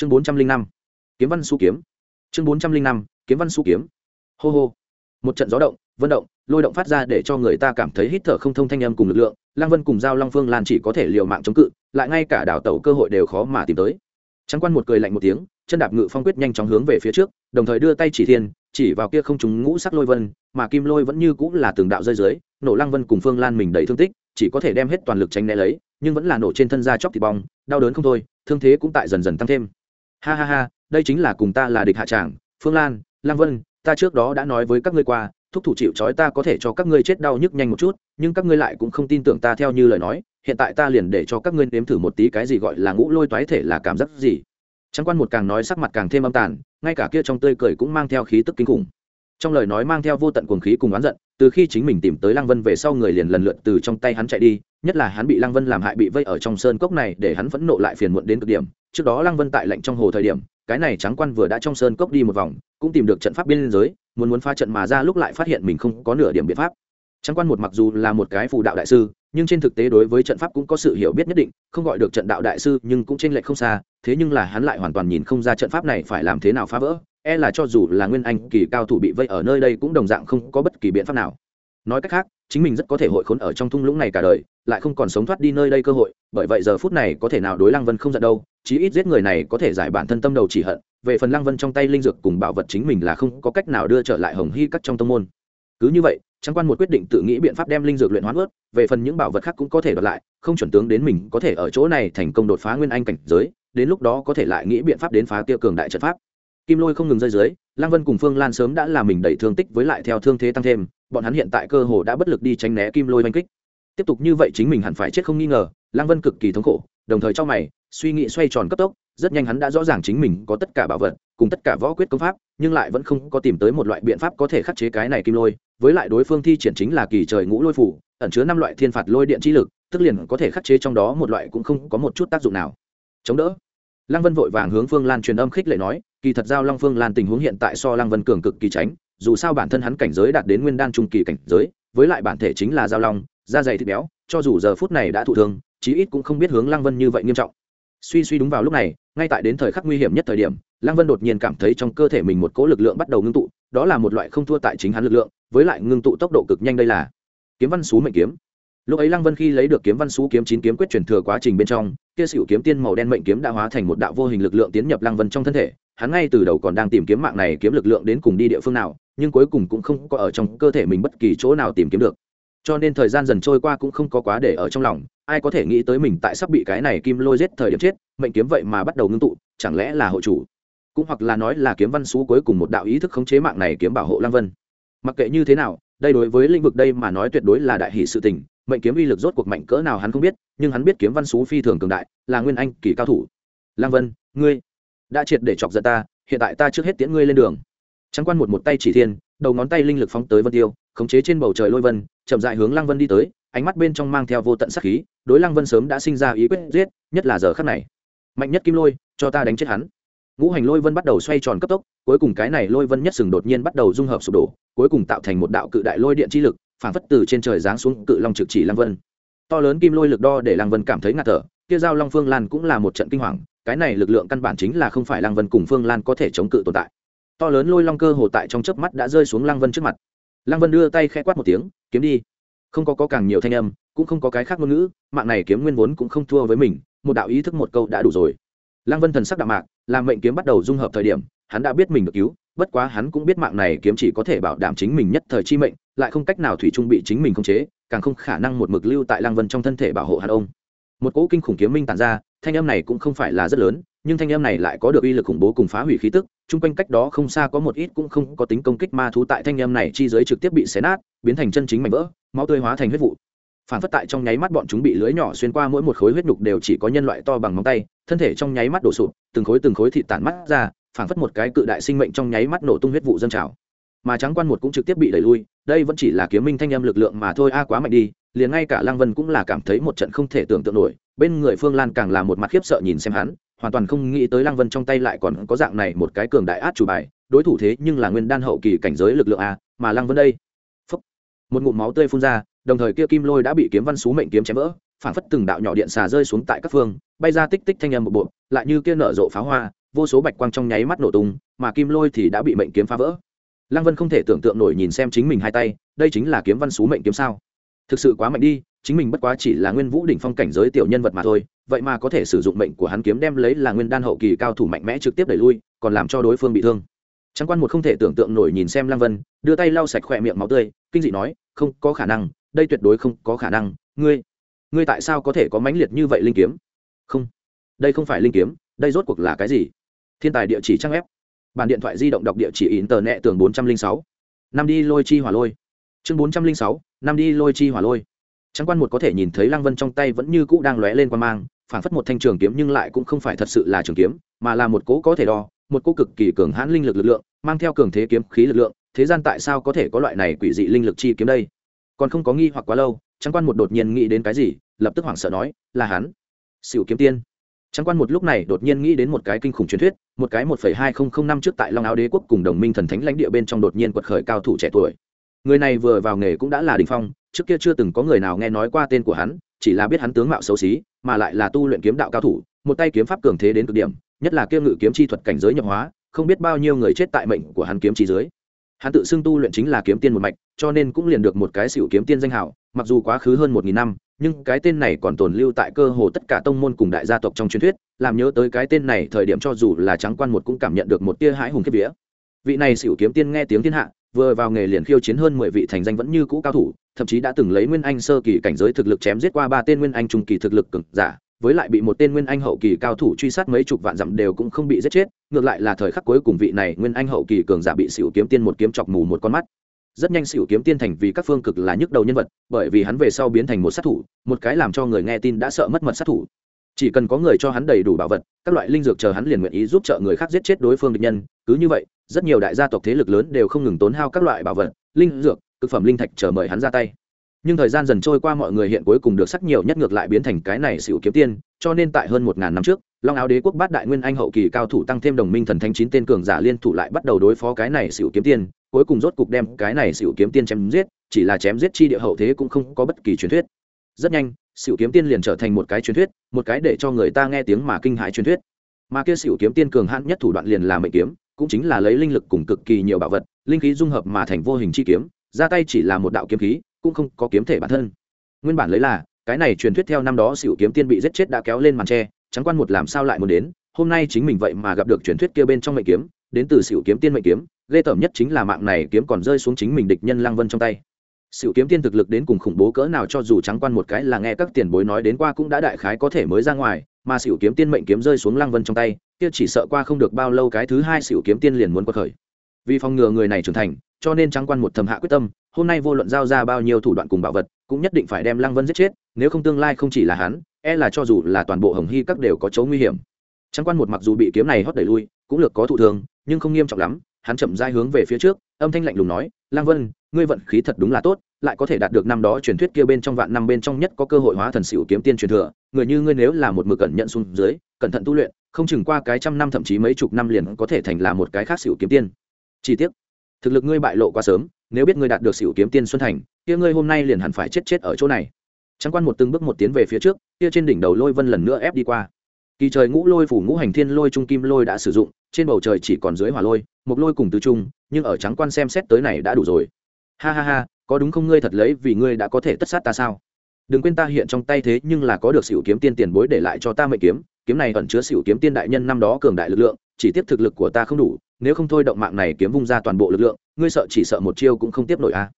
chương bốn trăm linh năm, kiếm văn su kiếm. Chương bốn trăm linh năm, kiếm văn su kiếm. Hô hô. Một trận gió động, vận động, lôi động phát ra để cho người ta cảm thấy hít thở không thông thanh âm cùng lực lượng. Lang vân cùng giao long phương lan chỉ có thể liều mạng chống cự, lại ngay cả đảo tàu cơ hội đều khó mà tìm tới. Trắng quan một cười lạnh một tiếng, chân đạp ngự phong quyết nhanh chóng hướng về phía trước, đồng thời đưa tay chỉ thiên, chỉ vào kia không trúng ngũ sắc lôi vân, mà kim lôi vẫn như cũng là từng đạo rơi dưới, nổ lang vân cùng phương lan mình đầy thương tích, chỉ có thể đem hết toàn lực tránh né lấy, nhưng vẫn là nổ trên thân da chóc thịt bong, đau đớn không thôi, thương thế cũng tại dần dần tăng thêm ha ha ha, đây chính là cùng ta là địch hạ tràng, phương lan Lang vân, ta trước đó đã nói với các ngươi qua, thúc thủ chịu trói ta có thể cho các ngươi chết đau nhức nhanh một chút, nhưng các ngươi lại cũng không tin tưởng ta theo như lời nói, hiện tại ta liền để cho các ngươi nếm thử một tí cái gì gọi là ngũ lôi toái thể là cảm giác gì. Trắng quan một càng nói sắc mặt càng thêm âm tàn, ngay cả kia trong tươi cười cũng mang theo khí tức kinh khủng. Trong lời nói mang theo vô tận cuồng khí cùng oán giận, từ khi chính mình tìm tới lăng vân về sau người liền lần lượt từ trong tay hắn chạy đi nhất là hắn bị lăng vân làm hại bị vây ở trong sơn cốc này để hắn phẫn nộ lại phiền muộn đến cực điểm. Trước đó lăng vân tại lệnh trong hồ thời điểm, cái này trắng quan vừa đã trong sơn cốc đi một vòng, cũng tìm được trận pháp biên giới, muốn muốn phá trận mà ra lúc lại phát hiện mình không có nửa điểm biện pháp. Trắng quan một mặc dù là một cái phù đạo đại sư, nhưng trên thực tế đối với trận pháp cũng có sự hiểu biết nhất định, không gọi được trận đạo đại sư, nhưng cũng trên lệch không xa, thế nhưng là hắn lại hoàn toàn nhìn không ra trận pháp này phải làm thế nào phá vỡ e là cho dù là nguyên anh kỳ cao thủ bị vây ở nơi đây cũng đồng dạng không có bất kỳ biện pháp nào. Nói cách khác chính mình rất có thể hội khốn ở trong thung lũng này cả đời, lại không còn sống thoát đi nơi đây cơ hội, bởi vậy giờ phút này có thể nào đối lăng vân không giận đâu, chí ít giết người này có thể giải bản thân tâm đầu chỉ hận, về phần lăng vân trong tay linh dược cùng bảo vật chính mình là không có cách nào đưa trở lại hồng hy các trong tông môn. Cứ như vậy trang quan một quyết định tự nghĩ biện pháp đem linh dược luyện hóa ướt, về phần những bảo vật khác cũng có thể đoạt lại, không chuẩn tướng đến mình có thể ở chỗ này thành công đột phá nguyên anh cảnh giới, đến lúc đó có thể lại nghĩ biện pháp đến phá tiêu cường đại trận pháp. Kim lôi không ngừng rơi dưới, lăng vân cùng phương lan sớm đã làm mình đẩy thương tích với lại theo thương thế tăng thêm bọn hắn hiện tại cơ hồ đã bất lực đi tránh né kim lôi oanh kích. Tiếp tục như vậy chính mình hẳn phải chết không nghi ngờ, lăng vân cực kỳ thống khổ, đồng thời trong mày, suy nghĩ xoay tròn cấp tốc, rất nhanh hắn đã rõ ràng chính mình có tất cả bảo vật, cùng tất cả võ quyết công pháp, nhưng lại vẫn không có tìm tới một loại biện pháp có thể khắc chế cái này kim lôi. Với lại đối phương thi triển chính là kỳ trời ngũ lôi phủ, ẩn chứa năm loại thiên phạt lôi điện chi lực, tức liền có thể khắc chế trong đó một loại cũng không có một chút tác dụng nào. Chống đỡ. Lăng vân vội vàng hướng phương lan truyền âm khích lệ nói, kỳ thật giao long phương lan tình huống hiện tại so lăng vân cường cực kỳ tránh dù sao bản thân hắn cảnh giới đạt đến nguyên đan trung kỳ cảnh giới, với lại bản thể chính là giao long, da dày thịt béo, cho dù giờ phút này đã thụ thương, chí ít cũng không biết hướng lăng vân như vậy nghiêm trọng. Suy suy đúng vào lúc này, ngay tại đến thời khắc nguy hiểm nhất thời điểm, lăng vân đột nhiên cảm thấy trong cơ thể mình một cỗ lực lượng bắt đầu ngưng tụ, đó là một loại không thua tại chính hắn lực lượng, với lại ngưng tụ tốc độ cực nhanh đây là kiếm văn xú mệnh kiếm. Lúc ấy lăng vân khi lấy được kiếm văn xú kiếm chín kiếm quyết truyền thừa quá trình bên trong, kia xỉu kiếm tiên màu đen mệnh kiếm đã hóa thành một đạo vô hình lực lượng tiến nhập lăng vân trong thân thể hắn ngay từ đầu còn đang tìm kiếm mạng này kiếm lực lượng đến cùng đi địa phương nào, nhưng cuối cùng cũng không có ở trong cơ thể mình bất kỳ chỗ nào tìm kiếm được. Cho nên thời gian dần trôi qua cũng không có quá để ở trong lòng, ai có thể nghĩ tới mình tại sắp bị cái này kim lôi giết thời điểm chết, mệnh kiếm vậy mà bắt đầu ngưng tụ, chẳng lẽ là hộ chủ? Cũng hoặc là nói là kiếm văn xú cuối cùng một đạo ý thức khống chế mạng này kiếm bảo hộ lăng vân. Mặc kệ như thế nào, đây đối với lĩnh vực đây mà nói tuyệt đối là đại hỷ sự tình, mệnh kiếm uy lực rốt cuộc mạnh cỡ nào hắn không biết, nhưng hắn biết kiếm văn xú phi thường cường đại, là nguyên anh kỳ cao thủ. Lăng vân, ngươi đã triệt để chọc giận ta, hiện tại ta trước hết tiễn ngươi lên đường. Trắng quan một một tay chỉ thiên, đầu ngón tay linh lực phóng tới vân tiêu, khống chế trên bầu trời lôi vân, chậm dại hướng lăng vân đi tới, ánh mắt bên trong mang theo vô tận sắc khí, đối lăng vân sớm đã sinh ra ý quyết giết, nhất là giờ khắc này. Mạnh nhất kim lôi, cho ta đánh chết hắn. Ngũ hành lôi vân bắt đầu xoay tròn cấp tốc, cuối cùng cái này lôi vân nhất sừng đột nhiên bắt đầu dung hợp sụp đổ, cuối cùng tạo thành một đạo cự đại lôi điện chi lực, phản phất từ trên trời giáng xuống cự long trực chỉ lăng vân. To lớn kim lôi lực đo để lăng vân cảm thấy ngạt thở, kia giao long phương lan cũng là một trận kinh hoàng cái này lực lượng căn bản chính là không phải lăng vân cùng phương lan có thể chống cự tồn tại. To lớn lôi long cơ hồ tại trong chớp mắt đã rơi xuống lăng vân trước mặt. Lăng vân đưa tay khẽ quát một tiếng kiếm đi. Không có, có càng nhiều thanh âm cũng không có cái khác ngôn ngữ mạng này kiếm nguyên vốn cũng không thua với mình một đạo ý thức một câu đã đủ rồi. Lăng vân thần sắc đạo mạc làm mệnh kiếm bắt đầu dung hợp thời điểm hắn đã biết mình được cứu bất quá hắn cũng biết mạng này kiếm chỉ có thể bảo đảm chính mình nhất thời chi mệnh lại không cách nào thủy trung bị chính mình khống chế càng không khả năng một mực lưu tại lăng vân trong thân thể bảo hộ hắn ông. Một cỗ kinh khủng kiếm minh tàn ra thanh âm này cũng không phải là rất lớn, nhưng thanh âm này lại có được uy lực khủng bố cùng phá hủy khí tức, chung quanh cách đó không xa có một ít cũng không có tính công kích ma thú tại thanh âm này chi giới trực tiếp bị xé nát, biến thành chân chính mảnh vỡ, máu tươi hóa thành huyết vụ. Phản phất tại trong nháy mắt bọn chúng bị lưới nhỏ xuyên qua mỗi một khối huyết nhục đều chỉ có nhân loại to bằng móng tay, thân thể trong nháy mắt đổ sụp, từng khối từng khối thịt tản mắt ra, phản phất một cái cự đại sinh mệnh trong nháy mắt nổ tung huyết vụ dân trào. Mà trắng quan một cũng trực tiếp bị đẩy lui, đây vẫn chỉ là kiếm minh thanh âm lực lượng mà thôi, a quá mạnh đi liền ngay cả lăng vân cũng là cảm thấy một trận không thể tưởng tượng nổi, bên người phương lan càng là một mặt khiếp sợ nhìn xem hắn, hoàn toàn không nghĩ tới lăng vân trong tay lại còn có dạng này một cái cường đại át chủ bài, đối thủ thế nhưng là nguyên đan hậu kỳ cảnh giới lực lượng a, mà lăng vân đây, Phúc. một ngụm máu tươi phun ra, đồng thời kia kim lôi đã bị kiếm văn xú mệnh kiếm chém vỡ phản phất từng đạo nhỏ điện xà rơi xuống tại các phương, bay ra tích tích thanh âm một bộ lại như kia nở rộ pháo hoa, vô số bạch quang trong nháy mắt nổ tung, mà kim lôi thì đã bị mệnh kiếm phá vỡ lăng vân không thể tưởng tượng nổi nhìn xem chính mình hai tay, đây chính là kiếm văn xú mệnh kiếm sao thực sự quá mạnh đi chính mình bất quá chỉ là nguyên vũ đỉnh phong cảnh giới tiểu nhân vật mà thôi vậy mà có thể sử dụng mệnh của hắn kiếm đem lấy là nguyên đan hậu kỳ cao thủ mạnh mẽ trực tiếp đẩy lui còn làm cho đối phương bị thương Trang quan một không thể tưởng tượng nổi nhìn xem Lăng Vân, đưa tay lau sạch khỏe miệng máu tươi, kinh dị nói, "Không, có khả năng, đây tuyệt đối không có khả năng, ngươi, ngươi tại sao có thể có mãnh liệt như vậy linh kiếm?" "Không, đây không phải linh kiếm, đây rốt cuộc là cái gì?" Thiên tài địa chỉ trang ép. Bàn điện thoại di động đọc địa chỉ internet tường 406. Năm đi lôi chi hỏa lôi. Chương 406, năm đi lôi chi hỏa lôi. Trang quan một có thể nhìn thấy Lăng Vân trong tay vẫn như cũ đang lóe lên quan mang, phản phất một thanh trường kiếm nhưng lại cũng không phải thật sự là trường kiếm, mà là một cố có thể đo, một cố cực kỳ cường hãn linh lực lực lượng mang theo cường thế kiếm khí lực lượng thế gian tại sao có thể có loại này quỷ dị linh lực chi kiếm đây? Còn không có nghi hoặc quá lâu trang quan một đột nhiên nghĩ đến cái gì lập tức hoảng sợ nói là hắn xỉu kiếm tiên. Trang quan một lúc này đột nhiên nghĩ đến một cái kinh khủng truyền thuyết một cái một phẩy hai không không năm trước tại long áo đế quốc cùng đồng minh thần thánh lãnh địa bên trong đột nhiên quật khởi cao thủ trẻ tuổi người này vừa vào nghề cũng đã là đình phong, trước kia chưa từng có người nào nghe nói qua tên của hắn, chỉ là biết hắn tướng mạo xấu xí, mà lại là tu luyện kiếm đạo cao thủ, một tay kiếm pháp cường thế đến cực điểm, nhất là kiêm ngự kiếm chi thuật cảnh giới nhập hóa, không biết bao nhiêu người chết tại mệnh của hắn kiếm chi dưới. Hắn tự xưng tu luyện chính là kiếm tiên một mạch, cho nên cũng liền được một cái xỉu kiếm tiên danh hảo mặc dù quá khứ hơn một nghìn năm, nhưng cái tên này còn tồn lưu tại cơ hồ tất cả tông môn cùng đại gia tộc trong truyền thuyết, làm nhớ tới cái tên này thời điểm cho dù là trắng quan một cũng cảm nhận được một tia hãi hùng kiếp vía. Vị này xỉu kiếm tiên nghe tiếng thiên hạ vừa vào nghề liền khiêu chiến hơn mười vị thành danh vẫn như cũ cao thủ, thậm chí đã từng lấy nguyên anh sơ kỳ cảnh giới thực lực chém giết qua ba tên nguyên anh trung kỳ thực lực cực giả, với lại bị một tên nguyên anh hậu kỳ cao thủ truy sát mấy chục vạn dặm đều cũng không bị giết chết, ngược lại là thời khắc cuối cùng vị này nguyên anh hậu kỳ cường giả bị xỉu kiếm tiên một kiếm chọc mù một con mắt. Rất nhanh xỉu kiếm tiên thành vì các phương cực là nhức đầu nhân vật, bởi vì hắn về sau biến thành một sát thủ, một cái làm cho người nghe tin đã sợ mất mật sát thủ. Chỉ cần có người cho hắn đầy đủ bảo vật, các loại linh dược chờ hắn liền nguyện ý giúp trợ người khác giết chết đối phương địch nhân, cứ như vậy rất nhiều đại gia tộc thế lực lớn đều không ngừng tốn hao các loại bảo vật, linh dược, thực phẩm linh thạch chờ mời hắn ra tay. Nhưng thời gian dần trôi qua mọi người hiện cuối cùng được sắc nhiều nhất ngược lại biến thành cái này xỉu kiếm tiên, cho nên tại hơn một ngàn năm trước, long áo đế quốc bát đại nguyên anh hậu kỳ cao thủ tăng thêm đồng minh thần thanh chín tên cường giả liên thủ lại bắt đầu đối phó cái này xỉu kiếm tiên, cuối cùng rốt cục đem cái này xỉu kiếm tiên chém giết, chỉ là chém giết chi địa hậu thế cũng không có bất kỳ truyền thuyết. Rất nhanh, xỉu kiếm tiên liền trở thành một cái truyền thuyết, một cái để cho người ta nghe tiếng mà kinh hãi truyền thuyết. Mà kia xỉu kiếm tiên cường hãn nhất thủ đoạn liền là mệnh kiếm cũng chính là lấy linh lực cùng cực kỳ nhiều bảo vật, linh khí dung hợp mà thành vô hình chi kiếm, ra tay chỉ là một đạo kiếm khí, cũng không có kiếm thể bản thân. Nguyên bản lấy là, cái này truyền thuyết theo năm đó xỉu kiếm tiên bị giết chết đã kéo lên màn tre trắng quan một làm sao lại muốn đến, hôm nay chính mình vậy mà gặp được truyền thuyết kia bên trong mệnh kiếm, đến từ xỉu kiếm tiên mệnh kiếm, ghê tởm nhất chính là mạng này kiếm còn rơi xuống chính mình địch nhân lăng vân trong tay. Xỉu kiếm tiên thực lực đến cùng khủng bố cỡ nào cho dù trắng quan một cái là nghe các tiền bối nói đến qua cũng đã đại khái có thể mới ra ngoài, mà xỉu kiếm tiên mệnh kiếm rơi xuống lăng vân trong tay kia chỉ sợ qua không được bao lâu cái thứ hai xỉu kiếm tiên liền muốn qua khởi. Vì phòng ngừa người này trưởng thành, cho nên trắng quan một thầm hạ quyết tâm, hôm nay vô luận giao ra bao nhiêu thủ đoạn cùng bảo vật, cũng nhất định phải đem lăng vân giết chết, nếu không tương lai không chỉ là hắn e là cho dù là toàn bộ hồng hy các đều có chấu nguy hiểm. Trắng quan một mặc dù bị kiếm này hót đẩy lui, cũng lược có thụ thường nhưng không nghiêm trọng lắm, hắn chậm dai hướng về phía trước, âm thanh lạnh lùng nói lang vân, ngươi vận khí thật đúng là tốt, lại có thể đạt được năm đó truyền thuyết kia bên trong vạn năm bên trong nhất có cơ hội hóa thần xỉu kiếm tiên truyền thừa, người như ngươi nếu là một mực cẩn nhận xuống dưới cẩn thận tu luyện, không chừng qua cái trăm năm thậm chí mấy chục năm liền có thể thành là một cái khác xỉu kiếm tiên. Chi tiết thực lực ngươi bại lộ quá sớm, nếu biết ngươi đạt được xỉu kiếm tiên xuân thành, kia ngươi hôm nay liền hẳn phải chết chết ở chỗ này. Trắng quan một từng bước một tiến về phía trước, kia trên đỉnh đầu lôi vân lần nữa ép đi qua. Kỳ trời ngũ lôi phủ ngũ hành thiên lôi trung kim lôi đã sử dụng, trên bầu trời chỉ còn dưới hỏa lôi, một lôi cùng tứ trung, nhưng ở trắng quan xem xét tới này đã đủ rồi. Ha ha ha, có đúng không ngươi thật lấy vì ngươi đã có thể tất sát ta sao? Đừng quên ta hiện trong tay thế nhưng là có được xỉu kiếm tiên tiền bối để lại cho ta mệnh kiếm kiếm này ẩn chứa xỉu kiếm tiên đại nhân năm đó cường đại lực lượng, chỉ tiếp thực lực của ta không đủ, nếu không thôi động mạng này kiếm vung ra toàn bộ lực lượng, ngươi sợ chỉ sợ một chiêu cũng không tiếp nổi a à.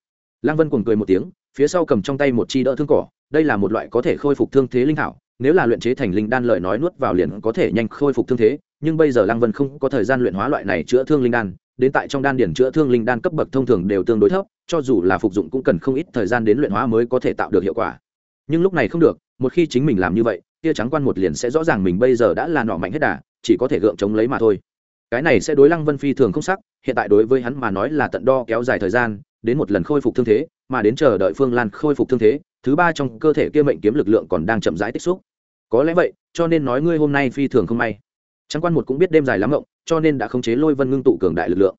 lăng vân cuồng cười một tiếng, phía sau cầm trong tay một chi đỡ thương cỏ, đây là một loại có thể khôi phục thương thế linh thảo, nếu là luyện chế thành linh đan lợi nói nuốt vào liền có thể nhanh khôi phục thương thế, nhưng bây giờ lăng vân không có thời gian luyện hóa loại này chữa thương linh đan, đến tại trong đan điển chữa thương linh đan cấp bậc thông thường đều tương đối thấp, cho dù là phục dụng cũng cần không ít thời gian đến luyện hóa mới có thể tạo được hiệu quả nhưng lúc này không được một khi chính mình làm như vậy, tia trắng quan một liền sẽ rõ ràng mình bây giờ đã là nọ mạnh hết đà, chỉ có thể gượng chống lấy mà thôi. Cái này sẽ đối lăng vân phi thường không sắc, hiện tại đối với hắn mà nói là tận đo kéo dài thời gian, đến một lần khôi phục thương thế, mà đến chờ đợi phương lan khôi phục thương thế, thứ ba trong cơ thể kia mệnh kiếm lực lượng còn đang chậm rãi tích xúc. Có lẽ vậy, cho nên nói ngươi hôm nay phi thường không may. Trắng quan một cũng biết đêm dài lắm ngộng, cho nên đã khống chế lôi vân ngưng tụ cường đại lực lượng.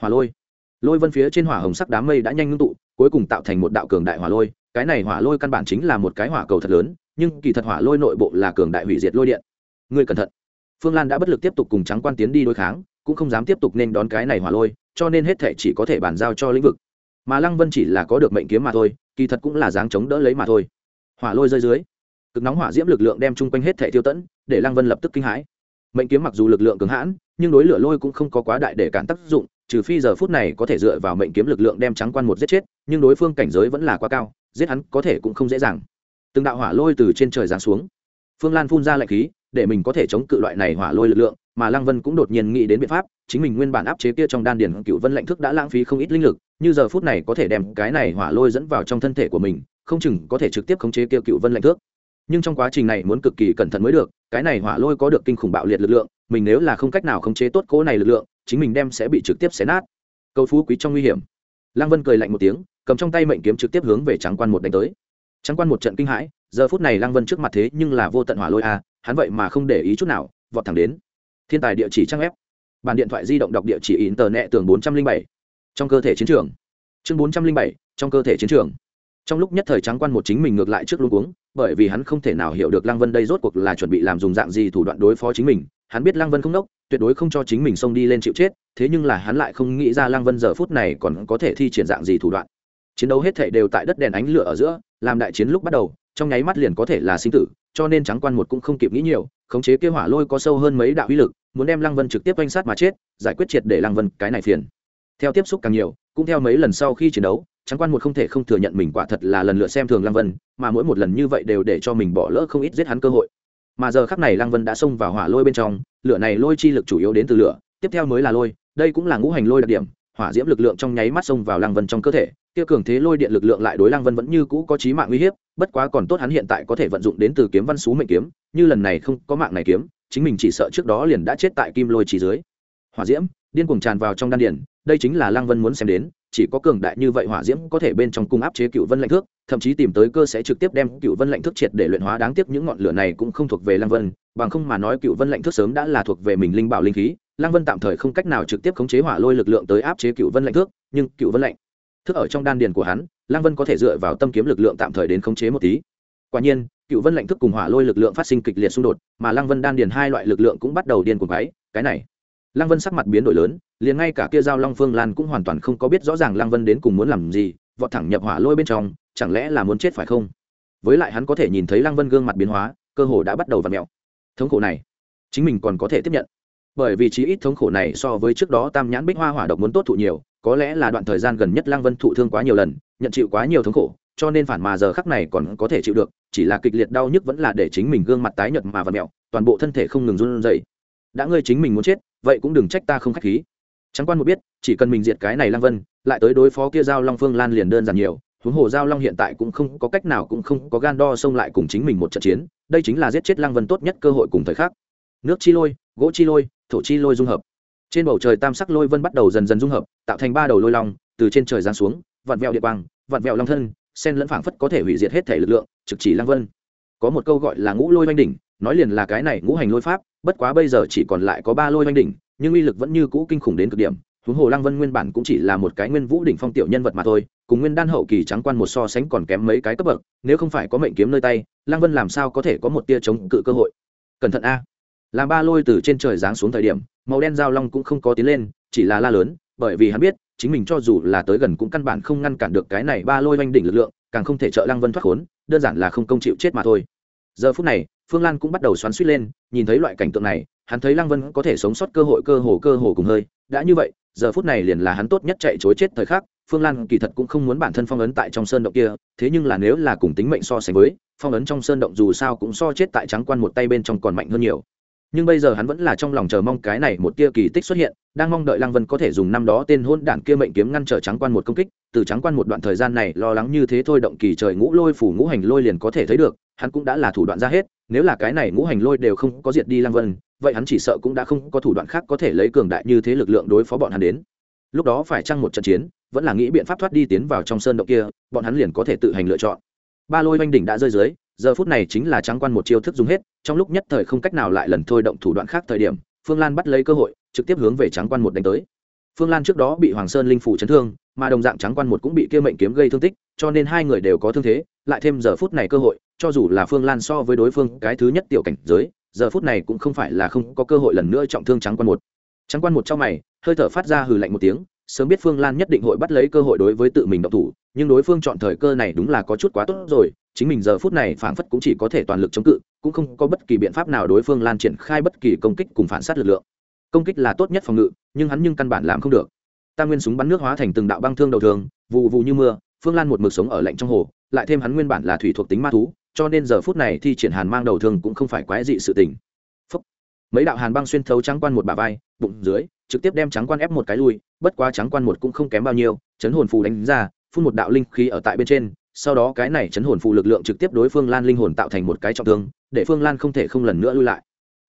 Hỏa lôi. Lôi vân phía trên hỏa hồng sắc đám mây đã nhanh ngưng tụ, cuối cùng tạo thành một đạo cường đại hỏa lôi. Cái này hỏa lôi căn bản chính là một cái hỏa cầu thật lớn nhưng kỳ thật hỏa lôi nội bộ là cường đại hủy diệt lôi điện. Ngươi cẩn thận. Phương lan đã bất lực tiếp tục cùng trắng quan tiến đi đối kháng, cũng không dám tiếp tục nên đón cái này hỏa lôi, cho nên hết thể chỉ có thể bàn giao cho lĩnh vực. Mà lăng vân chỉ là có được mệnh kiếm mà thôi, kỳ thật cũng là dáng chống đỡ lấy mà thôi. Hỏa lôi rơi dưới, cực nóng hỏa diễm lực lượng đem chung quanh hết thể tiêu tẫn, để lăng vân lập tức kinh hãi. Mệnh kiếm mặc dù lực lượng cứng hãn, nhưng đối lửa lôi cũng không có quá đại để cản tác dụng, trừ phi giờ phút này có thể dựa vào mệnh kiếm lực lượng đem trắng quan một giết chết, nhưng đối phương cảnh giới vẫn là quá cao, giết hắn có thể cũng không dễ dàng từng đạo hỏa lôi từ trên trời giáng xuống. Phương lan phun ra lạnh khí, để mình có thể chống cự loại này hỏa lôi lực lượng, mà lăng vân cũng đột nhiên nghĩ đến biện pháp, chính mình nguyên bản áp chế kia trong đan điền cựu vân lạnh thức đã lãng phí không ít linh lực, như giờ phút này có thể đem cái này hỏa lôi dẫn vào trong thân thể của mình, không chừng có thể trực tiếp khống chế kia cựu vân lạnh thước nhưng trong quá trình này muốn cực kỳ cẩn thận mới được, cái này hỏa lôi có được kinh khủng bạo liệt lực lượng, mình nếu là không cách nào khống chế tốt cỗ này lực lượng, chính mình đem sẽ bị trực tiếp xé nát. Câu phú quý trong nguy hiểm. Lăng vân cười lạnh một tiếng, cầm trong tay mệnh kiếm trực tiếp hướng về trắng quan một đánh tới trắng quan một trận kinh hãi, giờ phút này lăng vân trước mặt thế nhưng là vô tận hỏa lôi a, hắn vậy mà không để ý chút nào, vọt thẳng đến. Thiên tài địa chỉ trang ép bản điện thoại di động đọc địa chỉ in tờ nẹ tường bốn trăm linh bảy. Trong cơ thể chiến trường. Chương bốn trăm linh bảy, trong cơ thể chiến trường. Trong lúc nhất thời trắng quan một chính mình ngược lại trước luôn uống bởi vì hắn không thể nào hiểu được lăng vân đây rốt cuộc là chuẩn bị làm dùng dạng gì thủ đoạn đối phó chính mình, hắn biết lăng vân không đốc, tuyệt đối không cho chính mình xông đi lên chịu chết, thế nhưng là hắn lại không nghĩ ra lăng vân giờ phút này còn có thể thi triển dạng gì thủ đoạn chiến đấu hết thể đều tại đất đèn ánh lửa ở giữa, làm đại chiến lúc bắt đầu, trong nháy mắt liền có thể là sinh tử, cho nên trắng quan một cũng không kịp nghĩ nhiều, khống chế kêu hỏa lôi có sâu hơn mấy đạo uy lực, muốn đem lăng vân trực tiếp oanh sát mà chết, giải quyết triệt để lăng vân cái này phiền. Theo tiếp xúc càng nhiều, cũng theo mấy lần sau khi chiến đấu, trắng quan một không thể không thừa nhận mình quả thật là lần lượt xem thường lăng vân, mà mỗi một lần như vậy đều để cho mình bỏ lỡ không ít giết hắn cơ hội. Mà giờ khắc này lăng vân đã xông vào hỏa lôi bên trong, lửa này lôi chi lực chủ yếu đến từ lửa, tiếp theo mới là lôi, đây cũng là ngũ hành lôi đặc điểm, hỏa diễm lực lượng trong nháy mắt xông vào lăng vân trong cơ thể kia cường thế lôi điện lực lượng lại đối lăng vân vẫn như cũ có chí mạng uy hiếp, bất quá còn tốt hắn hiện tại có thể vận dụng đến từ kiếm văn xú mệnh kiếm, như lần này không có mạng này kiếm, chính mình chỉ sợ trước đó liền đã chết tại kim lôi chỉ dưới. Hỏa diễm, điên cuồng tràn vào trong đan điển đây chính là lăng vân muốn xem đến, chỉ có cường đại như vậy hỏa diễm có thể bên trong cung áp chế cựu vân lạnh thước, thậm chí tìm tới cơ sẽ trực tiếp đem cựu vân lạnh thước triệt để luyện hóa, đáng tiếc những ngọn lửa này cũng không thuộc về lăng vân, bằng không mà nói cựu vân lạnh thước sớm đã là thuộc về mình linh bảo linh khí, lăng vân tạm thời không cách nào trực tiếp khống chế hỏa lôi lực lượng tới áp chế cựu vân lạnh thước, nhưng cựu vân lạnh Thức ở trong đan điền của hắn lăng vân có thể dựa vào tâm kiếm lực lượng tạm thời đến khống chế một tí. Quả nhiên, cựu vân lạnh thức cùng hỏa lôi lực lượng phát sinh kịch liệt xung đột, mà lăng vân đan điền hai loại lực lượng cũng bắt đầu điên cuồng váy cái này. Lăng vân sắc mặt biến đổi lớn, liền ngay cả kia giao long phương lan cũng hoàn toàn không có biết rõ ràng lăng vân đến cùng muốn làm gì, vọt thẳng nhập hỏa lôi bên trong, chẳng lẽ là muốn chết phải không? Với lại hắn có thể nhìn thấy lăng vân gương mặt biến hóa, cơ hồ đã bắt đầu v ặ mẹo thống khổ này, chính mình còn có thể tiếp nhận. Bởi vì chí ít thống khổ này so với trước đó tam nhãn bích hoa hỏa độc muốn tốt thụ nhiều có lẽ là đoạn thời gian gần nhất lăng vân thụ thương quá nhiều lần, nhận chịu quá nhiều thống khổ, cho nên phản mà giờ khắc này còn có thể chịu được, chỉ là kịch liệt đau nhức vẫn là để chính mình gương mặt tái nhợt mà và mẹo, toàn bộ thân thể không ngừng run rẩy. Đã ngươi chính mình muốn chết, vậy cũng đừng trách ta không khách khí. Trắng quan một biết, chỉ cần mình diệt cái này lăng vân, lại tới đối phó kia giao long phương lan liền đơn giản nhiều, huống hồ giao long hiện tại cũng không có cách nào cũng không có gan đo xông lại cùng chính mình một trận chiến, đây chính là giết chết lăng vân tốt nhất cơ hội cùng thời khắc. Nước chi lôi, gỗ chi lôi, thổ chi lôi dung hợp trên bầu trời tam sắc lôi vân bắt đầu dần dần dung hợp, tạo thành ba đầu lôi long, từ trên trời giáng xuống, vặn vẹo địa quang, vặn vẹo long thân sen lẫn phảng phất có thể hủy diệt hết thể lực lượng, trực chỉ lăng vân. Có một câu gọi là ngũ lôi oanh đỉnh, nói liền là cái này ngũ hành lôi pháp, bất quá bây giờ chỉ còn lại có ba lôi oanh đỉnh, nhưng uy lực vẫn như cũ kinh khủng đến cực điểm. Huống hồ lăng vân nguyên bản cũng chỉ là một cái nguyên vũ đỉnh phong tiểu nhân vật mà thôi, cùng nguyên đan hậu kỳ trắng quan một so sánh còn kém mấy cái cấp bậc, nếu không phải có mệnh kiếm nơi tay, lăng vân làm sao có thể có một tia chống cự cơ hội? Cẩn thận a làm ba lôi từ trên trời giáng xuống thời điểm, màu đen giao long cũng không có tiến lên, chỉ là la lớn, bởi vì hắn biết, chính mình cho dù là tới gần cũng căn bản không ngăn cản được cái này ba lôi oanh đỉnh lực lượng, càng không thể trợ lăng vân thoát khốn, đơn giản là không công chịu chết mà thôi. Giờ phút này, phương lan cũng bắt đầu xoắn suýt lên, nhìn thấy loại cảnh tượng này, hắn thấy lăng vân có thể sống sót cơ hội cơ hồ cơ hồ cùng hơi, đã như vậy, giờ phút này liền là hắn tốt nhất chạy chối chết thời khắc, phương lan kỳ thật cũng không muốn bản thân phong ấn tại trong sơn động kia, thế nhưng là nếu là cùng tính mệnh so sánh với, phong ấn trong sơn động dù sao cũng so chết tại trắng quan một tay bên trong còn mạnh hơn nhiều nhưng bây giờ hắn vẫn là trong lòng chờ mong cái này một tia kỳ tích xuất hiện, đang mong đợi lăng vân có thể dùng năm đó tên hôn đản kia mệnh kiếm ngăn trở trắng quan một công kích, từ trắng quan một đoạn thời gian này lo lắng như thế thôi động kỳ trời ngũ lôi phủ ngũ hành lôi liền có thể thấy được, hắn cũng đã là thủ đoạn ra hết, nếu là cái này ngũ hành lôi đều không có diệt đi lăng vân, vậy hắn chỉ sợ cũng đã không có thủ đoạn khác có thể lấy cường đại như thế lực lượng đối phó bọn hắn đến. Lúc đó phải chăng một trận chiến, vẫn là nghĩ biện pháp thoát đi tiến vào trong sơn động kia, bọn hắn liền có thể tự hành lựa chọn. Ba lôi oanh đỉnh đã rơi dưới giờ phút này chính là trắng quan một chiêu thức dùng hết, trong lúc nhất thời không cách nào lại lần thôi động thủ đoạn khác thời điểm, phương lan bắt lấy cơ hội, trực tiếp hướng về trắng quan một đánh tới. Phương lan trước đó bị hoàng sơn linh phủ chấn thương, mà đồng dạng trắng quan một cũng bị kia mệnh kiếm gây thương tích, cho nên hai người đều có thương thế, lại thêm giờ phút này cơ hội, cho dù là phương lan so với đối phương cái thứ nhất tiểu cảnh giới, giờ phút này cũng không phải là không có cơ hội lần nữa trọng thương trắng quan một. Trắng quan một trong mày, hơi thở phát ra hừ lạnh một tiếng, sớm biết phương lan nhất định hội bắt lấy cơ hội đối với tự mình độc thủ, nhưng đối phương chọn thời cơ này đúng là có chút quá tốt rồi chính mình giờ phút này phảng phất cũng chỉ có thể toàn lực chống cự, cũng không có bất kỳ biện pháp nào đối phương lan triển khai bất kỳ công kích cùng phản sát lực lượng. Công kích là tốt nhất phòng ngự, nhưng hắn nhưng căn bản làm không được. Tam nguyên súng bắn nước hóa thành từng đạo băng thương đầu thường, vụ vụ như mưa, phương lan một mực sống ở lạnh trong hồ, lại thêm hắn nguyên bản là thủy thuộc tính ma thú, cho nên giờ phút này thi triển hàn mang đầu thương cũng không phải quái dị sự tình. Phúc. mấy đạo hàn băng xuyên thấu trắng quan một bà vai, bụng dưới, trực tiếp đem trắng quan ép một cái lui, bất quá trắng quan một cũng không kém bao nhiêu, chấn hồn phù đánh ra, phun một đạo linh khí ở tại bên trên sau đó cái này chấn hồn phụ lực lượng trực tiếp đối phương lan linh hồn tạo thành một cái trọng thương, để phương lan không thể không lần nữa lui lại.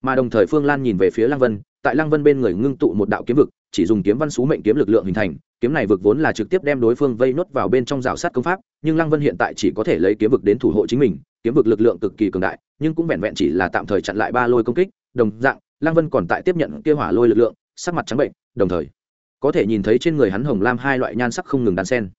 Mà đồng thời phương lan nhìn về phía lăng vân, tại lăng vân bên người ngưng tụ một đạo kiếm vực, chỉ dùng kiếm văn xú mệnh kiếm lực lượng hình thành, kiếm này vực vốn là trực tiếp đem đối phương vây nốt vào bên trong rào sát công pháp, nhưng lăng vân hiện tại chỉ có thể lấy kiếm vực đến thủ hộ chính mình, kiếm vực lực lượng cực kỳ cường đại, nhưng cũng vẹn vẹn chỉ là tạm thời chặn lại ba lôi công kích, đồng dạng, lăng vân còn tại tiếp nhận kia hỏa lôi lực lượng, sắc mặt trắng bệnh, đồng thời, có thể nhìn thấy trên người hắn hồng lam hai loại nhan sắc không ngừng đan sen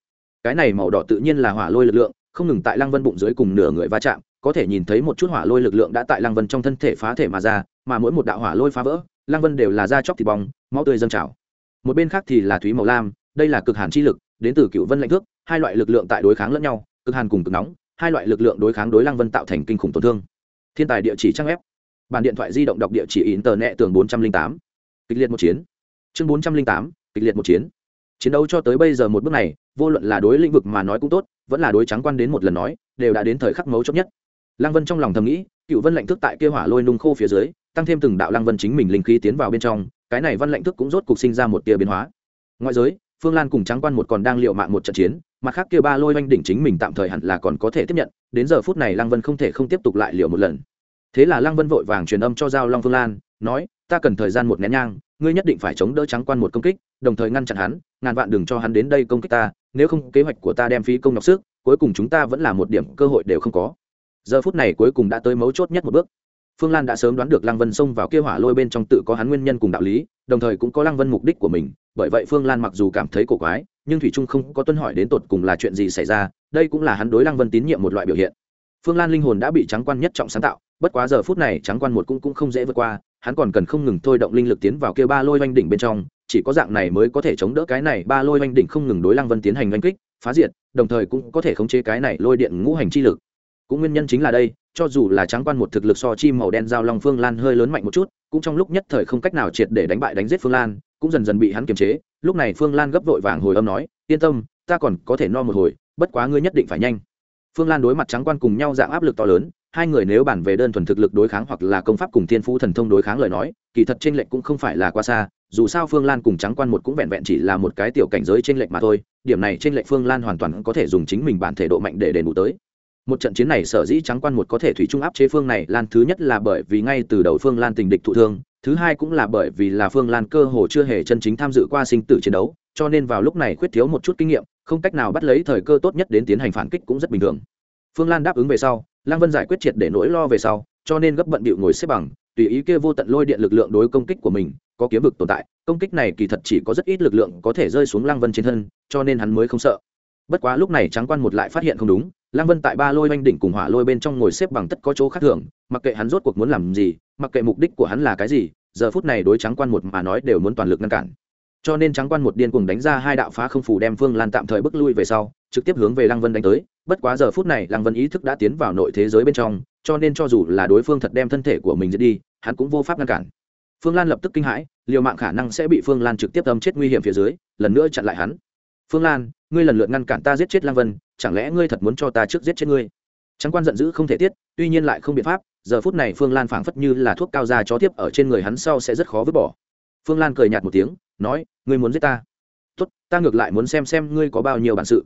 cái này màu đỏ tự nhiên là hỏa lôi lực lượng, không ngừng tại lăng vân bụng dưới cùng nửa người va chạm, có thể nhìn thấy một chút hỏa lôi lực lượng đã tại lăng vân trong thân thể phá thể mà ra, mà mỗi một đạo hỏa lôi phá vỡ, lăng vân đều là da chóc thịt bong, máu tươi dâng trào. Một bên khác thì là thúy màu lam, đây là cực hàn chi lực, đến từ cựu vân lãnh thước, hai loại lực lượng tại đối kháng lẫn nhau, cực hàn cùng cực nóng, hai loại lực lượng đối kháng đối lăng vân tạo thành kinh khủng tổn thương. Thiên tài địa chỉ trang ép bản điện thoại di động đọc địa chỉ in tờ nẹ tường bốn trăm linh tám, kịch liệt một chiến. Chương bốn trăm linh tám, kịch liệt một chiến. Chiến đấu cho tới bây giờ một bước này vô luận là đối lĩnh vực mà nói cũng tốt, vẫn là đối trắng quan đến một lần nói, đều đã đến thời khắc mấu chốt nhất. Lăng vân trong lòng thầm nghĩ, cựu vân lệnh thức tại kia hỏa lôi nung khô phía dưới, tăng thêm từng đạo lăng vân chính mình linh khí tiến vào bên trong, cái này văn lệnh thức cũng rốt cuộc sinh ra một tia biến hóa. Ngoại giới, phương lan cùng trắng quan một còn đang liệu mạng một trận chiến, mặt khác kia ba lôi oanh đỉnh chính mình tạm thời hẳn là còn có thể tiếp nhận, đến giờ phút này lăng vân không thể không tiếp tục lại liệu một lần. Thế là lăng vân vội vàng truyền âm cho giao long phương lan, nói, ta cần thời gian một nén nhang, ngươi nhất định phải chống đỡ trắng quan một công kích, đồng thời ngăn chặn hắn ngàn vạn đừng cho hắn đến đây công kích ta nếu không kế hoạch của ta đem phí công nhọc sức cuối cùng chúng ta vẫn là một điểm cơ hội đều không có. Giờ phút này cuối cùng đã tới mấu chốt nhất một bước. Phương lan đã sớm đoán được lăng vân xông vào kia hỏa lôi bên trong tự có hắn nguyên nhân cùng đạo lý đồng thời cũng có lăng vân mục đích của mình bởi vậy phương lan mặc dù cảm thấy cổ quái nhưng thủy trung không có tuân hỏi đến tột cùng là chuyện gì xảy ra đây cũng là hắn đối lăng vân tín nhiệm một loại biểu hiện. Phương lan linh hồn đã bị trắng quan nhất trọng sáng tạo bất quá giờ phút này trắng quan một cũng, cũng không dễ vượt qua hắn còn cần không ngừng thôi động linh lực tiến vào kia ba lôi oanh đỉnh bên trong chỉ có dạng này mới có thể chống đỡ cái này ba lôi oanh đỉnh không ngừng đối lăng vân tiến hành oanh kích, phá diệt, đồng thời cũng có thể khống chế cái này lôi điện ngũ hành chi lực. Cũng nguyên nhân chính là đây, cho dù là trắng quan một thực lực so chim màu đen giao long phương lan hơi lớn mạnh một chút, cũng trong lúc nhất thời không cách nào triệt để đánh bại đánh giết phương lan, cũng dần dần bị hắn kiềm chế. Lúc này phương lan gấp vội vàng hồi âm nói, yên tâm, ta còn có thể no một hồi, bất quá ngươi nhất định phải nhanh. Phương lan đối mặt trắng quan cùng nhau dạng áp lực to lớn hai người nếu bàn về đơn thuần thực lực đối kháng hoặc là công pháp cùng thiên phú thần thông đối kháng lời nói, kỳ thật trên lệch cũng không phải là quá xa, dù sao phương lan cùng trắng quan một cũng vẹn vẹn chỉ là một cái tiểu cảnh giới trên lệch mà thôi, điểm này trên lệch phương lan hoàn toàn có thể dùng chính mình bản thể độ mạnh để đền bù tới. Một trận chiến này sở dĩ trắng quan một có thể thủy trung áp chế phương này, lan thứ nhất là bởi vì ngay từ đầu phương lan tình địch thụ thương, thứ hai cũng là bởi vì là phương lan cơ hồ chưa hề chân chính tham dự qua sinh tử chiến đấu, cho nên vào lúc này khuyết thiếu một chút kinh nghiệm, không cách nào bắt lấy thời cơ tốt nhất đến tiến hành phản kích cũng rất bình thường. Phương lan đáp ứng về sau lăng vân giải quyết triệt để nỗi lo về sau, cho nên gấp bận bịu ngồi xếp bằng, tùy ý kia vô tận lôi điện lực lượng đối công kích của mình, có kiếm vực tồn tại, công kích này kỳ thật chỉ có rất ít lực lượng có thể rơi xuống lăng vân trên thân, cho nên hắn mới không sợ. Bất quá lúc này trắng quan một lại phát hiện không đúng, lăng vân tại ba lôi oanh đỉnh cùng hỏa lôi bên trong ngồi xếp bằng tất có chỗ khác thường, mặc kệ hắn rốt cuộc muốn làm gì, mặc kệ mục đích của hắn là cái gì, giờ phút này đối trắng quan một mà nói đều muốn toàn lực ngăn cản cho nên trắng quan một điên cùng đánh ra hai đạo phá không phủ đem phương lan tạm thời bước lui về sau, trực tiếp hướng về lăng vân đánh tới. Bất quá giờ phút này, lăng vân ý thức đã tiến vào nội thế giới bên trong, cho nên cho dù là đối phương thật đem thân thể của mình giết đi, hắn cũng vô pháp ngăn cản. Phương lan lập tức kinh hãi, liều mạng khả năng sẽ bị phương lan trực tiếp âm chết nguy hiểm phía dưới, lần nữa chặn lại hắn. Phương lan, ngươi lần lượt ngăn cản ta giết chết lăng vân, chẳng lẽ ngươi thật muốn cho ta trước giết chết ngươi? Trắng quan giận dữ không thể tiết, tuy nhiên lại không biện pháp, giờ phút này phương lan phảng phất như là thuốc cao da cho tiếp ở trên người hắn sau sẽ rất khó vứt bỏ. Phương lan cười nhạt một tiếng nói, ngươi muốn giết ta? Tốt, ta ngược lại muốn xem xem ngươi có bao nhiêu bản sự.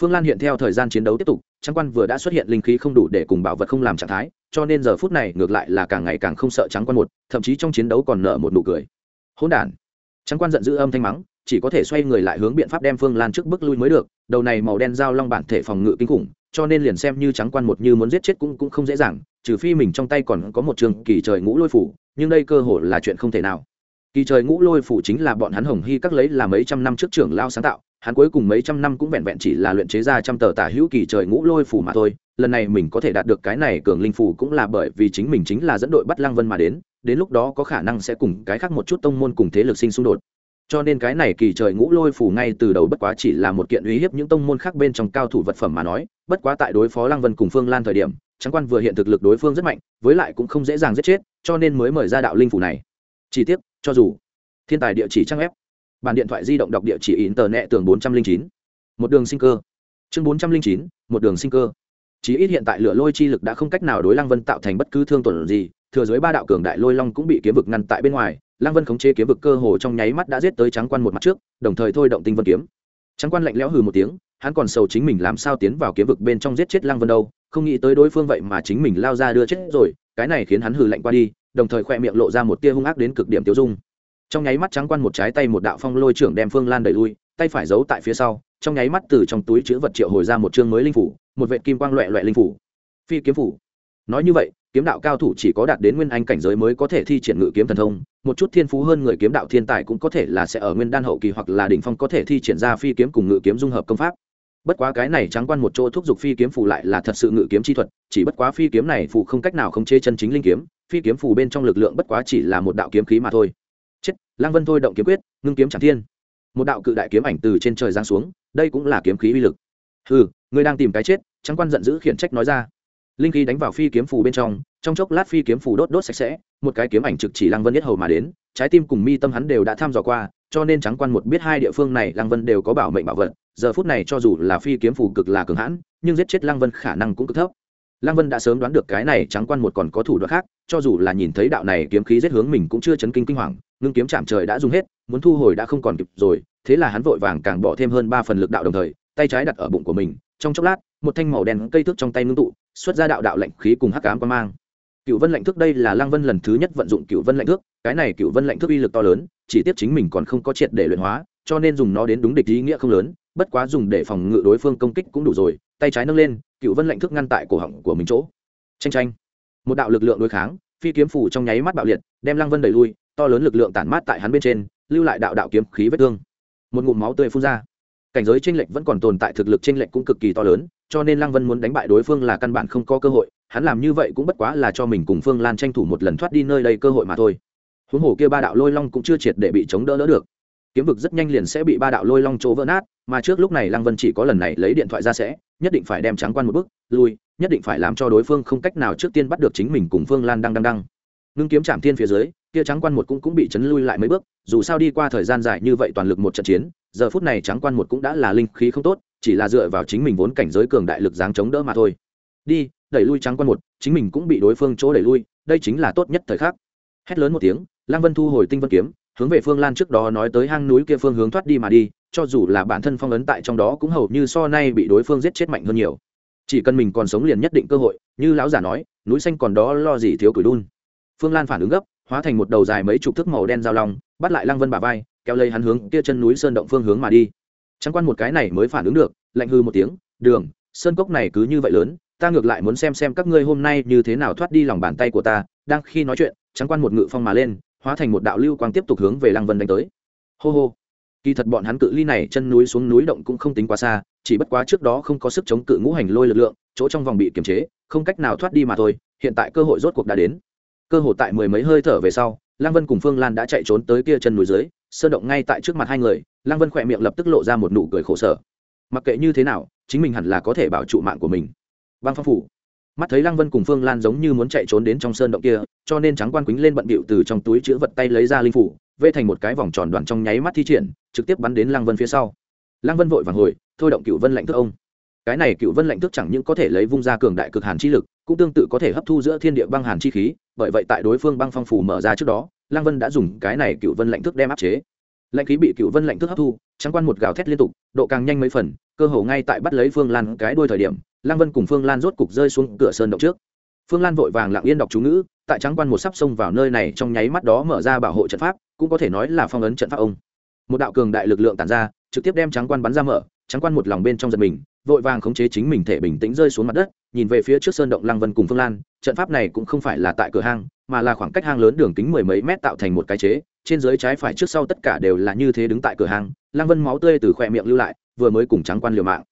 Phương lan hiện theo thời gian chiến đấu tiếp tục trắng quan vừa đã xuất hiện linh khí không đủ để cùng bảo vật không làm trạng thái, cho nên giờ phút này ngược lại là càng ngày càng không sợ trắng quan một, thậm chí trong chiến đấu còn nở một nụ cười. Hỗn đản. Trắng quan giận dữ âm thanh mắng, chỉ có thể xoay người lại hướng biện pháp đem phương lan trước bước lui mới được, đầu này màu đen dao long bản thể phòng ngự kinh khủng, cho nên liền xem như trắng quan một như muốn giết chết cũng cũng không dễ dàng, trừ phi mình trong tay còn có một trường kỳ trời ngũ lôi phủ, nhưng đây cơ hội là chuyện không thể nào kỳ trời ngũ lôi phủ chính là bọn hắn hồng hy các lấy là mấy trăm năm trước trưởng lao sáng tạo, hắn cuối cùng mấy trăm năm cũng vẹn vẹn chỉ là luyện chế ra trăm tờ tả hữu kỳ trời ngũ lôi phủ mà thôi, lần này mình có thể đạt được cái này cường linh phủ cũng là bởi vì chính mình chính là dẫn đội bắt lăng vân mà đến đến lúc đó có khả năng sẽ cùng cái khác một chút tông môn cùng thế lực sinh xung đột. Cho nên cái này kỳ trời ngũ lôi phủ ngay từ đầu bất quá chỉ là một kiện uy hiếp những tông môn khác bên trong cao thủ vật phẩm mà nói, bất quá tại đối phó lăng vân cùng phương lan thời điểm, trắng quan vừa hiện thực lực đối phương rất mạnh, với lại cũng không dễ dàng giết chết, cho nên mới mời ra đạo linh phủ này. Chi tiết cho dù. Thiên tài địa chỉ trang web, bản điện thoại di động đọc địa chỉ in tờ nẹ tường bốn trăm linh chín. Một đường sinh cơ. Chương bốn trăm linh chín một đường sinh cơ. Chí ít hiện tại lửa lôi chi lực đã không cách nào đối lăng vân tạo thành bất cứ thương tổn gì thừa dưới ba đạo cường đại lôi long cũng bị kiếm vực ngăn tại bên ngoài lăng vân khống chế kiếm vực cơ hồ trong nháy mắt đã giết tới trắng quan một mặt trước đồng thời thôi động tinh vân kiếm. Trắng quan lạnh lẽo hừ một tiếng hắn còn sầu chính mình làm sao tiến vào kiếm vực bên trong giết chết lăng vân đâu không nghĩ tới đối phương vậy mà chính mình lao ra đưa chết rồi cái này khiến hắn hừ lạnh qua đi đồng thời khoe miệng lộ ra một tia hung ác đến cực điểm tiêu dung. Trong nháy mắt trắng quan một trái tay một đạo phong lôi trưởng đem phương lan đẩy lui, tay phải giấu tại phía sau, trong nháy mắt từ trong túi chữ vật triệu hồi ra một chương mới linh phủ, một vệ kim quang loẹ loẹ linh phủ. Phi kiếm phủ. Nói như vậy, kiếm đạo cao thủ chỉ có đạt đến nguyên anh cảnh giới mới có thể thi triển ngự kiếm thần thông, một chút thiên phú hơn người kiếm đạo thiên tài cũng có thể là sẽ ở nguyên đan hậu kỳ hoặc là đỉnh phong có thể thi triển ra phi kiếm cùng ngự kiếm dung hợp công pháp bất quá cái này trắng quan một chỗ thúc giục phi kiếm phù lại là thật sự ngự kiếm chi thuật, chỉ bất quá phi kiếm này phù không cách nào không chế chân chính linh kiếm, phi kiếm phù bên trong lực lượng bất quá chỉ là một đạo kiếm khí mà thôi. Chết lang vân thôi động kiếm quyết, ngưng kiếm chẳng thiên. Một đạo cự đại kiếm ảnh từ trên trời giáng xuống, đây cũng là kiếm khí uy lực. Ừ người đang tìm cái chết, trắng quan giận dữ khiển trách nói ra. Linh khí đánh vào phi kiếm phù bên trong trong chốc lát phi kiếm phù đốt đốt sạch sẽ, một cái kiếm ảnh trực chỉ lăng vân nhất hầu mà đến, trái tim cùng mi tâm hắn đều đã tham dò qua cho nên trắng quan một biết hai địa phương này lăng vân đều có bảo mệnh bảo vật, giờ phút này cho dù là phi kiếm phù cực là cường hãn, nhưng giết chết lăng vân khả năng cũng cực thấp. Lăng vân đã sớm đoán được cái này trắng quan một còn có thủ đoạn khác, cho dù là nhìn thấy đạo này kiếm khí giết hướng mình cũng chưa chấn kinh kinh hoàng, ngưng kiếm chạm trời đã dùng hết, muốn thu hồi đã không còn kịp rồi, thế là hắn vội vàng càng bỏ thêm hơn ba phần lực đạo đồng thời, tay trái đặt ở bụng của mình, trong chốc lát, một thanh màu đen cây thước trong tay ngưng tụ, xuất ra đạo đạo lạnh khí cùng hắc ám quan mang cựu vân lạnh thước đây là lăng vân lần thứ nhất vận dụng cựu vân lạnh thước, cái này cựu vân lạnh thước uy lực to lớn, chỉ tiếp chính mình còn không có triệt để luyện hóa, cho nên dùng nó đến đúng địch ý nghĩa không lớn, bất quá dùng để phòng ngự đối phương công kích cũng đủ rồi, tay trái nâng lên cựu vân lạnh thước ngăn tại cổ họng của mình chỗ. Tranh tranh một đạo lực lượng đối kháng, phi kiếm phủ trong nháy mắt bạo liệt, đem lăng vân đẩy lui, to lớn lực lượng tản mát tại hắn bên trên, lưu lại đạo đạo kiếm khí vết thương. Một ngụm máu tươi phun ra. Cảnh giới tranh lệch vẫn còn tồn tại, thực lực tranh lệch cũng cực kỳ to lớn, cho nên lăng vân muốn đánh bại đối phương là căn bản không có cơ hội hắn làm như vậy cũng bất quá là cho mình cùng phương lan tranh thủ một lần thoát đi nơi đây cơ hội mà thôi. Huống hồ kia ba đạo lôi long cũng chưa triệt để bị chống đỡ đỡ được. Kiếm vực rất nhanh liền sẽ bị ba đạo lôi long chỗ vỡ nát, mà trước lúc này lăng vân chỉ có lần này lấy điện thoại ra sẽ, nhất định phải đem trắng quan một bước lui nhất định phải làm cho đối phương không cách nào trước tiên bắt được chính mình cùng phương lan đang đang đang. Ngưng kiếm chạm thiên phía dưới, kia trắng quan một cũng cũng bị chấn lui lại mấy bước, dù sao đi qua thời gian dài như vậy toàn lực một trận chiến, giờ phút này trắng quan một cũng đã là linh khí không tốt, chỉ là dựa vào chính mình vốn cảnh giới cường đại lực dáng chống đỡ mà thôi. Đi đẩy lui trắng quan một, chính mình cũng bị đối phương chỗ đẩy lui, đây chính là tốt nhất thời khắc. Hét lớn một tiếng, lăng vân thu hồi tinh vân kiếm, hướng về phương lan trước đó nói tới hang núi kia phương hướng thoát đi mà đi, cho dù là bản thân phong ấn tại trong đó cũng hầu như so nay bị đối phương giết chết mạnh hơn nhiều. Chỉ cần mình còn sống liền nhất định cơ hội, như lão giả nói, núi xanh còn đó lo gì thiếu cửi đun. Phương lan phản ứng gấp, hóa thành một đầu dài mấy chục thước màu đen dao long, bắt lại lăng vân bà vai, kéo lấy hắn hướng kia chân núi sơn động phương hướng mà đi. Chẳng quan một cái này mới phản ứng được, lạnh hư một tiếng, đường, sơn cốc này cứ như vậy lớn ta ngược lại muốn xem xem các ngươi hôm nay như thế nào thoát đi lòng bàn tay của ta, đang khi nói chuyện, trắng quan một ngự phong mà lên, hóa thành một đạo lưu quang tiếp tục hướng về lăng vân đánh tới. Hô hô. Kỳ thật bọn hắn cự ly này chân núi xuống núi động cũng không tính quá xa, chỉ bất quá trước đó không có sức chống cự ngũ hành lôi lực lượng, chỗ trong vòng bị kiềm chế, không cách nào thoát đi mà thôi, hiện tại cơ hội rốt cuộc đã đến. Cơ hội tại mười mấy hơi thở về sau, lăng vân cùng phương lan đã chạy trốn tới kia chân núi dưới, sơn động ngay tại trước mặt hai người, lăng vân khỏe miệng lập tức lộ ra một nụ cười khổ sở. Mặc kệ như thế nào, chính mình hẳn là có thể bảo trụ mạng của mình băng phong phủ. Mắt thấy lăng vân cùng phương lan giống như muốn chạy trốn đến trong sơn động kia, cho nên trắng quan quýnh lên bận bịu từ trong túi chữ vật tay lấy ra linh phủ, vê thành một cái vòng tròn đoàn trong nháy mắt thi triển, trực tiếp bắn đến lăng vân phía sau. Lăng vân vội vàng hồi, thôi động cựu vân lạnh thức ông. Cái này cựu vân lạnh thức chẳng những có thể lấy vung ra cường đại cực hàn chi lực, cũng tương tự có thể hấp thu giữa thiên địa băng hàn chi khí, bởi vậy tại đối phương băng phong phủ mở ra trước đó, lăng vân đã dùng cái này cựu vân lạnh thức đem áp chế. Lạnh khí bị cựu vân lạnh thức hấp thu, trắng quan một gào thét liên tục, độ càng nhanh mấy phần, cơ hồ ngay tại bắt lấy phương lan cái đuôi thời điểm lăng vân cùng phương lan rốt cục rơi xuống cửa sơn động trước. Phương lan vội vàng lặng yên đọc chú ngữ, tại trắng quan một sắp xông vào nơi này trong nháy mắt đó mở ra bảo hộ trận pháp, cũng có thể nói là phong ấn trận pháp ông. Một đạo cường đại lực lượng tản ra, trực tiếp đem trắng quan bắn ra mở, trắng quan một lòng bên trong giật mình, vội vàng khống chế chính mình thể bình tĩnh rơi xuống mặt đất, nhìn về phía trước sơn động lăng vân cùng phương lan, trận pháp này cũng không phải là tại cửa hang, mà là khoảng cách hang lớn đường kính mười mấy mét tạo thành một cái chế, trên dưới trái phải trước sau tất cả đều là như thế đứng tại cửa hang, lăng vân máu tươi từ khỏe miệng lưu lại, vừa mới cùng trắng quan liều mạng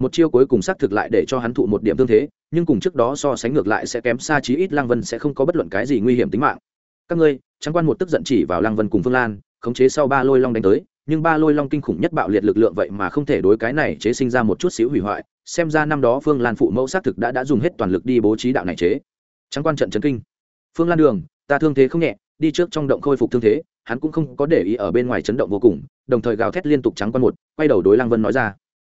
một chiêu cuối cùng xác thực lại để cho hắn thụ một điểm thương thế, nhưng cùng trước đó so sánh ngược lại sẽ kém xa chí ít lăng vân sẽ không có bất luận cái gì nguy hiểm tính mạng. Các ngươi trắng quan một tức giận chỉ vào lăng vân cùng phương lan, khống chế sau ba lôi long đánh tới, nhưng ba lôi long kinh khủng nhất bạo liệt lực lượng vậy mà không thể đối cái này chế sinh ra một chút xíu hủy hoại, xem ra năm đó phương lan phụ mẫu xác thực đã đã dùng hết toàn lực đi bố trí đạo này chế. Trắng quan trận chấn kinh. Phương lan đường, ta thương thế không nhẹ, đi trước trong động khôi phục thương thế, hắn cũng không có để ý ở bên ngoài chấn động vô cùng, đồng thời gào thét liên tục trắng quan một, quay đầu đối lang vân nói ra.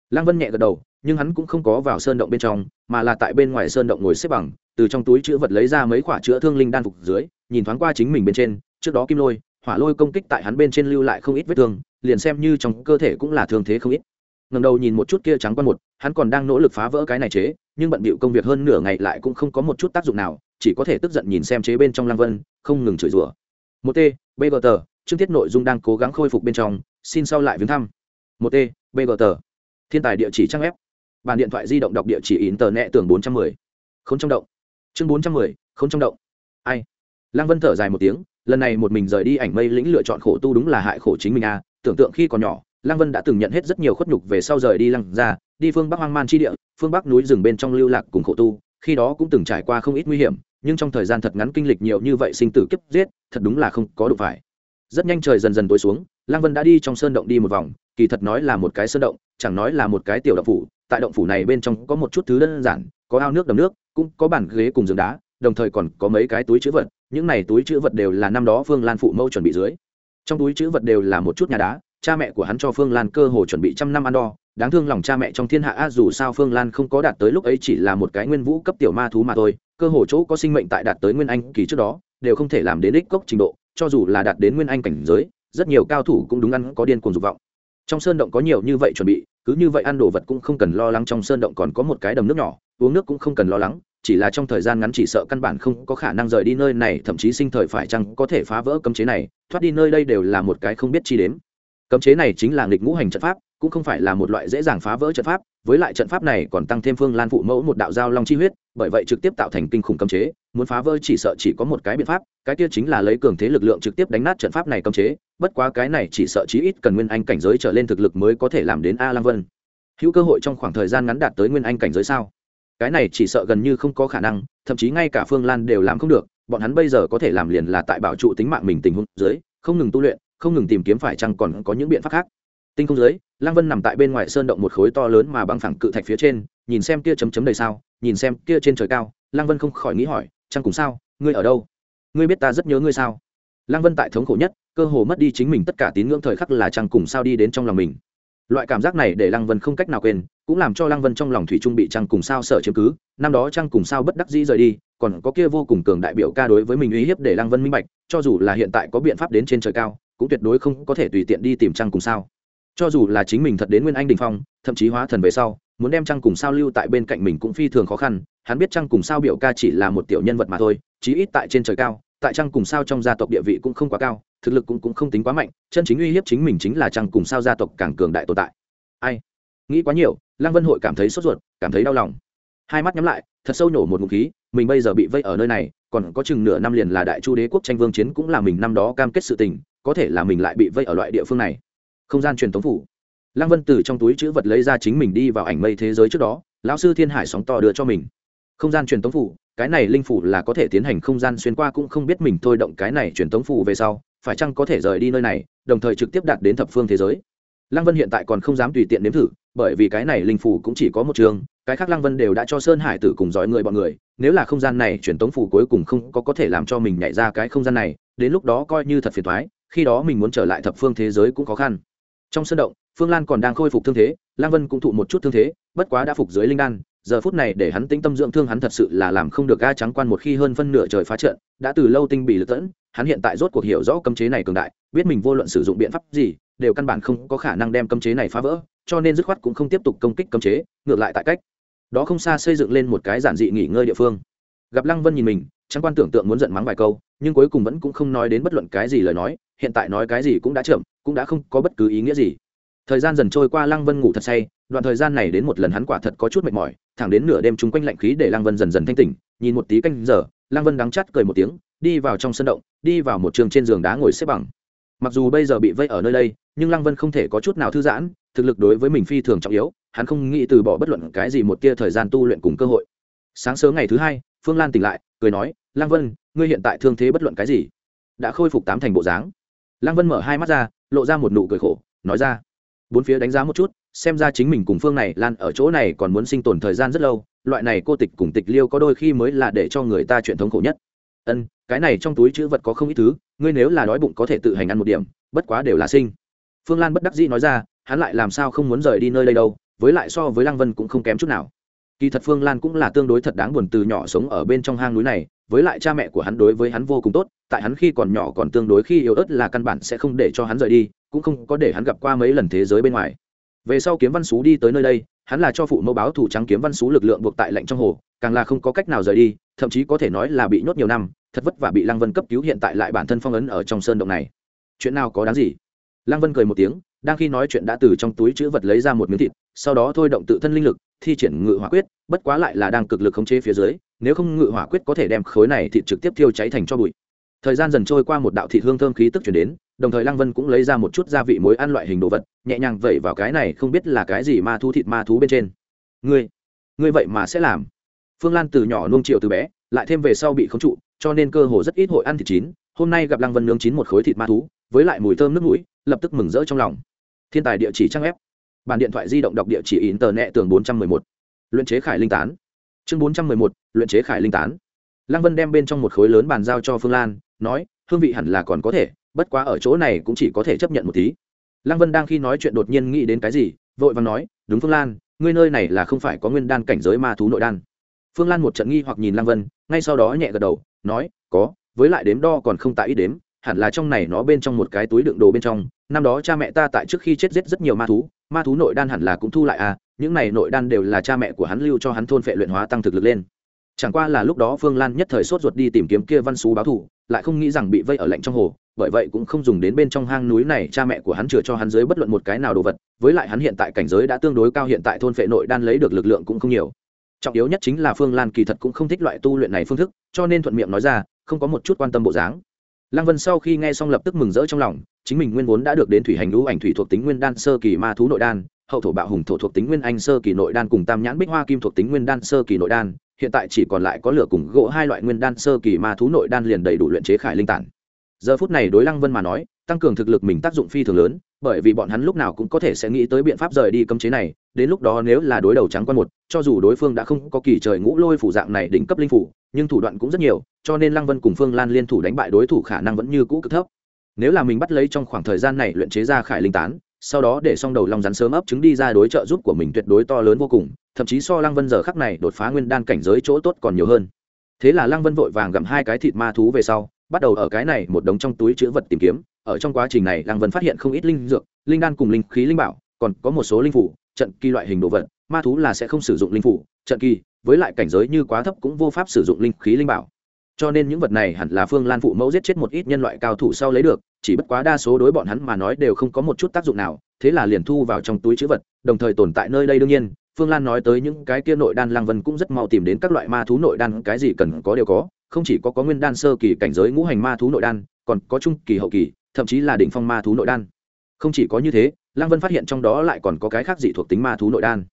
Lang vân nhẹ gật đầu nhưng hắn cũng không có vào sơn động bên trong, mà là tại bên ngoài sơn động ngồi xếp bằng, từ trong túi chữ vật lấy ra mấy khoả chữa thương linh đan phục dưới, nhìn thoáng qua chính mình bên trên, trước đó kim lôi, hỏa lôi công kích tại hắn bên trên lưu lại không ít vết thương, liền xem như trong cơ thể cũng là thương thế không ít. Ngầm đầu nhìn một chút kia trắng quan một, hắn còn đang nỗ lực phá vỡ cái này chế, nhưng bận bịu công việc hơn nửa ngày lại cũng không có một chút tác dụng nào, chỉ có thể tức giận nhìn xem chế bên trong lăng vân, không ngừng chửi rủa. Một t bgt chương tiết nội dung đang cố gắng khôi phục bên trong, xin sau lại viếng thăm. Một t. Bgt thiên tài địa chỉ trang web bàn điện thoại di động đọc địa chỉ in tờ nẹ tưởng bốn trăm mười. Không trong động. Chương bốn trăm mười, không trong động. Ai? Lăng vân thở dài một tiếng, lần này một mình rời đi ảnh mây lĩnh lựa chọn khổ tu đúng là hại khổ chính mình a à. tưởng tượng khi còn nhỏ, lăng vân đã từng nhận hết rất nhiều khuất nhục về sau rời đi lăng ra đi phương bắc hoang man chi địa, phương bắc núi rừng bên trong lưu lạc cùng khổ tu, khi đó cũng từng trải qua không ít nguy hiểm, nhưng trong thời gian thật ngắn kinh lịch nhiều như vậy sinh tử kiếp giết, thật đúng là không có đủ phải. Rất nhanh trời dần dần tối xuống, lăng vân đã đi trong sơn động đi một vòng, kỳ thật nói là một cái sơn động, chẳng nói là một cái tiểu động phủ tại động phủ này bên trong có một chút thứ đơn giản, có ao nước đầm nước, cũng có bàn ghế cùng giường đá, đồng thời còn có mấy cái túi chữ vật, những này túi chữ vật đều là năm đó phương lan phụ mâu chuẩn bị dưới. Trong túi chữ vật đều là một chút nhà đá, cha mẹ của hắn cho phương lan cơ hồ chuẩn bị trăm năm ăn đo đáng thương lòng cha mẹ trong thiên hạ a dù sao phương lan không có đạt tới lúc ấy chỉ là một cái nguyên vũ cấp tiểu ma thú mà thôi, cơ hồ chỗ có sinh mệnh tại đạt tới nguyên anh kỳ trước đó, đều không thể làm đến đích cốc trình độ, cho dù là đạt đến nguyên anh cảnh giới, rất nhiều cao thủ cũng đúng ăn có điên cuồng dục vọng. Trong sơn động có nhiều như vậy chuẩn bị cứ như vậy ăn đồ vật cũng không cần lo lắng trong sơn động còn có một cái đầm nước nhỏ, uống nước cũng không cần lo lắng, chỉ là trong thời gian ngắn chỉ sợ căn bản không có khả năng rời đi nơi này, thậm chí sinh thời phải chăng có thể phá vỡ cấm chế này, thoát đi nơi đây đều là một cái không biết chi đến cấm chế này chính là nghịch ngũ hành trận pháp, cũng không phải là một loại dễ dàng phá vỡ trận pháp, với lại trận pháp này còn tăng thêm phương lan phụ mẫu một đạo giao long chi huyết, bởi vậy trực tiếp tạo thành kinh khủng cấm chế muốn phá vỡ chỉ sợ chỉ có một cái biện pháp, cái kia chính là lấy cường thế lực lượng trực tiếp đánh nát trận pháp này cấm chế, bất quá cái này chỉ sợ chí ít cần nguyên anh cảnh giới trở lên thực lực mới có thể làm đến a lang vân. Hữu cơ hội trong khoảng thời gian ngắn đạt tới nguyên anh cảnh giới sao? Cái này chỉ sợ gần như không có khả năng, thậm chí ngay cả phương lan đều làm không được, bọn hắn bây giờ có thể làm liền là tại bảo trụ tính mạng mình tình huống dưới, không ngừng tu luyện, không ngừng tìm kiếm phải chăng còn có những biện pháp khác. Tinh không dưới lang vân nằm tại bên ngoài sơn động một khối to lớn mà băng phẳng cự thạch phía trên nhìn xem kia chấm chấm đầy sao, nhìn xem kia trên trời cao lang vân không khỏi nghĩ hỏi, trăng cùng sao? Ngươi ở đâu? Ngươi biết ta rất nhớ ngươi sao? Lang vân tại thống khổ nhất, cơ hồ mất đi chính mình tất cả tín ngưỡng thời khắc là trăng cùng sao đi đến trong lòng mình. Loại cảm giác này để lăng vân không cách nào quên, cũng làm cho lăng vân trong lòng thủy trung bị trăng cùng sao sợ chiếm cứ. Năm đó trăng cùng sao bất đắc dĩ rời đi, còn có kia vô cùng cường đại biểu ca đối với mình uy hiếp để lăng vân minh bạch, cho dù là hiện tại có biện pháp đến trên trời cao, cũng tuyệt đối không có thể tùy tiện đi tìm trăng cùng sao cho dù là chính mình thật đến nguyên anh đình phong thậm chí hóa thần về sau muốn đem trăng cùng sao lưu tại bên cạnh mình cũng phi thường khó khăn hắn biết trăng cùng sao biểu ca chỉ là một tiểu nhân vật mà thôi chí ít tại trên trời cao tại trăng cùng sao trong gia tộc địa vị cũng không quá cao thực lực cũng, cũng không tính quá mạnh chân chính uy hiếp chính mình chính là trăng cùng sao gia tộc càng cường đại tồn tại. Ai? Nghĩ quá nhiều lăng vân hội cảm thấy sốt ruột cảm thấy đau lòng. Hai mắt nhắm lại thật sâu nhổ một ngụm khí mình bây giờ bị vây ở nơi này còn có chừng nửa năm liền là đại chu đế quốc tranh vương chiến cũng là mình năm đó cam kết sự tình có thể là mình lại bị vây ở loại địa phương này không gian truyền thống phủ. Lăng vân từ trong túi chữ vật lấy ra chính mình đi vào ảnh mây thế giới trước đó, lão sư thiên hải sóng to đưa cho mình. Không gian truyền thống phủ, cái này linh phủ là có thể tiến hành không gian xuyên qua cũng không biết mình thôi động cái này truyền thống phủ về sau, phải chăng có thể rời đi nơi này, đồng thời trực tiếp đạt đến thập phương thế giới. Lăng vân hiện tại còn không dám tùy tiện nếm thử, bởi vì cái này linh phủ cũng chỉ có một trường, cái khác lăng vân đều đã cho sơn hải tử cùng dõi người bọn người, nếu là không gian này truyền tống phủ cuối cùng không có có thể làm cho mình nhảy ra cái không gian này, đến lúc đó coi như thật phiền thoái khi đó mình muốn trở lại thập phương thế giới cũng khó khăn trong sân động, phương lan còn đang khôi phục thương thế lang vân cũng thụ một chút thương thế, bất quá đã phục dưới linh đan, giờ phút này để hắn tĩnh tâm dưỡng thương hắn thật sự là làm không được ga trắng quan một khi hơn phân nửa trời phá trận, đã từ lâu tinh bị lật tẫn, hắn hiện tại rốt cuộc hiểu rõ cấm chế này cường đại, biết mình vô luận sử dụng biện pháp gì, đều căn bản không có khả năng đem cấm chế này phá vỡ, cho nên dứt khoát cũng không tiếp tục công kích cấm chế, ngược lại tại cách. Đó không xa xây dựng lên một cái giản dị nghỉ ngơi địa phương. Gặp lăng vân nhìn mình trắng quan tưởng tượng muốn giận mắng vài câu, nhưng cuối cùng vẫn cũng không nói đến bất luận cái gì lời nói, hiện tại nói cái gì cũng đã chậm, cũng đã không có bất cứ ý nghĩa gì. Thời gian dần trôi qua, lăng vân ngủ thật say, đoạn thời gian này đến một lần hắn quả thật có chút mệt mỏi, thẳng đến nửa đêm chung quanh lạnh khí để lăng vân dần dần thanh tỉnh, nhìn một tí canh giờ, lăng vân đắng chắt cười một tiếng, đi vào trong sân động, đi vào một trường trên giường đá ngồi xếp bằng. Mặc dù bây giờ bị vây ở nơi đây, nhưng lăng vân không thể có chút nào thư giãn, thực lực đối với mình phi thường trọng yếu, hắn không nghĩ từ bỏ bất luận cái gì một tia thời gian tu luyện cùng cơ hội. Sáng sớm ngày thứ hai, phương lan tỉnh lại cười nói, lăng vân, ngươi hiện tại thương thế bất luận cái gì. Đã khôi phục tám thành bộ dáng. Lăng vân mở hai mắt ra, lộ ra một nụ cười khổ, nói ra, bốn phía đánh giá một chút, xem ra chính mình cùng phương này lan ở chỗ này còn muốn sinh tồn thời gian rất lâu, loại này cô tịch cùng tịch liêu có đôi khi mới là để cho người ta chuyện thống khổ nhất. Ân, cái này trong túi chữ vật có không ít thứ, ngươi nếu là đói bụng có thể tự hành ăn một điểm, bất quá đều là sinh. Phương lan bất đắc dĩ nói ra, hắn lại làm sao không muốn rời đi nơi đây đâu, với lại so với lăng vân cũng không kém chút nào kỳ thật phương lan cũng là tương đối thật đáng buồn từ nhỏ sống ở bên trong hang núi này, với lại cha mẹ của hắn đối với hắn vô cùng tốt, tại hắn khi còn nhỏ còn tương đối khi yếu ớt là căn bản sẽ không để cho hắn rời đi, cũng không có để hắn gặp qua mấy lần thế giới bên ngoài. Về sau kiếm văn xú đi tới nơi đây, hắn là cho phụ mẫu báo thủ trắng kiếm văn xú lực lượng buộc tại lệnh trong hồ, càng là không có cách nào rời đi, thậm chí có thể nói là bị nhốt nhiều năm, thật vất vả bị lăng vân cấp cứu hiện tại lại bản thân phong ấn ở trong sơn động này. Chuyện nào có đáng gì? Lăng vân cười một tiếng đang khi nói chuyện đã từ trong túi chữ vật lấy ra một miếng thịt, sau đó thôi động tự thân linh lực, thi triển ngự hỏa quyết, bất quá lại là đang cực lực khống chế phía dưới, nếu không ngự hỏa quyết có thể đem khối này thịt trực tiếp thiêu cháy thành cho bụi. Thời gian dần trôi qua một đạo thịt hương thơm khí tức chuyển đến, đồng thời lăng vân cũng lấy ra một chút gia vị mối ăn loại hình đồ vật, nhẹ nhàng vẩy vào cái này không biết là cái gì ma thu thịt ma thú bên trên. Ngươi ngươi vậy mà sẽ làm? Phương lan từ nhỏ nuông triệu từ bé, lại thêm về sau bị khống trụ, cho nên cơ hồ rất ít hội ăn thịt chín. Hôm nay gặp lăng vân nướng chín một khối thịt ma thú, với lại mùi thơm nước mũi, lập tức mừng rỡ trong lòng thiên tài địa chỉ trang web, bản điện thoại di động đọc địa chỉ in tờ nẹ tường bốn trăm mười một. Luyện chế khải linh tán. Chương bốn trăm mười một luyện chế khải linh tán. Lăng vân đem bên trong một khối lớn bàn giao cho phương lan nói hương vị hẳn là còn có thể bất quá ở chỗ này cũng chỉ có thể chấp nhận một tí. Lăng vân đang khi nói chuyện đột nhiên nghĩ đến cái gì vội vàng nói đúng phương lan ngươi nơi này là không phải có nguyên đan cảnh giới ma thú nội đan. Phương lan một trận nghi hoặc nhìn lăng vân ngay sau đó nhẹ gật đầu nói có với lại đếm đo còn không tại ít đếm hẳn là trong này nó bên trong một cái túi đựng đồ bên trong năm đó cha mẹ ta tại trước khi chết giết rất nhiều ma thú ma thú nội đan hẳn là cũng thu lại à những này nội đan đều là cha mẹ của hắn lưu cho hắn thôn phệ luyện hóa tăng thực lực lên. Chẳng qua là lúc đó phương lan nhất thời sốt ruột đi tìm kiếm kia văn xú báo thù, lại không nghĩ rằng bị vây ở lạnh trong hồ, bởi vậy cũng không dùng đến bên trong hang núi này, cha mẹ của hắn chừa cho hắn dưới bất luận một cái nào đồ vật, với lại hắn hiện tại cảnh giới đã tương đối cao, hiện tại thôn phệ nội đan lấy được lực lượng cũng không nhiều. Trọng yếu nhất chính là phương lan kỳ thật cũng không thích loại tu luyện này phương thức, cho nên thuận miệng nói ra, không có một chút quan tâm bộ dáng. Lăng vân sau khi nghe xong lập tức mừng rỡ trong lòng chính mình nguyên vốn đã được đến thủy hành lũ ảnh thủy thuộc tính nguyên đan sơ kỳ ma thú nội đan, hậu thổ bạo hùng thổ thuộc tính nguyên anh sơ kỳ nội đan cùng tam nhãn bích hoa kim thuộc tính nguyên đan sơ kỳ nội đan, hiện tại chỉ còn lại có lửa cùng gỗ hai loại nguyên đan sơ kỳ ma thú nội đan liền đầy đủ luyện chế khải linh tản. Giờ phút này đối lăng vân mà nói, tăng cường thực lực mình tác dụng phi thường lớn, bởi vì bọn hắn lúc nào cũng có thể sẽ nghĩ tới biện pháp rời đi cấm chế này, đến lúc đó nếu là đối đầu trắng quan một, cho dù đối phương đã không có kỳ trời ngũ lôi phủ dạng này đỉnh cấp linh phủ, nhưng thủ đoạn cũng rất nhiều, cho nên lăng vân cùng phương lan liên thủ đánh bại đối thủ khả năng vẫn như cũ cực thấp nếu là mình bắt lấy trong khoảng thời gian này luyện chế ra khải linh tán, sau đó để xong đầu long rắn sớm ấp trứng đi ra đối trợ giúp của mình tuyệt đối to lớn vô cùng, thậm chí so lăng vân giờ khắc này đột phá nguyên đan cảnh giới chỗ tốt còn nhiều hơn. Thế là lăng vân vội vàng gặm hai cái thịt ma thú về sau, bắt đầu ở cái này một đống trong túi chữ vật tìm kiếm. Ở trong quá trình này, lăng vân phát hiện không ít linh dược, linh đan cùng linh khí linh bảo, còn có một số linh phủ, trận kỳ loại hình đồ vật, ma thú là sẽ không sử dụng linh phủ, trận kỳ, với lại cảnh giới như quá thấp cũng vô pháp sử dụng linh khí linh bảo cho nên những vật này hẳn là phương lan phụ mẫu giết chết một ít nhân loại cao thủ sau lấy được, chỉ bất quá đa số đối bọn hắn mà nói đều không có một chút tác dụng nào, thế là liền thu vào trong túi chữ vật, đồng thời tồn tại nơi đây đương nhiên. Phương lan nói tới những cái kia nội đan lang vân cũng rất mau tìm đến các loại ma thú nội đan, cái gì cần có đều có, không chỉ có có nguyên đan sơ kỳ cảnh giới ngũ hành ma thú nội đan, còn có trung kỳ, hậu kỳ, thậm chí là đỉnh phong ma thú nội đan. Không chỉ có như thế lang vân phát hiện trong đó lại còn có cái khác gì thuộc tính ma thú nội đan.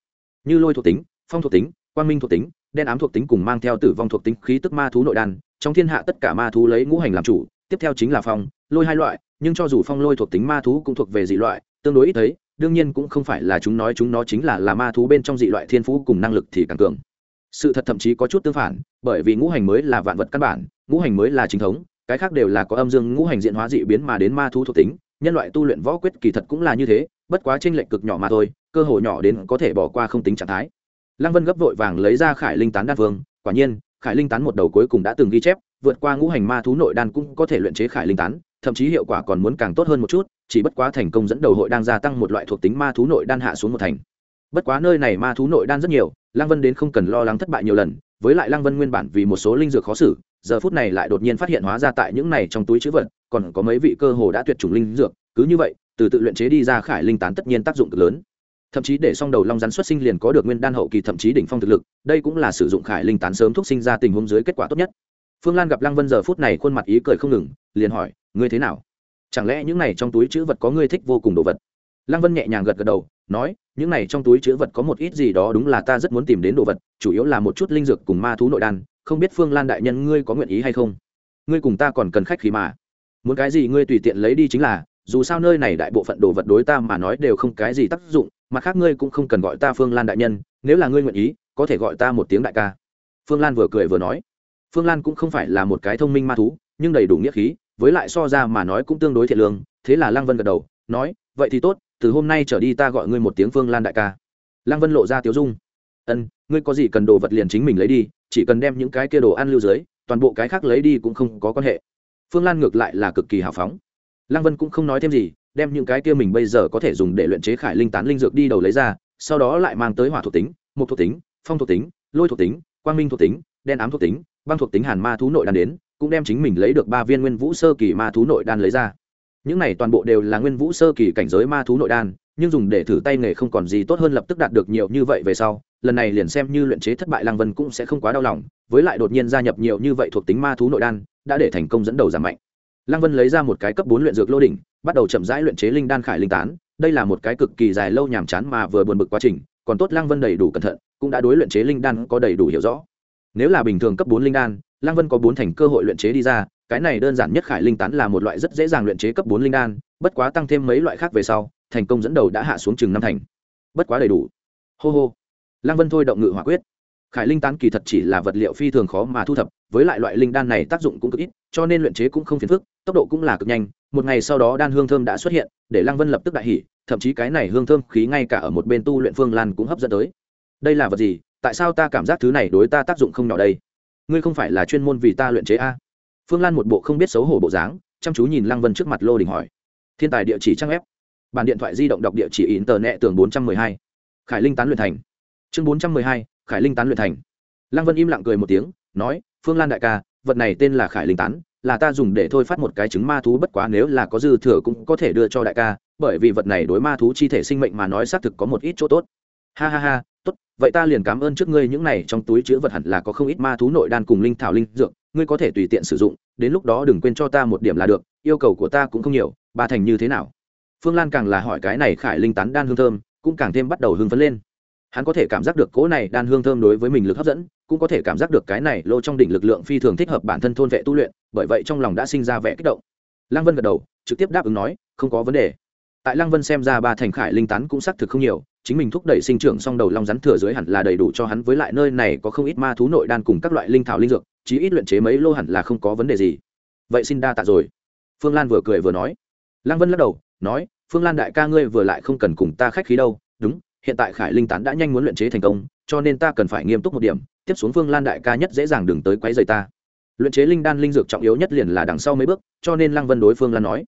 Như lôi thuộc tính, phong thuộc tính, quang minh thuộc tính đen ám thuộc tính cùng mang theo tử vong thuộc tính khí tức ma thú nội đan, trong thiên hạ tất cả ma thú lấy ngũ hành làm chủ, tiếp theo chính là phong, lôi hai loại, nhưng cho dù phong lôi thuộc tính ma thú cũng thuộc về dị loại, tương đối ít thấy, đương nhiên cũng không phải là chúng nói chúng nó chính là là ma thú bên trong dị loại thiên phú cùng năng lực thì càng cường. Sự thật thậm chí có chút tương phản, bởi vì ngũ hành mới là vạn vật căn bản, ngũ hành mới là chính thống, cái khác đều là có âm dương ngũ hành diện hóa dị biến mà đến ma thú thuộc tính, nhân loại tu luyện võ quyết kỳ thật cũng là như thế, bất quá tranh lệch cực nhỏ mà thôi, cơ hội nhỏ đến có thể bỏ qua không tính trạng thái lăng vân gấp vội vàng lấy ra khải linh tán đan vương. quả nhiên, khải linh tán một đầu cuối cùng đã từng ghi chép, vượt qua ngũ hành ma thú nội đan cũng có thể luyện chế khải linh tán, thậm chí hiệu quả còn muốn càng tốt hơn một chút, chỉ bất quá thành công dẫn đầu hội đang gia tăng một loại thuộc tính ma thú nội đan hạ xuống một thành bất quá nơi này ma thú nội đan rất nhiều, lăng vân đến không cần lo lắng thất bại nhiều lần, với lại lăng vân nguyên bản vì một số linh dược khó xử, giờ phút này lại đột nhiên phát hiện hóa ra tại những này trong túi chữ vật, còn có mấy vị cơ hồ đã tuyệt chủng linh dược, cứ như vậy, từ tự luyện chế đi ra khải linh tán tất nhiên tác dụng cực lớn thậm chí để song đầu long rắn xuất sinh liền có được nguyên đan hậu kỳ, thậm chí đỉnh phong thực lực, đây cũng là sử dụng khải linh tán sớm thuốc sinh ra tình huống dưới kết quả tốt nhất. Phương lan gặp lăng vân giờ phút này khuôn mặt ý cười không ngừng, liền hỏi, ngươi thế nào? Chẳng lẽ những này trong túi chữ vật có ngươi thích vô cùng đồ vật? Lăng vân nhẹ nhàng gật gật đầu, nói, những này trong túi chữ vật có một ít gì đó đúng là ta rất muốn tìm đến đồ vật, chủ yếu là một chút linh dược cùng ma thú nội đan, không biết phương lan đại nhân ngươi có nguyện ý hay không? Ngươi cùng ta còn cần khách khí mà. Muốn cái gì ngươi tùy tiện lấy đi chính là, dù sao nơi này đại bộ phận đồ vật đối ta mà nói đều không cái gì tác dụng mặt khác ngươi cũng không cần gọi ta phương lan đại nhân, nếu là ngươi nguyện ý, có thể gọi ta một tiếng đại ca. Phương lan vừa cười vừa nói. Phương lan cũng không phải là một cái thông minh ma thú, nhưng đầy đủ nghĩa khí, với lại so ra mà nói cũng tương đối thiệt lương, thế là lăng vân gật đầu, nói, vậy thì tốt, từ hôm nay trở đi ta gọi ngươi một tiếng phương lan đại ca. Lăng vân lộ ra tiếu dung. Ân, ngươi có gì cần đồ vật liền chính mình lấy đi, chỉ cần đem những cái kia đồ ăn lưu dưới, toàn bộ cái khác lấy đi cũng không có quan hệ. Phương lan ngược lại là cực kỳ hào phóng. Lăng vân cũng không nói thêm gì đem những cái kia mình bây giờ có thể dùng để luyện chế khải linh tán linh dược đi đầu lấy ra, sau đó lại mang tới hỏa thuộc tính một thuộc tính, phong thuộc tính, lôi thuộc tính, quang minh thuộc tính, đen ám thuộc tính, băng thuộc tính hàn ma thú nội đan đến, cũng đem chính mình lấy được ba viên nguyên vũ sơ kỳ ma thú nội đan lấy ra. Những này toàn bộ đều là nguyên vũ sơ kỳ cảnh giới ma thú nội đan, nhưng dùng để thử tay nghề không còn gì tốt hơn lập tức đạt được nhiều như vậy về sau, lần này liền xem như luyện chế thất bại lăng vân cũng sẽ không quá đau lòng, với lại đột nhiên gia nhập nhiều như vậy thuộc tính ma thú nội đan, đã để thành công dẫn đầu giảm mạnh lăng vân lấy ra một cái cấp bốn luyện dược lô đỉnh, bắt đầu chậm rãi luyện chế linh đan khải linh tán. Đây là một cái cực kỳ dài lâu nhàm chán mà vừa buồn bực quá trình, còn tốt lăng vân đầy đủ cẩn thận, cũng đã đối luyện chế linh đan có đầy đủ hiểu rõ. Nếu là bình thường cấp bốn linh đan, lăng vân có bốn thành cơ hội luyện chế đi ra, cái này đơn giản nhất khải linh tán là một loại rất dễ dàng luyện chế cấp bốn linh đan, bất quá tăng thêm mấy loại khác về sau, thành công dẫn đầu đã hạ xuống chừng năm thành. Bất quá đầy đủ. Hô hô. Lăng vân thôi động ngự hỏa quyết khải linh tán kỳ thật chỉ là vật liệu phi thường khó mà thu thập, với lại loại linh đan này tác dụng cũng cực ít, cho nên luyện chế cũng không phiền phức, tốc độ cũng là cực nhanh. Một ngày sau đó đan hương thơm đã xuất hiện, để lăng vân lập tức đại hỉ, thậm chí cái này hương thơm khí ngay cả ở một bên tu luyện phương lan cũng hấp dẫn tới. Đây là vật gì? Tại sao ta cảm giác thứ này đối ta tác dụng không nhỏ đây? Ngươi không phải là chuyên môn vì ta luyện chế a phương lan một bộ không biết xấu hổ bộ dáng, chăm chú nhìn lăng vân trước mặt lô đình hỏi. Thiên tài địa chỉ trang ép bàn điện thoại di động đọc địa chỉ in tờ nẹ tường bốn trăm mười hai. Khải linh tán luyện thành. Chương bốn trăm mười hai khải linh tán luyện thành. Lăng vân im lặng cười một tiếng, nói, phương lan đại ca, vật này tên là khải linh tán, là ta dùng để thôi phát một cái trứng ma thú, bất quá nếu là có dư thừa cũng có thể đưa cho đại ca, bởi vì vật này đối ma thú chi thể sinh mệnh mà nói xác thực có một ít chỗ tốt. Ha ha ha, tốt, vậy ta liền cảm ơn trước ngươi, những này trong túi chứa vật hẳn là có không ít ma thú nội đan cùng linh thảo linh dược, ngươi có thể tùy tiện sử dụng, đến lúc đó đừng quên cho ta một điểm là được, yêu cầu của ta cũng không nhiều, ba thành như thế nào? Phương lan càng là hỏi cái này khải linh tán đan hương thơm, cũng càng thêm bắt đầu hưng phấn lên hắn có thể cảm giác được cỗ này đan hương thơm đối với mình lực hấp dẫn, cũng có thể cảm giác được cái này lô trong đỉnh lực lượng phi thường thích hợp bản thân thôn vệ tu luyện, bởi vậy trong lòng đã sinh ra vẻ kích động. Lăng vân gật đầu, trực tiếp đáp ứng nói, không có vấn đề. Tại lăng vân xem ra ba thành khải linh tán cũng xác thực không nhiều, chính mình thúc đẩy sinh trưởng song đầu long rắn thừa dưới hẳn là đầy đủ cho hắn, với lại nơi này có không ít ma thú nội đan cùng các loại linh thảo linh dược, chí ít luyện chế mấy lô hẳn là không có vấn đề gì. Vậy xin đa tạ rồi. Phương lan vừa cười vừa nói. Lăng vân lắc đầu, nói, phương lan đại ca ngươi vừa lại không cần cùng ta khách khí đâu. Đúng hiện tại khải linh tán đã nhanh muốn luyện chế thành công, cho nên ta cần phải nghiêm túc một điểm, tiếp xuống phương lan đại ca nhất dễ dàng đừng tới quấy rầy ta. Luyện chế linh đan linh dược trọng yếu nhất liền là đằng sau mấy bước, cho nên lăng vân đối phương lan nói.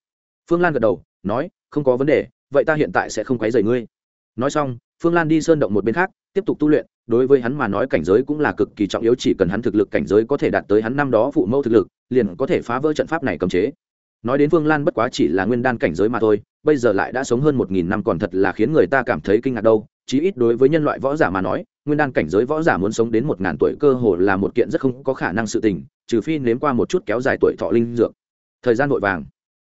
Phương lan gật đầu, nói, không có vấn đề, vậy ta hiện tại sẽ không quấy rầy ngươi. Nói xong, phương lan đi sơn động một bên khác, tiếp tục tu luyện, đối với hắn mà nói cảnh giới cũng là cực kỳ trọng yếu, chỉ cần hắn thực lực cảnh giới có thể đạt tới hắn năm đó phụ mẫu thực lực, liền có thể phá vỡ trận pháp này cầm chế nói đến phương lan bất quá chỉ là nguyên đan cảnh giới mà thôi, bây giờ lại đã sống hơn một nghìn năm còn thật là khiến người ta cảm thấy kinh ngạc đâu. Chí ít đối với nhân loại võ giả mà nói, nguyên đan cảnh giới võ giả muốn sống đến một ngàn tuổi cơ hồ là một kiện rất không có khả năng sự tình, trừ phi nếm qua một chút kéo dài tuổi thọ linh dược. Thời gian vội vàng.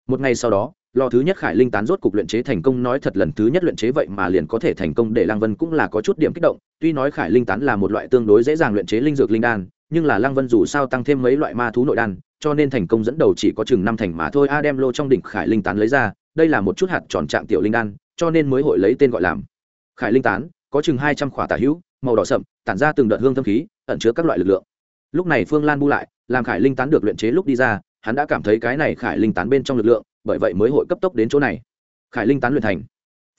Một ngày sau đó, lò thứ nhất khải linh tán rốt cục luyện chế thành công, nói thật lần thứ nhất luyện chế vậy mà liền có thể thành công để lăng vân cũng là có chút điểm kích động. Tuy nói khải linh tán là một loại tương đối dễ dàng luyện chế linh dược linh đan, nhưng là lăng vân dù sao tăng thêm mấy loại ma thú nội đan cho nên thành công dẫn đầu chỉ có chừng năm thành mà thôi. A đem lô trong đỉnh khải linh tán lấy ra, đây là một chút hạt tròn trạng tiểu linh đan, cho nên mới hội lấy tên gọi làm khải linh tán, có chừng hai trăm khỏa tả hữu, màu đỏ sậm, tản ra từng đợt hương thâm khí, ẩn chứa các loại lực lượng. Lúc này phương lan bu lại, làm khải linh tán được luyện chế lúc đi ra, hắn đã cảm thấy cái này khải linh tán bên trong lực lượng, bởi vậy mới hội cấp tốc đến chỗ này. Khải linh tán luyện thành.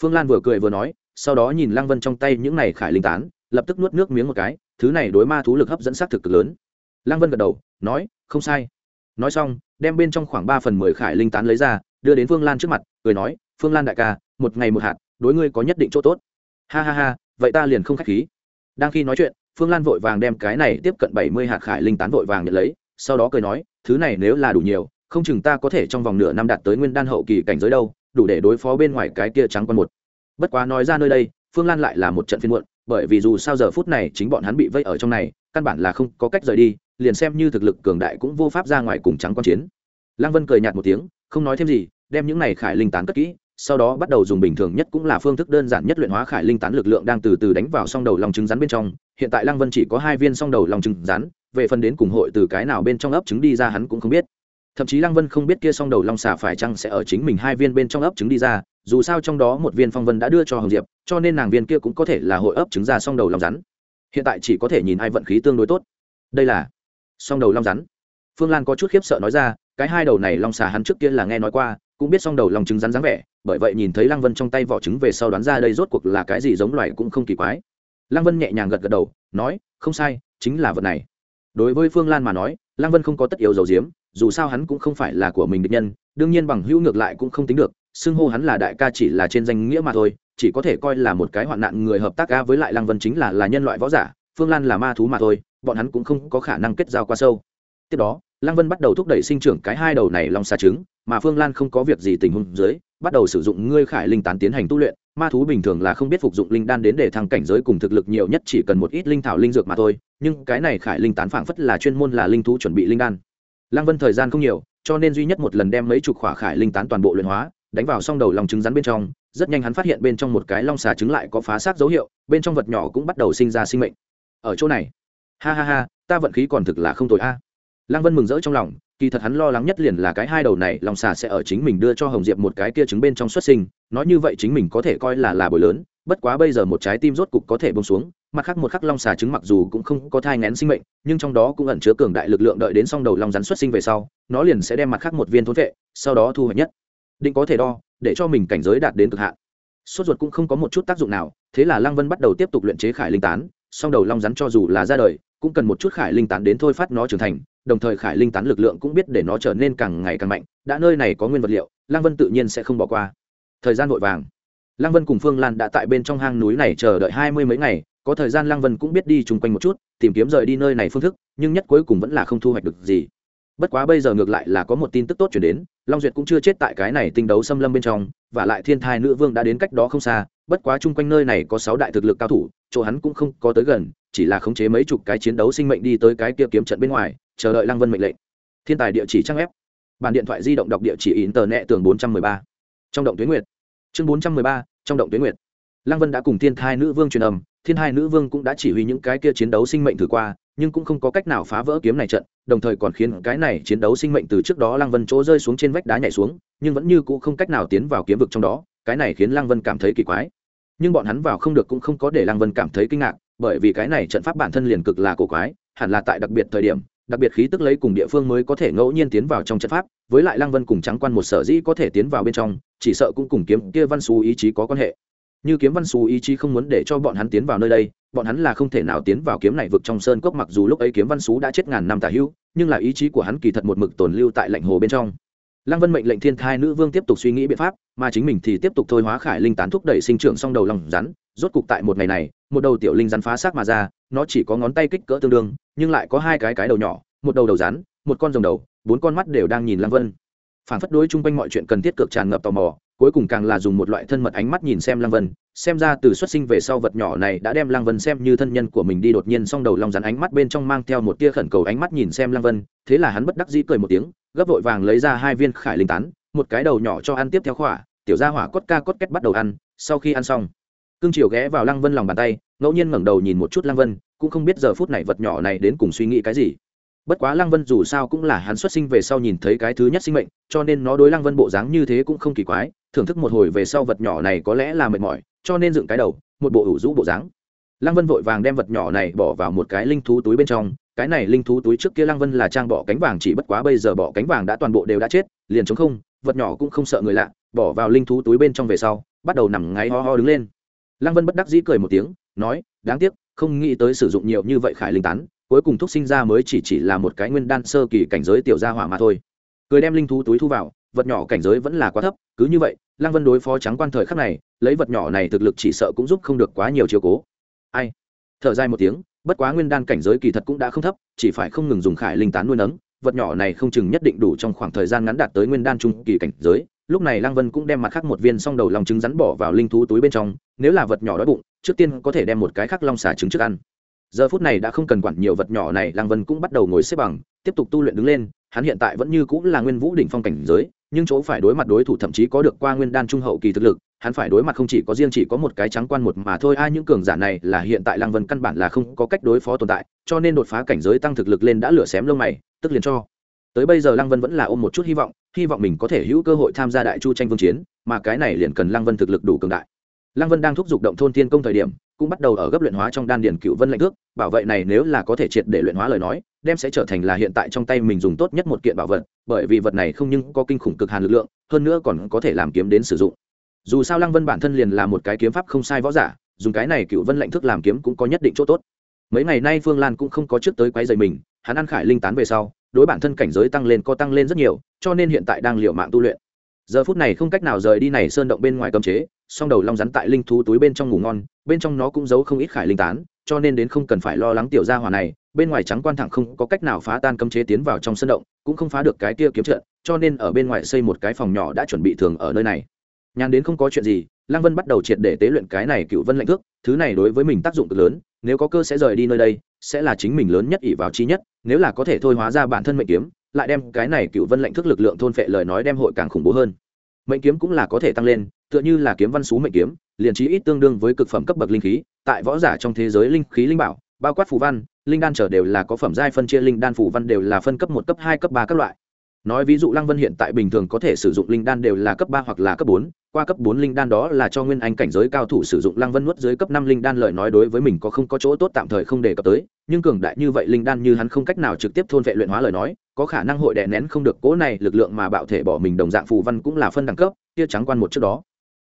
Phương lan vừa cười vừa nói, sau đó nhìn lăng vân trong tay những này khải linh tán, lập tức nuốt nước miếng một cái, thứ này đối ma thú lực hấp dẫn xác thực cực lớn. Lăng vân gật đầu, nói, không sai nói xong, đem bên trong khoảng ba phần mười khải linh tán lấy ra, đưa đến phương lan trước mặt, cười nói, phương lan đại ca, một ngày một hạt, đối ngươi có nhất định chỗ tốt. Ha ha ha, vậy ta liền không k h á c h khí. Đang khi nói chuyện, phương lan vội vàng đem cái này tiếp cận bảy mươi hạt khải linh tán vội vàng nhận lấy, sau đó cười nói, thứ này nếu là đủ nhiều, không chừng ta có thể trong vòng nửa năm đạt tới nguyên đan hậu kỳ cảnh giới đâu, đủ để đối phó bên ngoài cái kia trắng con một. Bất quá nói ra nơi đây, phương lan lại là một trận phiên muộn, bởi vì dù sao giờ phút này chính bọn hắn bị vây ở trong này, căn bản là không có cách rời đi liền xem như thực lực cường đại cũng vô pháp ra ngoài cùng trắng quan chiến. Lăng vân cười nhạt một tiếng, không nói thêm gì, đem những này khải linh tán cất kỹ, sau đó bắt đầu dùng bình thường nhất cũng là phương thức đơn giản nhất luyện hóa khải linh tán lực lượng đang từ từ đánh vào song đầu lòng trứng rắn bên trong. Hiện tại lăng vân chỉ có hai viên song đầu lòng trứng rắn, về phần đến cùng hội từ cái nào bên trong ấp trứng đi ra hắn cũng không biết. Thậm chí lăng vân không biết kia song đầu long xà phải chăng sẽ ở chính mình hai viên bên trong ấp trứng đi ra, dù sao trong đó một viên phong vân đã đưa cho hồng diệp, cho nên nàng viên kia cũng có thể là hội ấp trứng ra song đầu long rắn. Hiện tại chỉ có thể nhìn ai vận khí tương đối tốt. Đây là song đầu long rắn. Phương lan có chút khiếp sợ nói ra, cái hai đầu này long xà hắn trước kia là nghe nói qua, cũng biết song đầu long trứng rắn dáng vẻ, bởi vậy nhìn thấy lăng vân trong tay vỏ trứng về sau đoán ra đây rốt cuộc là cái gì giống loài cũng không kỳ quái. Lăng vân nhẹ nhàng gật gật đầu, nói, không sai, chính là vật này. Đối với phương lan mà nói, lăng vân không có tất yếu dầu diếm dù sao hắn cũng không phải là của mình địch nhân, đương nhiên bằng hữu ngược lại cũng không tính được, xưng hô hắn là đại ca chỉ là trên danh nghĩa mà thôi, chỉ có thể coi là một cái hoạn nạn người hợp tác ca với lại lăng vân chính là là nhân loại võ giả, phương lan là ma thú mà thôi bọn hắn cũng không có khả năng kết giao qua sâu. Tiếp đó, lăng vân bắt đầu thúc đẩy sinh trưởng cái hai đầu này long xà trứng, mà phương lan không có việc gì tình huống dưới, bắt đầu sử dụng ngươi khải linh tán tiến hành tu luyện. Ma thú bình thường là không biết phục dụng linh đan đến để thăng cảnh giới cùng thực lực nhiều nhất, chỉ cần một ít linh thảo linh dược mà thôi, nhưng cái này khải linh tán phảng phất là chuyên môn là linh thú chuẩn bị linh đan. Lăng vân thời gian không nhiều, cho nên duy nhất một lần đem mấy chục khỏa khải linh tán toàn bộ luyện hóa, đánh vào xong đầu lòng trứng rắn bên trong, rất nhanh hắn phát hiện bên trong một cái long xà trứng lại có phá xác dấu hiệu, bên trong vật nhỏ cũng bắt đầu sinh ra sinh mệnh. Ở chỗ này ha ha ha, ta vận khí còn thực là không tồi a. Lăng vân mừng rỡ trong lòng, kỳ thật hắn lo lắng nhất liền là cái hai đầu này long xà sẽ ở chính mình đưa cho hồng diệp một cái kia trứng bên trong xuất sinh, nói như vậy chính mình có thể coi là là bồi lớn, bất quá bây giờ một trái tim rốt cục có thể bông xuống, mặt khác một khắc long xà trứng mặc dù cũng không có thai ngén sinh mệnh, nhưng trong đó cũng ẩn chứa cường đại lực lượng đợi đến xong đầu long rắn xuất sinh về sau, nó liền sẽ đem mặt khác một viên thốn vệ, sau đó thu hoạch nhất. Định có thể đo, để cho mình cảnh giới đạt đến cực hạn. Sốt ruột cũng không có một chút tác dụng nào, thế là lăng vân bắt đầu tiếp tục luyện chế khải linh tán song đầu long rắn cho dù là ra đời, cũng cần một chút khải linh tán đến thôi phát nó trưởng thành, đồng thời khải linh tán lực lượng cũng biết để nó trở nên càng ngày càng mạnh, đã nơi này có nguyên vật liệu Lang vân tự nhiên sẽ không bỏ qua. Thời gian vội vàng. Lang vân cùng phương lan đã tại bên trong hang núi này chờ đợi hai mươi mấy ngày, có thời gian Lang vân cũng biết đi chung quanh một chút, tìm kiếm rời đi nơi này phương thức, nhưng nhất cuối cùng vẫn là không thu hoạch được gì. Bất quá bây giờ ngược lại là có một tin tức tốt chuyển đến, long duyệt cũng chưa chết tại cái này tinh đấu xâm lâm bên trong, và lại thiên thai nữ vương đã đến cách đó không xa bất quá chung quanh nơi này có sáu đại thực lực cao thủ, chỗ hắn cũng không có tới gần, chỉ là khống chế mấy chục cái chiến đấu sinh mệnh đi tới cái kia kiếm trận bên ngoài, chờ đợi lăng vân mệnh lệnh. Thiên tài địa chỉ trang ép bản điện thoại di động đọc địa chỉ in tờ nẹ tường bốn trăm mười ba. Trong động tuyến nguyệt. Chương bốn trăm mười ba, trong động tuyến nguyệt. Lăng vân đã cùng thiên thai nữ vương truyền âm, thiên hai nữ vương cũng đã chỉ huy những cái kia chiến đấu sinh mệnh thử qua, nhưng cũng không có cách nào phá vỡ kiếm này trận, đồng thời còn khiến cái này chiến đấu sinh mệnh từ trước đó lăng vân chỗ rơi xuống trên vách đá nhảy xuống, nhưng vẫn như cũ không cách nào tiến vào kiếm vực trong đó cái này khiến lăng vân cảm thấy kỳ quái. Nhưng bọn hắn vào không được cũng không có để lăng vân cảm thấy kinh ngạc, bởi vì cái này trận pháp bản thân liền cực là cổ quái, hẳn là tại đặc biệt thời điểm, đặc biệt khí tức lấy cùng địa phương mới có thể ngẫu nhiên tiến vào trong trận pháp, với lại lăng vân cùng trắng quan một sở dĩ có thể tiến vào bên trong, chỉ sợ cũng cùng kiếm kia văn xú ý chí có quan hệ. Như kiếm văn xú ý chí không muốn để cho bọn hắn tiến vào nơi đây, bọn hắn là không thể nào tiến vào kiếm này vực trong sơn cốc mặc dù lúc ấy kiếm văn xú đã chết ngàn năm tả hữu, nhưng là ý chí của hắn kỳ thật một mực tồn lưu tại lạnh hồ bên trong lăng vân mệnh lệnh thiên thai nữ vương tiếp tục suy nghĩ biện pháp, mà chính mình thì tiếp tục thôi hóa khải linh tán thúc đẩy sinh trưởng song đầu lòng rắn. Rốt cục tại một ngày này, một đầu tiểu linh rắn phá xác mà ra, nó chỉ có ngón tay kích cỡ tương đương, nhưng lại có hai cái cái đầu nhỏ, một đầu đầu rắn, một con rồng đầu, bốn con mắt đều đang nhìn lăng vân. Phản phất đối chung quanh mọi chuyện cần thiết cực tràn ngập tò mò cuối cùng càng là dùng một loại thân mật ánh mắt nhìn xem lăng vân, xem ra từ xuất sinh về sau vật nhỏ này đã đem lăng vân xem như thân nhân của mình đi đột nhiên xong đầu lòng rắn ánh mắt bên trong mang theo một tia khẩn cầu ánh mắt nhìn xem lăng vân, thế là hắn bất đắc dĩ cười một tiếng, gấp vội vàng lấy ra hai viên khải linh tán, một cái đầu nhỏ cho ăn tiếp theo khỏa, tiểu gia hỏa cốt ca cốt kết bắt đầu ăn, sau khi ăn xong, cương triều ghé vào lăng vân lòng bàn tay, ngẫu nhiên ngẩng đầu nhìn một chút lăng vân, cũng không biết giờ phút này vật nhỏ này đến cùng suy nghĩ cái gì. Bất quá lăng vân dù sao cũng là hắn xuất sinh về sau nhìn thấy cái thứ nhất sinh mệnh, cho nên nó đối lăng vân bộ dáng như thế cũng không kỳ quái thưởng thức một hồi về sau vật nhỏ này có lẽ là mệt mỏi, cho nên dựng cái đầu, một bộ ủ rũ bộ dáng. Lăng vân vội vàng đem vật nhỏ này bỏ vào một cái linh thú túi bên trong, cái này linh thú túi trước kia lăng vân là trang bỏ cánh vàng chỉ bất quá bây giờ bỏ cánh vàng đã toàn bộ đều đã chết, liền chống không, vật nhỏ cũng không sợ người lạ, bỏ vào linh thú túi bên trong về sau, bắt đầu nằm ngáy ho ho đứng lên. Lăng vân bất đắc dĩ cười một tiếng, nói, đáng tiếc, không nghĩ tới sử dụng nhiều như vậy khải linh tán, cuối cùng thúc sinh ra mới chỉ chỉ là một cái nguyên đan sơ kỳ cảnh giới tiểu gia hỏa mà thôi. Cười đem linh thú túi thu vào vật nhỏ cảnh giới vẫn là quá thấp, cứ như vậy, lăng vân đối phó trắng quan thời khắc này, lấy vật nhỏ này thực lực chỉ sợ cũng giúp không được quá nhiều chiều cố. Ai? Thở dài một tiếng, bất quá nguyên đan cảnh giới kỳ thật cũng đã không thấp, chỉ phải không ngừng dùng khải linh tán nuôi nấng, vật nhỏ này không chừng nhất định đủ trong khoảng thời gian ngắn đạt tới nguyên đan trung kỳ cảnh giới. Lúc này lăng vân cũng đem mặt khác một viên song đầu lòng trứng rắn bỏ vào linh thú túi bên trong, nếu là vật nhỏ đói bụng, trước tiên có thể đem một cái khác long xả trứng trước ăn. Giờ phút này đã không cần quản nhiều vật nhỏ này, lăng vân cũng bắt đầu ngồi xếp bằng, tiếp tục tu luyện đứng lên, hắn hiện tại vẫn như cũng là nguyên vũ đỉnh phong cảnh giới nhưng chỗ phải đối mặt đối thủ thậm chí có được qua nguyên đan trung hậu kỳ thực lực, hắn phải đối mặt không chỉ có riêng chỉ có một cái trắng quan một mà thôi. Ai, những cường giả này là hiện tại lăng vân căn bản là không có cách đối phó tồn tại, cho nên đột phá cảnh giới tăng thực lực lên đã lửa xém lông mày, tức liền cho. Tới bây giờ lăng vân vẫn là ôm một chút hy vọng hy vọng mình có thể hữu cơ hội tham gia đại chu tranh vương chiến, mà cái này liền cần lăng vân thực lực đủ cường đại lăng vân đang thúc giục động thôn thiên công thời điểm, cũng bắt đầu ở gấp luyện hóa trong đan điền cựu vân lệnh thước, bảo vệ này nếu là có thể triệt để luyện hóa lời nói, đem sẽ trở thành là hiện tại trong tay mình dùng tốt nhất một kiện bảo vật, bởi vì vật này không những có kinh khủng cực hàn lực lượng, hơn nữa còn có thể làm kiếm đến sử dụng. Dù sao lăng vân bản thân liền là một cái kiếm pháp không sai võ giả, dùng cái này cựu vân lệnh thức làm kiếm cũng có nhất định chỗ tốt. Mấy ngày nay phương lan cũng không có trước tới quấy dày mình, hắn ăn khải linh tán về sau, đối bản thân cảnh giới tăng lên có tăng lên rất nhiều, cho nên hiện tại đang liều mạng tu luyện. Giờ phút này không cách nào rời đi này sơn động bên ngoài cấm chế song đầu long rắn tại linh thú túi bên trong ngủ ngon, bên trong nó cũng giấu không ít khải linh tán, cho nên đến không cần phải lo lắng tiểu gia hỏa này, bên ngoài trắng quan thẳng không có cách nào phá tan cấm chế tiến vào trong sân động, cũng không phá được cái kia kiếm trận, cho nên ở bên ngoài xây một cái phòng nhỏ đã chuẩn bị thường ở nơi này. Nhàn đến không có chuyện gì, lăng vân bắt đầu triệt để tế luyện cái này cựu vân lệnh thước thứ này đối với mình tác dụng cực lớn, nếu có cơ sẽ rời đi nơi đây, sẽ là chính mình lớn nhất ỷ vào chi nhất, nếu là có thể thôi hóa ra bản thân mệnh kiếm, lại đem cái này cựu vân lệnh thức lực lượng thôn phệ lời nói đem hội càng khủng bố hơn mệnh kiếm cũng là có thể tăng lên, tựa như là kiếm văn xú mệnh kiếm, liền trí ít tương đương với cực phẩm cấp bậc linh khí, tại võ giả trong thế giới linh khí linh bảo, bao quát phù văn, linh đan trở đều là có phẩm giai phân chia linh đan phù văn đều là phân cấp một, cấp hai, cấp ba các loại. Nói ví dụ lăng vân hiện tại bình thường có thể sử dụng linh đan đều là cấp ba hoặc là cấp bốn, qua cấp bốn linh đan đó là cho nguyên anh cảnh giới cao thủ sử dụng lăng vân nuốt dưới cấp năm linh đan lời nói đối với mình có không có chỗ tốt tạm thời không đề cập tới, nhưng cường đại như vậy linh đan như hắn không cách nào trực tiếp thôn vệ luyện hóa lời nói có khả năng hội đè nén không được cố này, lực lượng mà bạo thể bỏ mình đồng dạng phù văn cũng là phân đẳng cấp, kia trắng quan một trước đó.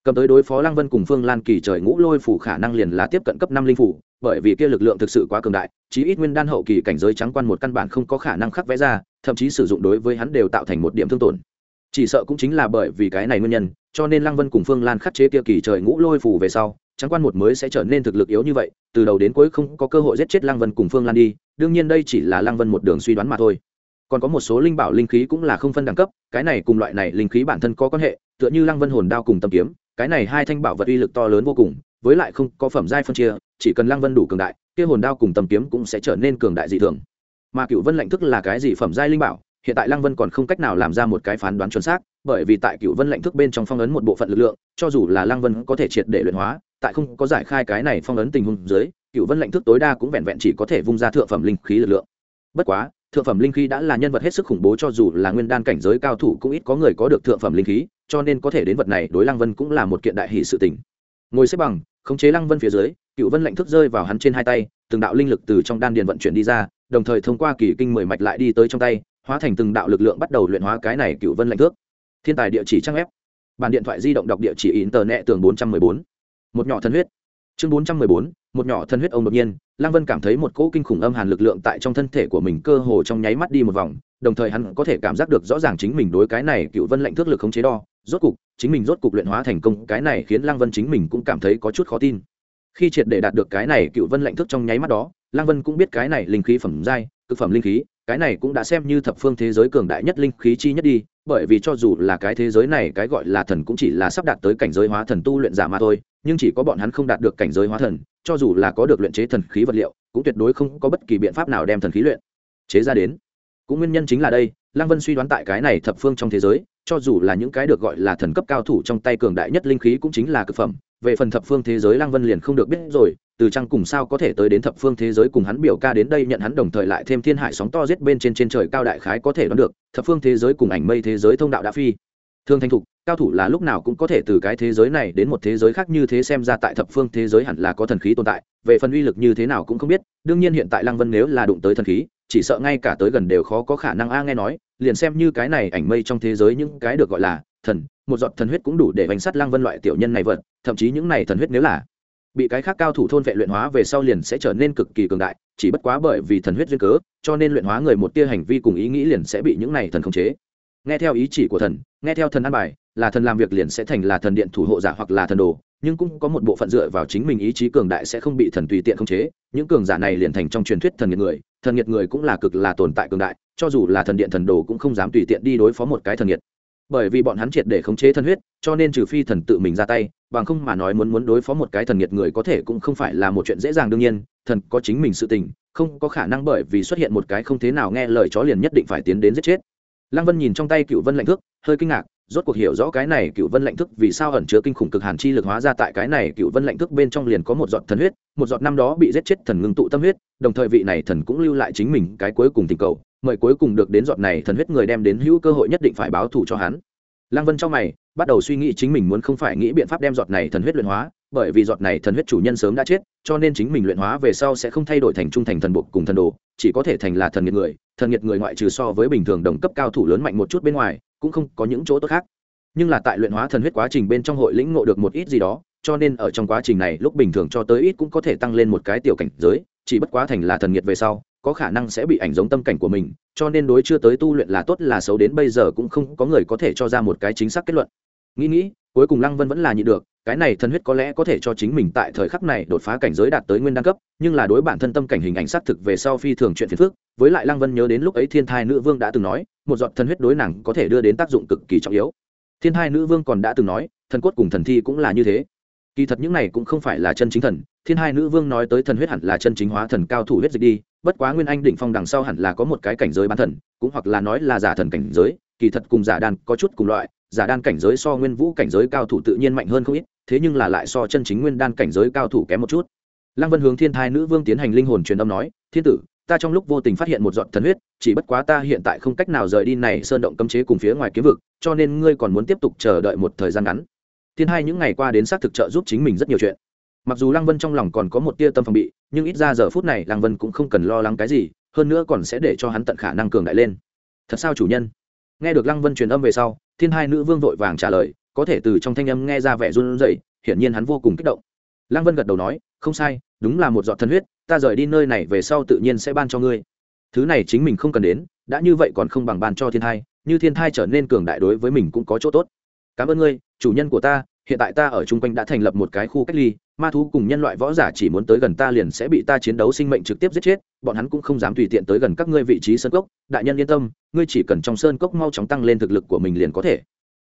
Cầm tới đối phó lăng vân cùng phương lan kỳ trời ngũ lôi phủ khả năng liền là tiếp cận cấp năm linh phủ bởi vì kia lực lượng thực sự quá cường đại, chí ít nguyên đan hậu kỳ cảnh giới trắng quan một căn bản không có khả năng khắc vẽ ra, thậm chí sử dụng đối với hắn đều tạo thành một điểm thương tổn. Chỉ sợ cũng chính là bởi vì cái này nguyên nhân, cho nên lăng vân cùng phương lan khắc chế kia kỳ trời ngũ lôi phủ về sau, trắng quan một mới sẽ trở nên thực lực yếu như vậy, từ đầu đến cuối không có cơ hội giết chết lăng vân cùng phương lan đi, đương nhiên đây chỉ là lăng vân một đường suy đoán mà thôi còn có một số linh bảo linh khí cũng là không phân đẳng cấp, cái này cùng loại này linh khí bản thân có quan hệ, tựa như lăng vân hồn đao cùng tầm kiếm, cái này hai thanh bảo vật uy lực to lớn vô cùng, với lại không có phẩm giai phân chia, chỉ cần lăng vân đủ cường đại, kia hồn đao cùng tầm kiếm cũng sẽ trở nên cường đại dị thường. Mà cựu vân lệnh thức là cái gì phẩm giai linh bảo, hiện tại lăng vân còn không cách nào làm ra một cái phán đoán chuẩn xác, bởi vì tại cựu vân lệnh thức bên trong phong ấn một bộ phận lực lượng, cho dù là lăng vân có thể triệt để luyện hóa, tại không có giải khai cái này phong ấn tình huống dưới cựu vân lệnh thức tối đa cũng vẹn vẹn chỉ có thể vung ra thượng phẩm linh khí lực lượng. Bất quá thượng phẩm linh khí đã là nhân vật hết sức khủng bố cho dù là nguyên đan cảnh giới cao thủ cũng ít có người có được thượng phẩm linh khí, cho nên có thể đến vật này đối lăng vân cũng là một kiện đại hỷ sự tình. Ngồi xếp bằng, khống chế lăng vân phía dưới, cựu vân lệnh thức rơi vào hắn trên hai tay, từng đạo linh lực từ trong đan điền vận chuyển đi ra, đồng thời thông qua kỳ kinh mười mạch lại đi tới trong tay, hóa thành từng đạo lực lượng bắt đầu luyện hóa cái này cựu vân lệnh thước thiên tài địa chỉ trang ép bàn điện thoại di động đọc địa chỉ in tờ nẹ tường bốn trăm mười bốn. Một nhỏ thân huyết. Chương bốn trăm mười bốn, một nhỏ thân huyết ông đột nhiên lăng vân cảm thấy một cỗ kinh khủng âm hàn lực lượng tại trong thân thể của mình cơ hồ trong nháy mắt đi một vòng, đồng thời hắn có thể cảm giác được rõ ràng chính mình đối cái này cựu vân lệnh thước lực không chế đo. Rốt cục, chính mình rốt cục luyện hóa thành công, cái này khiến lăng vân chính mình cũng cảm thấy có chút khó tin. Khi triệt để đạt được cái này cựu vân lệnh thước trong nháy mắt đó, lăng vân cũng biết cái này linh khí phẩm giai, cực phẩm linh khí, cái này cũng đã xem như thập phương thế giới cường đại nhất linh khí chi nhất đi bởi vì cho dù là cái thế giới này, cái gọi là thần cũng chỉ là sắp đạt tới cảnh giới hóa thần tu luyện giả mà thôi, nhưng chỉ có bọn hắn không đạt được cảnh giới hóa thần, cho dù là có được luyện chế thần khí vật liệu, cũng tuyệt đối không có bất kỳ biện pháp nào đem thần khí luyện chế ra đến. Cũng nguyên nhân chính là đây, lăng vân suy đoán tại cái này thập phương trong thế giới, cho dù là những cái được gọi là thần cấp cao thủ trong tay cường đại nhất linh khí cũng chính là cực phẩm về phần thập phương thế giới lăng vân liền không được biết rồi, từ trăng cùng sao có thể tới đến thập phương thế giới cùng hắn biểu ca đến đây nhận hắn đồng thời lại thêm thiên hải sóng to giết bên trên trên trời cao đại khái có thể đoán được, thập phương thế giới cùng ảnh mây thế giới thông đạo đã phi. Thương thanh thục, cao thủ là lúc nào cũng có thể từ cái thế giới này đến một thế giới khác như thế xem ra tại thập phương thế giới hẳn là có thần khí tồn tại, về phần uy lực như thế nào cũng không biết, đương nhiên hiện tại lăng vân nếu là đụng tới thần khí, chỉ sợ ngay cả tới gần đều khó có khả năng a nghe nói, liền xem như cái này ảnh mây trong thế giới những cái được gọi là thần một giọt thần huyết cũng đủ để bánh sắt lăng vân loại tiểu nhân này vật thậm chí những này thần huyết nếu là bị cái khác cao thủ thôn vệ luyện hóa về sau liền sẽ trở nên cực kỳ cường đại, chỉ bất quá bởi vì thần huyết duyên cớ, cho nên luyện hóa người một tia hành vi cùng ý nghĩ liền sẽ bị những này thần khống chế. Nghe theo ý chỉ của thần, nghe theo thần an bài, là thần làm việc liền sẽ thành là thần điện thủ hộ giả hoặc là thần đồ, nhưng cũng có một bộ phận dựa vào chính mình ý chí cường đại sẽ không bị thần tùy tiện khống chế, những cường giả này liền thành trong truyền thuyết thần nghiệt người, thần nghiệt người cũng là cực là tồn tại cường đại, cho dù là thần điện thần đồ cũng không dám tùy tiện đi đối phó một cái thần nghiệt bởi vì bọn hắn triệt để khống chế thần huyết, cho nên trừ phi thần tự mình ra tay, bằng không mà nói muốn muốn đối phó một cái thần nghiệt người có thể cũng không phải là một chuyện dễ dàng đương nhiên, thần có chính mình sự tình, không có khả năng bởi vì xuất hiện một cái không thế nào nghe lời chó liền nhất định phải tiến đến giết chết. Lăng vân nhìn trong tay cựu vân lạnh thước, hơi kinh ngạc, rốt cuộc hiểu rõ cái này cựu vân lạnh thức vì sao ẩn chứa kinh khủng cực hàn chi lực hóa ra tại cái này cựu vân lạnh thức bên trong liền có một giọt thần huyết, một giọt năm đó bị giết chết thần ngưng tụ tâm huyết, đồng thời vị này thần cũng lưu lại chính mình cái cuối cùng tình cầu mời cuối cùng được đến giọt này thần huyết người đem đến hữu cơ hội nhất định phải báo thù cho hắn. Lăng vân trong mày, bắt đầu suy nghĩ chính mình muốn không phải nghĩ biện pháp đem giọt này thần huyết luyện hóa, bởi vì giọt này thần huyết chủ nhân sớm đã chết, cho nên chính mình luyện hóa về sau sẽ không thay đổi thành trung thành thần buộc cùng thần đồ, chỉ có thể thành là thần nghiệt người, thần nghiệt người ngoại trừ so với bình thường đồng cấp cao thủ lớn mạnh một chút bên ngoài, cũng không có những chỗ tốt khác. Nhưng là tại luyện hóa thần huyết quá trình bên trong hội lĩnh ngộ được một ít gì đó, cho nên ở trong quá trình này lúc bình thường cho tới ít cũng có thể tăng lên một cái tiểu cảnh giới, chỉ bất quá thành là thần nghiệt về sau có khả năng sẽ bị ảnh giống tâm cảnh của mình, cho nên đối chưa tới tu luyện là tốt, là xấu đến bây giờ cũng không có người có thể cho ra một cái chính xác kết luận. Nghĩ nghĩ, cuối cùng lăng vân vẫn là nhịn được, cái này thần huyết có lẽ có thể cho chính mình tại thời khắc này đột phá cảnh giới đạt tới nguyên đăng cấp, nhưng là đối bản thân tâm cảnh hình ảnh xác thực về sau phi thường chuyện phiền phức, với lại lăng vân nhớ đến lúc ấy thiên thai nữ vương đã từng nói, một giọt thần huyết đối nàng có thể đưa đến tác dụng cực kỳ trọng yếu. Thiên thai nữ vương còn đã từng nói, thần cốt cùng thần thi cũng là như thế. Kỳ thật những này cũng không phải là chân chính thần, thiên hai nữ vương nói tới thần huyết hẳn là chân chính hóa thần cao thủ huyết dịch đi bất quá nguyên anh đỉnh phong đằng sau hẳn là có một cái cảnh giới bán thần, cũng hoặc là nói là giả thần cảnh giới, kỳ thật cùng giả đan có chút cùng loại, giả đan cảnh giới so nguyên vũ cảnh giới cao thủ tự nhiên mạnh hơn không ít, thế nhưng là lại so chân chính nguyên đan cảnh giới cao thủ kém một chút. Lăng vân hướng thiên thai nữ vương tiến hành linh hồn truyền âm nói, thiên tử, ta trong lúc vô tình phát hiện một giọt thần huyết, chỉ bất quá ta hiện tại không cách nào rời đi này sơn động cấm chế cùng phía ngoài kiếm vực, cho nên ngươi còn muốn tiếp tục chờ đợi một thời gian ngắn. Thiên hai những ngày qua đến xác thực trợ giúp chính mình rất nhiều chuyện mặc dù lăng vân trong lòng còn có một tia tâm phòng bị, nhưng ít ra giờ phút này lăng vân cũng không cần lo lắng cái gì, hơn nữa còn sẽ để cho hắn tận khả năng cường đại lên. Thật sao chủ nhân? Nghe được lăng vân truyền âm về sau, thiên hai nữ vương vội vàng trả lời, có thể từ trong thanh âm nghe ra vẻ run rẩy, hiển nhiên hắn vô cùng kích động. Lăng vân gật đầu nói, không sai, đúng là một giọt thân huyết, ta rời đi nơi này về sau tự nhiên sẽ ban cho ngươi. Thứ này chính mình không cần đến, đã như vậy còn không bằng ban cho thiên thai, như thiên thai trở nên cường đại đối với mình cũng có chỗ tốt. Cảm ơn ngươi, chủ nhân của ta, hiện tại ta ở chung quanh đã thành lập một cái khu cách ly ma thú cùng nhân loại võ giả chỉ muốn tới gần ta liền sẽ bị ta chiến đấu sinh mệnh trực tiếp giết chết, bọn hắn cũng không dám tùy tiện tới gần các ngươi vị trí sơn cốc. Đại nhân yên tâm, ngươi chỉ cần trong sơn cốc mau chóng tăng lên thực lực của mình liền có thể.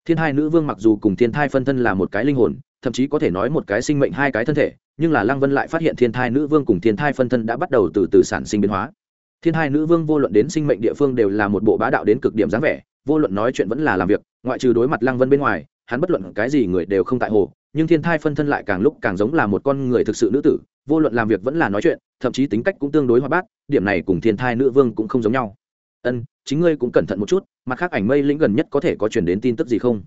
Thiên hai nữ vương mặc dù cùng thiên thai phân thân là một cái linh hồn, thậm chí có thể nói một cái sinh mệnh hai cái thân thể, nhưng là lăng vân lại phát hiện thiên thai nữ vương cùng thiên thai phân thân đã bắt đầu từ từ sản sinh biến hóa. Thiên hai nữ vương vô luận đến sinh mệnh địa phương đều là một bộ bá đạo đến cực điểm dáng vẻ, vô luận nói chuyện vẫn là làm việc, ngoại trừ đối mặt lăng vân bên ngoài, hắn bất luận cái gì người đều không tại hồ nhưng thiên thai phân thân lại càng lúc càng giống là một con người thực sự nữ tử, vô luận làm việc vẫn là nói chuyện, thậm chí tính cách cũng tương đối hoạt bát, điểm này cùng thiên thai nữ vương cũng không giống nhau. Ân, chính ngươi cũng cẩn thận một chút, mặt khác ảnh mây lĩnh gần nhất có thể có chuyển đến tin tức gì không?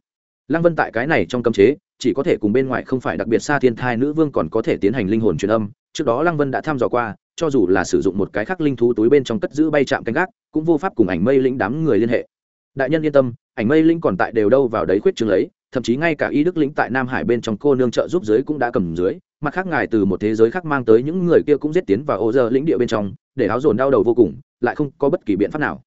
Lăng vân tại cái này trong cấm chế, chỉ có thể cùng bên ngoài không phải đặc biệt xa thiên thai nữ vương còn có thể tiến hành linh hồn truyền âm. Trước đó lăng vân đã thăm dò qua, cho dù là sử dụng một cái khác linh thú túi bên trong cất giữ bay chạm canh gác, cũng vô pháp cùng ảnh mây lĩnh đám người liên hệ. Đại nhân yên tâm, ảnh mây linh còn tại đều đâu vào đấy khuyết chứng lấy thậm chí ngay cả y đức lĩnh tại nam hải bên trong cô nương trợ giúp giới cũng đã cầm dưới, mặt khác ngài từ một thế giới khác mang tới những người kia cũng giết tiến vào ô giờ lĩnh địa bên trong, để áo dồn đau đầu vô cùng, lại không có bất kỳ biện pháp nào.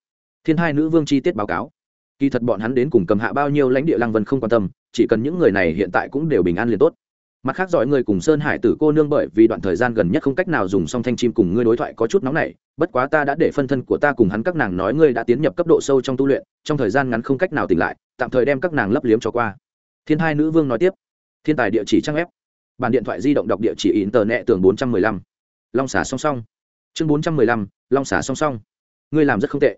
Thiên hai nữ vương chi tiết báo cáo. Kỳ thật bọn hắn đến cùng cầm hạ bao nhiêu lãnh địa lăng vân không quan tâm, chỉ cần những người này hiện tại cũng đều bình an liền tốt. Mặt khác giỏi người cùng sơn hải tử cô nương bởi vì đoạn thời gian gần nhất không cách nào dùng song thanh chim cùng ngươi đối thoại có chút nóng này bất quá ta đã để phân thân của ta cùng hắn các nàng nói ngươi đã tiến nhập cấp độ sâu trong tu luyện, trong thời gian ngắn không cách nào tỉnh lại, tạm thời đem các nàng lấp liếm cho qua thiên hai nữ vương nói tiếp. Thiên tài địa chỉ trang web, bản điện thoại di động đọc địa chỉ in tờ nẹ tường bốn trăm mười lăm. Long xả song song. Chương bốn trăm mười lăm long xả song song. Ngươi làm rất không tệ.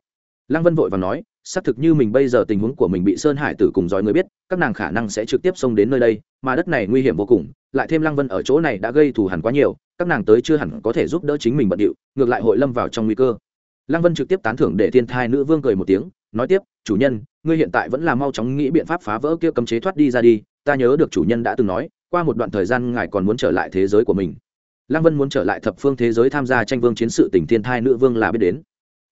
Lăng vân vội và nói xác thực như mình bây giờ tình huống của mình bị sơn hải tử cùng dòi người biết các nàng khả năng sẽ trực tiếp xông đến nơi đây mà đất này nguy hiểm vô cùng lại thêm lăng vân ở chỗ này đã gây thù hẳn quá nhiều các nàng tới chưa hẳn có thể giúp đỡ chính mình bận điệu ngược lại hội lâm vào trong nguy cơ. Lăng vân trực tiếp tán thưởng để thiên thai nữ vương cười một tiếng nói tiếp chủ nhân ngươi hiện tại vẫn là mau chóng nghĩ biện pháp phá vỡ kia cấm chế thoát đi ra đi, ta nhớ được chủ nhân đã từng nói, qua một đoạn thời gian ngài còn muốn trở lại thế giới của mình. Lăng vân muốn trở lại thập phương thế giới tham gia tranh vương chiến sự tỉnh thiên thai nữ vương là biết đến.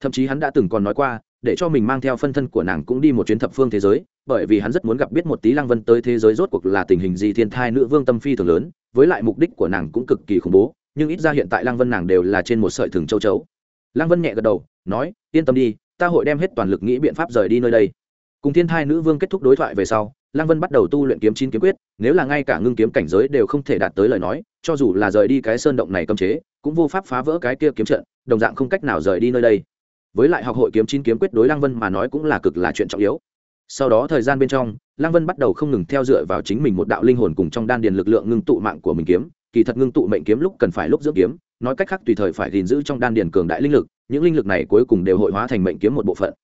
Thậm chí hắn đã từng còn nói qua, để cho mình mang theo phân thân của nàng cũng đi một chuyến thập phương thế giới, bởi vì hắn rất muốn gặp biết một tí lăng vân tới thế giới rốt cuộc là tình hình gì thiên thai nữ vương tâm phi thường lớn, với lại mục đích của nàng cũng cực kỳ khủng bố, nhưng ít ra hiện tại lăng vân nàng đều là trên một sợi thừng châu chấu. Lăng vân nhẹ gật đầu, nói, yên tâm đi, ta hội đem hết toàn lực nghĩ biện pháp rời đi nơi đây cùng thiên thai nữ vương kết thúc đối thoại về sau, lăng vân bắt đầu tu luyện kiếm chín kiếm quyết, nếu là ngay cả ngưng kiếm cảnh giới đều không thể đạt tới lời nói, cho dù là rời đi cái sơn động này cấm chế, cũng vô pháp phá vỡ cái kia kiếm trận, đồng dạng không cách nào rời đi nơi đây. Với lại học hội kiếm chín kiếm quyết đối lăng vân mà nói cũng là cực là chuyện trọng yếu. Sau đó thời gian bên trong, lăng vân bắt đầu không ngừng theo dựa vào chính mình một đạo linh hồn cùng trong đan điền lực lượng ngưng tụ mạng của mình kiếm, kỳ thật ngưng tụ mệnh kiếm lúc cần phải lúc dưỡng kiếm, nói cách khác tùy thời phải gìn giữ trong đan điền cường đại linh lực, những linh lực này cuối cùng đều hội hóa thành mệnh kiếm một bộ phận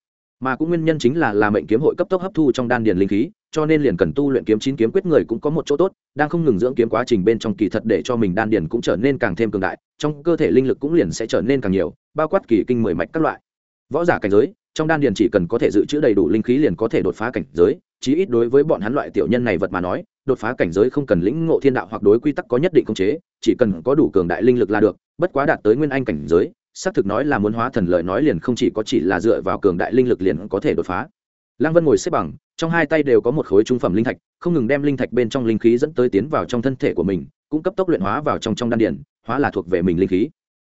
mà cũng nguyên nhân chính là là mệnh kiếm hội cấp tốc hấp thu trong đan điền linh khí, cho nên liền cần tu luyện kiếm chín kiếm quyết người cũng có một chỗ tốt, đang không ngừng dưỡng kiếm quá trình bên trong kỳ thật để cho mình đan điền cũng trở nên càng thêm cường đại, trong cơ thể linh lực cũng liền sẽ trở nên càng nhiều, bao quát kỳ kinh mười mạch các loại. Võ giả cảnh giới, trong đan điền chỉ cần có thể dự trữ đầy đủ linh khí liền có thể đột phá cảnh giới, chí ít đối với bọn hắn loại tiểu nhân này vật mà nói, đột phá cảnh giới không cần lĩnh ngộ thiên đạo hoặc đối quy tắc có nhất định công chế, chỉ cần có đủ cường đại linh lực là được, bất quá đạt tới nguyên anh cảnh giới xác thực nói là muốn hóa thần lợi nói liền không chỉ có chỉ là dựa vào cường đại linh lực liền có thể đột phá. Lăng vân ngồi xếp bằng, trong hai tay đều có một khối trung phẩm linh thạch, không ngừng đem linh thạch bên trong linh khí dẫn tới tiến vào trong thân thể của mình, cũng cấp tốc luyện hóa vào trong trong đan điển hóa là thuộc về mình linh khí.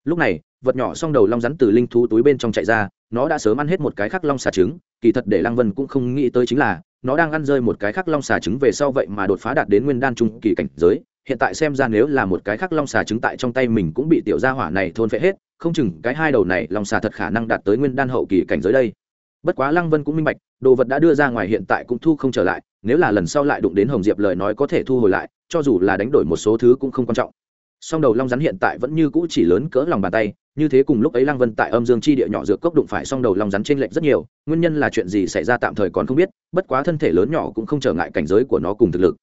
Lúc này, vật nhỏ s đầu long rắn từ linh thú túi bên trong chạy ra, nó đã sớm ăn hết một cái khắc long xà trứng, kỳ thật để lăng vân cũng không nghĩ tới chính là, nó đang ăn rơi một cái khắc long xà trứng về sau vậy mà đột phá đạt đến nguyên đan trung kỳ cảnh giới. Hiện tại xem ra nếu là một cái khắc long xà trứng tại trong tay mình cũng bị tiểu gia hỏa này thôn phệ hết không chừng cái hai đầu này lòng xà thật khả năng đạt tới nguyên đan hậu kỳ cảnh giới đây. Bất quá lăng vân cũng minh bạch, đồ vật đã đưa ra ngoài hiện tại cũng thu không trở lại, nếu là lần sau lại đụng đến hồng diệp lời nói có thể thu hồi lại, cho dù là đánh đổi một số thứ cũng không quan trọng. Song đầu long rắn hiện tại vẫn như cũ chỉ lớn cỡ lòng bàn tay, như thế cùng lúc ấy lăng vân tại âm dương chi địa nhỏ dược cốc đụng phải song đầu long rắn trên lệnh rất nhiều, nguyên nhân là chuyện gì xảy ra tạm thời còn không biết, bất quá thân thể lớn nhỏ cũng không trở ngại cảnh giới của nó cùng thực lực.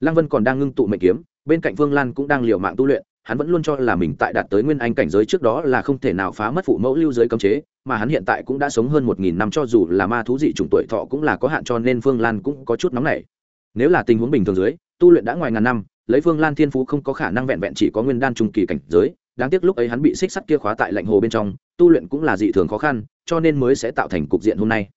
Lăng vân còn đang ngưng tụ mệnh kiếm, bên cạnh phương lan cũng đang liều mạng tu luyện hắn vẫn luôn cho là mình tại đạt tới nguyên anh cảnh giới trước đó là không thể nào phá mất phụ mẫu lưu giới cấm chế, mà hắn hiện tại cũng đã sống hơn một nghìn năm cho dù là ma thú dị chủng tuổi thọ cũng là có hạn cho nên phương lan cũng có chút nóng nảy. Nếu là tình huống bình thường dưới, tu luyện đã ngoài ngàn năm, lấy phương lan thiên phú không có khả năng vẹn vẹn chỉ có nguyên đan trung kỳ cảnh giới, đáng tiếc lúc ấy hắn bị xích sắt kia khóa tại lạnh hồ bên trong, tu luyện cũng là dị thường khó khăn, cho nên mới sẽ tạo thành cục diện hôm nay.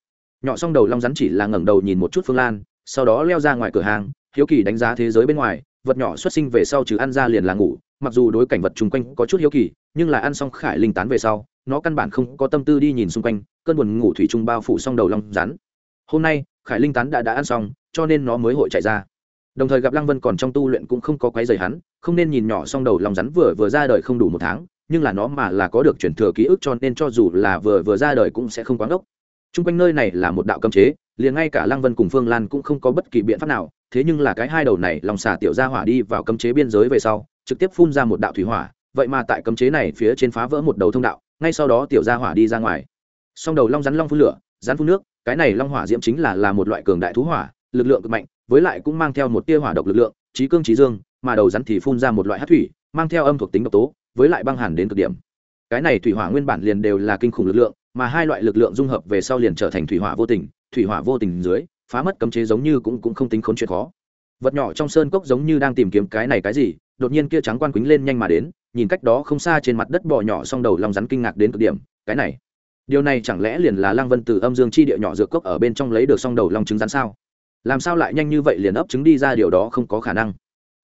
Nhỏ xong đầu long rắn chỉ là ngẩng đầu nhìn một chút phương lan, sau đó leo ra ngoài cửa hàng, hiếu kỳ đánh giá thế giới bên ngoài, vật nhỏ xuất sinh về sau trừ ăn ra liền là ngủ mặc dù đối cảnh vật chung quanh có chút hiếu kỳ, nhưng là ăn xong khải linh tán về sau, nó căn bản không có tâm tư đi nhìn xung quanh, cơn buồn ngủ thủy chung bao phủ xong đầu long rắn. Hôm nay, khải linh tán đã đã ăn xong, cho nên nó mới hội chạy ra. Đồng thời gặp lăng vân còn trong tu luyện cũng không có quái dày hắn, không nên nhìn nhỏ xong đầu long rắn vừa vừa ra đời không đủ một tháng, nhưng là nó mà là có được chuyển thừa ký ức cho nên cho dù là vừa vừa ra đời cũng sẽ không quá ngốc. T r u n g quanh nơi này là một đạo cấm chế, liền ngay cả lăng vân cùng phương lan cũng không có bất kỳ biện pháp nào, thế nhưng là cái hai đầu này lòng xà tiểu ra hỏa đi vào cấm chế biên giới về sau trực tiếp phun ra một đạo thủy hỏa, vậy mà tại cấm chế này phía trên phá vỡ một đầu thông đạo, ngay sau đó tiểu ra hỏa đi ra ngoài. Song đầu long rắn long phun lửa, rắn phun nước, cái này long hỏa diễm chính là là một loại cường đại thú hỏa, lực lượng cực mạnh, với lại cũng mang theo một tia hỏa độc lực lượng, trí cương trí dương, mà đầu rắn thì phun ra một loại hát thủy, mang theo âm thuộc tính độc tố, với lại băng hàn đến cực điểm. Cái này thủy hỏa nguyên bản liền đều là kinh khủng lực lượng, mà hai loại lực lượng dung hợp về sau liền trở thành thủy hỏa vô tình, thủy hỏa vô tình dưới, phá mất cấm chế giống như cũng cũng không tính khốn chuyện khó. Vật nhỏ trong sơn cốc giống như đang tìm kiếm cái này cái gì đột nhiên kia trắng quan quýnh lên nhanh mà đến, nhìn cách đó không xa trên mặt đất bò nhỏ xong đầu lòng rắn kinh ngạc đến cực điểm, cái này, điều này chẳng lẽ liền là lăng vân từ âm dương chi địa nhỏ dược cốc ở bên trong lấy được xong đầu lòng trứng rắn sao? Làm sao lại nhanh như vậy liền ấp trứng đi ra điều đó không có khả năng?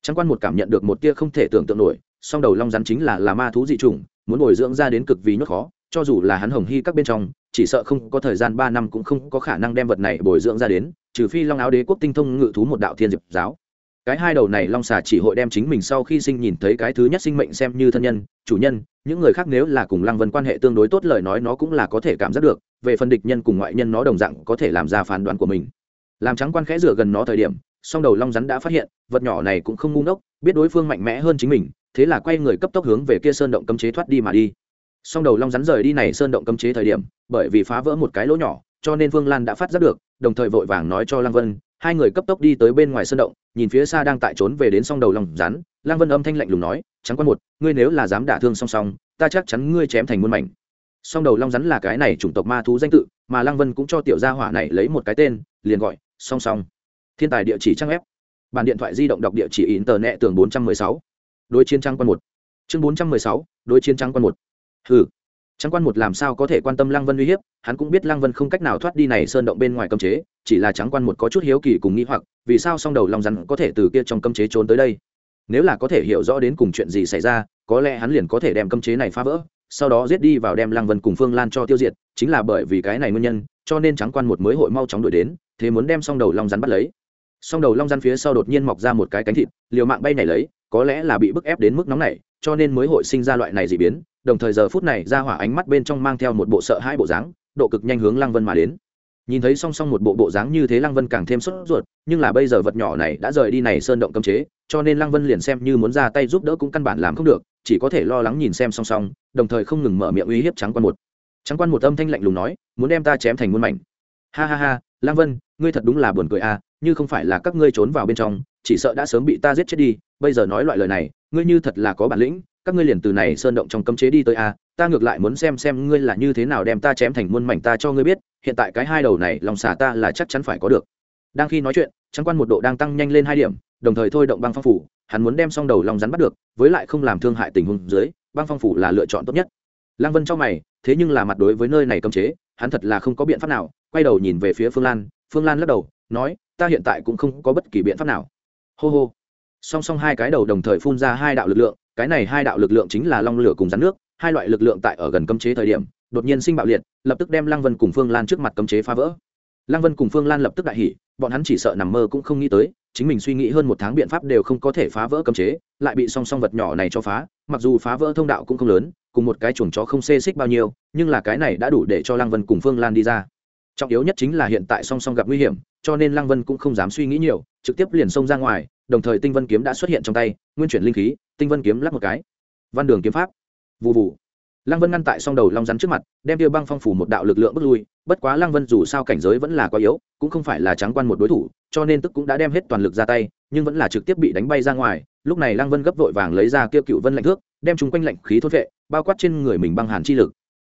Trắng quan một cảm nhận được một tia không thể tưởng tượng nổi, song đầu long rắn chính là là ma thú dị chủng, muốn bồi dưỡng ra đến cực vì nhốt khó, cho dù là hắn hồng hy các bên trong, chỉ sợ không có thời gian ba năm cũng không có khả năng đem vật này bồi dưỡng ra đến, trừ phi long áo đế quốc tinh thông ngự thú một đạo thiên diệp giáo cái hai đầu này long xà chỉ hội đem chính mình sau khi sinh nhìn thấy cái thứ nhất sinh mệnh xem như thân nhân, chủ nhân, những người khác nếu là cùng lăng vân quan hệ tương đối tốt lời nói nó cũng là có thể cảm giác được, về phần địch nhân cùng ngoại nhân nó đồng dạng có thể làm ra phán đoán của mình. Làm trắng quan khẽ rửa gần nó thời điểm, song đầu long rắn đã phát hiện, vật nhỏ này cũng không ngu ngốc, biết đối phương mạnh mẽ hơn chính mình, thế là quay người cấp tốc hướng về kia sơn động cấm chế thoát đi mà đi. Song đầu long rắn rời đi này sơn động cấm chế thời điểm, bởi vì phá vỡ một cái lỗ nhỏ, cho nên vương lan đã phát giác được, đồng thời vội vàng nói cho lăng vân hai người cấp tốc đi tới bên ngoài sân động, nhìn phía xa đang tại trốn về đến song đầu long rắn. Lang vân âm thanh lạnh lùng nói, trắng quan một, ngươi nếu là dám đả thương song song, ta chắc chắn ngươi chém thành muôn mảnh. Song đầu long rắn là cái này chủng tộc ma thú danh tự, mà lang vân cũng cho tiểu gia hỏa này lấy một cái tên, liền gọi, song song. Thiên tài địa chỉ trang ép bàn điện thoại di động đọc địa chỉ in tờ nẹ tường bốn trăm mười sáu. Đối chiến trang quan một. Chương bốn trăm mười sáu, đối chiến trang quan một. Ừ trang quan một làm sao có thể quan tâm lăng vân uy hiếp, hắn cũng biết lăng vân không cách nào thoát đi này sơn động bên ngoài cấm chế, chỉ là Tráng quan một có chút hiếu kỳ cùng nghĩ hoặc, vì sao song đầu long rắn có thể từ kia trong cấm chế trốn tới đây? Nếu là có thể hiểu rõ đến cùng chuyện gì xảy ra, có lẽ hắn liền có thể đem cấm chế này phá vỡ, sau đó giết đi vào đem lăng vân cùng phương lan cho tiêu diệt, chính là bởi vì cái này nguyên nhân, cho nên Tráng quan một mới hội mau chóng đuổi đến, thế muốn đem song đầu long rắn bắt lấy. Song đầu long rắn phía sau đột nhiên mọc ra một cái cánh thịt, liều mạng bay nhảy lấy, có lẽ là bị bức ép đến mức nóng này cho nên mới hội sinh ra loại này dị biến, đồng thời giờ phút này ra hỏa ánh mắt bên trong mang theo một bộ sợ hai bộ dáng, độ cực nhanh hướng lăng vân mà đến. Nhìn thấy song song một bộ bộ dáng như thế lăng vân càng thêm sốt ruột, nhưng là bây giờ vật nhỏ này đã rời đi này sơn động cấm chế, cho nên lăng vân liền xem như muốn ra tay giúp đỡ cũng căn bản làm không được, chỉ có thể lo lắng nhìn xem song song, đồng thời không ngừng mở miệng uy hiếp trắng quan một. Trắng quan một âm thanh lạnh lùng nói, muốn đem ta chém thành muôn mảnh. Ha ha ha, lăng vân, ngươi thật đúng là buồn cười à như không phải là các ngươi trốn vào bên trong chỉ sợ đã sớm bị ta giết chết đi, bây giờ nói loại lời này, ngươi như thật là có bản lĩnh, các ngươi liền từ này sơn động trong cấm chế đi tới a ta ngược lại muốn xem xem ngươi là như thế nào đem ta chém thành muôn mảnh ta cho ngươi biết, hiện tại cái hai đầu này lòng xả ta là chắc chắn phải có được. Đang khi nói chuyện, trắng quan một độ đang tăng nhanh lên hai điểm, đồng thời thôi động băng phong phủ, hắn muốn đem xong đầu lòng rắn bắt được, với lại không làm thương hại tình huống dưới, băng phong phủ là lựa chọn tốt nhất. Lăng vân cho mày, thế nhưng là mặt đối với nơi này cấm chế, hắn thật là không có biện pháp nào, quay đầu nhìn về phía phương lan phương lan lắc đầu, nói, ta hiện tại cũng không có bất kỳ biện pháp nào hô hô. Song song hai cái đầu đồng thời phun ra hai đạo lực lượng, cái này hai đạo lực lượng chính là long lửa cùng rắn nước, hai loại lực lượng tại ở gần cấm chế thời điểm, đột nhiên sinh bạo liệt, lập tức đem lăng vân cùng phương lan trước mặt cấm chế phá vỡ. Lăng vân cùng phương lan lập tức đại hỉ, bọn hắn chỉ sợ nằm mơ cũng không nghĩ tới, chính mình suy nghĩ hơn một tháng biện pháp đều không có thể phá vỡ cấm chế, lại bị song song vật nhỏ này cho phá, mặc dù phá vỡ thông đạo cũng không lớn, cùng một cái chuồng chó không xê xích bao nhiêu, nhưng là cái này đã đủ để cho lăng vân cùng phương lan đi ra. Trọng yếu nhất chính là hiện tại song song gặp nguy hiểm cho nên lăng vân cũng không dám suy nghĩ nhiều, trực tiếp liền xông ra ngoài, đồng thời tinh vân kiếm đã xuất hiện trong tay, nguyên chuyển linh khí, tinh vân kiếm lắp một cái. Văn đường kiếm pháp. Vụ vụ lăng vân ngăn tại song đầu long rắn trước mặt, đem tiêu băng phong phủ một đạo lực lượng bước lui, bất quá lăng vân dù sao cảnh giới vẫn là quá yếu, cũng không phải là trắng quan một đối thủ, cho nên tức cũng đã đem hết toàn lực ra tay, nhưng vẫn là trực tiếp bị đánh bay ra ngoài. Lúc này lăng vân gấp vội vàng lấy ra kia cựu vân lạnh thước, đem chúng quanh lạnh khí thốt vệ bao quát trên người mình băng hàn chi lực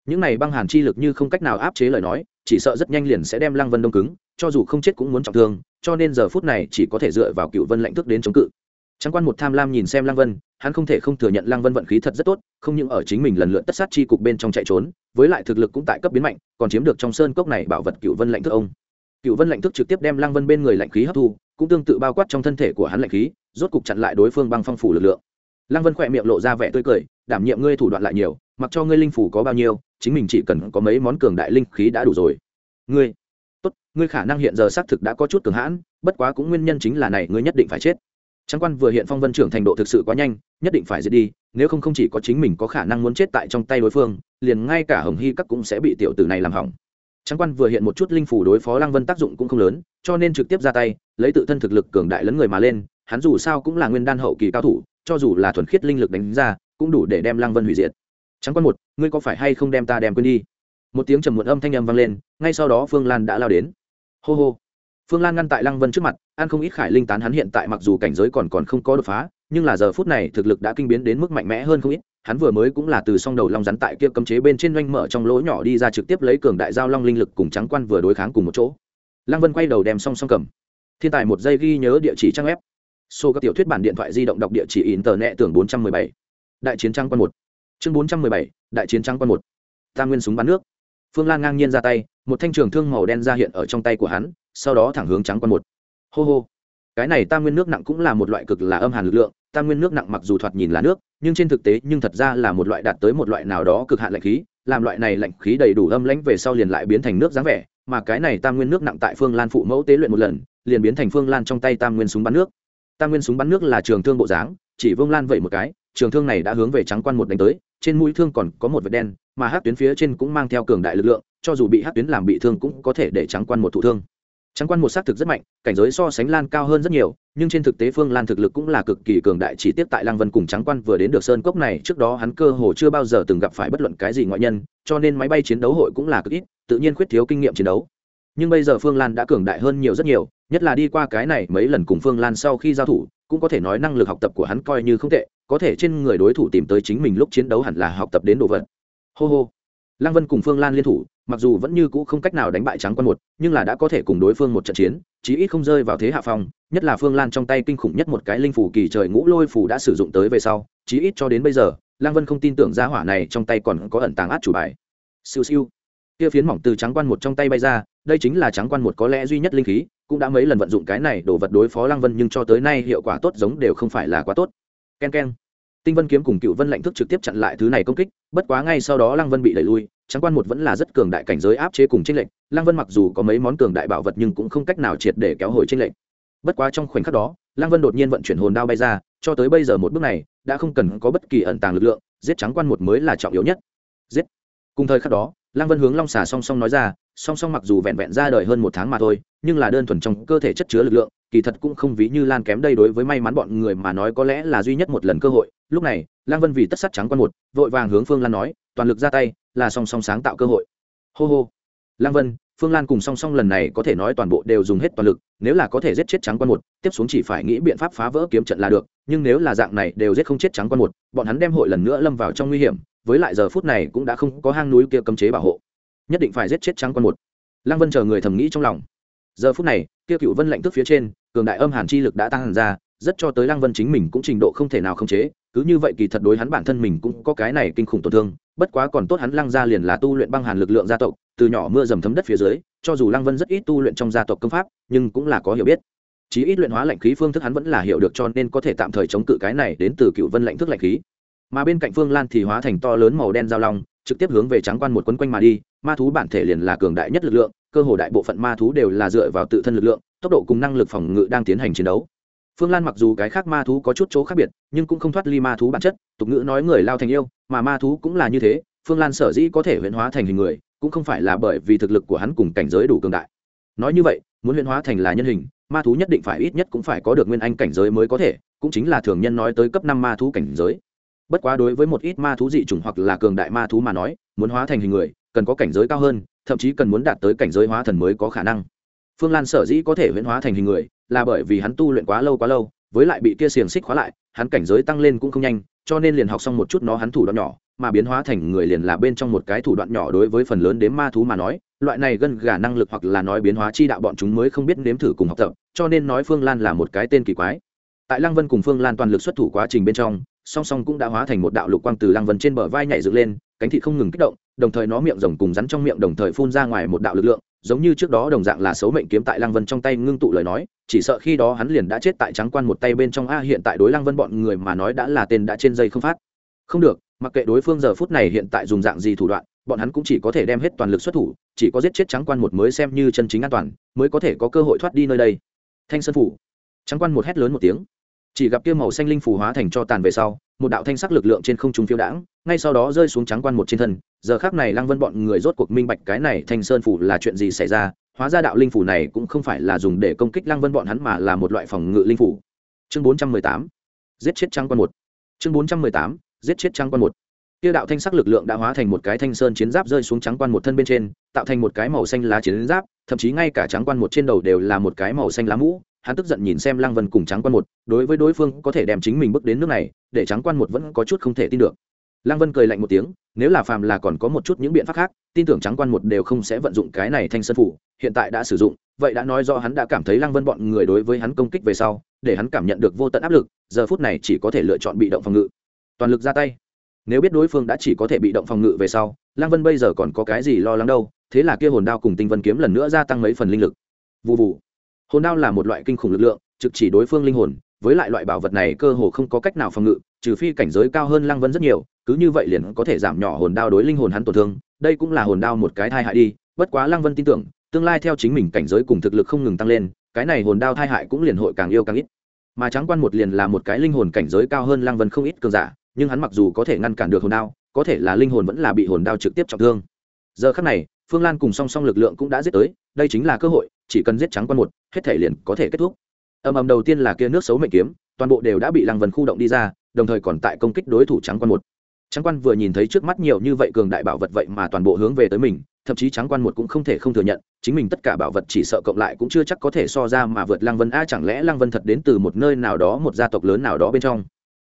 những này băng hàn chi lực như không cách nào áp chế lời nói chỉ sợ rất nhanh liền sẽ đem lăng vân đông cứng cho dù không chết cũng muốn trọng thương cho nên giờ phút này chỉ có thể dựa vào cựu vân lãnh thức đến chống cự Trắng quan một tham lam nhìn xem Lăng Vân, hắn không thể không thừa nhận Lăng Vân vận khí thật rất tốt, không những ở chính mình lần lượt tất sát chi cục bên trong chạy trốn, với lại thực lực cũng tại cấp biến mạnh, còn chiếm được trong sơn cốc này bảo vật Cựu Vân lãnh thức ông. Cựu Vân lãnh thức trực tiếp đem Lăng Vân bên người lạnh khí hấp thu, cũng tương tự bao quát trong thân thể của hắn lạnh khí, rốt cục chặn lại đối phương băng phong phủ lực lượng. Lăng Vân khỏe miệng lộ ra vẻ tươi cười, đảm nhiệm ngươi thủ đoạn lại nhiều, mặc cho ngươi linh phủ có bao nhiêu, chính mình chỉ cần có mấy món cường đại linh khí đã đủ rồi. Ngươi, tốt, ngươi khả năng hiện giờ xác thực đã có chút cường hãn, bất quá cũng nguyên nhân chính là này ngươi nhất định phải chết Trang quan vừa hiện phong vân trưởng thành độ thực sự quá nhanh, nhất định phải giết đi, nếu không không chỉ có chính mình có khả năng muốn chết tại trong tay đối phương, liền ngay cả Hồng Hy các cũng sẽ bị tiểu tử này làm hỏng. Trang quan vừa hiện một chút linh phủ đối phó Lăng Vân tác dụng cũng không lớn, cho nên trực tiếp ra tay, lấy tự thân thực lực cường đại lấn người mà lên, hắn dù sao cũng là nguyên đan hậu kỳ cao thủ, cho dù là thuần khiết linh lực đánh ra, cũng đủ để đem Lăng Vân hủy diệt trắng quan một, ngươi có phải hay không đem ta đem quên đi? Một tiếng trầm muộn âm thanh âm vang lên, ngay sau đó Phương Lan đã lao đến. Hô hô. Phương lan ngăn tại lăng vân trước mặt an không ít khải linh tán hắn hiện tại mặc dù cảnh giới còn còn không có đột phá nhưng là giờ phút này thực lực đã kinh biến đến mức mạnh mẽ hơn không ít. Hắn vừa mới cũng là từ song đầu long rắn tại kia cấm chế bên trên doanh mở trong lỗ nhỏ đi ra trực tiếp lấy cường đại giao long linh lực cùng trắng quan vừa đối kháng cùng một chỗ. Lăng vân quay đầu đem song song cầm. Thiên tài một giây ghi nhớ địa chỉ trang web. Số các tiểu thuyết bản điện thoại di động đọc địa chỉ in tờ nẹ tưởng bốn trăm mười bảy. Đại chiến trang quan một chương bốn trăm mười bảy, đại chiến trắng quan một. Tam nguyên súng bắn nước. Phương lan ngang nhiên ra tay, một thanh trường thương màu đen ra hiện ở trong tay của hắn, sau đó thẳng hướng trắng quan một. Hô hô. Cái này tam nguyên nước nặng cũng là một loại cực là âm hàn lực lượng tam nguyên nước nặng mặc dù thoạt nhìn là nước, nhưng trên thực tế, nhưng thật ra là một loại đạt tới một loại nào đó cực hạn lạnh khí, làm loại này lạnh khí đầy đủ âm lãnh về sau liền lại biến thành nước dáng vẻ, mà cái này tam nguyên nước nặng tại phương lan phụ mẫu tế luyện một lần, liền biến thành phương lan trong tay tam nguyên súng bắn nước. Tam nguyên súng bắn nước là trường thương bộ dáng, chỉ vương lan vậy một cái trường thương này đã hướng về trắng quan một đánh tới trên mũi thương còn có một vệt đen mà hát tuyến phía trên cũng mang theo cường đại lực lượng cho dù bị hát tuyến làm bị thương cũng có thể để trắng quan một thụ thương Trắng quan một xác thực rất mạnh, cảnh giới so sánh Lan cao hơn rất nhiều, nhưng trên thực tế Phương Lan thực lực cũng là cực kỳ cường đại chỉ tiếp tại Lang Vân cùng Trắng quan vừa đến được sơn cốc này, trước đó hắn cơ hồ chưa bao giờ từng gặp phải bất luận cái gì ngoại nhân, cho nên máy bay chiến đấu hội cũng là cực ít, tự nhiên khuyết thiếu kinh nghiệm chiến đấu. Nhưng bây giờ Phương Lan đã cường đại hơn nhiều rất nhiều, nhất là đi qua cái này mấy lần cùng Phương Lan sau khi giao thủ, cũng có thể nói năng lực học tập của hắn coi như không tệ, có thể trên người đối thủ tìm tới chính mình lúc chiến đấu hẳn là học tập đến đồ vật. Hô hô. Lăng Vân cùng Phương Lan liên thủ, mặc dù vẫn như cũ không cách nào đánh bại trắng quan một nhưng là đã có thể cùng đối phương một trận chiến chí ít không rơi vào thế hạ phong nhất là phương lan trong tay kinh khủng nhất một cái linh phủ kỳ trời ngũ lôi phủ đã sử dụng tới về sau chí ít cho đến bây giờ lang vân không tin tưởng gia hỏa này trong tay còn có ẩn tàng át chủ bài siêu siêu kia phiến mỏng từ trắng quan một trong tay bay ra đây chính là trắng quan một có lẽ duy nhất linh khí cũng đã mấy lần vận dụng cái này đổ vật đối phó lang vân, nhưng cho tới nay hiệu quả tốt giống đều không phải là quá tốt. K e n k e n tinh vân kiếm cùng cựu vân lạnh thức trực tiếp chặn lại thứ này công kích, bất quá ngay sau đó lăng vân bị đẩy lui trắng quan một vẫn là rất cường đại cảnh giới áp chế cùng tranh lệnh lăng vân mặc dù có mấy món cường đại bảo vật nhưng cũng không cách nào triệt để kéo hồi tranh lệnh bất quá trong khoảnh khắc đó, lăng vân đột nhiên vận chuyển hồn đao bay ra, cho tới bây giờ một bước này, đã không cần có bất kỳ ẩn tàng lực lượng, giết trắng quan một mới là trọng yếu nhất. Giết. Cùng thời khắc đó, lăng vân hướng long xà song song nói ra song song mặc dù vẹn vẹn ra đời hơn một tháng mà thôi, nhưng là đơn thuần trong cơ thể chất chứa lực lượng, kỳ thật cũng không ví như lan kém đây đối với may mắn bọn người mà nói có lẽ là duy nhất một lần cơ hội. Lúc này lan vân vì tất sắt trắng quan một, vội vàng hướng phương lan nói, toàn lực ra tay, là song song sáng tạo cơ hội. Hô hô. Lan vân, phương lan cùng song song lần này có thể nói toàn bộ đều dùng hết toàn lực, nếu là có thể giết chết trắng quan một, tiếp xuống chỉ phải nghĩ biện pháp phá vỡ kiếm trận là được, nhưng nếu là dạng này đều giết không chết trắng quan một, bọn hắn đem hội lần nữa lâm vào trong nguy hiểm, với lại giờ phút này cũng đã không có hang núi kia cấm chế bảo hộ nhất định phải giết chết trắng quân một. Lăng vân chờ người thầm nghĩ trong lòng. Giờ phút này, kia cựu vân lạnh tức phía trên, cường đại âm hàn chi lực đã tăng hẳn ra, rất cho tới lăng vân chính mình cũng trình độ không thể nào khống chế, cứ như vậy kỳ thật đối hắn bản thân mình cũng có cái này kinh khủng tổn thương, bất quá còn tốt hắn lăng gia liền là tu luyện băng hàn lực lượng gia tộc, từ nhỏ mưa dầm thấm đất phía dưới, cho dù lăng vân rất ít tu luyện trong gia tộc công pháp, nhưng cũng là có hiểu biết. Chí ít luyện hóa lạnh khí phương thức hắn vẫn là hiểu được cho nên có thể tạm thời chống cự cái này đến từ cựu vân lạnh thức lạnh khí. Mà bên cạnh phương lan thì hóa thành to lớn màu đen giao long trực tiếp hướng về trắng quan một quấn quanh mà đi, ma thú bản thể liền là cường đại nhất lực lượng, cơ hồ đại bộ phận ma thú đều là dựa vào tự thân lực lượng, tốc độ cùng năng lực phòng ngự đang tiến hành chiến đấu. Phương lan mặc dù cái khác ma thú có chút chỗ khác biệt, nhưng cũng không thoát ly ma thú bản chất, tục ngữ nói người lao thành yêu, mà ma thú cũng là như thế, phương lan sở dĩ có thể huyễn hóa thành hình người, cũng không phải là bởi vì thực lực của hắn cùng cảnh giới đủ cường đại. Nói như vậy, muốn huyễn hóa thành là nhân hình, ma thú nhất định phải ít nhất cũng phải có được nguyên anh cảnh giới mới có thể, cũng chính là thường nhân nói tới cấp năm ma thú cảnh giới bất quá đối với một ít ma thú dị chủng hoặc là cường đại ma thú mà nói, muốn hóa thành hình người, cần có cảnh giới cao hơn, thậm chí cần muốn đạt tới cảnh giới hóa thần mới có khả năng. Phương lan sở dĩ có thể huyễn hóa thành hình người, là bởi vì hắn tu luyện quá lâu quá lâu, với lại bị kia xiềng xích khóa lại, hắn cảnh giới tăng lên cũng không nhanh, cho nên liền học xong một chút nó hắn thủ đoạn nhỏ, mà biến hóa thành người liền là bên trong một cái thủ đoạn nhỏ đối với phần lớn đếm ma thú mà nói, loại này gân gà năng lực hoặc là nói biến hóa chi đạo bọn chúng mới không biết nếm thử cùng học tập, cho nên nói phương lan là một cái tên kỳ quái. Tại lăng vân cùng phương lan toàn lực xuất thủ quá trình bên trong song song cũng đã hóa thành một đạo lục quang từ lăng vân trên bờ vai nhảy dựng lên, cánh thị không ngừng kích động, đồng thời nó miệng rồng cùng rắn trong miệng đồng thời phun ra ngoài một đạo lực lượng, giống như trước đó đồng dạng là xấu mệnh kiếm tại lăng vân trong tay ngưng tụ lời nói, chỉ sợ khi đó hắn liền đã chết tại trắng quan một tay bên trong a, hiện tại đối lăng vân bọn người mà nói đã là tên đã trên dây không phát. Không được, mặc kệ đối phương giờ phút này hiện tại dùng dạng gì thủ đoạn, bọn hắn cũng chỉ có thể đem hết toàn lực xuất thủ, chỉ có giết chết trắng quan một mới xem như chân chính an toàn, mới có thể có cơ hội thoát đi nơi đây. Thanh sơn phủ. Trắng quan một hét lớn một tiếng chỉ gặp kia màu xanh linh phủ hóa thành cho tàn về sau, một đạo thanh sắc lực lượng trên không trung phiêu đãng, ngay sau đó rơi xuống trắng quan một trên thân. Giờ khác này lăng vân bọn người rốt cuộc minh bạch cái này thanh sơn phủ là chuyện gì xảy ra, hóa ra đạo linh phủ này cũng không phải là dùng để công kích lăng vân bọn hắn mà là một loại phòng ngự linh phủ chương bốn trăm mười tám, giết chết trắng quan một. Chương bốn trăm mười tám, giết chết trắng quan một. Kia đạo thanh sắc lực lượng đã hóa thành một cái thanh sơn chiến giáp rơi xuống trắng quan một thân bên trên, tạo thành một cái màu xanh lá chiến giáp, thậm chí ngay cả trắng quan một trên đầu đều là một cái màu xanh lá mũ hắn tức giận nhìn xem lăng vân cùng trắng quan một, đối với đối phương có thể đem chính mình bước đến nước này, để trắng quan một vẫn có chút không thể tin được. Lăng vân cười lạnh một tiếng, nếu là phàm là còn có một chút những biện pháp khác, tin tưởng trắng quan một đều không sẽ vận dụng cái này thanh sơn phủ, hiện tại đã sử dụng, vậy đã nói do hắn đã cảm thấy lăng vân bọn người đối với hắn công kích về sau, để hắn cảm nhận được vô tận áp lực, giờ phút này chỉ có thể lựa chọn bị động phòng ngự. Toàn lực ra tay. Nếu biết đối phương đã chỉ có thể bị động phòng ngự về sau, lăng vân bây giờ còn có cái gì lo lắng đâu, thế là kia hồn đao cùng tinh vân kiếm lần nữa gia tăng mấy phần linh lực. Vụ vụ hồn đao là một loại kinh khủng lực lượng, trực chỉ đối phương linh hồn, với lại loại bảo vật này cơ hồ không có cách nào phòng ngự, trừ phi cảnh giới cao hơn lăng vân rất nhiều, cứ như vậy liền có thể giảm nhỏ hồn đao đối linh hồn hắn tổn thương, đây cũng là hồn đao một cái thai hại đi, bất quá lăng vân tin tưởng, tương lai theo chính mình cảnh giới cùng thực lực không ngừng tăng lên, cái này hồn đao thai hại cũng liền hội càng yêu càng ít. Mà trắng quan một liền là một cái linh hồn cảnh giới cao hơn lăng vân không ít cường giả, nhưng hắn mặc dù có thể ngăn cản được hồn đao, có thể là linh hồn vẫn là bị hồn đao trực tiếp trọng thương. Giờ khắc này, phương lan cùng song song lực lượng cũng đã giết tới, đây chính là cơ hội chỉ cần giết trắng quan một, hết thể liền có thể kết thúc. Ầm ầm đầu tiên là kia nước xấu mệnh kiếm, toàn bộ đều đã bị lăng vân khu động đi ra, đồng thời còn tại công kích đối thủ trắng quan một. Trắng quan vừa nhìn thấy trước mắt nhiều như vậy cường đại bảo vật vậy mà toàn bộ hướng về tới mình, thậm chí trắng quan một cũng không thể không thừa nhận, chính mình tất cả bảo vật chỉ sợ cộng lại cũng chưa chắc có thể so ra mà vượt lăng vân a, chẳng lẽ lăng vân thật đến từ một nơi nào đó, một gia tộc lớn nào đó bên trong?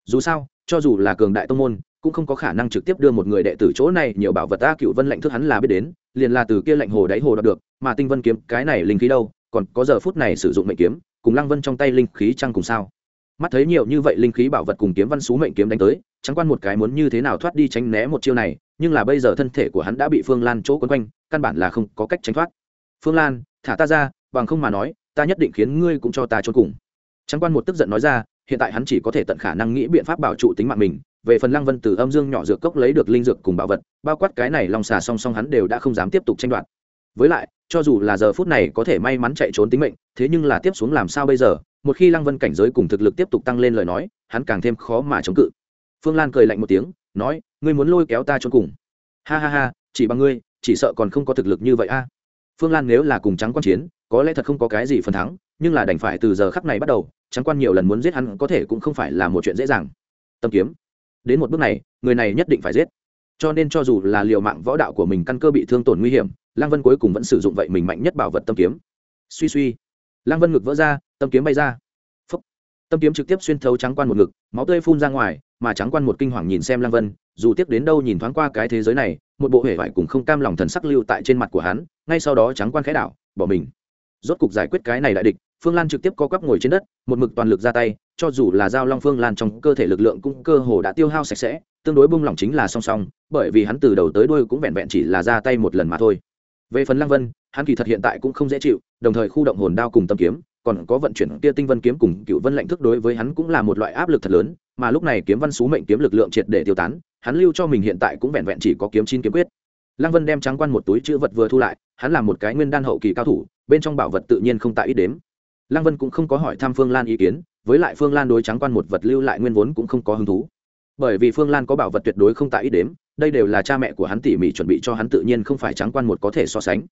Dù sao, cho dù là cường đại tông môn, cũng không có khả năng trực tiếp đưa một người đệ tử chỗ này, nhiều bảo vật a cựu vân lệnh thức hắn là biết đến liền là từ kia lệnh hồ đáy hồ đạt được, mà tinh vân kiếm, cái này linh khí đâu, còn có giờ phút này sử dụng mệnh kiếm, cùng lăng vân trong tay linh khí chăng cùng sao? Mắt thấy nhiều như vậy linh khí bảo vật cùng kiếm văn xú mệnh kiếm đánh tới, chẳng quan một cái muốn như thế nào thoát đi tránh né một chiêu này, nhưng là bây giờ thân thể của hắn đã bị phương lan chỗ quấn quanh, căn bản là không có cách tránh thoát. Phương lan, thả ta ra, bằng không mà nói, ta nhất định khiến ngươi cũng cho ta trốn cùng. Chẳng quan một tức giận nói ra, hiện tại hắn chỉ có thể tận khả năng nghĩ biện pháp bảo trụ tính mạng mình về phần lăng vân từ âm dương nhỏ dược cốc lấy được linh dược cùng bảo vật, bao quát cái này lòng xà song song hắn đều đã không dám tiếp tục tranh đoạt. Với lại, cho dù là giờ phút này có thể may mắn chạy trốn tính mệnh, thế nhưng là tiếp xuống làm sao bây giờ? Một khi lăng vân cảnh giới cùng thực lực tiếp tục tăng lên lời nói, hắn càng thêm khó mà chống cự. Phương lan cười lạnh một tiếng, nói, ngươi muốn lôi kéo ta trốn cùng? Ha ha ha, chỉ bằng ngươi, chỉ sợ còn không có thực lực như vậy a. Phương lan nếu là cùng trắng quan chiến, có lẽ thật không có cái gì phần thắng, nhưng là đành phải từ giờ khắc này bắt đầu, trắng quan nhiều lần muốn giết hắn có thể cũng không phải là một chuyện dễ dàng. Tâm kiếm đến một bước này, người này nhất định phải giết. Cho nên cho dù là liều mạng võ đạo của mình căn cơ bị thương tổn nguy hiểm, lăng vân cuối cùng vẫn sử dụng vậy mình mạnh nhất bảo vật tâm kiếm. Suy suy. Lăng vân ngực vỡ ra, tâm kiếm bay ra. Phúc. tâm kiếm trực tiếp xuyên thấu trắng quan một ngực, máu tươi phun ra ngoài, mà trắng quan một kinh hoàng nhìn xem lăng vân, dù tiếc đến đâu nhìn thoáng qua cái thế giới này, một bộ hể vải cùng không cam lòng thần sắc lưu tại trên mặt của hắn, ngay sau đó trắng quan khẽ đảo, bỏ mình. Rốt cục giải quyết cái này đại địch phương lan trực tiếp co quắp ngồi trên đất, một mực toàn lực ra tay, cho dù là giao long phương lan trong cơ thể lực lượng cũng cơ hồ đã tiêu hao sạch sẽ, tương đối bung lỏng chính là song song, bởi vì hắn từ đầu tới đuôi cũng vẹn vẹn chỉ là ra tay một lần mà thôi. Về phần lăng vân, hắn kỳ thật hiện tại cũng không dễ chịu, đồng thời khu động hồn đao cùng tâm kiếm, còn có vận chuyển kia tinh vân kiếm cùng cựu vân lệnh thức đối với hắn cũng là một loại áp lực thật lớn, mà lúc này kiếm văn xú mệnh kiếm lực lượng triệt để tiêu tán, hắn lưu cho mình hiện tại cũng vẹn vẹn chỉ có kiếm chín kiếm quyết. Lăng vân đem trắng quan một túi chữ vật vừa thu lại, hắn là một cái nguyên đan hậu kỳ cao thủ, bên trong bảo vật tự nhiên không tại ít đếm lăng vân cũng không có hỏi thăm phương lan ý kiến, với lại phương lan đối trắng quan một vật lưu lại nguyên vốn cũng không có hứng thú. Bởi vì phương lan có bảo vật tuyệt đối không tại ít đếm, đây đều là cha mẹ của hắn tỉ mỉ chuẩn bị cho hắn tự nhiên không phải trắng quan một có thể so sánh.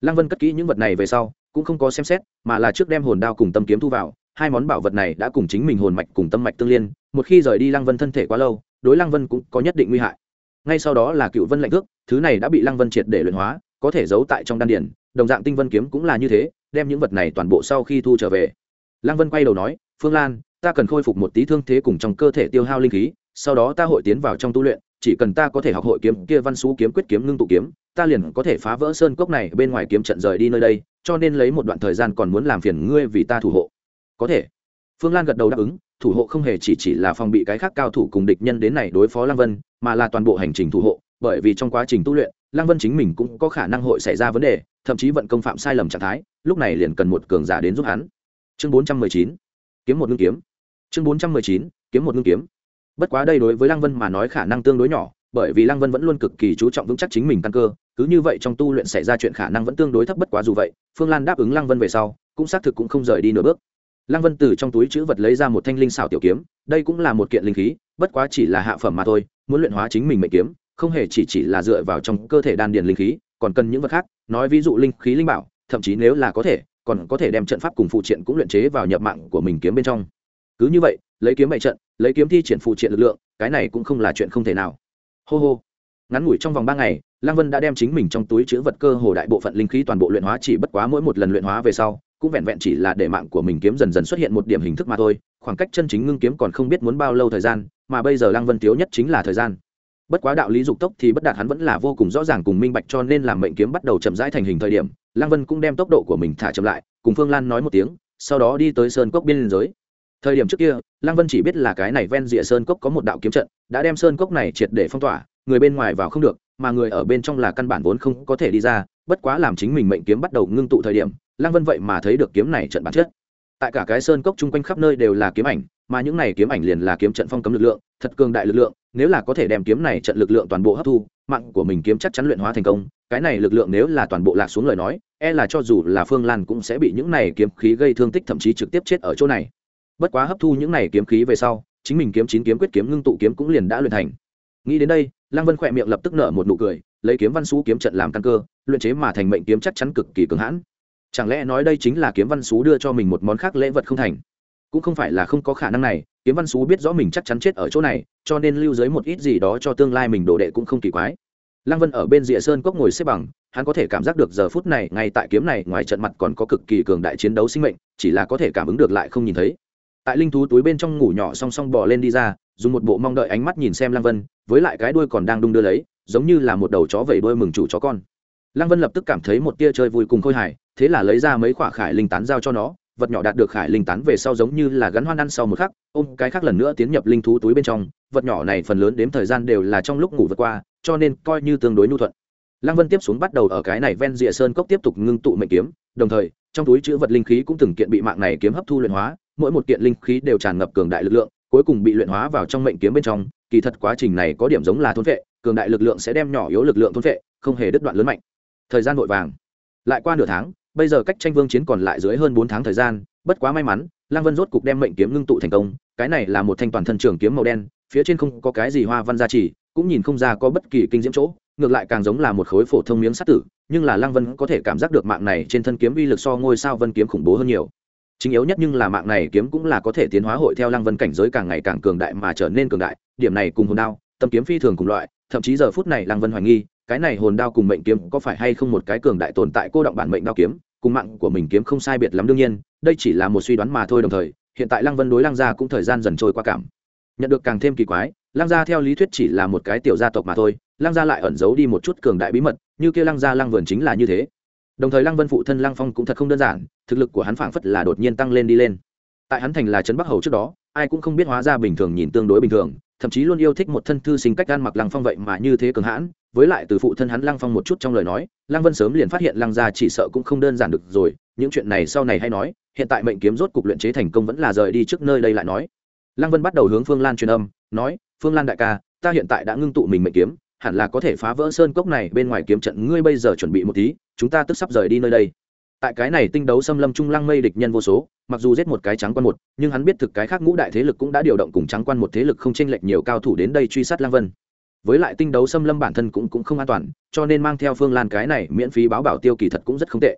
Lăng vân cất kỹ những vật này về sau, cũng không có xem xét, mà là trước đem hồn đao cùng tâm kiếm thu vào, hai món bảo vật này đã cùng chính mình hồn mạch cùng tâm mạch tương liên, một khi rời đi lăng vân thân thể quá lâu, đối lăng vân cũng có nhất định nguy hại. Ngay sau đó là cựu vân lạnh thước thứ này đã bị lăng vân triệt để luyện hóa, có thể giấu tại trong đan điển đồng dạng tinh vân kiếm cũng là như thế đem những vật này toàn bộ sau khi thu trở về. Lăng vân quay đầu nói, phương lan, ta cần khôi phục một tí thương thế cùng trong cơ thể tiêu hao linh khí, sau đó ta hội tiến vào trong tu luyện, chỉ cần ta có thể học hội kiếm kia văn xú kiếm quyết kiếm ngưng tụ kiếm, ta liền có thể phá vỡ sơn cốc này bên ngoài kiếm trận rời đi nơi đây, cho nên lấy một đoạn thời gian còn muốn làm phiền ngươi vì ta thủ hộ. Có thể. Phương lan gật đầu đáp ứng, thủ hộ không hề chỉ chỉ là phòng bị cái khác cao thủ cùng địch nhân đến này đối phó lăng vân, mà là toàn bộ hành trình thủ hộ, bởi vì trong quá trình tu luyện lăng vân chính mình cũng có khả năng hội xảy ra vấn đề, thậm chí vận công phạm sai lầm trạng thái, lúc này liền cần một cường giả đến giúp hắn. Chương bốn trăm mười chín, kiếm một ngưng kiếm. Chương bốn trăm mười chín, kiếm một ngưng kiếm. Bất quá đây đối với lăng vân mà nói khả năng tương đối nhỏ, bởi vì lăng vân vẫn luôn cực kỳ chú trọng vững chắc chính mình căn cơ, cứ như vậy trong tu luyện xảy ra chuyện khả năng vẫn tương đối thấp bất quá dù vậy, phương lan đáp ứng lăng vân về sau, cũng xác thực cũng không rời đi nửa bước. Lăng vân từ trong túi chữ vật lấy ra một thanh linh xảo tiểu kiếm, đây cũng là một kiện linh khí, bất quá chỉ là hạ phẩm mà thôi, muốn luyện hóa chính mình mệnh kiếm không hề chỉ chỉ là dựa vào trong cơ thể đan điền linh khí, còn cần những vật khác, nói ví dụ linh khí linh bảo, thậm chí nếu là có thể, còn có thể đem trận pháp cùng phụ triện cũng luyện chế vào nhập mạng của mình kiếm bên trong. Cứ như vậy, lấy kiếm bày trận, lấy kiếm thi triển phụ triện lực lượng, cái này cũng không là chuyện không thể nào. Hô hô. Ngắn ngủi trong vòng ba ngày, lăng vân đã đem chính mình trong túi chữ vật cơ hồ đại bộ phận linh khí toàn bộ luyện hóa chỉ bất quá mỗi một lần luyện hóa về sau, cũng vẹn vẹn chỉ là để mạng của mình kiếm dần dần xuất hiện một điểm hình thức mà thôi, khoảng cách chân chính ngưng kiếm còn không biết muốn bao lâu thời gian, mà bây giờ lăng vân thiếu nhất chính là thời gian bất quá đạo lý dục tốc thì bất đạt hắn vẫn là vô cùng rõ ràng cùng minh bạch cho nên làm mệnh kiếm bắt đầu chậm rãi thành hình thời điểm, lăng vân cũng đem tốc độ của mình thả chậm lại, cùng phương lan nói một tiếng, sau đó đi tới sơn cốc biên giới. Thời điểm trước kia, lăng vân chỉ biết là cái này ven rìa sơn cốc có một đạo kiếm trận, đã đem sơn cốc này triệt để phong tỏa, người bên ngoài vào không được, mà người ở bên trong là căn bản vốn không có thể đi ra, bất quá làm chính mình mệnh kiếm bắt đầu ngưng tụ thời điểm, lăng vân vậy mà thấy được kiếm này trận bản chất. Tại cả cái sơn cốc chung quanh khắp nơi đều là kiếm ảnh mà những này kiếm ảnh liền là kiếm trận phong cấm lực lượng, thật cường đại lực lượng, nếu là có thể đem kiếm này trận lực lượng toàn bộ hấp thu, mạng của mình kiếm chắc chắn luyện hóa thành công, cái này lực lượng nếu là toàn bộ lạc xuống lời nói e là cho dù là phương lan cũng sẽ bị những này kiếm khí gây thương tích thậm chí trực tiếp chết ở chỗ này. Bất quá hấp thu những này kiếm khí về sau, chính mình kiếm chín kiếm quyết kiếm ngưng tụ kiếm cũng liền đã luyện thành. Nghĩ đến đây, lăng vân khỏe miệng lập tức nở một nụ cười, lấy kiếm văn xú kiếm trận làm căn cơ, luyện chế mà thành mệnh kiếm chắc chắn cực kỳ cứng hãn. Chẳng lẽ nói đây chính là kiếm văn xú đưa cho mình một món khác lễ vật không thành? Cũng không phải là không có khả năng này, kiếm văn xú biết rõ mình chắc chắn chết ở chỗ này, cho nên lưu dưới một ít gì đó cho tương lai mình đồ đệ cũng không kỳ quái. Lăng vân ở bên rìa sơn cốc ngồi xếp bằng, hắn có thể cảm giác được giờ phút này, ngay tại kiếm này, ngoài trận mặt còn có cực kỳ cường đại chiến đấu sinh mệnh, chỉ là có thể cảm ứng được lại không nhìn thấy. Tại linh thú túi bên trong ngủ nhỏ song song bò lên đi ra, dùng một bộ mong đợi ánh mắt nhìn xem lăng vân, với lại cái đuôi còn đang đung đưa lấy, giống như là một đầu chó vẩy đuôi mừng chủ chó con. Lăng vân lập tức cảm thấy một tia chơi vui cùng khôi hài, thế là lấy ra mấy quả khải linh tán giao cho nó vật nhỏ đạt được khải linh tán về sau giống như là gắn hoan ăn sau một khắc, ôm cái khác lần nữa tiến nhập linh thú túi bên trong. Vật nhỏ này phần lớn đếm thời gian đều là trong lúc ngủ vượt qua, cho nên coi như tương đối nhu thuận. Lăng vân tiếp xuống bắt đầu ở cái này ven rìa sơn cốc tiếp tục ngưng tụ mệnh kiếm, đồng thời, trong túi chữ vật linh khí cũng từng kiện bị mạng này kiếm hấp thu luyện hóa, mỗi một kiện linh khí đều tràn ngập cường đại lực lượng, cuối cùng bị luyện hóa vào trong mệnh kiếm bên trong. Kỳ thật quá trình này có điểm giống là thôn vệ, cường đại lực lượng sẽ đem nhỏ yếu lực lượng thôn vệ, không hề đứt đoạn lớn mạnh. Thời gian vội vàng. Lại qua nửa tháng bây giờ cách tranh vương chiến còn lại dưới hơn bốn tháng thời gian, bất quá may mắn, lăng vân rốt cục đem mệnh kiếm ngưng tụ thành công, cái này là một thanh toàn thân trường kiếm màu đen, phía trên không có cái gì hoa văn gia trì, cũng nhìn không ra có bất kỳ kinh diễm chỗ, ngược lại càng giống là một khối phổ thông miếng sắt tử, nhưng là lăng vân có thể cảm giác được mạng này trên thân kiếm uy lực so ngôi sao vân kiếm khủng bố hơn nhiều. Chính yếu nhất nhưng là mạng này kiếm cũng là có thể tiến hóa hội theo lăng vân cảnh giới càng ngày càng cường đại mà trở nên cường đại, điểm này cùng hồn đao, tâm kiếm phi thường cùng loại, thậm chí giờ phút này lăng vân hoài nghi cái này hồn đao cùng mệnh kiếm có phải hay không một cái cường đại tồn tại cô động bản mệnh đao kiếm, cùng mạng của mình kiếm không sai biệt lắm đương nhiên, đây chỉ là một suy đoán mà thôi đồng thời, hiện tại lăng vân đối lăng gia cũng thời gian dần trôi qua cảm. Nhận được càng thêm kỳ quái, lăng gia theo lý thuyết chỉ là một cái tiểu gia tộc mà thôi, lăng gia lại ẩn giấu đi một chút cường đại bí mật, như kia lăng gia lăng vườn chính là như thế. Đồng thời lăng vân phụ thân lăng phong cũng thật không đơn giản, thực lực của hắn phảng phất là đột nhiên tăng lên đi lên. Tại hắn thành là trấn bắc hầu trước đó, ai cũng không biết hóa ra bình thường nhìn tương đối bình thường, thậm chí luôn yêu thích một thân thư sinh cách ăn mặc lăng phong vậy mà như thế cường hãn với lại từ phụ thân hắn lăng phong một chút trong lời nói, lăng vân sớm liền phát hiện lăng gia chỉ sợ cũng không đơn giản được rồi, những chuyện này sau này hay nói, hiện tại mệnh kiếm rốt cục luyện chế thành công vẫn là rời đi trước nơi đây lại nói. Lăng vân bắt đầu hướng phương lan truyền âm, nói, phương lan đại ca, ta hiện tại đã ngưng tụ mình mệnh kiếm, hẳn là có thể phá vỡ sơn cốc này bên ngoài kiếm trận, ngươi bây giờ chuẩn bị một tí, chúng ta tức sắp rời đi nơi đây. Tại cái này tinh đấu xâm lâm trung lăng mây địch nhân vô số, mặc dù giết một cái trắng quan một, nhưng hắn biết thực cái khác ngũ đại thế lực cũng đã điều động cùng trắng quan một thế lực không chênh lệch nhiều cao thủ đến đây truy sát lăng vân với lại tinh đấu xâm lâm bản thân cũng cũng không an toàn, cho nên mang theo phương lan cái này miễn phí báo bảo tiêu kỳ thật cũng rất không tệ.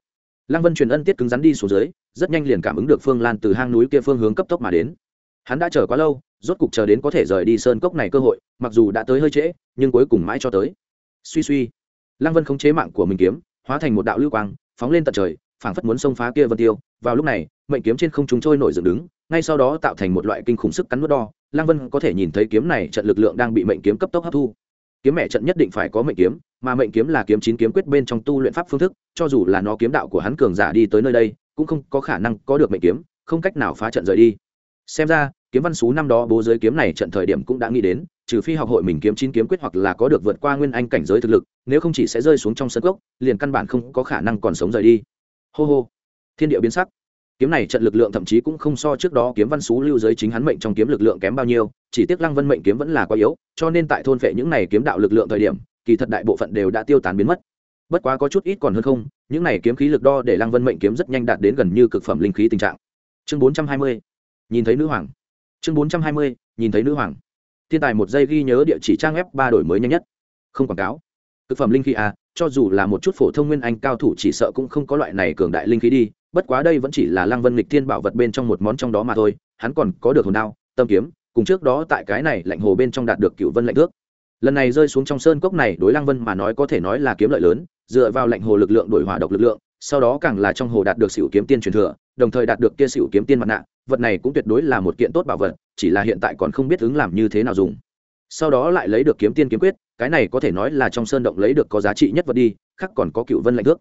Lăng vân truyền ân tiết cứng rắn đi xuống dưới, rất nhanh liền cảm ứng được phương lan từ hang núi kia phương hướng cấp tốc mà đến. Hắn đã chờ quá lâu, rốt cục chờ đến có thể rời đi sơn cốc này cơ hội, mặc dù đã tới hơi trễ, nhưng cuối cùng mãi cho tới. Suy suy. Lăng vân khống chế mạng của mình kiếm, hóa thành một đạo lưu quang, phóng lên tận trời, phảng phất muốn xông phá kia vân tiêu. Vào lúc này, mệnh kiếm trên không chúng trôi nổi dựng đứng, ngay sau đó tạo thành một loại kinh khủng sức cắn nuốt đo. Lăng vân có thể nhìn thấy kiếm này trận lực lượng đang bị mệnh kiếm cấp tốc hấp thu kiếm mẹ trận nhất định phải có mệnh kiếm, mà mệnh kiếm là kiếm chín kiếm quyết bên trong tu luyện pháp phương thức, cho dù là nó kiếm đạo của hắn cường giả đi tới nơi đây, cũng không có khả năng có được mệnh kiếm, không cách nào phá trận rời đi. Xem ra, kiếm văn xú năm đó bố giới kiếm này trận thời điểm cũng đã nghĩ đến, trừ phi học hội mình kiếm chín kiếm quyết hoặc là có được vượt qua nguyên anh cảnh giới thực lực, nếu không chỉ sẽ rơi xuống trong sân gốc liền căn bản không có khả năng còn sống rời đi. Hô hô. Thiên địa biến sắc kiếm này trận lực lượng thậm chí cũng không so trước đó kiếm văn xú lưu giới chính hắn mệnh trong kiếm lực lượng kém bao nhiêu, chỉ tiếc lăng vân mệnh kiếm vẫn là quá yếu, cho nên tại thôn vệ những này kiếm đạo lực lượng thời điểm, kỳ thật đại bộ phận đều đã tiêu tán biến mất. Bất quá có chút ít còn hơn không, những này kiếm khí lực đo để lăng vân mệnh kiếm rất nhanh đạt đến gần như cực phẩm linh khí tình trạng. Chương bốn trăm hai mươi, nhìn thấy nữ hoàng. Chương bốn trăm hai mươi, nhìn thấy nữ hoàng. Thiên tài một giây ghi nhớ địa chỉ trang web ba đổi mới nhanh nhất. Không quảng cáo. Cực phẩm linh khí à cho dù là một chút phổ thông nguyên anh cao thủ chỉ sợ cũng không có loại này cường đại linh khí đi bất quá đây vẫn chỉ là lăng vân lịch thiên bảo vật bên trong một món trong đó mà thôi, hắn còn có được hồn đao, tâm kiếm, cùng trước đó tại cái này lạnh hồ bên trong đạt được cựu vân lạnh thước. Lần này rơi xuống trong sơn cốc này, đối lăng vân mà nói có thể nói là kiếm lợi lớn, dựa vào lạnh hồ lực lượng đổi hỏa độc lực lượng, sau đó càng là trong hồ đạt được xỉu kiếm tiên truyền thừa, đồng thời đạt được kia xỉu kiếm tiên mặt nạ, vật này cũng tuyệt đối là một kiện tốt bảo vật, chỉ là hiện tại còn không biết ứng làm như thế nào dùng. Sau đó lại lấy được kiếm tiên kiếm quyết, cái này có thể nói là trong sơn động lấy được có giá trị nhất vật đi, khác còn có cựu vân lạnh thước.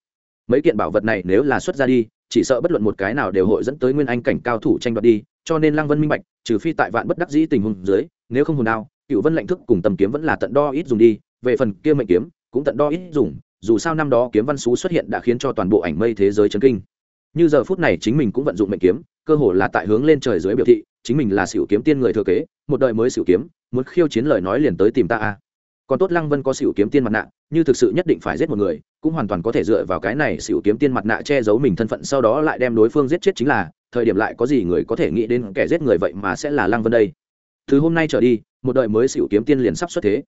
Mấy kiện bảo vật này nếu là xuất ra đi chỉ sợ bất luận một cái nào đều hội dẫn tới nguyên anh cảnh cao thủ tranh đoạt đi, cho nên lăng vân minh bạch, trừ phi tại vạn bất đắc dĩ tình huống dưới, nếu không hồn đao, cựu vân lạnh thức cùng tầm kiếm vẫn là tận đo ít dùng đi, về phần kia mệnh kiếm, cũng tận đo ít dùng, dù sao năm đó kiếm văn xú xuất hiện đã khiến cho toàn bộ ảnh mây thế giới chấn kinh. Như giờ phút này chính mình cũng vận dụng mệnh kiếm, cơ hồ là tại hướng lên trời dưới biểu thị, chính mình là xỉu kiếm tiên người thừa kế, một đời mới xỉu kiếm, muốn khiêu chiến lời nói liền tới tìm ta a còn tốt lăng vân có xỉu kiếm tiên mặt nạ, như thực sự nhất định phải giết một người, cũng hoàn toàn có thể dựa vào cái này xỉu kiếm tiên mặt nạ che giấu mình thân phận, sau đó lại đem đối phương giết chết chính là, thời điểm lại có gì người có thể nghĩ đến kẻ giết người vậy mà sẽ là lăng vân đây. Từ hôm nay trở đi, một đời mới xỉu kiếm tiên liền sắp xuất thế.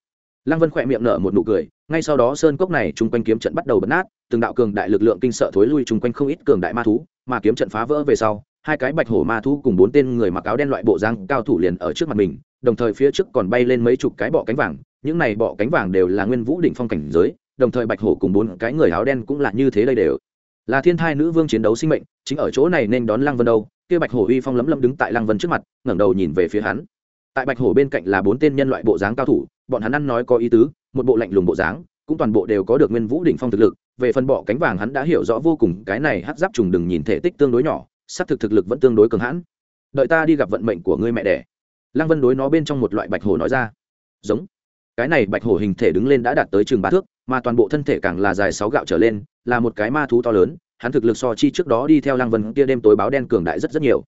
Lăng vân khỏe miệng nở một nụ cười, ngay sau đó sơn cốc này chung quanh kiếm trận bắt đầu bật nát, từng đạo cường đại lực lượng kinh sợ thối lui chung quanh không ít cường đại ma thú, mà kiếm trận phá vỡ về sau, hai cái bạch hổ ma thú cùng bốn tên người mặc áo đen loại bộ giang cao thủ liền ở trước mặt mình, đồng thời phía trước còn bay lên mấy chục cái bọ cánh vàng những này bọ cánh vàng đều là nguyên vũ đỉnh phong cảnh giới, đồng thời bạch hổ cùng bốn cái người áo đen cũng là như thế đây đều. Là thiên thai nữ vương chiến đấu sinh mệnh, chính ở chỗ này nên đón lăng vân đâu, kia bạch hổ uy phong lấm lấm đứng tại lăng vân trước mặt, ngẩng đầu nhìn về phía hắn. Tại bạch hổ bên cạnh là bốn tên nhân loại bộ dáng cao thủ, bọn hắn ăn nói có ý tứ, một bộ lạnh lùng bộ dáng, cũng toàn bộ đều có được nguyên vũ đỉnh phong thực lực, về phần bọ cánh vàng hắn đã hiểu rõ vô cùng, cái này hắc giáp trùng đừng nhìn thể tích tương đối nhỏ, sát thực thực lực vẫn tương đối cường hãn. Đợi ta đi gặp vận mệnh của ngươi mẹ đẻ. Lăng vân đối nó bên trong một loại bạch hổ nói ra. Giống cái này bạch hổ hình thể đứng lên đã đạt tới chừng ba thước, mà toàn bộ thân thể càng là dài sáu gạo trở lên, là một cái ma thú to lớn, hắn thực lực so chi trước đó đi theo Lang vân kia đêm tối báo đen cường đại rất rất nhiều.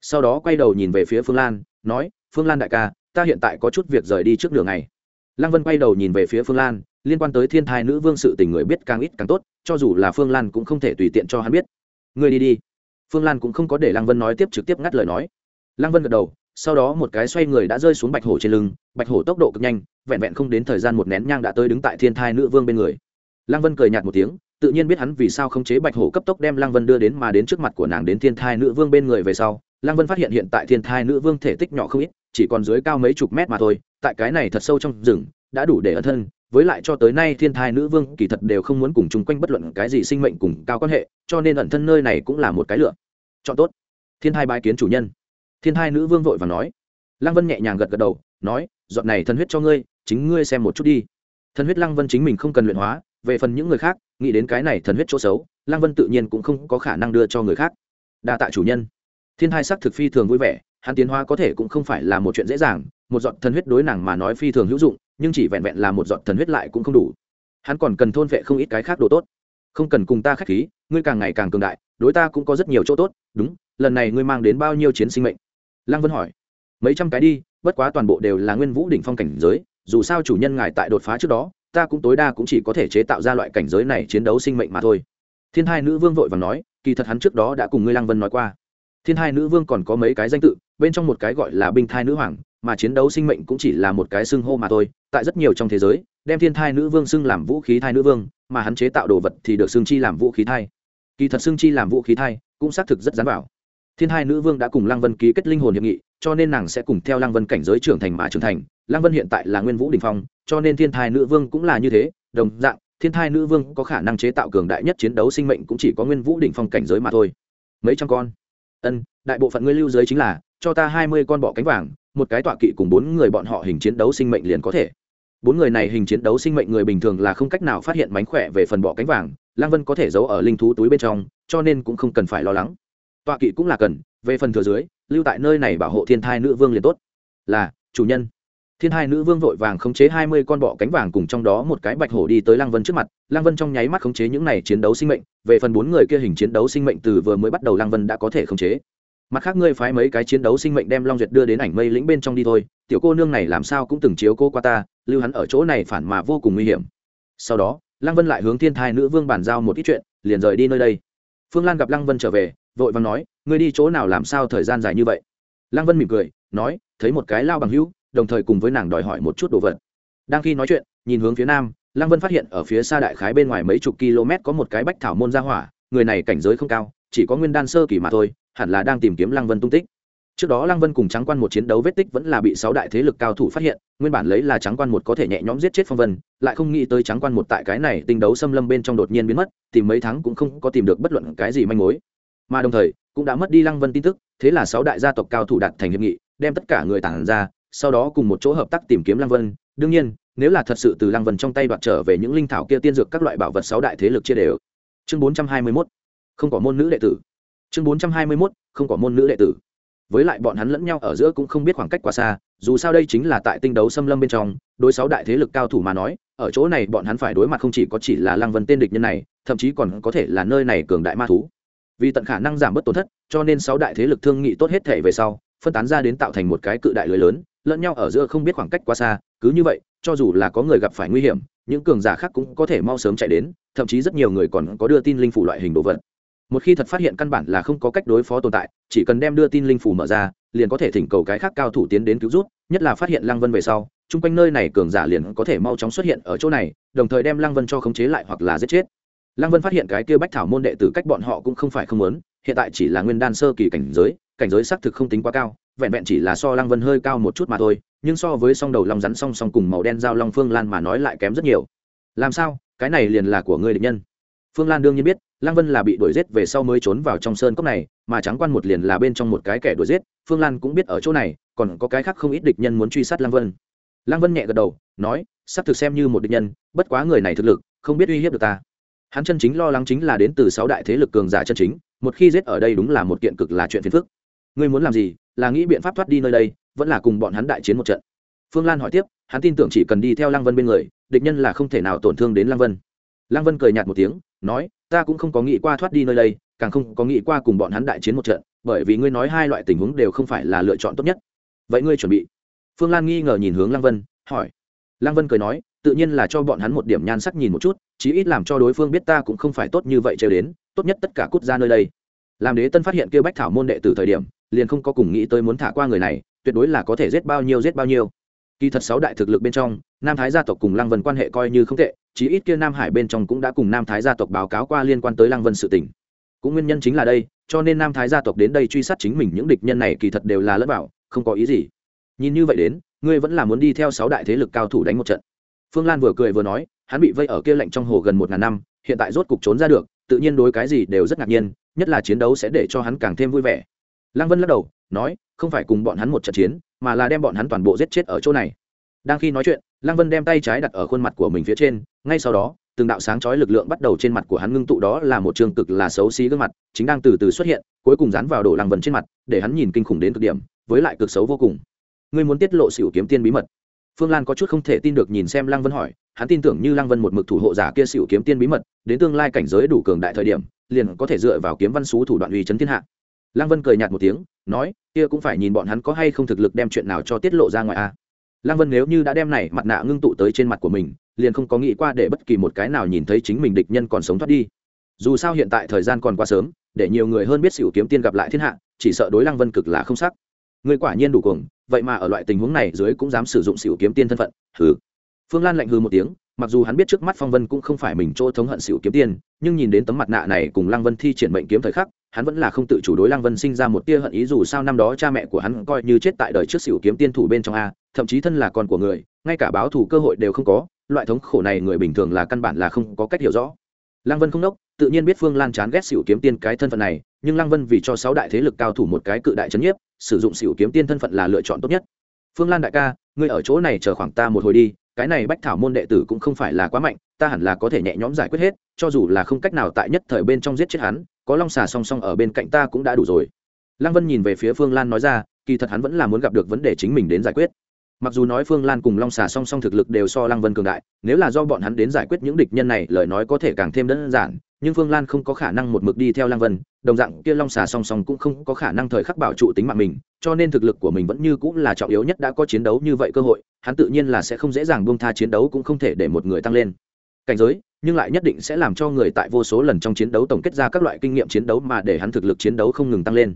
Sau đó quay đầu nhìn về phía phương lan, nói, phương lan đại ca, ta hiện tại có chút việc rời đi trước đường này lăng vân quay đầu nhìn về phía phương lan, liên quan tới thiên thai nữ vương sự tình người biết càng ít càng tốt, cho dù là phương lan cũng không thể tùy tiện cho hắn biết. Người đi đi. Phương lan cũng không có để lăng vân nói tiếp trực tiếp ngắt lời nói. Lăng vân gật đầu sau đó một cái xoay người đã rơi xuống bạch hổ trên lưng, bạch hổ tốc độ cực nhanh, vẹn vẹn không đến thời gian một nén nhang đã tới đứng tại thiên thai nữ vương bên người. Lăng vân cười nhạt một tiếng, tự nhiên biết hắn vì sao không chế bạch hổ cấp tốc đem lăng vân đưa đến mà đến trước mặt của nàng đến thiên thai nữ vương bên người về sau. Lăng vân phát hiện hiện tại thiên thai nữ vương thể tích nhỏ không ít, chỉ còn dưới cao mấy chục mét mà thôi, tại cái này thật sâu trong rừng, đã đủ để ẩn thân, với lại cho tới nay thiên thai nữ vương kỳ thật đều không muốn cùng chung quanh bất luận cái gì sinh mệnh cùng cao quan hệ, cho nên ẩn thân nơi này cũng là một cái lựa. Chọn tốt. Thiên thai bái kiến chủ nhân thiên hai nữ vương vội và nói. Lăng vân nhẹ nhàng gật gật đầu, nói, dọn này thân huyết cho ngươi, chính ngươi xem một chút đi. Thân huyết lăng vân chính mình không cần luyện hóa, về phần những người khác, nghĩ đến cái này thần huyết chỗ xấu, lăng vân tự nhiên cũng không có khả năng đưa cho người khác. Đa tạ chủ nhân. Thiên hai sắc thực phi thường vui vẻ, hắn tiến hóa có thể cũng không phải là một chuyện dễ dàng, một giọt thần huyết đối nàng mà nói phi thường hữu dụng, nhưng chỉ vẹn vẹn là một giọt thần huyết lại cũng không đủ. Hắn còn cần thôn vệ không ít cái khác đồ tốt. Không cần cùng ta k h á c h khí, ngươi càng ngày càng cường đại, đối ta cũng có rất nhiều chỗ tốt, đúng, lần này ngươi mang đến bao nhiêu chiến sinh mệnh? Lăng vân hỏi. Mấy trăm cái đi, bất quá toàn bộ đều là nguyên vũ đỉnh phong cảnh giới, dù sao chủ nhân ngài tại đột phá trước đó, ta cũng tối đa cũng chỉ có thể chế tạo ra loại cảnh giới này chiến đấu sinh mệnh mà thôi. Thiên hai nữ vương vội và nói, kỳ thật hắn trước đó đã cùng ngươi lăng vân nói qua. Thiên hai nữ vương còn có mấy cái danh tự, bên trong một cái gọi là binh thai nữ hoàng, mà chiến đấu sinh mệnh cũng chỉ là một cái xưng hô mà thôi. Tại rất nhiều trong thế giới, đem thiên thai nữ vương xưng làm vũ khí thai nữ vương, mà hắn chế tạo đồ vật thì được xưng chi làm vũ khí thai. Kỳ thật xưng chi làm vũ khí thai cũng xác thực rất dán vào thiên hai nữ vương đã cùng lăng vân ký kết linh hồn hiệp nghị, cho nên nàng sẽ cùng theo lăng vân cảnh giới trưởng thành mà trưởng thành. Lăng vân hiện tại là nguyên vũ đình phong, cho nên thiên thai nữ vương cũng là như thế. Đồng dạng, thiên thai nữ vương có khả năng chế tạo cường đại nhất chiến đấu sinh mệnh cũng chỉ có nguyên vũ đỉnh phong cảnh giới mà thôi. Mấy trăm con. Ân, đại bộ phận ngươi lưu giới chính là, cho ta hai mươi con bọ cánh vàng, một cái tọa kỵ cùng bốn người bọn họ hình chiến đấu sinh mệnh liền có thể. Bốn người này hình chiến đấu sinh mệnh người bình thường là không cách nào phát hiện mánh khỏe về phần bọ cánh vàng lang vân có thể giấu ở linh thú túi bên trong, cho nên cũng không cần phải lo lắng tọa kỵ cũng là cần, về phần thừa dưới, lưu tại nơi này bảo hộ thiên thai nữ vương liền tốt. Là, chủ nhân. Thiên hai nữ vương vội vàng khống chế hai mươi con bọ cánh vàng cùng trong đó một cái bạch hổ đi tới lăng vân trước mặt. Lăng vân trong nháy mắt khống chế những này chiến đấu sinh mệnh, về phần bốn người kia hình chiến đấu sinh mệnh từ vừa mới bắt đầu lăng vân đã có thể khống chế. Mặt khác ngươi phái mấy cái chiến đấu sinh mệnh đem long duyệt đưa đến ảnh mây lĩnh bên trong đi thôi, tiểu cô nương này làm sao cũng từng chiếu cô qua ta, lưu hắn ở chỗ này phản mà vô cùng nguy hiểm. Sau đó, lăng vân lại hướng thiên thai nữ vương bàn giao một ít chuyện, liền rời đi nơi đây. Phương lan gặp lăng vân trở về vội vàng nói, ngươi đi chỗ nào làm sao thời gian dài như vậy? Lăng vân mỉm cười, nói, thấy một cái lao bằng hữu, đồng thời cùng với nàng đòi hỏi một chút đồ vật. Đang khi nói chuyện, nhìn hướng phía nam, lăng vân phát hiện ở phía xa đại khái bên ngoài mấy chục km có một cái bách thảo môn gia hỏa, người này cảnh giới không cao, chỉ có nguyên đan sơ kỳ mà thôi, hẳn là đang tìm kiếm lăng vân tung tích. Trước đó lăng vân cùng trắng quan một chiến đấu vết tích vẫn là bị sáu đại thế lực cao thủ phát hiện, nguyên bản lấy là trắng quan một có thể nhẹ nhõm giết chết phong vân, lại không nghĩ tới trắng quan một tại cái này tinh đấu xâm lâm bên trong đột nhiên biến mất, tìm mấy tháng cũng không có tìm được bất luận cái gì manh mối mà đồng thời cũng đã mất đi lăng vân tin tức, thế là sáu đại gia tộc cao thủ đạt thành hiệp nghị, đem tất cả người tản ra, sau đó cùng một chỗ hợp tác tìm kiếm lăng vân. Đương nhiên, nếu là thật sự từ lăng vân trong tay đoạt trở về những linh thảo kia tiên dược các loại bảo vật sáu đại thế lực chia đều. Chương bốn trăm hai mươi mốt, không có môn nữ đệ tử. Chương bốn trăm hai mươi mốt, không có môn nữ đệ tử. Với lại bọn hắn lẫn nhau ở giữa cũng không biết khoảng cách quá xa, dù sao đây chính là tại tinh đấu xâm lâm bên trong, đối sáu đại thế lực cao thủ mà nói, ở chỗ này bọn hắn phải đối mặt không chỉ có chỉ là lăng vân tên địch nhân này, thậm chí còn có thể là nơi này cường đại ma thú vì tận khả năng giảm bớt tổn thất, cho nên sáu đại thế lực thương nghị tốt hết thể về sau, phân tán ra đến tạo thành một cái cự đại lưới lớn, lẫn nhau ở giữa không biết khoảng cách quá xa, cứ như vậy, cho dù là có người gặp phải nguy hiểm, những cường giả khác cũng có thể mau sớm chạy đến, thậm chí rất nhiều người còn có đưa tin linh phủ loại hình đồ vật. Một khi thật phát hiện căn bản là không có cách đối phó tồn tại, chỉ cần đem đưa tin linh phủ mở ra, liền có thể thỉnh cầu cái khác cao thủ tiến đến cứu rút nhất là phát hiện lăng vân về sau, chung quanh nơi này cường giả liền có thể mau chóng xuất hiện ở chỗ này, đồng thời đem lăng vân cho khống chế lại hoặc là giết chết lăng vân phát hiện cái kia bách thảo môn đệ tử cách bọn họ cũng không phải không lớn hiện tại chỉ là nguyên đan sơ kỳ cảnh giới cảnh giới xác thực không tính quá cao, vẹn vẹn chỉ là so lăng vân hơi cao một chút mà thôi, nhưng so với song đầu long rắn song song cùng màu đen giao long phương lan mà nói lại kém rất nhiều. Làm sao? Cái này liền là của ngươi địch nhân. Phương lan đương nhiên biết, lăng vân là bị đuổi giết về sau mới trốn vào trong sơn cốc này, mà trắng quan một liền là bên trong một cái kẻ đuổi giết, phương lan cũng biết ở chỗ này, còn có cái khác không ít địch nhân muốn truy sát lăng vân. Lăng vân nhẹ gật đầu, nói, sắp thực xem như một địch nhân, bất quá người này thực lực, không biết uy hiếp được ta hắn chân chính lo lắng chính là đến từ sáu đại thế lực cường giả chân chính, một khi giết ở đây đúng là một kiện cực là chuyện phiền phức. Ngươi muốn làm gì? Là nghĩ biện pháp thoát đi nơi đây, vẫn là cùng bọn hắn đại chiến một trận. Phương lan hỏi tiếp, hắn tin tưởng chỉ cần đi theo lăng vân bên người, địch nhân là không thể nào tổn thương đến lăng vân. Lăng vân cười nhạt một tiếng, nói, ta cũng không có nghĩ qua thoát đi nơi đây, càng không có nghĩ qua cùng bọn hắn đại chiến một trận, bởi vì ngươi nói hai loại tình huống đều không phải là lựa chọn tốt nhất. Vậy ngươi chuẩn bị. Phương lan nghi ngờ nhìn hướng lăng vân, hỏi. Lăng vân cười nói tự nhiên là cho bọn hắn một điểm nhan sắc nhìn một chút, chí ít làm cho đối phương biết ta cũng không phải tốt như vậy trêu đến, tốt nhất tất cả cút ra nơi đây. Làm đế tân phát hiện kêu bách thảo môn đệ từ thời điểm, liền không có cùng nghĩ tới muốn thả qua người này, tuyệt đối là có thể giết bao nhiêu giết bao nhiêu. Kỳ thật sáu đại thực lực bên trong, nam thái gia tộc cùng lăng vân quan hệ coi như không tệ, chí ít kia nam hải bên trong cũng đã cùng nam thái gia tộc báo cáo qua liên quan tới lăng vân sự tình. Cũng nguyên nhân chính là đây, cho nên nam thái gia tộc đến đây truy sát chính mình những địch nhân này kỳ thật đều là lẫn bảo không có ý gì. Nhìn như vậy đến, ngươi vẫn là muốn đi theo sáu đại thế lực cao thủ đánh một trận phương lan vừa cười vừa nói, hắn bị vây ở kia lạnh trong hồ gần một ngàn năm, hiện tại rốt cục trốn ra được, tự nhiên đối cái gì đều rất ngạc nhiên, nhất là chiến đấu sẽ để cho hắn càng thêm vui vẻ. Lăng vân lắc đầu, nói, không phải cùng bọn hắn một trận chiến, mà là đem bọn hắn toàn bộ giết chết ở chỗ này. Đang khi nói chuyện, lăng vân đem tay trái đặt ở khuôn mặt của mình phía trên, ngay sau đó, từng đạo sáng chói lực lượng bắt đầu trên mặt của hắn ngưng tụ đó là một trường cực là xấu xí gương mặt, chính đang từ từ xuất hiện, cuối cùng dán vào đổ lăng vân trên mặt, để hắn nhìn kinh khủng đến cực điểm, với lại cực xấu vô cùng. Ngươi muốn tiết lộ xỉu kiếm tiên bí mật phương lan có chút không thể tin được nhìn xem lăng vân hỏi, hắn tin tưởng như lăng vân một mực thủ hộ giả kia xỉu kiếm tiên bí mật, đến tương lai cảnh giới đủ cường đại thời điểm, liền có thể dựa vào kiếm văn xú thủ đoạn uy chấn thiên hạ. Lăng vân cười nhạt một tiếng, nói, kia cũng phải nhìn bọn hắn có hay không thực lực đem chuyện nào cho tiết lộ ra ngoài a. Lăng vân nếu như đã đem này mặt nạ ngưng tụ tới trên mặt của mình, liền không có nghĩ qua để bất kỳ một cái nào nhìn thấy chính mình địch nhân còn sống thoát đi. Dù sao hiện tại thời gian còn quá sớm, để nhiều người hơn biết xỉu kiếm tiên gặp lại thiên hạ, chỉ sợ đối lăng vân cực là không sắc. Người quả nhiên đủ cuồng vậy mà ở loại tình huống này dưới cũng dám sử dụng xỉu kiếm tiên thân phận, hừ. Phương lan lạnh hừ một tiếng, mặc dù hắn biết trước mắt phong vân cũng không phải mình chỗ thống hận xỉu kiếm tiên, nhưng nhìn đến tấm mặt nạ này cùng lăng vân thi triển mệnh kiếm thời khắc, hắn vẫn là không tự chủ đối lăng vân sinh ra một tia hận ý dù sao năm đó cha mẹ của hắn coi như chết tại đời trước xỉu kiếm tiên thủ bên trong a, thậm chí thân là con của người, ngay cả báo thù cơ hội đều không có, loại thống khổ này người bình thường là căn bản là không có cách hiểu rõ. Lăng vân không đốc tự nhiên biết phương lan chán ghét xỉu kiếm tiên cái thân phận này, nhưng lăng vân vì cho sáu đại thế lực cao thủ một cái cự đại trấn nhiếp sử dụng xỉu kiếm tiên thân phận là lựa chọn tốt nhất. Phương lan đại ca, ngươi ở chỗ này chờ khoảng ta một hồi đi, cái này bách thảo môn đệ tử cũng không phải là quá mạnh, ta hẳn là có thể nhẹ nhõm giải quyết hết, cho dù là không cách nào tại nhất thời bên trong giết chết hắn, có long xà song song ở bên cạnh ta cũng đã đủ rồi. Lăng vân nhìn về phía phương lan nói ra, kỳ thật hắn vẫn là muốn gặp được vấn đề chính mình đến giải quyết. Mặc dù nói phương lan cùng long xà song song thực lực đều so lăng vân cường đại, nếu là do bọn hắn đến giải quyết những địch nhân này, lời nói có thể càng thêm đơn giản nhưng phương lan không có khả năng một mực đi theo lăng vân, đồng dạng kia long xà song song cũng không có khả năng thời khắc bảo trụ tính mạng mình, cho nên thực lực của mình vẫn như cũng là trọng yếu nhất đã có chiến đấu như vậy cơ hội, hắn tự nhiên là sẽ không dễ dàng buông tha chiến đấu cũng không thể để một người tăng lên. Cảnh giới, nhưng lại nhất định sẽ làm cho người tại vô số lần trong chiến đấu tổng kết ra các loại kinh nghiệm chiến đấu mà để hắn thực lực chiến đấu không ngừng tăng lên.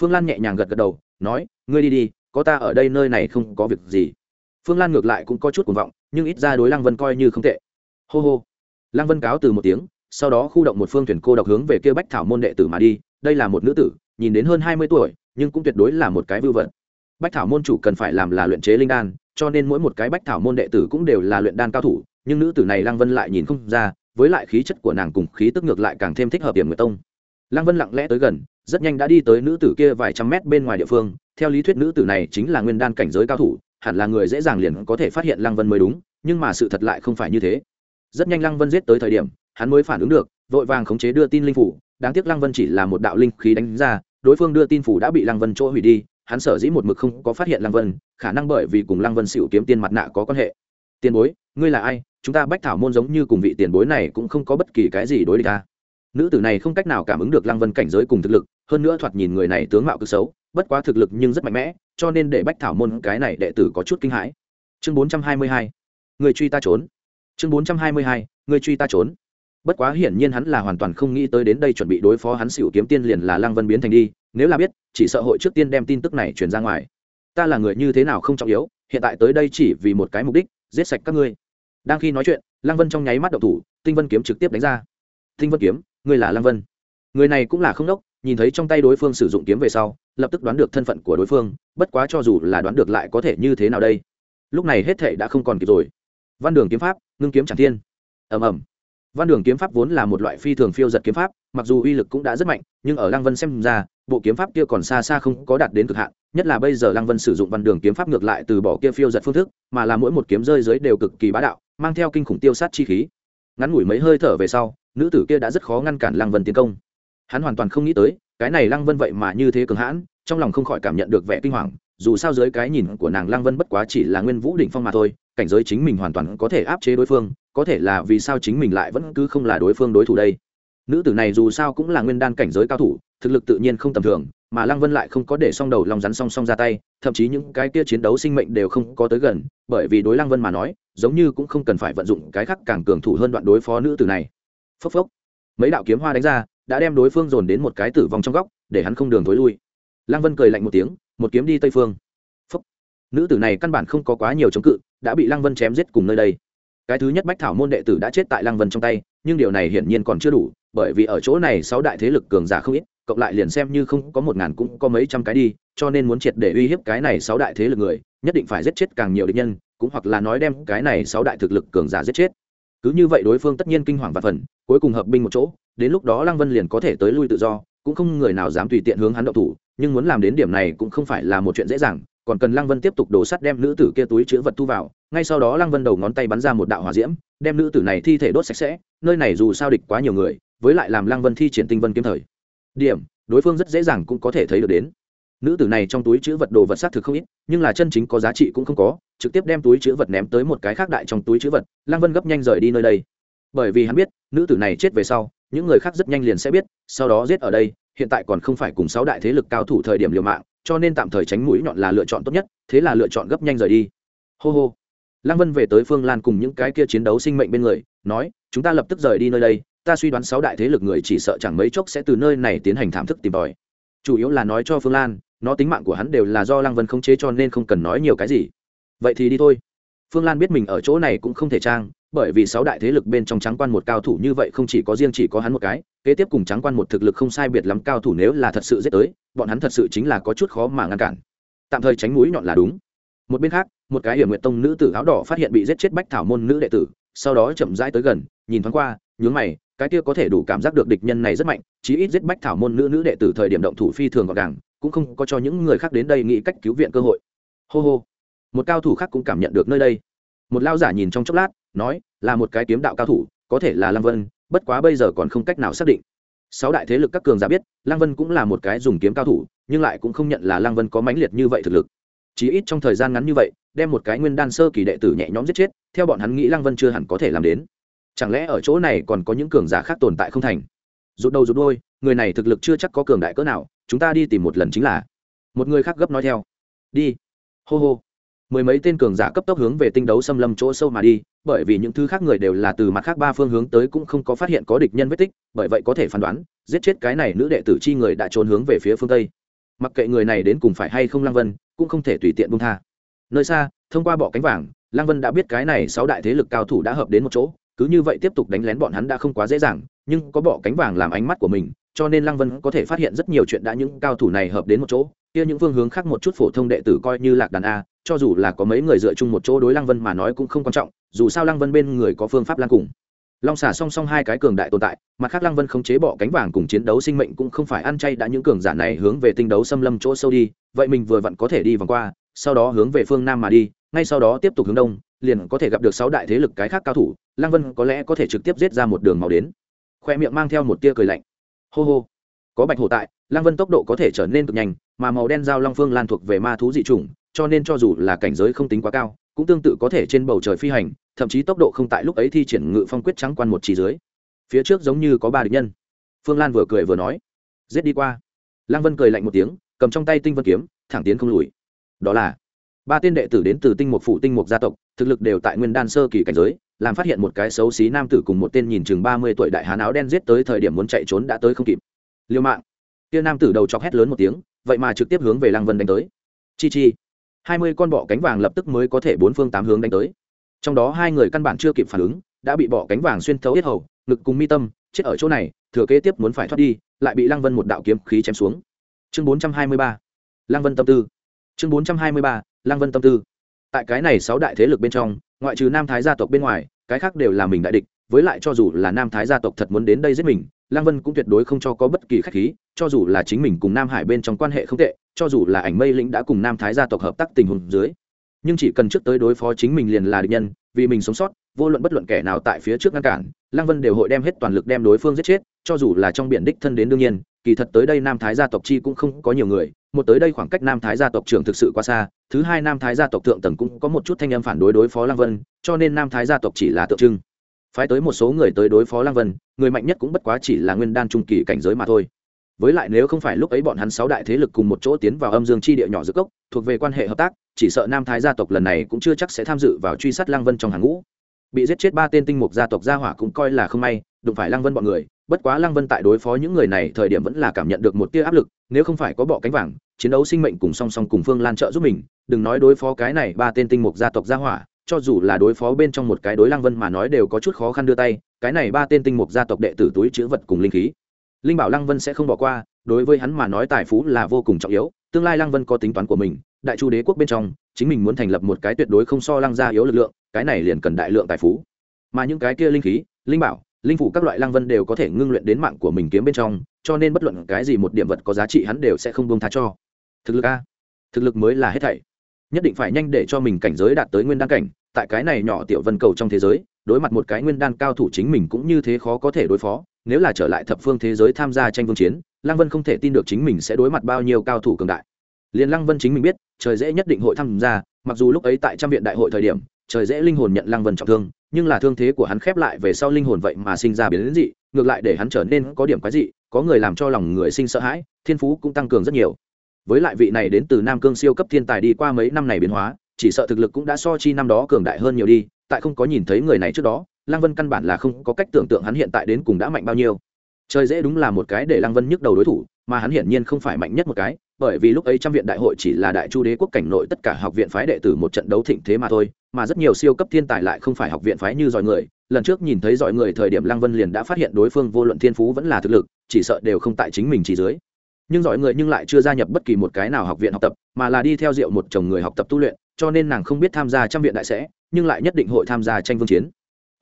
Phương lan nhẹ nhàng gật gật đầu, nói, ngươi đi đi, có ta ở đây nơi này không có việc gì. Phương lan ngược lại cũng có chút cuồng vọng, nhưng ít ra đối lăng vân coi như không tệ. Hô hô. Lăng vân cáo từ một tiếng sau đó khu động một phương thuyền cô độc hướng về kia bách thảo môn đệ tử mà đi, đây là một nữ tử, nhìn đến hơn hai mươi tuổi, nhưng cũng tuyệt đối là một cái vưu vận bách thảo môn chủ cần phải làm là luyện chế linh đan, cho nên mỗi một cái bách thảo môn đệ tử cũng đều là luyện đan cao thủ, nhưng nữ tử này lăng vân lại nhìn không ra, với lại khí chất của nàng cùng khí tức ngược lại càng thêm thích hợp điểm người tông. Lăng vân lặng lẽ tới gần, rất nhanh đã đi tới nữ tử kia vài trăm mét bên ngoài địa phương. Theo lý thuyết nữ tử này chính là nguyên đan cảnh giới cao thủ, hẳn là người dễ dàng liền có thể phát hiện lăng vân mới đúng, nhưng mà sự thật lại không phải như thế. Rất nhanh lăng vân giết tới thời điểm hắn mới phản ứng được, vội vàng khống chế đưa tin linh phủ. Đáng tiếc lăng vân chỉ là một đạo linh khí đánh ra, đối phương đưa tin phủ đã bị lăng vân chỗ hủy đi, hắn sở dĩ một mực không có phát hiện lăng vân, khả năng bởi vì cùng lăng vân xịu kiếm tiên mặt nạ có quan hệ. Tiền bối, ngươi là ai? Chúng ta bách thảo môn giống như cùng vị tiền bối này cũng không có bất kỳ cái gì đối địch ta. Nữ tử này không cách nào cảm ứng được lăng vân cảnh giới cùng thực lực, hơn nữa thoạt nhìn người này tướng mạo cực xấu, bất quá thực lực nhưng rất mạnh mẽ, cho nên để bách thảo môn cái này đệ tử có chút kinh hãi. Chương bốn trăm hai mươi hai, người truy ta trốn. Chương bốn trăm hai mươi hai, người truy ta trốn bất quá hiển nhiên hắn là hoàn toàn không nghĩ tới đến đây chuẩn bị đối phó hắn xỉu kiếm tiên liền là lăng vân biến thành đi, nếu là biết, chỉ sợ hội trước tiên đem tin tức này truyền ra ngoài. Ta là người như thế nào không trọng yếu, hiện tại tới đây chỉ vì một cái mục đích, giết sạch các ngươi. Đang khi nói chuyện, lăng vân trong nháy mắt đậu thủ, tinh vân kiếm trực tiếp đánh ra. Tinh vân kiếm, ngươi là lăng vân. Người này cũng là không đốc, nhìn thấy trong tay đối phương sử dụng kiếm về sau, lập tức đoán được thân phận của đối phương, bất quá cho dù là đoán được lại có thể như thế nào đây? Lúc này hết thệ đã không còn kịp rồi. Văn đường kiếm pháp, ngưng kiếm tràng thiên. Ầm ầm văn đường kiếm pháp vốn là một loại phi thường phiêu giật kiếm pháp, mặc dù uy lực cũng đã rất mạnh, nhưng ở lăng vân xem ra, bộ kiếm pháp kia còn xa xa không có đạt đến cực hạn, nhất là bây giờ lăng vân sử dụng văn đường kiếm pháp ngược lại từ bỏ kia phiêu giật phương thức, mà là mỗi một kiếm rơi dưới đều cực kỳ bá đạo, mang theo kinh khủng tiêu sát chi khí. Ngắn ngủi mấy hơi thở về sau, nữ tử kia đã rất khó ngăn cản lăng vân tiến công. Hắn hoàn toàn không nghĩ tới, cái này lăng vân vậy mà như thế cường hãn, trong lòng không khỏi cảm nhận được vẻ kinh hoàng, dù sao dưới cái nhìn của nàng lăng vân bất quá chỉ là nguyên vũ đỉnh phong mà thôi, cảnh giới chính mình hoàn toàn có thể áp chế đối phương có thể là vì sao chính mình lại vẫn cứ không là đối phương đối thủ đây? Nữ tử này dù sao cũng là nguyên đan cảnh giới cao thủ, thực lực tự nhiên không tầm thường, mà lăng vân lại không có để song đầu lòng rắn song song ra tay, thậm chí những cái kia chiến đấu sinh mệnh đều không có tới gần, bởi vì đối lăng vân mà nói, giống như cũng không cần phải vận dụng cái khác càng cường thủ hơn đoạn đối phó nữ tử này. Phốc phốc. Mấy đạo kiếm hoa đánh ra, đã đem đối phương dồn đến một cái tử vong trong góc, để hắn không đường thối lui. Lăng vân cười lạnh một tiếng, một kiếm đi tây phương. Phốc. Nữ tử này căn bản không có quá nhiều chống cự, đã bị lăng vân chém giết cùng nơi đây cái thứ nhất bách thảo môn đệ tử đã chết tại lăng vân trong tay, nhưng điều này hiển nhiên còn chưa đủ, bởi vì ở chỗ này sáu đại thế lực cường giả không ít, cộng lại liền xem như không có một ngàn cũng có mấy trăm cái đi, cho nên muốn triệt để uy hiếp cái này sáu đại thế lực người, nhất định phải giết chết càng nhiều địch nhân, cũng hoặc là nói đem cái này sáu đại thực lực cường giả giết chết. Cứ như vậy đối phương tất nhiên kinh hoàng và phần, cuối cùng hợp binh một chỗ, đến lúc đó lăng vân liền có thể tới lui tự do, cũng không người nào dám tùy tiện hướng hắn động thủ, nhưng muốn làm đến điểm này cũng không phải là một chuyện dễ dàng còn cần lăng vân tiếp tục đổ sắt đem nữ tử kia túi chứa vật thu vào, ngay sau đó lăng vân đầu ngón tay bắn ra một đạo hỏa diễm, đem nữ tử này thi thể đốt sạch sẽ, nơi này dù sao địch quá nhiều người, với lại làm lăng vân thi triển tinh vân kiếm thời. Điểm, đối phương rất dễ dàng cũng có thể thấy được đến. Nữ tử này trong túi chữ vật đồ vật xác thực không ít, nhưng là chân chính có giá trị cũng không có, trực tiếp đem túi chữ vật ném tới một cái khác đại trong túi chữ vật, lăng vân gấp nhanh rời đi nơi đây. Bởi vì hắn biết, nữ tử này chết về sau, những người khác rất nhanh liền sẽ biết, sau đó giết ở đây, hiện tại còn không phải cùng sáu đại thế lực cao thủ thời điểm liều mạng cho nên tạm thời tránh mũi nhọn là lựa chọn tốt nhất, thế là lựa chọn gấp nhanh rời đi. Hô hô. Lăng vân về tới phương lan cùng những cái kia chiến đấu sinh mệnh bên người, nói, chúng ta lập tức rời đi nơi đây, ta suy đoán sáu đại thế lực người chỉ sợ chẳng mấy chốc sẽ từ nơi này tiến hành thảm thức tìm tòi. Chủ yếu là nói cho phương lan, nó tính mạng của hắn đều là do lăng vân khống chế cho nên không cần nói nhiều cái gì. Vậy thì đi thôi. Phương lan biết mình ở chỗ này cũng không thể trang bởi vì sáu đại thế lực bên trong trắng quan một cao thủ như vậy không chỉ có riêng chỉ có hắn một cái, kế tiếp cùng trắng quan một thực lực không sai biệt lắm cao thủ nếu là thật sự giết tới, bọn hắn thật sự chính là có chút khó mà ngăn cản. Tạm thời tránh mũi nhọn là đúng. Một bên khác, một cái hiểm nguyện tông nữ tử áo đỏ phát hiện bị giết chết bách thảo môn nữ đệ tử, sau đó chậm rãi tới gần, nhìn thoáng qua, nhướng mày, cái kia có thể đủ cảm giác được địch nhân này rất mạnh, chí ít giết bách thảo môn nữ nữ đệ tử thời điểm động thủ phi thường gọn gàng, cũng không có cho những người khác đến đây nghĩ cách cứu viện cơ hội. Hô hô. Một cao thủ khác cũng cảm nhận được nơi đây. Một lao giả nhìn trong chốc lát nói, là một cái kiếm đạo cao thủ, có thể là lăng vân, bất quá bây giờ còn không cách nào xác định. Sáu đại thế lực các cường giả biết, lăng vân cũng là một cái dùng kiếm cao thủ, nhưng lại cũng không nhận là lăng vân có mãnh liệt như vậy thực lực. Chỉ ít trong thời gian ngắn như vậy, đem một cái nguyên đan sơ kỳ đệ tử nhẹ nhõm giết chết, theo bọn hắn nghĩ lăng vân chưa hẳn có thể làm đến. Chẳng lẽ ở chỗ này còn có những cường giả khác tồn tại không thành? Rụt đầu rụt đôi người này thực lực chưa chắc có cường đại cỡ nào, chúng ta đi tìm một lần chính là. Một người khác gấp nói theo. Đi. Hô hô. Mười mấy tên cường giả cấp tốc hướng về tinh đấu xâm lâm chỗ sâu mà đi bởi vì những thứ khác người đều là từ mặt khác ba phương hướng tới cũng không có phát hiện có địch nhân vết tích, bởi vậy có thể phán đoán, giết chết cái này nữ đệ tử chi người đã trốn hướng về phía phương tây. Mặc kệ người này đến cùng phải hay không lăng vân, cũng không thể tùy tiện bung tha. Nơi xa, thông qua bọ cánh vàng, lăng vân đã biết cái này sáu đại thế lực cao thủ đã hợp đến một chỗ, cứ như vậy tiếp tục đánh lén bọn hắn đã không quá dễ dàng, nhưng có bọ cánh vàng làm ánh mắt của mình, cho nên lăng vân có thể phát hiện rất nhiều chuyện đã những cao thủ này hợp đến một chỗ, kia những phương hướng khác một chút phổ thông đệ tử coi như lạc đàn a, cho dù là có mấy người dựa chung một chỗ đối lăng vân mà nói cũng không quan trọng dù sao lăng vân bên người có phương pháp lan cùng. Long xả song song hai cái cường đại tồn tại, mặt khác lăng vân không chế bọ cánh vàng cùng chiến đấu sinh mệnh cũng không phải ăn chay đã những cường giả này hướng về tinh đấu xâm lâm chỗ sâu đi, vậy mình vừa vặn có thể đi vòng qua, sau đó hướng về phương nam mà đi, ngay sau đó tiếp tục hướng đông, liền có thể gặp được sáu đại thế lực cái khác cao thủ, lăng vân có lẽ có thể trực tiếp giết ra một đường màu đến. Khoe miệng mang theo một tia cười lạnh. Hô hô. Có bạch hổ tại, lăng vân tốc độ có thể trở nên cực nhanh, mà màu đen giao long phương lan thuộc về ma thú dị chủng, cho nên cho dù là cảnh giới không tính quá cao, cũng tương tự có thể trên bầu trời phi hành thậm chí tốc độ không tại lúc ấy thi triển ngự phong quyết trắng quan một chỉ dưới. Phía trước giống như có ba địch nhân. Phương lan vừa cười vừa nói, giết đi qua. Lăng vân cười lạnh một tiếng, cầm trong tay tinh vân kiếm, thẳng tiến không lùi. Đó là, ba tên đệ tử đến từ tinh mục phụ tinh mục gia tộc, thực lực đều tại nguyên đan sơ kỳ cảnh giới, làm phát hiện một cái xấu xí nam tử cùng một tên nhìn chừng ba mươi tuổi đại hán áo đen giết tới thời điểm muốn chạy trốn đã tới không kịp. Liêu mạng. Kia nam tử đầu chọc hét lớn một tiếng, vậy mà trực tiếp hướng về lăng vân đánh tới. Chi chi. Hai mươi con bọ cánh vàng lập tức mới có thể bốn phương tám hướng đánh tới trong đó hai người căn bản chưa kịp phản ứng, đã bị bỏ cánh vàng xuyên thấu yết hầu, ngực cùng mi tâm, chết ở chỗ này, thừa kế tiếp muốn phải thoát đi, lại bị lăng vân một đạo kiếm khí chém xuống. Chương bốn trăm hai mươi ba, lăng vân tâm tư. Chương bốn trăm hai mươi ba, lăng vân tâm tư. Tại cái này sáu đại thế lực bên trong, ngoại trừ nam thái gia tộc bên ngoài, cái khác đều là mình đại địch, với lại cho dù là nam thái gia tộc thật muốn đến đây giết mình, lăng vân cũng tuyệt đối không cho có bất kỳ khách khí, cho dù là chính mình cùng nam hải bên trong quan hệ không tệ, cho dù là ảnh mây lĩnh đã cùng nam thái gia tộc hợp tác tình huống dưới nhưng chỉ cần trước tới đối phó chính mình liền là địch nhân, vì mình sống sót, vô luận bất luận kẻ nào tại phía trước ngăn cản, lăng vân đều hội đem hết toàn lực đem đối phương giết chết, cho dù là trong biển đích thân đến đương nhiên, kỳ thật tới đây nam thái gia tộc chi cũng không có nhiều người, một tới đây khoảng cách nam thái gia tộc trưởng thực sự quá xa, thứ hai nam thái gia tộc thượng tầng cũng có một chút thanh âm phản đối đối phó lăng vân, cho nên nam thái gia tộc chỉ là tượng trưng. Phái tới một số người tới đối phó lăng vân, người mạnh nhất cũng bất quá chỉ là nguyên đan trung kỳ cảnh giới mà thôi. Với lại nếu không phải lúc ấy bọn hắn sáu đại thế lực cùng một chỗ tiến vào âm dương chi địa nhỏ giữa cốc, thuộc về quan hệ hợp tác chỉ sợ nam thái gia tộc lần này cũng chưa chắc sẽ tham dự vào truy sát lăng vân trong hàng ngũ. Bị giết chết ba tên tinh mục gia tộc gia hỏa cũng coi là không may, đụng phải lăng vân bọn người, bất quá lăng vân tại đối phó những người này thời điểm vẫn là cảm nhận được một tia áp lực, nếu không phải có bọ cánh vàng, chiến đấu sinh mệnh cùng song song cùng phương lan trợ giúp mình, đừng nói đối phó cái này ba tên tinh mục gia tộc gia hỏa, cho dù là đối phó bên trong một cái đối lăng vân mà nói đều có chút khó khăn đưa tay, cái này ba tên tinh mục gia tộc đệ tử túi chữ vật cùng linh khí. Linh bảo lăng vân sẽ không bỏ qua, đối với hắn mà nói tài phú là vô cùng trọng yếu, tương lai lăng vân có tính toán của mình đại chu đế quốc bên trong, chính mình muốn thành lập một cái tuyệt đối không so lăng gia yếu lực lượng, cái này liền cần đại lượng tài phú. Mà những cái kia linh khí, linh bảo, linh phủ các loại lăng vân đều có thể ngưng luyện đến mạng của mình kiếm bên trong, cho nên bất luận cái gì một điểm vật có giá trị hắn đều sẽ không buông tha cho. Thực lực a. Thực lực mới là hết thảy. Nhất định phải nhanh để cho mình cảnh giới đạt tới nguyên đan cảnh, tại cái này nhỏ tiểu vân cầu trong thế giới, đối mặt một cái nguyên đan cao thủ chính mình cũng như thế khó có thể đối phó, nếu là trở lại thập phương thế giới tham gia tranh vương chiến, lăng vân không thể tin được chính mình sẽ đối mặt bao nhiêu cao thủ cường đại liền lăng vân chính mình biết, trời dễ nhất định hội tham gia, mặc dù lúc ấy tại trăm viện đại hội thời điểm, trời dễ linh hồn nhận lăng vân trọng thương, nhưng là thương thế của hắn khép lại về sau linh hồn vậy mà sinh ra biến đến dị, ngược lại để hắn trở nên có điểm quái dị, có người làm cho lòng người sinh sợ hãi, thiên phú cũng tăng cường rất nhiều. Với lại vị này đến từ nam cương siêu cấp thiên tài đi qua mấy năm này biến hóa, chỉ sợ thực lực cũng đã so chi năm đó cường đại hơn nhiều đi, tại không có nhìn thấy người này trước đó, lăng vân căn bản là không có cách tưởng tượng hắn hiện tại đến cùng đã mạnh bao nhiêu. Trời dễ đúng là một cái để lăng vân nhức đầu đối thủ mà hắn hiển nhiên không phải mạnh nhất một cái, bởi vì lúc ấy trăm viện đại hội chỉ là đại chu đế quốc cảnh nội tất cả học viện phái đệ tử một trận đấu thịnh thế mà thôi, mà rất nhiều siêu cấp thiên tài lại không phải học viện phái như giỏi người. Lần trước nhìn thấy giỏi người thời điểm lăng vân liền đã phát hiện đối phương vô luận thiên phú vẫn là thực lực, chỉ sợ đều không tại chính mình chỉ dưới. Nhưng giỏi người nhưng lại chưa gia nhập bất kỳ một cái nào học viện học tập, mà là đi theo diệu một chồng người học tập tu luyện, cho nên nàng không biết tham gia trăm viện đại sẽ, nhưng lại nhất định hội tham gia tranh vương chiến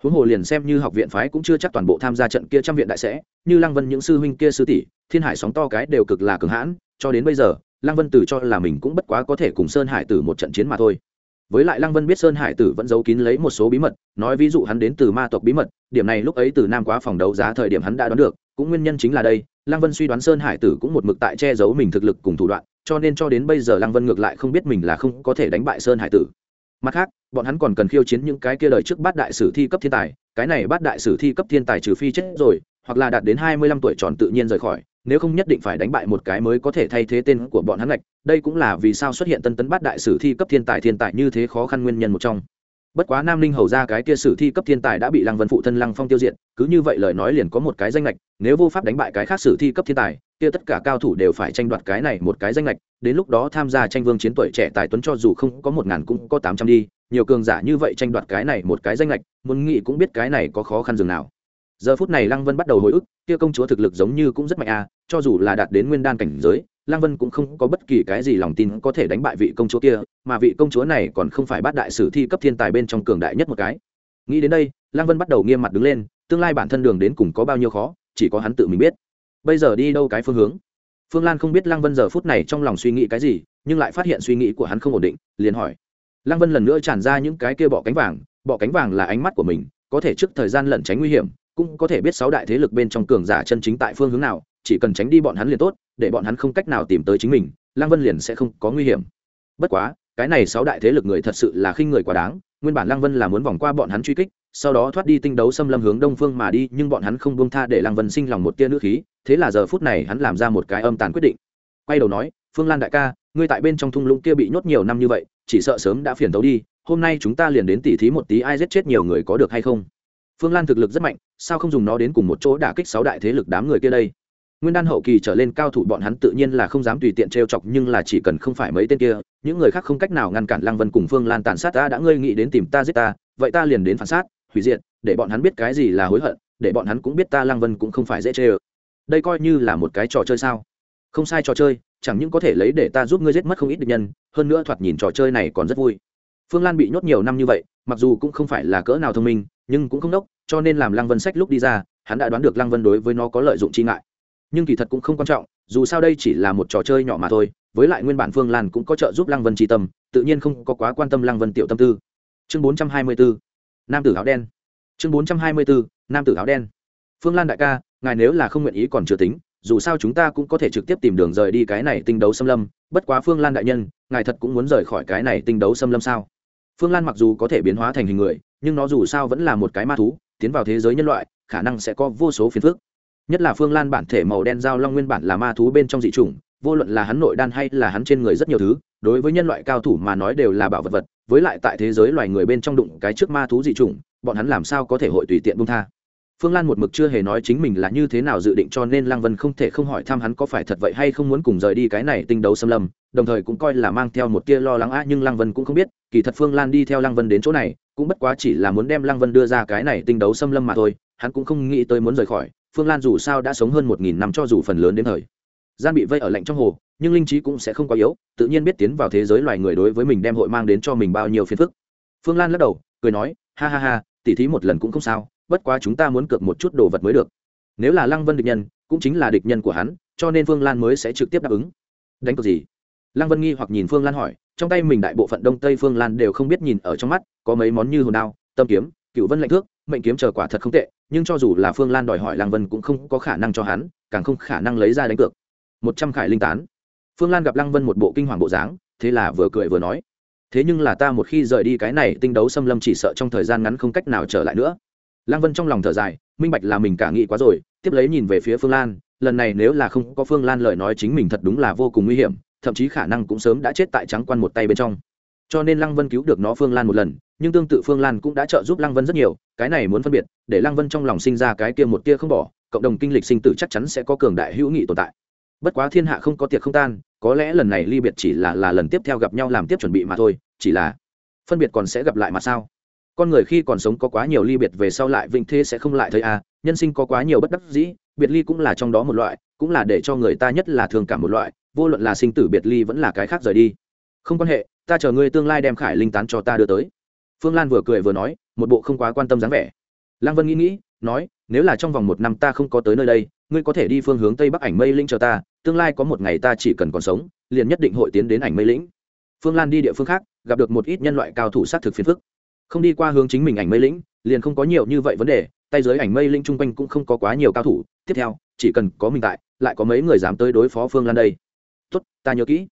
huống hồ liền xem như học viện phái cũng chưa chắc toàn bộ tham gia trận kia trăm viện đại sẽ, như lăng vân những sư huynh kia sư tỷ, thiên hải sóng to cái đều cực là cường hãn, cho đến bây giờ, lăng vân tử cho là mình cũng bất quá có thể cùng sơn hải tử một trận chiến mà thôi. Với lại lăng vân biết sơn hải tử vẫn giấu kín lấy một số bí mật, nói ví dụ hắn đến từ ma tộc bí mật, điểm này lúc ấy từ nam quá phòng đấu giá thời điểm hắn đã đoán được, cũng nguyên nhân chính là đây, lăng vân suy đoán sơn hải tử cũng một mực tại che giấu mình thực lực cùng thủ đoạn, cho nên cho đến bây giờ lăng vân ngược lại không biết mình là không có thể đánh bại sơn hải tử mặt khác, bọn hắn còn cần khiêu chiến những cái kia lời trước bát đại sử thi cấp thiên tài, cái này bát đại sử thi cấp thiên tài trừ phi chết rồi, hoặc là đạt đến hai mươi lăm tuổi tròn tự nhiên rời khỏi, nếu không nhất định phải đánh bại một cái mới có thể thay thế tên của bọn hắn lệch đây cũng là vì sao xuất hiện tân tấn bát đại sử thi cấp thiên tài thiên tài như thế khó khăn nguyên nhân một trong bất quá nam ninh hầu ra cái kia sử thi cấp thiên tài đã bị lăng vân phụ thân lăng phong tiêu diệt, cứ như vậy lời nói liền có một cái danh lệch, nếu vô pháp đánh bại cái khác sử thi cấp thiên tài, kia tất cả cao thủ đều phải tranh đoạt cái này một cái danh lệch, đến lúc đó tham gia tranh vương chiến tuổi trẻ tài tuấn cho dù không có một ngàn cũng có tám trăm đi, nhiều cường giả như vậy tranh đoạt cái này một cái danh lệch, muốn nghĩ cũng biết cái này có khó khăn dường nào. Giờ phút này lăng vân bắt đầu hồi ức, kia công chúa thực lực giống như cũng rất mạnh à cho dù là đạt đến nguyên đan cảnh giới lăng vân cũng không có bất kỳ cái gì lòng tin có thể đánh bại vị công chúa kia, mà vị công chúa này còn không phải bát đại sử thi cấp thiên tài bên trong cường đại nhất một cái. Nghĩ đến đây, lăng vân bắt đầu nghiêm mặt đứng lên, tương lai bản thân đường đến cùng có bao nhiêu khó, chỉ có hắn tự mình biết. Bây giờ đi đâu cái phương hướng? Phương lan không biết lăng vân giờ phút này trong lòng suy nghĩ cái gì, nhưng lại phát hiện suy nghĩ của hắn không ổn định, liền hỏi. Lăng vân lần nữa tràn ra những cái kia bọ cánh vàng, bọ cánh vàng là ánh mắt của mình, có thể trước thời gian lẩn tránh nguy hiểm, cũng có thể biết sáu đại thế lực bên trong cường giả chân chính tại phương hướng nào chỉ cần tránh đi bọn hắn liền tốt, để bọn hắn không cách nào tìm tới chính mình, lăng vân liền sẽ không có nguy hiểm. Bất quá, cái này sáu đại thế lực người thật sự là khinh người quá đáng, nguyên bản lăng vân là muốn vòng qua bọn hắn truy kích, sau đó thoát đi tinh đấu xâm lâm hướng đông phương mà đi, nhưng bọn hắn không buông tha để lăng vân sinh lòng một tia nữ khí, thế là giờ phút này hắn làm ra một cái âm tàn quyết định. Quay đầu nói, phương lan đại ca, ngươi tại bên trong thung lũng kia bị nhốt nhiều năm như vậy, chỉ sợ sớm đã phiền tấu đi, hôm nay chúng ta liền đến tỉ thí một tí ai giết chết nhiều người có được hay không? Phương lan thực lực rất mạnh, sao không dùng nó đến cùng một chỗ đả kích sáu đại thế lực đám người kia đây? Nguyên đan hậu kỳ trở lên cao thủ bọn hắn tự nhiên là không dám tùy tiện t r e o chọc nhưng là chỉ cần không phải mấy tên kia, những người khác không cách nào ngăn cản lăng vân cùng phương lan tàn sát ta đã ngươi nghĩ đến tìm ta giết ta, vậy ta liền đến phản sát, hủy diệt, để bọn hắn biết cái gì là hối hận, để bọn hắn cũng biết ta lăng vân cũng không phải dễ chê ơ. Đây coi như là một cái trò chơi sao? Không sai trò chơi, chẳng những có thể lấy để ta giúp ngươi giết mất không ít địch nhân, hơn nữa thoạt nhìn trò chơi này còn rất vui. Phương lan bị nhốt nhiều năm như vậy, mặc dù cũng không phải là cỡ nào thông minh, nhưng cũng không đốc, cho nên làm lăng vân sách lúc đi ra, hắn đã đoán được lăng vân đối với nó có lợi dụng chi ngại nhưng kỳ thật cũng không quan trọng, dù sao đây chỉ là một trò chơi nhỏ mà thôi, với lại nguyên bản phương lan cũng có trợ giúp lăng vân tri tâm, tự nhiên không có quá quan tâm lăng vân tiểu tâm tư. Chương bốn trăm hai mươi bốn nam tử áo đen. Chương bốn trăm hai mươi bốn nam tử áo đen. Phương lan đại ca, ngài nếu là không nguyện ý còn chưa tính, dù sao chúng ta cũng có thể trực tiếp tìm đường rời đi cái này tinh đấu xâm lâm, bất quá phương lan đại nhân, ngài thật cũng muốn rời khỏi cái này tinh đấu xâm lâm sao? Phương lan mặc dù có thể biến hóa thành hình người, nhưng nó dù sao vẫn là một cái ma thú, tiến vào thế giới nhân loại, khả năng sẽ có vô số phiền phức nhất là phương lan bản thể màu đen giao long nguyên bản là ma thú bên trong dị chủng, vô luận là hắn nội đan hay là hắn trên người rất nhiều thứ, đối với nhân loại cao thủ mà nói đều là bảo vật vật, với lại tại thế giới loài người bên trong đụng cái trước ma thú dị chủng, bọn hắn làm sao có thể hội tùy tiện bung tha. Phương lan một mực chưa hề nói chính mình là như thế nào dự định cho nên lăng vân không thể không hỏi thăm hắn có phải thật vậy hay không muốn cùng rời đi cái này tinh đấu xâm lâm, đồng thời cũng coi là mang theo một tia lo lắng á, nhưng lăng vân cũng không biết, kỳ thật phương lan đi theo lăng vân đến chỗ này, cũng bất quá chỉ là muốn đem lăng vân đưa ra cái này tinh đấu xâm lâm mà thôi, hắn cũng không nghĩ tới muốn rời khỏi phương lan dù sao đã sống hơn một nghìn năm cho dù phần lớn đến thời. Gian bị vây ở lạnh trong hồ, nhưng linh trí cũng sẽ không quá yếu, tự nhiên biết tiến vào thế giới loài người đối với mình đem hội mang đến cho mình bao nhiêu phiền phức. Phương lan lắc đầu, cười nói, ha ha ha, tỉ thí một lần cũng không sao, bất quá chúng ta muốn cược một chút đồ vật mới được. Nếu là lăng vân địch nhân, cũng chính là địch nhân của hắn, cho nên phương lan mới sẽ trực tiếp đáp ứng. Đánh cược gì? Lăng vân nghi hoặc nhìn phương lan hỏi, trong tay mình đại bộ phận đông tây phương lan đều không biết nhìn ở trong mắt, có mấy món như hồn đao, tâm kiếm cựu vân lạnh thước, mệnh kiếm chờ quả thật không tệ nhưng cho dù là phương lan đòi hỏi lăng vân cũng không có khả năng cho hắn, càng không khả năng lấy ra đánh cược. Một trăm khải linh tán. Phương lan gặp lăng vân một bộ kinh hoàng bộ dáng, thế là vừa cười vừa nói, thế nhưng là ta một khi rời đi cái này tinh đấu xâm lâm chỉ sợ trong thời gian ngắn không cách nào trở lại nữa. Lăng vân trong lòng thở dài, minh bạch là mình cả nghĩ quá rồi, tiếp lấy nhìn về phía phương lan, lần này nếu là không có phương lan lời nói chính mình thật đúng là vô cùng nguy hiểm, thậm chí khả năng cũng sớm đã chết tại trắng quan một tay bên trong cho nên lăng vân cứu được nó phương lan một lần, nhưng tương tự phương lan cũng đã trợ giúp lăng vân rất nhiều, cái này muốn phân biệt, để lăng vân trong lòng sinh ra cái kia một tia không bỏ, cộng đồng kinh lịch sinh tử chắc chắn sẽ có cường đại hữu nghị tồn tại. Bất quá thiên hạ không có tiệc không tan, có lẽ lần này ly biệt chỉ là là lần tiếp theo gặp nhau làm tiếp chuẩn bị mà thôi, chỉ là phân biệt còn sẽ gặp lại mà sao? Con người khi còn sống có quá nhiều ly biệt về sau lại vĩnh thế sẽ không lại thấy à nhân sinh có quá nhiều bất đắc dĩ, biệt ly cũng là trong đó một loại, cũng là để cho người ta nhất là thường cảm một loại, vô luận là sinh tử biệt ly vẫn là cái khác rời đi không quan hệ, ta chờ ngươi tương lai đem khải linh tán cho ta đưa tới. Phương lan vừa cười vừa nói, một bộ không quá quan tâm dáng vẻ. Lăng vân nghĩ nghĩ, nói, nếu là trong vòng một năm ta không có tới nơi đây, ngươi có thể đi phương hướng tây bắc ảnh mây linh chờ ta, tương lai có một ngày ta chỉ cần còn sống, liền nhất định hội tiến đến ảnh mây lĩnh phương lan đi địa phương khác, gặp được một ít nhân loại cao thủ sát thực phiền phức. Không đi qua hướng chính mình ảnh mây lĩnh liền không có nhiều như vậy vấn đề, tay giới ảnh mây linh chung quanh cũng không có quá nhiều cao thủ. Tiếp theo, chỉ cần có mình tại, lại có mấy người dám tới đối phó phương lan đây. Tốt, ta nhớ kỹ.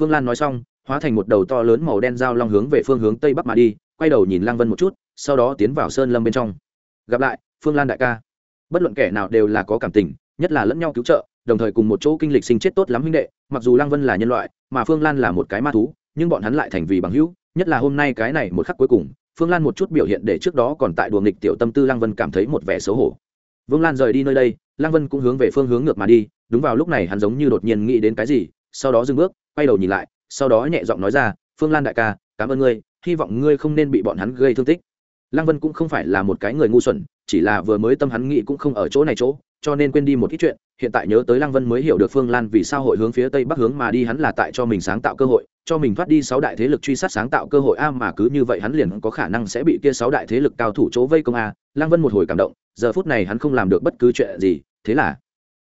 Phương lan nói xong hóa thành một đầu to lớn màu đen dao long hướng về phương hướng tây bắc mà đi, quay đầu nhìn lăng vân một chút, sau đó tiến vào sơn lâm bên trong. Gặp lại, phương lan đại ca. Bất luận kẻ nào đều là có cảm tình, nhất là lẫn nhau cứu trợ, đồng thời cùng một chỗ kinh lịch sinh chết tốt lắm huynh đệ, mặc dù lăng vân là nhân loại, mà phương lan là một cái ma thú, nhưng bọn hắn lại thành vì bằng hữu, nhất là hôm nay cái này một khắc cuối cùng, phương lan một chút biểu hiện để trước đó còn tại đùa nghịch tiểu tâm tư lăng vân cảm thấy một vẻ xấu hổ. Vương lan rời đi nơi đây, lăng vân cũng hướng về phương hướng ngược mà đi, đúng vào lúc này hắn giống như đột nhiên nghĩ đến cái gì, sau đó dừng bước, quay đầu nhìn lại sau đó nhẹ giọng nói ra, phương lan đại ca, cảm ơn ngươi, hy vọng ngươi không nên bị bọn hắn gây thương tích. Lăng vân cũng không phải là một cái người ngu xuẩn, chỉ là vừa mới tâm hắn nghĩ cũng không ở chỗ này chỗ, cho nên quên đi một ít chuyện, hiện tại nhớ tới lăng vân mới hiểu được phương lan vì sao hội hướng phía tây bắc hướng mà đi, hắn là tại cho mình sáng tạo cơ hội, cho mình thoát đi sáu đại thế lực truy sát sáng tạo cơ hội a, mà cứ như vậy hắn liền có khả năng sẽ bị kia sáu đại thế lực cao thủ chỗ vây công a. Lăng vân một hồi cảm động, giờ phút này hắn không làm được bất cứ chuyện gì, thế là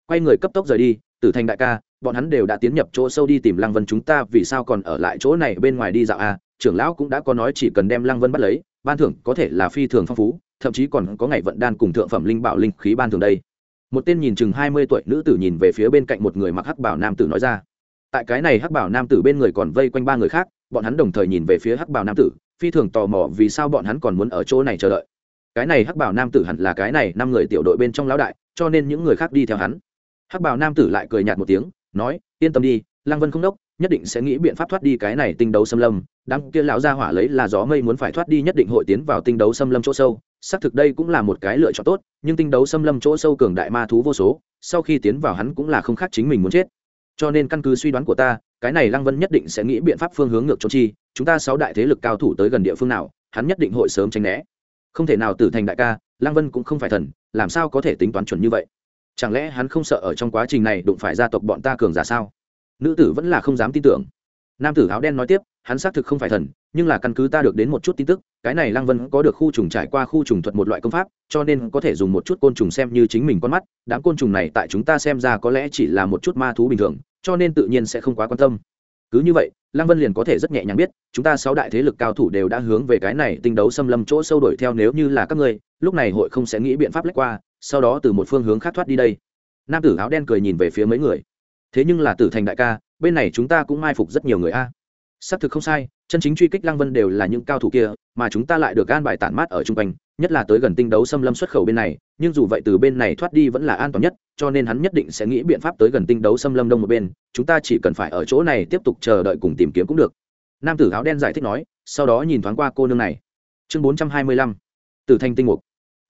quay người cấp tốc rời đi, tử thành đại ca bọn hắn đều đã tiến nhập chỗ sâu đi tìm lăng vân chúng ta, vì sao còn ở lại chỗ này bên ngoài đi dạo à? Trưởng lão cũng đã có nói chỉ cần đem lăng vân bắt lấy, ban thưởng có thể là phi thường phong phú, thậm chí còn có ngày vận đan cùng thượng phẩm linh bảo linh khí ban thường đây. Một tên nhìn chừng hai mươi tuổi nữ tử nhìn về phía bên cạnh một người mặc hắc bảo nam tử nói ra. Tại cái này hắc bảo nam tử bên người còn vây quanh ba người khác, bọn hắn đồng thời nhìn về phía hắc bảo nam tử, phi thường tò mò vì sao bọn hắn còn muốn ở chỗ này chờ đợi. Cái này hắc bảo nam tử hẳn là cái này năm người tiểu đội bên trong lão đại, cho nên những người khác đi theo hắn. Hắc bảo nam tử lại cười nhạt một tiếng nói, yên tâm đi, lăng vân không đốc, nhất định sẽ nghĩ biện pháp thoát đi cái này tinh đấu xâm lâm. Đám kia lão gia hỏa lấy là gió mây muốn phải thoát đi nhất định hội tiến vào tinh đấu xâm lâm chỗ sâu. Xác thực đây cũng là một cái lựa chọn tốt, nhưng tinh đấu xâm lâm chỗ sâu cường đại ma thú vô số, sau khi tiến vào hắn cũng là không khác chính mình muốn chết. Cho nên căn cứ suy đoán của ta, cái này lăng vân nhất định sẽ nghĩ biện pháp phương hướng ngược trốn chi, chúng ta sáu đại thế lực cao thủ tới gần địa phương nào, hắn nhất định hội sớm tránh né. Không thể nào tử thành đại ca, lăng vân cũng không phải thần, làm sao có thể tính toán chuẩn như vậy? Chẳng lẽ hắn không sợ ở trong quá trình này đụng phải gia tộc bọn ta cường giả sao? Nữ tử vẫn là không dám tin tưởng. Nam tử áo đen nói tiếp, hắn xác thực không phải thần, nhưng là căn cứ ta được đến một chút tin tức, cái này lăng vân có được khu trùng trải qua khu trùng thuật một loại công pháp, cho nên có thể dùng một chút côn trùng xem như chính mình con mắt, đám côn trùng này tại chúng ta xem ra có lẽ chỉ là một chút ma thú bình thường, cho nên tự nhiên sẽ không quá quan tâm. Cứ như vậy, lăng vân liền có thể rất nhẹ nhàng biết, chúng ta sáu đại thế lực cao thủ đều đã hướng về cái này tinh đấu xâm lâm chỗ sâu đuổi theo nếu như là các ngươi, lúc này hội không sẽ nghĩ biện pháp lách qua sau đó từ một phương hướng khác thoát đi đây. Nam tử áo đen cười nhìn về phía mấy người. Thế nhưng là tử thành đại ca, bên này chúng ta cũng mai phục rất nhiều người a. Xác thực không sai, chân chính truy kích lăng vân đều là những cao thủ kia, mà chúng ta lại được an bài tản mát ở chung quanh, nhất là tới gần tinh đấu xâm lâm xuất khẩu bên này, nhưng dù vậy từ bên này thoát đi vẫn là an toàn nhất, cho nên hắn nhất định sẽ nghĩ biện pháp tới gần tinh đấu xâm lâm đông một bên, chúng ta chỉ cần phải ở chỗ này tiếp tục chờ đợi cùng tìm kiếm cũng được. Nam tử áo đen giải thích nói, sau đó nhìn thoáng qua cô nương này. Chương bốn trăm hai mươi lăm. Tử thanh tinh mục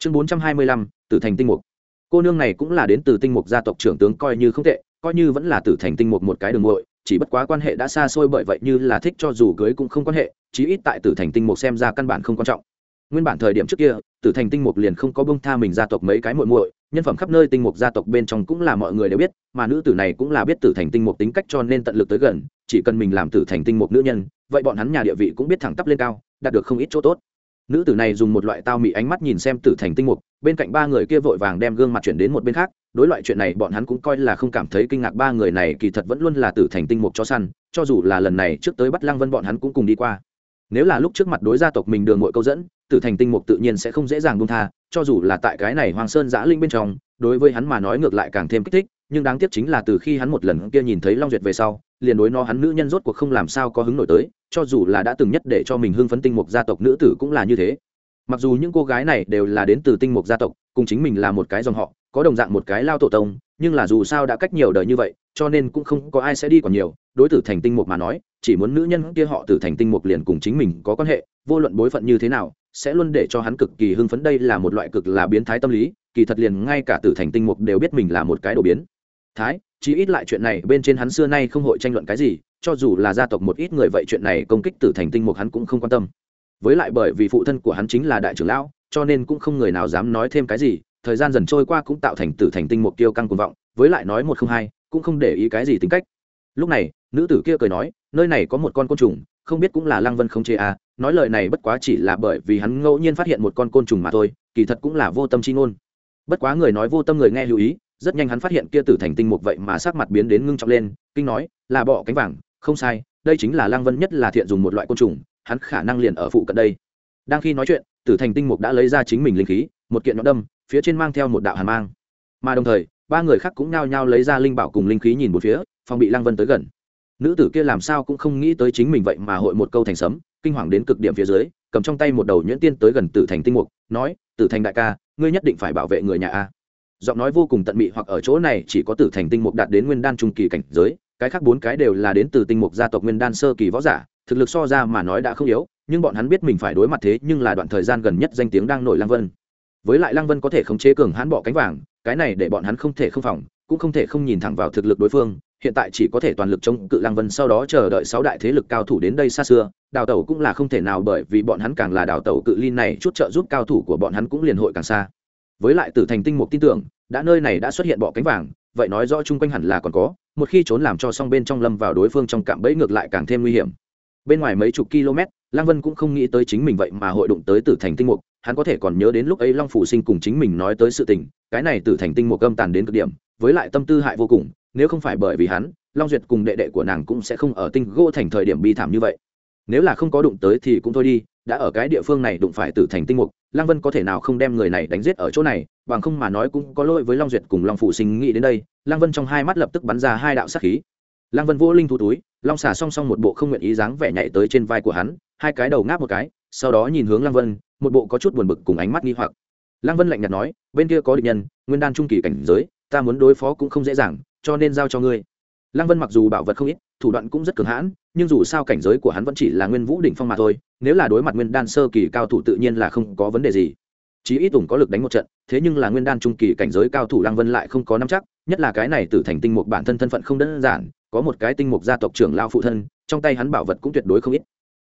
chương bốn trăm hai mươi lăm tử thành tinh mục. Cô nương này cũng là đến từ tinh mục gia tộc trưởng tướng coi như không tệ coi như vẫn là tử thành tinh mục một cái đường muội, chỉ bất quá quan hệ đã xa xôi bởi vậy như là thích cho dù cưới cũng không quan hệ chí ít tại tử thành tinh mục xem ra căn bản không quan trọng. Nguyên bản thời điểm trước kia tử thành tinh mục liền không có bông tha mình gia tộc mấy cái muội muội nhân phẩm khắp nơi tinh mục gia tộc bên trong cũng là mọi người đều biết mà nữ tử này cũng là biết tử thành tinh mục tính cách cho nên tận lực tới gần chỉ cần mình làm tử thành tinh mục nữ nhân vậy bọn hắn nhà địa vị cũng biết thẳng tắp lên cao đạt được không ít chỗ tốt nữ tử này dùng một loại tao mị ánh mắt nhìn xem tử thành tinh mục, bên cạnh ba người kia vội vàng đem gương mặt chuyển đến một bên khác, đối loại chuyện này bọn hắn cũng coi là không cảm thấy kinh ngạc, ba người này kỳ thật vẫn luôn là tử thành tinh mục cho săn, cho dù là lần này trước tới bắt lăng vân bọn hắn cũng cùng đi qua. Nếu là lúc trước mặt đối gia tộc mình đường mội câu dẫn, tử thành tinh mục tự nhiên sẽ không dễ dàng buông tha, cho dù là tại cái này hoàng sơn giã linh bên trong, đối với hắn mà nói ngược lại càng thêm kích thích nhưng đáng tiếc chính là từ khi hắn một lần kia nhìn thấy long duyệt về sau, liền đối nó hắn nữ nhân rốt cuộc không làm sao có hứng nổi tới, cho dù là đã từng nhất để cho mình hưng phấn tinh mục gia tộc nữ tử cũng là như thế. Mặc dù những cô gái này đều là đến từ tinh mục gia tộc, cùng chính mình là một cái dòng họ, có đồng dạng một cái lao tổ tông, nhưng là dù sao đã cách nhiều đời như vậy, cho nên cũng không có ai sẽ đi còn nhiều, đối tử thành tinh mục mà nói, chỉ muốn nữ nhân kia họ tử thành tinh mục liền cùng chính mình có quan hệ, vô luận bối phận như thế nào, sẽ luôn để cho hắn cực kỳ hưng phấn. Đây là một loại cực là biến thái tâm lý, kỳ thật liền ngay cả tử thành tinh mục đều biết mình là một cái đồ biến thái, chí ít lại chuyện này bên trên hắn xưa nay không hội tranh luận cái gì, cho dù là gia tộc một ít người vậy chuyện này công kích tử thành tinh mục hắn cũng không quan tâm. Với lại bởi vì phụ thân của hắn chính là đại trưởng lão, cho nên cũng không người nào dám nói thêm cái gì, thời gian dần trôi qua cũng tạo thành tử thành tinh mục tiêu căng cuồng vọng, với lại nói một không hai, cũng không để ý cái gì tính cách. Lúc này, nữ tử kia cười nói, nơi này có một con côn trùng, không biết cũng là lăng vân không chê à nói lời này bất quá chỉ là bởi vì hắn ngẫu nhiên phát hiện một con côn trùng mà thôi, kỳ thật cũng là vô tâm chi ngôn. Bất quá người nói vô tâm người nghe lưu ý rất nhanh hắn phát hiện kia tử thành tinh mục vậy mà sắc mặt biến đến ngưng trọng lên, kinh nói, là bọ cánh vàng, không sai, đây chính là lang vân nhất là thiện dùng một loại côn trùng, hắn khả năng liền ở phụ cận đây. Đang khi nói chuyện, tử thành tinh mục đã lấy ra chính mình linh khí, một kiện nhọn đâm, phía trên mang theo một đạo hàn mang. Mà đồng thời, ba người khác cũng nhao nhao lấy ra linh bảo cùng linh khí nhìn một phía, phòng bị lang vân tới gần. Nữ tử kia làm sao cũng không nghĩ tới chính mình vậy mà hội một câu thành sấm, kinh hoàng đến cực điểm phía dưới, cầm trong tay một đầu nhuyễn tiên tới gần tử thành tinh mục, nói, tử thành đại ca, ngươi nhất định phải bảo vệ người nhà a giọng nói vô cùng tận mị hoặc ở chỗ này chỉ có tử thành tinh mục đạt đến nguyên đan trung kỳ cảnh giới, cái khác bốn cái đều là đến từ tinh mục gia tộc nguyên đan sơ kỳ võ giả, thực lực so ra mà nói đã không yếu, nhưng bọn hắn biết mình phải đối mặt thế nhưng là đoạn thời gian gần nhất danh tiếng đang nổi Lang vân. Với lại Lang vân có thể khống chế cường hãn bỏ cánh vàng, cái này để bọn hắn không thể không phòng, cũng không thể không nhìn thẳng vào thực lực đối phương, hiện tại chỉ có thể toàn lực chống cự Lang vân, sau đó chờ đợi sáu đại thế lực cao thủ đến đây xa xưa, đào tẩu cũng là không thể nào bởi vì bọn hắn càng là đào tẩu cự ly này chút trợ giúp cao thủ của bọn hắn cũng liền hội càng xa với lại tử thành tinh mục tin tưởng, đã nơi này đã xuất hiện bọ cánh vàng, vậy nói rõ chung quanh hẳn là còn có, một khi trốn làm cho xong bên trong lâm vào đối phương trong cạm bẫy ngược lại càng thêm nguy hiểm. Bên ngoài mấy chục km, lăng vân cũng không nghĩ tới chính mình vậy mà hội đụng tới tử thành tinh mục, hắn có thể còn nhớ đến lúc ấy long phủ sinh cùng chính mình nói tới sự tình, cái này tử thành tinh mục âm tàn đến cực điểm, với lại tâm tư hại vô cùng, nếu không phải bởi vì hắn, long duyệt cùng đệ đệ của nàng cũng sẽ không ở tinh gỗ thành thời điểm bi thảm như vậy. Nếu là không có đụng tới thì cũng thôi đi, đã ở cái địa phương này đụng phải tử thành tinh mục lăng vân có thể nào không đem người này đánh giết ở chỗ này, bằng không mà nói cũng có lỗi với long duyệt cùng long phụ sinh nghĩ đến đây, lăng vân trong hai mắt lập tức bắn ra hai đạo sát khí. Lăng vân vô linh thu túi, long xà song song một bộ không nguyện ý dáng vẻ nhảy tới trên vai của hắn, hai cái đầu ngáp một cái, sau đó nhìn hướng lăng vân, một bộ có chút buồn bực cùng ánh mắt nghi hoặc. Lăng vân lạnh nhạt nói, bên kia có địch nhân, nguyên đan trung kỳ cảnh giới, ta muốn đối phó cũng không dễ dàng, cho nên giao cho ngươi lăng vân mặc dù bảo vật không ít, thủ đoạn cũng rất cường hãn, nhưng dù sao cảnh giới của hắn vẫn chỉ là nguyên vũ đỉnh phong mà thôi, nếu là đối mặt nguyên đan sơ kỳ cao thủ tự nhiên là không có vấn đề gì. Chí ít tùng có lực đánh một trận, thế nhưng là nguyên đan trung kỳ cảnh giới cao thủ lăng vân lại không có nắm chắc, nhất là cái này từ thành tinh mục bản thân thân phận không đơn giản, có một cái tinh mục gia tộc trưởng lao phụ thân, trong tay hắn bảo vật cũng tuyệt đối không ít.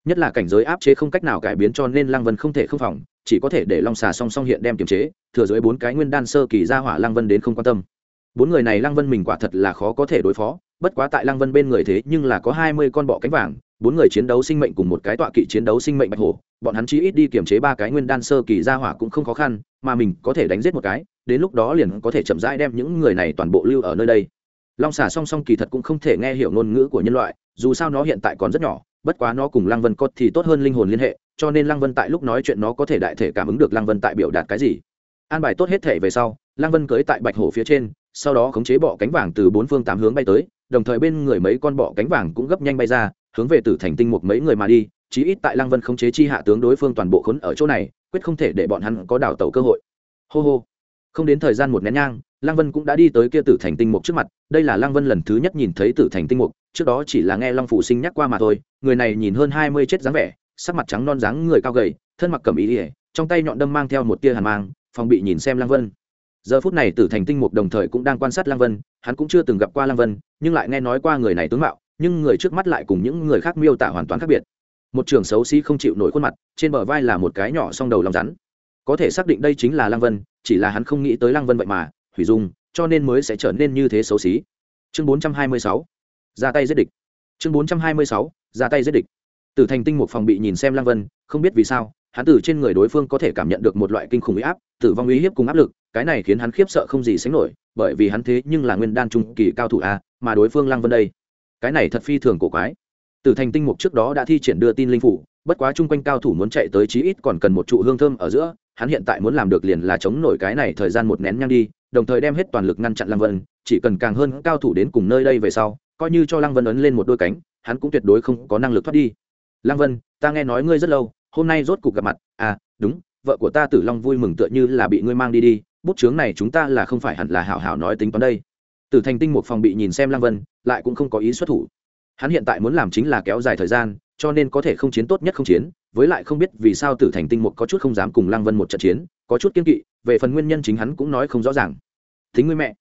Nhất là cảnh giới áp chế không cách nào cải biến cho nên lăng vân không thể không phòng, chỉ có thể để long xà song song hiện đem kiềm chế, thừa dưới bốn cái nguyên đan sơ kỳ ra hỏa lăng vân đến không quan tâm bốn người này lăng vân mình quả thật là khó có thể đối phó, bất quá tại lăng vân bên người thế nhưng là có hai mươi con bọ cánh vàng, bốn người chiến đấu sinh mệnh cùng một cái tọa kỵ chiến đấu sinh mệnh bạch hổ, bọn hắn chí ít đi kiểm chế ba cái nguyên đan sơ kỳ ra hỏa cũng không khó khăn, mà mình có thể đánh giết một cái, đến lúc đó liền có thể chậm rãi đem những người này toàn bộ lưu ở nơi đây. Long xà song song kỳ thật cũng không thể nghe hiểu ngôn ngữ của nhân loại, dù sao nó hiện tại còn rất nhỏ, bất quá nó cùng lăng vân có thì tốt hơn linh hồn liên hệ, cho nên lăng vân tại lúc nói chuyện nó có thể đại thể cảm ứng được lăng vân tại biểu đạt cái gì. An bài tốt hết thể về sau, lăng vân cưới tại bạch hổ phía trên sau đó khống chế bọ cánh vàng từ bốn phương tám hướng bay tới, đồng thời bên người mấy con bọ cánh vàng cũng gấp nhanh bay ra, hướng về tử thành tinh một mấy người mà đi, chí ít tại lăng vân khống chế chi hạ tướng đối phương toàn bộ khốn ở chỗ này, quyết không thể để bọn hắn có đảo tàu cơ hội. Hô hô. Không đến thời gian một nén nhang, lăng vân cũng đã đi tới kia tử thành tinh mục trước mặt, đây là lăng vân lần thứ nhất nhìn thấy tử thành tinh mục, trước đó chỉ là nghe long Phụ sinh nhắc qua mà thôi, người này nhìn hơn hai mươi chết dáng vẻ, sắc mặt trắng non dáng người cao gầy, thân mặc cầm ý ỉa trong tay nhọn đâm mang theo một tia hàn mang, phòng bị nhìn xem lăng vân giờ phút này tử thành tinh mục đồng thời cũng đang quan sát Lang vân, hắn cũng chưa từng gặp qua Lang vân, nhưng lại nghe nói qua người này tướng mạo, nhưng người trước mắt lại cùng những người khác miêu tả hoàn toàn khác biệt. Một trường xấu xí không chịu nổi khuôn mặt, trên bờ vai là một cái nhỏ song đầu lòng rắn. Có thể xác định đây chính là Lang vân, chỉ là hắn không nghĩ tới Lang vân vậy mà, hủy dung, cho nên mới sẽ trở nên như thế xấu xí. Chương bốn trăm hai mươi sáu, ra tay giết địch. Chương bốn trăm hai mươi sáu, ra tay giết địch. Tử thành tinh một phòng bị nhìn xem Lang vân, không biết vì sao, hắn từ trên người đối phương có thể cảm nhận được một loại kinh khủng uy áp, tử vong uy hiếp cùng áp lực cái này khiến hắn khiếp sợ không gì sánh nổi, bởi vì hắn thế nhưng là nguyên đan trung kỳ cao thủ a, mà đối phương lăng vân đây, cái này thật phi thường cổ quái. Từ thành tinh mục trước đó đã thi triển đưa tin linh phủ, bất quá chung quanh cao thủ muốn chạy tới chí ít còn cần một trụ hương thơm ở giữa, hắn hiện tại muốn làm được liền là chống nổi cái này thời gian một nén nhang đi, đồng thời đem hết toàn lực ngăn chặn lăng vân, chỉ cần càng hơn cao thủ đến cùng nơi đây về sau, coi như cho lăng vân ấn lên một đôi cánh, hắn cũng tuyệt đối không có năng lực thoát đi. Lăng vân, ta nghe nói ngươi rất lâu, hôm nay rốt cuộc gặp mặt à đúng, vợ của ta tử long vui mừng tựa như là bị ngươi mang đi đi bút chướng này chúng ta là không phải hẳn là hảo hảo nói tính toán đây. Từ thành tinh một phòng bị nhìn xem lăng vân, lại cũng không có ý xuất thủ. Hắn hiện tại muốn làm chính là kéo dài thời gian, cho nên có thể không chiến tốt nhất không chiến, với lại không biết vì sao tử thành tinh một có chút không dám cùng lăng vân một trận chiến, có chút kiên kỵ, về phần nguyên nhân chính hắn cũng nói không rõ ràng. Thính ngươi mẹ.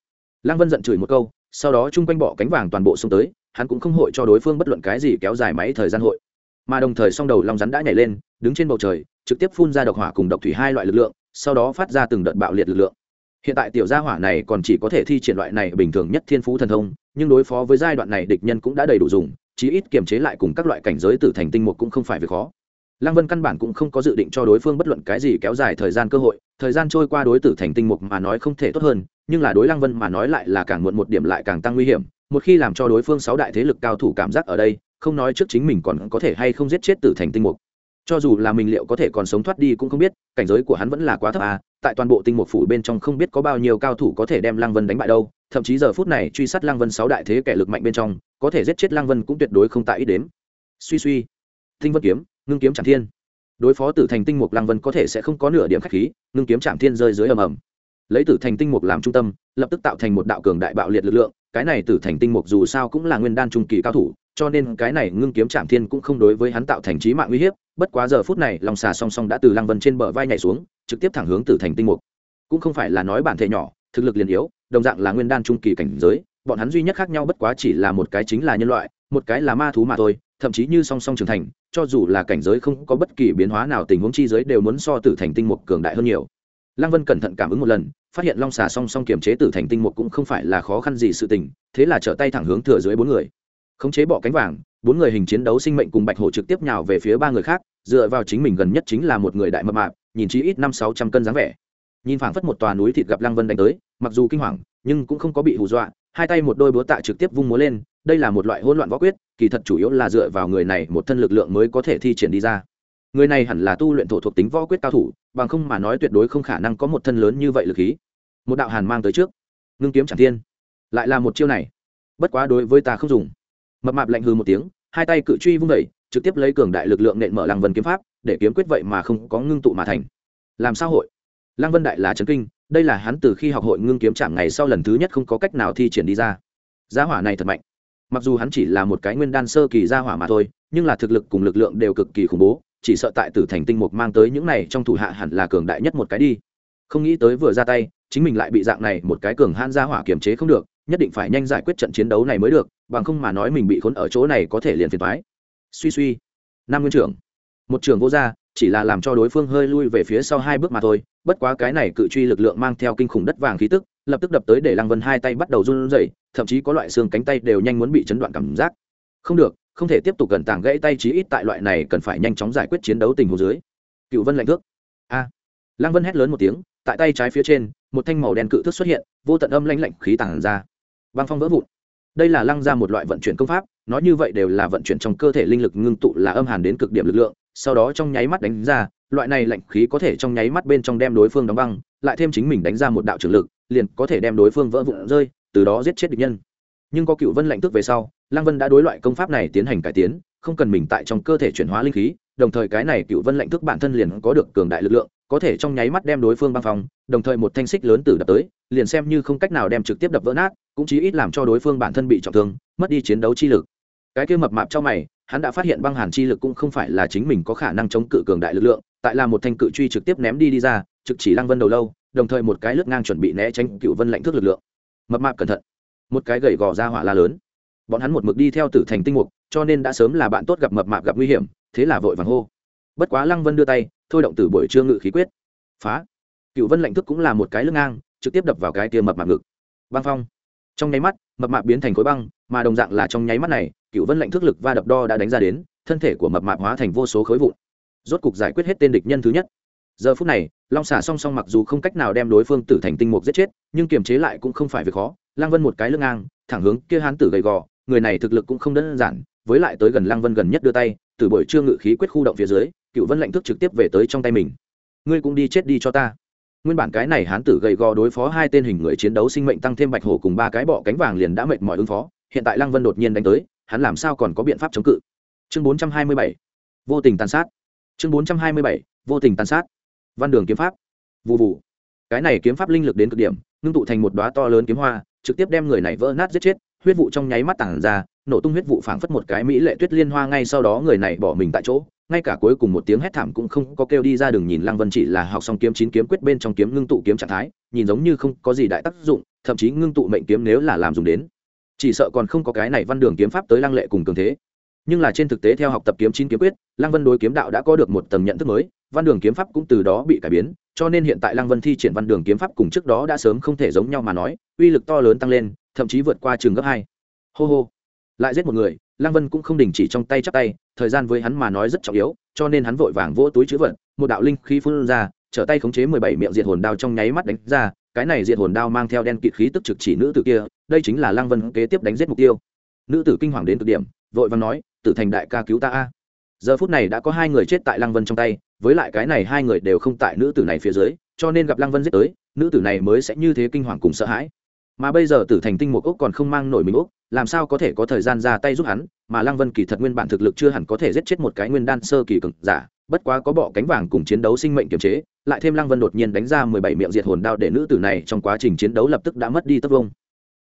Lăng vân giận chửi một câu, sau đó chung quanh bọ cánh vàng toàn bộ xông tới, hắn cũng không hội cho đối phương bất luận cái gì kéo dài máy thời gian hội. Mà đồng thời song đầu long rắn đã nhảy lên, đứng trên bầu trời, trực tiếp phun ra độc hỏa cùng độc thủy hai loại lực lượng sau đó phát ra từng đợt bạo liệt lực lượng. Hiện tại tiểu gia hỏa này còn chỉ có thể thi triển loại này bình thường nhất thiên phú thần thông, nhưng đối phó với giai đoạn này địch nhân cũng đã đầy đủ dùng, chí ít kiềm chế lại cùng các loại cảnh giới tử thành tinh mục cũng không phải việc khó. Lăng vân căn bản cũng không có dự định cho đối phương bất luận cái gì kéo dài thời gian cơ hội, thời gian trôi qua đối tử thành tinh mục mà nói không thể tốt hơn, nhưng là đối lăng vân mà nói lại là càng muộn một điểm lại càng tăng nguy hiểm, một khi làm cho đối phương sáu đại thế lực cao thủ cảm giác ở đây, không nói trước chính mình còn có thể hay không giết chết tử thành tinh mục cho dù là mình liệu có thể còn sống thoát đi cũng không biết, cảnh giới của hắn vẫn là quá thấp à tại toàn bộ tinh mục phủ bên trong không biết có bao nhiêu cao thủ có thể đem lăng vân đánh bại đâu, thậm chí giờ phút này truy sát lăng vân sáu đại thế kẻ lực mạnh bên trong, có thể giết chết lăng vân cũng tuyệt đối không tại ít đếm. Suy suy. Tinh vân kiếm, ngưng kiếm trạm thiên. Đối phó tử thành tinh mục lăng vân có thể sẽ không có nửa điểm khách khí, ngưng kiếm trạm thiên rơi dưới ầm ầm. Lấy tử thành tinh mục làm trung tâm, lập tức tạo thành một đạo cường đại bạo liệt lực lượng, cái này tử thành tinh mục dù sao cũng là nguyên đan trung kỳ cao thủ cho nên cái này ngưng kiếm trạm thiên cũng không đối với hắn tạo thành trí mạng uy hiếp, bất quá giờ phút này lòng xà song song đã từ lăng vân trên bờ vai nhảy xuống, trực tiếp thẳng hướng tử thành tinh mục. Cũng không phải là nói bản thể nhỏ, thực lực liền yếu, đồng dạng là nguyên đan trung kỳ cảnh giới, bọn hắn duy nhất khác nhau bất quá chỉ là một cái chính là nhân loại, một cái là ma thú mà thôi, thậm chí như song song trưởng thành, cho dù là cảnh giới không có bất kỳ biến hóa nào tình huống chi giới đều muốn so tử thành tinh mục cường đại hơn nhiều. Lăng vân cẩn thận cảm ứng một lần, phát hiện long xà song song kiềm chế tử thành tinh mục cũng không phải là khó khăn gì sự tình, thế là trở tay thẳng hướng thừa dưới bốn người khống chế bỏ cánh vàng, bốn người hình chiến đấu sinh mệnh cùng bạch hổ trực tiếp nhào về phía ba người khác, dựa vào chính mình gần nhất chính là một người đại mập mạp, nhìn chí ít năm sáu trăm cân dáng vẻ. Nhìn phảng phất một tòa núi thịt gặp lăng vân đánh tới, mặc dù kinh hoàng, nhưng cũng không có bị hù dọa, hai tay một đôi búa tạ trực tiếp vung múa lên, đây là một loại hỗn loạn võ quyết, kỳ thật chủ yếu là dựa vào người này một thân lực lượng mới có thể thi triển đi ra. Người này hẳn là tu luyện thổ thuộc tính võ quyết cao thủ, bằng không mà nói tuyệt đối không khả năng có một thân lớn như vậy lực khí. Một đạo hàn mang tới trước. Ngưng kiếm chẳng thiên. Lại là một chiêu này. Bất quá đối với ta không dùng mập mạp lạnh hư một tiếng, hai tay cự truy vung vẩy trực tiếp lấy cường đại lực lượng nện mở lăng vân kiếm pháp, để kiếm quyết vậy mà không có ngưng tụ mà thành. Làm sao hội? Lăng vân đại là trấn kinh, đây là hắn từ khi học hội ngưng kiếm chạm ngày sau lần thứ nhất không có cách nào thi triển đi ra. Gia hỏa này thật mạnh. Mặc dù hắn chỉ là một cái nguyên đan sơ kỳ gia hỏa mà thôi, nhưng là thực lực cùng lực lượng đều cực kỳ khủng bố, chỉ sợ tại tử thành tinh mục mang tới những này trong thủ hạ hẳn là cường đại nhất một cái đi. Không nghĩ tới vừa ra tay, chính mình lại bị dạng này một cái cường han gia hỏa kiềm chế không được nhất định phải nhanh giải quyết trận chiến đấu này mới được, bằng không mà nói mình bị khốn ở chỗ này có thể liền phiền thoái suy suy. Nam nguyên trưởng. Một trưởng vô gia, chỉ là làm cho đối phương hơi lui về phía sau hai bước mà thôi, bất quá cái này cự truy lực lượng mang theo kinh khủng đất vàng khí tức, lập tức đập tới để lăng vân hai tay bắt đầu run rẩy, thậm chí có loại xương cánh tay đều nhanh muốn bị chấn đoạn cảm giác. Không được, không thể tiếp tục gần tảng gãy tay chí ít tại loại này cần phải nhanh chóng giải quyết chiến đấu tình huống dưới. Cựu vân lạnh thước. A. Lăng vân hét lớn một tiếng, tại tay trái phía trên, một thanh màu đen cự thước xuất hiện, vô tận âm lanh lạnh khí tàng ra băng phong vỡ vụn. Đây là lăng ra một loại vận chuyển công pháp, nói như vậy đều là vận chuyển trong cơ thể linh lực ngưng tụ là âm hàn đến cực điểm lực lượng, sau đó trong nháy mắt đánh ra, loại này lạnh khí có thể trong nháy mắt bên trong đem đối phương đóng băng, lại thêm chính mình đánh ra một đạo trường lực, liền có thể đem đối phương vỡ vụn rơi, từ đó giết chết địch nhân. Nhưng có cựu vân lạnh tức về sau, lăng vân đã đối loại công pháp này tiến hành cải tiến, không cần mình tại trong cơ thể chuyển hóa linh khí đồng thời cái này cựu vân lệnh thức bản thân liền có được cường đại lực lượng, có thể trong nháy mắt đem đối phương băng phòng đồng thời một thanh xích lớn từ đập tới, liền xem như không cách nào đem trực tiếp đập vỡ nát, cũng chí ít làm cho đối phương bản thân bị trọng thương, mất đi chiến đấu chi lực. Cái kia mập mạp trong mày, hắn đã phát hiện băng hàn chi lực cũng không phải là chính mình có khả năng chống cự cường đại lực lượng, tại là một thanh cự truy trực tiếp ném đi đi ra, trực chỉ lăng vân đầu lâu, đồng thời một cái lướt ngang chuẩn bị né tránh cựu vân lãnh thước lực lượng. Mập mạp cẩn thận. Một cái gậy gò ra hỏa la lớn. Bọn hắn một mực đi theo tử thành tinh mục, cho nên đã sớm là bạn tốt gặp mập mạp gặp nguy hiểm thế là vội vàng hô. Bất quá lăng vân đưa tay, thôi động từ buổi trưa ngự khí quyết. Phá. Cựu vân lạnh thức cũng là một cái lưng ngang, trực tiếp đập vào cái kia mập mạp ngực. Băng phong. Trong nháy mắt, mập mạp biến thành khối băng, mà đồng dạng là trong nháy mắt này, cựu vân lạnh thức lực va đập đo đã đánh ra đến, thân thể của mập mạp hóa thành vô số khối vụn. Rốt cục giải quyết hết tên địch nhân thứ nhất. Giờ phút này, long xả song song mặc dù không cách nào đem đối phương tử thành tinh mục giết chết, nhưng kiềm chế lại cũng không phải việc khó. Lang vân một cái lưng ngang, thẳng hướng kia hán tử gầy gò, người này thực lực cũng không đơn giản, với lại tới gần lang vân gần nhất đưa tay từ buổi trưa ngự khí quyết khu động phía dưới cựu vân lệnh thức trực tiếp về tới trong tay mình. Ngươi cũng đi chết đi cho ta. Nguyên bản cái này hán tử gầy gò đối phó hai tên hình người chiến đấu sinh mệnh tăng thêm bạch hổ cùng ba cái bọ cánh vàng liền đã mệt mỏi ứng phó, hiện tại lăng vân đột nhiên đánh tới, hắn làm sao còn có biện pháp chống cự? Chương bốn trăm hai mươi bảy, vô tình tàn sát. Chương bốn trăm hai mươi bảy, vô tình tàn sát. Văn đường kiếm pháp. Vụ vụ cái này kiếm pháp linh lực đến cực điểm, ngưng tụ thành một đoá to lớn kiếm hoa, trực tiếp đem người này vỡ nát giết chết, huyết vụ trong nháy mắt tảng ra nổ tung huyết vụ phảng phất một cái mỹ lệ tuyết liên hoa ngay sau đó người này bỏ mình tại chỗ, ngay cả cuối cùng một tiếng hét thảm cũng không có kêu đi ra đường nhìn lăng vân chỉ là học xong kiếm chín kiếm quyết bên trong kiếm ngưng tụ kiếm trạng thái, nhìn giống như không có gì đại tác dụng, thậm chí ngưng tụ mệnh kiếm nếu là làm dùng đến. Chỉ sợ còn không có cái này văn đường kiếm pháp tới lăng lệ cùng cường thế. Nhưng là trên thực tế theo học tập kiếm chín kiếm quyết, lăng vân đối kiếm đạo đã có được một tầng nhận thức mới, văn đường kiếm pháp cũng từ đó bị cải biến, cho nên hiện tại lăng vân thi triển văn đường kiếm pháp cùng trước đó đã sớm không thể giống nhau mà nói, uy lực to lớn tăng lên, thậm chí vượt qua trường gấp hai. Hô hô lại giết một người, lăng vân cũng không đình chỉ trong tay chắp tay, thời gian với hắn mà nói rất trọng yếu, cho nên hắn vội vàng vỗ túi chữ vật, một đạo linh khí phun ra, trở tay khống chế mười bảy miệng diệt hồn đao trong nháy mắt đánh ra, cái này diệt hồn đao mang theo đen kịt khí tức trực chỉ nữ tử kia, đây chính là lăng vân kế tiếp đánh giết mục tiêu. Nữ tử kinh hoàng đến cực điểm, vội vàng nói, tử thành đại ca cứu ta a. Giờ phút này đã có hai người chết tại lăng vân trong tay, với lại cái này hai người đều không tại nữ tử này phía dưới, cho nên gặp lăng vân giết tới, nữ tử này mới sẽ như thế kinh hoàng cùng sợ hãi mà bây giờ tử thành tinh một ốc còn không mang nổi mình ốc, làm sao có thể có thời gian ra tay giúp hắn? Mà lăng vân kỳ thật nguyên bản thực lực chưa hẳn có thể giết chết một cái nguyên đan sơ kỳ cực giả, bất quá có bọ cánh vàng cùng chiến đấu sinh mệnh kiềm chế, lại thêm lăng vân đột nhiên đánh ra mười bảy miệng diệt hồn đao để nữ tử này trong quá trình chiến đấu lập tức đã mất đi tất vông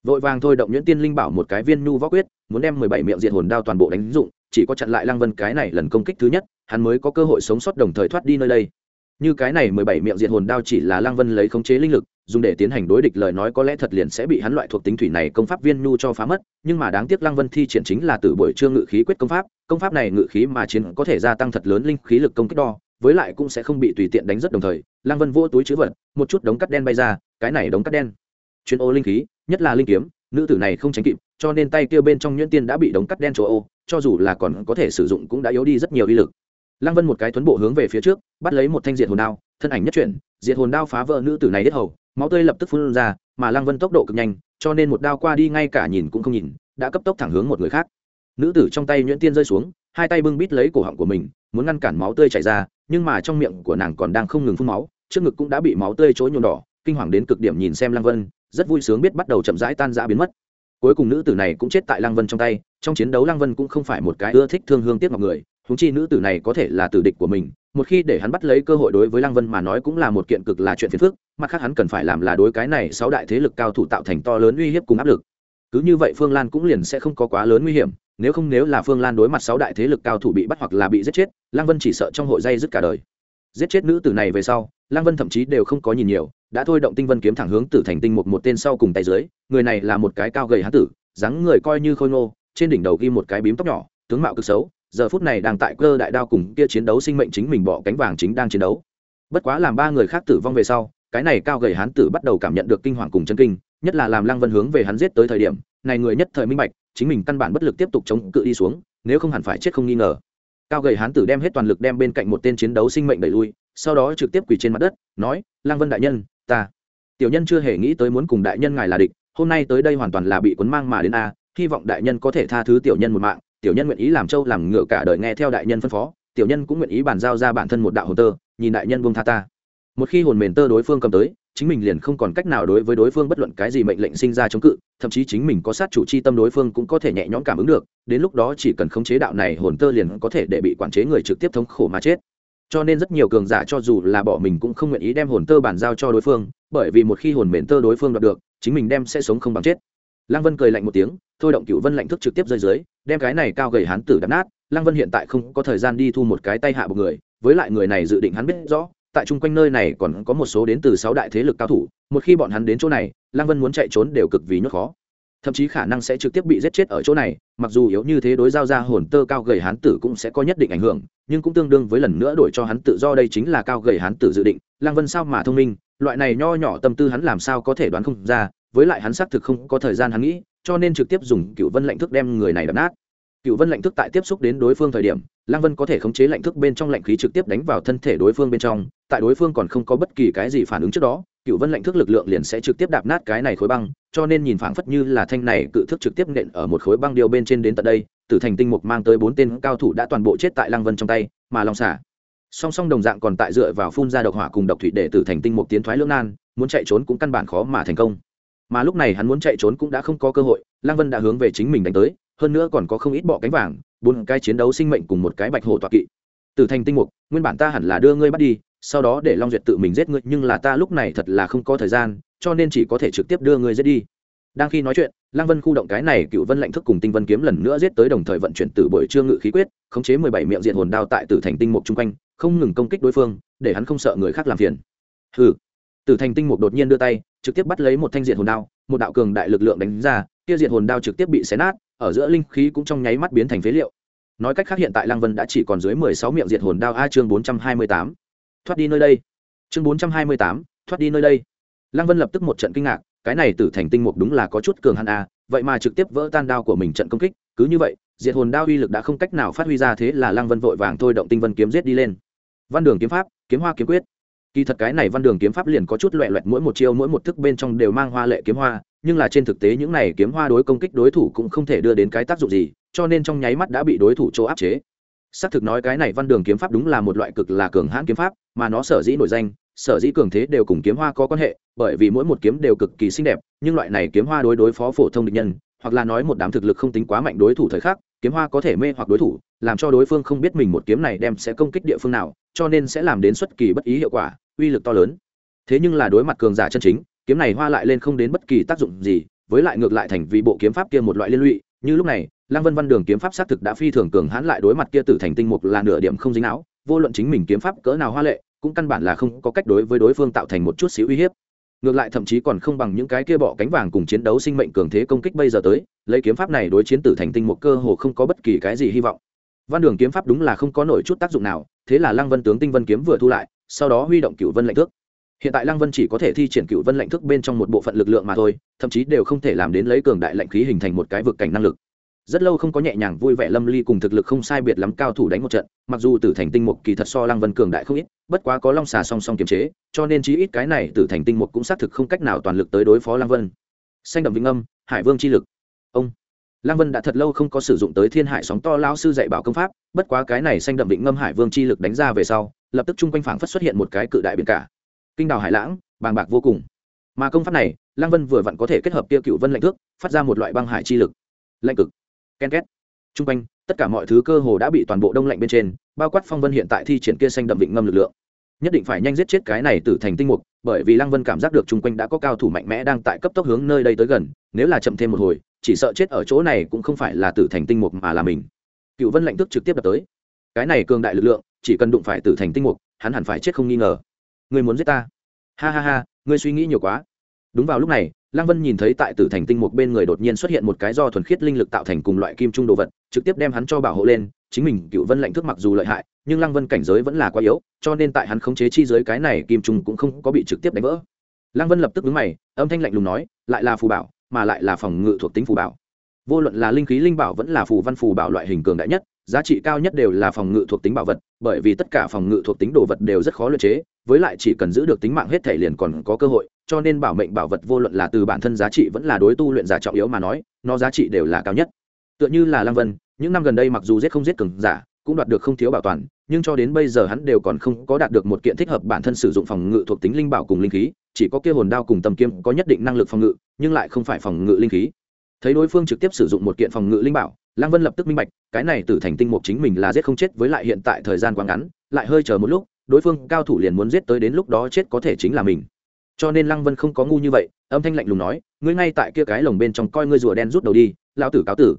vội vàng thôi động nhuyễn tiên linh bảo một cái viên nhu võ quyết, muốn đem mười bảy miệng diệt hồn đao toàn bộ đánh dụng, chỉ có chặn lại lăng vân cái này lần công kích thứ nhất, hắn mới có cơ hội sống sót đồng thời thoát đi nơi đây. Như cái này mười bảy miệng diệt hồn đao chỉ là lăng vân lấy khống chế linh lực dùng để tiến hành đối địch lời nói có lẽ thật liền sẽ bị hắn loại thuộc tính thủy này công pháp viên nhu cho phá mất, nhưng mà đáng tiếc lăng vân thi triển chính là từ buổi trưa ngự khí quyết công pháp công pháp này ngự khí mà chiến có thể gia tăng thật lớn linh khí lực công kích đo, với lại cũng sẽ không bị tùy tiện đánh rất đồng thời, lăng vân vô túi chữ vật, một chút đống cắt đen bay ra, cái này đống cắt đen. Chuyên ô linh khí, nhất là linh kiếm, nữ tử này không tránh kịp, cho nên tay kia bên trong nhuyễn tiên đã bị đống cắt đen chỗ ô, cho dù là còn có thể sử dụng cũng đã yếu đi rất nhiều uy lực. Lăng vân một cái tuấn bộ hướng về phía trước, bắt lấy một thanh diệt hồn đao, thân ảnh nhất chuyển, diệt hồn đao phá vỡ nữ tử này hết hầu máu tươi lập tức phun ra, mà lăng vân tốc độ cực nhanh, cho nên một đao qua đi ngay cả nhìn cũng không nhìn, đã cấp tốc thẳng hướng một người khác. Nữ tử trong tay nhuyễn tiên rơi xuống, hai tay bưng bít lấy cổ họng của mình, muốn ngăn cản máu tươi chảy ra, nhưng mà trong miệng của nàng còn đang không ngừng phun máu, trước ngực cũng đã bị máu tươi chối nhuộm đỏ, kinh hoàng đến cực điểm nhìn xem lăng vân, rất vui sướng biết bắt đầu chậm rãi tan rã biến mất. Cuối cùng nữ tử này cũng chết tại lăng vân trong tay, trong chiến đấu lăng vân cũng không phải một cái ưa thích thương hương tiếc ngọc người húng chi nữ tử này có thể là tử địch của mình, một khi để hắn bắt lấy cơ hội đối với lăng vân mà nói cũng là một kiện cực là chuyện phiền phức, mặt khác hắn cần phải làm là đối cái này sáu đại thế lực cao thủ tạo thành to lớn uy hiếp cùng áp lực. Cứ như vậy phương lan cũng liền sẽ không có quá lớn nguy hiểm, nếu không nếu là phương lan đối mặt sáu đại thế lực cao thủ bị bắt hoặc là bị giết chết, lăng vân chỉ sợ trong hội dây dứt cả đời. Giết chết nữ tử này về sau, lăng vân thậm chí đều không có nhìn nhiều, đã thôi động tinh vân kiếm thẳng hướng tử thành tinh một một tên sau cùng tay dưới, người này là một cái cao gầy hán tử, dáng người coi như khôi ngô, trên đỉnh đầu ghi một cái bím tóc nhỏ, tướng mạo cực xấu giờ phút này đang tại cơ đại đao cùng kia chiến đấu sinh mệnh chính mình bỏ cánh vàng chính đang chiến đấu. Bất quá làm ba người khác tử vong về sau, cái này cao gầy hán tử bắt đầu cảm nhận được kinh hoàng cùng chân kinh, nhất là làm lăng vân hướng về hắn giết tới thời điểm, này người nhất thời minh bạch, chính mình căn bản bất lực tiếp tục chống cự đi xuống, nếu không hẳn phải chết không nghi ngờ. Cao gầy hán tử đem hết toàn lực đem bên cạnh một tên chiến đấu sinh mệnh đẩy lui, sau đó trực tiếp quỳ trên mặt đất, nói, lăng vân đại nhân, ta. Tiểu nhân chưa hề nghĩ tới muốn cùng đại nhân ngài là địch, hôm nay tới đây hoàn toàn là bị cuốn mang mà đến a, hy vọng đại nhân có thể tha thứ tiểu nhân một mạng tiểu nhân nguyện ý làm châu làm ngựa cả đời nghe theo đại nhân phân phó, tiểu nhân cũng nguyện ý bàn giao ra bản thân một đạo hồn tơ, nhìn đại nhân buông tha ta. Một khi hồn mền tơ đối phương cầm tới, chính mình liền không còn cách nào đối với đối phương bất luận cái gì mệnh lệnh sinh ra chống cự, thậm chí chính mình có sát chủ chi tâm đối phương cũng có thể nhẹ nhõm cảm ứng được, đến lúc đó chỉ cần khống chế đạo này hồn tơ liền có thể để bị quản chế người trực tiếp thống khổ mà chết. Cho nên rất nhiều cường giả cho dù là bỏ mình cũng không nguyện ý đem hồn tơ bàn giao cho đối phương, bởi vì một khi hồn mền tơ đối phương đoạt được, chính mình đem sẽ sống không bằng chết lăng vân cười lạnh một tiếng, thôi động cựu vân lạnh thức trực tiếp rơi dưới, đem cái này cao gầy hán tử đập nát. Lăng vân hiện tại không có thời gian đi thu một cái tay hạ một người, với lại người này dự định hắn biết rõ, tại chung quanh nơi này còn có một số đến từ sáu đại thế lực cao thủ, một khi bọn hắn đến chỗ này, lăng vân muốn chạy trốn đều cực vì nhốt khó. Thậm chí khả năng sẽ trực tiếp bị giết chết ở chỗ này, mặc dù yếu như thế đối giao ra hồn tơ cao gầy hán tử cũng sẽ có nhất định ảnh hưởng, nhưng cũng tương đương với lần nữa đổi cho hắn tự do đây chính là cao gầy hán tử dự định. Lăng vân sao mà thông minh, loại này nho nhỏ tâm tư hắn làm sao có thể đoán không ra với lại hắn xác thực không có thời gian hắn nghĩ, cho nên trực tiếp dùng cựu vân lệnh thức đem người này đập nát. Cựu vân lệnh thức tại tiếp xúc đến đối phương thời điểm, lăng vân có thể khống chế lệnh thức bên trong lệnh khí trực tiếp đánh vào thân thể đối phương bên trong, tại đối phương còn không có bất kỳ cái gì phản ứng trước đó cựu vân lệnh thức lực lượng liền sẽ trực tiếp đạp nát cái này khối băng, cho nên nhìn phảng phất như là thanh này cự thức trực tiếp nện ở một khối băng điều bên trên đến tận đây, tử thành tinh mục mang tới bốn tên cao thủ đã toàn bộ chết tại lăng vân trong tay, mà long xả song song đồng dạng còn tại dựa vào phun ra độc hỏa cùng độc thủy để tử thành tinh mục tiến thoái lưỡng nan, muốn chạy trốn cũng căn bản khó mà thành công mà lúc này hắn muốn chạy trốn cũng đã không có cơ hội, lăng vân đã hướng về chính mình đánh tới, hơn nữa còn có không ít bọ cánh vàng, bốn cái chiến đấu sinh mệnh cùng một cái bạch hồ tọa kỵ. Tử thành tinh mục, nguyên bản ta hẳn là đưa ngươi bắt đi, sau đó để long duyệt tự mình giết ngươi, nhưng là ta lúc này thật là không có thời gian, cho nên chỉ có thể trực tiếp đưa ngươi giết đi. Đang khi nói chuyện, lăng vân khu động cái này cựu vân lệnh thức cùng tinh vân kiếm lần nữa giết tới đồng thời vận chuyển từ buổi trương ngự khí quyết, khống chế mười bảy miệng diện hồn đao tại tử thành tinh mục chung quanh, không ngừng công kích đối phương, để hắn không sợ người khác làm phiền. Hừ. Tử thành tinh mục đột nhiên đưa tay trực tiếp bắt lấy một thanh diện hồn đao, một đạo cường đại lực lượng đánh ra, kia diện hồn đao trực tiếp bị xé nát, ở giữa linh khí cũng trong nháy mắt biến thành phế liệu. Nói cách khác hiện tại lăng vân đã chỉ còn dưới mười sáu miệng diện hồn đao a chương bốn trăm hai mươi tám. Thoát đi nơi đây. Chương bốn trăm hai mươi tám, thoát đi nơi đây. Lăng vân lập tức một trận kinh ngạc, cái này tử thành tinh mục đúng là có chút cường hàn a, vậy mà trực tiếp vỡ tan đao của mình trận công kích, cứ như vậy, diệt hồn đao uy lực đã không cách nào phát huy ra thế là lăng vân vội vàng thôi động tinh vân kiếm giết đi lên. Văn đường kiếm pháp, kiếm hoa kiếm quyết kỳ thật cái này văn đường kiếm pháp liền có chút loẹ loẹt, mỗi một chiêu, mỗi một thức bên trong đều mang hoa lệ kiếm hoa, nhưng là trên thực tế những này kiếm hoa đối công kích đối thủ cũng không thể đưa đến cái tác dụng gì, cho nên trong nháy mắt đã bị đối thủ chỗ áp chế. Xác thực nói cái này văn đường kiếm pháp đúng là một loại cực là cường hãn kiếm pháp, mà nó sở dĩ nổi danh, sở dĩ cường thế đều cùng kiếm hoa có quan hệ, bởi vì mỗi một kiếm đều cực kỳ xinh đẹp, nhưng loại này kiếm hoa đối đối phó phổ thông địch nhân, hoặc là nói một đám thực lực không tính quá mạnh đối thủ thời khắc, kiếm hoa có thể mê hoặc đối thủ làm cho đối phương không biết mình một kiếm này đem sẽ công kích địa phương nào, cho nên sẽ làm đến xuất kỳ bất ý hiệu quả, uy lực to lớn. Thế nhưng là đối mặt cường giả chân chính, kiếm này hoa lại lên không đến bất kỳ tác dụng gì, với lại ngược lại thành vì bộ kiếm pháp kia một loại liên lụy. Như lúc này, lăng vân văn đường kiếm pháp xác thực đã phi thường cường hãn lại đối mặt kia tử thành tinh mục là nửa điểm không dính áo, vô luận chính mình kiếm pháp cỡ nào hoa lệ, cũng căn bản là không có cách đối với đối phương tạo thành một chút xíu uy hiếp. Ngược lại thậm chí còn không bằng những cái kia bọ cánh vàng cùng chiến đấu sinh mệnh cường thế công kích bây giờ tới, lấy kiếm pháp này đối chiến tử thành tinh một cơ hồ không có bất kỳ cái gì hy vọng văn đường kiếm pháp đúng là không có nổi chút tác dụng nào, thế là lăng vân tướng tinh vân kiếm vừa thu lại, sau đó huy động cựu vân lệnh thức hiện tại lăng vân chỉ có thể thi triển cựu vân lệnh thức bên trong một bộ phận lực lượng mà thôi, thậm chí đều không thể làm đến lấy cường đại lệnh khí hình thành một cái vực cảnh năng lực. Rất lâu không có nhẹ nhàng vui vẻ lâm ly cùng thực lực không sai biệt lắm cao thủ đánh một trận, mặc dù tử thành tinh mục kỳ thật so lăng vân cường đại không ít, bất quá có long xà song song kiềm chế, cho nên chí ít cái này tử thành tinh mục cũng xác thực không cách nào toàn lực tới đối phó lăng vân. Xanh đậm vĩnh âm, hải vương chi lực. Ông lăng vân đã thật lâu không có sử dụng tới thiên hải sóng to lão sư dạy bảo công pháp, bất quá cái này xanh đậm định ngâm hải vương chi lực đánh ra về sau, lập tức Trung quanh phảng phất xuất hiện một cái cự đại biển cả. Kinh đào hải lãng, bàng bạc vô cùng. Mà công pháp này, lăng vân vừa vặn có thể kết hợp kia cựu vân lệnh thước, phát ra một loại băng hải chi lực. Lệnh cực. Ken két. Trung quanh, tất cả mọi thứ cơ hồ đã bị toàn bộ đông lạnh bên trên, bao quát phong vân hiện tại thi triển kia xanh đậm vịnh ngâm lực lượng. Nhất định phải nhanh giết chết cái này tử thành tinh mục, bởi vì lăng vân cảm giác được chung quanh đã có cao thủ mạnh mẽ đang tại cấp tốc hướng nơi đây tới gần, nếu là chậm thêm một hồi chỉ sợ chết ở chỗ này cũng không phải là tử thành tinh mục mà là mình. Cựu vân lạnh tức trực tiếp đập tới. Cái này cường đại lực lượng, chỉ cần đụng phải tử thành tinh mục, hắn hẳn phải chết không nghi ngờ. Ngươi muốn giết ta? Ha ha ha, ngươi suy nghĩ nhiều quá. Đúng vào lúc này, lăng vân nhìn thấy tại tử thành tinh mục bên người đột nhiên xuất hiện một cái do thuần khiết linh lực tạo thành cùng loại kim trung đồ vật, trực tiếp đem hắn cho bảo hộ lên, chính mình cựu vân lạnh thức mặc dù lợi hại, nhưng lăng vân cảnh giới vẫn là quá yếu, cho nên tại hắn khống chế chi giới cái này kim trung cũng không có bị trực tiếp đánh vỡ. Lăng vân lập tức đứng mày, âm thanh lạnh lùng nói, lại là phù bảo mà lại là phòng ngự thuộc tính phù bảo. Vô luận là linh khí linh bảo vẫn là phù văn phù bảo loại hình cường đại nhất, giá trị cao nhất đều là phòng ngự thuộc tính bảo vật, bởi vì tất cả phòng ngự thuộc tính đồ vật đều rất khó luyện chế, với lại chỉ cần giữ được tính mạng hết thể liền còn có cơ hội, cho nên bảo mệnh bảo vật vô luận là từ bản thân giá trị vẫn là đối tu luyện giả trọng yếu mà nói, nó giá trị đều là cao nhất. Tựa như là lăng vân, những năm gần đây mặc dù giết không giết cường giả, cũng đoạt được không thiếu bảo toàn nhưng cho đến bây giờ hắn đều còn không có đạt được một kiện thích hợp bản thân sử dụng phòng ngự thuộc tính linh bảo cùng linh khí, chỉ có kia hồn đao cùng tầm kiếm có nhất định năng lực phòng ngự, nhưng lại không phải phòng ngự linh khí. Thấy đối phương trực tiếp sử dụng một kiện phòng ngự linh bảo, lăng vân lập tức minh bạch, cái này từ thành tinh mục chính mình là giết không chết với lại hiện tại thời gian quá ngắn, lại hơi chờ một lúc, đối phương cao thủ liền muốn giết tới đến lúc đó chết có thể chính là mình. Cho nên lăng vân không có ngu như vậy, âm thanh lạnh lùng nói, ngươi ngay tại kia cái lồng bên trong coi ngươi rùa đen rút đầu đi lao tử cáo tử.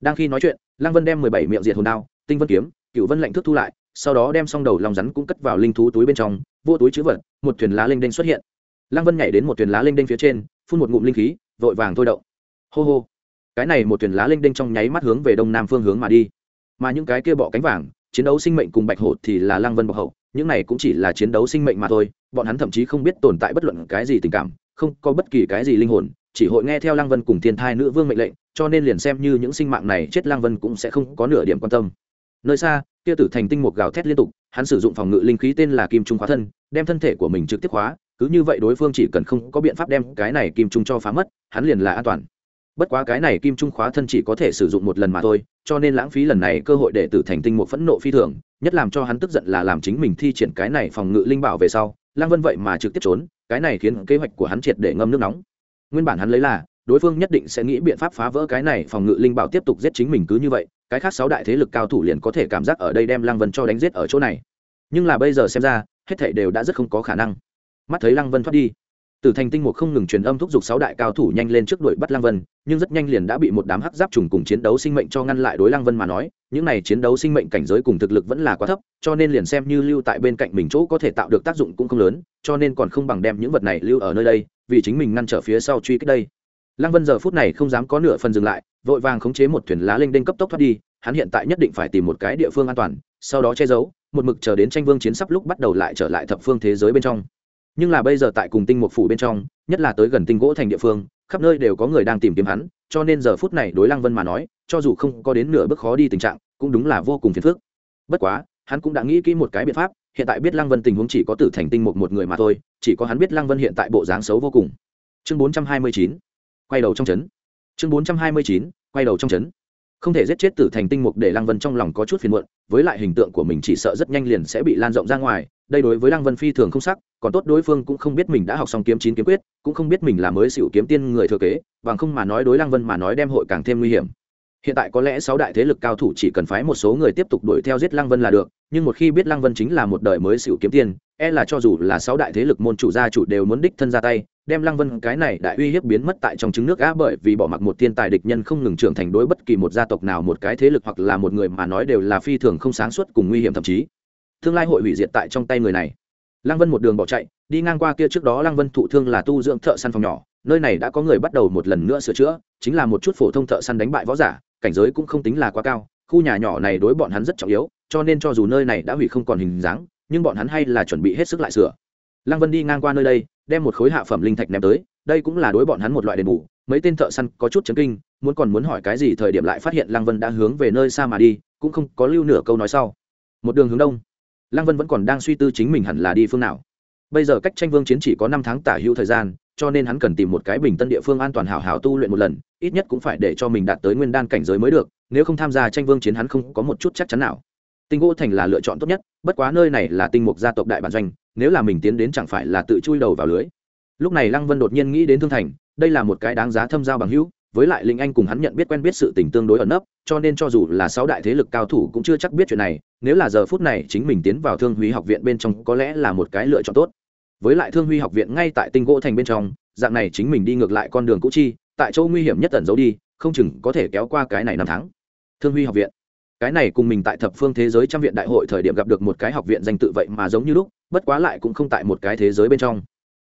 Đang khi nói chuyện, lăng vân đem mười bảy miệng diệt hồn đao, tinh vân kiếm cựu vân lạnh thức thu lại sau đó đem xong đầu lòng rắn cũng cất vào linh thú túi bên trong, vô túi chữ vật, một thuyền lá linh đinh xuất hiện. Lăng vân nhảy đến một thuyền lá linh đinh phía trên, phun một ngụm linh khí, vội vàng thôi động. Hô hô. Cái này một thuyền lá linh đinh trong nháy mắt hướng về đông nam phương hướng mà đi. Mà những cái kia bọ cánh vàng, chiến đấu sinh mệnh cùng bạch hổ thì là lăng vân bọc hậu, những này cũng chỉ là chiến đấu sinh mệnh mà thôi, bọn hắn thậm chí không biết tồn tại bất luận cái gì tình cảm, không có bất kỳ cái gì linh hồn, chỉ hội nghe theo lăng vân cùng thiên thai nữ vương mệnh lệnh, cho nên liền xem như những sinh mạng này chết lăng vân cũng sẽ không có nửa điểm quan tâm nơi xa, kia tử thành tinh một gào thét liên tục, hắn sử dụng phòng ngự linh khí tên là kim trung khóa thân, đem thân thể của mình trực tiếp khóa, cứ như vậy đối phương chỉ cần không có biện pháp đem cái này kim trung cho phá mất, hắn liền là an toàn. Bất quá cái này kim trung khóa thân chỉ có thể sử dụng một lần mà thôi, cho nên lãng phí lần này cơ hội để tử thành tinh một phẫn nộ phi thường, nhất làm cho hắn tức giận là làm chính mình thi triển cái này phòng ngự linh bảo về sau, lăng vân vậy mà trực tiếp trốn, cái này khiến kế hoạch của hắn triệt để ngâm nước nóng. Nguyên bản hắn lấy là đối phương nhất định sẽ nghĩ biện pháp phá vỡ cái này, phòng ngự linh bảo tiếp tục giết chính mình cứ như vậy, cái khác sáu đại thế lực cao thủ liền có thể cảm giác ở đây đem lăng vân cho đánh giết ở chỗ này. Nhưng là bây giờ xem ra, hết thảy đều đã rất không có khả năng. Mắt thấy lăng vân thoát đi từ thành tinh mục không ngừng truyền âm thúc giục sáu đại cao thủ nhanh lên trước đuổi bắt lăng vân, nhưng rất nhanh liền đã bị một đám hắc giáp trùng cùng chiến đấu sinh mệnh cho ngăn lại đối lăng vân mà nói, những này chiến đấu sinh mệnh cảnh giới cùng thực lực vẫn là quá thấp, cho nên liền xem như lưu tại bên cạnh mình chỗ có thể tạo được tác dụng cũng không lớn, cho nên còn không bằng đem những vật này lưu ở nơi đây, vì chính mình ngăn trở phía sau truy kích đây lăng vân giờ phút này không dám có nửa phần dừng lại, vội vàng khống chế một thuyền lá linh đinh cấp tốc thoát đi, hắn hiện tại nhất định phải tìm một cái địa phương an toàn, sau đó che giấu, một mực chờ đến tranh vương chiến sắp lúc bắt đầu lại trở lại thập phương thế giới bên trong. Nhưng là bây giờ tại cùng tinh một phủ bên trong, nhất là tới gần tinh gỗ thành địa phương, khắp nơi đều có người đang tìm kiếm hắn, cho nên giờ phút này đối lăng vân mà nói, cho dù không có đến nửa bước khó đi tình trạng, cũng đúng là vô cùng phiền phức. Bất quá, hắn cũng đã nghĩ kỹ một cái biện pháp, hiện tại biết lăng vân tình huống chỉ có tử thành tinh một một người mà thôi, chỉ có hắn biết lăng vân hiện tại bộ dáng xấu vô cùng. Chương bốn trăm hai mươi chín quay đầu trong trấn chương bốn trăm hai mươi chín, quay đầu trong trấn không thể giết chết tử thành tinh mục để lăng vân trong lòng có chút phiền muộn, với lại hình tượng của mình chỉ sợ rất nhanh liền sẽ bị lan rộng ra ngoài, đây đối với lăng vân phi thường không sắc, còn tốt đối phương cũng không biết mình đã học xong kiếm chín kiếm quyết, cũng không biết mình là mới xỉu kiếm tiên người thừa kế, bằng không mà nói đối lăng vân mà nói đem hội càng thêm nguy hiểm hiện tại có lẽ sáu đại thế lực cao thủ chỉ cần phái một số người tiếp tục đuổi theo giết lăng vân là được, nhưng một khi biết lăng vân chính là một đời mới xỉu kiếm tiên e là cho dù là sáu đại thế lực môn chủ gia chủ đều muốn đích thân ra tay, đem lăng vân cái này đại uy hiếp biến mất tại trong trứng nước á bởi vì bỏ mặc một thiên tài địch nhân không ngừng trưởng thành đối bất kỳ một gia tộc nào một cái thế lực hoặc là một người mà nói đều là phi thường không sáng suốt cùng nguy hiểm thậm chí. Tương lai hội hủy diệt tại trong tay người này. Lăng vân một đường bỏ chạy, đi ngang qua kia trước đó lăng vân thụ thương là tu dưỡng thợ săn phòng nhỏ, nơi này đã có người bắt đầu một lần nữa sửa chữa, chính là một chút phổ thông thợ săn đánh bại võ giả cảnh giới cũng không tính là quá cao, khu nhà nhỏ này đối bọn hắn rất trọng yếu, cho nên cho dù nơi này đã hủy không còn hình dáng, nhưng bọn hắn hay là chuẩn bị hết sức lại sửa. Lăng vân đi ngang qua nơi đây, đem một khối hạ phẩm linh thạch ném tới, đây cũng là đối bọn hắn một loại đền bù, mấy tên thợ săn có chút chấn kinh, muốn còn muốn hỏi cái gì thời điểm lại phát hiện lăng vân đã hướng về nơi xa mà đi, cũng không có lưu nửa câu nói sau. Một đường hướng đông, lăng vân vẫn còn đang suy tư chính mình hẳn là đi phương nào bây giờ cách tranh vương chiến chỉ có năm tháng tả hữu thời gian, cho nên hắn cần tìm một cái bình tân địa phương an toàn hảo hảo tu luyện một lần, ít nhất cũng phải để cho mình đạt tới nguyên đan cảnh giới mới được, nếu không tham gia tranh vương chiến hắn không có một chút chắc chắn nào. Tinh gỗ thành là lựa chọn tốt nhất, bất quá nơi này là tinh mục gia tộc đại bản doanh, nếu là mình tiến đến chẳng phải là tự chui đầu vào lưới. Lúc này lăng vân đột nhiên nghĩ đến thương thành, đây là một cái đáng giá thâm giao bằng hữu, với lại linh anh cùng hắn nhận biết quen biết sự tình tương đối ẩn nấp, cho nên cho dù là sáu đại thế lực cao thủ cũng chưa chắc biết chuyện này, nếu là giờ phút này chính mình tiến vào thương huy học viện bên trong có lẽ là một cái lựa chọn tốt với lại thương huy học viện ngay tại tinh gỗ thành bên trong, dạng này chính mình đi ngược lại con đường cũ chi, tại chỗ nguy hiểm nhất tẩn giấu đi, không chừng có thể kéo qua cái này năm tháng. Thương huy học viện. Cái này cùng mình tại thập phương thế giới trăm viện đại hội thời điểm gặp được một cái học viện danh tự vậy mà giống như lúc, bất quá lại cũng không tại một cái thế giới bên trong.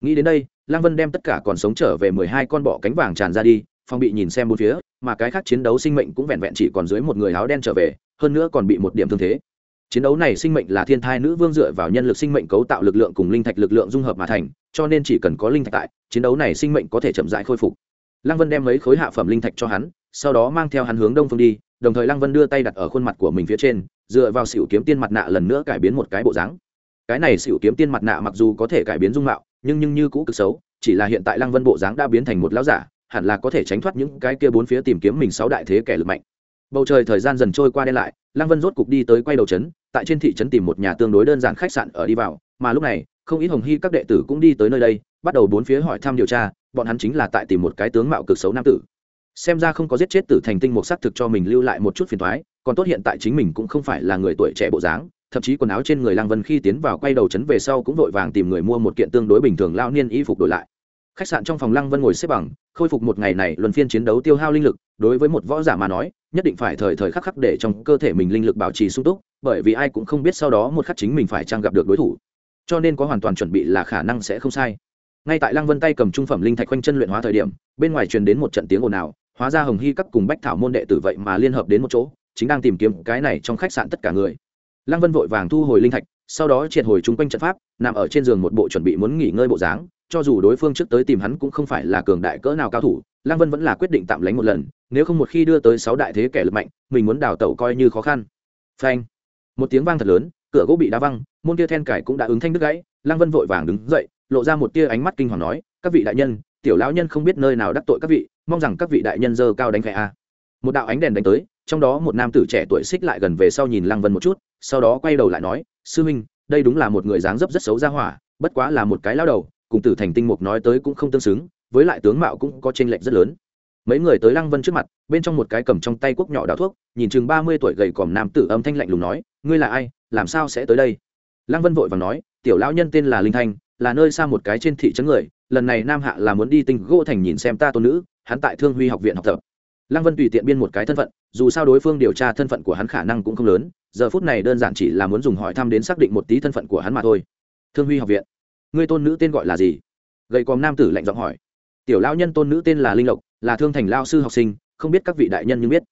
Nghĩ đến đây, lăng vân đem tất cả còn sống trở về mười hai con bọ cánh vàng tràn ra đi phong bị nhìn xem bốn phía, mà cái khác chiến đấu sinh mệnh cũng vẹn vẹn chỉ còn dưới một người áo đen trở về, hơn nữa còn bị một điểm thương thế chiến đấu này sinh mệnh là thiên thai nữ vương dựa vào nhân lực sinh mệnh cấu tạo lực lượng cùng linh thạch lực lượng dung hợp mà thành, cho nên chỉ cần có linh thạch tại, chiến đấu này sinh mệnh có thể chậm rãi khôi phục. Lăng vân đem mấy khối hạ phẩm linh thạch cho hắn, sau đó mang theo hắn hướng đông phương đi, đồng thời lăng vân đưa tay đặt ở khuôn mặt của mình phía trên, dựa vào xỉu kiếm tiên mặt nạ lần nữa cải biến một cái bộ dáng. Cái này xỉu kiếm tiên mặt nạ mặc dù có thể cải biến dung mạo, nhưng nhưng như cũ cực xấu, chỉ là hiện tại lăng vân bộ dáng đã biến thành một lão giả, hẳn là có thể tránh thoát những cái kia bốn phía tìm kiếm mình sáu đại thế kẻ lực mạnh. Bầu trời thời gian dần trôi qua đen lại, lăng vân rốt cục đi tới quay đầu trấn tại trên thị trấn tìm một nhà tương đối đơn giản khách sạn ở đi vào, mà lúc này, không ít hồng hy các đệ tử cũng đi tới nơi đây, bắt đầu bốn phía hỏi thăm điều tra, bọn hắn chính là tại tìm một cái tướng mạo cực xấu nam tử. Xem ra không có giết chết tử thành tinh một xác thực cho mình lưu lại một chút phiền thoái còn tốt hiện tại chính mình cũng không phải là người tuổi trẻ bộ dáng, thậm chí quần áo trên người lăng vân khi tiến vào quay đầu trấn về sau cũng vội vàng tìm người mua một kiện tương đối bình thường lao niên y phục đổi lại. Khách sạn trong phòng lăng vân ngồi xếp bằng khôi phục một ngày này luân phiên chiến đấu tiêu hao linh lực, đối với một võ giả mà nói, nhất định phải thời thời khắc khắc để trong cơ thể mình linh lực bảo trì sung túc, bởi vì ai cũng không biết sau đó một khắc chính mình phải trang gặp được đối thủ. Cho nên có hoàn toàn chuẩn bị là khả năng sẽ không sai. Ngay tại lăng vân tay cầm trung phẩm linh thạch quanh chân luyện hóa thời điểm, bên ngoài truyền đến một trận tiếng ồn ào, hóa ra hồng hy các cùng bách thảo môn đệ tử vậy mà liên hợp đến một chỗ, chính đang tìm kiếm cái này trong khách sạn tất cả người. Lăng vân vội vàng thu hồi linh thạch, sau đó triệt hồi chung quanh trận pháp, nằm ở trên giường một bộ chuẩn bị muốn nghỉ ngơi bộ dáng cho dù đối phương trước tới tìm hắn cũng không phải là cường đại cỡ nào cao thủ, lăng vân vẫn là quyết định tạm lánh một lần, nếu không một khi đưa tới sáu đại thế kẻ lực mạnh, mình muốn đào tẩu coi như khó khăn. Phanh. Một tiếng vang thật lớn, cửa gỗ bị đá văng, môn kia then cải cũng đã ứng thanh đứt gãy, lăng vân vội vàng đứng dậy, lộ ra một tia ánh mắt kinh hoàng nói, các vị đại nhân, tiểu lão nhân không biết nơi nào đắc tội các vị, mong rằng các vị đại nhân dơ cao đánh khẽ a. Một đạo ánh đèn đánh tới, trong đó một nam tử trẻ tuổi xích lại gần về sau nhìn lăng vân một chút, sau đó quay đầu lại nói, sư huynh đây đúng là một người dáng dấp rất xấu ra hỏa, bất quá là một cái lao đầu cùng tử thành tinh mục nói tới cũng không tương xứng, với lại tướng mạo cũng có tranh lệch rất lớn. Mấy người tới lăng vân trước mặt, bên trong một cái cầm trong tay quốc nhỏ đào thuốc, nhìn chừng ba mươi tuổi gầy còm nam tử âm thanh lạnh lùng nói, ngươi là ai? Làm sao sẽ tới đây? Lăng vân vội và nói, tiểu lão nhân tên là linh thanh, là nơi xa một cái trên thị trấn người, lần này nam hạ là muốn đi tinh gỗ thành nhìn xem ta tôn nữ, hắn tại thương huy học viện học tập. Lăng vân tùy tiện biên một cái thân phận, dù sao đối phương điều tra thân phận của hắn khả năng cũng không lớn, giờ phút này đơn giản chỉ là muốn dùng hỏi thăm đến xác định một tí thân phận của hắn mà thôi. Thương huy học viện. Ngươi tôn nữ tên gọi là gì? Gầy còm nam tử lạnh giọng hỏi. Tiểu lao nhân tôn nữ tên là linh lộc, là thương thành lao sư học sinh, không biết các vị đại nhân nhưng biết.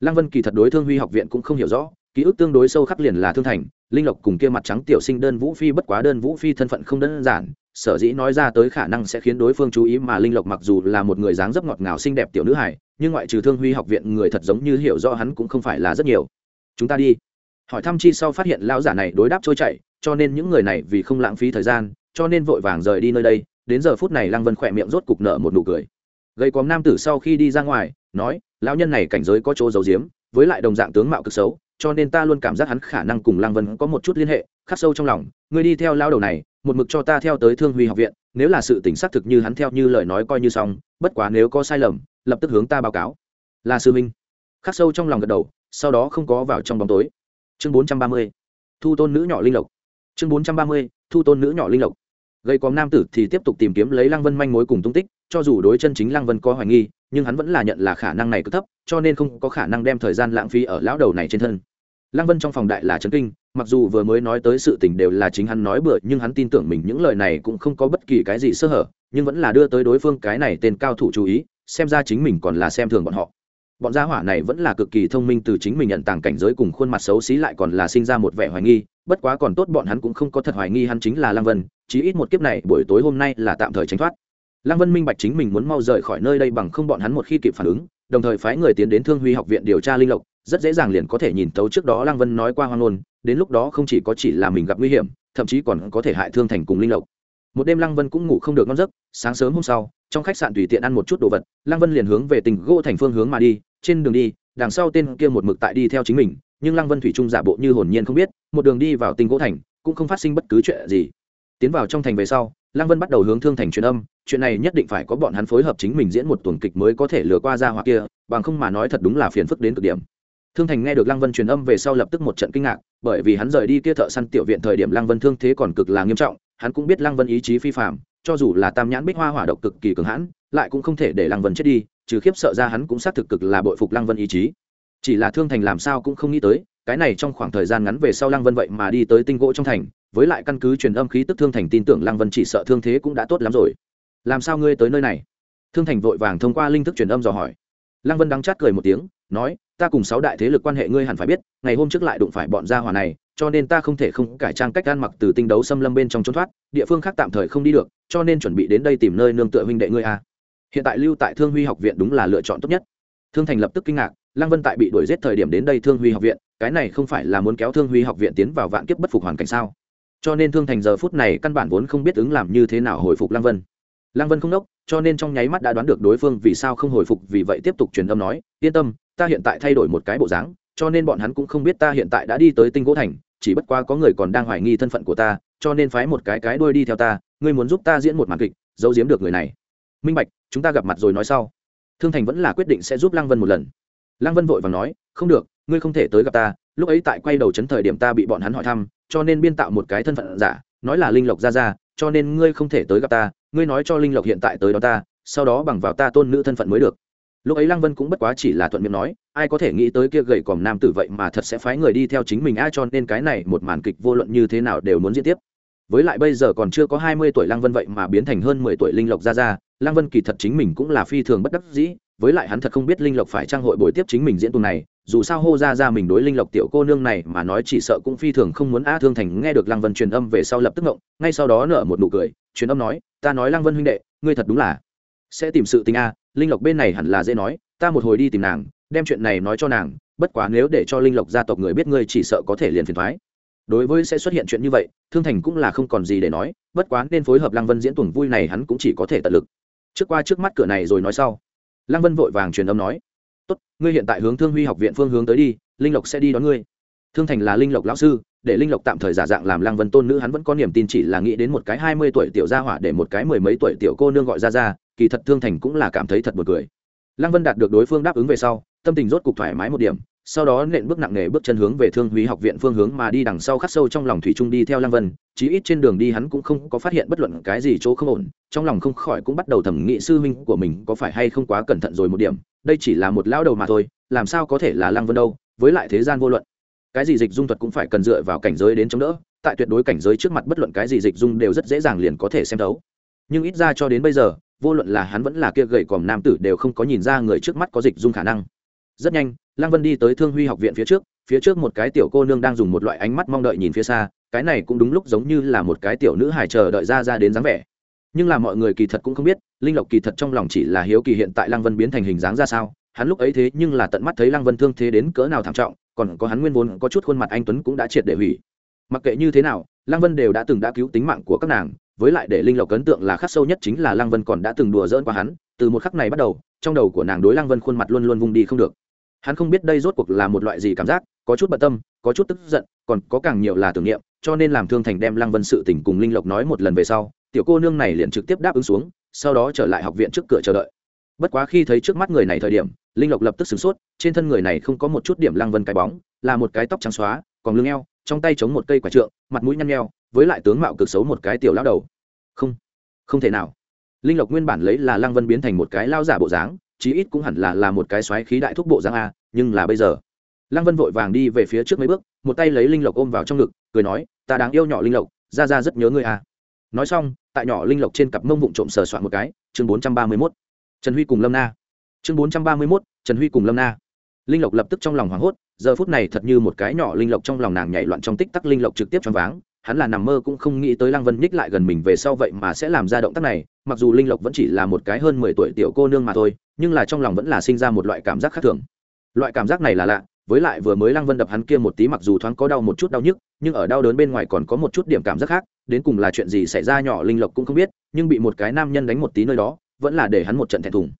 Lăng vân kỳ thật đối thương huy học viện cũng không hiểu rõ, ký ức tương đối sâu khắc liền là thương thành, linh lộc cùng kia mặt trắng tiểu sinh đơn vũ phi bất quá đơn vũ phi thân phận không đơn giản, sở dĩ nói ra tới khả năng sẽ khiến đối phương chú ý mà linh lộc mặc dù là một người dáng dấp ngọt ngào xinh đẹp tiểu nữ hải nhưng ngoại trừ thương huy học viện người thật giống như hiểu rõ hắn cũng không phải là rất nhiều. Chúng ta đi. Hỏi thăm chi sau phát hiện lão giả này đối đáp trôi chảy, cho nên những người này vì không lãng phí thời gian cho nên vội vàng rời đi nơi đây, đến giờ phút này lăng vân khỏe miệng rốt cục nở một nụ cười. Gây cóm nam tử sau khi đi ra ngoài, nói, lão nhân này cảnh giới có chỗ giấu giếm, với lại đồng dạng tướng mạo cực xấu, cho nên ta luôn cảm giác hắn khả năng cùng lăng vân có một chút liên hệ, khắc sâu trong lòng. Ngươi đi theo lao đầu này, một mực cho ta theo tới thương huy học viện, nếu là sự tỉnh xác thực như hắn theo như lời nói coi như xong, bất quá nếu có sai lầm, lập tức hướng ta báo cáo. Là sư minh khắc sâu trong lòng gật đầu, sau đó không có vào trong bóng tối. Chương bốn trăm ba mươi, thu tôn nữ nhỏ linh lộc. Chương bốn trăm ba mươi, thu tôn nữ nhỏ linh lộc gây quóm nam tử thì tiếp tục tìm kiếm lấy lăng vân manh mối cùng tung tích, cho dù đối chân chính lăng vân có hoài nghi, nhưng hắn vẫn là nhận là khả năng này cứ thấp, cho nên không có khả năng đem thời gian lãng phí ở lão đầu này trên thân. Lăng vân trong phòng đại là trấn kinh, mặc dù vừa mới nói tới sự tình đều là chính hắn nói bừa, nhưng hắn tin tưởng mình những lời này cũng không có bất kỳ cái gì sơ hở, nhưng vẫn là đưa tới đối phương cái này tên cao thủ chú ý, xem ra chính mình còn là xem thường bọn họ. Bọn gia hỏa này vẫn là cực kỳ thông minh, từ chính mình nhận tàng cảnh giới cùng khuôn mặt xấu xí lại còn là sinh ra một vẻ hoài nghi bất quá còn tốt bọn hắn cũng không có thật hoài nghi hắn chính là lăng vân, chí ít một kiếp này buổi tối hôm nay là tạm thời tránh thoát. Lăng vân minh bạch chính mình muốn mau rời khỏi nơi đây bằng không bọn hắn một khi kịp phản ứng, đồng thời phái người tiến đến thương huy học viện điều tra linh lộc, rất dễ dàng liền có thể nhìn tấu trước đó lăng vân nói qua hoang ngôn, đến lúc đó không chỉ có chỉ là mình gặp nguy hiểm, thậm chí còn có thể hại thương thành cùng linh lộc. Một đêm lăng vân cũng ngủ không được ngon giấc, sáng sớm hôm sau, trong khách sạn tùy tiện ăn một chút đồ vật, lăng vân liền hướng về tỉnh gỗ thành phương hướng mà đi, trên đường đi, đằng sau tên kia một mực tại đi theo chính mình nhưng lăng vân thủy trung giả bộ như hồn nhiên không biết, một đường đi vào Tinh gỗ thành, cũng không phát sinh bất cứ chuyện gì. Tiến vào trong thành về sau, lăng vân bắt đầu hướng thương thành truyền âm, chuyện này nhất định phải có bọn hắn phối hợp chính mình diễn một tuần kịch mới có thể lừa qua ra hoặc kia, bằng không mà nói thật đúng là phiền phức đến cực điểm. Thương thành nghe được lăng vân truyền âm về sau lập tức một trận kinh ngạc, bởi vì hắn rời đi kia thợ săn tiểu viện thời điểm lăng vân thương thế còn cực là nghiêm trọng, hắn cũng biết lăng vân ý chí phi phạm cho dù là tam nhãn bích hoa hỏa độc cực kỳ cường hãn, lại cũng không thể để lăng vân chết đi, trừ khiếp sợ ra hắn cũng xác thực cực là bội phục lăng vân ý chí chỉ là thương thành làm sao cũng không nghĩ tới, cái này trong khoảng thời gian ngắn về sau lăng vân vậy mà đi tới tinh gỗ trong thành, với lại căn cứ truyền âm khí tức thương thành tin tưởng lăng vân chỉ sợ thương thế cũng đã tốt lắm rồi. Làm sao ngươi tới nơi này? Thương thành vội vàng thông qua linh thức truyền âm dò hỏi. Lăng vân đắng chát cười một tiếng, nói, ta cùng sáu đại thế lực quan hệ ngươi hẳn phải biết, ngày hôm trước lại đụng phải bọn gia hỏa này, cho nên ta không thể không cải trang cách ăn mặc từ tinh đấu xâm lâm bên trong trốn thoát, địa phương khác tạm thời không đi được, cho nên chuẩn bị đến đây tìm nơi nương tựa huynh đệ ngươi a. Hiện tại lưu tại thương huy học viện đúng là lựa chọn tốt nhất. Thương thành lập tức kinh ngạc lăng vân tại bị đuổi giết thời điểm đến đây thương huy học viện, cái này không phải là muốn kéo thương huy học viện tiến vào vạn kiếp bất phục hoàn cảnh sao? Cho nên thương thành giờ phút này căn bản vốn không biết ứng làm như thế nào hồi phục lăng vân. Lăng vân không đốc, cho nên trong nháy mắt đã đoán được đối phương vì sao không hồi phục, vì vậy tiếp tục truyền âm nói, yên tâm, ta hiện tại thay đổi một cái bộ dáng, cho nên bọn hắn cũng không biết ta hiện tại đã đi tới tinh gỗ thành, chỉ bất quá có người còn đang hoài nghi thân phận của ta, cho nên phái một cái cái đuôi đi theo ta, ngươi muốn giúp ta diễn một màn kịch, giấu giếm được người này. Minh bạch, chúng ta gặp mặt rồi nói sau. Thương thành vẫn là quyết định sẽ giúp lăng vân một lần lăng vân vội và nói, không được, ngươi không thể tới gặp ta, lúc ấy tại quay đầu chấn thời điểm ta bị bọn hắn hỏi thăm, cho nên biên tạo một cái thân phận giả, nói là linh lộc ra ra cho nên ngươi không thể tới gặp ta, ngươi nói cho linh lộc hiện tại tới đó ta, sau đó bằng vào ta tôn nữ thân phận mới được. Lúc ấy lăng vân cũng bất quá chỉ là thuận miệng nói, ai có thể nghĩ tới kia gầy còm nam tử vậy mà thật sẽ phái người đi theo chính mình a, cho nên cái này một màn kịch vô luận như thế nào đều muốn diễn tiếp. Với lại bây giờ còn chưa có hai mươi tuổi lăng vân vậy mà biến thành hơn mười tuổi linh lộc ra ra lăng vân kỳ thật chính mình cũng là phi thường bất đắc dĩ với lại hắn thật không biết linh lộc phải trang hội buổi tiếp chính mình diễn tuần này, dù sao hô ra ra mình đối linh lộc tiểu cô nương này mà nói chỉ sợ cũng phi thường không muốn a thương thành nghe được lăng vân truyền âm về sau lập tức ngộng, ngay sau đó nở một nụ cười, truyền âm nói, ta nói lăng vân huynh đệ, ngươi thật đúng là sẽ tìm sự tình a, linh lộc bên này hẳn là dễ nói, ta một hồi đi tìm nàng, đem chuyện này nói cho nàng, bất quá nếu để cho linh lộc gia tộc người biết ngươi chỉ sợ có thể liền phiền thoái đối với sẽ xuất hiện chuyện như vậy, thương thành cũng là không còn gì để nói, bất quá nên phối hợp lăng vân diễn tuần vui này hắn cũng chỉ có thể tận lực. Trước qua trước mắt cửa này rồi nói sau lăng vân vội vàng truyền âm nói, tốt, ngươi hiện tại hướng thương huy học viện phương hướng tới đi, linh lộc sẽ đi đón ngươi. Thương thành là linh lộc lão sư, để linh lộc tạm thời giả dạng làm lăng vân tôn nữ hắn vẫn có niềm tin chỉ là nghĩ đến một cái hai mươi tuổi tiểu gia hỏa để một cái mười mấy tuổi tiểu cô nương gọi ra ra, kỳ thật thương thành cũng là cảm thấy thật buồn cười. Lăng vân đạt được đối phương đáp ứng về sau, tâm tình rốt cục thoải mái một điểm sau đó nện bước nặng nề bước chân hướng về thương húy học viện phương hướng mà đi đằng sau khắc sâu trong lòng thủy trung đi theo lăng vân, chí ít trên đường đi hắn cũng không có phát hiện bất luận cái gì chỗ không ổn, trong lòng không khỏi cũng bắt đầu thẩm nghị sư huynh của mình có phải hay không quá cẩn thận rồi một điểm, đây chỉ là một lão đầu mà thôi, làm sao có thể là lăng vân đâu, với lại thế gian vô luận. Cái gì dịch dung thuật cũng phải cần dựa vào cảnh giới đến chống đỡ, tại tuyệt đối cảnh giới trước mặt bất luận cái gì dịch dung đều rất dễ dàng liền có thể xem thấu. Nhưng ít ra cho đến bây giờ, vô luận là hắn vẫn là kia gầy còm nam tử đều không có nhìn ra người trước mắt có dịch dung khả năng rất nhanh, lăng vân đi tới thương huy học viện phía trước phía trước một cái tiểu cô nương đang dùng một loại ánh mắt mong đợi nhìn phía xa, cái này cũng đúng lúc giống như là một cái tiểu nữ hài chờ đợi ra ra đến dáng vẻ. Nhưng là mọi người kỳ thật cũng không biết, linh lộc kỳ thật trong lòng chỉ là hiếu kỳ hiện tại lăng vân biến thành hình dáng ra sao, hắn lúc ấy thế nhưng là tận mắt thấy lăng vân thương thế đến cỡ nào thảm trọng, còn có hắn nguyên vốn có chút khuôn mặt anh tuấn cũng đã triệt để hủy. Mặc kệ như thế nào, lăng vân đều đã từng đã cứu tính mạng của các nàng, với lại để linh lộc ấn tượng là khắc sâu nhất chính là lăng vân còn đã từng đùa dỡn qua hắn, từ một khắc này bắt đầu, trong đầu của nàng đối lăng vân khuôn mặt luôn luôn vung đi không được hắn không biết đây rốt cuộc là một loại gì cảm giác, có chút bận tâm, có chút tức giận, còn có càng nhiều là tưởng niệm, cho nên làm thương thành đem lăng vân sự tình cùng linh lộc nói một lần về sau, tiểu cô nương này liền trực tiếp đáp ứng xuống, sau đó trở lại học viện trước cửa chờ đợi. Bất quá khi thấy trước mắt người này thời điểm, linh lộc lập tức sửng sốt, trên thân người này không có một chút điểm lăng vân cái bóng, là một cái tóc trắng xóa, còn lưng eo, trong tay chống một cây quả trượng, mặt mũi nhăn nheo, với lại tướng mạo cực xấu một cái tiểu lão đầu. Không không thể nào. Linh lộc nguyên bản lấy là lăng vân biến thành một cái lao giả bộ dáng chí ít cũng hẳn là là một cái xoáy khí đại thúc bộ dáng a, nhưng là bây giờ. Lăng vân vội vàng đi về phía trước mấy bước, một tay lấy linh lộc ôm vào trong ngực, cười nói, ta đáng yêu nhỏ linh lộc, ra ra rất nhớ ngươi a. Nói xong, tại nhỏ linh lộc trên cặp mông vụng trộm sờ soạn một cái, chương bốn trăm ba mươi mốt. Trần huy cùng lâm na. Chương bốn trăm ba mươi mốt, trần huy cùng lâm na. Linh lộc lập tức trong lòng hoảng hốt, giờ phút này thật như một cái nhỏ linh lộc trong lòng nàng nhảy loạn trong tích tắc linh lộc trực tiếp choáng váng hắn là nằm mơ cũng không nghĩ tới lăng vân nhích lại gần mình về sau vậy mà sẽ làm ra động tác này, mặc dù linh lộc vẫn chỉ là một cái hơn mười tuổi tiểu cô nương mà thôi, nhưng là trong lòng vẫn là sinh ra một loại cảm giác khác thường. Loại cảm giác này là lạ, với lại vừa mới lăng vân đập hắn kia một tí mặc dù thoáng có đau một chút đau nhức, nhưng ở đau đớn bên ngoài còn có một chút điểm cảm giác khác, đến cùng là chuyện gì xảy ra nhỏ linh lộc cũng không biết, nhưng bị một cái nam nhân đánh một tí nơi đó, vẫn là để hắn một trận thẹn thùng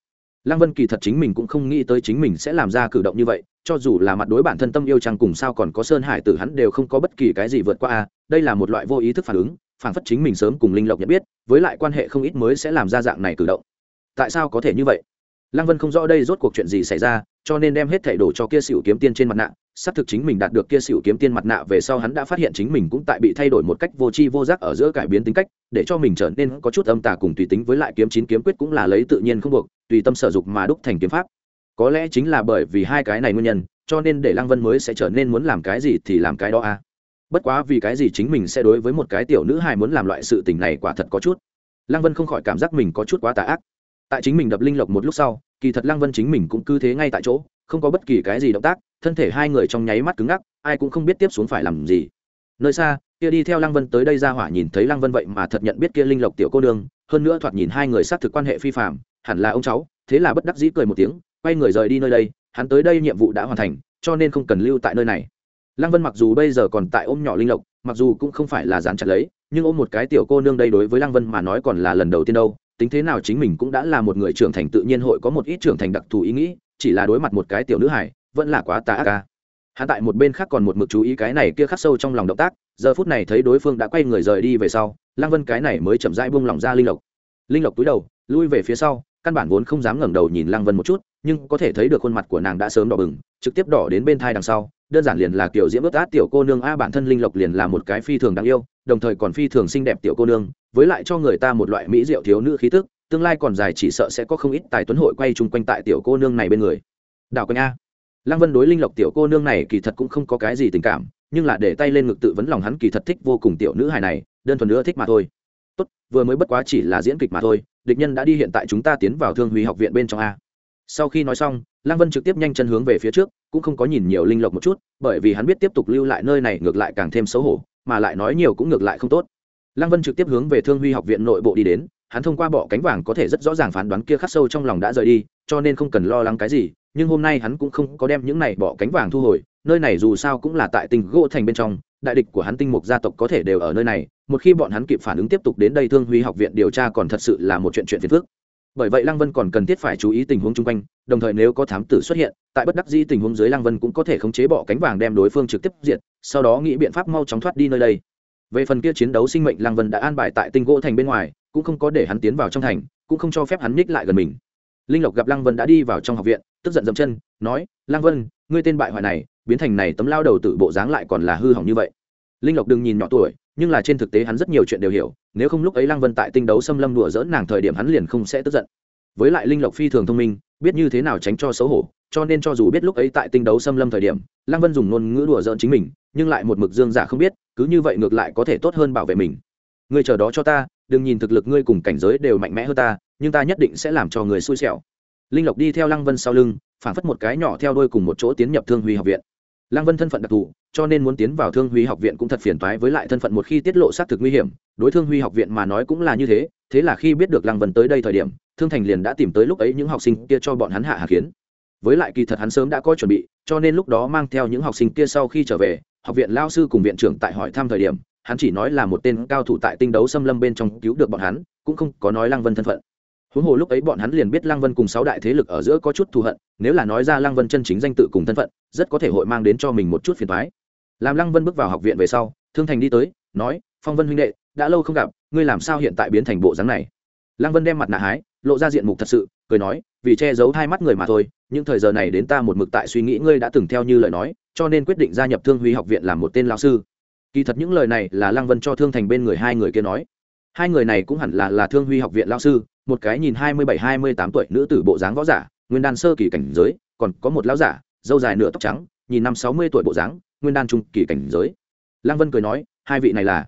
lăng vân kỳ thật chính mình cũng không nghĩ tới chính mình sẽ làm ra cử động như vậy, cho dù là mặt đối bản thân tâm yêu chăng cùng sao còn có sơn hải tử hắn đều không có bất kỳ cái gì vượt qua a, đây là một loại vô ý thức phản ứng, phản phất chính mình sớm cùng linh lộc nhận biết, với lại quan hệ không ít mới sẽ làm ra dạng này cử động. Tại sao có thể như vậy? Lăng vân không rõ đây rốt cuộc chuyện gì xảy ra, cho nên đem hết thảy đổ cho kia xỉu kiếm tiên trên mặt nạ. Xác thực chính mình đạt được kia xỉu kiếm tiên mặt nạ về sau hắn đã phát hiện chính mình cũng tại bị thay đổi một cách vô tri vô giác ở giữa cải biến tính cách, để cho mình trở nên có chút âm tà cùng tùy tính với lại kiếm chín kiếm quyết cũng là lấy tự nhiên không buộc, tùy tâm sở dục mà đúc thành kiếm pháp. Có lẽ chính là bởi vì hai cái này nguyên nhân, cho nên để lăng vân mới sẽ trở nên muốn làm cái gì thì làm cái đó a. Bất quá vì cái gì chính mình sẽ đối với một cái tiểu nữ hài muốn làm loại sự tình này quả thật có chút. Lăng vân không khỏi cảm giác mình có chút quá tà ác tại chính mình đập linh lộc một lúc sau, kỳ thật lăng vân chính mình cũng cứ thế ngay tại chỗ, không có bất kỳ cái gì động tác, thân thể hai người trong nháy mắt cứng ngắc, ai cũng không biết tiếp xuống phải làm gì. Nơi xa, kia đi theo lăng vân tới đây ra hỏa nhìn thấy lăng vân vậy mà thật nhận biết kia linh lộc tiểu cô đương hơn nữa thoạt nhìn hai người xác thực quan hệ phi phạm hẳn là ông cháu, thế là bất đắc dĩ cười một tiếng, quay người rời đi nơi đây, hắn tới đây nhiệm vụ đã hoàn thành, cho nên không cần lưu tại nơi này. Lăng vân mặc dù bây giờ còn tại ôm nhỏ linh lộc, mặc dù cũng không phải là dán chặt lấy, nhưng ôm một cái tiểu cô nương đây đối với lăng vân mà nói còn là lần đầu tiên đâu tính thế nào chính mình cũng đã là một người trưởng thành, tự nhiên hội có một ít trưởng thành đặc thù ý nghĩ, chỉ là đối mặt một cái tiểu nữ hải vẫn là quá tà ác ca hắn tại một bên khác còn một mực chú ý cái này kia khắc sâu trong lòng động tác, giờ phút này thấy đối phương đã quay người rời đi về sau, lăng vân cái này mới chậm rãi buông lỏng ra linh lộc. Linh lộc túi đầu, lui về phía sau, căn bản vốn không dám ngẩng đầu nhìn lăng vân một chút, nhưng có thể thấy được khuôn mặt của nàng đã sớm đỏ bừng, trực tiếp đỏ đến bên thai đằng sau, đơn giản liền là kiểu diễm ướt át tiểu cô nương a, bản thân linh lộc liền là một cái phi thường đáng yêu đồng thời còn phi thường xinh đẹp tiểu cô nương, với lại cho người ta một loại mỹ diệu thiếu nữ khí tức, tương lai còn dài chỉ sợ sẽ có không ít tài tuấn hội quay chung quanh tại tiểu cô nương này bên người. Đào quanh a. Lăng vân đối linh lộc tiểu cô nương này kỳ thật cũng không có cái gì tình cảm, nhưng là để tay lên ngực tự vấn lòng hắn kỳ thật thích vô cùng tiểu nữ hài này, đơn thuần nữa thích mà thôi. Tốt, vừa mới bất quá chỉ là diễn kịch mà thôi, địch nhân đã đi hiện tại chúng ta tiến vào thương huy học viện bên trong a. Sau khi nói xong, lăng vân trực tiếp nhanh chân hướng về phía trước, cũng không có nhìn nhiều linh lộc một chút, bởi vì hắn biết tiếp tục lưu lại nơi này ngược lại càng thêm xấu hổ mà lại nói nhiều cũng ngược lại không tốt. Lăng vân trực tiếp hướng về thương huy học viện nội bộ đi đến, hắn thông qua bọ cánh vàng có thể rất rõ ràng phán đoán kia khắc sâu trong lòng đã rời đi, cho nên không cần lo lắng cái gì, nhưng hôm nay hắn cũng không có đem những này bọ cánh vàng thu hồi, nơi này dù sao cũng là tại tinh gỗ thành bên trong, đại địch của hắn tinh mục gia tộc có thể đều ở nơi này, một khi bọn hắn kịp phản ứng tiếp tục đến đây thương huy học viện điều tra còn thật sự là một chuyện chuyện phiền phức bởi vậy lăng vân còn cần thiết phải chú ý tình huống chung quanh, đồng thời nếu có thám tử xuất hiện, tại bất đắc di tình huống dưới lăng vân cũng có thể khống chế bọ cánh vàng đem đối phương trực tiếp diệt, sau đó nghĩ biện pháp mau chóng thoát đi nơi đây. Về phần kia chiến đấu sinh mệnh lăng vân đã an bài tại tinh gỗ thành bên ngoài, cũng không có để hắn tiến vào trong thành, cũng không cho phép hắn nhích lại gần mình. Linh lộc gặp lăng vân đã đi vào trong học viện, tức giận dậm chân, nói, lăng vân, ngươi tên bại hoại này, biến thành này tấm lao đầu tự bộ dáng lại còn là hư hỏng như vậy. Linh lộc đừng nhìn nhỏ tuổi nhưng là trên thực tế hắn rất nhiều chuyện đều hiểu, nếu không lúc ấy lăng vân tại tinh đấu xâm lâm đùa dỡn nàng thời điểm hắn liền không sẽ tức giận. Với lại linh lộc phi thường thông minh, biết như thế nào tránh cho xấu hổ, cho nên cho dù biết lúc ấy tại tinh đấu xâm lâm thời điểm, lăng vân dùng ngôn ngữ đùa dỡn chính mình, nhưng lại một mực dương giả không biết, cứ như vậy ngược lại có thể tốt hơn bảo vệ mình. Ngươi chờ đó cho ta, đừng nhìn thực lực ngươi cùng cảnh giới đều mạnh mẽ hơn ta, nhưng ta nhất định sẽ làm cho người xui xẻo. Linh lộc đi theo lăng vân sau lưng, phản phất một cái nhỏ theo đôi cùng một chỗ tiến nhập thương huy học viện lăng vân thân phận đặc thù, cho nên muốn tiến vào thương huy học viện cũng thật phiền toái với lại thân phận một khi tiết lộ xác thực nguy hiểm. Đối thương huy học viện mà nói cũng là như thế thế là khi biết được lăng vân tới đây thời điểm, thương thành liền đã tìm tới lúc ấy những học sinh kia cho bọn hắn hạ hạ kiến. Với lại kỳ thật hắn sớm đã có chuẩn bị, cho nên lúc đó mang theo những học sinh kia sau khi trở về, học viện lao sư cùng viện trưởng tại hỏi thăm thời điểm, hắn chỉ nói là một tên cao thủ tại tinh đấu xâm lâm bên trong cứu được bọn hắn, cũng không có nói lăng vân thân phận huống hồ lúc ấy bọn hắn liền biết lăng vân cùng sáu đại thế lực ở giữa có chút thù hận, nếu là nói ra lăng vân chân chính danh tự cùng thân phận, rất có thể hội mang đến cho mình một chút phiền thoái làm lăng vân bước vào học viện về sau, thương thành đi tới, nói, phong vân huynh đệ, đã lâu không gặp, ngươi làm sao hiện tại biến thành bộ dáng này? Lăng vân đem mặt nạ hái, lộ ra diện mục thật sự, cười nói, vì che giấu hai mắt người mà thôi, những thời giờ này đến ta một mực tại suy nghĩ ngươi đã từng theo như lời nói, cho nên quyết định gia nhập thương huy học viện làm một tên lao sư. Kỳ thật những lời này là lăng vân cho thương thành bên người hai người kia nói. Hai người này cũng hẳn là là thương huy học viện lao sư một cái nhìn hai mươi bảy, hai mươi tám tuổi nữ tử bộ dáng võ giả, nguyên đan sơ kỳ cảnh giới, còn có một lão giả, dâu dài nửa tóc trắng, nhìn năm sáu mươi tuổi bộ dáng, nguyên đan trung kỳ cảnh giới. Lăng vân cười nói, hai vị này là.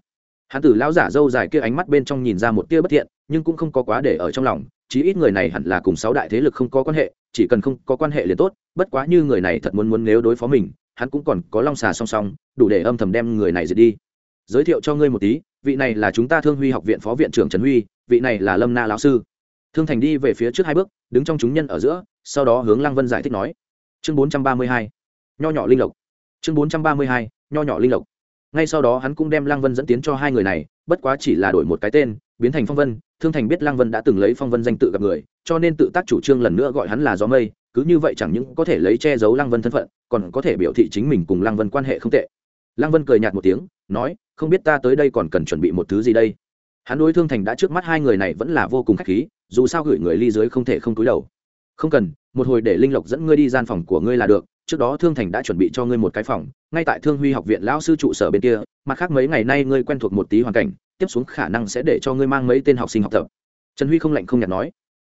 Hán tử lão giả dâu dài kia ánh mắt bên trong nhìn ra một tia bất thiện, nhưng cũng không có quá để ở trong lòng, chí ít người này hẳn là cùng sáu đại thế lực không có quan hệ, chỉ cần không có quan hệ liền tốt, bất quá như người này thật muốn muốn nếu đối phó mình, hắn cũng còn có long xà song song, đủ để âm thầm đem người này diệt đi. Giới thiệu cho ngươi một tí, vị này là chúng ta thương huy học viện phó viện trưởng trần huy vị này là lâm na lão sư. Thương thành đi về phía trước hai bước, đứng trong chúng nhân ở giữa, sau đó hướng lăng vân giải thích nói. Chương bốn trăm ba mươi hai, nho nhỏ linh lộc. Chương bốn trăm ba mươi hai, nho nhỏ linh lộc. Ngay sau đó hắn cũng đem lăng vân dẫn tiến cho hai người này, bất quá chỉ là đổi một cái tên, biến thành phong vân. Thương thành biết lăng vân đã từng lấy phong vân danh tự gặp người, cho nên tự tác chủ trương lần nữa gọi hắn là gió mây, cứ như vậy chẳng những có thể lấy che giấu lăng vân thân phận, còn có thể biểu thị chính mình cùng lăng vân quan hệ không tệ. Lăng vân cười nhạt một tiếng, nói, không biết ta tới đây còn cần chuẩn bị một thứ gì đây? Hắn đối thương thành đã trước mắt hai người này vẫn là vô cùng k h á c h khí, dù sao gửi người ly dưới không thể không túi đầu. Không cần, một hồi để linh lộc dẫn ngươi đi gian phòng của ngươi là được, trước đó thương thành đã chuẩn bị cho ngươi một cái phòng, ngay tại thương huy học viện lão sư trụ sở bên kia, mặt khác mấy ngày nay ngươi quen thuộc một tí hoàn cảnh, tiếp xuống khả năng sẽ để cho ngươi mang mấy tên học sinh học tập. Trần huy không lạnh không nhạt nói.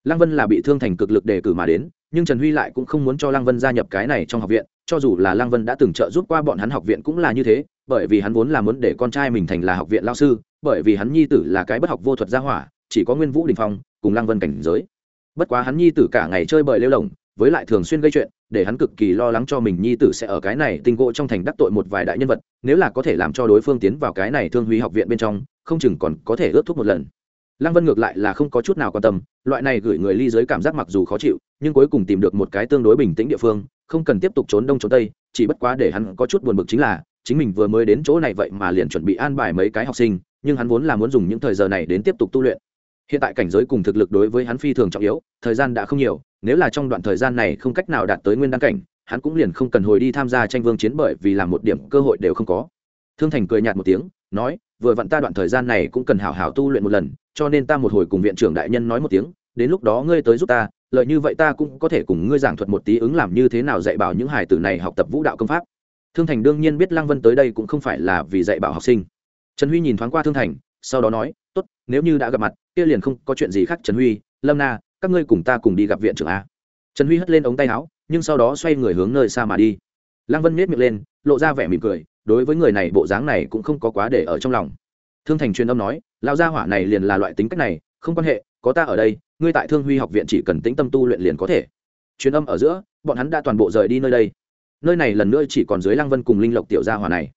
Lăng vân là bị thương thành cực lực đề cử mà đến, nhưng trần huy lại cũng không muốn cho lăng vân gia nhập cái này trong học viện, cho dù là lăng vân đã từng trợ giúp qua bọn hắn học viện cũng là như thế bởi vì hắn vốn là muốn để con trai mình thành là học viện lao sư, bởi vì hắn nhi tử là cái bất học vô thuật gia hỏa, chỉ có nguyên vũ đình phong cùng lăng vân cảnh giới. Bất quá hắn nhi tử cả ngày chơi bời lêu lồng với lại thường xuyên gây chuyện, để hắn cực kỳ lo lắng cho mình nhi tử sẽ ở cái này tinh gỗ trong thành đắc tội một vài đại nhân vật, nếu là có thể làm cho đối phương tiến vào cái này thương huy học viện bên trong, không chừng còn có thể ướt thuốc một lần. Lăng vân ngược lại là không có chút nào quan tâm, loại này gửi người ly giới cảm giác mặc dù khó chịu, nhưng cuối cùng tìm được một cái tương đối bình tĩnh địa phương, không cần tiếp tục trốn đông trốn tây, chỉ bất quá để hắn có chút buồn bực chính là chính mình vừa mới đến chỗ này vậy mà liền chuẩn bị an bài mấy cái học sinh, nhưng hắn vốn là muốn dùng những thời giờ này đến tiếp tục tu luyện. Hiện tại cảnh giới cùng thực lực đối với hắn phi thường trọng yếu, thời gian đã không nhiều, nếu là trong đoạn thời gian này không cách nào đạt tới nguyên đăng cảnh, hắn cũng liền không cần hồi đi tham gia tranh vương chiến bởi vì làm một điểm cơ hội đều không có. Thương thành cười nhạt một tiếng, nói, vừa vặn ta đoạn thời gian này cũng cần hào hào tu luyện một lần, cho nên ta một hồi cùng viện trưởng đại nhân nói một tiếng, đến lúc đó ngươi tới giúp ta, lợi như vậy ta cũng có thể cùng ngươi giảng thuật một tí ứng làm như thế nào dạy bảo những hài tử này học tập vũ đạo công pháp thương thành đương nhiên biết lăng vân tới đây cũng không phải là vì dạy bảo học sinh. Trần huy nhìn thoáng qua thương thành, sau đó nói, tốt, nếu như đã gặp mặt, kia liền không có chuyện gì khác, trần huy, lâm na, các ngươi cùng ta cùng đi gặp viện trưởng a. Trần huy hất lên ống tay áo, nhưng sau đó xoay người hướng nơi xa mà đi. Lăng vân miết miệng lên, lộ ra vẻ mỉm cười, đối với người này, bộ dáng này cũng không có quá để ở trong lòng. Thương thành truyền âm nói, lão gia hỏa này liền là loại tính cách này, không quan hệ, có ta ở đây, ngươi tại thương huy học viện chỉ cần tĩnh tâm tu luyện liền có thể. Truyền âm ở giữa, bọn hắn đã toàn bộ rời đi nơi đây nơi này lần nữa chỉ còn dưới lăng vân cùng linh lộc tiểu gia hỏa này.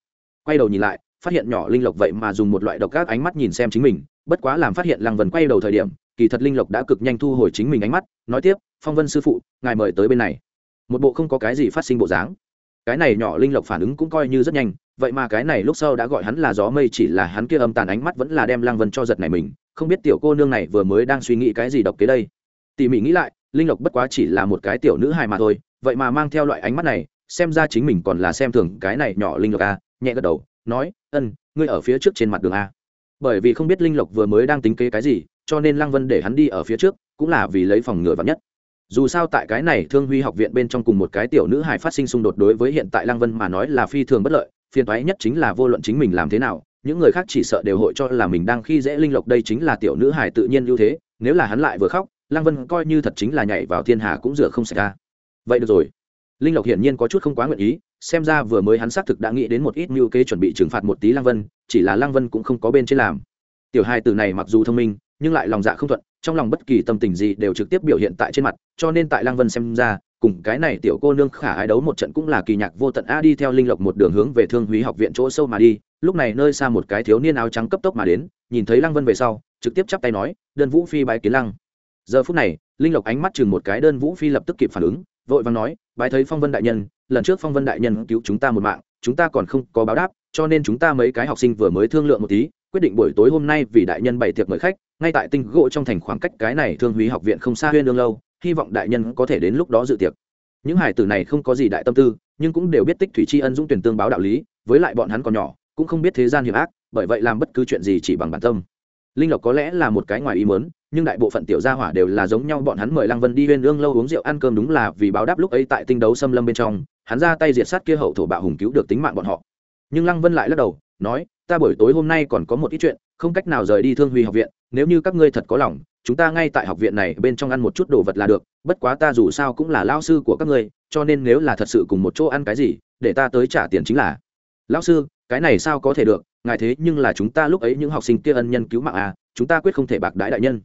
Quay đầu nhìn lại, phát hiện nhỏ linh lộc vậy mà dùng một loại độc các ánh mắt nhìn xem chính mình, bất quá làm phát hiện lăng vân quay đầu thời điểm, kỳ thật linh lộc đã cực nhanh thu hồi chính mình ánh mắt, nói tiếp, phong vân sư phụ, ngài mời tới bên này. Một bộ không có cái gì phát sinh bộ dáng. Cái này nhỏ linh lộc phản ứng cũng coi như rất nhanh, vậy mà cái này lúc sau đã gọi hắn là gió mây chỉ là hắn kia âm tàn ánh mắt vẫn là đem lăng vân cho giật này mình, không biết tiểu cô nương này vừa mới đang suy nghĩ cái gì độc kế đây. Tỉ mỉ nghĩ lại, linh lộc bất quá chỉ là một cái tiểu nữ hài mà thôi, vậy mà mang theo loại ánh mắt này xem ra chính mình còn là xem thường cái này nhỏ linh lộc a, nhẹ gật đầu, nói, ân, ngươi ở phía trước trên mặt đường a. Bởi vì không biết linh lộc vừa mới đang tính kế cái gì, cho nên lăng vân để hắn đi ở phía trước, cũng là vì lấy phòng ngừa vắn nhất. Dù sao tại cái này thương huy học viện bên trong cùng một cái tiểu nữ hài phát sinh xung đột đối với hiện tại lăng vân mà nói là phi thường bất lợi, phiền toái nhất chính là vô luận chính mình làm thế nào, những người khác chỉ sợ đều hội cho là mình đang khi dễ linh lộc đây chính là tiểu nữ hài tự nhiên ưu thế, nếu là hắn lại vừa khóc, lăng vân coi như thật chính là nhảy vào thiên hà cũng rửa không xảy ra vậy được rồi linh lộc hiển nhiên có chút không quá nguyện ý, xem ra vừa mới hắn xác thực đã nghĩ đến một ít mưu kế chuẩn bị trừng phạt một tí lăng vân, chỉ là lăng vân cũng không có bên trên làm. Tiểu hai từ này mặc dù thông minh, nhưng lại lòng dạ không thuận, trong lòng bất kỳ tâm tình gì đều trực tiếp biểu hiện tại trên mặt, cho nên tại lăng vân xem ra, cùng cái này tiểu cô nương khả ái đấu một trận cũng là kỳ nhạc vô tận a đi theo linh lộc một đường hướng về thương húy học viện chỗ sâu mà đi, lúc này nơi xa một cái thiếu niên áo trắng cấp tốc mà đến, nhìn thấy lăng vân về sau, trực tiếp chắp tay nói, đơn vũ phi bái kiến lăng. Giờ phút này, linh lộc ánh mắt chừng một cái đơn vũ phi lập tức kịp phản ứng vội vàng nói, bái thấy phong vân đại nhân, lần trước phong vân đại nhân cứu chúng ta một mạng, chúng ta còn không có báo đáp, cho nên chúng ta mấy cái học sinh vừa mới thương lượng một tí, quyết định buổi tối hôm nay vì đại nhân bày tiệc mời khách, ngay tại tinh gỗ trong thành khoảng cách cái này thương húy học viện không xa huyên đương lâu, hy vọng đại nhân có thể đến lúc đó dự tiệc. Những hải tử này không có gì đại tâm tư, nhưng cũng đều biết tích thủy tri ân dũng tuyển tương báo đạo lý, với lại bọn hắn còn nhỏ, cũng không biết thế gian hiểm ác, bởi vậy làm bất cứ chuyện gì chỉ bằng bản tâm. Linh lộc có lẽ là một cái ngoài ý mớn nhưng đại bộ phận tiểu gia hỏa đều là giống nhau, bọn hắn mời lăng vân đi huyên ương lâu uống rượu ăn cơm đúng là vì báo đáp lúc ấy tại tinh đấu xâm lâm bên trong, hắn ra tay diệt sát kia hậu thổ bạo hùng cứu được tính mạng bọn họ. Nhưng lăng vân lại lắc đầu, nói, ta buổi tối hôm nay còn có một ít chuyện, không cách nào rời đi thương huy học viện, nếu như các ngươi thật có lòng, chúng ta ngay tại học viện này bên trong ăn một chút đồ vật là được, bất quá ta dù sao cũng là lao sư của các ngươi, cho nên nếu là thật sự cùng một chỗ ăn cái gì, để ta tới trả tiền chính là. Lão sư, cái này sao có thể được, ngài thế nhưng là chúng ta lúc ấy những học sinh kia ân nhân cứu mạng à chúng ta quyết không thể bạc đãi đại nhân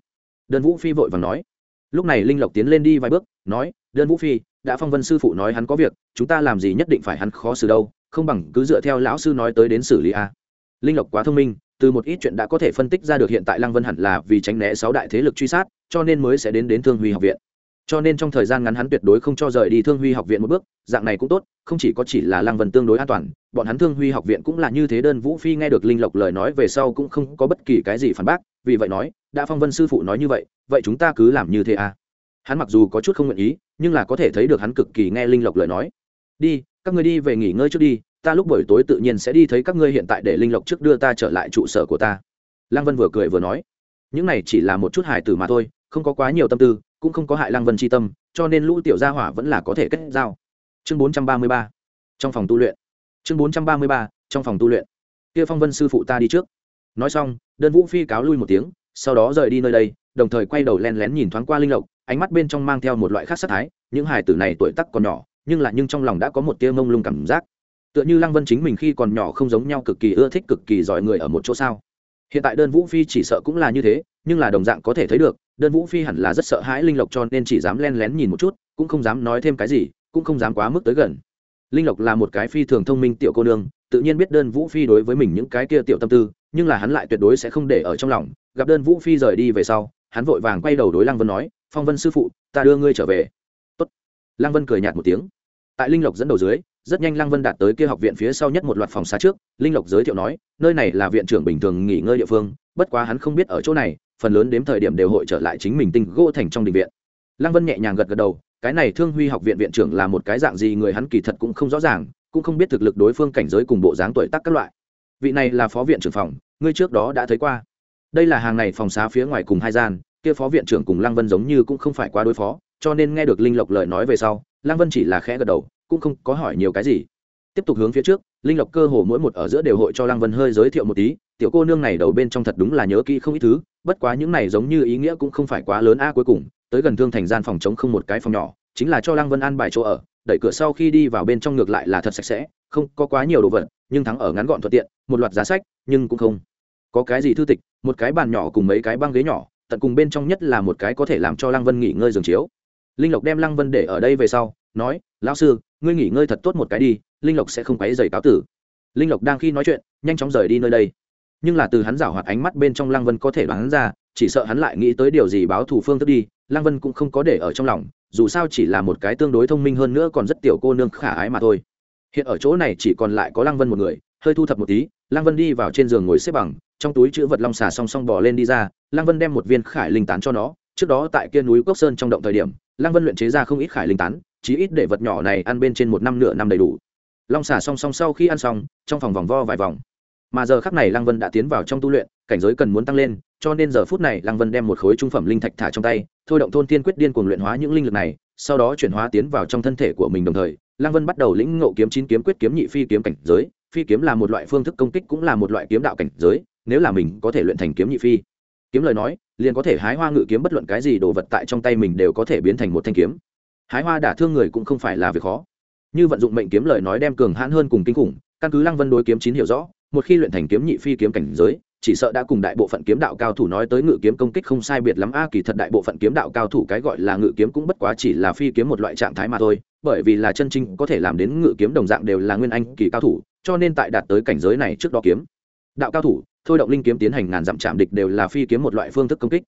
đơn vũ phi vội vàng nói. Lúc này linh lộc tiến lên đi vài bước, nói, đơn vũ phi, đã phong vân sư phụ nói hắn có việc, chúng ta làm gì nhất định phải hắn khó xử đâu, không bằng cứ dựa theo lão sư nói tới đến xử lý a. Linh lộc quá thông minh, từ một ít chuyện đã có thể phân tích ra được hiện tại lăng vân hẳn là vì tránh né sáu đại thế lực truy sát, cho nên mới sẽ đến đến thương huy học viện cho nên trong thời gian ngắn hắn tuyệt đối không cho rời đi thương huy học viện một bước, dạng này cũng tốt, không chỉ có chỉ là lăng vân tương đối an toàn, bọn hắn thương huy học viện cũng là như thế đơn vũ phi nghe được linh lộc lời nói về sau cũng không có bất kỳ cái gì phản bác, vì vậy nói, đã phong vân sư phụ nói như vậy vậy chúng ta cứ làm như thế à? Hắn mặc dù có chút không nguyện ý, nhưng là có thể thấy được hắn cực kỳ nghe linh lộc lời nói. Đi, các ngươi đi về nghỉ ngơi trước đi, ta lúc buổi tối tự nhiên sẽ đi thấy các ngươi hiện tại để linh lộc trước đưa ta trở lại trụ sở của ta. Lăng vân vừa cười vừa nói. Những này chỉ là một chút hài tử mà thôi, không có quá nhiều tâm tư cũng không có hại lăng vân c tâm, cho nên lũ tiểu gia hỏa vẫn là có thể kết giao. Chương bốn trăm ba mươi ba, trong phòng tu luyện. Chương bốn trăm ba mươi ba, trong phòng tu luyện. Kia phong vân sư phụ ta đi trước. Nói xong, đơn vũ phi cáo lui một tiếng, sau đó rời đi nơi đây, đồng thời quay đầu len lén nhìn thoáng qua linh lộc, ánh mắt bên trong mang theo một loại khác sắc thái, những hài tử này tuổi tắc còn nhỏ, nhưng là nhưng trong lòng đã có một tia mông lung cảm giác. Tựa như lăng vân chính mình khi còn nhỏ không giống nhau cực kỳ ưa thích cực kỳ giỏi người ở một chỗ sao. Hiện tại đơn vũ phi chỉ sợ cũng là như thế, nhưng là đồng dạng có thể thấy được đơn vũ phi hẳn là rất sợ hãi linh lộc cho nên chỉ dám len lén nhìn một chút, cũng không dám nói thêm cái gì, cũng không dám quá mức tới gần. Linh lộc là một cái phi thường thông minh tiểu cô nương, tự nhiên biết đơn vũ phi đối với mình những cái kia tiểu tâm tư, nhưng là hắn lại tuyệt đối sẽ không để ở trong lòng. Gặp đơn vũ phi rời đi về sau, hắn vội vàng quay đầu đối lăng vân nói, phong vân sư phụ, ta đưa ngươi trở về. Tốt. lăng vân cười nhạt một tiếng. Tại linh lộc dẫn đầu dưới rất nhanh lăng vân đạt tới kia học viện phía sau nhất một loạt phòng xá trước, linh lộc giới thiệu nói, nơi này là viện trưởng bình thường nghỉ ngơi địa phương, bất quá hắn không biết ở chỗ này, phần lớn đến thời điểm đều hội trở lại chính mình tinh gỗ thành trong đình viện. Lăng vân nhẹ nhàng gật gật đầu, cái này thương huy học viện viện trưởng là một cái dạng gì người hắn kỳ thật cũng không rõ ràng, cũng không biết thực lực đối phương cảnh giới cùng bộ dáng tuổi tác các loại. Vị này là phó viện trưởng phòng, ngươi trước đó đã thấy qua. Đây là hàng này phòng xá phía ngoài cùng hai gian, kia phó viện trưởng cùng lăng vân giống như cũng không phải qua đối phó, cho nên nghe được linh lộc lời nói về sau, lăng vân chỉ là khẽ gật đầu cũng không có hỏi nhiều cái gì. Tiếp tục hướng phía trước, linh lộc cơ hồ mỗi một ở giữa đều hội cho lăng vân hơi giới thiệu một tí, tiểu cô nương này đầu bên trong thật đúng là nhớ kỹ không ít thứ, bất quá những này giống như ý nghĩa cũng không phải quá lớn a à, cuối cùng, tới gần thương thành gian phòng chống không một cái phòng nhỏ, chính là cho lăng vân an bài chỗ ở, đẩy cửa sau khi đi vào bên trong ngược lại là thật sạch sẽ, không có quá nhiều đồ vật, nhưng thắng ở ngắn gọn thuận tiện, một loạt giá sách, nhưng cũng không có cái gì thư tịch, một cái bàn nhỏ cùng mấy cái băng ghế nhỏ, tận cùng bên trong nhất là một cái có thể làm cho lăng vân nghỉ ngơi giường chiếu. Linh lộc đem lăng vân để ở đây về sau nói, lão sư, ngươi nghỉ ngơi thật tốt một cái đi, linh lộc sẽ không quấy dày cáo tử. Linh lộc đang khi nói chuyện, nhanh chóng rời đi nơi đây. Nhưng là từ hắn rảo hoạt ánh mắt bên trong lăng vân có thể đoán ra, chỉ sợ hắn lại nghĩ tới điều gì báo thủ phương thức đi, lăng vân cũng không có để ở trong lòng, dù sao chỉ là một cái tương đối thông minh hơn nữa còn rất tiểu cô nương khả ái mà thôi. Hiện ở chỗ này chỉ còn lại có lăng vân một người, hơi thu thập một tí, lăng vân đi vào trên giường ngồi xếp bằng, trong túi chữ vật long xà song song bỏ lên đi ra, lăng vân đem một viên khải linh tán cho nó, trước đó tại kia núi cốc sơn trong động thời điểm lăng vân luyện chế ra không ít khải linh tán, chí ít để vật nhỏ này ăn bên trên một năm nửa năm đầy đủ. Long xà song song sau khi ăn xong, trong phòng vòng vo vài vòng. Mà giờ khắc này lăng vân đã tiến vào trong tu luyện, cảnh giới cần muốn tăng lên, cho nên giờ phút này lăng vân đem một khối trung phẩm linh thạch thả trong tay, thôi động thôn tiên quyết điên cuồng luyện hóa những linh lực này, sau đó chuyển hóa tiến vào trong thân thể của mình đồng thời, lăng vân bắt đầu lĩnh ngộ kiếm chín kiếm quyết kiếm nhị phi kiếm cảnh giới. Phi kiếm là một loại phương thức công kích cũng là một loại kiếm đạo cảnh giới, nếu là mình có thể luyện thành kiếm nhị phi kiếm lời nói, liền có thể hái hoa ngự kiếm bất luận cái gì đồ vật tại trong tay mình đều có thể biến thành một thanh kiếm. Hái hoa đả thương người cũng không phải là việc khó. Như vận dụng mệnh kiếm lời nói đem cường hãn hơn cùng kinh khủng, căn cứ lăng vân đối kiếm chín hiểu rõ, một khi luyện thành kiếm nhị phi kiếm cảnh giới, chỉ sợ đã cùng đại bộ phận kiếm đạo cao thủ nói tới ngự kiếm công kích không sai biệt lắm, a, kỳ thật đại bộ phận kiếm đạo cao thủ cái gọi là ngự kiếm cũng bất quá chỉ là phi kiếm một loại trạng thái mà thôi, bởi vì là chân chính có thể làm đến ngự kiếm đồng dạng đều là nguyên anh kỳ cao thủ, cho nên tại đạt tới cảnh giới này trước đó kiếm đạo cao thủ thôi động linh kiếm tiến hành ngàn dặm chạm địch đều là phi kiếm một loại phương thức công kích.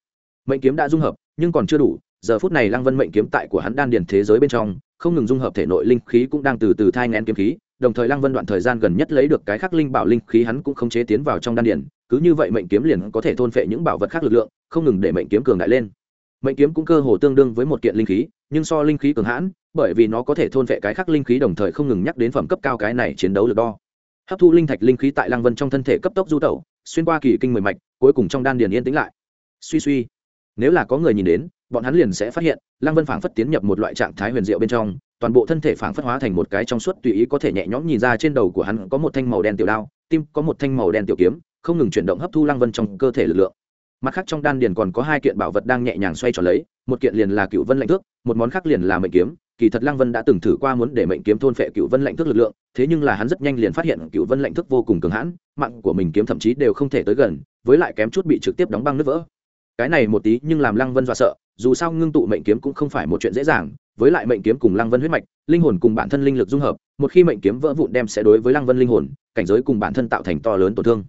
Mệnh kiếm đã dung hợp, nhưng còn chưa đủ, giờ phút này lăng vân mệnh kiếm tại của hắn đan điền thế giới bên trong, không ngừng dung hợp thể nội linh khí cũng đang từ từ thai ngén kiếm khí, đồng thời lăng vân đoạn thời gian gần nhất lấy được cái khắc linh bảo linh khí hắn cũng không chế tiến vào trong đan điền, cứ như vậy mệnh kiếm liền có thể thôn phệ những bảo vật khác lực lượng, không ngừng để mệnh kiếm cường đại lên. Mệnh kiếm cũng cơ hồ tương đương với một kiện linh khí, nhưng so linh khí cường hãn, bởi vì nó có thể thôn phệ cái khắc linh khí đồng thời không ngừng nhắc đến phẩm cấp cao cái này chiến đấu lực đo. Hấp thu linh thạch linh khí tại lăng vân trong thân thể cấp tốc du tẩu xuyên qua kỳ kinh mười mạch, cuối cùng trong đan điền yên tĩnh lại. Suy suy, nếu là có người nhìn đến, bọn hắn liền sẽ phát hiện, lăng vân phảng phất tiến nhập một loại trạng thái huyền diệu bên trong, toàn bộ thân thể phảng phất hóa thành một cái trong suốt tùy ý có thể nhẹ nhõm nhìn ra trên đầu của hắn có một thanh màu đen tiểu đao, tim có một thanh màu đen tiểu kiếm, không ngừng chuyển động hấp thu lăng vân trong cơ thể lực lượng. Mặt khác trong đan điền còn có hai kiện bảo vật đang nhẹ nhàng xoay tròn lấy, một kiện liền là cựu vân lạnh thước, một món khác liền là mệnh kiếm kỳ thật lăng vân đã từng thử qua muốn để mệnh kiếm thôn phệ cựu vân lạnh thức lực lượng, thế nhưng là hắn rất nhanh liền phát hiện cựu vân lạnh thức vô cùng cường hãn, mạng của mình kiếm thậm chí đều không thể tới gần, với lại kém chút bị trực tiếp đóng băng nứt vỡ. Cái này một tí nhưng làm lăng vân dọa sợ, dù sao ngưng tụ mệnh kiếm cũng không phải một chuyện dễ dàng, với lại mệnh kiếm cùng lăng vân huyết mạch, linh hồn cùng bản thân linh lực dung hợp, một khi mệnh kiếm vỡ vụn đem sẽ đối với lăng vân linh hồn, cảnh giới cùng bản thân tạo thành to lớn tổn thương.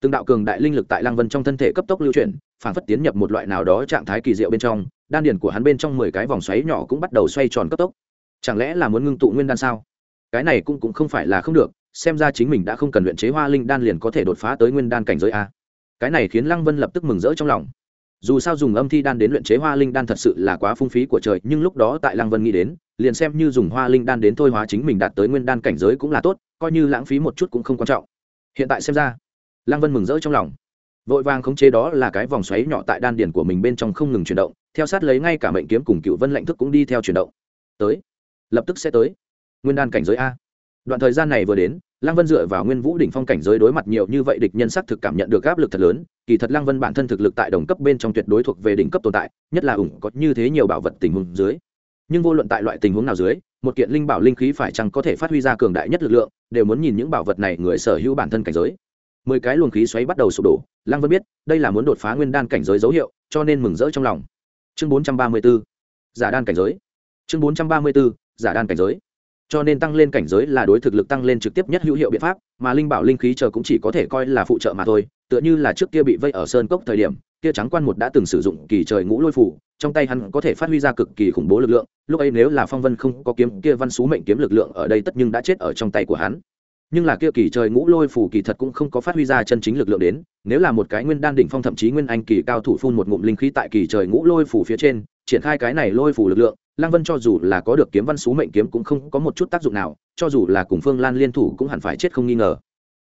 Từng đạo cường đại linh lực tại lăng vân trong thân thể cấp tốc lưu chuyển, phản phất tiến nhập một loại nào đó trạng thái kỳ diệu bên trong đan điền của hắn bên trong mười cái vòng xoáy nhỏ cũng bắt đầu xoay tròn cấp tốc. Chẳng lẽ là muốn ngưng tụ nguyên đan sao? Cái này cũng cũng không phải là không được, xem ra chính mình đã không cần luyện chế hoa linh đan liền có thể đột phá tới nguyên đan cảnh giới a. Cái này khiến lăng vân lập tức mừng rỡ trong lòng. Dù sao dùng âm thi đan đến luyện chế hoa linh đan thật sự là quá phung phí của trời, nhưng lúc đó tại lăng vân nghĩ đến, liền xem như dùng hoa linh đan đến thôi hóa chính mình đạt tới nguyên đan cảnh giới cũng là tốt, coi như lãng phí một chút cũng không quan trọng. Hiện tại xem ra, lăng vân mừng rỡ trong lòng vội vàng khống chế đó là cái vòng xoáy nhỏ tại đan điển của mình bên trong không ngừng chuyển động, theo sát lấy ngay cả mệnh kiếm cùng cựu vân lệnh thức cũng đi theo chuyển động. Tới, lập tức sẽ tới. Nguyên đan cảnh giới a. Đoạn thời gian này vừa đến, lăng vân dựa vào nguyên vũ đỉnh phong cảnh giới đối mặt nhiều như vậy địch nhân sắc thực cảm nhận được áp lực thật lớn, kỳ thật lăng vân bản thân thực lực tại đồng cấp bên trong tuyệt đối thuộc về đỉnh cấp tồn tại, nhất là ủng có như thế nhiều bảo vật tình huống dưới. Nhưng vô luận tại loại tình huống nào dưới, một kiện linh bảo linh khí phải chăng có thể phát huy ra cường đại nhất lực lượng, đều muốn nhìn những bảo vật này người sở hữu bản thân cảnh giới mười cái luồng khí xoáy bắt đầu sụp đổ. Lăng vân biết, đây là muốn đột phá nguyên đan cảnh giới dấu hiệu, cho nên mừng rỡ trong lòng. Chương bốn trăm ba mươi b ố giả đan cảnh giới. Chương bốn trăm ba mươi b ố giả đan cảnh giới. Cho nên tăng lên cảnh giới là đối thực lực tăng lên trực tiếp nhất hữu hiệu biện pháp, mà linh bảo linh khí chờ cũng chỉ có thể coi là phụ trợ mà thôi, tựa như là trước kia bị vây ở sơn cốc thời điểm, kia trắng quan một đã từng sử dụng kỳ trời ngũ lôi phủ, trong tay hắn có thể phát huy ra cực kỳ khủng bố lực lượng, lúc ấy nếu là phong vân không có kiếm kia văn xú mệnh kiếm lực lượng ở đây tất nhưng đã chết ở trong tay của hắn nhưng là kia kỳ trời ngũ lôi phủ kỳ thật cũng không có phát huy ra chân chính lực lượng đến, nếu là một cái nguyên đan đỉnh phong thậm chí nguyên anh kỳ cao thủ phun một ngụm linh khí tại kỳ trời ngũ lôi phủ phía trên, triển khai cái này lôi phủ lực lượng, lăng vân cho dù là có được kiếm văn xú mệnh kiếm cũng không có một chút tác dụng nào, cho dù là cùng phương lan liên thủ cũng hẳn phải chết không nghi ngờ.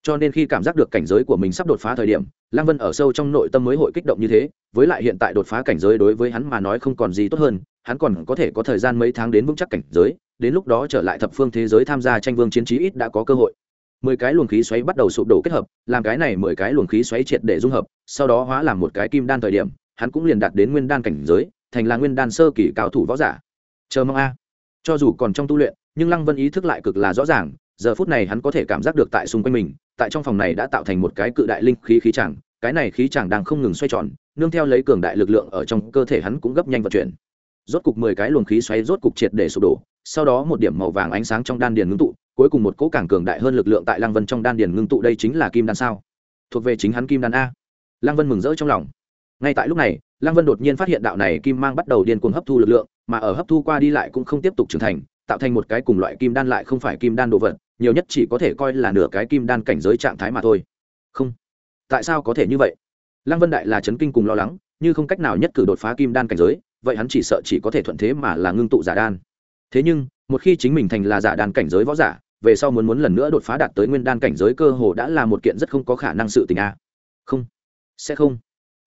Cho nên khi cảm giác được cảnh giới của mình sắp đột phá thời điểm, lăng vân ở sâu trong nội tâm mới hội kích động như thế, với lại hiện tại đột phá cảnh giới đối với hắn mà nói không còn gì tốt hơn, hắn còn có thể có thời gian mấy tháng đến vững chắc cảnh giới, đến lúc đó trở lại thập phương thế giới tham gia tranh vương chiến trí ít đã có cơ hội mười cái luồng khí xoáy bắt đầu sụp đổ kết hợp, làm cái này mười cái luồng khí xoáy triệt để dung hợp, sau đó hóa làm một cái kim đan thời điểm, hắn cũng liền đạt đến nguyên đan cảnh giới, thành là nguyên đan sơ kỳ cao thủ võ giả. Chờ mong a. Cho dù còn trong tu luyện, nhưng lăng vân ý thức lại cực là rõ ràng, giờ phút này hắn có thể cảm giác được tại xung quanh mình, tại trong phòng này đã tạo thành một cái cự đại linh khí khí chẳng cái này khí chẳng đang không ngừng xoay tròn, nương theo lấy cường đại lực lượng ở trong cơ thể hắn cũng gấp nhanh vận chuyển. Rốt cục mười cái luồng khí xoáy rốt cục triệt để sụp đổ sau đó một điểm màu vàng ánh sáng trong đan điền ngưng tụ, cuối cùng một cỗ càng cường đại hơn lực lượng tại lăng vân trong đan điền ngưng tụ đây chính là kim đan sao? Thuộc về chính hắn kim đan a. Lăng vân mừng rỡ trong lòng. Ngay tại lúc này, lăng vân đột nhiên phát hiện đạo này kim mang bắt đầu điên cuồng hấp thu lực lượng, mà ở hấp thu qua đi lại cũng không tiếp tục trưởng thành, tạo thành một cái cùng loại kim đan lại không phải kim đan đồ vật, nhiều nhất chỉ có thể coi là nửa cái kim đan cảnh giới trạng thái mà thôi. Không. Tại sao có thể như vậy? Lăng vân đại là chấn kinh cùng lo lắng, như không cách nào nhất cử đột phá kim đan cảnh giới, vậy hắn chỉ sợ chỉ có thể thuận thế mà là ngưng tụ giả đan thế nhưng, một khi chính mình thành là giả đan cảnh giới võ giả, về sau muốn muốn lần nữa đột phá đạt tới nguyên đan cảnh giới cơ hồ đã là một kiện rất không có khả năng sự tình a. Không. Sẽ không.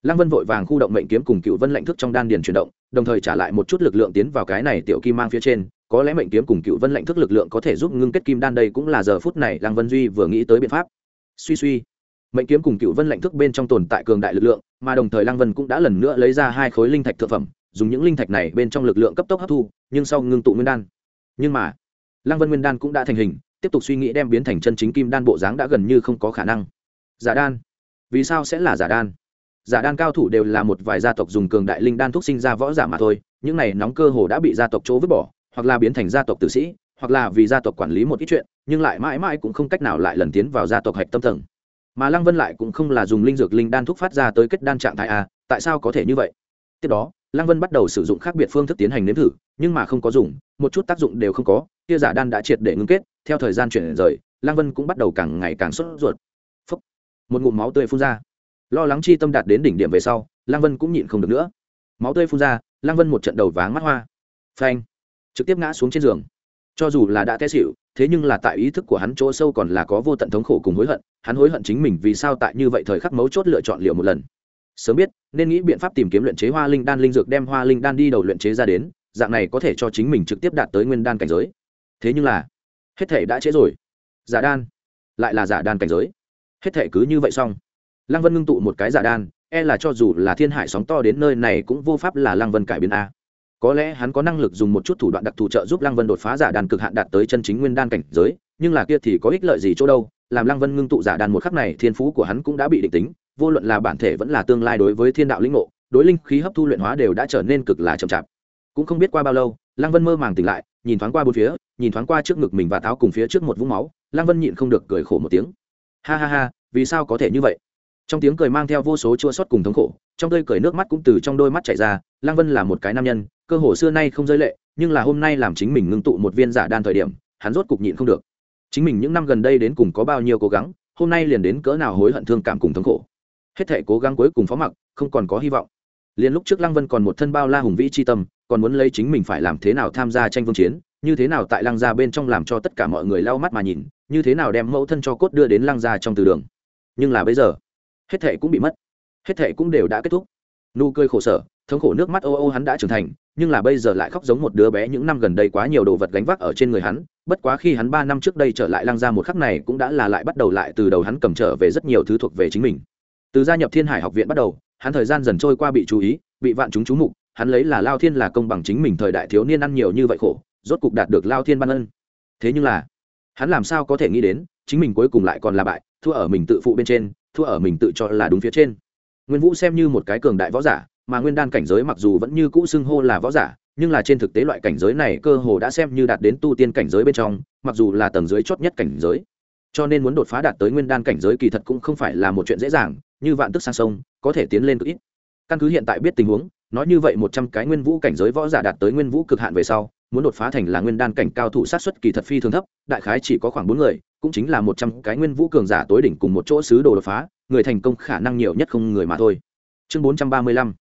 Lăng vân vội vàng khu động mệnh kiếm cùng cựu vân lệnh thức trong đan điền chuyển động, đồng thời trả lại một chút lực lượng tiến vào cái này tiểu kim mang phía trên. Có lẽ mệnh kiếm cùng cựu vân lệnh thức lực lượng có thể giúp ngưng kết kim đan đây cũng là giờ phút này lăng vân duy vừa nghĩ tới biện pháp. Suy suy. Mệnh kiếm cùng cựu vân lệnh thức bên trong tồn tại cường đại lực lượng, mà đồng thời lăng vân cũng đã lần nữa lấy ra hai khối linh thạch thượng phẩm dùng những linh thạch này bên trong lực lượng cấp tốc hấp thu, nhưng sau ngưng tụ nguyên đan. Nhưng mà, lăng vân nguyên đan cũng đã thành hình, tiếp tục suy nghĩ đem biến thành chân chính kim đan bộ dáng đã gần như không có khả năng. Giả đan. Vì sao sẽ là giả đan? Giả đan cao thủ đều là một vài gia tộc dùng cường đại linh đan thuốc sinh ra võ giả mà thôi, những này nóng cơ hồ đã bị gia tộc chỗ vứt bỏ, hoặc là biến thành gia tộc tử sĩ, hoặc là vì gia tộc quản lý một ít chuyện, nhưng lại mãi mãi cũng không cách nào lại lần tiến vào gia tộc hạch tâm tầng. Mà lăng vân lại cũng không là dùng linh dược linh đan thuốc phát ra tới kết đan trạng thái a tại sao có thể như vậy? Tiếp đó lăng vân bắt đầu sử dụng khác biệt phương thức tiến hành nếm thử, nhưng mà không có dùng, một chút tác dụng đều không có kia giả đan đã triệt để ngưng kết, theo thời gian chuyển rời, lăng vân cũng bắt đầu càng ngày càng sốt ruột. Phốc. một ngụm máu tươi phun ra. Lo lắng chi tâm đạt đến đỉnh điểm về sau, lăng vân cũng nhịn không được nữa. Máu tươi phun ra, lăng vân một trận đầu váng mắt hoa. Phanh, trực tiếp ngã xuống trên giường. Cho dù là đã té xịu thế nhưng là tại ý thức của hắn chỗ sâu còn là có vô tận thống khổ cùng hối hận, hắn hối hận chính mình vì sao tại như vậy thời khắc mấu chốt lựa chọn liệu một lần sớm biết, nên nghĩ biện pháp tìm kiếm luyện chế hoa linh đan linh dược đem hoa linh đan đi đầu luyện chế ra đến, dạng này có thể cho chính mình trực tiếp đạt tới nguyên đan cảnh giới. Thế nhưng là, hết thể đã trễ rồi. Giả đan, lại là giả đan cảnh giới. Hết thể cứ như vậy xong. Lăng vân ngưng tụ một cái giả đan e là cho dù là thiên hải sóng to đến nơi này cũng vô pháp là lăng vân cải biến a. Có lẽ hắn có năng lực dùng một chút thủ đoạn đặc thù trợ giúp lăng vân đột phá giả đan cực hạn đạt tới chân chính nguyên đan cảnh giới, nhưng là kia thì có ích lợi gì chỗ đâu? Làm lăng vân ngưng tụ giả đan một khắc này, thiên phú của hắn cũng đã bị định tính vô luận là bản thể vẫn là tương lai đối với thiên đạo linh ngộ, đối linh khí hấp thu luyện hóa đều đã trở nên cực là chậm chạp. Cũng không biết qua bao lâu, lăng vân mơ màng tỉnh lại, nhìn thoáng qua bốn phía, nhìn thoáng qua trước ngực mình và tháo cùng phía trước một vũng máu, lăng vân nhịn không được cười khổ một tiếng. Ha ha ha, vì sao có thể như vậy? Trong tiếng cười mang theo vô số chua sót cùng thống khổ, trong tơi cười nước mắt cũng từ trong đôi mắt chảy ra, lăng vân là một cái nam nhân, cơ hồ xưa nay không rơi lệ, nhưng là hôm nay làm chính mình ngưng tụ một viên giả đan thời điểm, hắn rốt cục nhịn không được. Chính mình những năm gần đây đến cùng có bao nhiêu cố gắng, hôm nay liền đến cỡ nào hối hận thương cảm cùng thống khổ hết thể cố gắng cuối cùng phó mặc, không còn có hy vọng. Liền lúc trước lăng vân còn một thân bao la hùng vĩ c h i tâm, còn muốn lấy chính mình phải làm thế nào tham gia tranh vương chiến, như thế nào tại lăng gia bên trong làm cho tất cả mọi người lau mắt mà nhìn, như thế nào đem mẫu thân cho cốt đưa đến lăng gia trong từ đường. Nhưng là bây giờ, hết thệ cũng bị mất. Hết thệ cũng đều đã kết thúc. Nụ cười khổ sở, thống khổ nước mắt ô ô hắn đã trưởng thành, nhưng là bây giờ lại khóc giống một đứa bé những năm gần đây quá nhiều đồ vật gánh vác ở trên người hắn, bất quá khi hắn ba năm trước đây trở lại lăng ra một khắc này cũng đã là lại bắt đầu lại từ đầu hắn cầm trở về rất nhiều thứ thuộc về chính mình từ gia nhập thiên hải học viện bắt đầu, hắn thời gian dần trôi qua bị chú ý, bị vạn chúng chú mục, hắn lấy là lao thiên là công bằng chính mình thời đại thiếu niên ăn nhiều như vậy khổ, rốt cục đạt được lao thiên ban ân. Thế nhưng là, hắn làm sao có thể nghĩ đến, chính mình cuối cùng lại còn là bại, thua ở mình tự phụ bên trên, thua ở mình tự cho là đúng phía trên. Nguyên vũ xem như một cái cường đại võ giả, mà nguyên đan cảnh giới mặc dù vẫn như cũ xưng hô là võ giả, nhưng là trên thực tế loại cảnh giới này cơ hồ đã xem như đạt đến tu tiên cảnh giới bên trong, mặc dù là tầng dưới chót nhất cảnh giới. Cho nên muốn đột phá đạt tới nguyên đan cảnh giới kỳ thật cũng không phải là một chuyện dễ dàng như vạn tức sang sông, có thể tiến lên cực ít. Căn cứ hiện tại biết tình huống, nói như vậy một trăm cái nguyên vũ cảnh giới võ giả đạt tới nguyên vũ cực hạn về sau, muốn đột phá thành là nguyên đan cảnh cao thủ sát xuất kỳ thật phi thường thấp, đại khái chỉ có khoảng bốn người, cũng chính là một trăm cái nguyên vũ cường giả tối đỉnh cùng một chỗ sứ đồ đột phá, người thành công khả năng nhiều nhất không người mà thôi. Chương bốn trăm ba mươi lăm,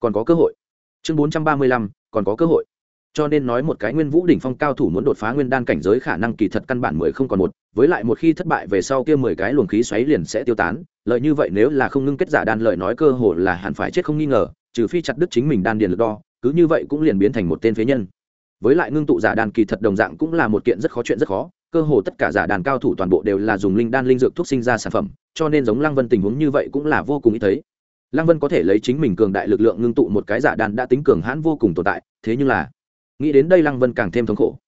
còn có cơ hội. Chương bốn trăm ba mươi lăm, còn có cơ hội cho nên nói một cái nguyên vũ đỉnh phong cao thủ muốn đột phá nguyên đan cảnh giới khả năng kỳ thật căn bản mười không còn một, với lại một khi thất bại về sau kia mười cái luồng khí xoáy liền sẽ tiêu tán lợi như vậy nếu là không ngưng kết giả đan lợi nói cơ hồ là hẳn phải chết không nghi ngờ, trừ phi chặt đứt chính mình đan điền lực đo, cứ như vậy cũng liền biến thành một tên phế nhân. Với lại ngưng tụ giả đan kỳ thật đồng dạng cũng là một kiện rất khó chuyện rất khó, cơ hồ tất cả giả đàn cao thủ toàn bộ đều là dùng linh đan linh dược thuốc sinh ra sản phẩm, cho nên giống lăng vân tình huống như vậy cũng là vô cùng ý thấy. Lăng vân có thể lấy chính mình cường đại lực lượng ngưng tụ một cái giả đàn đã tính cường hãn vô cùng tồn tại, thế nhưng là nghĩ đến đây lăng vân càng thêm thống khổ.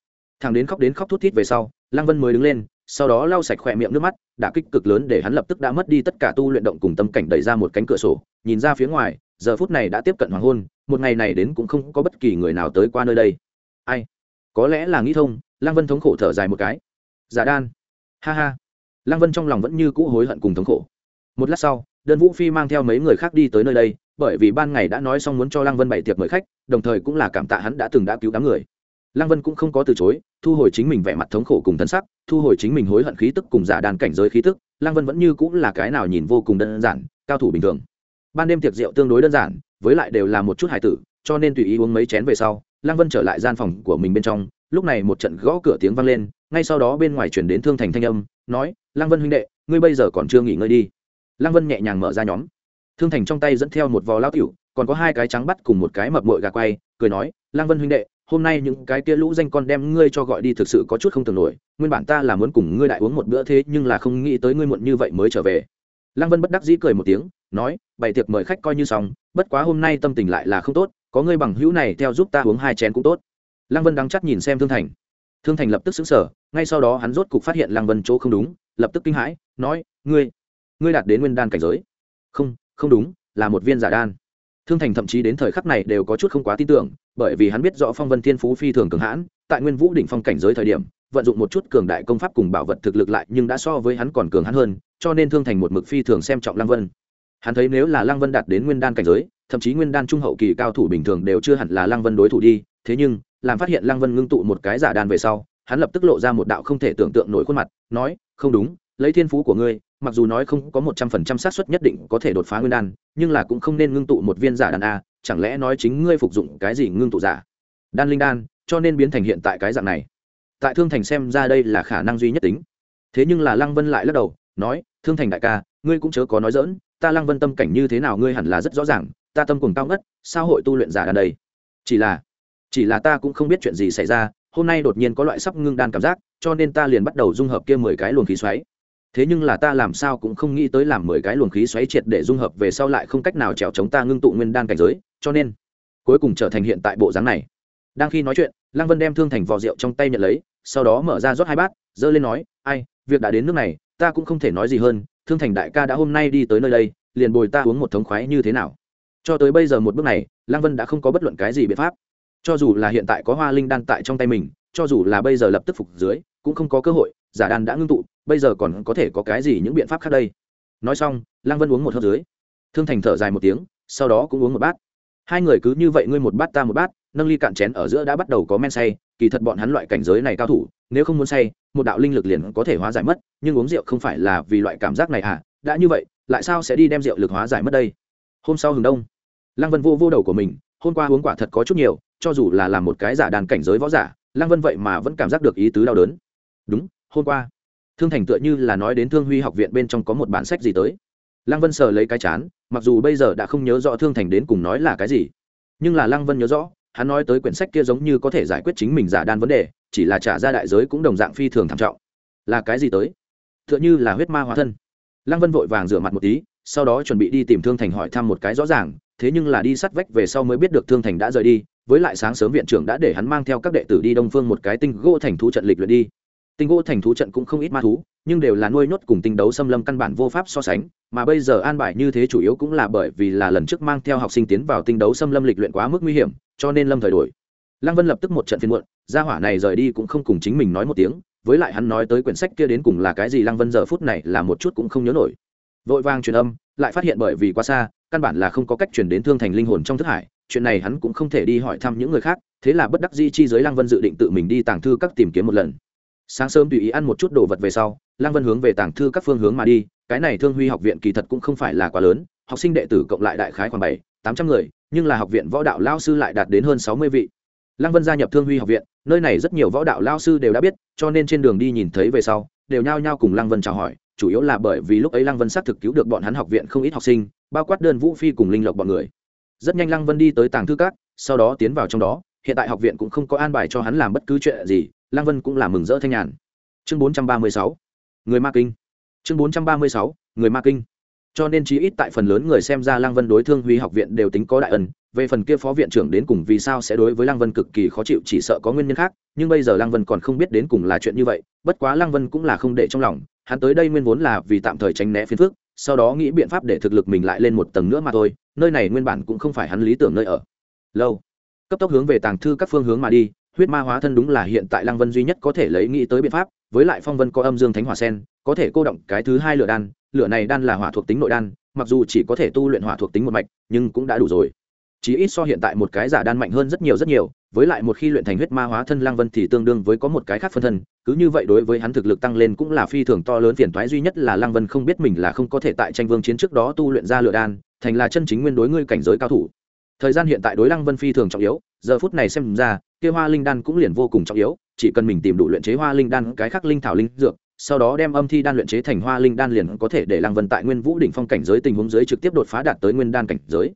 Thằng đến khóc đến khóc thút thít về sau, lăng vân mới đứng lên, sau đó lau sạch khỏe miệng nước mắt đã kích cực lớn để hắn lập tức đã mất đi tất cả tu luyện động cùng tâm cảnh đẩy ra một cánh cửa sổ, nhìn ra phía ngoài, giờ phút này đã tiếp cận hoàng hôn, một ngày này đến cũng không có bất kỳ người nào tới qua nơi đây. Ai? Có lẽ là nghĩ thông, lăng vân thống khổ thở dài một cái. Giả đan. Ha ha. Lăng vân trong lòng vẫn như cũ hối hận cùng thống khổ. Một lát sau, đơn vũ phi mang theo mấy người khác đi tới nơi đây bởi vì ban ngày đã nói xong muốn cho lăng vân bày tiệc mời khách, đồng thời cũng là cảm tạ hắn đã từng đã cứu đám người. Lăng vân cũng không có từ chối, thu hồi chính mình vẻ mặt thống khổ cùng thân sắc, thu hồi chính mình hối hận khí tức cùng giả đàn cảnh giới khí tức, lăng vân vẫn như cũng là cái nào nhìn vô cùng đơn giản, cao thủ bình thường. Ban đêm tiệc rượu tương đối đơn giản, với lại đều là một chút hải tử, cho nên tùy ý uống mấy chén về sau, lăng vân trở lại gian phòng của mình bên trong, lúc này một trận gõ cửa tiếng vang lên, ngay sau đó bên ngoài chuyển đến thương thành thanh âm, nói, lăng vân huynh đệ, ngươi bây giờ còn chưa nghỉ ngơi đi. Lăng vân nhẹ nhàng mở ra nhóm thương thành trong tay dẫn theo một vò lao tiểu, còn có hai cái trắng bắt cùng một cái mập mội gà quay, cười nói Lang vân huynh đệ, hôm nay những cái kia lũ danh con đem ngươi cho gọi đi thực sự có chút không tưởng nổi, nguyên bản ta là muốn cùng ngươi đại uống một bữa thế nhưng là không nghĩ tới ngươi muộn như vậy mới trở về. Lang vân bất đắc dĩ cười một tiếng, nói, bày tiệc mời khách coi như xong, bất quá hôm nay tâm tình lại là không tốt, có ngươi bằng hữu này theo giúp ta uống hai chén cũng tốt. Lang vân đắng chắc nhìn xem thương thành. Thương thành lập tức xứng sở ngay sau đó hắn rốt cục phát hiện Lang vân chỗ không đúng, lập tức kinh hãi, nói, ngươi ngươi đạt đến nguyên đan cảnh giới? Không không đúng, là một viên giả đan. Thương thành thậm chí đến thời khắc này đều có chút không quá tin tưởng, bởi vì hắn biết rõ phong vân thiên phú phi thường cường hãn, tại nguyên vũ đỉnh phong cảnh giới thời điểm, vận dụng một chút cường đại công pháp cùng bảo vật thực lực lại nhưng đã so với hắn còn cường hắn hơn, cho nên thương thành một mực phi thường xem trọng lăng vân. Hắn thấy nếu là lăng vân đạt đến nguyên đan cảnh giới, thậm chí nguyên đan trung hậu kỳ cao thủ bình thường đều chưa hẳn là lăng vân đối thủ đi, thế nhưng, làm phát hiện lăng vân ngưng tụ một cái giả đan về sau, hắn lập tức lộ ra một đạo không thể tưởng tượng nổi khuôn mặt, nói, không đúng, lấy thiên phú của ngươi mặc dù nói không có một trăm phần trăm xác suất nhất định có thể đột phá nguyên đan, nhưng là cũng không nên ngưng tụ một viên giả đan a, chẳng lẽ nói chính ngươi phục dụng cái gì ngưng tụ giả? Đan linh đan, cho nên biến thành hiện tại cái dạng này. Tại thương thành xem ra đây là khả năng duy nhất tính. Thế nhưng là lăng vân lại lắc đầu, nói, thương thành đại ca, ngươi cũng chớ có nói dỡn ta lăng vân tâm cảnh như thế nào ngươi hẳn là rất rõ ràng, ta tâm cùng cao ngất, sao hội tu luyện giả đan đây? Chỉ là chỉ là ta cũng không biết chuyện gì xảy ra, hôm nay đột nhiên có loại sắp ngưng đan cảm giác, cho nên ta liền bắt đầu dung hợp kia mười cái luồng khí xoáy thế nhưng là ta làm sao cũng không nghĩ tới làm mười cái luồng khí xoáy triệt để dung hợp về sau lại không cách nào trèo chống ta ngưng tụ nguyên đan cảnh giới, cho nên cuối cùng trở thành hiện tại bộ dáng này. Đang khi nói chuyện, lăng vân đem thương thành vò rượu trong tay nhận lấy, sau đó mở ra rót hai bát, giơ lên nói, ai, việc đã đến nước này, ta cũng không thể nói gì hơn, thương thành đại ca đã hôm nay đi tới nơi đây, liền bồi ta uống một thống khoái như thế nào? Cho tới bây giờ một bước này, lăng vân đã không có bất luận cái gì biện pháp. Cho dù là hiện tại có hoa linh đan tại trong tay mình, cho dù là bây giờ lập tức phục dưới, cũng không có cơ hội giả đan đã ngưng tụ, bây giờ còn có thể có cái gì những biện pháp khác đây? Nói xong, lăng vân uống một hớp dưới. Thương thành thở dài một tiếng, sau đó cũng uống một bát. Hai người cứ như vậy ngươi một bát ta một bát, nâng ly cạn chén ở giữa đã bắt đầu có men say, kỳ thật bọn hắn loại cảnh giới này cao thủ, nếu không muốn say, một đạo linh lực liền có thể hóa giải mất, nhưng uống rượu không phải là vì loại cảm giác này à? Đã như vậy, lại sao sẽ đi đem rượu lực hóa giải mất đây? Hôm sau hừng đông, lăng vân vô vô đầu của mình, hôm qua uống quả thật có chút nhiều, cho dù là làm một cái giả đàn cảnh giới võ giả, lăng vân vậy mà vẫn cảm giác được ý tứ đau đớn. Đúng hôm qua. Thương thành tựa như là nói đến thương huy học viện bên trong có một bản sách gì tới. Lăng vân sờ lấy cái chán, mặc dù bây giờ đã không nhớ rõ thương thành đến cùng nói là cái gì, nhưng là lăng vân nhớ rõ, hắn nói tới quyển sách kia giống như có thể giải quyết chính mình giả đan vấn đề, chỉ là trả ra đại giới cũng đồng dạng phi thường thảm trọng. Là cái gì tới? T h ư ợ n h ư là huyết ma hóa thân. Lăng vân vội vàng rửa mặt một tí, sau đó chuẩn bị đi tìm thương thành hỏi thăm một cái rõ ràng, thế nhưng là đi sắt vách về sau mới biết được thương thành đã rời đi, với lại sáng sớm viện trưởng đã để hắn mang theo các đệ tử đi đông phương một cái tinh gỗ thành thu trận lịch luyện đi tinh gỗ thành thú trận cũng không ít ma thú, nhưng đều là nuôi nhốt cùng tinh đấu xâm lâm căn bản vô pháp so sánh, mà bây giờ an bài như thế chủ yếu cũng là bởi vì là lần trước mang theo học sinh tiến vào tinh đấu xâm lâm lịch luyện quá mức nguy hiểm, cho nên lâm thời đổi. Lăng vân lập tức một trận phiên muộn, gia hỏa này rời đi cũng không cùng chính mình nói một tiếng, với lại hắn nói tới quyển sách kia đến cùng là cái gì lăng vân giờ phút này là một chút cũng không nhớ nổi. Vội vàng truyền âm, lại phát hiện bởi vì quá xa, căn bản là không có cách chuyển đến thương thành linh hồn trong thức hải, chuyện này hắn cũng không thể đi hỏi thăm những người khác, thế là bất đắc di chi giới lăng vân dự định tự mình đi tàng thư các tìm kiếm một lần sáng sớm tùy ý ăn một chút đồ vật về sau, lăng vân hướng về tàng thư các phương hướng mà đi, cái này thương huy học viện kỳ thật cũng không phải là quá lớn, học sinh đệ tử cộng lại đại khái khoảng bảy, tám trăm người, nhưng là học viện võ đạo lao sư lại đạt đến hơn sáu mươi vị. Lăng vân gia nhập thương huy học viện, nơi này rất nhiều võ đạo lao sư đều đã biết, cho nên trên đường đi nhìn thấy về sau, đều nhao nhao cùng lăng vân chào hỏi, chủ yếu là bởi vì lúc ấy lăng vân xác thực cứu được bọn hắn học viện không ít học sinh, bao quát đơn vũ phi cùng linh lộc bọn người. Rất nhanh lăng vân đi tới tàng thư các, sau đó tiến vào trong đó, hiện tại học viện cũng không có an bài cho hắn làm bất cứ chuyện gì lăng vân cũng là mừng rỡ thanh nhàn. Chương bốn trăm ba mươi sáu, người ma kinh. Chương bốn trăm ba mươi sáu, người ma kinh. Cho nên chí ít tại phần lớn người xem ra lăng vân đối thương huy học viện đều tính có đại ân, về phần kia phó viện trưởng đến cùng vì sao sẽ đối với lăng vân cực kỳ khó chịu chỉ sợ có nguyên nhân khác, nhưng bây giờ lăng vân còn không biết đến cùng là chuyện như vậy, bất quá lăng vân cũng là không để trong lòng, hắn tới đây nguyên vốn là vì tạm thời tránh né phiền phức, sau đó nghĩ biện pháp để thực lực mình lại lên một tầng nữa mà thôi, nơi này nguyên bản cũng không phải hắn lý tưởng nơi ở. Lâu. Cấp tốc hướng về tàng thư các phương hướng mà đi huyết ma hóa thân đúng là hiện tại lăng vân duy nhất có thể lấy nghĩ tới biện pháp, với lại phong vân có âm dương thánh hỏa sen, có thể cô động cái thứ hai lửa đan, lửa này đan là hỏa thuộc tính nội đan, mặc dù chỉ có thể tu luyện hỏa thuộc tính một mạch, nhưng cũng đã đủ rồi. Chỉ ít so hiện tại một cái giả đan mạnh hơn rất nhiều rất nhiều, với lại một khi luyện thành huyết ma hóa thân lăng vân thì tương đương với có một cái khác phân thân, cứ như vậy đối với hắn thực lực tăng lên cũng là phi thường to lớn phiền toái duy nhất là lăng vân không biết mình là không có thể tại tranh vương chiến trước đó tu luyện ra lửa đan, thành là chân chính nguyên đối ngươi cảnh giới cao thủ. Thời gian hiện tại đối lăng vân phi thường trọng yếu giờ phút này xem ra, kia hoa linh đan cũng liền vô cùng trọng yếu, chỉ cần mình tìm đủ luyện chế hoa linh đan, cái khác linh thảo linh dược, sau đó đem âm thi đan luyện chế thành hoa linh đan liền có thể để lăng vân tại nguyên vũ đỉnh phong cảnh giới tình huống giới trực tiếp đột phá đạt tới nguyên đan cảnh giới.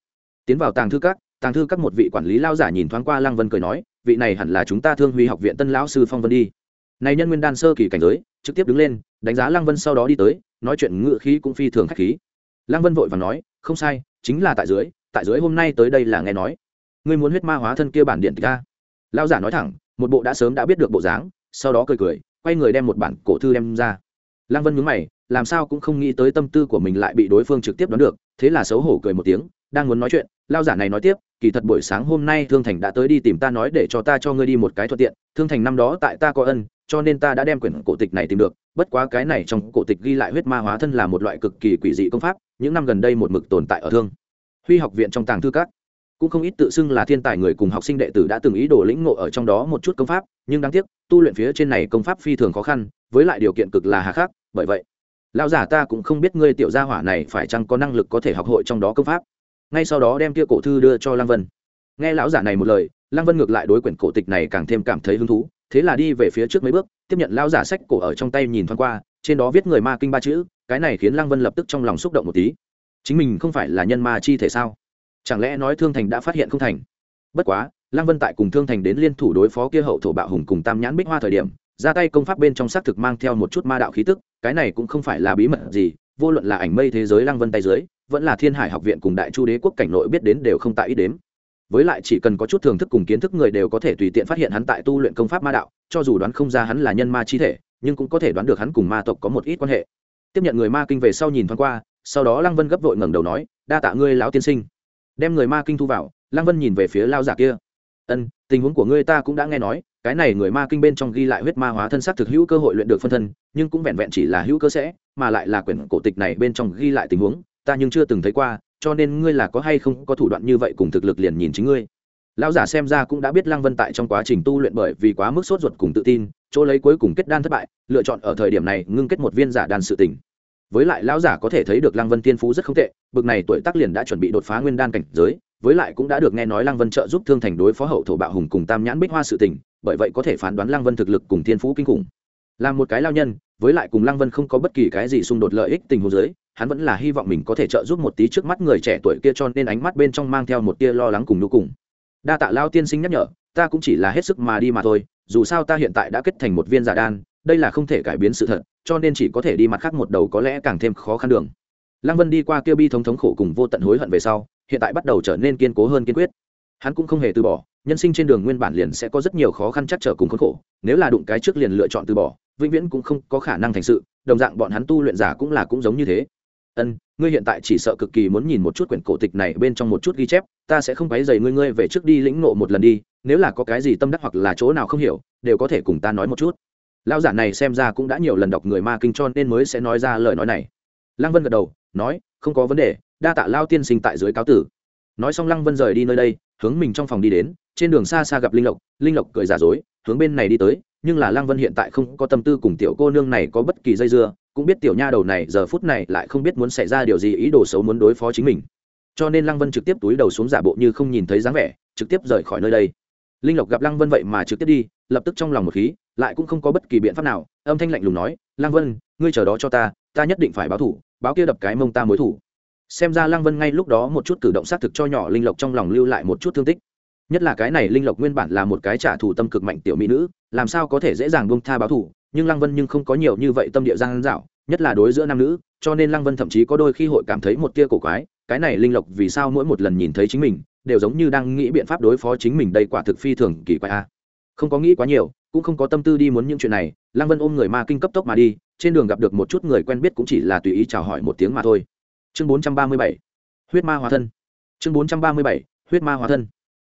Tiến vào tàng thư các, tàng thư các một vị quản lý lao giả nhìn thoáng qua lăng vân cười nói, vị này hẳn là chúng ta thương huy học viện tân lão sư phong vân đi. Này nhân nguyên đan sơ kỳ cảnh giới, trực tiếp đứng lên, đánh giá lăng vân sau đó đi tới, nói chuyện ngự khí cũng phi thường khách khí. Lăng vân vội và nói, không sai, chính là tại dưới tại dưới hôm nay tới đây là nghe nói ngươi muốn huyết ma hóa thân kia bản điện ca lao giả nói thẳng, một bộ đã sớm đã biết được bộ dáng, sau đó cười cười, quay người đem một bản cổ thư đem ra. Lăng vân nhướng mày, làm sao cũng không nghĩ tới tâm tư của mình lại bị đối phương trực tiếp đoán được, thế là xấu hổ cười một tiếng, đang muốn nói chuyện lao giả này nói tiếp, kỳ thật buổi sáng hôm nay thương thành đã tới đi tìm ta nói để cho ta cho ngươi đi một cái thuận tiện, thương thành năm đó tại ta có ân, cho nên ta đã đem quyển cổ tịch này tìm được, bất quá cái này trong cổ tịch ghi lại huyết ma hóa thân là một loại cực kỳ quỷ dị công pháp, những năm gần đây một mực tồn tại ở thương. Huy học viện trong tàng thư các cũng không ít tự xưng là thiên tài người cùng học sinh đệ tử đã từng ý đồ lĩnh ngộ ở trong đó một chút công pháp, nhưng đáng tiếc, tu luyện phía trên này công pháp phi thường khó khăn, với lại điều kiện cực là hà khắc, bởi vậy, lão giả ta cũng không biết ngươi tiểu gia hỏa này phải chăng có năng lực có thể học hội trong đó công pháp. Ngay sau đó đem kia cổ thư đưa cho lăng vân. Nghe lão giả này một lời, lăng vân ngược lại đối quyển cổ tịch này càng thêm cảm thấy hứng thú, thế là đi về phía trước mấy bước, tiếp nhận lão giả sách cổ ở trong tay nhìn thoáng qua, trên đó viết người ma kinh ba chữ, cái này khiến lăng vân lập tức trong lòng xúc động một tí. Chính mình không phải là nhân ma chi thể sao? Chẳng lẽ nói thương thành đã phát hiện không thành? Bất quá, lăng vân tại cùng thương thành đến liên thủ đối phó kia hậu thổ bạo hùng cùng tam nhãn bích hoa thời điểm, ra tay công pháp bên trong xác thực mang theo một chút ma đạo khí tức, cái này cũng không phải là bí mật gì, vô luận là ảnh mây thế giới lăng vân tay dưới, vẫn là thiên hải học viện cùng đại chu đế quốc cảnh nội biết đến đều không tại ít đếm. Với lại chỉ cần có chút thưởng thức cùng kiến thức người đều có thể tùy tiện phát hiện hắn tại tu luyện công pháp ma đạo, cho dù đoán không ra hắn là nhân ma chi thể, nhưng cũng có thể đoán được hắn cùng ma tộc có một ít quan hệ. Tiếp nhận người ma kinh về sau nhìn thoáng qua, sau đó lăng vân gấp vội ngẩng đầu nói, đa tạ ngươi lão tiên sinh đem người ma kinh thu vào, lăng vân nhìn về phía lao giả kia ân, tình huống của ngươi ta cũng đã nghe nói, cái này người ma kinh bên trong ghi lại huyết ma hóa thân xác thực hữu cơ hội luyện được phân thân, nhưng cũng vẹn vẹn chỉ là hữu cơ sẽ, mà lại là quyển cổ tịch này bên trong ghi lại tình huống, ta nhưng chưa từng thấy qua, cho nên ngươi là có hay không có thủ đoạn như vậy cùng thực lực liền nhìn chính ngươi lão giả xem ra cũng đã biết lăng vân tại trong quá trình tu luyện bởi vì quá mức sốt ruột cùng tự tin, chỗ lấy cuối cùng kết đan thất bại, lựa chọn ở thời điểm này ngưng kết một viên giả đan sự tỉnh với lại lão giả có thể thấy được lăng vân tiên phú rất không tệ, bực này tuổi tác liền đã chuẩn bị đột phá nguyên đan cảnh giới, với lại cũng đã được nghe nói lăng vân trợ giúp thương thành đối phó hậu thổ bạo hùng cùng tam nhãn bích hoa sự tình, bởi vậy có thể phán đoán lăng vân thực lực cùng thiên phú kinh khủng. Là một cái lao nhân, với lại cùng lăng vân không có bất kỳ cái gì xung đột lợi ích tình huống giới hắn vẫn là hy vọng mình có thể trợ giúp một tí trước mắt người trẻ tuổi kia cho nên ánh mắt bên trong mang theo một tia lo lắng cùng nhu cùng. Đa tạ lao tiên sinh nhắc nhở, ta cũng chỉ là hết sức mà đi mà thôi, dù sao ta hiện tại đã kết thành một viên giả đan đây là không thể cải biến sự thật, cho nên chỉ có thể đi mặt khác một đầu có lẽ càng thêm khó khăn đường. Lăng vân đi qua kia bi thống thống khổ cùng vô tận hối hận về sau, hiện tại bắt đầu trở nên kiên cố hơn kiên quyết. Hắn cũng không hề từ bỏ, nhân sinh trên đường nguyên bản liền sẽ có rất nhiều khó khăn chắc trở cùng khốn khổ, nếu là đụng cái trước liền lựa chọn từ bỏ, vĩnh viễn cũng không có khả năng thành sự, đồng dạng bọn hắn tu luyện giả cũng là cũng giống như thế. Ân, ngươi hiện tại chỉ sợ cực kỳ muốn nhìn một chút quyển cổ tịch này bên trong một chút ghi chép, ta sẽ không quấy dày ngươi ngươi về trước đi lĩnh nộ một lần đi, nếu là có cái gì tâm đắc hoặc là chỗ nào không hiểu, đều có thể cùng ta nói một chút lão giả này xem ra cũng đã nhiều lần đọc người ma kinh cho nên mới sẽ nói ra lời nói này. Lăng vân gật đầu, nói, không có vấn đề, đa tạ lao tiên sinh tại dưới cáo tử. Nói xong lăng vân rời đi nơi đây, hướng mình trong phòng đi đến, trên đường xa xa gặp linh lộc linh lộc cười giả dối, hướng bên này đi tới, nhưng là lăng vân hiện tại không có tâm tư cùng tiểu cô nương này có bất kỳ dây dưa, cũng biết tiểu nha đầu này giờ phút này lại không biết muốn xảy ra điều gì, ý đồ xấu muốn đối phó chính mình. Cho nên lăng vân trực tiếp túi đầu xuống giả bộ như không nhìn thấy dáng vẻ, trực tiếp rời khỏi nơi đây. Linh lộc gặp lăng vân vậy mà trực tiếp đi lập tức trong lòng một khí, lại cũng không có bất kỳ biện pháp nào, âm thanh lạnh lùng nói lăng vân, ngươi chờ đó cho ta ta nhất định phải báo thủ, báo kia đập cái mông ta mối thủ. Xem ra lăng vân ngay lúc đó một chút cử động xác thực cho nhỏ linh lộc trong lòng lưu lại một chút thương tích. Nhất là cái này linh lộc nguyên bản là một cái trả thù tâm cực mạnh tiểu mỹ nữ, làm sao có thể dễ dàng bông tha báo thủ, nhưng lăng vân nhưng không có nhiều như vậy tâm địa giang dạo, nhất là đối giữa nam nữ, cho nên lăng vân thậm chí có đôi khi hội cảm thấy một tia cổ quái, cái này linh lộc vì sao mỗi một lần nhìn thấy chính mình, đều giống như đang nghĩ biện pháp đối phó chính mình, đây quả thực phi thường kỳ quái a không có nghĩ quá nhiều, cũng không có tâm tư đi muốn những chuyện này, lăng vân ôm người ma kinh cấp tốc mà đi, trên đường gặp được một chút người quen biết cũng chỉ là tùy ý chào hỏi một tiếng mà thôi. Chương bốn trăm ba mươi bảy, huyết ma hóa thân. Chương bốn trăm ba mươi bảy, huyết ma hóa thân.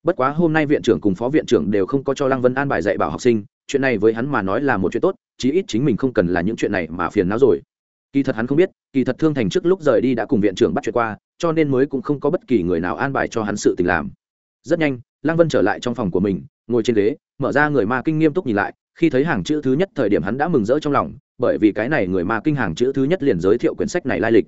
Bất quá hôm nay viện trưởng cùng phó viện trưởng đều không có cho lăng vân an bài dạy bảo học sinh, chuyện này với hắn mà nói là một chuyện tốt, chí ít chính mình không cần là những chuyện này mà phiền não rồi. Kỳ thật hắn không biết, kỳ thật thương thành trước lúc rời đi đã cùng viện trưởng bắt chuyện qua, cho nên mới cũng không có bất kỳ người nào an bài cho hắn sự tình làm. Rất nhanh lăng vân trở lại trong phòng của mình, ngồi trên ghế, mở ra người ma kinh nghiêm túc nhìn lại, khi thấy hàng chữ thứ nhất thời điểm hắn đã mừng rỡ trong lòng, bởi vì cái này người ma kinh hàng chữ thứ nhất liền giới thiệu quyển sách này lai lịch.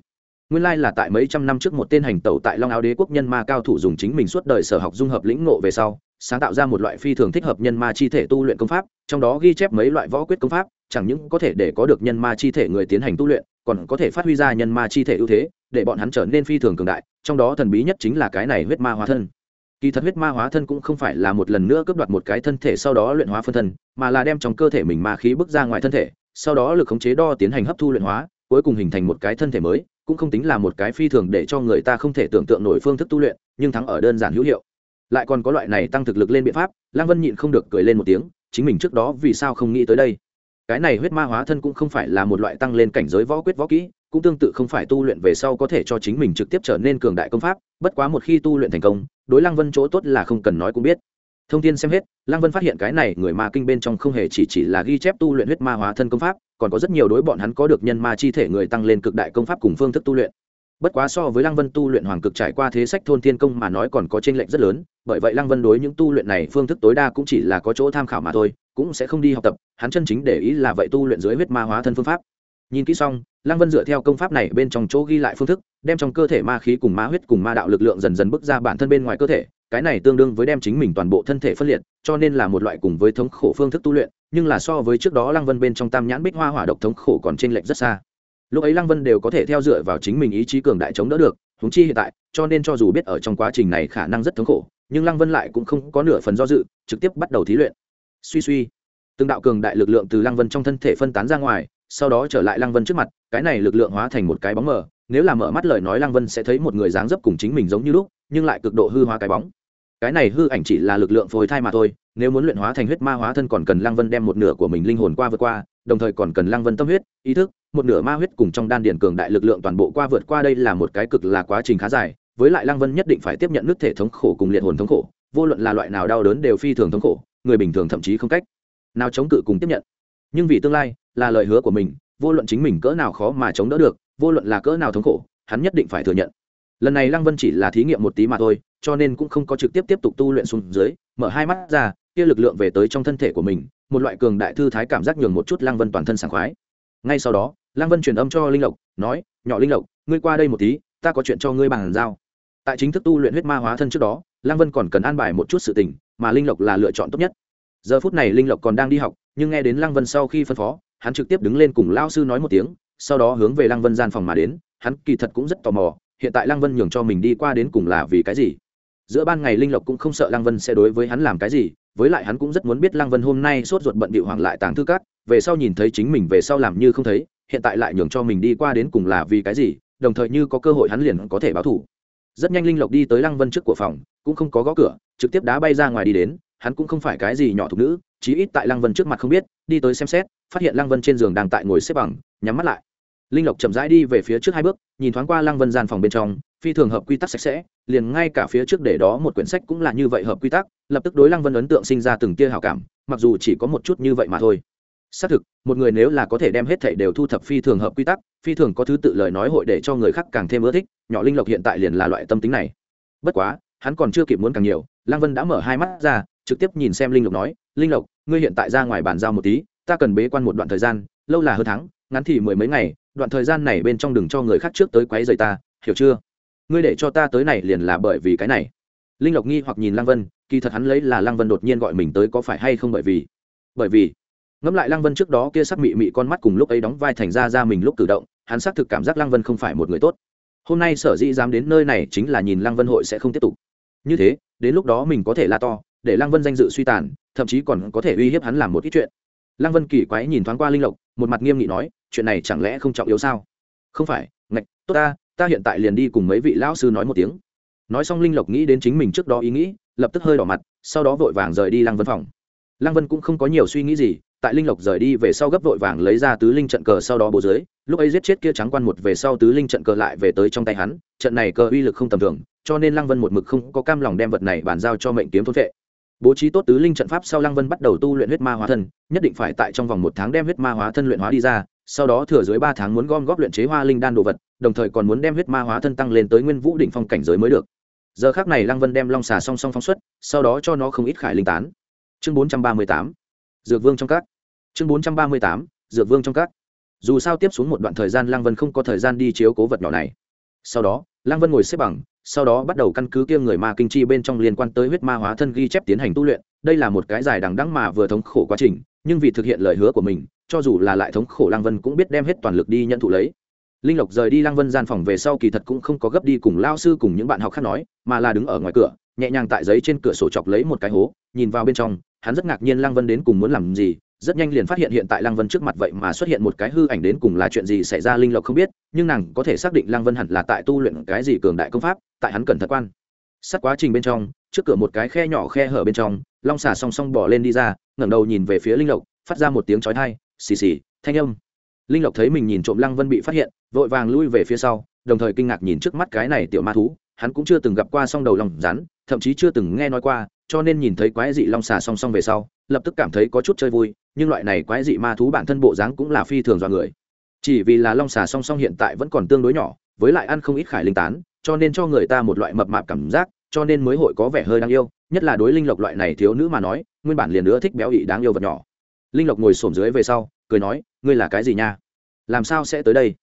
Nguyên lai là tại mấy trăm năm trước một tên hành tẩu tại long áo đế quốc nhân ma cao thủ dùng chính mình suốt đời sở học dung hợp lĩnh ngộ về sau, sáng tạo ra một loại phi thường thích hợp nhân ma chi thể tu luyện công pháp, trong đó ghi chép mấy loại võ quyết công pháp, chẳng những có thể để có được nhân ma chi thể người tiến hành tu luyện, còn có thể phát huy ra nhân ma chi thể ưu thế, để bọn hắn trở nên phi thường cường đại, trong đó thần bí nhất chính là cái này huyết ma hóa thân kỳ thật huyết ma hóa thân cũng không phải là một lần nữa cướp đoạt một cái thân thể sau đó luyện hóa phân thân, mà là đem trong cơ thể mình ma khí bước ra ngoài thân thể, sau đó lực khống chế đo tiến hành hấp thu luyện hóa, cuối cùng hình thành một cái thân thể mới, cũng không tính là một cái phi thường để cho người ta không thể tưởng tượng nổi phương thức tu luyện, nhưng thắng ở đơn giản hữu hiệu. Lại còn có loại này tăng thực lực lên biện pháp, lăng vân nhịn không được cười lên một tiếng, chính mình trước đó vì sao không nghĩ tới đây? Cái này huyết ma hóa thân cũng không phải là một loại tăng lên cảnh giới võ quyết võ kỹ cũng tương tự không phải tu luyện về sau có thể cho chính mình trực tiếp trở nên cường đại công pháp, bất quá một khi tu luyện thành công, đối lăng vân chỗ tốt là không cần nói cũng biết. Thông tin xem hết, lăng vân phát hiện cái này người ma kinh bên trong không hề chỉ chỉ là ghi chép tu luyện huyết ma hóa thân công pháp, còn có rất nhiều đối bọn hắn có được nhân ma chi thể người tăng lên cực đại công pháp cùng phương thức tu luyện. Bất quá so với lăng vân tu luyện hoàng cực trải qua thế sách thôn thiên công mà nói còn có tranh lệch rất lớn, bởi vậy lăng vân đối những tu luyện này phương thức tối đa cũng chỉ là có chỗ tham khảo mà thôi, cũng sẽ không đi học tập, hắn chân chính để ý là vậy tu luyện dưới huyết ma hóa thân phương pháp. Nhìn kỹ xong lăng vân dựa theo công pháp này bên trong chỗ ghi lại phương thức, đem trong cơ thể ma khí cùng ma huyết cùng ma đạo lực lượng dần dần bước ra bản thân bên ngoài cơ thể, cái này tương đương với đem chính mình toàn bộ thân thể phân liệt, cho nên là một loại cùng với thống khổ phương thức tu luyện, nhưng là so với trước đó lăng vân bên trong tam nhãn bích hoa hỏa độc thống khổ còn chênh lệch rất xa. Lúc ấy lăng vân đều có thể theo dựa vào chính mình ý chí cường đại chống đỡ được, huống chi hiện tại, cho nên cho dù biết ở trong quá trình này khả năng rất thống khổ, nhưng lăng vân lại cũng không có nửa phần do dự, trực tiếp bắt đầu thí luyện. Suy suy, từng đạo cường đại lực lượng từ lăng vân trong thân thể phân tán ra ngoài sau đó trở lại lăng vân trước mặt, cái này lực lượng hóa thành một cái bóng mờ, nếu là mở mắt lời nói lăng vân sẽ thấy một người dáng dấp cùng chính mình giống như lúc, nhưng lại cực độ hư hóa cái bóng. Cái này hư ảnh chỉ là lực lượng phôi thai mà thôi, nếu muốn luyện hóa thành huyết ma hóa thân còn cần lăng vân đem một nửa của mình linh hồn qua vượt qua, đồng thời còn cần lăng vân tâm huyết, ý thức, một nửa ma huyết cùng trong đan điển cường đại lực lượng toàn bộ qua vượt qua đây là một cái cực là quá trình khá dài, với lại lăng vân nhất định phải tiếp nhận nước thể thống khổ cùng liệt hồn thống khổ, vô luận là loại nào đau đớn đều phi thường thống khổ, người bình thường thậm chí không cách nào chống cự cùng tiếp nhận. Nhưng vì tương lai là lời hứa của mình, vô luận chính mình cỡ nào khó mà chống đỡ được, vô luận là cỡ nào thống khổ, hắn nhất định phải thừa nhận. Lần này lăng vân chỉ là thí nghiệm một tí mà thôi, cho nên cũng không có trực tiếp tiếp tục tu luyện xuống dưới, mở hai mắt ra, kia lực lượng về tới trong thân thể của mình, một loại cường đại thư thái cảm giác nhường một chút lăng vân toàn thân sảng khoái. Ngay sau đó, lăng vân truyền âm cho linh lộc, nói, nhỏ linh lộc, ngươi qua đây một tí, ta có chuyện cho ngươi bàn giao. Tại chính thức tu luyện huyết ma hóa thân trước đó, lăng vân còn cần an bài một chút sự tình, mà linh lộc là lựa chọn tốt nhất. Giờ phút này linh lộc còn đang đi học, nhưng nghe đến lăng vân sau khi phân phó hắn trực tiếp đứng lên cùng lao sư nói một tiếng, sau đó hướng về lăng vân gian phòng mà đến, hắn kỳ thật cũng rất tò mò, hiện tại lăng vân nhường cho mình đi qua đến cùng là vì cái gì? Giữa ban ngày linh lộc cũng không sợ lăng vân sẽ đối với hắn làm cái gì, với lại hắn cũng rất muốn biết lăng vân hôm nay sốt ruột bận bịu hoảng lại tàng thư cát về sau nhìn thấy chính mình về sau làm như không thấy, hiện tại lại nhường cho mình đi qua đến cùng là vì cái gì, đồng thời như có cơ hội hắn liền có thể báo thủ rất nhanh linh lộc đi tới lăng vân trước của phòng, cũng không có gõ cửa, trực tiếp đá bay ra ngoài đi đến, hắn cũng không phải cái gì nhỏ thục nữ, chí ít tại lăng vân trước mặt không biết, đi tới xem xét phát hiện lăng vân trên giường đang tại ngồi xếp bằng, nhắm mắt lại. Linh lộc chậm rãi đi về phía trước hai bước, nhìn thoáng qua lăng vân gian phòng bên trong, phi thường hợp quy tắc sạch sẽ, liền ngay cả phía trước để đó một quyển sách cũng là như vậy hợp quy tắc, lập tức đối lăng vân ấn tượng sinh ra từng tia hảo cảm, mặc dù chỉ có một chút như vậy mà thôi. Xác thực, một người nếu là có thể đem hết thảy đều thu thập phi thường hợp quy tắc, phi thường có thứ tự lời nói hội để cho người khác càng thêm ưa thích, nhỏ linh lộc hiện tại liền là loại tâm tính này. Bất quá, hắn còn chưa kịp muốn càng nhiều, lăng vân đã mở hai mắt ra, trực tiếp nhìn xem linh lộc nói, linh lộc, ngươi hiện tại ra ngoài bàn giao một tí ta cần bế quan một đoạn thời gian, lâu là hơn tháng ngắn thì mười mấy ngày, đoạn thời gian này bên trong đừng cho người khác trước tới quấy rầy ta, hiểu chưa? Ngươi để cho ta tới này liền là bởi vì cái này. Linh lộc nghi hoặc nhìn lăng vân, kỳ thật hắn lấy là lăng vân đột nhiên gọi mình tới có phải hay không bởi vì? Bởi vì, ngẫm lại lăng vân trước đó kia sắc mị mị con mắt cùng lúc ấy đóng vai thành ra ra mình lúc cử động, hắn xác thực cảm giác lăng vân không phải một người tốt. Hôm nay sở dĩ dám đến nơi này chính là nhìn lăng vân hội sẽ không tiếp tục. Như thế, đến lúc đó mình có thể la to, để lăng vân danh dự suy tàn, thậm chí còn có thể uy hiếp hắn làm một ít chuyện lăng vân kỳ quái nhìn thoáng qua linh lộc, một mặt nghiêm nghị nói, chuyện này chẳng lẽ không trọng yếu sao? Không phải, ngạch, tốt ta ta hiện tại liền đi cùng mấy vị lão sư nói một tiếng. Nói xong linh lộc nghĩ đến chính mình trước đó ý nghĩ, lập tức hơi đỏ mặt, sau đó vội vàng rời đi lăng vân phòng. Lăng vân cũng không có nhiều suy nghĩ gì, tại linh lộc rời đi về sau gấp vội vàng lấy ra tứ linh trận cờ sau đó bố dưới, lúc ấy giết chết kia trắng quan một về sau tứ linh trận cờ lại về tới trong tay hắn, trận này cờ uy lực không tầm thường, cho nên lăng vân một mực không có cam lòng đem vật này bàn giao cho mệnh kiếm thôn vệ bố trí tốt tứ linh trận pháp sau lăng vân bắt đầu tu luyện huyết ma hóa thân, nhất định phải tại trong vòng một tháng đem huyết ma hóa thân luyện hóa đi ra, sau đó thừa dưới ba tháng muốn gom góp luyện chế hoa linh đan đồ vật, đồng thời còn muốn đem huyết ma hóa thân tăng lên tới nguyên vũ đỉnh phong cảnh giới mới được. Giờ khác này lăng vân đem long xà song song phóng xuất, sau đó cho nó không ít khải linh tán. Chương bốn trăm ba mươi tám, dược vương trong các. Chương bốn trăm ba mươi tám, dược vương trong các. Dù sao tiếp xuống một đoạn thời gian lăng vân không có thời gian đi chiếu cố vật nhỏ này. Sau đó, lăng vân ngồi xếp bằng sau đó bắt đầu căn cứ kia người ma kinh chi bên trong liên quan tới huyết ma hóa thân ghi chép tiến hành tu luyện. Đây là một cái dài đằng đẵng mà vừa thống khổ quá trình, nhưng vì thực hiện lời hứa của mình, cho dù là lại thống khổ lang vân cũng biết đem hết toàn lực đi nhận thụ lấy. Linh lộc rời đi lang vân gian phòng về sau kỳ thật cũng không có gấp đi cùng lao sư cùng những bạn học khác nói, mà là đứng ở ngoài cửa, nhẹ nhàng tại giấy trên cửa sổ chọc lấy một cái hố, nhìn vào bên trong, hắn rất ngạc nhiên lang vân đến cùng muốn làm gì rất nhanh liền phát hiện hiện tại lăng vân trước mặt vậy mà xuất hiện một cái hư ảnh đến cùng là chuyện gì xảy ra linh lộc không biết, nhưng nàng có thể xác định lăng vân hẳn là tại tu luyện cái gì cường đại công pháp, tại hắn cẩn thận quan. Sát quá trình bên trong, trước cửa một cái khe nhỏ khe hở bên trong, long xà song song bỏ lên đi ra, ngẩng đầu nhìn về phía linh lộc, phát ra một tiếng chói thai xì xì, thanh âm. Linh lộc thấy mình nhìn trộm lăng vân bị phát hiện, vội vàng lui về phía sau, đồng thời kinh ngạc nhìn trước mắt cái này tiểu ma thú, hắn cũng chưa từng gặp qua song đầu lòng rắn, thậm chí chưa từng nghe nói qua, cho nên nhìn thấy quái dị long xà song song về sau, lập tức cảm thấy có chút chơi vui nhưng loại này quái dị ma thú bản thân bộ dáng cũng là phi thường do người. Chỉ vì là long xà song song hiện tại vẫn còn tương đối nhỏ, với lại ăn không ít khải linh tán, cho nên cho người ta một loại mập mạp cảm giác, cho nên mới hội có vẻ hơi đáng yêu, nhất là đối linh lộc loại này thiếu nữ mà nói, nguyên bản liền nữa thích béo ị đáng yêu vật nhỏ. Linh lộc ngồi xổm dưới về sau, cười nói, ngươi là cái gì nha? Làm sao sẽ tới đây?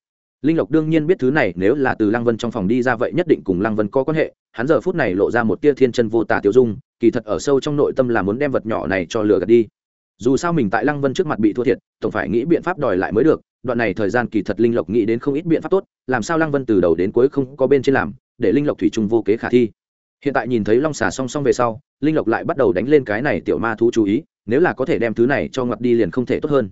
Linh lộc đương nhiên biết thứ này, nếu là từ lăng vân trong phòng đi ra vậy nhất định cùng lăng vân có quan hệ, hắn giờ phút này lộ ra một tia thiên chân vô tả tiêu dung, kỳ thật ở sâu trong nội tâm là muốn đem vật nhỏ này cho lừa gạt đi dù sao mình tại lăng vân trước mặt bị thua thiệt, tổng phải nghĩ biện pháp đòi lại mới được. Đoạn này thời gian kỳ thật linh lộc nghĩ đến không ít biện pháp tốt, làm sao lăng vân từ đầu đến cuối không có bên trên làm, để linh lộc thủy chung vô kế khả thi. Hiện tại nhìn thấy long xà song song về sau, linh lộc lại bắt đầu đánh lên cái này tiểu ma thú chú ý, nếu là có thể đem thứ này cho ngoặt đi liền không thể tốt hơn.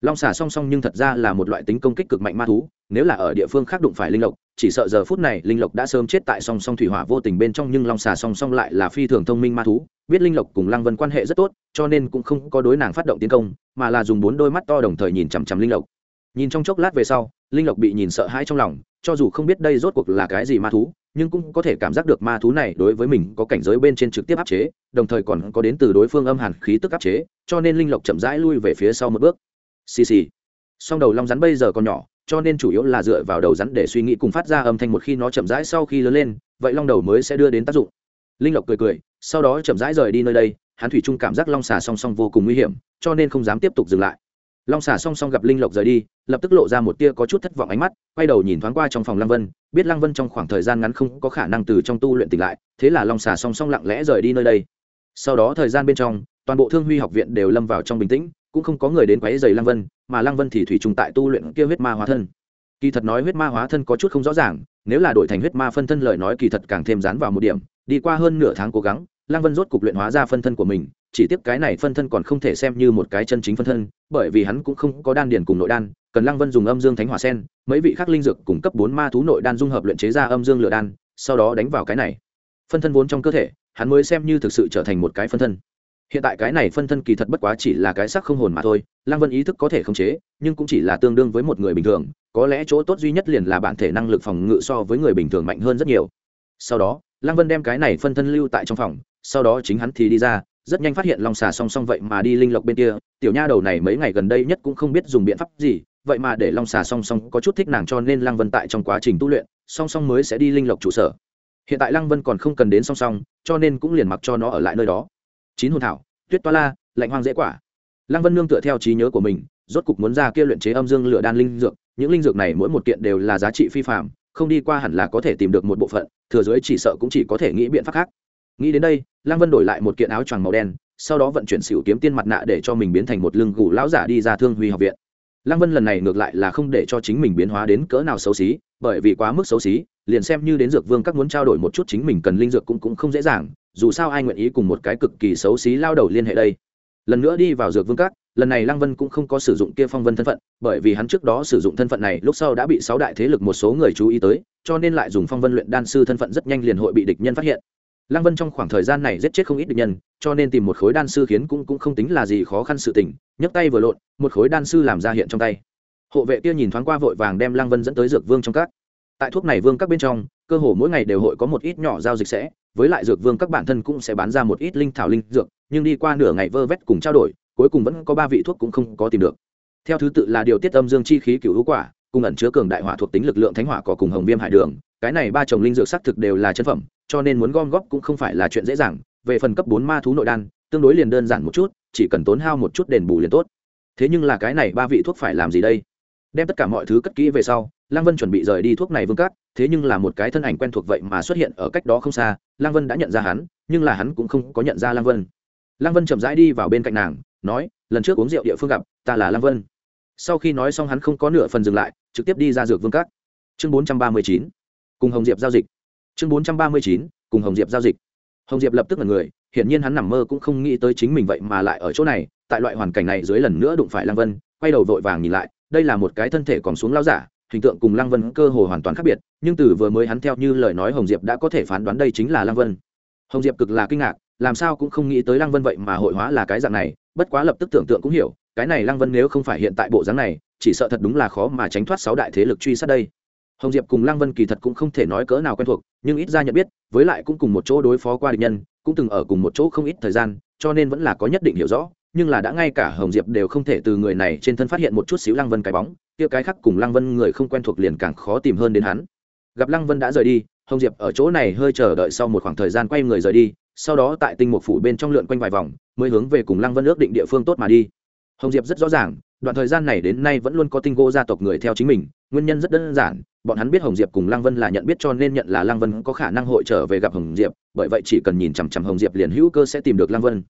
Long xà song song nhưng thật ra là một loại tính công kích cực mạnh ma thú nếu là ở địa phương khác đụng phải linh lộc, chỉ sợ giờ phút này linh lộc đã sớm chết tại song song thủy hỏa vô tình bên trong nhưng long xà song song lại là phi thường thông minh ma thú, biết linh lộc cùng lăng vân quan hệ rất tốt, cho nên cũng không có đối nàng phát động tiến công, mà là dùng bốn đôi mắt to đồng thời nhìn chằm chằm linh lộc. Nhìn trong chốc lát về sau, linh lộc bị nhìn sợ hãi trong lòng, cho dù không biết đây rốt cuộc là cái gì ma thú, nhưng cũng có thể cảm giác được ma thú này đối với mình có cảnh giới bên trên trực tiếp áp chế, đồng thời còn có đến từ đối phương âm hàn khí tức áp chế, cho nên linh lộc chậm rãi lui về phía sau một bước. Xì xì. Song đầu long rắn bây giờ còn nhỏ cho nên chủ yếu là dựa vào đầu rắn để suy nghĩ cùng phát ra âm thanh một khi nó chậm rãi sau khi lớn lên, vậy long đầu mới sẽ đưa đến tác dụng. Linh lộc cười cười, sau đó chậm rãi rời đi nơi đây, hắn thủy chung cảm giác long xà song song vô cùng nguy hiểm, cho nên không dám tiếp tục dừng lại. Long xà song song gặp linh lộc rời đi, lập tức lộ ra một tia có chút thất vọng ánh mắt, quay đầu nhìn thoáng qua trong phòng lăng vân, biết lăng vân trong khoảng thời gian ngắn không có khả năng từ trong tu luyện tỉnh lại, thế là long xà song song lặng lẽ rời đi nơi đây. Sau đó thời gian bên trong, toàn bộ thương huy học viện đều lâm vào trong bình tĩnh cũng không có người đến quấy rầy lăng vân, mà lăng vân thì thủy trùng tại tu luyện kia huyết ma hóa thân. Kỳ thật nói huyết ma hóa thân có chút không rõ ràng, nếu là đổi thành huyết ma phân thân lời nói kỳ thật càng thêm dán vào một điểm, đi qua hơn nửa tháng cố gắng, lăng vân rốt cục luyện hóa ra phân thân của mình, chỉ tiếc cái này phân thân còn không thể xem như một cái chân chính phân thân, bởi vì hắn cũng không có đan điền cùng nội đan, cần lăng vân dùng âm dương thánh hỏa sen, mấy vị khắc linh dược cùng cấp bốn ma thú nội đan dung hợp luyện chế ra âm dương lửa đan, sau đó đánh vào cái này. Phân thân vốn trong cơ thể, hắn mới xem như thực sự trở thành một cái phân thân hiện tại cái này phân thân kỳ thật bất quá chỉ là cái sắc không hồn mà thôi, lăng vân ý thức có thể khống chế, nhưng cũng chỉ là tương đương với một người bình thường, có lẽ chỗ tốt duy nhất liền là bản thể năng lực phòng ngự so với người bình thường mạnh hơn rất nhiều. Sau đó, lăng vân đem cái này phân thân lưu tại trong phòng, sau đó chính hắn thì đi ra, rất nhanh phát hiện long xà song song vậy mà đi linh lộc bên kia, tiểu nha đầu này mấy ngày gần đây nhất cũng không biết dùng biện pháp gì, vậy mà để long xà song song có chút thích nàng cho nên lăng vân tại trong quá trình tu luyện, song song mới sẽ đi linh lộc trụ sở. Hiện tại lăng vân còn không cần đến song song, cho nên cũng liền mặc cho nó ở lại nơi đó chín hồn thảo, tuyết toa la, lạnh hoang dễ quả. Lăng vân nương tựa theo trí nhớ của mình, rốt cục muốn ra kia luyện chế âm dương lửa đan linh dược, những linh dược này mỗi một kiện đều là giá trị phi phạm không đi qua hẳn là có thể tìm được một bộ phận, thừa dưới chỉ sợ cũng chỉ có thể nghĩ biện pháp khác. Nghĩ đến đây, lăng vân đổi lại một kiện áo choàng màu đen, sau đó vận chuyển xỉu kiếm tiên mặt nạ để cho mình biến thành một lưng gù lão giả đi ra thương huy học viện. Lăng vân lần này ngược lại là không để cho chính mình biến hóa đến cỡ nào xấu xí, bởi vì quá mức xấu xí, liền xem như đến dược vương các muốn trao đổi một chút chính mình cần linh dược cũng cũng không dễ dàng dù sao ai nguyện ý cùng một cái cực kỳ xấu xí lao đầu liên hệ đây? Lần nữa đi vào dược vương các, lần này lăng vân cũng không có sử dụng kia phong vân thân phận, bởi vì hắn trước đó sử dụng thân phận này lúc sau đã bị sáu đại thế lực một số người chú ý tới, cho nên lại dùng phong vân luyện đan sư thân phận rất nhanh liền hội bị địch nhân phát hiện. Lăng vân trong khoảng thời gian này giết chết không ít địch nhân, cho nên tìm một khối đan sư khiến cũng cũng không tính là gì khó khăn sự tình, nhấc tay vừa lộn, một khối đan sư làm ra hiện trong tay. Hộ vệ kia nhìn thoáng qua vội vàng đem lăng vân dẫn tới dược vương trong các. Tại thuốc này vương các bên trong, cơ hồ mỗi ngày đều hội có một ít nhỏ giao dịch sẽ với lại dược vương các bản thân cũng sẽ bán ra một ít linh thảo linh dược, nhưng đi qua nửa ngày vơ vét cùng trao đổi, cuối cùng vẫn có ba vị thuốc cũng không có tìm được. Theo thứ tự là điều tiết âm dương chi khí cựu hữu quả, cùng ẩn chứa cường đại hỏa thuộc tính lực lượng thánh hỏa có cùng hồng viêm hải đường, cái này ba chồng linh dược xác thực đều là chân phẩm, cho nên muốn gom góp cũng không phải là chuyện dễ dàng, về phần cấp bốn ma thú nội đan, tương đối liền đơn giản một chút, chỉ cần tốn hao một chút đền bù liền tốt. Thế nhưng là cái này ba vị thuốc phải làm gì đây? Đem tất cả mọi thứ cất kỹ về sau lăng vân chuẩn bị rời đi thuốc này vương cát, thế nhưng là một cái thân ảnh quen thuộc vậy mà xuất hiện ở cách đó không xa, lăng vân đã nhận ra hắn, nhưng là hắn cũng không có nhận ra lăng vân. Lăng vân chậm rãi đi vào bên cạnh nàng, nói, lần trước uống rượu địa phương gặp, ta là lăng vân. Sau khi nói xong hắn không có nửa phần dừng lại, trực tiếp đi ra dược vương cát. Chương bốn trăm ba mươi chín, cùng hồng diệp giao dịch. Chương bốn trăm ba mươi chín, cùng hồng diệp giao dịch. Hồng diệp lập tức là người, hiển nhiên hắn nằm mơ cũng không nghĩ tới chính mình vậy mà lại ở chỗ này, tại loại hoàn cảnh này dưới lần nữa đụng phải lăng vân, quay đầu vội vàng nhìn lại, đây là một cái thân thể còn xuống lao giả hình tượng cùng lăng vân cơ hồ hoàn toàn khác biệt, nhưng từ vừa mới hắn theo như lời nói hồng diệp đã có thể phán đoán đây chính là lăng vân. Hồng diệp cực là kinh ngạc, làm sao cũng không nghĩ tới lăng vân vậy mà hội hóa là cái dạng này, bất quá lập tức tưởng tượng cũng hiểu, cái này lăng vân nếu không phải hiện tại bộ dáng này, chỉ sợ thật đúng là khó mà tránh thoát sáu đại thế lực truy sát đây. Hồng diệp cùng lăng vân kỳ thật cũng không thể nói cỡ nào quen thuộc, nhưng ít ra nhận biết, với lại cũng cùng một chỗ đối phó qua địch nhân, cũng từng ở cùng một chỗ không ít thời gian, cho nên vẫn là có nhất định hiểu rõ, nhưng là đã ngay cả hồng diệp đều không thể từ người này trên thân phát hiện một chút xíu lăng vân cái bóng kia cái khác cùng lăng vân người không quen thuộc liền càng khó tìm hơn đến hắn. Gặp lăng vân đã rời đi, hồng diệp ở chỗ này hơi chờ đợi sau một khoảng thời gian quay người rời đi, sau đó tại tinh mục phủ bên trong lượn quanh vài vòng, mới hướng về cùng lăng vân ước định địa phương tốt mà đi. Hồng diệp rất rõ ràng, đoạn thời gian này đến nay vẫn luôn có tinh gỗ gia tộc người theo chính mình, nguyên nhân rất đơn giản, bọn hắn biết hồng diệp cùng lăng vân là nhận biết cho nên nhận là lăng vân có khả năng hội trở về gặp hồng diệp, bởi vậy chỉ cần nhìn chằm chằm hồng diệp liền hữu cơ sẽ tìm được lăng vân.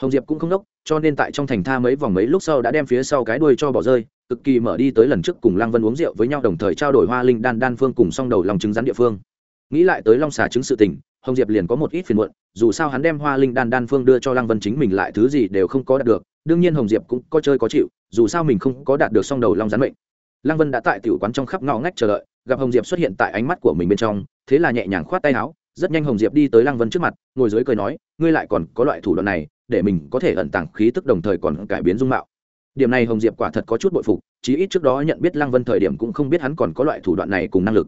Hồng diệp cũng không đốc, cho nên tại trong thành tha mấy vòng mấy lúc sau đã đem phía sau cái đuôi cho bỏ rơi cực kỳ mở đi tới lần trước cùng lăng vân uống rượu với nhau đồng thời trao đổi hoa linh đan đan phương cùng song đầu lòng trứng rắn địa phương. Nghĩ lại tới long xà trứng sự tình, hồng diệp liền có một ít phiền muộn, dù sao hắn đem hoa linh đan đan phương đưa cho lăng vân chính mình lại thứ gì đều không có đạt được, đương nhiên hồng diệp cũng có chơi có chịu, dù sao mình không có đạt được song đầu long rắn mệnh. Lăng vân đã tại tiểu quán trong khắp ngõ ngách chờ đợi, gặp hồng diệp xuất hiện tại ánh mắt của mình bên trong, thế là nhẹ nhàng khoát tay áo, rất nhanh hồng diệp đi tới lăng vân trước mặt, ngồi dưới cười nói, ngươi lại còn có loại thủ đoạn này, để mình có thể ẩn tàng khí tức đồng thời còn cải biến dung mạo điểm này hồng diệp quả thật có chút bội phục, chí ít trước đó nhận biết lăng vân thời điểm cũng không biết hắn còn có loại thủ đoạn này cùng năng lực.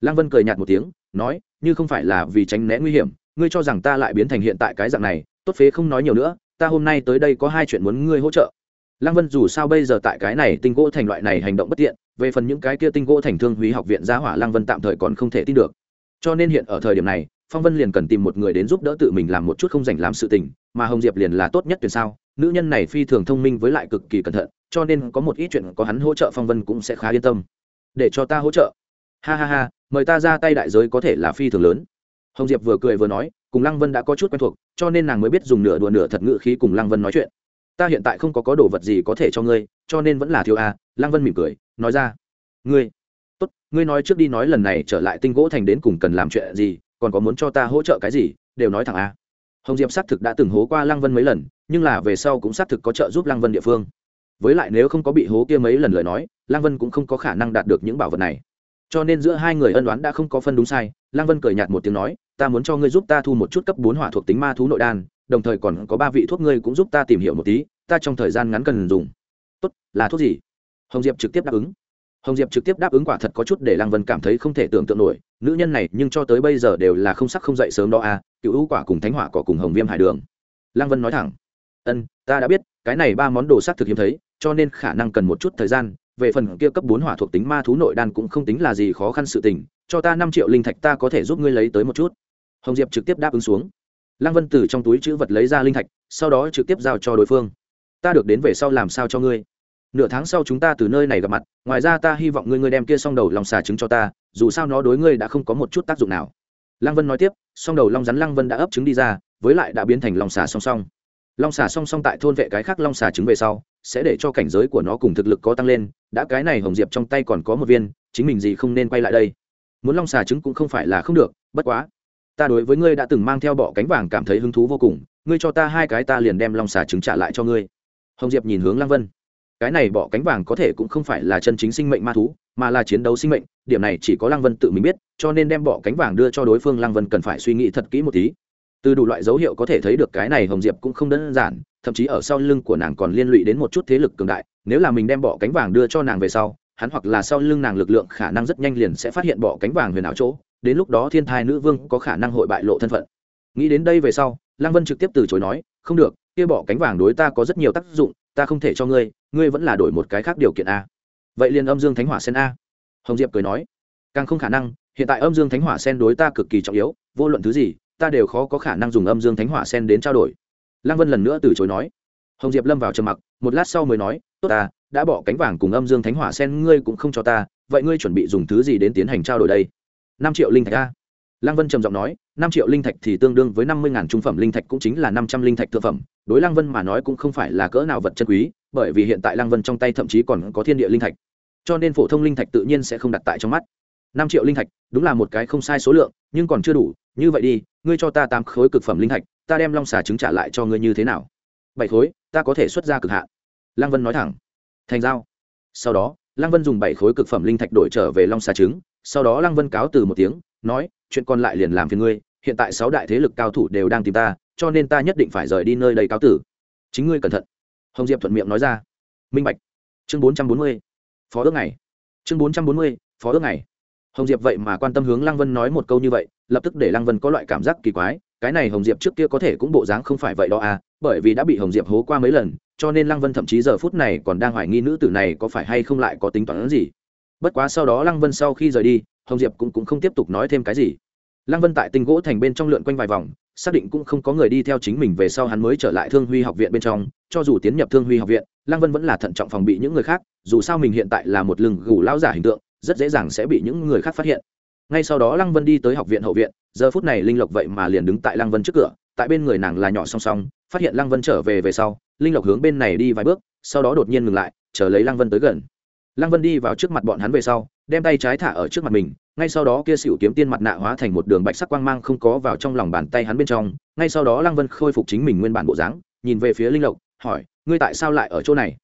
Lăng vân cười nhạt một tiếng, nói, như không phải là vì tránh né nguy hiểm, ngươi cho rằng ta lại biến thành hiện tại cái dạng này, tốt phế không nói nhiều nữa, ta hôm nay tới đây có hai chuyện muốn ngươi hỗ trợ. Lăng vân dù sao bây giờ tại cái này tinh gỗ thành loại này hành động bất tiện, về phần những cái kia tinh gỗ thành thương húy học viện gia hỏa lăng vân tạm thời còn không thể tin được. Cho nên hiện ở thời điểm này, phong vân liền cần tìm một người đến giúp đỡ tự mình làm một chút không dành làm sự tình, mà hồng diệp liền là tốt nhất tuyển sao nữ nhân này phi thường thông minh với lại cực kỳ cẩn thận, cho nên có một ít chuyện có hắn hỗ trợ phong vân cũng sẽ khá yên tâm. Để cho ta hỗ trợ. Ha ha ha, mời ta ra tay đại giới có thể là phi thường lớn. Hồng diệp vừa cười vừa nói, cùng lăng vân đã có chút quen thuộc, cho nên nàng mới biết dùng nửa đùa nửa thật ngự khí cùng lăng vân nói chuyện. Ta hiện tại không có có đồ vật gì có thể cho ngươi, cho nên vẫn là thiếu a à. lăng vân mỉm cười, nói ra. Ngươi. Tốt, ngươi nói trước đi nói lần này trở lại tinh gỗ thành đến cùng cần làm chuyện gì, còn có muốn cho ta hỗ trợ cái gì, đều nói thẳng a. Hồng diệp xác thực đã từng hố qua lăng vân mấy lần nhưng là về sau cũng xác thực có trợ giúp lăng vân địa phương. Với lại nếu không có bị hố kia mấy lần lời nói, lăng vân cũng không có khả năng đạt được những bảo vật này. Cho nên giữa hai người ân đoán đã không có phân đúng sai, lăng vân cười nhạt một tiếng nói, ta muốn cho ngươi giúp ta thu một chút cấp bốn hỏa thuộc tính ma thú nội đan, đồng thời còn có ba vị thuốc ngươi cũng giúp ta tìm hiểu một tí, ta trong thời gian ngắn cần dùng. Tốt, là thuốc gì? Hồng diệp trực tiếp đáp ứng. Hồng diệp trực tiếp đáp ứng quả thật có chút để lăng vân cảm thấy không thể tưởng tượng nổi, nữ nhân này, nhưng cho tới bây giờ đều là không sắc không dậy sớm đó à cựu hữu quả cùng thánh hỏa cỏ cùng hồng viêm hải đường. Lăng vân nói thẳng ân, ta đã biết, cái này ba món đồ s á c thực hiếm thấy, cho nên khả năng cần một chút thời gian. Về phần kia cấp bốn hỏa thuộc tính ma thú nội đan cũng không tính là gì khó khăn sự tình, cho ta năm triệu linh thạch ta có thể giúp ngươi lấy tới một chút. Hồng diệp trực tiếp đáp ứng xuống. Lăng vân từ trong túi chữ vật lấy ra linh thạch, sau đó trực tiếp giao cho đối phương. Ta được đến về sau làm sao cho ngươi? Nửa tháng sau chúng ta từ nơi này gặp mặt, ngoài ra ta hy vọng ngươi ngươi đem kia xong đầu lòng xà trứng cho ta, dù sao nó đối ngươi đã không có một chút tác dụng nào. Lăng vân nói tiếp xong đầu long rắn lăng vân đã ấp trứng đi ra, với lại đã biến thành lòng xà song song long xà song song tại thôn vệ cái khác long xà trứng về sau, sẽ để cho cảnh giới của nó cùng thực lực có tăng lên, đã cái này hồng diệp trong tay còn có một viên, chính mình gì không nên quay lại đây. Muốn long xà trứng cũng không phải là không được, bất quá. Ta đối với ngươi đã từng mang theo bọ cánh vàng cảm thấy hứng thú vô cùng, ngươi cho ta hai cái ta liền đem long xà trứng trả lại cho ngươi. Hồng diệp nhìn hướng lăng vân. Cái này bọ cánh vàng có thể cũng không phải là chân chính sinh mệnh ma thú, mà là chiến đấu sinh mệnh, điểm này chỉ có lăng vân tự mình biết, cho nên đem bọ cánh vàng đưa cho đối phương, lăng vân cần phải suy nghĩ thật kỹ một tí từ đủ loại dấu hiệu có thể thấy được cái này hồng diệp cũng không đơn giản, thậm chí ở sau lưng của nàng còn liên lụy đến một chút thế lực cường đại, nếu là mình đem bỏ cánh vàng đưa cho nàng về sau, hắn hoặc là sau lưng nàng lực lượng khả năng rất nhanh liền sẽ phát hiện bỏ cánh vàng huyền ảo chỗ, đến lúc đó thiên thai nữ vương có khả năng hội bại lộ thân phận. Nghĩ đến đây về sau, lăng vân trực tiếp từ chối nói, không được, kia bỏ cánh vàng đối ta có rất nhiều tác dụng, ta không thể cho ngươi ngươi vẫn là đổi một cái khác điều kiện a. Vậy liền âm dương thánh hỏa sen a. Hồng diệp cười nói, càng không khả năng, hiện tại âm dương thánh hỏa sen đối ta cực kỳ trọng yếu, vô luận thứ gì ta đều khó có khả năng dùng âm dương thánh hỏa sen đến trao đổi. Lăng vân lần nữa từ chối nói. Hồng diệp lâm vào trầm mặc, một lát sau mới nói, tốt ta, đã bỏ cánh vàng cùng âm dương thánh hỏa sen, ngươi cũng không cho ta, vậy ngươi chuẩn bị dùng thứ gì đến tiến hành trao đổi đây? Năm triệu linh thạch a. Lăng vân trầm giọng nói, năm triệu linh thạch thì tương đương với năm mươi ngàn trung phẩm linh thạch cũng chính là năm trăm linh thạch thượng phẩm. Đối lăng vân mà nói cũng không phải là cỡ nào vật chân quý, bởi vì hiện tại lăng vân trong tay thậm chí còn có thiên địa linh thạch, cho nên phổ thông linh thạch tự nhiên sẽ không đặt tại trong mắt. Năm triệu linh thạch, đúng là một cái không sai số lượng, nhưng còn chưa đủ như vậy đi, ngươi cho ta tám khối cực phẩm linh thạch, ta đem long xà trứng trả lại cho ngươi như thế nào? Bảy khối, ta có thể xuất ra cực hạ. lăng vân nói thẳng. Thành giao. Sau đó, lăng vân dùng bảy khối cực phẩm linh thạch đổi trở về long xà trứng, sau đó lăng vân cáo từ một tiếng, nói, chuyện còn lại liền làm phiền ngươi, hiện tại sáu đại thế lực cao thủ đều đang tìm ta, cho nên ta nhất định phải rời đi nơi đây cáo tử. Chính ngươi cẩn thận. Hồng diệp thuận miệng nói ra. Minh bạch. Chương bốn trăm bốn mươi. Phó ước ngày. Chương bốn trăm bốn mươi, phó ước ngày hồng diệp vậy mà quan tâm hướng lăng vân nói một câu như vậy lập tức để lăng vân có loại cảm giác kỳ quái cái này hồng diệp trước kia có thể cũng bộ dáng không phải vậy đó à bởi vì đã bị hồng diệp hố qua mấy lần cho nên lăng vân thậm chí giờ phút này còn đang hoài nghi nữ tử này có phải hay không lại có tính toán gì. Bất quá sau đó lăng vân sau khi rời đi hồng diệp cũng, cũng không tiếp tục nói thêm cái gì. Lăng vân tại tinh gỗ thành bên trong lượn quanh vài vòng xác định cũng không có người đi theo chính mình về sau hắn mới trở lại thương huy học viện bên trong cho dù tiến nhập thương huy học viện lăng vân vẫn là thận trọng phòng bị những người khác dù sao mình hiện tại là một lừng gù lao giả hình tượng rất dễ dàng sẽ bị những người khác phát hiện. Ngay sau đó lăng vân đi tới học viện hậu viện, giờ phút này linh lộc vậy mà liền đứng tại lăng vân trước cửa, tại bên người nàng là nhỏ song song, phát hiện lăng vân trở về về sau, linh lộc hướng bên này đi vài bước, sau đó đột nhiên ngừng lại, chờ lấy lăng vân tới gần. Lăng vân đi vào trước mặt bọn hắn về sau, đem tay trái thả ở trước mặt mình, ngay sau đó kia xỉu kiếm tiên mặt nạ hóa thành một đường bạch sắc quang mang không có vào trong lòng bàn tay hắn bên trong, ngay sau đó lăng vân khôi phục chính mình nguyên bản bộ dáng, nhìn về phía linh lộc, hỏi, ngươi tại sao lại ở chỗ này?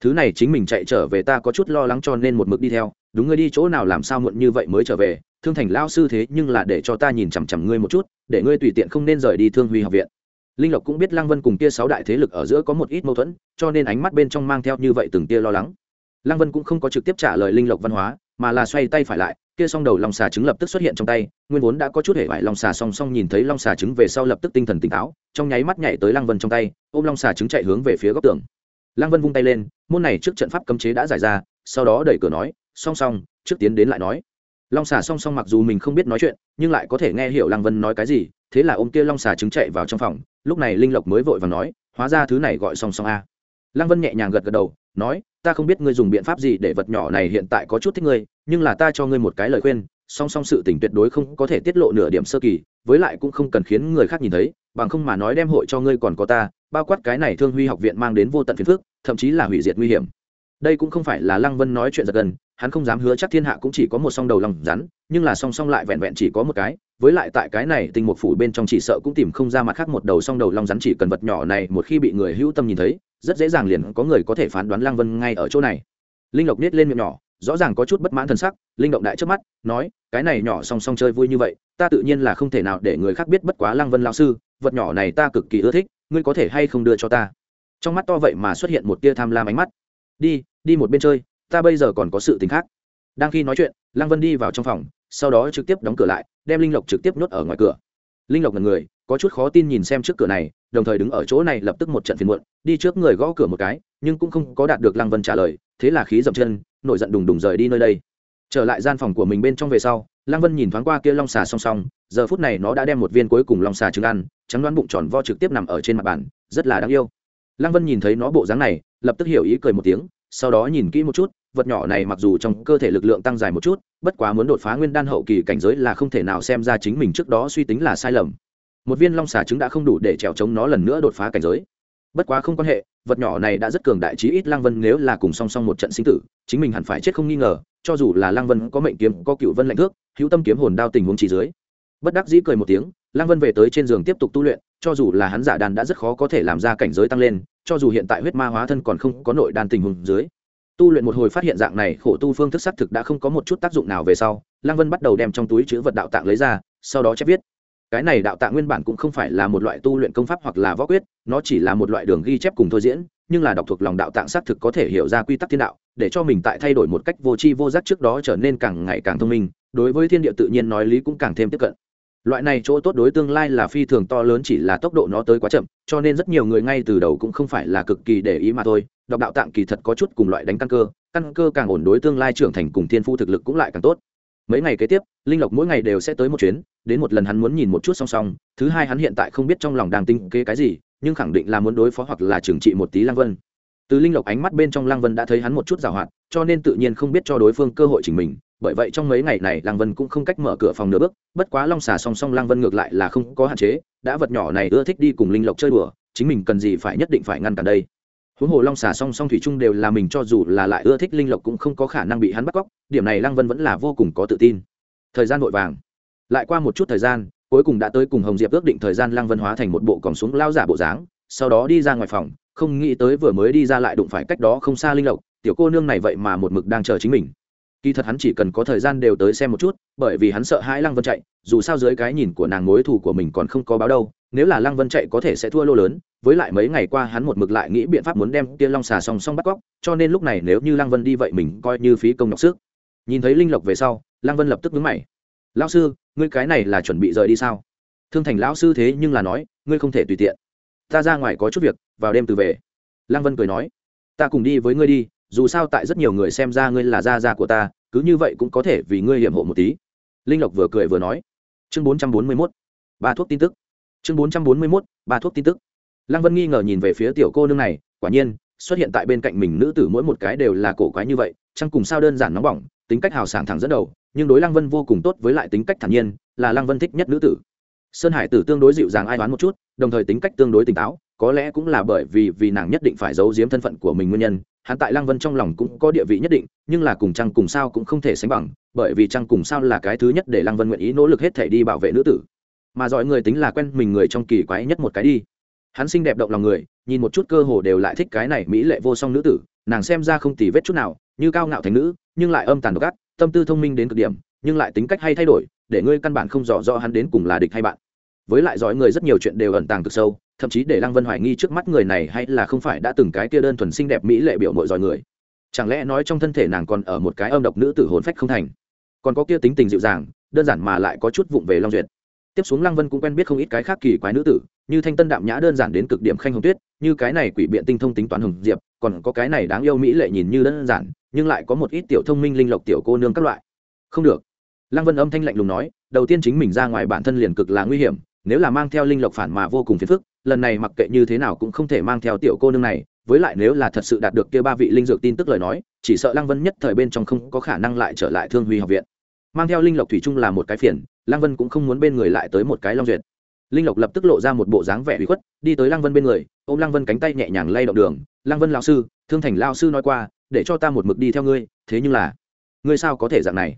Thứ này chính mình chạy trở về ta có chút lo lắng cho nên một mực đi theo đúng ngươi đi chỗ nào làm sao muộn như vậy mới trở về? Thương thành lao sư thế nhưng là để cho ta nhìn chằm chằm ngươi một chút, để ngươi tùy tiện không nên rời đi thương huy học viện. Linh lộc cũng biết lăng vân cùng kia sáu đại thế lực ở giữa có một ít mâu thuẫn, cho nên ánh mắt bên trong mang theo như vậy từng tia lo lắng. Lăng vân cũng không có trực tiếp trả lời linh lộc văn hóa, mà là xoay tay phải lại, kia s o n g đầu lòng xà trứng lập tức xuất hiện trong tay, nguyên vốn đã có chút hệ vải lòng xà song song nhìn thấy long xà trứng về sau lập tức tinh thần tỉnh táo, trong nháy mắt nhảy tới lăng vân trong tay, ôm long xà trứng chạy hướng về phía góc tường. Lăng vân vung tay lên, môn này trước trận pháp cấm chế đã giải ra sau đó đẩy cửa nói, song song, trước tiến đến lại nói. Long xà song song mặc dù mình không biết nói chuyện, nhưng lại có thể nghe hiểu lăng vân nói cái gì, thế là ôm kia long xà trứng chạy vào trong phòng, lúc này linh lộc mới vội và nói, hóa ra thứ này gọi song song a. Lăng vân nhẹ nhàng gật gật đầu, nói, ta không biết ngươi dùng biện pháp gì để vật nhỏ này hiện tại có chút thích ngươi, nhưng là ta cho ngươi một cái lời khuyên, song song sự tình tuyệt đối không có thể tiết lộ nửa điểm sơ kỳ, với lại cũng không cần khiến người khác nhìn thấy, bằng không mà nói đem hội cho ngươi còn có ta, bao quát cái này thương huy học viện mang đến vô tận phiền phức, thậm chí là hủy diệt nguy hiểm đây cũng không phải là lăng vân nói chuyện giật gần hắn không dám hứa chắc thiên hạ cũng chỉ có một song đầu lòng rắn, nhưng là song song lại vẹn vẹn chỉ có một cái, với lại tại cái này tinh một phủ bên trong chỉ sợ cũng tìm không ra mặt khác một đầu song đầu long rắn chỉ cần vật nhỏ này một khi bị người hữu tâm nhìn thấy, rất dễ dàng liền có người có thể phán đoán lăng vân ngay ở chỗ này. Linh lộc nết lên miệng nhỏ, rõ ràng có chút bất mãn t sắc, linh động đại trước mắt, nói, cái này nhỏ song song chơi vui như vậy, ta tự nhiên là không thể nào để người khác biết bất quá lăng vân lao sư, vật nhỏ này ta cực kỳ ưa thích, ngươi có thể hay không đưa cho ta? Trong mắt to vậy mà xuất hiện một tia tham lam ánh mắt đi đi một bên chơi, ta bây giờ còn có sự t ì n h khác. Đang khi nói chuyện, lăng vân đi vào trong phòng, sau đó trực tiếp đóng cửa lại, đem linh lộc trực tiếp nhốt ở ngoài cửa. Linh lộc là người, có chút khó tin nhìn xem trước cửa này, đồng thời đứng ở chỗ này lập tức một trận phiền muộn, đi trước người gõ cửa một cái, nhưng cũng không có đạt được lăng vân trả lời, thế là khí dậm chân, nổi giận đùng đùng rời đi nơi đây. Trở lại gian phòng của mình bên trong về sau, lăng vân nhìn thoáng qua kia long xà song song, giờ phút này nó đã đem một viên cuối cùng long xà trứng ăn, trắng đoán bụng tròn vo trực tiếp nằm ở trên mặt bàn, rất là đáng yêu. Lăng vân nhìn thấy nó bộ dáng này lập tức hiểu ý cười một tiếng, sau đó nhìn kỹ một chút, vật nhỏ này mặc dù trong cơ thể lực lượng tăng dài một chút, bất quá muốn đột phá nguyên đan hậu kỳ cảnh giới là không thể nào xem ra chính mình trước đó suy tính là sai lầm. Một viên long xà trứng đã không đủ để trèo chống nó lần nữa đột phá cảnh giới. Bất quá không quan hệ, vật nhỏ này đã rất cường đại trí ít lang vân nếu là cùng song song một trận sinh tử, chính mình hẳn phải chết không nghi ngờ, cho dù là lang vân có mệnh kiếm, có cựu vân lạnh thước, hữu tâm kiếm hồn đao tình huống chỉ dưới. Bất đắc dĩ cười một tiếng lang vân về tới trên giường tiếp tục tu luyện, cho dù là hắn giả đàn đã rất khó có thể làm ra cảnh giới tăng lên cho dù hiện tại huyết ma hóa thân còn không có nội đan tình huống dưới, tu luyện một hồi phát hiện dạng này khổ tu phương thức xác thực đã không có một chút tác dụng nào về sau lang vân bắt đầu đem trong túi chữ vật đạo tạng lấy ra, sau đó chép viết. Cái này đạo tạng nguyên bản cũng không phải là một loại tu luyện công pháp hoặc là võ quyết, nó chỉ là một loại đường ghi chép cùng thôi diễn, nhưng là đọc thuộc lòng đạo tạng xác thực có thể hiểu ra quy tắc thiên đạo, để cho mình tại thay đổi một cách vô tri vô giác trước đó trở nên càng ngày càng thông minh, đối với thiên địa tự nhiên nói lý cũng càng thêm tiếp cận loại này chỗ tốt đối tương lai là phi thường to lớn chỉ là tốc độ nó tới quá chậm, cho nên rất nhiều người ngay từ đầu cũng không phải là cực kỳ để ý mà thôi. Đọc đạo tạng kỳ thật có chút cùng loại đánh căn cơ căn cơ càng ổn đối tương lai trưởng thành cùng thiên phu thực lực cũng lại càng tốt. Mấy ngày kế tiếp, linh lộc mỗi ngày đều sẽ tới một chuyến, đến một lần hắn muốn nhìn một chút song song, thứ hai hắn hiện tại không biết trong lòng đang tinh kế cái gì, nhưng khẳng định là muốn đối phó hoặc là trừng trị một tí lăng vân. Từ linh lộc ánh mắt bên trong lăng vân đã thấy hắn một chút giảo hoạt, cho nên tự nhiên không biết cho đối phương cơ hội chỉnh mình bởi vậy trong mấy ngày này lăng vân cũng không cách mở cửa phòng nửa bước, bất quá long xà song song lăng vân ngược lại là không có hạn chế, đã vật nhỏ này ưa thích đi cùng linh lộc chơi đùa, chính mình cần gì phải nhất định phải ngăn cản đây. Huống hồ long xà song song thủy chung đều là mình cho dù là lại ưa thích linh lộc cũng không có khả năng bị hắn bắt cóc, điểm này lăng vân vẫn là vô cùng có tự tin. Thời gian vội vàng. Lại qua một chút thời gian, cuối cùng đã tới cùng hồng diệp ước định thời gian lăng vân hóa thành một bộ còng xuống lao giả bộ dáng, sau đó đi ra ngoài phòng, không nghĩ tới vừa mới đi ra lại đụng phải cách đó không xa linh lộc, tiểu cô nương này vậy mà một mực đang chờ chính mình kỳ thật hắn chỉ cần có thời gian đều tới xem một chút, bởi vì hắn sợ hãi lăng vân chạy, dù sao dưới cái nhìn của nàng mối thù của mình còn không có báo đâu, nếu là lăng vân chạy có thể sẽ thua lô lớn, với lại mấy ngày qua hắn một mực lại nghĩ biện pháp muốn đem kia long xà song song bắt cóc, cho nên lúc này nếu như lăng vân đi vậy mình coi như phí công nhọc sức. Nhìn thấy linh lộc về sau, lăng vân lập tức vướng mày. Lão sư, ngươi cái này là chuẩn bị rời đi sao? Thương thành lão sư thế nhưng là nói, ngươi không thể tùy tiện. Ta ra ngoài có chút việc, vào đêm từ về. Lăng vân cười nói, ta cùng đi với ngươi đi dù sao tại rất nhiều người xem ra ngươi là gia gia của ta, cứ như vậy cũng có thể vì ngươi hiểm hộ một tí. Linh lộc vừa cười vừa nói. Chương bốn trăm bốn mươi mốt, ba thuốc tin tức. Chương bốn trăm bốn mươi mốt, ba thuốc tin tức. Lăng vân nghi ngờ nhìn về phía tiểu cô nương này, quả nhiên, xuất hiện tại bên cạnh mình nữ tử mỗi một cái đều là cổ quái như vậy chẳng cùng sao đơn giản nóng bỏng, tính cách hào sảng thẳng dẫn đầu, nhưng đối lăng vân vô cùng tốt với lại tính cách thản nhiên, là lăng vân thích nhất nữ tử. Sơn hải tử tương đối dịu dàng ai đoán một chút, đồng thời tính cách tương đối tỉnh táo, có lẽ cũng là bởi vì vì nàng nhất định phải giấu giếm thân phận của mình nguyên nhân hắn tại lăng vân trong lòng cũng có địa vị nhất định, nhưng là cùng trăng cùng sao cũng không thể sánh bằng, bởi vì trăng cùng sao là cái thứ nhất để lăng vân nguyện ý nỗ lực hết thể đi bảo vệ nữ tử. Mà giỏi người tính là quen mình người trong kỳ quái nhất một cái đi. Hắn xinh đẹp động lòng người, nhìn một chút cơ hồ đều lại thích cái này mỹ lệ vô song nữ tử, nàng xem ra không tì vết chút nào, như cao ngạo thành nữ, nhưng lại âm tàn độc ác, tâm tư thông minh đến cực điểm, nhưng lại tính cách hay thay đổi, để ngươi căn bản không rõ rõ hắn đến cùng là địch hay bạn với lại giỏi người rất nhiều chuyện đều ẩn tàng cực sâu, thậm chí để lăng vân hoài nghi trước mắt người này hay là không phải đã từng cái kia đơn thuần xinh đẹp mỹ lệ biểu mội giỏi người. Chẳng lẽ nói trong thân thể nàng còn ở một cái âm độc nữ tử hồn phách không thành? Còn có kia tính tình dịu dàng, đơn giản mà lại có chút vụng về long duyệt. Tiếp xuống lăng vân cũng quen biết không ít cái khác kỳ quái nữ tử, như thanh tân đạm nhã đơn giản đến cực điểm khanh hồng tuyết, như cái này quỷ biện tinh thông tính toán hồng diệp, còn có cái này đáng yêu mỹ lệ nhìn như đơn giản, nhưng lại có một ít tiểu thông minh linh lộc tiểu cô nương các loại. Không được. Lăng vân âm thanh lạnh lùng nói, đầu tiên chính mình ra ngoài bản thân liền cực là nguy hiểm nếu là mang theo linh lộc phản mà vô cùng phiền phức, lần này mặc kệ như thế nào cũng không thể mang theo tiểu cô nương này, với lại nếu là thật sự đạt được kia ba vị linh dược tin tức lời nói, chỉ sợ lăng vân nhất thời bên trong không có khả năng lại trở lại thương huy học viện. Mang theo linh lộc thủy chung là một cái phiền, lăng vân cũng không muốn bên người lại tới một cái long duyệt. Linh lộc lập tức lộ ra một bộ dáng vẻ bị khuất, đi tới lăng vân bên người, ôm lăng vân cánh tay nhẹ nhàng lay động đường. Lăng vân lao sư, thương thành lao sư nói qua, để cho ta một mực đi theo ngươi, thế nhưng là, ngươi sao có thể dạng này?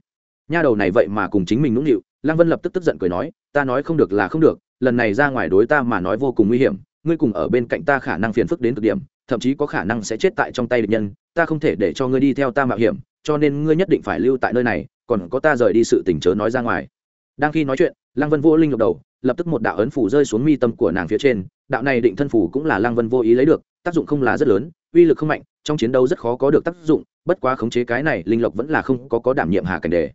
Nha đầu này vậy mà cùng chính mình nũng nịu lăng vân lập tức tức giận cười nói, ta nói không được là không được, lần này ra ngoài đối ta mà nói vô cùng nguy hiểm, ngươi cùng ở bên cạnh ta khả năng phiền phức đến cực điểm, thậm chí có khả năng sẽ chết tại trong tay địch nhân, ta không thể để cho ngươi đi theo ta mạo hiểm, cho nên ngươi nhất định phải lưu tại nơi này, còn có ta rời đi sự tình chớ nói ra ngoài. Đang khi nói chuyện, lăng vân vô linh lộc đầu, lập tức một đạo ấn phủ rơi xuống mi tâm của nàng phía trên, đạo này định thân phủ cũng là lăng vân vô ý lấy được, tác dụng không là rất lớn, uy lực không mạnh, trong chiến đấu rất khó có được tác dụng, bất quá khống chế cái này, linh lộc vẫn là không có có đảm nhiệm hạ cảnh đề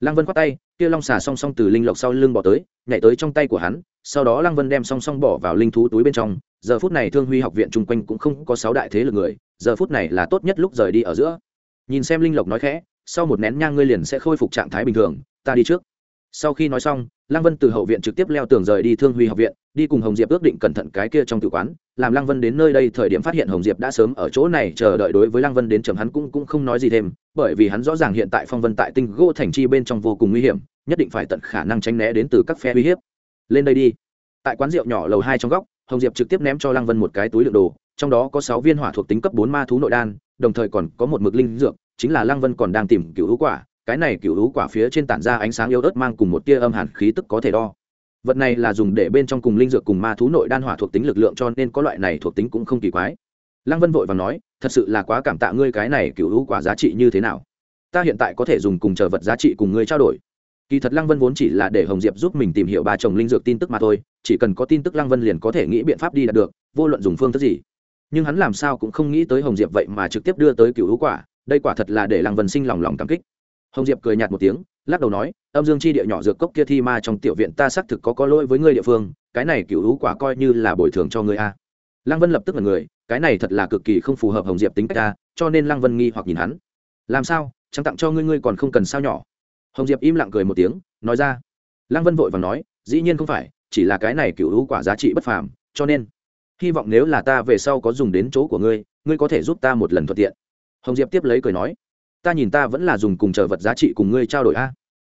lăng vân khoát tay, kia long xà song song từ linh lộc sau lưng bỏ tới, nhảy tới trong tay của hắn, sau đó lăng vân đem song song bỏ vào linh thú túi bên trong. Giờ phút này thương huy học viện chung quanh cũng không có sáu đại thế lực người, giờ phút này là tốt nhất lúc rời đi ở giữa. Nhìn xem linh lộc nói khẽ, sau một nén nhang ngươi liền sẽ khôi phục trạng thái bình thường, ta đi trước. Sau khi nói xong lăng vân từ hậu viện trực tiếp leo tường rời đi thương huy học viện, đi cùng hồng diệp ước định cẩn thận cái kia trong tự quán, làm lăng vân đến nơi đây thời điểm phát hiện hồng diệp đã sớm ở chỗ này, chờ đợi đối với lăng vân đến chấm hắn cũng cũng không nói gì thêm, bởi vì hắn rõ ràng hiện tại phong vân tại tinh gỗ thành chi bên trong vô cùng nguy hiểm, nhất định phải tận khả năng tránh né đến từ các phe uy hiếp. Lên đây đi. Tại quán rượu nhỏ lầu hai trong góc, hồng diệp trực tiếp ném cho lăng vân một cái túi lượng đồ, trong đó có sáu viên hỏa thuộc tính cấp bốn ma thú nội đan, đồng thời còn có một mực linh dược, chính là lăng vân còn đang tìm cựu hữu quả cái này cựu hữu quả phía trên tản ra ánh sáng yếu ớt mang cùng một tia âm hàn khí tức có thể đo. Vật này là dùng để bên trong cùng linh dược cùng ma thú nội đan hỏa thuộc tính lực lượng cho nên có loại này thuộc tính cũng không kỳ quái. Lăng vân vội và nói, thật sự là quá cảm tạ ngươi cái này cựu hữu quả giá trị như thế nào. Ta hiện tại có thể dùng cùng chờ vật giá trị cùng ngươi trao đổi. Kỳ thật lăng vân vốn chỉ là để hồng diệp giúp mình tìm hiểu ba chồng linh dược tin tức mà thôi, chỉ cần có tin tức lăng vân liền có thể nghĩ biện pháp đi đạt được, vô luận dùng phương thức gì. Nhưng hắn làm sao cũng không nghĩ tới hồng diệp vậy mà trực tiếp đưa tới cựu hữu quả, đây quả thật là để lăng vân sinh lòng lòng cảm kích hồng diệp cười nhạt một tiếng, lắc đầu nói, âm dương chi địa nhỏ dược cốc kia thi ma trong tiểu viện ta xác thực có có lỗi với ngươi địa phương, cái này cựu hữu quả coi như là bồi thường cho ngươi a. Lăng vân lập tức là người, cái này thật là cực kỳ không phù hợp hồng diệp tính cách ta cho nên lăng vân nghi hoặc nhìn hắn. Làm sao? Chẳng tặng cho ngươi ngươi còn không cần sao nhỏ? Hồng diệp im lặng cười một tiếng, nói ra. Lăng vân vội và nói, dĩ nhiên không phải, chỉ là cái này cựu hữu quả giá trị bất phàm, cho nên hy vọng nếu là ta về sau có dùng đến chỗ của ngươi ngươi có thể giúp ta một lần thuận tiện. Hồng diệp tiếp lấy cười nói ta nhìn ta vẫn là dùng cùng chờ vật giá trị cùng ngươi trao đổi a.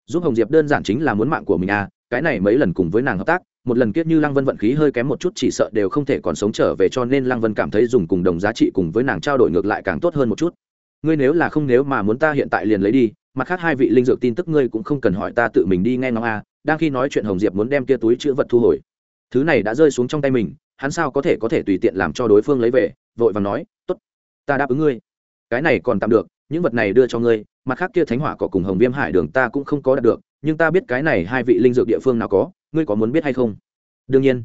Giúp hồng diệp đơn giản chính là muốn mạng của mình a, cái này mấy lần cùng với nàng hợp tác, một lần kiết như lăng vân vận khí hơi kém một chút chỉ sợ đều không thể còn sống trở về cho nên lăng vân cảm thấy dùng cùng đồng giá trị cùng với nàng trao đổi ngược lại càng tốt hơn một chút. Ngươi nếu là không nếu mà muốn ta hiện tại liền lấy đi, mặt khác hai vị linh dược tin tức ngươi cũng không cần hỏi ta tự mình đi nghe ngóng a, đang khi nói chuyện hồng diệp muốn đem kia túi chữ vật thu hồi. Thứ này đã rơi xuống trong tay mình, hắn sao có thể có thể tùy tiện làm cho đối phương lấy về, vội và nói, tốt, ta đáp ứng ngươi. Cái này còn tạm được những vật này đưa cho ngươi, mặt khác kia thánh hỏa cỏ cùng hồng viêm hải đường ta cũng không có đạt được, nhưng ta biết cái này hai vị linh dược địa phương nào có, ngươi có muốn biết hay không? Đương nhiên.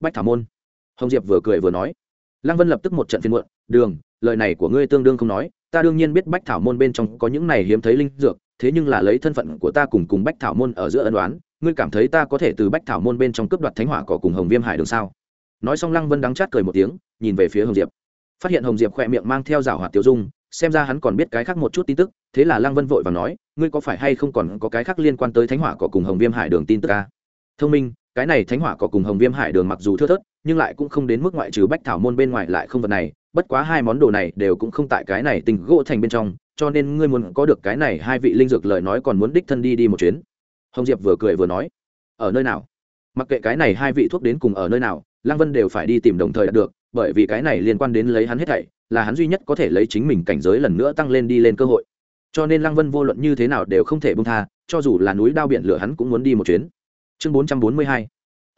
Bách thảo môn. Hồng diệp vừa cười vừa nói. Lăng vân lập tức một trận phiên muộn, đường, lời này của ngươi tương đương không nói, ta đương nhiên biết bách thảo môn bên trong có những này hiếm thấy linh dược, thế nhưng là lấy thân phận của ta cùng cùng bách thảo môn ở giữa ân đoán ngươi cảm thấy ta có thể từ bách thảo môn bên trong cướp đoạt thánh hỏa cỏ cùng hồng viêm hải đường sao? Nói xong lăng vân đắng chát cười một tiếng, nhìn về phía hồng diệp. Phát hiện hồng diệp khỏe miệng mang theo rào hoạt tiêu dung xem ra hắn còn biết cái khác một chút tin tức, thế là lăng vân vội và nói, ngươi có phải hay không còn có cái khác liên quan tới thánh hỏa cỏ cùng hồng viêm hải đường tin tức ca thông minh, cái này thánh hỏa cỏ cùng hồng viêm hải đường mặc dù thưa thớt, nhưng lại cũng không đến mức ngoại trừ bách thảo môn bên ngoài lại không vật này, bất quá hai món đồ này đều cũng không tại cái này tình gỗ thành bên trong, cho nên ngươi muốn có được cái này hai vị linh dược lời nói còn muốn đích thân đi đi một chuyến. Hồng diệp vừa cười vừa nói, ở nơi nào? Mặc kệ cái này hai vị thuốc đến cùng ở nơi nào, lăng vân đều phải đi tìm đồng thời đạt được, bởi vì cái này liên quan đến lấy hắn hết thảy là hắn duy nhất có thể lấy chính mình cảnh giới lần nữa tăng lên đi lên cơ hội. Cho nên lăng vân vô luận như thế nào đều không thể bông tha, cho dù là núi đao biển lửa hắn cũng muốn đi một chuyến. Chương bốn trăm bốn mươi hai,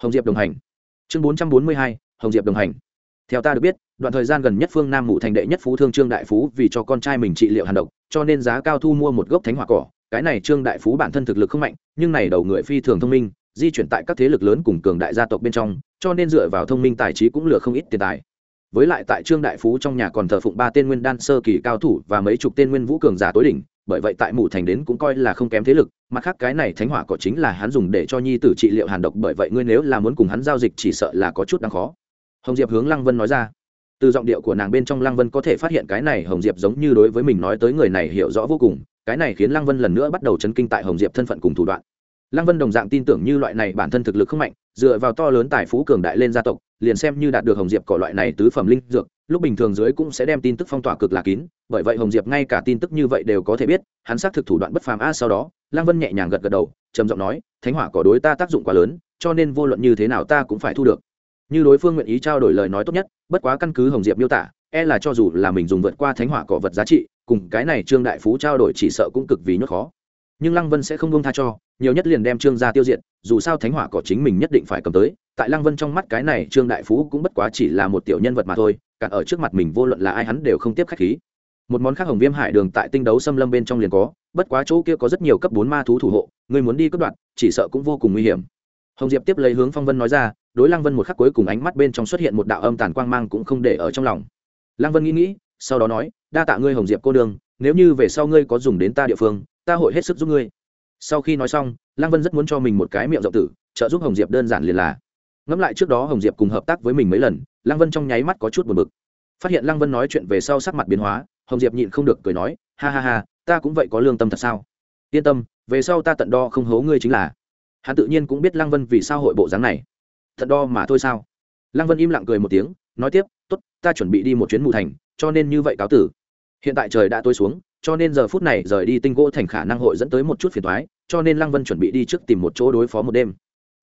hồng diệp đồng hành. Chương bốn trăm bốn mươi hai, hồng diệp đồng hành. Theo ta được biết, đoạn thời gian gần nhất phương nam mụ thành đệ nhất phú thương trương đại phú vì cho con trai mình trị liệu hàn độc, cho nên giá cao thu mua một gốc thánh hỏa cỏ. Cái này trương đại phú bản thân thực lực không mạnh, nhưng này đầu người phi thường thông minh, di chuyển tại các thế lực lớn cùng cường đại gia tộc bên trong, cho nên dựa vào thông minh tài trí cũng lừa không ít tiền tài với lại tại trương đại phú trong nhà còn thờ phụng ba tên nguyên đan sơ kỳ cao thủ và mấy chục tên nguyên vũ cường giả tối đỉnh, bởi vậy tại mù thành đến cũng coi là không kém thế lực, mặt khác cái này thánh hỏa cỏ chính là hắn dùng để cho nhi tử trị liệu hàn độc, bởi vậy ngươi nếu là muốn cùng hắn giao dịch chỉ sợ là có chút đáng khó. Hồng diệp hướng lăng vân nói ra. Từ giọng điệu của nàng bên trong lăng vân có thể phát hiện cái này hồng diệp giống như đối với mình nói tới người này hiểu rõ vô cùng, cái này khiến lăng vân lần nữa bắt đầu chấn kinh tại hồng diệp thân phận cùng thủ đoạn. Lăng vân đồng dạng tin tưởng như loại này bản thân thực lực không mạnh, dựa vào to lớn tài phú cường đại lên gia tộc liền xem như đạt được hồng diệp cỏ loại này tứ phẩm linh dược, lúc bình thường dưới cũng sẽ đem tin tức phong tỏa cực là kín, bởi vậy hồng diệp ngay cả tin tức như vậy đều có thể biết, hắn xác thực thủ đoạn bất phàm. A, sau đó lang vân nhẹ nhàng gật gật đầu, trầm giọng nói, thánh hỏa cỏ đối ta tác dụng quá lớn, cho nên vô luận như thế nào ta cũng phải thu được. Như đối phương nguyện ý trao đổi lời nói tốt nhất, bất quá căn cứ hồng diệp miêu tả e là cho dù là mình dùng vượt qua thánh hỏa cỏ vật giá trị, cùng cái này trương đại phú trao đổi chỉ sợ cũng cực vì nhốt khó nhưng lăng vân sẽ không buông tha cho, nhiều nhất liền đem trương gia tiêu diệt, dù sao thánh hỏa cỏ chính mình nhất định phải cầm tới, tại lăng vân trong mắt cái này trương đại phú cũng bất quá chỉ là một tiểu nhân vật mà thôi cả ở trước mặt mình vô luận là ai hắn đều không tiếp khách khí. Một món khác hồng viêm hải đường tại tinh đấu xâm lâm bên trong liền có, bất quá chỗ kia có rất nhiều cấp bốn ma thú thủ hộ người muốn đi cất đoạn chỉ sợ cũng vô cùng nguy hiểm. Hồng diệp tiếp lấy hướng phong vân nói ra, đối lăng vân một khắc cuối cùng ánh mắt bên trong xuất hiện một đạo âm tàn quang mang cũng không để ở trong lòng. Lăng vân nghĩ nghĩ, sau đó nói, đa tạ ngươi hồng diệp cô đường nếu như về sau ngươi có dùng đến ta địa phương ta hội hết sức giúp ngươi. Sau khi nói xong, lăng vân rất muốn cho mình một cái miệng rộng tử, trợ giúp hồng diệp đơn giản liền là. Ngẫm lại trước đó hồng diệp cùng hợp tác với mình mấy lần, lăng vân trong nháy mắt có chút buồn bực. Phát hiện lăng vân nói chuyện về sau sắc mặt biến hóa, hồng diệp nhịn không được cười nói, ha ha ha, ta cũng vậy có lương tâm thật sao? Yên tâm, về sau ta tận đo không hố ngươi chính là. Hắn tự nhiên cũng biết lăng vân vì sao hội bộ dáng này. Thật đo mà thôi sao? Lăng vân im lặng cười một tiếng, nói tiếp t ố t ta chuẩn bị đi một chuyến mù thành, cho nên như vậy cáo tử. Hiện tại trời đã tối xuống cho nên giờ phút này rời đi tinh gỗ thành khả năng hội dẫn tới một chút phiền thoái cho nên lăng vân chuẩn bị đi trước tìm một chỗ đối phó một đêm.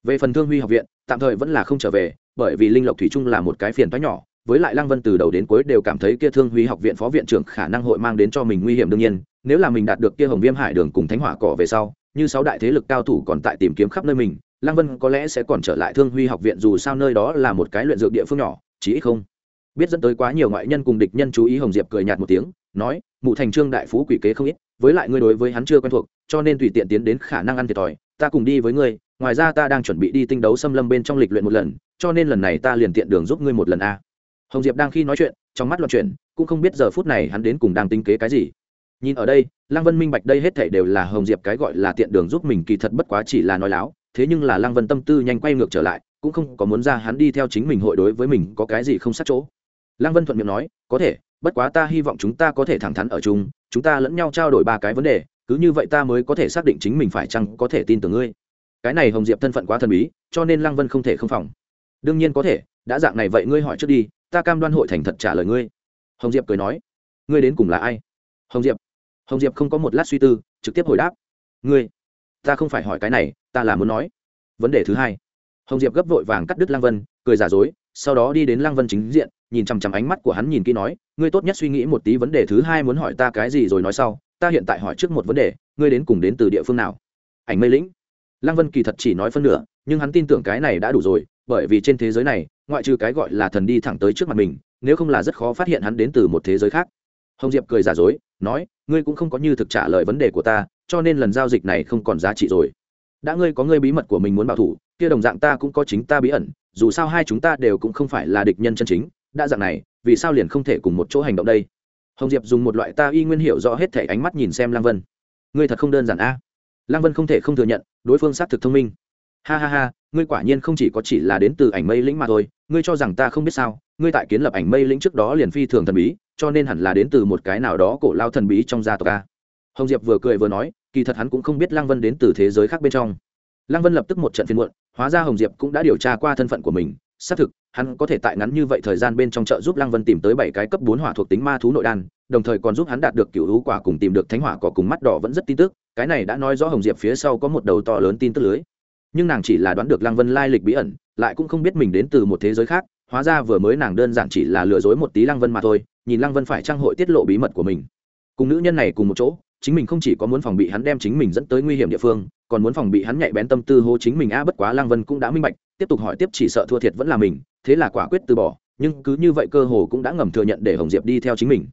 Về phần thương huy học viện, tạm thời vẫn là không trở về, bởi vì linh lộc thủy trung là một cái phiền thoái nhỏ, với lại lăng vân từ đầu đến cuối đều cảm thấy kia thương huy học viện phó viện trưởng khả năng hội mang đến cho mình nguy hiểm đương nhiên, nếu là mình đạt được kia hồng viêm hải đường cùng thánh hỏa cỏ về sau, như sáu đại thế lực cao thủ còn tại tìm kiếm khắp nơi mình, lăng vân có lẽ sẽ còn trở lại thương huy học viện dù sao nơi đó là một cái luyện dược địa phương nhỏ, chí ít không. Biết dẫn tới quá nhiều ngoại nhân cùng địch nhân chú ý, hồng diệp cười nhạt một tiếng nói, mụ thành trương đại phú quỷ kế không ít, với lại ngươi đối với hắn chưa quen thuộc, cho nên tùy tiện tiến đến khả năng ăn thiệt thòi, ta cùng đi với ngươi, ngoài ra ta đang chuẩn bị đi tinh đấu xâm lâm bên trong lịch luyện một lần, cho nên lần này ta liền tiện đường giúp ngươi một lần a. Hồng diệp đang khi nói chuyện, trong mắt loạn chuyện cũng không biết giờ phút này hắn đến cùng đang tính kế cái gì. Nhìn ở đây, lăng vân minh bạch đây hết thảy đều là hồng diệp cái gọi là tiện đường giúp mình kỳ thật bất quá chỉ là nói láo, thế nhưng là lăng vân tâm tư nhanh quay ngược trở lại, cũng không có muốn ra hắn đi theo chính mình hội đối với mình có cái gì không sát chỗ. Lăng vân thuận miệng nói, có thể bất quá ta hy vọng chúng ta có thể thẳng thắn ở chung, chúng ta lẫn nhau trao đổi ba cái vấn đề, cứ như vậy ta mới có thể xác định chính mình phải chăng có thể tin tưởng ngươi. Cái này hồng diệp thân phận quá thần bí, cho nên lăng vân không thể không phòng. Đương nhiên có thể, đã dạng này vậy ngươi hỏi trước đi, ta cam đoan hội thành thật trả lời ngươi. Hồng diệp cười nói, ngươi đến cùng là ai? Hồng diệp. Hồng diệp không có một lát suy tư, trực tiếp hồi đáp, ngươi, ta không phải hỏi cái này, ta là muốn nói. Vấn đề thứ hai. Hồng diệp gấp vội vàng cắt đứt lăng vân, cười giả dối, sau đó đi đến lăng vân chính diện nhìn chằm chằm ánh mắt của hắn nhìn kỹ nói, ngươi tốt nhất suy nghĩ một tí vấn đề thứ hai muốn hỏi ta cái gì rồi nói sau, ta hiện tại hỏi trước một vấn đề, ngươi đến cùng đến từ địa phương nào? Ảnh mây lĩnh. Lăng vân kỳ thật chỉ nói phân nửa, nhưng hắn tin tưởng cái này đã đủ rồi, bởi vì trên thế giới này, ngoại trừ cái gọi là thần đi thẳng tới trước mặt mình, nếu không là rất khó phát hiện hắn đến từ một thế giới khác. Hồng diệp cười giả dối, nói, ngươi cũng không có như thực trả lời vấn đề của ta, cho nên lần giao dịch này không còn giá trị rồi. Đã ngươi có ngươi bí mật của mình muốn bảo thủ, kia đồng dạng ta cũng có chính ta bí ẩn, dù sao hai chúng ta đều cũng không phải là địch nhân chân chính đã dạng này, vì sao liền không thể cùng một chỗ hành động đây? Hồng diệp dùng một loại ta y nguyên hiểu rõ hết thể ánh mắt nhìn xem lăng vân. Ngươi thật không đơn giản a. À? lăng vân không thể không thừa nhận, đối phương xác thực thông minh. Ha ha ha, ngươi quả nhiên không chỉ có chỉ là đến từ ảnh mây lĩnh mà thôi, ngươi cho rằng ta không biết sao, ngươi tại kiến lập ảnh mây lĩnh trước đó liền phi thường thần bí, cho nên hẳn là đến từ một cái nào đó cổ lao thần bí trong gia tộc a. Hồng diệp vừa cười vừa nói, kỳ thật hắn cũng không biết lăng vân đến từ thế giới khác bên trong. Lăng vân lập tức một trận phiên muộn, hóa ra hồng diệp cũng đã điều tra qua thân phận của mình xác thực, hắn có thể tại ngắn như vậy thời gian bên trong chợ giúp lăng vân tìm tới bảy cái cấp bốn hỏa thuộc tính ma thú nội đan, đồng thời còn giúp hắn đạt được cựu hữu quả cùng tìm được thánh hỏa cỏ cùng mắt đỏ vẫn rất tin tức, cái này đã nói rõ hồng diệp phía sau có một đầu to lớn tin tức lưới. Nhưng nàng chỉ là đoán được lăng vân lai lịch bí ẩn, lại cũng không biết mình đến từ một thế giới khác, hóa ra vừa mới nàng đơn giản chỉ là lừa dối một tí lăng vân mà thôi, nhìn lăng vân phải trang hội tiết lộ bí mật của mình. Cùng nữ nhân này cùng một chỗ chính mình không chỉ có muốn phòng bị hắn đem chính mình dẫn tới nguy hiểm địa phương, còn muốn phòng bị hắn nhạy bén tâm tư hô chính mình a bất quá Lang vân cũng đã minh bạch, tiếp tục hỏi tiếp chỉ sợ thua thiệt vẫn là mình, thế là quả quyết từ bỏ, nhưng cứ như vậy cơ hồ cũng đã ngầm thừa nhận để hồng diệp đi theo chính mình.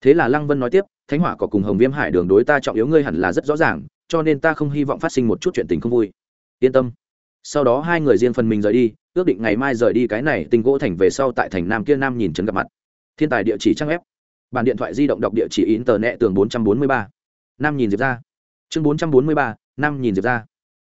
Thế là lăng vân nói tiếp, thánh hỏa có cùng hồng viêm hải đường đối ta trọng yếu ngươi hẳn là rất rõ ràng, cho nên ta không hy vọng phát sinh một chút chuyện tình không vui. Yên tâm. Sau đó hai người riêng phần mình rời đi, ước định ngày mai rời đi cái này tình gỗ thành về sau tại thành nam kia nam nhìn trấn gặp mặt. Thiên tài địa chỉ trang ép bản điện thoại di động đọc địa chỉ in tờ nẹ tường bốn trăm bốn mươi ba nam nhìn diệp ra. Chương bốn trăm bốn mươi ba, nam nhìn diệp ra.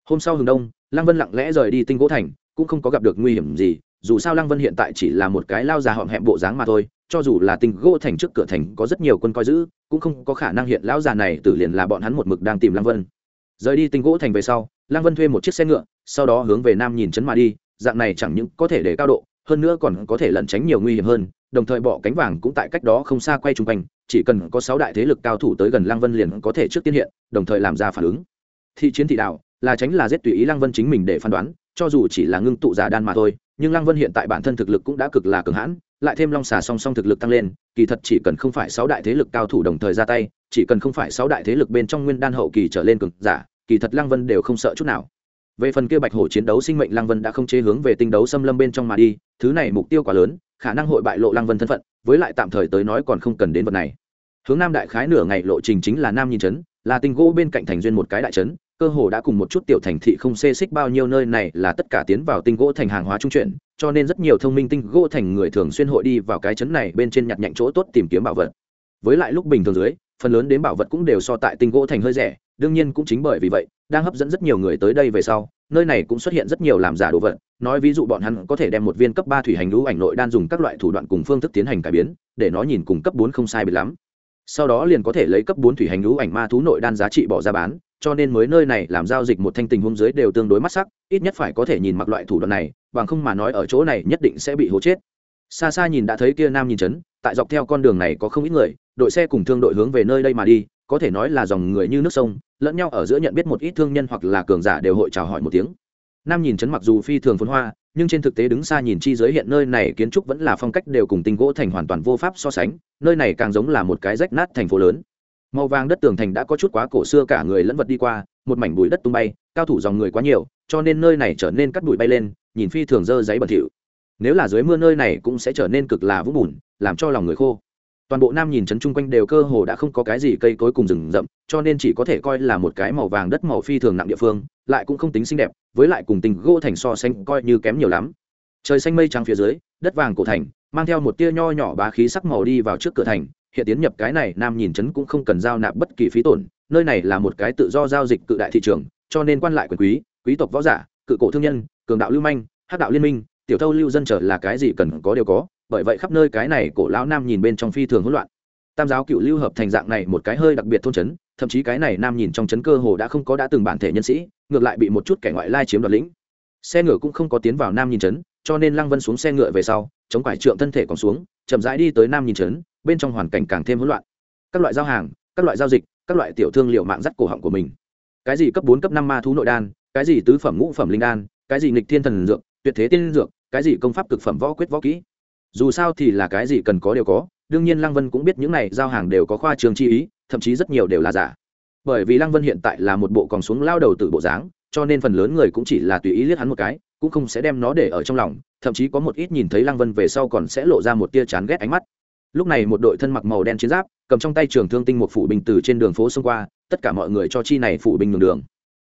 Hôm sau hừng đông, lăng vân lặng lẽ rời đi tinh gỗ thành, cũng không có gặp được nguy hiểm gì, dù sao lăng vân hiện tại chỉ là một cái lao già họm hẹm bộ dáng mà thôi, cho dù là tinh gỗ thành trước cửa thành có rất nhiều quân coi giữ, cũng không có khả năng hiện lão già này tử liền là bọn hắn một mực đang tìm lăng vân. Rời đi tinh gỗ thành về sau, lăng vân thuê một chiếc xe ngựa, sau đó hướng về nam nhìn chấn mà đi, dạng này chẳng những có thể để cao độ, hơn nữa còn có thể lẩn tránh nhiều nguy hiểm hơn, đồng thời bọ cánh vàng cũng tại cách đó không xa quay chung quanh chỉ cần có sáu đại thế lực cao thủ tới gần lăng vân liền có thể trước tiên hiện, đồng thời làm ra phản ứng. Thị chiến thị đạo, là tránh là giết tùy ý lăng vân chính mình để phán đoán, cho dù chỉ là ngưng tụ giả đan mà thôi, nhưng lăng vân hiện tại bản thân thực lực cũng đã cực là cường hãn, lại thêm long xà song song thực lực tăng lên, kỳ thật chỉ cần không phải sáu đại thế lực cao thủ đồng thời ra tay, chỉ cần không phải sáu đại thế lực bên trong nguyên đan hậu kỳ trở lên cường giả, kỳ thật lăng vân đều không sợ chút nào. Về phần kia bạch hổ chiến đấu sinh mệnh lăng vân đã không chế hướng về tinh đấu xâm lâm bên trong mà đi, thứ này mục tiêu quá lớn, khả năng hội bại lộ lăng vân thân phận, với lại tạm thời tới nói còn không cần đến vật này hướng nam đại khái nửa ngày lộ trình chính là nam nhìn trấn, là tinh gỗ bên cạnh thành duyên một cái đại trấn, cơ hồ đã cùng một chút tiểu thành thị không xê xích bao nhiêu nơi này là tất cả tiến vào tinh gỗ thành hàng hóa trung chuyển, cho nên rất nhiều thông minh tinh gỗ thành người thường xuyên hội đi vào cái trấn này bên trên nhặt nhạnh chỗ tốt tìm kiếm bảo vật. Với lại lúc bình thường dưới, phần lớn đến bảo vật cũng đều so tại tinh gỗ thành hơi rẻ, đương nhiên cũng chính bởi vì vậy, đang hấp dẫn rất nhiều người tới đây về sau, nơi này cũng xuất hiện rất nhiều làm giả đồ vật, nói ví dụ bọn hắn có thể đem một viên cấp ba thủy hành lũ ảnh nội đan dùng các loại thủ đoạn cùng phương thức tiến hành cải biến, để nó nhìn cùng cấp bốn không sai bị lắm sau đó liền có thể lấy cấp bốn thủy hành lũ ảnh ma thú nội đan giá trị bỏ ra bán, cho nên mới nơi này làm giao dịch một thanh tình huống dưới đều tương đối mắt sắc, ít nhất phải có thể nhìn mặc loại thủ đoạn này, bằng không mà nói ở chỗ này nhất định sẽ bị hố chết. Xa xa nhìn đã thấy kia nam nhìn chấn, tại dọc theo con đường này có không ít người, đội xe cùng thương đội hướng về nơi đây mà đi, có thể nói là dòng người như nước sông, lẫn nhau ở giữa nhận biết một ít thương nhân hoặc là cường giả đều hội chào hỏi một tiếng nam nhìn chấn mặc dù phi thường phồn hoa, nhưng trên thực tế đứng xa nhìn chi giới hiện nơi này kiến trúc vẫn là phong cách đều cùng tinh gỗ thành hoàn toàn vô pháp so sánh, nơi này càng giống là một cái rách nát thành phố lớn. Màu vàng đất tường thành đã có chút quá cổ xưa cả người lẫn vật đi qua, một mảnh bụi đất tung bay, cao thủ dòng người quá nhiều, cho nên nơi này trở nên cắt bụi bay lên, nhìn phi thường dơ giấy bẩn thỉu. Nếu là dưới mưa nơi này cũng sẽ trở nên cực là vũng bùn, làm cho lòng người khô toàn bộ nam nhìn trấn chung quanh đều cơ hồ đã không có cái gì cây cối cùng rừng rậm, cho nên chỉ có thể coi là một cái màu vàng đất màu phi thường nặng địa phương, lại cũng không tính xinh đẹp, với lại cùng tình gỗ thành so xanh coi như kém nhiều lắm. Trời xanh mây trắng phía dưới, đất vàng cổ thành, mang theo một tia nho nhỏ bá khí sắc màu đi vào trước cửa thành, hiện tiến nhập cái này nam nhìn trấn cũng không cần giao nạp bất kỳ phí tổn, nơi này là một cái tự do giao dịch cự đại thị trường, cho nên quan lại quyền quý quý tộc võ giả, cự cổ thương nhân, cường đạo lưu manh, hắc đạo liên minh, tiểu thâu lưu dân trở là cái gì cần có đều có bởi vậy khắp nơi cái này cổ lão nam nhìn bên trong phi thường hỗn loạn. Tam giáo cựu lưu hợp thành dạng này một cái hơi đặc biệt thôn trấn thậm chí cái này nam nhìn trong trấn cơ hồ đã không có đã từng bản thể nhân sĩ, ngược lại bị một chút kẻ ngoại lai chiếm đoạt lĩnh. Xe ngựa cũng không có tiến vào nam nhìn trấn cho nên lăng vân xuống xe ngựa về sau, chống quải trượng thân thể còn xuống, chậm rãi đi tới nam nhìn trấn bên trong hoàn cảnh càng thêm hỗn loạn. Các loại giao hàng, các loại giao dịch, các loại tiểu thương liệu mạng dắt cổ họng của mình. Cái gì cấp bốn, cấp năm ma thú nội đan, cái gì tứ phẩm ngũ phẩm linh đan, cái gì nghịch thiên thần dược, tuyệt thế tiên dược, cái gì công pháp cực phẩm võ quyết võ kỹ dù sao thì là cái gì cần có đều có, đương nhiên lăng vân cũng biết những này giao hàng đều có khoa trường chi ý, thậm chí rất nhiều đều là giả. Bởi vì lăng vân hiện tại là một bộ còn xuống lao đầu từ bộ dáng, cho nên phần lớn người cũng chỉ là tùy ý liếc hắn một cái, cũng không sẽ đem nó để ở trong lòng, thậm chí có một ít nhìn thấy lăng vân về sau còn sẽ lộ ra một tia chán ghét ánh mắt. Lúc này một đội thân mặc màu đen chiến giáp, cầm trong tay trường thương tinh một phủ binh từ trên đường phố xông qua, tất cả mọi người cho chi này phủ binh đường đường.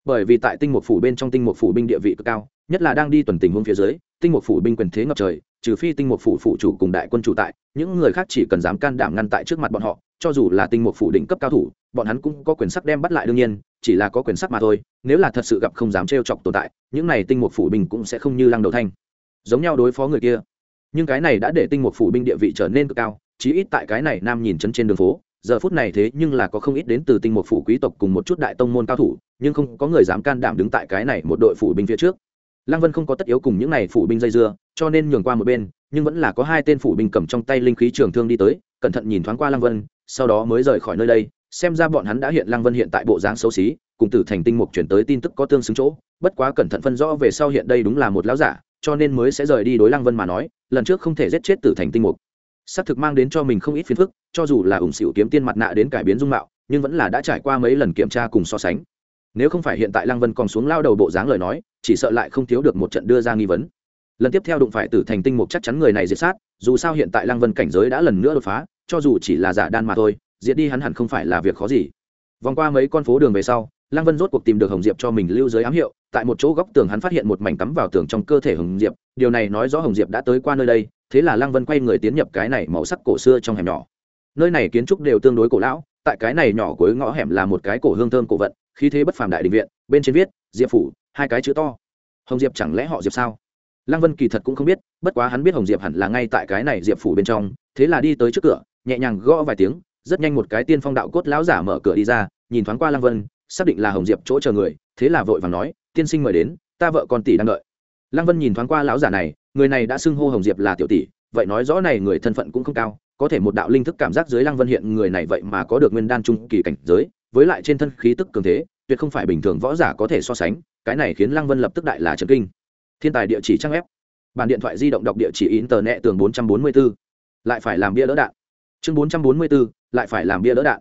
Bởi vì tại tinh một phủ bên trong tinh một phủ binh địa vị cực cao, nhất là đang đi tuần tình huống phía dưới tinh mục phủ binh quyền thế ngập trời, trừ phi tinh mục phủ phủ chủ cùng đại quân chủ tại, những người khác chỉ cần dám can đảm ngăn tại trước mặt bọn họ, cho dù là tinh mục phủ đỉnh cấp cao thủ, bọn hắn cũng có quyền sắc đem bắt lại đương nhiên, chỉ là có quyền sắc mà thôi, nếu là thật sự gặp không dám trêu chọc tồn tại, những này tinh mục phủ binh cũng sẽ không như lăng đầu thanh. Giống nhau đối phó người kia. Nhưng cái này đã để tinh mục phủ binh địa vị trở nên cực cao, chí ít tại cái này nam nhìn chân trên đường phố, giờ phút này thế nhưng là có không ít đến từ tinh mục phủ quý tộc cùng một chút đại tông môn cao thủ, nhưng không có người dám can đảm đứng tại cái này một đội phủ binh phía trước lăng vân không có tất yếu cùng những này phủ binh dây dưa, cho nên nhường qua một bên, nhưng vẫn là có hai tên phủ binh cầm trong tay linh khí trường thương đi tới, cẩn thận nhìn thoáng qua lăng vân, sau đó mới rời khỏi nơi đây, xem ra bọn hắn đã hiện lăng vân hiện tại bộ dáng xấu xí, cùng tử thành tinh mục chuyển tới tin tức có tương xứng chỗ, bất quá cẩn thận phân rõ về sau hiện đây đúng là một lão giả, cho nên mới sẽ rời đi đối lăng vân mà nói, lần trước không thể giết chết tử thành tinh mục. Xác thực mang đến cho mình không ít phiền phức, cho dù là ủng xỉu kiếm tiên mặt nạ đến cải biến dung mạo, nhưng vẫn là đã trải qua mấy lần kiểm tra cùng so sánh. Nếu không phải hiện tại lăng vân còn xuống lao đầu bộ dáng lời nói chỉ sợ lại không thiếu được một trận đưa ra nghi vấn. Lần tiếp theo đụng phải tử thành tinh mục chắc chắn người này diệt sát, dù sao hiện tại lăng vân cảnh giới đã lần nữa đột phá, cho dù chỉ là giả đan mà thôi, diệt đi hắn hẳn không phải là việc khó gì. Vòng qua mấy con phố đường về sau, lăng vân rốt cuộc tìm được hồng diệp cho mình lưu giới ám hiệu, tại một chỗ góc tường hắn phát hiện một mảnh cắm vào tường trong cơ thể hồng diệp, điều này nói rõ hồng diệp đã tới qua nơi đây, thế là lăng vân quay người tiến nhập cái này màu sắc cổ xưa trong hẻm nhỏ. Nơi này kiến trúc đều tương đối cổ lão, tại cái này nhỏ cuối ngõ hẻm là một cái cổ hương thơm cổ vận, khí thế bất phàm đại đình viện, bên trên viết, diệp phủ hai cái chữ to. Hồng diệp chẳng lẽ họ diệp sao? Lăng vân kỳ thật cũng không biết, bất quá hắn biết hồng diệp hẳn là ngay tại cái này diệp phủ bên trong, thế là đi tới trước cửa, nhẹ nhàng gõ vài tiếng, rất nhanh một cái tiên phong đạo cốt lão giả mở cửa đi ra, nhìn thoáng qua lăng vân, xác định là hồng diệp chỗ chờ người, thế là vội vàng nói, tiên sinh mời đến, ta vợ con tỷ đang đợi. Lăng vân nhìn thoáng qua lão giả này, người này đã xưng hô hồng diệp là tiểu tỷ, vậy nói rõ này người thân phận cũng không cao, có thể một đạo linh thức cảm giác dưới lăng vân hiện người này vậy mà có được nguyên đan trung kỳ cảnh giới, với lại trên thân khí tức cường thế tuyệt không phải bình thường võ giả có thể so sánh, cái này khiến lăng vân lập tức đại là trần kinh. Thiên tài địa chỉ trang ép bản điện thoại di động đọc địa chỉ internet tường bốn trăm bốn mươi b ố lại phải làm bia đỡ đạn. Chương bốn trăm bốn mươi b ố lại phải làm bia đỡ đạn.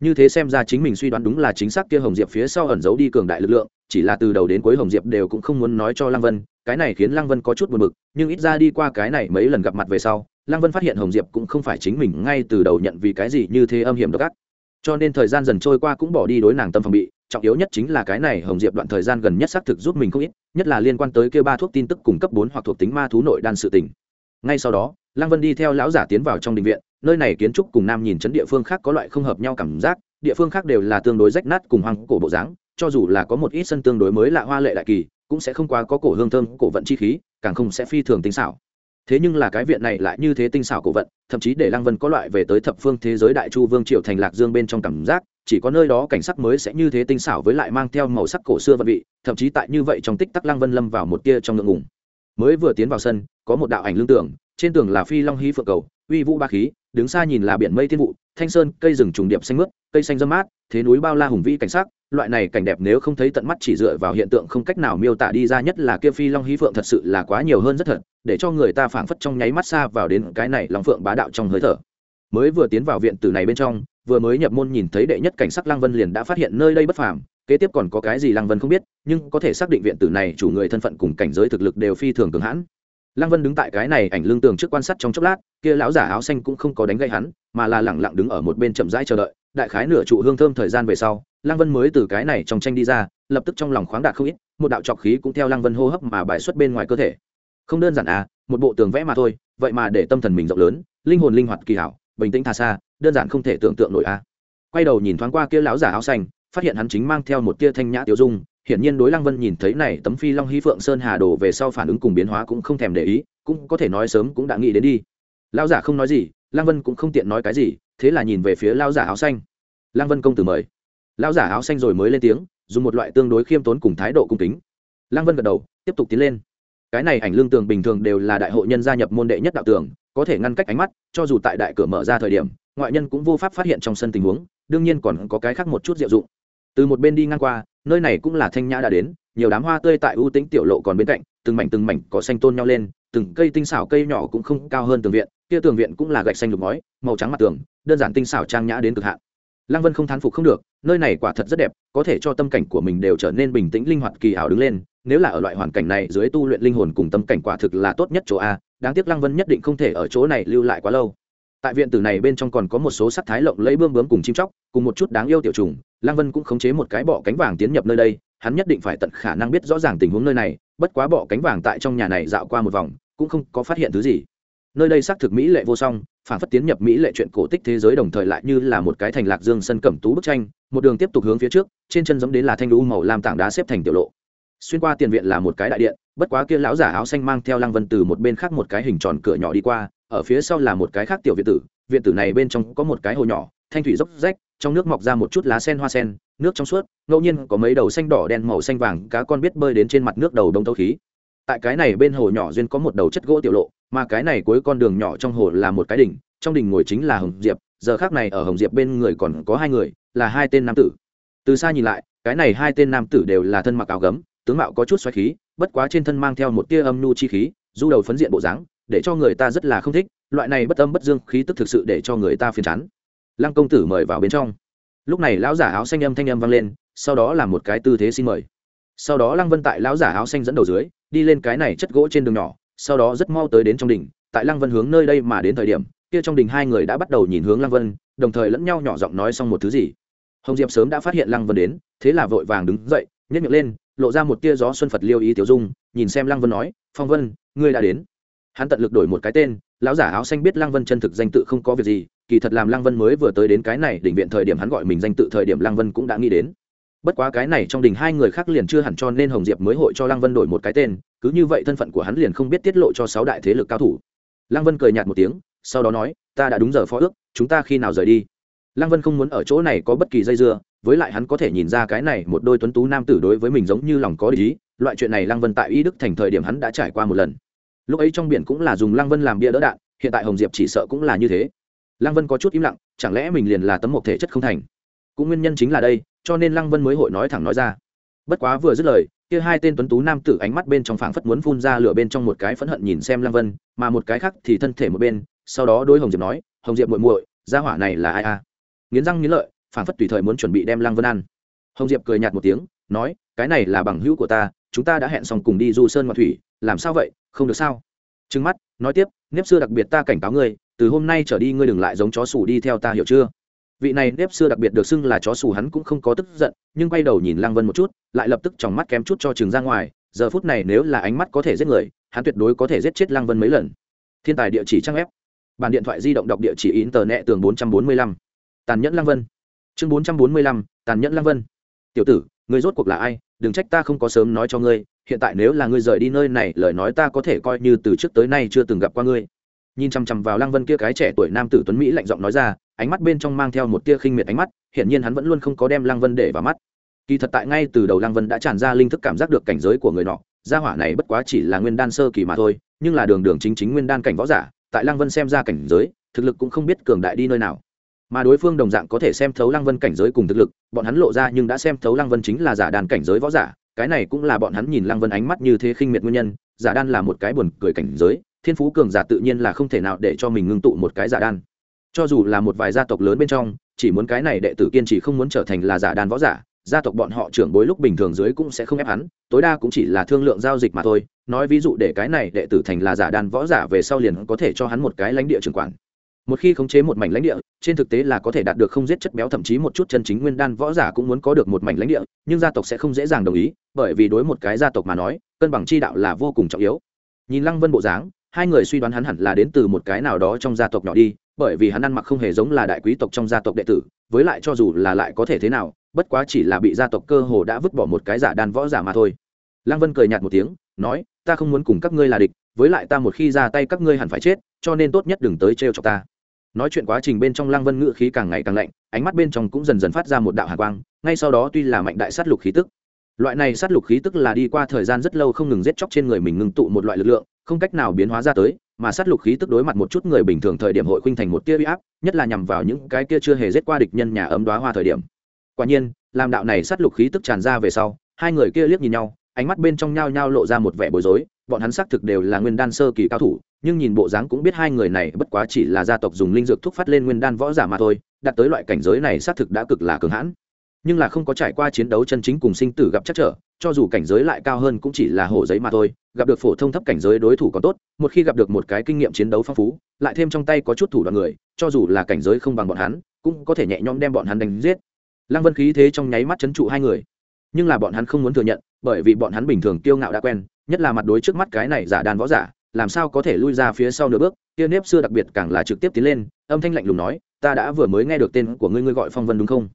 Như thế xem ra chính mình suy đoán đúng là chính xác kia hồng diệp phía sau ẩn giấu đi cường đại lực lượng, chỉ là từ đầu đến cuối hồng diệp đều cũng không muốn nói cho lăng vân, cái này khiến lăng vân có chút buồn bực, nhưng ít ra đi qua cái này mấy lần gặp mặt về sau, lăng vân phát hiện hồng diệp cũng không phải chính mình ngay từ đầu nhận vì cái gì như thế âm hiểm độc ác cho nên thời gian dần trôi qua cũng bỏ đi đối nàng tâm phòng bị, trọng yếu nhất chính là cái này hồng diệp đoạn thời gian gần nhất xác thực giúp mình không ít, nhất là liên quan tới kêu ba thuốc tin tức cung cấp bốn hoặc thuộc tính ma thú nội đan sự tình. Ngay sau đó, lăng vân đi theo lão giả tiến vào trong đình viện, nơi này kiến trúc cùng nam nhìn chấn địa phương khác có loại không hợp nhau cảm giác, địa phương khác đều là tương đối rách nát cùng hoang cổ bộ dáng, cho dù là có một ít sân tương đối mới lạ hoa lệ đại kỳ, cũng sẽ không quá có cổ hương thơm, cổ vận chi khí, càng không sẽ phi thường tinh xảo thế nhưng là cái viện này lại như thế tinh xảo cổ vận thậm chí để lăng vân có loại về tới thập phương thế giới đại chu vương triều thành lạc dương bên trong cảm giác, chỉ có nơi đó cảnh sắc mới sẽ như thế tinh xảo với lại mang theo màu sắc cổ xưa vận vị, thậm chí tại như vậy trong tích tắc lăng vân lâm vào một tia trong ngượng ngùng. Mới vừa tiến vào sân, có một đạo ảnh lương tưởng trên tường là phi long hí phượng cầu, uy vũ ba khí đứng xa nhìn là biển mây thiên vụ, thanh sơn, cây rừng trùng điệp xanh mướt, cây xanh dâm mát, thế núi bao la hùng vĩ cảnh sắc, loại này cảnh đẹp nếu không thấy tận mắt chỉ dựa vào hiện tượng không cách nào miêu tả đi ra nhất là kia phi long hí phượng thật sự là quá nhiều hơn rất thật, để cho người ta phảng phất trong nháy mắt xa vào đến cái này long phượng bá đạo trong hơi thở. Mới vừa tiến vào viện tử này bên trong, vừa mới nhập môn nhìn thấy đệ nhất cảnh sắc Lang vân liền đã phát hiện nơi đây bất phàm, kế tiếp còn có cái gì Lang vân không biết, nhưng có thể xác định viện tử này chủ người thân phận cùng cảnh giới thực lực đều phi thường cường hãn lăng vân đứng tại cái này ảnh lương tường trước quan sát trong chốc lát, kia lão giả áo xanh cũng không có đánh gây hắn, mà là lẳng lặng đứng ở một bên chậm rãi chờ đợi. Đại khái nửa trụ hương thơm thời gian về sau, lăng vân mới từ cái này trong tranh đi ra, lập tức trong lòng khoáng đạt không ít, một đạo trọc khí cũng theo lăng vân hô hấp mà bài xuất bên ngoài cơ thể. Không đơn giản à một bộ tường vẽ mà thôi, vậy mà để tâm thần mình rộng lớn, linh hồn linh hoạt kỳ hảo, bình tĩnh tha xa, đơn giản không thể tưởng tượng nổi à. Quay đầu nhìn thoáng qua kia lão giả áo xanh, phát hiện hắn chính mang theo một tia thanh nhã tiêu dung hiển nhiên đối lăng vân nhìn thấy này tấm phi long hí phượng sơn hà đồ về sau phản ứng cùng biến hóa cũng không thèm để ý, cũng có thể nói sớm cũng đã nghĩ đến đi. Lão giả không nói gì, lăng vân cũng không tiện nói cái gì, thế là nhìn về phía lão giả áo xanh. Lăng vân công tử mời. Lão giả áo xanh rồi mới lên tiếng, dùng một loại tương đối khiêm tốn cùng thái độ cung kính. Lăng vân gật đầu, tiếp tục tiến lên. Cái này ảnh lương tường bình thường đều là đại hội nhân gia nhập môn đệ nhất đạo tường, có thể ngăn cách ánh mắt, cho dù tại đại cửa mở ra thời điểm, ngoại nhân cũng vô pháp phát hiện trong sân tình huống, đương nhiên còn có cái khác một chút diệu dụng từ một bên đi ngang qua, nơi này cũng là thanh nhã đã đến, nhiều đám hoa tươi tại ưu tĩnh tiểu lộ còn bên cạnh, từng mảnh từng mảnh có xanh tôn nhau lên, từng cây tinh xảo cây nhỏ cũng không cao hơn tường viện, kia tường viện cũng là gạch xanh lục ngói, màu trắng mặt tường, đơn giản tinh xảo trang nhã đến cực hạn. Lăng vân không thán phục không được, nơi này quả thật rất đẹp, có thể cho tâm cảnh của mình đều trở nên bình tĩnh linh hoạt kỳ ảo đứng lên, nếu là ở loại hoàn cảnh này dưới tu luyện linh hồn cùng tâm cảnh quả thực là tốt nhất chỗ a, đáng tiếc lăng vân nhất định không thể ở chỗ này lưu lại quá lâu. Tại viện tử này bên trong còn có một số sắc thái lộng lẫy bươm bướm cùng chim chóc, cùng một chút đáng yêu tiểu trùng lăng vân cũng khống chế một cái bọ cánh vàng tiến nhập nơi đây, hắn nhất định phải tận khả năng biết rõ ràng tình huống nơi này, bất quá bọ cánh vàng tại trong nhà này dạo qua một vòng, cũng không có phát hiện thứ gì. Nơi đây xác thực mỹ lệ vô song, phản phất tiến nhập mỹ lệ chuyện cổ tích thế giới đồng thời lại như là một cái thành lạc dương sân cẩm tú bức tranh, một đường tiếp tục hướng phía trước, trên chân giống đến là thanh lũ màu lam tảng đá xếp thành tiểu lộ. Xuyên qua tiền viện là một cái đại điện, bất quá kia lão giả áo xanh mang theo lăng vân từ một bên khác một cái hình tròn cửa nhỏ đi qua, ở phía sau là một cái khác tiểu viện tử viện tử này bên trong có một cái hồ nhỏ, thanh thủy dốc rách trong nước mọc ra một chút lá sen hoa sen, nước trong suốt, ngẫu nhiên có mấy đầu xanh đỏ đen màu xanh vàng, cá con biết bơi đến trên mặt nước đầu đông thấu khí. Tại cái này bên hồ nhỏ duyên có một đầu chất gỗ tiểu lộ, mà cái này cuối con đường nhỏ trong hồ là một cái đỉnh, trong đỉnh ngồi chính là hồng diệp, giờ khác này ở hồng diệp bên người còn có hai người, là hai tên nam tử. Từ xa nhìn lại, cái này hai tên nam tử đều là thân mặc áo gấm, tướng mạo có chút xoáy khí, bất quá trên thân mang theo một tia âm nu chi khí, du đầu phấn diện bộ dáng, để cho người ta rất là không thích, loại này bất âm bất dương khí tức thực sự để cho người ta phiền chán lăng công tử mời vào bên trong. Lúc này lão giả áo xanh âm thanh âm vang lên, sau đó là một cái tư thế xin mời. Sau đó lăng vân tại lão giả áo xanh dẫn đầu dưới, đi lên cái này chất gỗ trên đường nhỏ, sau đó rất mau tới đến trong đỉnh. Tại lăng vân hướng nơi đây mà đến thời điểm, kia trong đình hai người đã bắt đầu nhìn hướng lăng vân, đồng thời lẫn nhau nhỏ giọng nói xong một thứ gì. Hồng diệp sớm đã phát hiện lăng vân đến, thế là vội vàng đứng dậy nhét miệng lên, lộ ra một tia gió xuân phật liêu ý tiểu dung, nhìn xem lăng vân nói, phong vân, ngươi đã đến. Hắn tận lực đổi một cái tên, lão giả áo xanh biết lăng vân chân thực danh tự không có việc gì kỳ thật làm lăng vân mới vừa tới đến cái này đỉnh viện thời điểm hắn gọi mình danh tự thời điểm lăng vân cũng đã nghĩ đến. Bất quá cái này trong đình hai người khác liền chưa hẳn cho nên hồng diệp mới hội cho lăng vân đổi một cái tên, cứ như vậy thân phận của hắn liền không biết tiết lộ cho sáu đại thế lực cao thủ. Lăng vân cười nhạt một tiếng, sau đó nói, ta đã đúng giờ phó ước, chúng ta khi nào rời đi? Lăng vân không muốn ở chỗ này có bất kỳ dây dưa, với lại hắn có thể nhìn ra cái này một đôi tuấn tú nam tử đối với mình giống như lòng có ý, loại chuyện này lăng vân tại y đức thành thời điểm hắn đã trải qua một lần. Lúc ấy trong biển cũng là dùng lăng vân làm bia đỡ đạn, hiện tại hồng diệp chỉ sợ cũng là như thế lăng vân có chút im lặng, chẳng lẽ mình liền là tấm một thể chất không thành? Cũng nguyên nhân chính là đây, cho nên lăng vân mới hội nói thẳng nói ra. Bất quá vừa dứt lời, kia hai tên tuấn tú nam tử ánh mắt bên trong phảng phất muốn phun ra lửa bên trong một cái phẫn hận nhìn xem lăng vân, mà một cái khác thì thân thể một bên, sau đó đôi hồng diệp nói, hồng diệp muội muội, gia hỏa này là ai a? Nghiến răng nghiến lợi, phảng phất tùy thời muốn chuẩn bị đem lăng vân ăn. Hồng diệp cười nhạt một tiếng, nói, cái này là bằng hữu của ta, chúng ta đã hẹn xong cùng đi du sơn ngoại thủy, làm sao vậy, không được sao? Trừng mắt, nói tiếp, nếp xưa đặc biệt ta cảnh cáo ngươi từ hôm nay trở đi ngươi đừng lại giống chó sủ đi theo ta hiểu chưa? Vị này nếp xưa đặc biệt được xưng là chó sủ hắn cũng không có tức giận, nhưng quay đầu nhìn lăng vân một chút, lại lập tức trong mắt kém chút cho trường ra ngoài, giờ phút này nếu là ánh mắt có thể giết người, hắn tuyệt đối có thể giết chết lăng vân mấy lần. Thiên tài địa chỉ trang ép bản điện thoại di động đọc địa chỉ in tờ nẹ tường bốn trăm bốn mươi lăm. Tàn nhẫn lăng vân. Chương bốn trăm bốn mươi lăm, tàn nhẫn lăng vân. Tiểu tử, người rốt cuộc là ai? Đừng trách ta không có sớm nói cho ngươi, hiện tại nếu là ngươi rời đi nơi này, lời nói ta có thể coi như từ trước tới nay chưa từng gặp qua ngươi nhìn chằm chằm vào lăng vân kia cái trẻ tuổi nam tử tuấn mỹ lạnh giọng nói ra, ánh mắt bên trong mang theo một tia khinh miệt ánh mắt, hiển nhiên hắn vẫn luôn không có đem lăng vân để vào mắt. Kỳ thật tại ngay từ đầu lăng vân đã tràn ra linh thức cảm giác được cảnh giới của người nọ, gia hỏa này bất quá chỉ là nguyên đan sơ kỳ mà thôi, nhưng là đường đường chính chính nguyên đan cảnh võ giả, tại lăng vân xem ra cảnh giới, thực lực cũng không biết cường đại đi nơi nào. Mà đối phương đồng dạng có thể xem thấu lăng vân cảnh giới cùng thực lực, bọn hắn lộ ra nhưng đã xem thấu lăng vân chính là giả đàn cảnh giới võ giả, cái này cũng là bọn hắn nhìn lăng vân ánh mắt như thế khinh miệt nguyên nhân, giả đan là một cái buồn cười cảnh giới thiên phú cường giả tự nhiên là không thể nào để cho mình ngưng tụ một cái giả đan. Cho dù là một vài gia tộc lớn bên trong, chỉ muốn cái này đệ tử kiên trì không muốn trở thành là giả đan võ giả, gia tộc bọn họ trưởng bối lúc bình thường dưới cũng sẽ không ép hắn, tối đa cũng chỉ là thương lượng giao dịch mà thôi. Nói ví dụ để cái này đệ tử thành là giả đan võ giả về sau liền có thể cho hắn một cái lãnh địa trưởng quản. Một khi khống chế một mảnh lãnh địa, trên thực tế là có thể đạt được không giết chất béo, thậm chí một chút chân chính nguyên đan võ giả cũng muốn có được một mảnh lãnh địa, nhưng gia tộc sẽ không dễ dàng đồng ý, bởi vì đối một cái gia tộc mà nói, cân bằng chi đạo là vô cùng trọng yếu. Nhìn lăng vân bộ dáng hai người suy đoán hắn hẳn là đến từ một cái nào đó trong gia tộc nhỏ đi, bởi vì hắn ăn mặc không hề giống là đại quý tộc trong gia tộc đệ tử, với lại cho dù là lại có thể thế nào, bất quá chỉ là bị gia tộc cơ hồ đã vứt bỏ một cái giả đan võ giả mà thôi. Lăng vân cười nhạt một tiếng, nói, ta không muốn cùng các ngươi là địch, với lại ta một khi ra tay các ngươi hẳn phải chết, cho nên tốt nhất đừng tới trêu chọc ta. Nói chuyện quá trình bên trong lăng vân ngự khí càng ngày càng lạnh, ánh mắt bên trong cũng dần dần phát ra một đạo hạ quang, ngay sau đó tuy là mạnh đại sát lục khí tức, loại này sát lục khí tức là đi qua thời gian rất lâu không ngừng giết chóc trên người mình ngừng tụ một loại lực lượng không cách nào biến hóa ra tới, mà sát lục khí tức đối mặt một chút người bình thường thời điểm hội khuynh thành một tia uy áp, nhất là nhằm vào những cái kia chưa hề giết qua địch nhân nhà ấm đoá hoa thời điểm. Quả nhiên, làm đạo này sát lục khí tức tràn ra về sau, hai người kia liếc nhìn nhau, ánh mắt bên trong nhao nhao lộ ra một vẻ bối rối, bọn hắn xác thực đều là nguyên đan sơ kỳ cao thủ, nhưng nhìn bộ dáng cũng biết hai người này bất quá chỉ là gia tộc dùng linh dược thúc phát lên nguyên đan võ giả mà thôi, đạt tới loại cảnh giới này xác thực đã cực là cường hãn. Nhưng là không có trải qua chiến đấu chân chính cùng sinh tử gặp chắc trở cho dù cảnh giới lại cao hơn cũng chỉ là hổ giấy mà thôi, gặp được phổ thông thấp cảnh giới đối thủ còn tốt, một khi gặp được một cái kinh nghiệm chiến đấu phong phú, lại thêm trong tay có chút thủ đoạn người, cho dù là cảnh giới không bằng bọn hắn, cũng có thể nhẹ nhõm đem bọn hắn đánh giết. Lăng vân khí thế trong nháy mắt chấn trụ hai người. Nhưng là bọn hắn không muốn thừa nhận, bởi vì bọn hắn bình thường kiêu ngạo đã quen, nhất là mặt đối trước mắt cái này giả đàn võ giả, làm sao có thể lui ra phía sau nửa bước, kia nếp xưa đặc biệt càng là trực tiếp tiến lên, âm thanh lạnh lùng nói, ta đã vừa mới nghe được tên của ngươi ngươi gọi phong vân đúng không?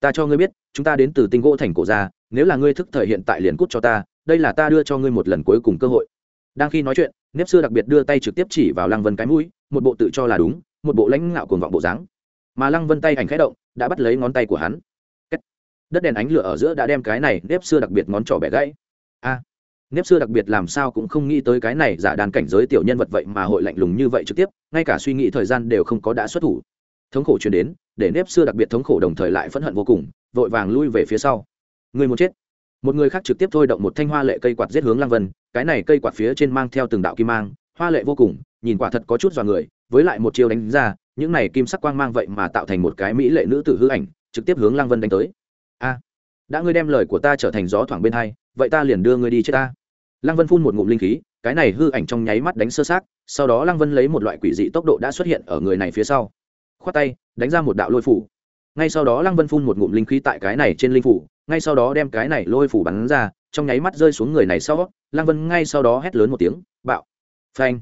Ta cho ngươi biết, chúng ta đến từ tinh gỗ thành cổ gia nếu là ngươi thức thời hiện tại liền cút cho ta, đây là ta đưa cho ngươi một lần cuối cùng cơ hội. Đang khi nói chuyện, nếp xưa đặc biệt đưa tay trực tiếp chỉ vào lăng vân cái mũi, một bộ tự cho là đúng, một bộ lãnh ngạo cuồng vọng bộ dáng. Mà lăng vân tay ảnh khẽ động, đã bắt lấy ngón tay của hắn. Đất đèn ánh lửa ở giữa đã đem cái này nếp xưa đặc biệt ngón trỏ bẻ gãy. A. Nếp xưa đặc biệt làm sao cũng không nghĩ tới cái này giả đàn cảnh giới tiểu nhân vật vậy mà hội lạnh lùng như vậy trực tiếp, ngay cả suy nghĩ thời gian đều không có đã xuất thủ. Thống khổ chuyển đến, để nếp xưa đặc biệt thống khổ đồng thời lại phẫn hận vô cùng, vội vàng lui về phía sau người muốn chết. Một người khác trực tiếp thôi động một thanh hoa lệ cây quạt giết hướng lăng vân, cái này cây quạt phía trên mang theo từng đạo kim mang, hoa lệ vô cùng, nhìn quả thật có chút dọa người, với lại một chiêu đánh ra, những này kim sắc quang mang vậy mà tạo thành một cái mỹ lệ nữ tử hư ảnh, trực tiếp hướng lăng vân đánh tới. A, đã ngươi đem lời của ta trở thành gió thoảng bên hai, vậy ta liền đưa ngươi đi chết ta. Lăng vân phun một ngụm linh khí, cái này hư ảnh trong nháy mắt đánh sơ sát sau đó lăng vân lấy một loại quỷ dị tốc độ đã xuất hiện ở người này phía sau. Khoát tay, đánh ra một đạo lôi phủ. Ngay sau đó lăng vân phun một ngụm linh khí tại cái này trên linh phủ ngay sau đó đem cái này lôi phủ bắn ra, trong nháy mắt rơi xuống người này sau, lăng vân ngay sau đó hét lớn một tiếng, bạo. Phanh.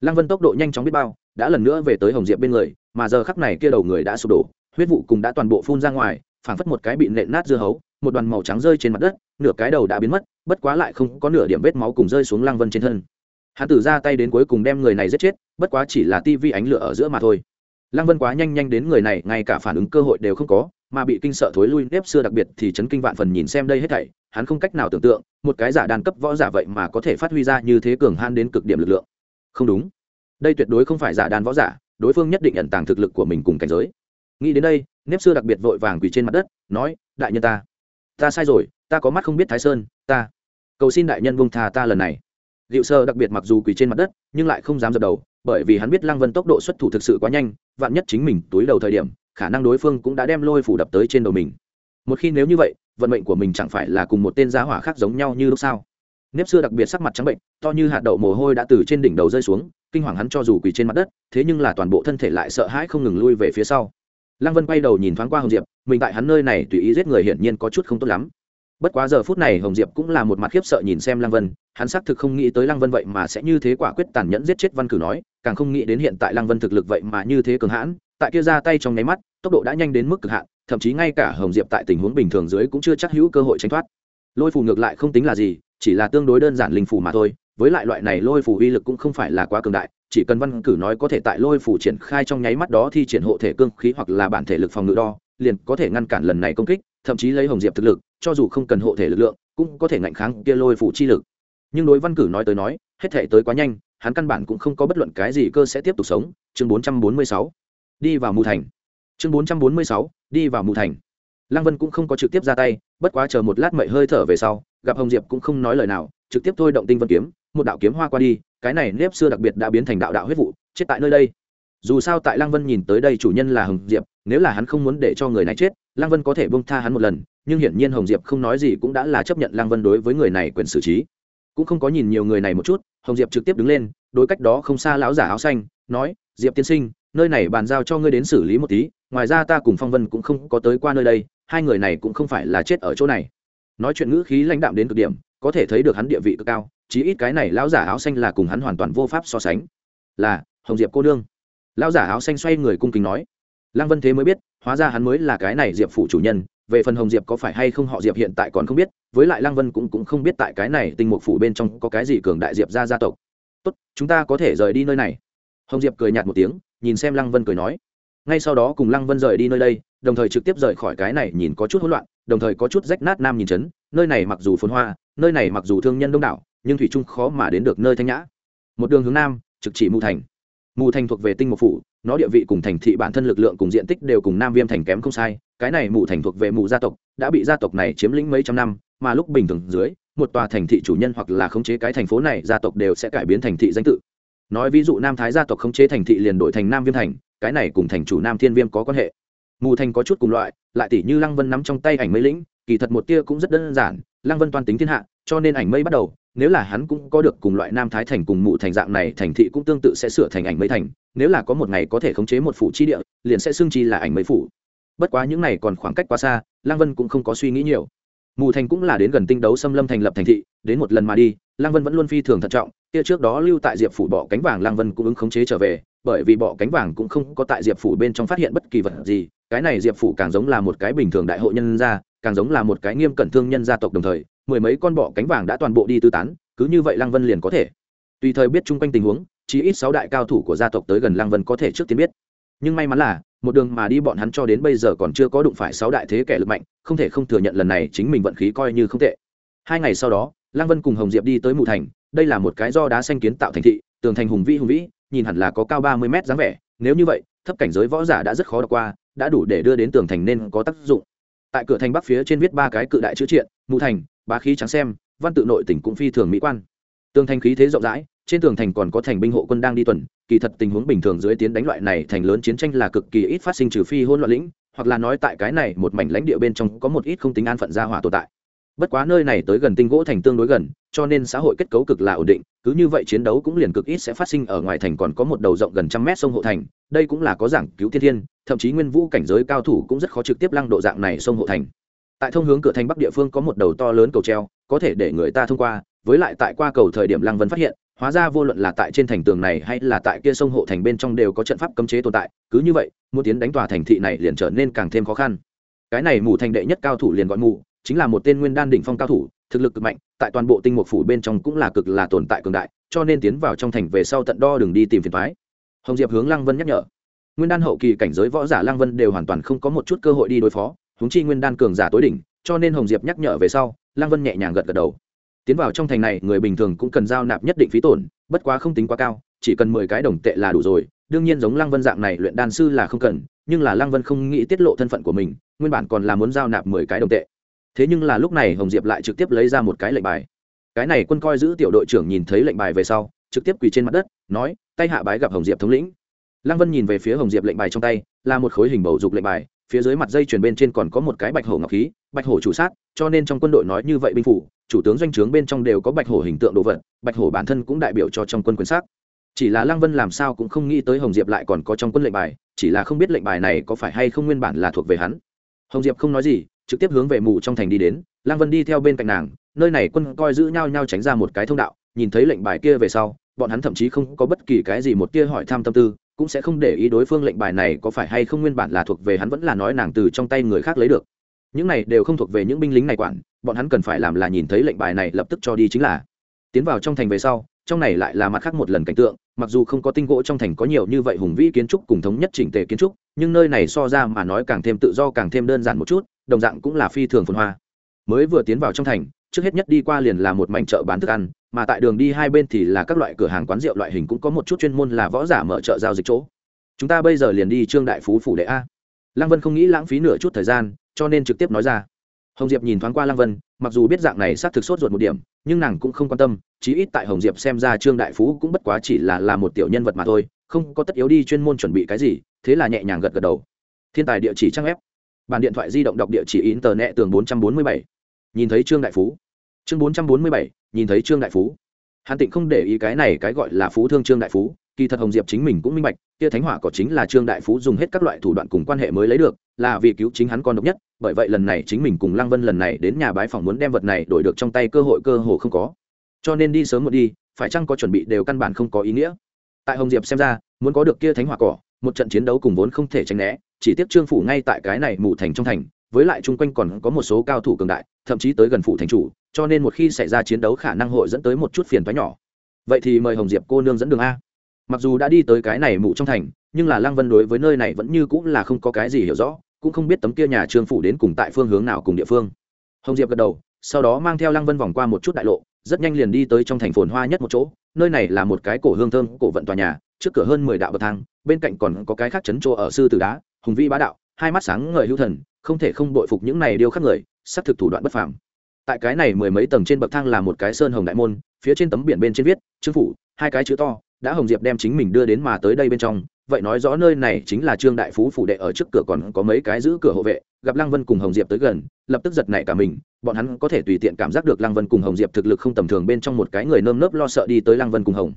Lăng vân tốc độ nhanh chóng biết bao, đã lần nữa về tới hồng diệp bên người, mà giờ khắc này kia đầu người đã sụp đổ, huyết vụ cùng đã toàn bộ phun ra ngoài, phảng phất một cái bị nện nát dưa hấu, một đoàn màu trắng rơi trên mặt đất, nửa cái đầu đã biến mất, bất quá lại không có nửa điểm vết máu cùng rơi xuống lăng vân trên thân. Hắn tử ra tay đến cuối cùng đem người này giết chết, bất quá chỉ là tivi ánh lửa ở giữa mà thôi lăng vân quá nhanh nhanh đến người này, ngay cả phản ứng cơ hội đều không có, mà bị kinh sợ thối lui, nếp xưa đặc biệt thì chấn kinh vạn phần nhìn xem đây hết thảy, hắn không cách nào tưởng tượng, một cái giả đàn cấp võ giả vậy mà có thể phát huy ra như thế cường han đến cực điểm lực lượng. Không đúng. Đây tuyệt đối không phải giả đàn võ giả, đối phương nhất định nhận tàng thực lực của mình cùng cảnh giới. Nghĩ đến đây, nếp xưa đặc biệt vội vàng quỳ trên mặt đất, nói, đại nhân ta ta sai rồi, ta có mắt không biết thái sơn, ta, cầu xin đại nhân vung thà ta lần này. Liệu sơ đặc biệt mặc dù quỳ trên mặt đất, nhưng lại không dám dập đầu, bởi vì hắn biết lăng vân tốc độ xuất thủ thực sự quá nhanh vạn nhất chính mình túi đầu thời điểm, khả năng đối phương cũng đã đem lôi phủ đập tới trên đầu mình. Một khi nếu như vậy, vận mệnh của mình chẳng phải là cùng một tên giá hỏa khác giống nhau như lúc sau. Nếp xưa đặc biệt sắc mặt trắng bệnh, to như hạt đậu mồ hôi đã từ trên đỉnh đầu rơi xuống, kinh hoàng hắn cho dù quỳ trên mặt đất, thế nhưng là toàn bộ thân thể lại sợ hãi không ngừng lui về phía sau. Lăng vân quay đầu nhìn thoáng qua hồng diệp, mình tại hắn nơi này tùy ý giết người hiển nhiên có chút không tốt lắm bất quá giờ phút này hồng diệp cũng là một mặt khiếp sợ nhìn xem lăng vân, hắn xác thực không nghĩ tới lăng vân vậy mà sẽ như thế quả quyết tàn nhẫn giết chết văn cử nói, càng không nghĩ đến hiện tại lăng vân thực lực vậy mà như thế cường hãn, tại kia ra tay trong nháy mắt, tốc độ đã nhanh đến mức cực hạn, thậm chí ngay cả hồng diệp tại tình huống bình thường dưới cũng chưa chắc hữu cơ hội tránh thoát. Lôi phù ngược lại không tính là gì, chỉ là tương đối đơn giản linh phù mà thôi, với lại loại này lôi phù uy lực cũng không phải là quá cường đại, chỉ cần văn cử nói có thể tại lôi phù triển khai trong nháy mắt đó thì triển hộ thể cương khí hoặc là bản thể lực phòng ngự đo, liền có thể ngăn cản lần này công kích, thậm chí lấy hồng diệp thực lực cho dù không cần hộ thể lực lượng, cũng có thể ngạnh kháng kia lôi phủ chi lực. Nhưng đối văn cử nói tới nói, hết thể tới quá nhanh, hắn căn bản cũng không có bất luận cái gì cơ sẽ tiếp tục sống. Chương 446 đi vào mù thành. Chương 446 đi vào mù thành. Lăng vân cũng không có trực tiếp ra tay, bất quá chờ một lát mậy hơi thở về sau, gặp hồng diệp cũng không nói lời nào, trực tiếp thôi động tinh vân kiếm, một đạo kiếm hoa qua đi, cái này nếp xưa đặc biệt đã biến thành đạo đạo huyết vụ, chết tại nơi đây. Dù sao tại lăng vân nhìn tới đây chủ nhân là hồng diệp, nếu là hắn không muốn để cho người này chết, lăng vân có thể bông tha hắn một lần nhưng hiển nhiên hồng diệp không nói gì cũng đã là chấp nhận lăng vân đối với người này quyền xử trí. Cũng không có nhìn nhiều người này một chút, hồng diệp trực tiếp đứng lên, đối cách đó không xa lão giả áo xanh, nói, diệp tiên sinh, nơi này bàn giao cho ngươi đến xử lý một tí, ngoài ra ta cùng phong vân cũng không có tới qua nơi đây, hai người này cũng không phải là chết ở chỗ này. Nói chuyện ngữ khí lãnh đạm đến cực điểm, có thể thấy được hắn địa vị cực cao, chí ít cái này lão giả áo xanh là cùng hắn hoàn toàn vô pháp so sánh. Là, hồng diệp cô đương lão giả áo xanh xoay người cung kính nói. Lăng vân thế mới biết, hóa ra hắn mới là cái này diệp phủ chủ nhân về phần hồng diệp có phải hay không họ diệp hiện tại còn không biết, với lại lăng vân cũng cũng không biết tại cái này tinh mục phủ bên trong có cái gì cường đại diệp ra gia tộc. Tốt, chúng ta có thể rời đi nơi này. Hồng diệp cười nhạt một tiếng, nhìn xem lăng vân cười nói. Ngay sau đó cùng lăng vân rời đi nơi đây, đồng thời trực tiếp rời khỏi cái này nhìn có chút hỗn loạn, đồng thời có chút rách nát nam nhìn chấn. Nơi này mặc dù phồn hoa, nơi này mặc dù thương nhân đông đảo, nhưng thủy trung khó mà đến được nơi thanh nhã. Một đường hướng nam, trực chỉ mù thành. Mù thành thuộc về tinh mục phủ, nó địa vị cùng thành thị bản thân lực lượng cùng diện tích đều cùng nam viêm thành kém không sai cái này mụ thành thuộc về mụ gia tộc, đã bị gia tộc này chiếm lĩnh mấy trăm năm, mà lúc bình thường dưới, một tòa thành thị chủ nhân hoặc là khống chế cái thành phố này, gia tộc đều sẽ cải biến thành thị danh tự. Nói ví dụ nam thái gia tộc khống chế thành thị liền đổi thành nam viêm thành, cái này cùng thành chủ nam thiên viêm có quan hệ. Mù thành có chút cùng loại, lại tỷ như lăng vân nắm trong tay ảnh mây lĩnh, kỳ thật một tia cũng rất đơn giản, lăng vân toàn tính thiên hạ, cho nên ảnh mây bắt đầu, nếu là hắn cũng có được cùng loại nam thái thành cùng mụ thành dạng này, thành thị cũng tương tự sẽ sửa thành ảnh mây thành, nếu là có một ngày có thể khống chế một phủ chi địa, liền sẽ xưng chi là ảnh mây phủ bất quá những này còn khoảng cách quá xa, lăng vân cũng không có suy nghĩ nhiều. Mù thành cũng là đến gần tinh đấu xâm lâm thành lập thành thị, đến một lần mà đi, lăng vân vẫn luôn phi thường thận trọng, kia trước đó lưu tại diệp phủ bỏ cánh vàng lăng vân cũng ứng khống chế trở về, bởi vì bỏ cánh vàng cũng không có tại diệp phủ bên trong phát hiện bất kỳ vật gì, cái này diệp phủ càng giống là một cái bình thường đại hội nhân gia, càng giống là một cái nghiêm cẩn thương nhân gia tộc đồng thời, mười mấy con bọ cánh vàng đã toàn bộ đi tư tán, cứ như vậy lăng vân liền có thể. Tùy thời biết chung quanh tình huống chỉ ít sáu đại cao thủ của gia tộc tới gần lăng vân có thể trước tiên biết. Nhưng may mắn là một đường mà đi bọn hắn cho đến bây giờ còn chưa có đụng phải sáu đại thế kẻ lực mạnh, không thể không thừa nhận lần này chính mình vận khí coi như không tệ. Hai ngày sau đó, lăng vân cùng hồng diệp đi tới mù thành, đây là một cái do đá xanh kiến tạo thành thị, tường thành hùng vĩ hùng vĩ, nhìn hẳn là có cao ba mươi mét dáng vẻ, nếu như vậy, thấp cảnh giới võ giả đã rất khó đọc qua, đã đủ để đưa đến tường thành nên có tác dụng. Tại cửa thành bắc phía trên viết ba cái cự đại chữ triện mù thành, bá khí trắng xem, văn tự nội tỉnh cũng phi thường mỹ quan. Tường thành khí thế rộng rãi trên tường thành còn có thành binh hộ quân đang đi tuần, kỳ thật tình huống bình thường dưới tiến đánh loại này thành lớn chiến tranh là cực kỳ ít phát sinh trừ phi hôn loạn lĩnh, hoặc là nói tại cái này một mảnh lãnh địa bên trong có một ít không tính an phận gia hỏa tồn tại. Bất quá nơi này tới gần tinh gỗ thành tương đối gần, cho nên xã hội kết cấu cực là ổn định, cứ như vậy chiến đấu cũng liền cực ít sẽ phát sinh ở ngoài thành còn có một đầu rộng gần trăm mét sông hộ thành, đây cũng là có giảng cứu thiên thiên, thậm chí nguyên vũ cảnh giới cao thủ cũng rất khó trực tiếp lăng độ dạng này sông hộ thành. Tại thông hướng cửa thành bắc địa phương có một đầu to lớn cầu treo, có thể để người ta thông qua, với lại tại qua cầu thời điểm lăng vân phát hiện hóa ra vô luận là tại trên thành tường này hay là tại kia sông hộ thành bên trong đều có trận pháp cấm chế tồn tại, cứ như vậy, muốn tiến đánh tòa thành thị này liền trở nên càng thêm khó khăn. Cái này mù thành đệ nhất cao thủ liền gọi mù, chính là một tên nguyên đan đỉnh phong cao thủ, thực lực cực mạnh, tại toàn bộ tinh mục phủ bên trong cũng là cực là tồn tại cường đại, cho nên tiến vào trong thành về sau tận đo đường đi tìm phiền thoái hồng diệp hướng lăng vân nhắc nhở. Nguyên đan hậu kỳ cảnh giới võ giả lăng vân đều hoàn toàn không có một chút cơ hội đi đối phó húng chi nguyên đan cường giả tối đỉnh, cho nên hồng diệp nhắc nhở về sau, lăng vân nhẹ nhàng gật gật đầu tiến vào trong thành này, người bình thường cũng cần giao nạp nhất định phí tổn, bất quá không tính quá cao, chỉ cần mười cái đồng tệ là đủ rồi. Đương nhiên giống lăng vân dạng này luyện đan sư là không cần, nhưng là lăng vân không nghĩ tiết lộ thân phận của mình, nguyên bản còn là muốn giao nạp mười cái đồng tệ. Thế nhưng là lúc này hồng diệp lại trực tiếp lấy ra một cái lệnh bài. Cái này quân coi giữ tiểu đội trưởng nhìn thấy lệnh bài về sau, trực tiếp quỳ trên mặt đất, nói, tay hạ bái gặp hồng diệp thống lĩnh. Lăng vân nhìn về phía hồng diệp lệnh bài trong tay, là một khối hình bầu dục lệnh bài, phía dưới mặt dây chuyền bên trên còn có một cái bạch hổ ngọc khí bạch hổ chủ sát, cho nên trong quân đội nói như vậy binh phủ, chủ tướng doanh trướng bên trong đều có bạch hổ hình tượng đồ vật, bạch hổ bản thân cũng đại biểu cho trong quân quyền sắc. Chỉ là lăng vân làm sao cũng không nghĩ tới hồng diệp lại còn có trong quân lệnh bài, chỉ là không biết lệnh bài này có phải hay không nguyên bản là thuộc về hắn. Hồng diệp không nói gì, trực tiếp hướng về mù trong thành đi đến, lăng vân đi theo bên cạnh nàng, nơi này quân coi giữ nhau nhau tránh ra một cái thông đạo, nhìn thấy lệnh bài kia về sau, bọn hắn thậm chí không có bất kỳ cái gì một tia hỏi tham tâm tư, cũng sẽ không để ý đối phương lệnh bài này có phải hay không nguyên bản là thuộc về hắn vẫn là nói nàng từ trong tay người khác lấy được những này đều không thuộc về những binh lính này quản, bọn hắn cần phải làm là nhìn thấy lệnh bài này lập tức cho đi chính là. Tiến vào trong thành về sau, trong này lại là mặt khác một lần cảnh tượng, mặc dù không có tinh gỗ trong thành có nhiều như vậy hùng vĩ kiến trúc cùng thống nhất chỉnh tề kiến trúc, nhưng nơi này so ra mà nói càng thêm tự do càng thêm đơn giản một chút, đồng dạng cũng là phi thường phồn hoa. Mới vừa tiến vào trong thành, trước hết nhất đi qua liền là một mảnh chợ bán thức ăn, mà tại đường đi hai bên thì là các loại cửa hàng quán rượu loại hình cũng có một chút chuyên môn là võ giả mở chợ giao dịch chỗ. Chúng ta bây giờ liền đi trương đại phú phủ đệ a lăng vân không nghĩ lãng phí nửa chút thời gian cho nên trực tiếp nói ra. Hồng diệp nhìn thoáng qua lăng vân mặc dù biết dạng này xác thực sốt ruột một điểm nhưng nàng cũng không quan tâm chí ít tại hồng diệp xem ra trương đại phú cũng bất quá chỉ là là một tiểu nhân vật mà thôi không có tất yếu đi chuyên môn chuẩn bị cái gì thế là nhẹ nhàng gật gật đầu. Thiên tài địa chỉ trang ép bản điện thoại di động đọc địa chỉ internet tường 447. nhìn thấy trương đại phú. Chương 447, nhìn thấy trương đại phú. Hàn tịnh không để ý cái này cái gọi là phú thương trương đại phú kỳ thật hồng diệp chính mình cũng minh bạch, kia thánh hỏa có chính là trương đại phú dùng hết các loại thủ đoạn cùng quan hệ mới lấy được, là vì cứu chính hắn con độc nhất, bởi vậy lần này chính mình cùng lăng vân lần này đến nhà bái phỏng muốn đem vật này đổi được trong tay cơ hội cơ hồ không có. Cho nên đi sớm một đi, phải chăng có chuẩn bị đều căn bản không có ý nghĩa. Tại hồng diệp xem ra, muốn có được kia thánh hỏa cỏ, một trận chiến đấu cùng vốn không thể tránh né, chỉ tiếc trương phủ ngay tại cái này mù thành trong thành, với lại chung quanh còn có một số cao thủ cường đại, thậm chí tới gần phủ thành chủ, cho nên một khi xảy ra chiến đấu khả năng hội dẫn tới một chút phiền toái nhỏ. Vậy thì mời hồng diệp cô nương dẫn đường a mặc dù đã đi tới cái này mụ trong thành, nhưng là lăng vân đối với nơi này vẫn như cũng là không có cái gì hiểu rõ, cũng không biết tấm kia nhà trương phủ đến cùng tại phương hướng nào cùng địa phương. Hồng diệp gật đầu, sau đó mang theo lăng vân vòng qua một chút đại lộ, rất nhanh liền đi tới trong thành phồn hoa nhất một chỗ, nơi này là một cái cổ hương thơm, cổ vận tòa nhà, trước cửa hơn mười đạo bậc thang, bên cạnh còn có cái khác chấn chỗ ở sư tử đá, hùng vĩ bá đạo, hai mắt sáng ngời hữu thần, không thể không bội phục những này điều khác người xác thực thủ đoạn bất phàm. Tại cái này mười mấy tầng trên bậc thang là một cái sơn hồng đại môn, phía trên tấm biển bên trên viết, trương phủ hai cái chữ to đã hồng diệp đem chính mình đưa đến mà tới đây bên trong, vậy nói rõ nơi này chính là trương đại phú phủ đệ ở trước cửa còn có mấy cái giữ cửa hộ vệ, gặp lăng vân cùng hồng diệp tới gần, lập tức giật nảy cả mình, bọn hắn có thể tùy tiện cảm giác được lăng vân cùng hồng diệp thực lực không tầm thường bên trong một cái người nơm nớp lo sợ đi tới lăng vân cùng hồng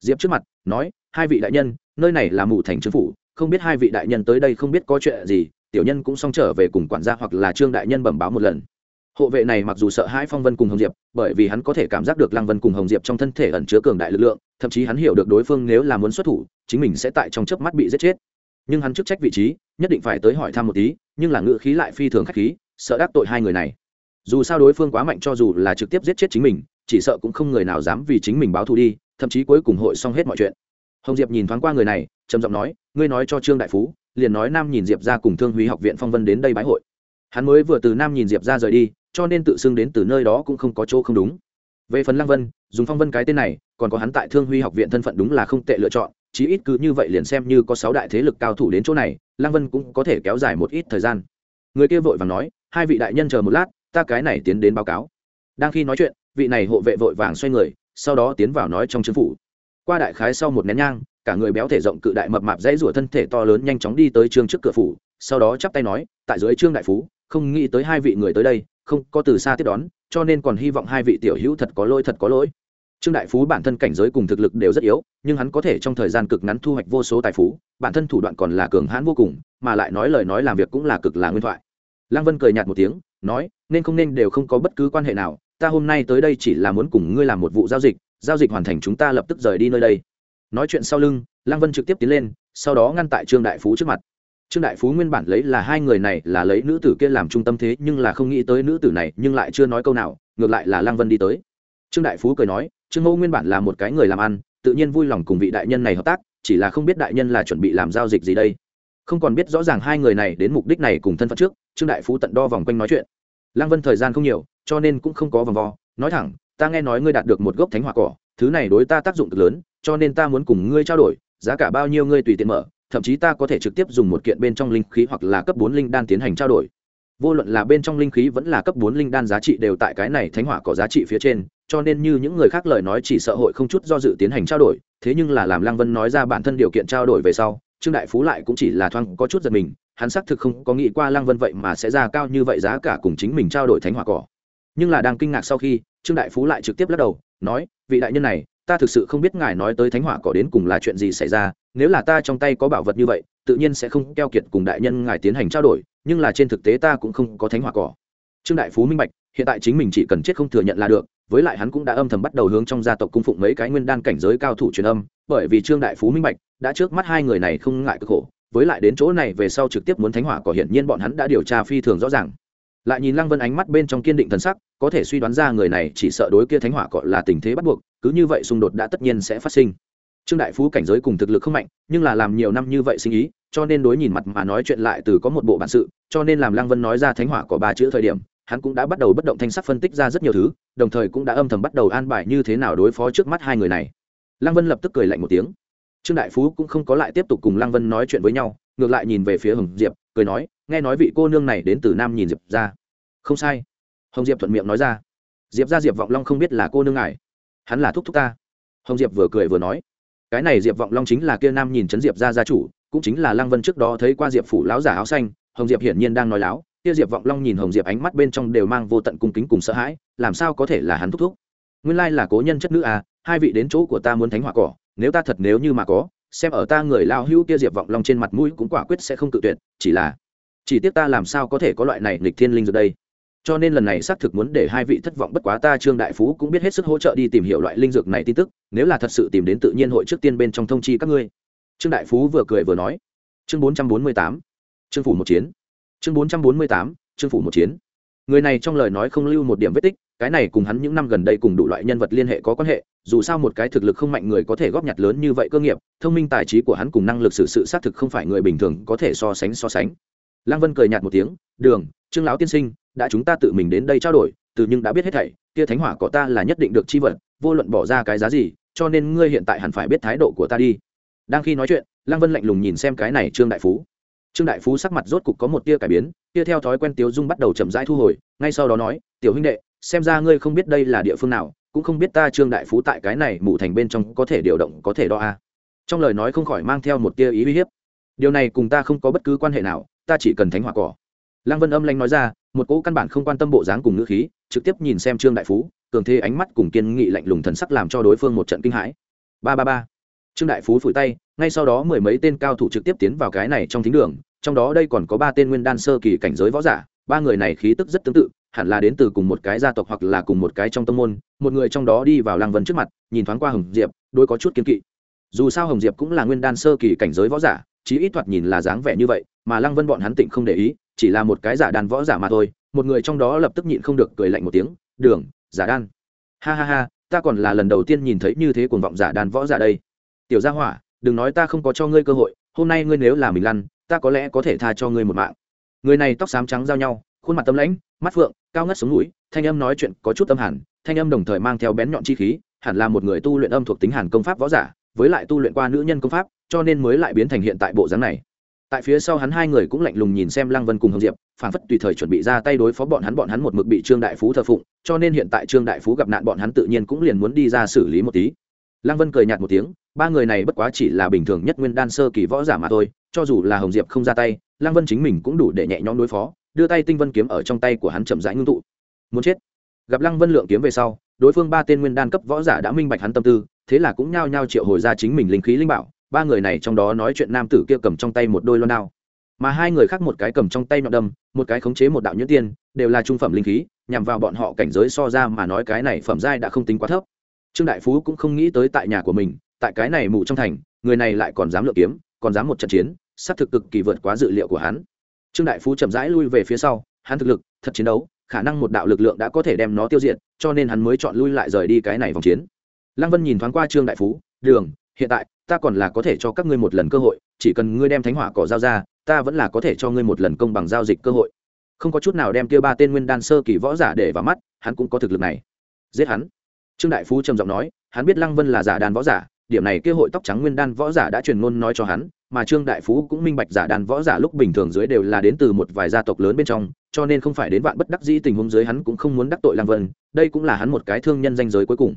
diệp trước mặt, nói, hai vị đại nhân, nơi này là mù thành trương phủ, không biết hai vị đại nhân tới đây không biết có chuyện gì, tiểu nhân cũng xong trở về cùng quản gia hoặc là trương đại nhân bẩm báo một lần hộ vệ này mặc dù sợ hãi phong vân cùng hồng diệp, bởi vì hắn có thể cảm giác được lăng vân cùng hồng diệp trong thân thể ẩn chứa cường đại lực lượng, thậm chí hắn hiểu được đối phương nếu là muốn xuất thủ, chính mình sẽ tại trong chớp mắt bị giết chết. Nhưng hắn chức trách vị trí, nhất định phải tới hỏi thăm một tí, nhưng là ngự khí lại phi thường khắc khí, sợ đắc tội hai người này. Dù sao đối phương quá mạnh cho dù là trực tiếp giết chết chính mình, chỉ sợ cũng không người nào dám vì chính mình báo thù đi, thậm chí cuối cùng hội xong hết mọi chuyện. Hồng diệp nhìn thoáng qua người này, trầm giọng nói, ngươi nói cho trương đại phú, liền nói nam nhìn diệp ra cùng thương Huy học viện phong vân đến đây bái hội. Hắn mới vừa từ nam nhìn diệp ra rời đi cho nên tự xưng đến từ nơi đó cũng không có chỗ không đúng. Về phần lăng vân, dùng phong vân cái tên này, còn có hắn tại thương huy học viện thân phận đúng là không tệ lựa chọn, chí ít cứ như vậy liền xem như có sáu đại thế lực cao thủ đến chỗ này, lăng vân cũng có thể kéo dài một ít thời gian. Người kia vội vàng nói, hai vị đại nhân chờ một lát, ta cái này tiến đến báo cáo. Đang khi nói chuyện, vị này hộ vệ vội vàng xoay người, sau đó tiến vào nói trong chính phủ. Qua đại khái sau một nén nhang, cả người béo thể rộng cự đại mập mạp dãy rủa thân thể to lớn nhanh chóng đi tới trương trước cửa phủ, sau đó chắp tay nói, tại dưới trương đại phú, không nghĩ tới hai vị người tới đây không có từ xa tiếp đón, cho nên còn hy vọng hai vị tiểu hữu thật có lỗi, thật có lỗi. Trương đại phú bản thân cảnh giới cùng thực lực đều rất yếu, nhưng hắn có thể trong thời gian cực ngắn thu hoạch vô số tài phú, bản thân thủ đoạn còn là cường hãn vô cùng, mà lại nói lời nói làm việc cũng là cực là nguyên thoại. Lăng vân cười nhạt một tiếng, nói, nên không nên đều không có bất cứ quan hệ nào, ta hôm nay tới đây chỉ là muốn cùng ngươi làm một vụ giao dịch giao dịch hoàn thành chúng ta lập tức rời đi nơi đây. Nói chuyện sau lưng, lăng vân trực tiếp tiến lên, sau đó ngăn tại trương đại phú trước mặt trương đại phú nguyên bản lấy là hai người này là lấy nữ tử kia làm trung tâm thế, nhưng là không nghĩ tới nữ tử này nhưng lại chưa nói câu nào, ngược lại là lăng vân đi tới. Trương đại phú cười nói, trương mẫu nguyên bản là một cái người làm ăn, tự nhiên vui lòng cùng vị đại nhân này hợp tác, chỉ là không biết đại nhân là chuẩn bị làm giao dịch gì đây. Không còn biết rõ ràng hai người này đến mục đích này cùng thân phận trước, trương đại phú tận đo vòng quanh nói chuyện. Lăng vân thời gian không nhiều, cho nên cũng không có vòng vo, nói thẳng, ta nghe nói ngươi đạt được một gốc thánh hỏa cỏ, thứ này đối ta tác dụng cực lớn, cho nên ta muốn cùng ngươi trao đổi, giá cả bao nhiêu ngươi tùy tiện mở thậm chí ta có thể trực tiếp dùng một kiện bên trong linh khí hoặc là cấp bốn linh đan tiến hành trao đổi. Vô luận là bên trong linh khí vẫn là cấp bốn linh đan giá trị đều tại cái này thánh hỏa có giá trị phía trên, cho nên như những người khác lời nói chỉ sợ hội không chút do dự tiến hành trao đổi, thế nhưng là làm lăng vân nói ra bản thân điều kiện trao đổi về sau, trương đại phú lại cũng chỉ là thoáng có chút giật mình, hắn xác thực không có nghĩ qua lăng vân vậy mà sẽ ra cao như vậy giá cả cùng chính mình trao đổi thánh hỏa cỏ. Nhưng là đang kinh ngạc sau khi, trương đại phú lại trực tiếp lắc đầu, nói, vị đại nhân này ta thực sự không biết ngài nói tới thánh hỏa cỏ đến cùng là chuyện gì xảy ra, nếu là ta trong tay có bảo vật như vậy, tự nhiên sẽ không keo kiệt cùng đại nhân ngài tiến hành trao đổi, nhưng là trên thực tế ta cũng không có thánh hỏa cỏ. Trương đại phú minh bạch, hiện tại chính mình chỉ cần chết không thừa nhận là được, với lại hắn cũng đã âm thầm bắt đầu hướng trong gia tộc cung phụng mấy cái nguyên đan cảnh giới cao thủ truyền âm, bởi vì trương đại phú minh bạch, đã trước mắt hai người này không ngại cực khổ, với lại đến chỗ này về sau trực tiếp muốn thánh hỏa cỏ hiển nhiên bọn hắn đã điều tra phi thường rõ ràng lại nhìn lăng vân ánh mắt bên trong kiên định thần sắc, có thể suy đoán ra người này chỉ sợ đối kia thánh hỏa cọ là tình thế bắt buộc, cứ như vậy xung đột đã tất nhiên sẽ phát sinh. Trương đại phú cảnh giới cùng thực lực không mạnh, nhưng là làm nhiều năm như vậy sinh ý, cho nên đối nhìn mặt mà nói chuyện lại từ có một bộ bản sự, cho nên làm lăng vân nói ra thánh hỏa có ba chữ thời điểm, hắn cũng đã bắt đầu bất động thanh sắc phân tích ra rất nhiều thứ, đồng thời cũng đã âm thầm bắt đầu an bài như thế nào đối phó trước mắt hai người này. Lăng vân lập tức cười lạnh một tiếng. Trương đại phú cũng không có lại tiếp tục cùng lăng vân nói chuyện với nhau, ngược lại nhìn về phía hồng diệp, cười nói nghe nói vị cô nương này đến từ nam nhìn diệp ra. Không sai. Hồng diệp thuận miệng nói ra. Diệp ra diệp vọng long không biết là cô nương ngài. Hắn là thúc thúc ta. Hồng diệp vừa cười vừa nói. Cái này diệp vọng long chính là kia nam nhìn chấn diệp ra gia chủ, cũng chính là lăng vân trước đó thấy qua diệp phủ láo giả áo xanh. Hồng diệp hiển nhiên đang nói láo. Kia diệp vọng long nhìn hồng diệp ánh mắt bên trong đều mang vô tận cung kính cùng sợ hãi, làm sao có thể là hắn thúc thúc? Nguyên lai là cố nhân chất nữ à hai vị đến chỗ của ta muốn thánh hỏa cỏ, nếu ta thật nếu như mà có, xem ở ta người lao hữu kia diệp vọng long trên mặt mũi cũng quả quyết sẽ không tự tuyệt, chỉ là chỉ tiếc ta làm sao có thể có loại này lịch thiên linh dược đây? Cho nên lần này xác thực muốn để hai vị thất vọng bất quá ta trương đại phú cũng biết hết sức hỗ trợ đi tìm hiểu loại linh dược này tin tức, nếu là thật sự tìm đến tự nhiên hội trước tiên bên trong thông chi các ngươi. Trương đại phú vừa cười vừa nói. Chương bốn trăm bốn mươi tám, trương phủ một chiến. Chương bốn trăm bốn mươi tám, trương phủ một chiến. Người này trong lời nói không lưu một điểm vết tích, cái này cùng hắn những năm gần đây cùng đủ loại nhân vật liên hệ có quan hệ, dù sao một cái thực lực không mạnh người có thể góp nhặt lớn như vậy cơ nghiệp, thông minh tài trí của hắn cùng năng lực xử sự xác thực không phải người bình thường có thể so sánh so sánh lăng vân cười nhạt một tiếng, đường, trương lão tiên sinh, đã chúng ta tự mình đến đây trao đổi, từ nhưng đã biết hết thảy, kia thánh hỏa của ta là nhất định được chi vật, vô luận bỏ ra cái giá gì, cho nên ngươi hiện tại hẳn phải biết thái độ của ta đi. Đang khi nói chuyện, lăng vân lạnh lùng nhìn xem cái này trương đại phú. Trương đại phú sắc mặt rốt cục có một tia cải biến tia theo thói quen tiếu dung bắt đầu chậm rãi thu hồi, ngay sau đó nói, tiểu huynh đệ, xem ra ngươi không biết đây là địa phương nào, cũng không biết ta trương đại phú tại cái này mụ thành bên trong có thể điều động, có thể đo a. Trong lời nói không khỏi mang theo một tia ý uy hiếp. Điều này cùng ta không có bất cứ quan hệ nào ta chỉ cần thánh hỏa cỏ. Lăng vân âm lanh nói ra, một cỗ căn bản không quan tâm bộ dáng cùng ngữ khí, trực tiếp nhìn xem trương đại phú, cường thế ánh mắt cùng kiên nghị lạnh lùng thần sắc làm cho đối phương một trận kinh hãi. Ba ba ba. Trương đại phú phủi tay, ngay sau đó mười mấy tên cao thủ trực tiếp tiến vào cái này trong thính đường, trong đó đây còn có ba tên nguyên đan sơ kỳ cảnh giới võ giả, ba người này khí tức rất tương tự, hẳn là đến từ cùng một cái gia tộc hoặc là cùng một cái trong tâm môn, một người trong đó đi vào lăng vân trước mặt, nhìn thoáng qua hồng diệp đôi có chút kiên kỵ. Dù sao hồng diệp cũng là nguyên đan sơ kỳ cảnh giới võ giả, chí ít thoạt nhìn là dáng vẻ như vậy mà lăng vân bọn hắn tịnh không để ý, chỉ là một cái giả đàn võ giả mà thôi, một người trong đó lập tức nhịn không được cười lạnh một tiếng, đường, giả đan. Ha ha ha, ta còn là lần đầu tiên nhìn thấy như thế cuồng vọng giả đàn võ giả đây. Tiểu gia hỏa, đừng nói ta không có cho ngươi cơ hội, hôm nay ngươi nếu là mình lăn, ta có lẽ có thể tha cho ngươi một mạng. Người này tóc xám trắng giao nhau, khuôn mặt tâm lãnh, mắt phượng, cao ngất sống mũi, thanh âm nói chuyện có chút tâm hẳn, thanh âm đồng thời mang theo bén nhọn chi khí, hẳn là một người tu luyện âm thuộc tính hàn công pháp võ giả, với lại tu luyện qua nữ nhân công pháp, cho nên mới lại biến thành hiện tại bộ dáng này tại phía sau hắn hai người cũng lạnh lùng nhìn xem lăng vân cùng hồng diệp phản phất tùy thời chuẩn bị ra tay đối phó bọn hắn bọn hắn một mực bị trương đại phú thờ phụng, cho nên hiện tại trương đại phú gặp nạn bọn hắn tự nhiên cũng liền muốn đi ra xử lý một tí. Lăng vân cười nhạt một tiếng, ba người này bất quá chỉ là bình thường nhất nguyên đan sơ kỳ võ giả mà thôi, cho dù là hồng diệp không ra tay, lăng vân chính mình cũng đủ để nhẹ nhõm đối phó, đưa tay tinh vân kiếm ở trong tay của hắn chậm rãi ngưng tụ. Muốn chết. Gặp lăng vân lượng kiếm về sau, đối phương ba tên nguyên đan cấp võ giả đã minh bạch hắn tâm tư, thế là cũng nhao nhao triệu hồi ra chính mình linh khí linh bảo ba người này trong đó nói chuyện nam tử kia cầm trong tay một đôi loan đao. Mà hai người khác một cái cầm trong tay nhọn đâm, một cái khống chế một đạo nhuyễn tiên, đều là trung phẩm linh khí, nhằm vào bọn họ cảnh giới so ra mà nói cái này phẩm giai đã không tính quá thấp. Trương đại phú cũng không nghĩ tới tại nhà của mình, tại cái này mù trong thành, người này lại còn dám lựa kiếm, còn dám một trận chiến, sát thực cực kỳ vượt quá dự liệu của hắn. Trương đại phú chậm rãi lui về phía sau, hắn thực lực, thật chiến đấu, khả năng một đạo lực lượng đã có thể đem nó tiêu diệt, cho nên hắn mới chọn lui lại rời đi cái này vòng chiến. Lăng vân nhìn thoáng qua trương đại phú, đường, hiện tại ta còn là có thể cho các ngươi một lần cơ hội, chỉ cần ngươi đem thánh hỏa cỏ giao ra, ta vẫn là có thể cho ngươi một lần công bằng giao dịch cơ hội. Không có chút nào đem kia ba tên nguyên đan sơ kỳ võ giả để vào mắt, hắn cũng có thực lực này. Giết hắn. Trương đại phú trầm giọng nói, hắn biết lăng vân là giả đàn võ giả, điểm này kia hội tóc trắng nguyên đan võ giả đã truyền ngôn nói cho hắn, mà trương đại phú cũng minh bạch giả đàn võ giả lúc bình thường dưới đều là đến từ một vài gia tộc lớn bên trong, cho nên không phải đến vạn bất đắc dĩ tình huống dưới hắn cũng không muốn đắc tội lăng vân, đây cũng là hắn một cái thương nhân danh giới cuối cùng.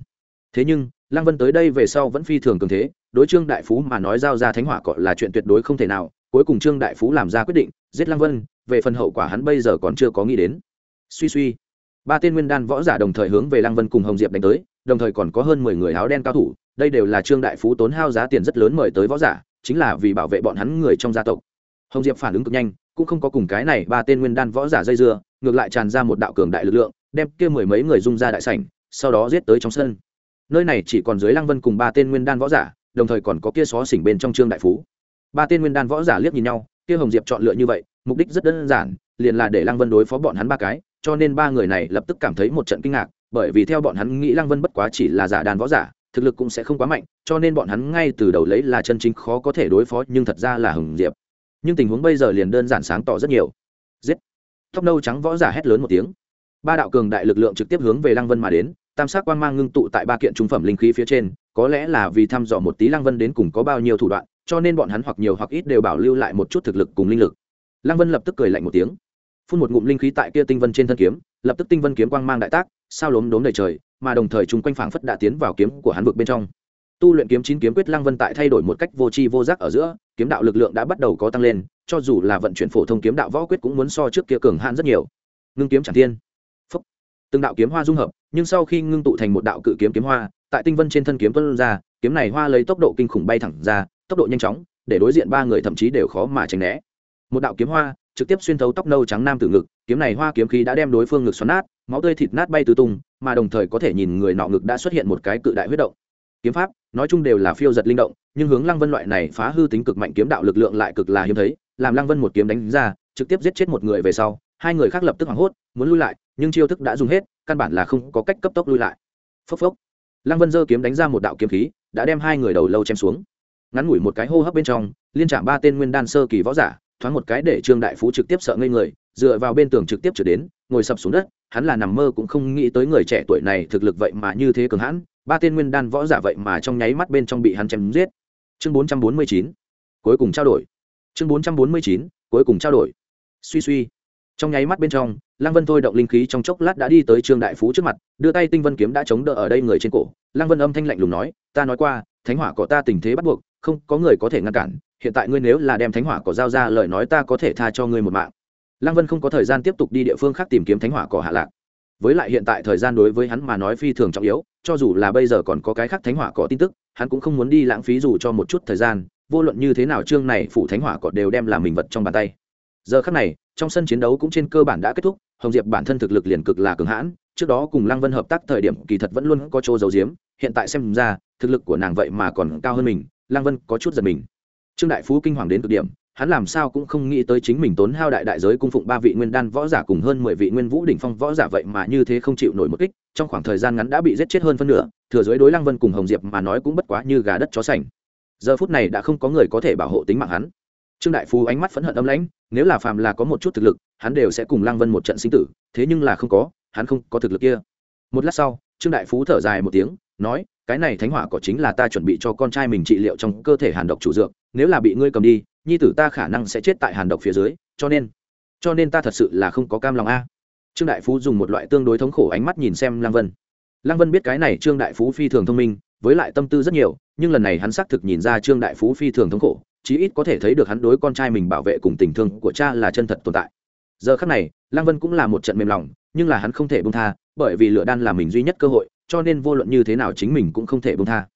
Thế nhưng lăng vân tới đây về sau vẫn phi thường cường thế, đối trương đại phú mà nói giao ra thánh hỏa cọ là chuyện tuyệt đối không thể nào, cuối cùng trương đại phú làm ra quyết định, giết lăng vân, về phần hậu quả hắn bây giờ còn chưa có nghĩ đến. Suy suy, ba tên nguyên đan võ giả đồng thời hướng về lăng vân cùng hồng diệp đánh tới, đồng thời còn có hơn mười người áo đen cao thủ, đây đều là trương đại phú tốn hao giá tiền rất lớn mời tới võ giả, chính là vì bảo vệ bọn hắn người trong gia tộc. Hồng diệp phản ứng cực nhanh, cũng không có cùng cái này ba tên nguyên đan võ giả dây dưa, ngược lại tràn ra một đạo cường đại lực lượng, đem kia mười mấy người dung ra đại sảnh, sau đó giết tới trong sân nơi này chỉ còn dưới lăng vân cùng ba tên nguyên đan võ giả, đồng thời còn có kia xó xỉnh bên trong trương đại phú. Ba tên nguyên đan võ giả liếc nhìn nhau, kia hồng diệp chọn lựa như vậy, mục đích rất đơn giản, liền là để lăng vân đối phó bọn hắn ba cái, cho nên ba người này lập tức cảm thấy một trận kinh ngạc, bởi vì theo bọn hắn nghĩ lăng vân bất quá chỉ là giả đàn võ giả, thực lực cũng sẽ không quá mạnh, cho nên bọn hắn ngay từ đầu lấy là chân chính khó có thể đối phó, nhưng thật ra là hồng diệp. Nhưng tình huống bây giờ liền đơn giản sáng tỏ rất nhiều. Giết! Tóc nâu trắng võ giả hét lớn một tiếng. Ba đạo cường đại lực lượng trực tiếp hướng về lăng vân mà đến tam sắc quan mang ngưng tụ tại ba kiện trung phẩm linh khí phía trên, có lẽ là vì thăm dò một tí lăng vân đến cùng có bao nhiêu thủ đoạn, cho nên bọn hắn hoặc nhiều hoặc ít đều bảo lưu lại một chút thực lực cùng linh lực. Lăng vân lập tức cười lạnh một tiếng. Phun một ngụm linh khí tại kia tinh vân trên thân kiếm, lập tức tinh vân kiếm quang mang đại tác, sao lốm đốm đầy trời, mà đồng thời chúng quanh phảng phất đã tiến vào kiếm của hắn vực bên trong. Tu luyện kiếm chín kiếm quyết lăng vân tại thay đổi một cách vô tri vô giác ở giữa, kiếm đạo lực lượng đã bắt đầu có tăng lên, cho dù là vận chuyển phổ thông kiếm đạo võ quyết cũng muốn so trước kia cường hạn rất nhiều. Ngưng kiếm chẳng thiên từng đạo kiếm hoa dung hợp, nhưng sau khi ngưng tụ thành một đạo cự kiếm kiếm hoa, tại tinh vân trên thân kiếm tuân ra, kiếm này hoa lấy tốc độ kinh khủng bay thẳng ra, tốc độ nhanh chóng, để đối diện ba người thậm chí đều khó mà tránh né. Một đạo kiếm hoa, trực tiếp xuyên thấu tóc nâu trắng nam tử ngực, kiếm này hoa kiếm khí đã đem đối phương ngực xoắn nát, máu tươi thịt nát bay tứ tung, mà đồng thời có thể nhìn người nọ ngực đã xuất hiện một cái cự đại huyết động. Kiếm pháp, nói chung đều là phiêu giật linh động, nhưng hướng lăng vân loại này phá hư tính cực mạnh kiếm đạo lực lượng lại cực là hiếm thấy, làm lăng vân một kiếm đánh ra, trực tiếp giết chết một người về sau, hai người khác lập tức hoảng hốt, muốn lui lại nhưng chiêu thức đã dùng hết, căn bản là không có cách cấp tốc lui lại. Phốc phốc. Lăng vân Dơ kiếm đánh ra một đạo kiếm khí, đã đem hai người đầu lâu chém xuống. Ngắn ngủi một cái hô hấp bên trong, liên trạm ba tên nguyên đan sơ kỳ võ giả, thoáng một cái để trương đại phú trực tiếp sợ ngây người, dựa vào bên tường trực tiếp trở đến, ngồi sập xuống đất, hắn là nằm mơ cũng không nghĩ tới người trẻ tuổi này thực lực vậy mà như thế cường hãn, ba tên nguyên đan võ giả vậy mà trong nháy mắt bên trong bị hắn chém giết. Chương bốn trăm bốn mươi chín, cuối cùng trao đổi. Chương bốn trăm bốn mươi chín, cuối cùng trao đổi. Suy suy. Trong nháy mắt bên trong lăng vân thôi động linh khí trong chốc lát đã đi tới trương đại phú trước mặt, đưa tay tinh vân kiếm đã chống đỡ ở đây người trên cổ. Lăng vân âm thanh lạnh lùng nói, ta nói qua, thánh hỏa của ta tình thế bắt buộc, không có người có thể ngăn cản. Hiện tại ngươi nếu là đem thánh hỏa cỏ giao ra, lời nói ta có thể tha cho ngươi một mạng. Lăng vân không có thời gian tiếp tục đi địa phương khác tìm kiếm thánh hỏa cỏ hạ lạc. Với lại hiện tại thời gian đối với hắn mà nói phi thường trọng yếu, cho dù là bây giờ còn có cái khác thánh hỏa cỏ tin tức, hắn cũng không muốn đi lãng phí dù cho một chút thời gian. Vô luận như thế nào chương này phủ thánh hỏa cỏ đều đem làm mình vật trong bàn tay giờ khắc này, trong sân chiến đấu cũng trên cơ bản đã kết thúc, hồng diệp bản thân thực lực liền cực là cường hãn, trước đó cùng lăng vân hợp tác thời điểm kỳ thật vẫn luôn có chỗ giấu giếm, hiện tại xem ra, thực lực của nàng vậy mà còn cao hơn mình, lăng vân có chút giật mình. Trương đại phú kinh hoàng đến cực điểm, hắn làm sao cũng không nghĩ tới chính mình tốn hao đại đại giới cung phụng ba vị nguyên đan võ giả cùng hơn mười vị nguyên vũ đỉnh phong võ giả vậy mà như thế không chịu nổi một kích, trong khoảng thời gian ngắn đã bị giết chết hơn phân nửa, thừa dưới đối lăng vân cùng hồng diệp mà nói cũng bất quá như gà đất chó sành. Giờ phút này đã không có người có thể bảo hộ tính mạng hắn trương đại phú ánh mắt phẫn hận âm lãnh, nếu là phàm là có một chút thực lực, hắn đều sẽ cùng lăng vân một trận sinh tử, thế nhưng là không có, hắn không có thực lực kia. Một lát sau, trương đại phú thở dài một tiếng, nói, cái này thánh hỏa cỏ chính là ta chuẩn bị cho con trai mình trị liệu trong cơ thể hàn độc chủ dược, nếu là bị ngươi cầm đi, nhi tử ta khả năng sẽ chết tại hàn độc phía dưới, cho nên cho nên ta thật sự là không có cam lòng a. Trương đại phú dùng một loại tương đối thống khổ ánh mắt nhìn xem lăng vân. Lăng vân biết cái này trương đại phú phi thường thông minh, với lại tâm tư rất nhiều, nhưng lần này hắn xác thực nhìn ra trương đại phú phi thường thống khổ chí ít có thể thấy được hắn đối con trai mình bảo vệ cùng tình thương của cha là chân thật tồn tại. Giờ khắc này, lăng vân cũng là một trận mềm lòng, nhưng là hắn không thể bông tha, bởi vì lựa đan là mình duy nhất cơ hội, cho nên vô luận như thế nào chính mình cũng không thể bông tha.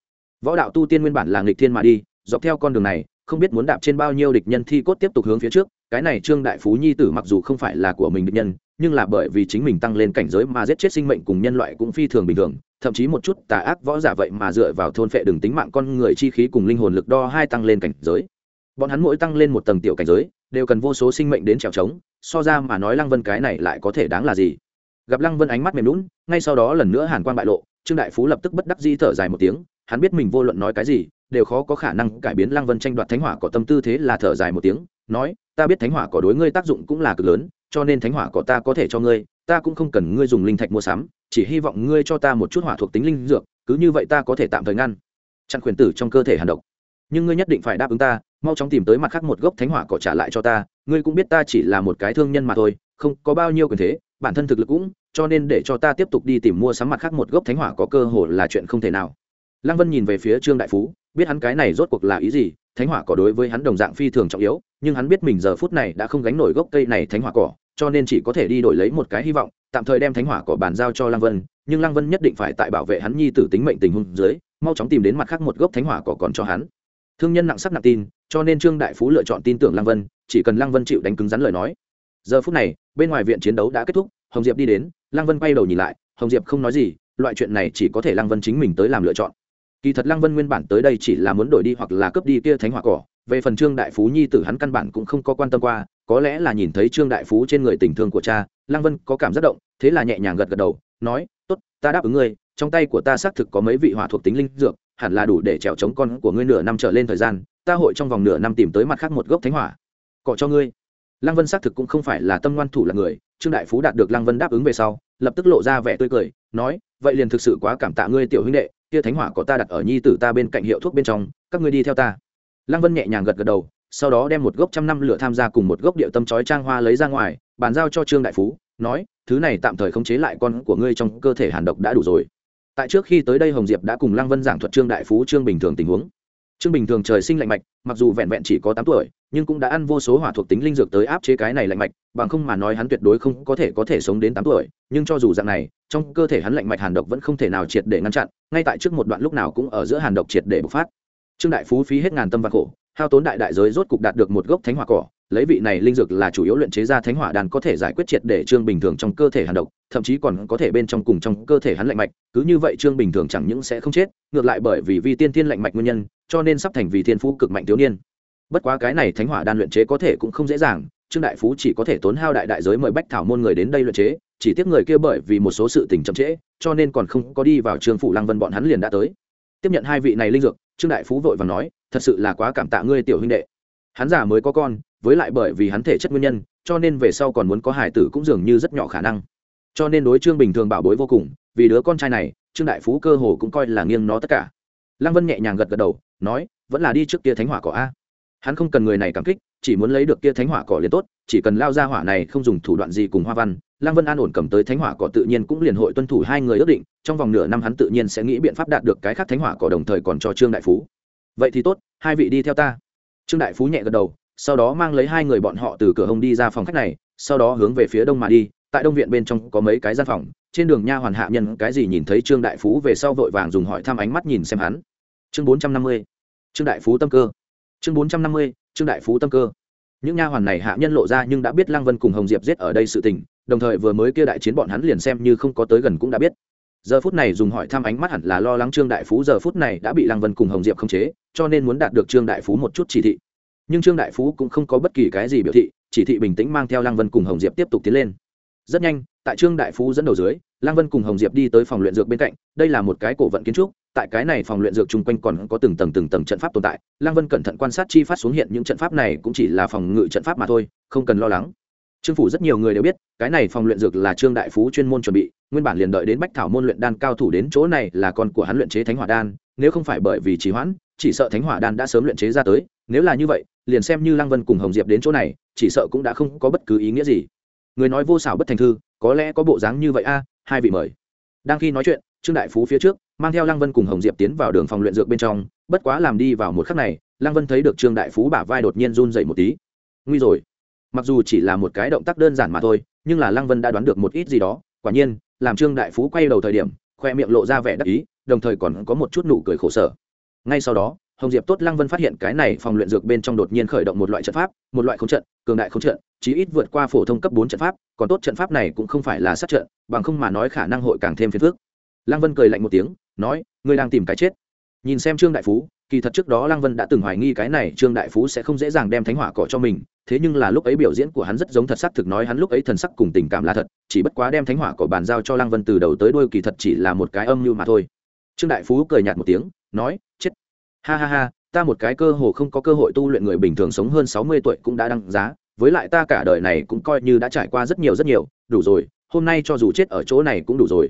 Võ đạo tu tiên nguyên bản là nghịch thiên mà đi, dọc theo con đường này, không biết muốn đạp trên bao nhiêu địch nhân thi cốt tiếp tục hướng phía trước, cái này trương đại phú nhi tử mặc dù không phải là của mình địch nhân, nhưng là bởi vì chính mình tăng lên cảnh giới mà giết chết sinh mệnh cùng nhân loại cũng phi thường bình thường, thậm chí một chút tà ác võ giả vậy mà dựa vào thôn phệ đường tính mạng con người chi khí cùng linh hồn lực đo hai tăng lên cảnh giới bọn hắn mỗi tăng lên một tầng tiểu cảnh giới, đều cần vô số sinh mệnh đến trèo trống, so ra mà nói lăng vân cái này lại có thể đáng là gì? Gặp lăng vân ánh mắt mềm lún ngay sau đó lần nữa hàn quan bại lộ, trương đại phú lập tức bất đắc di thở dài một tiếng, hắn biết mình vô luận nói cái gì, đều khó có khả năng cải biến lăng vân tranh đoạt thánh hỏa có tâm tư thế là thở dài một tiếng, nói, ta biết thánh hỏa có đối ngươi tác dụng cũng là cực lớn, cho nên thánh hỏa có ta có thể cho ngươi, ta cũng không cần ngươi dùng linh thạch mua sắm, chỉ hy vọng ngươi cho ta một chút hỏa thuộc tính linh dược, cứ như vậy ta có thể tạm thời ngăn. Chặn khuyển tử trong cơ thể hàn độc. Nhưng ngươi nhất định phải đáp ứng ta mau chóng tìm tới mặt khác một gốc thánh hỏa cỏ trả lại cho ta, ngươi cũng biết ta chỉ là một cái thương nhân mà thôi, không có bao nhiêu quyền thế, bản thân thực lực cũng, cho nên để cho ta tiếp tục đi tìm mua sắm mặt khác một gốc thánh hỏa có cơ hội là chuyện không thể nào. Lăng vân nhìn về phía trương đại phú, biết hắn cái này rốt cuộc là ý gì, thánh hỏa cỏ đối với hắn đồng dạng phi thường trọng yếu, nhưng hắn biết mình giờ phút này đã không gánh nổi gốc cây này thánh hỏa cỏ, cho nên chỉ có thể đi đổi lấy một cái hy vọng, tạm thời đem thánh hỏa cỏ bàn giao cho lăng vân, nhưng lăng vân nhất định phải tại bảo vệ hắn nhi tử tính mệnh tình huống dưới, mau chóng tìm đến mặt khác một gốc thánh hỏa cỏ còn cho hắn thương nhân nặng sắc nặng tin, cho nên trương đại phú lựa chọn tin tưởng lăng vân, chỉ cần lăng vân chịu đánh cứng rắn lời nói. Giờ phút này, bên ngoài viện chiến đấu đã kết thúc, hồng diệp đi đến, lăng vân quay đầu nhìn lại, hồng diệp không nói gì, loại chuyện này chỉ có thể lăng vân chính mình tới làm lựa chọn. Kỳ thật lăng vân nguyên bản tới đây chỉ là muốn đổi đi hoặc là cướp đi kia thánh hỏa cỏ, về phần trương đại phú nhi tử hắn căn bản cũng không có quan tâm qua, có lẽ là nhìn thấy trương đại phú trên người tình thương của cha, lăng vân có cảm giác động, thế là nhẹ nhàng gật gật đầu, nói, tốt, ta đáp ứng ngươi, trong tay của ta xác thực có mấy vị hỏa thuộc tính linh dược hẳn là đủ để trèo chống con của ngươi nửa năm trở lên thời gian, ta hội trong vòng nửa năm tìm tới mặt khác một gốc thánh hỏa. Cọ cho ngươi. Lăng vân xác thực cũng không phải là tâm ngoan thủ là người, trương đại phú đạt được lăng vân đáp ứng về sau, lập tức lộ ra vẻ tươi cười, nói, vậy liền thực sự quá cảm tạ ngươi tiểu huynh đệ, kia thánh hỏa có ta đặt ở nhi tử ta bên cạnh hiệu thuốc bên trong, các ngươi đi theo ta. Lăng vân nhẹ nhàng gật gật đầu, sau đó đem một gốc trăm năm lửa tham gia cùng một gốc địa tâm chói trang hoa lấy ra ngoài, bàn giao cho trương đại phú, nói, thứ này tạm thời khống chế lại con của ngươi trong cơ thể hàn độc đã đủ rồi tại trước khi tới đây hồng diệp đã cùng lăng vân giảng thuật trương đại phú, trương bình thường tình huống. Trương bình thường trời sinh lạnh mạch, mặc dù vẹn vẹn chỉ có tám tuổi, nhưng cũng đã ăn vô số hỏa thuộc tính linh dược tới áp chế cái này lạnh mạch, bằng không mà nói hắn tuyệt đối không có thể có thể sống đến tám tuổi. Nhưng cho dù dạng này, trong cơ thể hắn lạnh mạch hàn độc vẫn không thể nào triệt để ngăn chặn, ngay tại trước một đoạn lúc nào cũng ở giữa hàn độc triệt để bộc phát. Trương đại phú phí hết ngàn tâm và khổ, hao tốn đại đại giới rốt cục đạt được một gốc thánh hỏa cỏ lấy vị này linh dược là chủ yếu luyện chế ra thánh hỏa đan có thể giải quyết triệt để trương bình thường trong cơ thể hàn độc, thậm chí còn có thể bên trong cùng trong cơ thể hắn lạnh mạch, cứ như vậy trương bình thường chẳng những sẽ không chết, ngược lại bởi vì vi tiên thiên lạnh mạch nguyên nhân, cho nên sắp thành vì thiên phú cực mạnh thiếu niên. Bất quá cái này thánh hỏa đan luyện chế có thể cũng không dễ dàng, trương đại phú chỉ có thể tốn hao đại đại giới mời bách thảo môn người đến đây luyện chế, chỉ tiếc người kia bởi vì một số sự tình chậm trễ, cho nên còn không có đi vào trương phủ lăng vân bọn hắn liền đã tới. Tiếp nhận hai vị này linh dược, trương đại phú vội và nói, thật sự là quá cảm tạ ngươi, tiểu huynh đệ. Hắn già mới có con với lại bởi vì hắn thể chất nguyên nhân, cho nên về sau còn muốn có hải tử cũng dường như rất nhỏ khả năng. Cho nên đối trương bình thường bảo bối vô cùng, vì đứa con trai này, trương đại phú cơ hồ cũng coi là nghiêng nó tất cả. Lăng vân nhẹ nhàng gật gật đầu, nói, vẫn là đi trước kia thánh hỏa cỏ a. Hắn không cần người này cảm kích, chỉ muốn lấy được kia thánh hỏa cỏ liền tốt, chỉ cần lao ra hỏa này không dùng thủ đoạn gì cùng hoa văn, lăng vân an ổn cầm tới thánh hỏa cỏ tự nhiên cũng liền hội tuân thủ hai người ước định, trong vòng nửa năm hắn tự nhiên sẽ nghĩ biện pháp đạt được cái khác thánh hỏa cỏ đồng thời còn cho trương đại phú. Vậy thì tốt, hai vị đi theo ta. Trương đại phú nhẹ gật đầu sau đó mang lấy hai người bọn họ từ cửa hông đi ra phòng khách này, sau đó hướng về phía đông mà đi. Tại đông viện bên trong có mấy cái gian phòng, trên đường nha hoàn hạ nhân cái gì nhìn thấy trương đại phú về sau vội vàng dùng hỏi thăm ánh mắt nhìn xem hắn. Chương bốn trăm năm mươi, trương đại phú tâm cơ. Chương bốn trăm năm mươi, trương đại phú tâm cơ. Những nha hoàn này hạ nhân lộ ra nhưng đã biết lăng vân cùng hồng diệp giết ở đây sự tình, đồng thời vừa mới kia đại chiến bọn hắn liền xem như không có tới gần cũng đã biết. Giờ phút này dùng hỏi thăm ánh mắt hẳn là lo lắng trương đại phú, giờ phút này đã bị lăng vân cùng hồng diệp khống chế, cho nên muốn đạt được trương đại phú một chút chỉ thị nhưng trương đại phú cũng không có bất kỳ cái gì biểu thị, chỉ thị bình tĩnh mang theo lăng vân cùng hồng diệp tiếp tục tiến lên. Rất nhanh, tại trương đại phú dẫn đầu dưới, lăng vân cùng hồng diệp đi tới phòng luyện dược bên cạnh, đây là một cái cổ vận kiến trúc, tại cái này phòng luyện dược chung quanh còn có từng tầng từng tầng trận pháp tồn tại, lăng vân cẩn thận quan sát chi phát xuống hiện những trận pháp này cũng chỉ là phòng ngự trận pháp mà thôi, không cần lo lắng. Trương phủ rất nhiều người đều biết, cái này phòng luyện dược là trương đại phú chuyên môn chuẩn bị, nguyên bản liền đợi đến bách thảo môn luyện đan cao thủ đến chỗ này là con của hắn luyện chế thánh hỏa đan, nếu không phải bởi vì trì hoãn, chỉ sợ thánh hỏa đan đã sớm luyện chế ra tới, nếu là như vậy liền xem như lăng vân cùng hồng diệp đến chỗ này, chỉ sợ cũng đã không có bất cứ ý nghĩa gì. Người nói vô xảo bất thành thư, có lẽ có bộ dáng như vậy a, hai vị mời. Đang khi nói chuyện, trương đại phú phía trước, mang theo lăng vân cùng hồng diệp tiến vào đường phòng luyện dược bên trong, bất quá làm đi vào một khắc này, lăng vân thấy được trương đại phú bả vai đột nhiên run dậy một tí. Nguy rồi. Mặc dù chỉ là một cái động tác đơn giản mà thôi, nhưng là lăng vân đã đoán được một ít gì đó, quả nhiên, làm trương đại phú quay đầu thời điểm, khoe miệng lộ ra vẻ đắc ý, đồng thời còn có một chút nụ cười khổ sở. Ngay sau đó hồng diệp tốt lăng vân phát hiện cái này phòng luyện dược bên trong đột nhiên khởi động một loại trận pháp, một loại không trận, cường đại không trận, chí ít vượt qua phổ thông cấp bốn trận pháp, còn tốt trận pháp này cũng không phải là sát trận, bằng không mà nói khả năng hội càng thêm phiền phức. Lăng vân cười lạnh một tiếng, nói, ngươi đang tìm cái chết. Nhìn xem trương đại phú, kỳ thật trước đó lăng vân đã từng hoài nghi cái này trương đại phú sẽ không dễ dàng đem thánh hỏa cỏ cho mình, thế nhưng là lúc ấy biểu diễn của hắn rất giống thật sắc, thực nói hắn lúc ấy thần sắc cùng tình cảm là thật, chỉ bất quá đem thánh hỏa cỏ bàn giao cho lăng vân từ đầu tới đuôi kỳ thật chỉ là một cái âm mưu mà thôi. Trương đại phú cười nhạt một tiếng, nói, chết ha ha ha, ta một cái cơ hồ không có cơ hội tu luyện người bình thường sống hơn sáu mươi tuổi cũng đã đăng giá, với lại ta cả đời này cũng coi như đã trải qua rất nhiều rất nhiều, đủ rồi, hôm nay cho dù chết ở chỗ này cũng đủ rồi.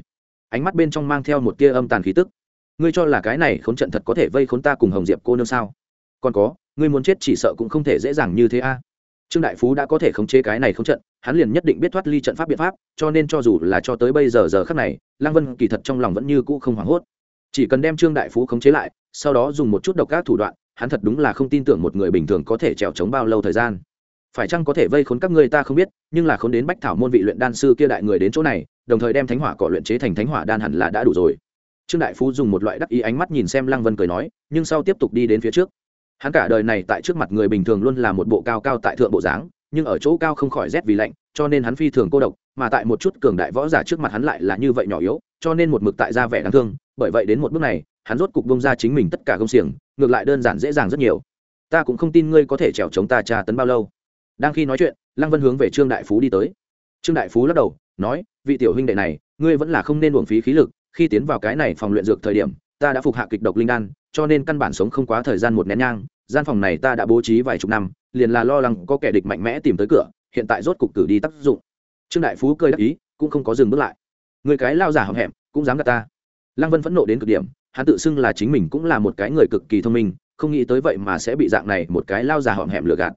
Ánh mắt bên trong mang theo một tia âm tàn khí tức. Ngươi cho là cái này khốn trận thật có thể vây khốn ta cùng hồng diệp cô nương sao? Còn có, ngươi muốn chết chỉ sợ cũng không thể dễ dàng như thế a. Trương đại phú đã có thể khống chế cái này không trận, hắn liền nhất định biết thoát ly trận pháp biện pháp, cho nên cho dù là cho tới bây giờ giờ khắc này, lăng vân kỳ thật trong lòng vẫn như cũ không hoảng hốt. Chỉ cần đem trương đại phú khống chế lại sau đó dùng một chút độc các thủ đoạn, hắn thật đúng là không tin tưởng một người bình thường có thể trèo trống bao lâu thời gian. Phải chăng có thể vây khốn các ngươi ta không biết, nhưng là khốn đến bách thảo môn vị luyện đan sư kia đại người đến chỗ này, đồng thời đem thánh hỏa cọ luyện chế thành thánh hỏa đan hẳn là đã đủ rồi. Trương đại phú dùng một loại đắc ý ánh mắt nhìn xem lăng vân cười nói, nhưng sau tiếp tục đi đến phía trước. Hắn cả đời này tại trước mặt người bình thường luôn là một bộ cao cao tại thượng bộ dáng, nhưng ở chỗ cao không khỏi rét vì lạnh, cho nên hắn phi thường cô độc, mà tại một chút cường đại võ giả trước mặt hắn lại là như vậy nhỏ yếu, cho nên một mực tại ra vẻ đáng thương bởi vậy đến một bước này, hắn rốt cục bông ra chính mình tất cả công xiềng, ngược lại đơn giản dễ dàng rất nhiều. Ta cũng không tin ngươi có thể trèo chống ta tra tấn bao lâu. Đang khi nói chuyện, lăng vân hướng về trương đại phú đi tới. Trương đại phú lắc đầu, nói, vị tiểu huynh đệ này, ngươi vẫn là không nên uổng phí khí lực, khi tiến vào cái này phòng luyện dược thời điểm, ta đã phục hạ kịch độc linh đan, cho nên căn bản sống không quá thời gian một nén nhang, gian phòng này ta đã bố trí vài chục năm, liền là lo lắng có kẻ địch mạnh mẽ tìm tới cửa, hiện tại rốt cục cử đi tác dụng. Trương đại phú cười đắc ý, cũng không có dừng bước lại. Người cái lao giả hậm hẹm, cũng dám gạt ta lăng vân phẫn nộ đến cực điểm, hắn tự xưng là chính mình cũng là một cái người cực kỳ thông minh, không nghĩ tới vậy mà sẽ bị dạng này một cái lao giả hậm hẹm lừa gạt.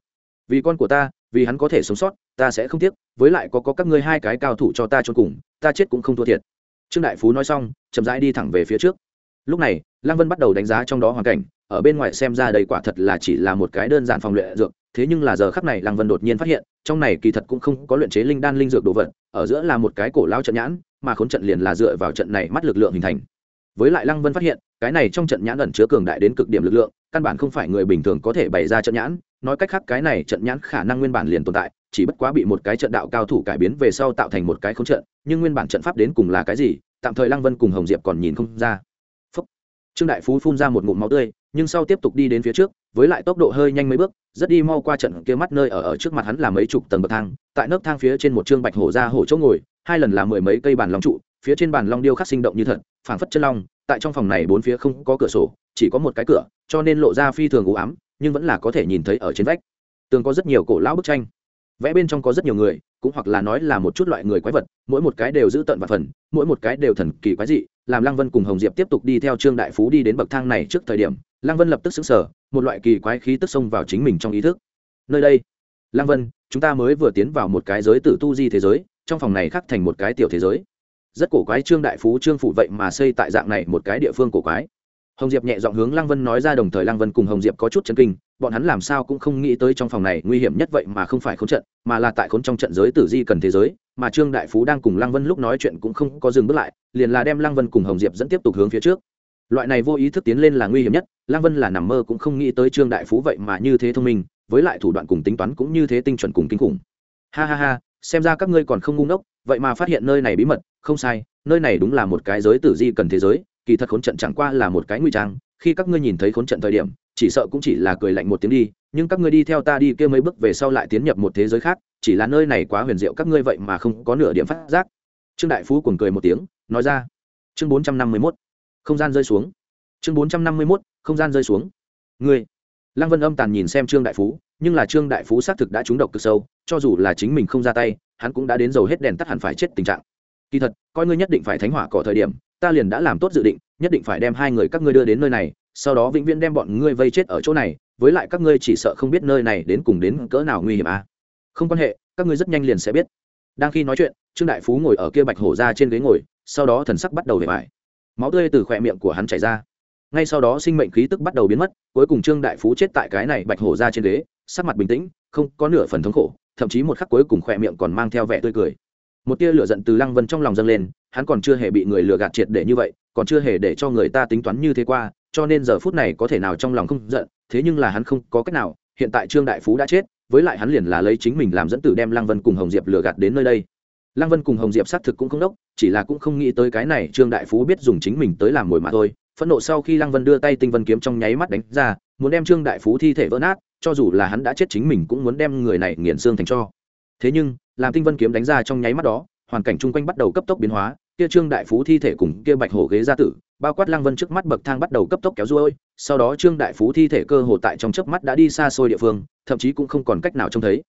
Vì con của ta, vì hắn có thể sống sót, ta sẽ không tiếc, với lại có có các ngươi hai cái cao thủ cho ta cho cùng, ta chết cũng không thua thiệt. Trương đại phú nói xong, chậm rãi đi thẳng về phía trước. Lúc này, lăng vân bắt đầu đánh giá trong đó hoàn cảnh ở bên ngoài xem ra đây quả thật là chỉ là một cái đơn giản phòng luyện dược, thế nhưng là giờ khắc này lăng vân đột nhiên phát hiện, trong này kỳ thật cũng không có luyện chế linh đan linh dược đồ vật, ở giữa là một cái cổ lao trận nhãn, mà khốn trận liền là dựa vào trận này mắt lực lượng hình thành. Với lại lăng vân phát hiện, cái này trong trận nhãn ẩn chứa cường đại đến cực điểm lực lượng, căn bản không phải người bình thường có thể bày ra trận nhãn, nói cách khác cái này trận nhãn khả năng nguyên bản liền tồn tại, chỉ bất quá bị một cái trận đạo cao thủ cải biến về sau tạo thành một cái không trận, nhưng nguyên bản trận pháp đến cùng là cái gì, tạm thời lăng vân cùng hồng diệp còn nhìn không ra trương đại phú phun ra một ngụm máu tươi, nhưng sau tiếp tục đi đến phía trước, với lại tốc độ hơi nhanh mấy bước, rất đi mau qua trận kia mắt nơi ở ở trước mặt hắn là mấy chục tầng bậc thang, tại nấc thang phía trên một trương bạch hổ ra hổ chỗ ngồi, hai lần là mười mấy cây bàn long trụ, phía trên bàn long điêu khắc sinh động như thật, phảng phất chân long, tại trong phòng này bốn phía không có cửa sổ, chỉ có một cái cửa, cho nên lộ ra phi thường u ám, nhưng vẫn là có thể nhìn thấy ở trên vách. Tường có rất nhiều cổ lão bức tranh, vẽ bên trong có rất nhiều người cũng hoặc là nói là một chút loại người quái vật, mỗi một cái đều giữ tận và phần, mỗi một cái đều thần kỳ quái dị, làm lăng vân cùng hồng diệp tiếp tục đi theo trương đại phú đi đến bậc thang này trước thời điểm, lăng vân lập tức xứng sở một loại kỳ quái khí tức xông vào chính mình trong ý thức. Nơi đây, lăng vân, chúng ta mới vừa tiến vào một cái giới tử tu di thế giới, trong phòng này khác thành một cái tiểu thế giới. Rất cổ quái trương đại phú, trương phụ vậy mà xây tại dạng này một cái địa phương cổ quái. Hồng diệp nhẹ giọng hướng lăng vân nói ra, đồng thời lăng vân cùng hồng diệp có chút chân kinh bọn hắn làm sao cũng không nghĩ tới trong phòng này nguy hiểm nhất vậy mà không phải khốn trận, mà là tại khốn trong trận giới tử di cần thế giới, mà trương đại phú đang cùng lăng vân lúc nói chuyện cũng không có dừng bước lại, liền là đem lăng vân cùng hồng diệp dẫn tiếp tục hướng phía trước. Loại này vô ý thức tiến lên là nguy hiểm nhất, lăng vân là nằm mơ cũng không nghĩ tới trương đại phú vậy mà như thế thông minh, với lại thủ đoạn cùng tính toán cũng như thế tinh chuẩn cùng kinh khủng. Ha ha ha, xem ra các ngươi còn không ngu ngốc, vậy mà phát hiện nơi này bí mật, không sai, nơi này đúng là một cái giới tử di cần thế giới, kỳ thật khốn trận chẳng qua là một cái nguy trang khi các ngươi nhìn thấy khốn trận thời điểm, chỉ sợ cũng chỉ là cười lạnh một tiếng đi, nhưng các ngươi đi theo ta đi kia mấy bước về sau lại tiến nhập một thế giới khác, chỉ là nơi này quá huyền diệu, các ngươi vậy mà không có nửa điểm phát giác. Trương đại phú cuồng cười một tiếng, nói ra, chương bốn trăm năm mươi mốt, không gian rơi xuống. Chương bốn trăm năm mươi mốt, không gian rơi xuống. Ngươi, lăng vân âm tàn nhìn xem trương đại phú, nhưng là trương đại phú xác thực đã trúng độc cực sâu, cho dù là chính mình không ra tay, hắn cũng đã đến dầu hết đèn tắt hẳn phải chết tình trạng. Kỳ thật, coi ngươi nhất định phải thánh hỏa cỏ thời điểm ta liền đã làm tốt dự định, nhất định phải đem hai người các ngươi đưa đến nơi này, sau đó vĩnh viễn đem bọn ngươi vây chết ở chỗ này, với lại các ngươi chỉ sợ không biết nơi này đến cùng đến cỡ nào nguy hiểm à. không quan hệ, các ngươi rất nhanh liền sẽ biết. Đang khi nói chuyện, trương đại phú ngồi ở kia bạch hổ ra trên ghế ngồi, sau đó thần sắc bắt đầu về vải máu tươi từ khỏe miệng của hắn chảy ra. Ngay sau đó sinh mệnh khí tức bắt đầu biến mất, cuối cùng trương đại phú chết tại cái này bạch hổ ra trên ghế, sắc mặt bình tĩnh, không có nửa phần thống khổ, thậm chí một khắc cuối cùng khỏe miệng còn mang theo vẻ tươi cười một tia lửa giận từ lăng vân trong lòng dâng lên, hắn còn chưa hề bị người lừa gạt triệt để như vậy, còn chưa hề để cho người ta tính toán như thế qua, cho nên giờ phút này có thể nào trong lòng không giận, thế nhưng là hắn không có cách nào, hiện tại trương đại phú đã chết, với lại hắn liền là lấy chính mình làm dẫn tử đem lăng vân cùng hồng diệp lừa gạt đến nơi đây. Lăng vân cùng hồng diệp xác thực cũng không đốc, chỉ là cũng không nghĩ tới cái này trương đại phú biết dùng chính mình tới làm mồi mà thôi. Phẫn nộ sau khi lăng vân đưa tay tinh vân kiếm trong nháy mắt đánh ra, muốn đem trương đại phú thi thể vỡ nát, cho dù là hắn đã chết chính mình cũng muốn đem người này nghiền xương thành cho. Thế nhưng làm tinh vân kiếm đánh ra trong nháy mắt đó, hoàn cảnh chung quanh bắt đầu cấp tốc biến hóa, kia trương đại phú thi thể cùng kia bạch hổ ghế gia tử, bao quát lăng vân trước mắt bậc thang bắt đầu cấp tốc kéo ruôi, sau đó trương đại phú thi thể cơ hồ tại trong chớp mắt đã đi xa xôi địa phương, thậm chí cũng không còn cách nào trông thấy.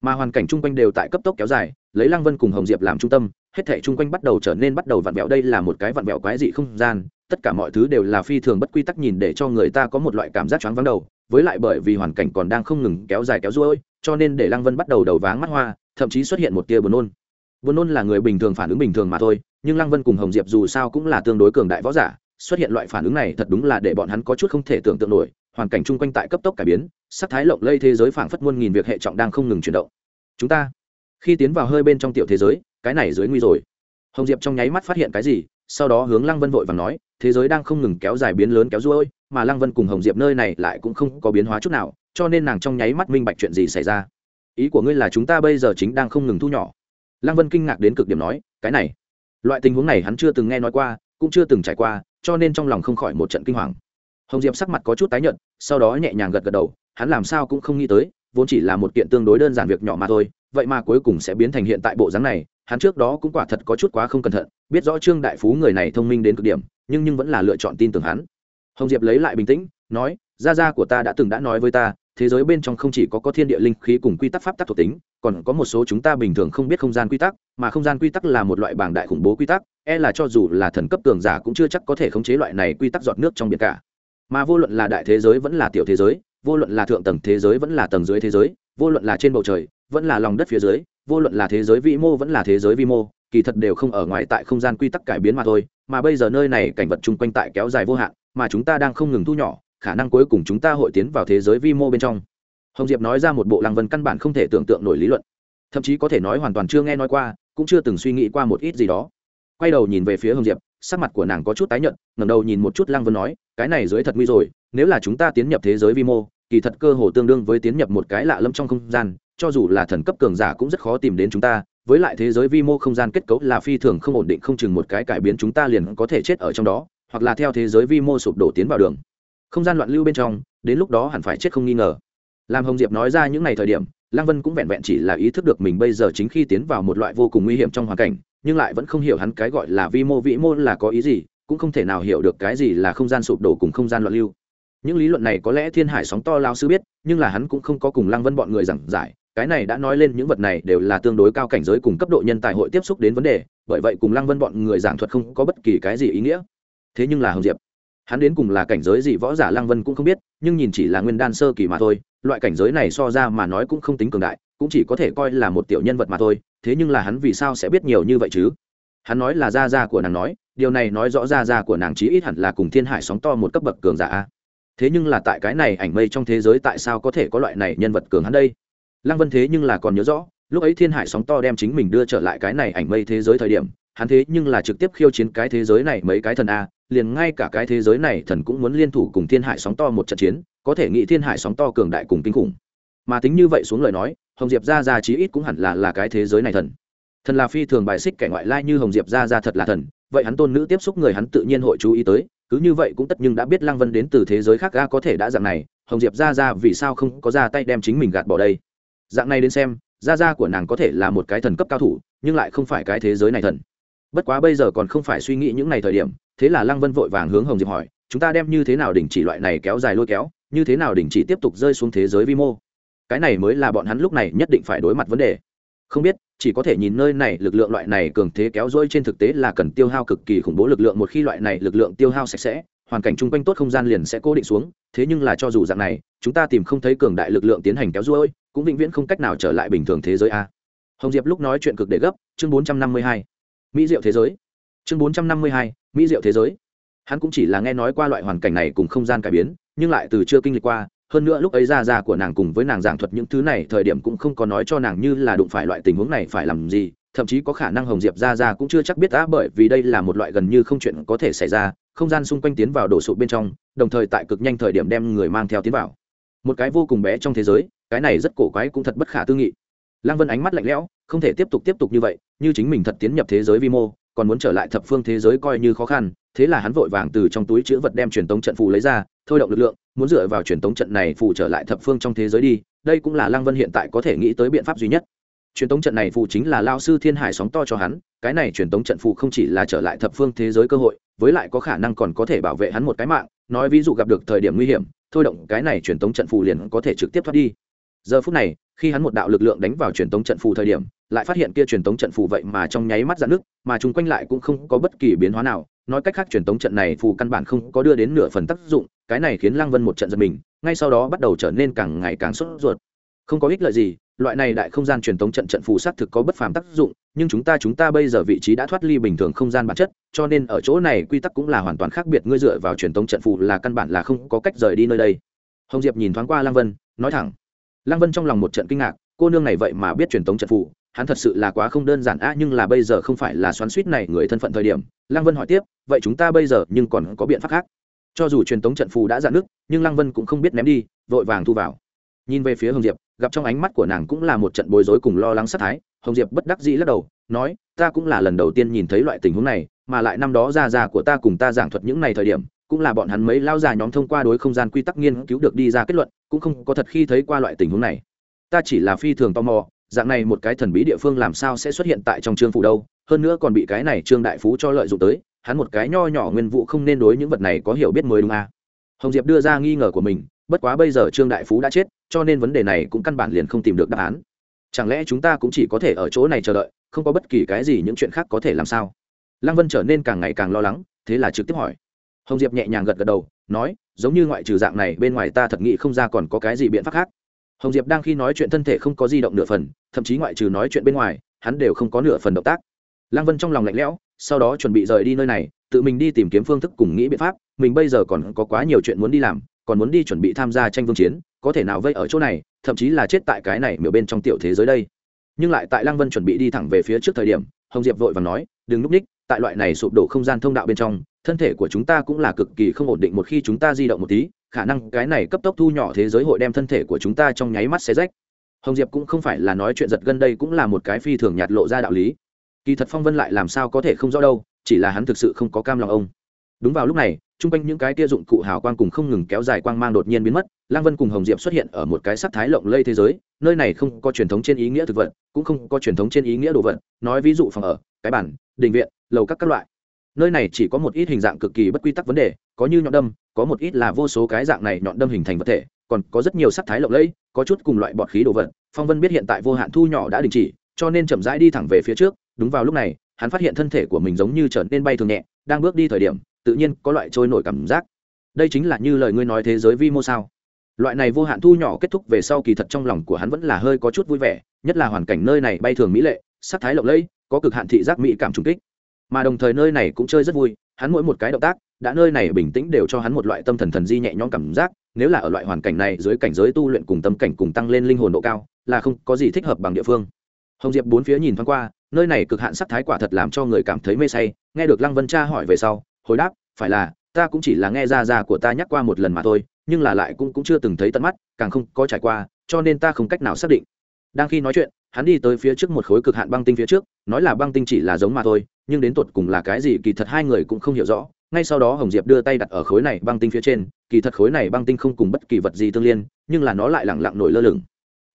Mà hoàn cảnh chung quanh đều tại cấp tốc kéo dài, lấy lăng vân cùng hồng diệp làm trung tâm, hết thể chung quanh bắt đầu trở nên bắt đầu vặn vẹo. Đây là một cái vặn vẹo quái dị không gian, tất cả mọi thứ đều là phi thường bất quy tắc nhìn để cho người ta có một loại cảm giác choáng vắng đầu, với lại bởi vì hoàn cảnh còn đang không ngừng kéo dài kéo ruôi, cho nên để lăng vân bắt đầu đầu váng mắt hoa thậm chí xuất hiện một tia buồn nôn. Buồn nôn là người bình thường phản ứng bình thường mà thôi, nhưng lăng vân cùng hồng diệp dù sao cũng là tương đối cường đại võ giả, xuất hiện loại phản ứng này thật đúng là để bọn hắn có chút không thể tưởng tượng nổi, hoàn cảnh chung quanh tại cấp tốc cải biến, sắc thái lộng lây thế giới phảng phất muôn nghìn việc hệ trọng đang không ngừng chuyển động. Chúng ta, khi tiến vào hơi bên trong tiểu thế giới, cái này dưới nguy rồi. Hồng diệp trong nháy mắt phát hiện cái gì, sau đó hướng lăng vân vội và nói, thế giới đang không ngừng kéo dài biến lớn kéo ruôi, mà lăng vân cùng hồng diệp nơi này lại cũng không có biến hóa chút nào, cho nên nàng trong nháy mắt minh bạch chuyện gì xảy ra ý của ngươi là chúng ta bây giờ chính đang không ngừng thu nhỏ. Lăng vân kinh ngạc đến cực điểm nói, cái này, loại tình huống này hắn chưa từng nghe nói qua, cũng chưa từng trải qua, cho nên trong lòng không khỏi một trận kinh hoàng. Hồng diệp sắc mặt có chút tái nhợt, sau đó nhẹ nhàng gật gật đầu, hắn làm sao cũng không nghĩ tới, vốn chỉ là một kiện tương đối đơn giản việc nhỏ mà thôi, vậy mà cuối cùng sẽ biến thành hiện tại bộ dáng này, hắn trước đó cũng quả thật có chút quá không cẩn thận, biết rõ trương đại phú người này thông minh đến cực điểm, nhưng nhưng vẫn là lựa chọn tin tưởng hắn. Hồng diệp lấy lại bình tĩnh, nói, gia gia của ta đã từng đã nói với ta thế giới bên trong không chỉ có có thiên địa linh khí cùng quy tắc pháp tắc thuộc tính, còn có một số chúng ta bình thường không biết không gian quy tắc, mà không gian quy tắc là một loại bảng đại khủng bố quy tắc e là cho dù là thần cấp tường giả cũng chưa chắc có thể khống chế loại này quy tắc giọt nước trong biển cả. Mà vô luận là đại thế giới vẫn là tiểu thế giới, vô luận là thượng tầng thế giới vẫn là tầng dưới thế giới, vô luận là trên bầu trời, vẫn là lòng đất phía dưới, vô luận là thế giới vĩ mô vẫn là thế giới vi mô, kỳ thật đều không ở ngoài tại không gian quy tắc cải biến mà thôi, mà bây giờ nơi này cảnh vật chung quanh tại kéo dài vô hạn, mà chúng ta đang không ngừng thu nhỏ khả năng cuối cùng chúng ta hội tiến vào thế giới vi mô bên trong. Hồng diệp nói ra một bộ lăng vân căn bản không thể tưởng tượng nổi lý luận. Thậm chí có thể nói hoàn toàn chưa nghe nói qua, cũng chưa từng suy nghĩ qua một ít gì đó. Quay đầu nhìn về phía hồng diệp, sắc mặt của nàng có chút tái nhợt, ngẩng đầu nhìn một chút lăng vân nói, cái này dưới thật nguy rồi, nếu là chúng ta tiến nhập thế giới vi mô, kỳ thật cơ hồ tương đương với tiến nhập một cái lạ lâm trong không gian, cho dù là thần cấp cường giả cũng rất khó tìm đến chúng ta, với lại thế giới vi mô không gian kết cấu là phi thường không ổn định không chừng một cái cải biến chúng ta liền có thể chết ở trong đó, hoặc là theo thế giới vi mô sụp đổ tiến vào đường không gian loạn lưu bên trong, đến lúc đó hẳn phải chết không nghi ngờ. Làm hồng diệp nói ra những ngày thời điểm, lăng vân cũng vẹn vẹn chỉ là ý thức được mình bây giờ chính khi tiến vào một loại vô cùng nguy hiểm trong hoàn cảnh, nhưng lại vẫn không hiểu hắn cái gọi là vi mô vĩ mô là có ý gì, cũng không thể nào hiểu được cái gì là không gian sụp đổ cùng không gian loạn lưu. Những lý luận này có lẽ thiên hải sóng to lao sư biết, nhưng là hắn cũng không có cùng lăng vân bọn người giảng giải, cái này đã nói lên những vật này đều là tương đối cao cảnh giới cùng cấp độ nhân tài hội tiếp xúc đến vấn đề, bởi vậy cùng lăng vân bọn người giảng thuật không có bất kỳ cái gì ý nghĩa. Thế nhưng là hồng diệp hắn đến cùng là cảnh giới gì võ giả lăng vân cũng không biết, nhưng nhìn chỉ là nguyên đan sơ kỳ mà thôi, loại cảnh giới này so ra mà nói cũng không tính cường đại, cũng chỉ có thể coi là một tiểu nhân vật mà thôi, thế nhưng là hắn vì sao sẽ biết nhiều như vậy chứ? Hắn nói là gia gia của nàng nói, điều này nói rõ gia gia của nàng chí ít hẳn là cùng thiên hải sóng to một cấp bậc cường giả thế nhưng là tại cái này ảnh mây trong thế giới tại sao có thể có loại này nhân vật cường hắn đây? Lăng vân thế nhưng là còn nhớ rõ, lúc ấy thiên hải sóng to đem chính mình đưa trở lại cái này ảnh mây thế giới thời điểm hắn thế nhưng là trực tiếp khiêu chiến cái thế giới này mấy cái thần a, liền ngay cả cái thế giới này thần cũng muốn liên thủ cùng thiên hải sóng to một trận chiến, có thể nghĩ thiên hải sóng to cường đại cùng kinh khủng. Mà tính như vậy xuống lời nói, hồng diệp ra ra chí ít cũng hẳn là là cái thế giới này thần. Thần là phi thường bài xích kẻ ngoại lai như hồng diệp ra ra thật là thần, vậy hắn tôn nữ tiếp xúc người hắn tự nhiên hội chú ý tới, cứ như vậy cũng tất nhưng đã biết lăng vân đến từ thế giới khác ga có thể đã dạng này, hồng diệp ra ra vì sao không có ra tay đem chính mình gạt bỏ đây? Dạng này đến xem ra ra của nàng có thể là một cái thần cấp cao thủ, nhưng lại không phải cái thế giới này thần bất quá bây giờ còn không phải suy nghĩ những ngày thời điểm, thế là lăng vân vội vàng hướng hồng diệp hỏi, chúng ta đem như thế nào đình chỉ loại này kéo dài lôi kéo, như thế nào đình chỉ tiếp tục rơi xuống thế giới vi mô? Cái này mới là bọn hắn lúc này nhất định phải đối mặt vấn đề. Không biết, chỉ có thể nhìn nơi này lực lượng loại này cường thế kéo dôi trên thực tế là cần tiêu hao cực kỳ khủng bố lực lượng, một khi loại này lực lượng tiêu hao sạch sẽ, hoàn cảnh chung quanh tốt không gian liền sẽ cố định xuống, thế nhưng là cho dù dạng này, chúng ta tìm không thấy cường đại lực lượng tiến hành kéo dôi cũng vĩnh viễn không cách nào trở lại bình thường thế giới a. Hồng diệp lúc nói chuyện cực để gấp, chương bốn trăm năm mươi hai mỹ diệu thế giới. Chương bốn trăm năm mươi hai, mỹ diệu thế giới. Hắn cũng chỉ là nghe nói qua loại hoàn cảnh này cùng không gian cải biến, nhưng lại từ chưa kinh lịch qua, hơn nữa lúc ấy ra ra của nàng cùng với nàng giảng thuật những thứ này, thời điểm cũng không có nói cho nàng như là đụng phải loại tình huống này phải làm gì, thậm chí có khả năng hồng diệp ra ra cũng chưa chắc biết đã bởi vì đây là một loại gần như không chuyện có thể xảy ra, không gian xung quanh tiến vào đổ sụp bên trong, đồng thời tại cực nhanh thời điểm đem người mang theo tiến vào. Một cái vô cùng bé trong thế giới, cái này rất cổ quái cũng thật bất khả tư nghị lăng vân ánh mắt lạnh lẽo, không thể tiếp tục tiếp tục như vậy, như chính mình thật tiến nhập thế giới vi mô, còn muốn trở lại thập phương thế giới coi như khó khăn, thế là hắn vội vàng từ trong túi chữ vật đem truyền tống trận phù lấy ra, thôi động lực lượng, muốn dựa vào truyền tống trận này phù trở lại thập phương trong thế giới đi, đây cũng là lăng vân hiện tại có thể nghĩ tới biện pháp duy nhất. Truyền tống trận này phù chính là lao sư thiên hải sóng to cho hắn, cái này truyền tống trận phù không chỉ là trở lại thập phương thế giới cơ hội, với lại có khả năng còn có thể bảo vệ hắn một cái mạng, nói ví dụ gặp được thời điểm nguy hiểm, thôi động cái này truyền tống trận phù liền có thể trực tiếp thoát đi giờ phút này, khi hắn một đạo lực lượng đánh vào truyền tống trận phù thời điểm, lại phát hiện kia truyền tống trận phù vậy mà trong nháy mắt dạn nước mà chung quanh lại cũng không có bất kỳ biến hóa nào. Nói cách khác, truyền tống trận này phù căn bản không có đưa đến nửa phần tác dụng, cái này khiến lăng vân một trận giật mình, ngay sau đó bắt đầu trở nên càng ngày càng sốt ruột. Không có ích lợi gì, loại này đại không gian truyền tống trận trận phù xác thực có bất phàm tác dụng, nhưng chúng ta chúng ta bây giờ vị trí đã thoát ly bình thường không gian bản chất, cho nên ở chỗ này quy tắc cũng là hoàn toàn khác biệt, ngươi dựa vào truyền tống trận phù là căn bản là không có cách rời đi nơi đây. Hồng diệp nhìn thoáng qua lăng vân, nói thẳng lăng vân trong lòng một trận kinh ngạc, cô nương này vậy mà biết truyền tống trận phù, hắn thật sự là quá không đơn giản a nhưng là bây giờ không phải là xoắn suýt này người thân phận thời điểm. Lăng vân hỏi tiếp, vậy chúng ta bây giờ nhưng còn có biện pháp khác? Cho dù truyền tống trận phù đã dạn nước, nhưng lăng vân cũng không biết ném đi, vội vàng thu vào. Nhìn về phía hồng diệp, gặp trong ánh mắt của nàng cũng là một trận bối rối cùng lo lắng sát thái, hồng diệp bất đắc dĩ lắc đầu, nói, ta cũng là lần đầu tiên nhìn thấy loại tình huống này, mà lại năm đó ra gia của ta cùng ta giảng thuật những này thời điểm cũng là bọn hắn mấy lao già nhóm thông qua đối không gian quy tắc nghiên cứu được đi ra kết luận, cũng không có thật khi thấy qua loại tình huống này. Ta chỉ là phi thường tò mò, dạng này một cái thần bí địa phương làm sao sẽ xuất hiện tại trong trương phủ đâu, hơn nữa còn bị cái này trương đại phú cho lợi dụng tới, hắn một cái nho nhỏ nguyên vụ không nên đối những vật này có hiểu biết mới đúng à. hồng diệp đưa ra nghi ngờ của mình, bất quá bây giờ trương đại phú đã chết, cho nên vấn đề này cũng căn bản liền không tìm được đáp án. Chẳng lẽ chúng ta cũng chỉ có thể ở chỗ này chờ đợi, không có bất kỳ cái gì những chuyện khác có thể làm sao? Lăng vân trở nên càng ngày càng lo lắng, thế là trực tiếp hỏi hồng diệp nhẹ nhàng gật gật đầu, nói, giống như ngoại trừ dạng này, bên ngoài ta thật nghĩ không ra còn có cái gì biện pháp khác. Hồng diệp đang khi nói chuyện thân thể không có di động nửa phần, thậm chí ngoại trừ nói chuyện bên ngoài, hắn đều không có nửa phần động tác. Lăng vân trong lòng lạnh lẽo, sau đó chuẩn bị rời đi nơi này, tự mình đi tìm kiếm phương thức cùng nghĩ biện pháp, mình bây giờ còn có quá nhiều chuyện muốn đi làm, còn muốn đi chuẩn bị tham gia tranh vương chiến, có thể nào vây ở chỗ này, thậm chí là chết tại cái này miểu bên trong tiểu thế giới đây. Nhưng lại tại lăng vân chuẩn bị đi thẳng về phía trước thời điểm, hồng diệp vội và nói, đừng núp ních tại loại này sụp đổ không gian thông đạo bên trong, thân thể của chúng ta cũng là cực kỳ không ổn định một khi chúng ta di động một tí, khả năng cái này cấp tốc thu nhỏ thế giới hội đem thân thể của chúng ta trong nháy mắt xé rách. Hồng diệp cũng không phải là nói chuyện giật gân đây cũng là một cái phi thường nhạt lộ ra đạo lý. Kỳ thật phong vân lại làm sao có thể không rõ đâu, chỉ là hắn thực sự không có cam lòng ông. Đúng vào lúc này, chung quanh những cái tia dụng cụ hào quang cùng không ngừng kéo dài quang mang đột nhiên biến mất, lang vân cùng hồng diệp xuất hiện ở một cái sắc thái lộng lây thế giới, nơi này không có truyền thống trên ý nghĩa thực vật, cũng không có truyền thống trên ý nghĩa đồ vật, nói ví dụ phòng ở, cái bản đình viện lầu các các loại. Nơi này chỉ có một ít hình dạng cực kỳ bất quy tắc vấn đề, có như nhọn đâm, có một ít là vô số cái dạng này nhọn đâm hình thành vật thể, còn có rất nhiều sắc thái lộng lẫy, có chút cùng loại bọt khí đồ vật. Phong vân biết hiện tại vô hạn thu nhỏ đã đình chỉ, cho nên chậm rãi đi thẳng về phía trước. Đúng vào lúc này, hắn phát hiện thân thể của mình giống như trở nên bay thường nhẹ, đang bước đi thời điểm, tự nhiên có loại trôi nổi cảm giác. Đây chính là như lời ngươi nói thế giới vi mô sao? Loại này vô hạn thu nhỏ kết thúc về sau kỳ thật trong lòng của hắn vẫn là hơi có chút vui vẻ, nhất là hoàn cảnh nơi này bay thường mỹ lệ, sắc thái lộng lẫy, có cực hạn thị giác mỹ cảm trùng kích mà đồng thời nơi này cũng chơi rất vui, hắn mỗi một cái động tác, đã nơi này bình tĩnh đều cho hắn một loại tâm thần thần di nhẹ nhõm cảm giác, nếu là ở loại hoàn cảnh này dưới cảnh giới tu luyện cùng tâm cảnh cùng tăng lên linh hồn độ cao, là không có gì thích hợp bằng địa phương. Hồng diệp bốn phía nhìn thoáng qua, nơi này cực hạn sắc thái quả thật làm cho người cảm thấy mê say, nghe được lăng vân cha hỏi về sau, hồi đáp, phải là, ta cũng chỉ là nghe ra ra của ta nhắc qua một lần mà thôi, nhưng là lại cũng cũng chưa từng thấy tận mắt, càng không có trải qua, cho nên ta không cách nào xác định đang khi nói chuyện, hắn đi tới phía trước một khối cực hạn băng tinh phía trước, nói là băng tinh chỉ là giống mà thôi, nhưng đến tột cùng là cái gì kỳ thật hai người cũng không hiểu rõ. Ngay sau đó hồng diệp đưa tay đặt ở khối này băng tinh phía trên, kỳ thật khối này băng tinh không cùng bất kỳ vật gì tương liên, nhưng là nó lại lẳng lặng nổi lơ lửng.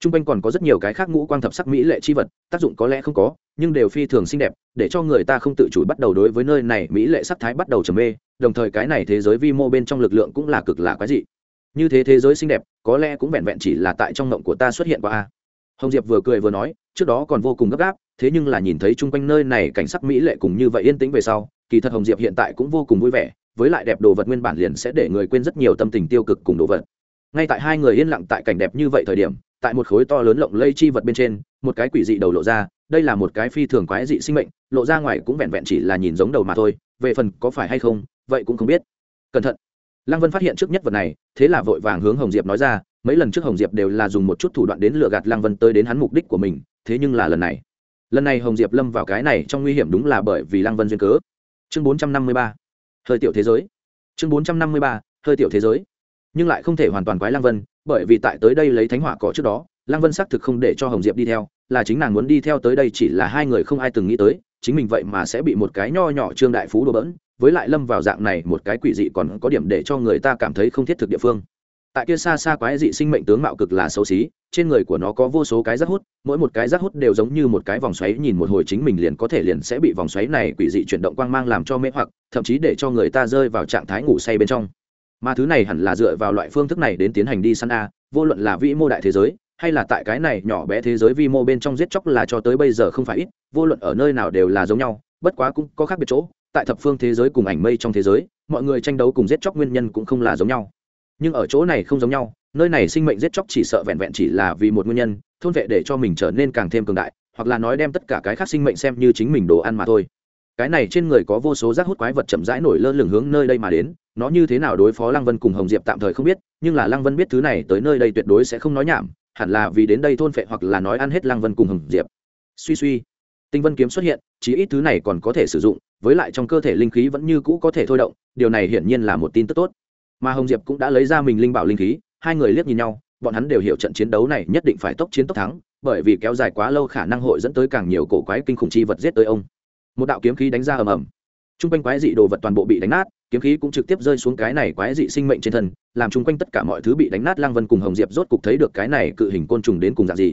T r u n g quanh còn có rất nhiều cái khác ngũ quang thập sắc mỹ lệ chi vật, tác dụng có lẽ không có, nhưng đều phi thường xinh đẹp, để cho người ta không tự chủ bắt đầu đối với nơi này mỹ lệ sắc thái bắt đầu trầm mê, đồng thời cái này thế giới vi mô bên trong lực lượng cũng là cực lạ quái dị. Như thế thế giới xinh đẹp, có lẽ cũng vẹn vẹn chỉ là tại trong ngộng của ta xuất hiện qua a hồng diệp vừa cười vừa nói, trước đó còn vô cùng gấp gáp, thế nhưng là nhìn thấy chung quanh nơi này cảnh sắc mỹ lệ cùng như vậy yên tĩnh về sau, kỳ thật hồng diệp hiện tại cũng vô cùng vui vẻ, với lại đẹp đồ vật nguyên bản liền sẽ để người quên rất nhiều tâm tình tiêu cực cùng đồ vật. Ngay tại hai người yên lặng tại cảnh đẹp như vậy thời điểm, tại một khối to lớn lộng lây chi vật bên trên, một cái quỷ dị đầu lộ ra, đây là một cái phi thường quái dị sinh mệnh, lộ ra ngoài cũng vẹn vẹn chỉ là nhìn giống đầu mà thôi, về phần có phải hay không, vậy cũng không biết. Cẩn thận. Lăng vân phát hiện trước nhất vật này, thế là vội vàng hướng hồng diệp nói ra mấy lần trước hồng diệp đều là dùng một chút thủ đoạn đến lừa gạt lăng vân tới đến hắn mục đích của mình, thế nhưng là lần này. Lần này hồng diệp lâm vào cái này trong nguy hiểm đúng là bởi vì lăng vân duyên cớ. Chương bốn trăm năm mươi ba. Hơi tiểu thế giới. Chương bốn trăm năm mươi ba, hơi tiểu thế giới. Nhưng lại không thể hoàn toàn quái lăng vân, bởi vì tại tới đây lấy thánh hỏa cỏ trước đó, lăng vân xác thực không để cho hồng diệp đi theo, là chính nàng muốn đi theo tới đây chỉ là hai người không ai từng nghĩ tới, chính mình vậy mà sẽ bị một cái nho nhỏ trương đại phú đùa bỡn, với lại lâm vào dạng này một cái quỷ dị còn có điểm để cho người ta cảm thấy không thiết thực địa phương tại kia xa xa quái dị sinh mệnh tướng mạo cực là xấu xí, trên người của nó có vô số cái rác hút, mỗi một cái rác hút đều giống như một cái vòng xoáy nhìn một hồi chính mình liền có thể liền sẽ bị vòng xoáy này quỷ dị chuyển động quang mang làm cho mê hoặc, thậm chí để cho người ta rơi vào trạng thái ngủ say bên trong. Mà thứ này hẳn là dựa vào loại phương thức này đến tiến hành đi săn a, vô luận là vĩ mô đại thế giới, hay là tại cái này nhỏ bé thế giới vi mô bên trong giết chóc là cho tới bây giờ không phải ít, vô luận ở nơi nào đều là giống nhau, bất quá cũng có khác biệt chỗ, tại thập phương thế giới cùng ảnh mây trong thế giới, mọi người tranh đấu cùng giết chóc nguyên nhân cũng không là giống nhau nhưng ở chỗ này không giống nhau, nơi này sinh mệnh giết chóc chỉ sợ vẹn vẹn chỉ là vì một nguyên nhân, thôn vệ để cho mình trở nên càng thêm cường đại, hoặc là nói đem tất cả cái khác sinh mệnh xem như chính mình đồ ăn mà thôi. Cái này trên người có vô số rác hút quái vật chậm rãi nổi lơ lửng hướng nơi đây mà đến, nó như thế nào đối phó lăng vân cùng hồng diệp tạm thời không biết, nhưng là lăng vân biết thứ này tới nơi đây tuyệt đối sẽ không nói nhảm, hẳn là vì đến đây thôn phệ hoặc là nói ăn hết lăng vân cùng hồng diệp. Suy suy. Tinh vân kiếm xuất hiện chỉ ít thứ này còn có thể sử dụng, với lại trong cơ thể linh khí vẫn như cũ có thể thôi động, điều này hiển nhiên là một tin tức tốt mà hồng diệp cũng đã lấy ra mình linh bảo linh khí, hai người liếc nhìn nhau, bọn hắn đều hiểu trận chiến đấu này nhất định phải tốc chiến tốc thắng, bởi vì kéo dài quá lâu khả năng hội dẫn tới càng nhiều cổ quái kinh khủng chi vật giết tới ông. Một đạo kiếm khí đánh ra ầm ầm. T r u n g quanh quái dị đồ vật toàn bộ bị đánh nát, kiếm khí cũng trực tiếp rơi xuống cái này quái dị sinh mệnh trên thân, làm chung quanh tất cả mọi thứ bị đánh nát lang vân cùng hồng diệp rốt cục thấy được cái này cự hình côn trùng đến cùng dạng gì.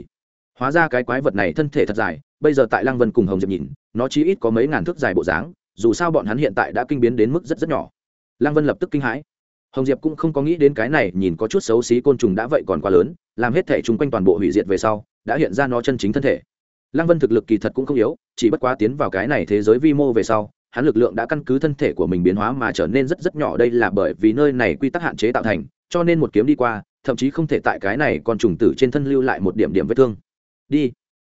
Hóa ra cái quái vật này thân thể thật dài, bây giờ tại lang vân cùng hồng diệp nhìn, nó chỉ ít có mấy ngàn thước dài bộ dáng, dù sao bọn hắn hiện tại đã kinh biến đến mức rất rất nhỏ. Lang vân lập tức kinh hãi hồng diệp cũng không có nghĩ đến cái này, nhìn có chút xấu xí côn trùng đã vậy còn quá lớn, làm hết thể chung quanh toàn bộ hủy diệt về sau, đã hiện ra nó chân chính thân thể. Lăng vân thực lực kỳ thật cũng không yếu, chỉ bất quá tiến vào cái này thế giới vi mô về sau, hắn lực lượng đã căn cứ thân thể của mình biến hóa mà trở nên rất rất nhỏ, đây là bởi vì nơi này quy tắc hạn chế tạo thành, cho nên một kiếm đi qua, thậm chí không thể tại cái này còn trùng tử trên thân lưu lại một điểm điểm vết thương. Đi.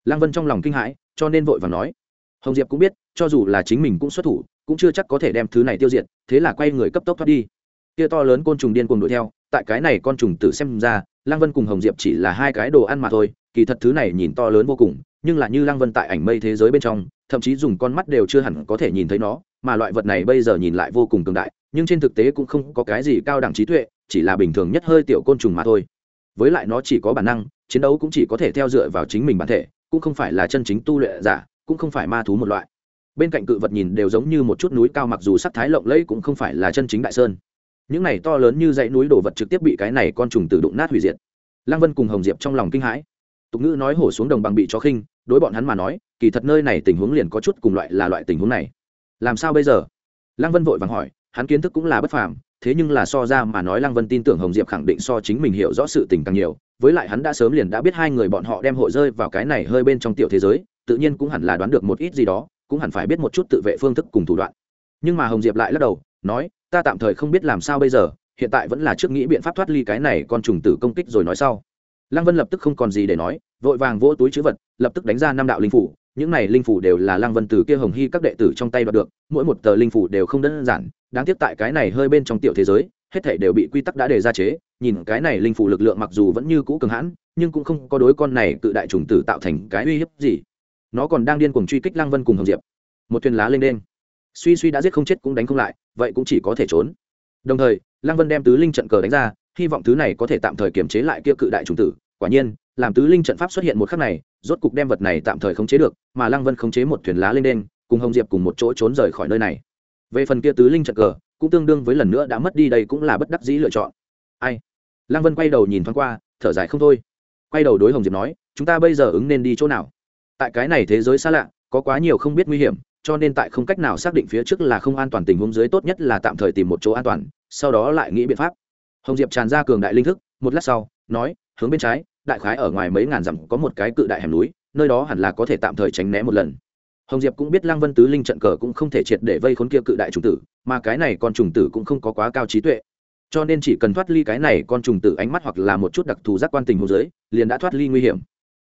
Lăng vân trong lòng kinh hãi, cho nên vội và nói. Hồng diệp cũng biết, cho dù là chính mình cũng xuất thủ, cũng chưa chắc có thể đem thứ này tiêu diệt, thế là quay người cấp tốc thoát đi kia to lớn côn trùng điên cuồng đuổi theo, tại cái này con trùng tử xem ra, lăng vân cùng hồng diệp chỉ là hai cái đồ ăn mà thôi, kỳ thật thứ này nhìn to lớn vô cùng, nhưng là như lăng vân tại ảnh mây thế giới bên trong, thậm chí dùng con mắt đều chưa hẳn có thể nhìn thấy nó, mà loại vật này bây giờ nhìn lại vô cùng cường đại, nhưng trên thực tế cũng không có cái gì cao đẳng trí tuệ, chỉ là bình thường nhất hơi tiểu côn trùng mà thôi. Với lại nó chỉ có bản năng, chiến đấu cũng chỉ có thể theo dựa vào chính mình bản thể, cũng không phải là chân chính tu luyện giả, cũng không phải ma thú một loại. Bên cạnh cự vật nhìn đều giống như một chút núi cao, mặc dù sắc thái lộng lẫy cũng không phải là chân chính đại sơn những này to lớn như dãy núi đổ vật trực tiếp bị cái này con trùng tự đụng nát hủy diệt. Lăng vân cùng hồng diệp trong lòng kinh hãi. Tục ngữ nói hổ xuống đồng bằng bị chó khinh, đối bọn hắn mà nói, kỳ thật nơi này tình huống liền có chút cùng loại là loại tình huống này. Làm sao bây giờ? Lăng vân vội vàng hỏi, hắn kiến thức cũng là bất phàm, thế nhưng là so ra mà nói lăng vân tin tưởng hồng diệp khẳng định so chính mình hiểu rõ sự tình càng nhiều, với lại hắn đã sớm liền đã biết hai người bọn họ đem hội rơi vào cái này hơi bên trong tiểu thế giới, tự nhiên cũng hẳn là đoán được một ít gì đó, cũng hẳn phải biết một chút tự vệ phương thức cùng thủ đoạn. Nhưng mà hồng diệp lại lắc đầu, nói ta tạm thời không biết làm sao bây giờ, hiện tại vẫn là trước nghĩ biện pháp thoát ly cái này con trùng tử công kích rồi nói sau. Lăng vân lập tức không còn gì để nói, vội vàng vỗ túi chữ vật, lập tức đánh ra năm đạo linh phủ, những này linh phủ đều là lăng vân từ kia hồng hy các đệ tử trong tay đoạt được, mỗi một tờ linh phủ đều không đơn giản, đáng tiếc tại cái này hơi bên trong tiểu thế giới, hết thể đều bị quy tắc đã đề ra chế, nhìn cái này linh phủ lực lượng mặc dù vẫn như cũ cường hãn, nhưng cũng không có đối con này cự đại trùng tử tạo thành cái uy hiếp gì. Nó còn đang điên cuồng truy kích lăng vân cùng hồng diệp. Một thuyền lá lên đen suy suy đã giết không chết cũng đánh không lại, vậy cũng chỉ có thể trốn. Đồng thời, lăng vân đem tứ linh trận cờ đánh ra, hy vọng thứ này có thể tạm thời kiềm chế lại kia cự đại trùng tử. Quả nhiên, làm tứ linh trận pháp xuất hiện một khắc này, rốt cục đem vật này tạm thời khống chế được, mà lăng vân khống chế một thuyền lá lên đen, cùng hồng diệp cùng một chỗ trốn rời khỏi nơi này. Về phần kia tứ linh trận cờ, cũng tương đương với lần nữa đã mất đi đây cũng là bất đắc dĩ lựa chọn. Ai? Lăng vân quay đầu nhìn thoáng qua, thở dài không thôi. Quay đầu đối hồng diệp nói, chúng ta bây giờ ứng nên đi chỗ nào? Tại cái này thế giới xa lạ, có quá nhiều không biết nguy hiểm cho nên tại không cách nào xác định phía trước là không an toàn tình huống dưới tốt nhất là tạm thời tìm một chỗ an toàn, sau đó lại nghĩ biện pháp. Hồng diệp tràn ra cường đại linh thức, một lát sau, nói, hướng bên trái, đại khái ở ngoài mấy ngàn dặm có một cái cự đại hẻm núi, nơi đó hẳn là có thể tạm thời tránh né một lần. Hồng diệp cũng biết lăng vân tứ linh trận cờ cũng không thể triệt để vây khốn kia cự đại trùng tử, mà cái này con trùng tử cũng không có quá cao trí tuệ. Cho nên chỉ cần thoát ly cái này con trùng tử ánh mắt hoặc là một chút đặc thù giác quan tình hồ dưới, liền đã thoát ly nguy hiểm.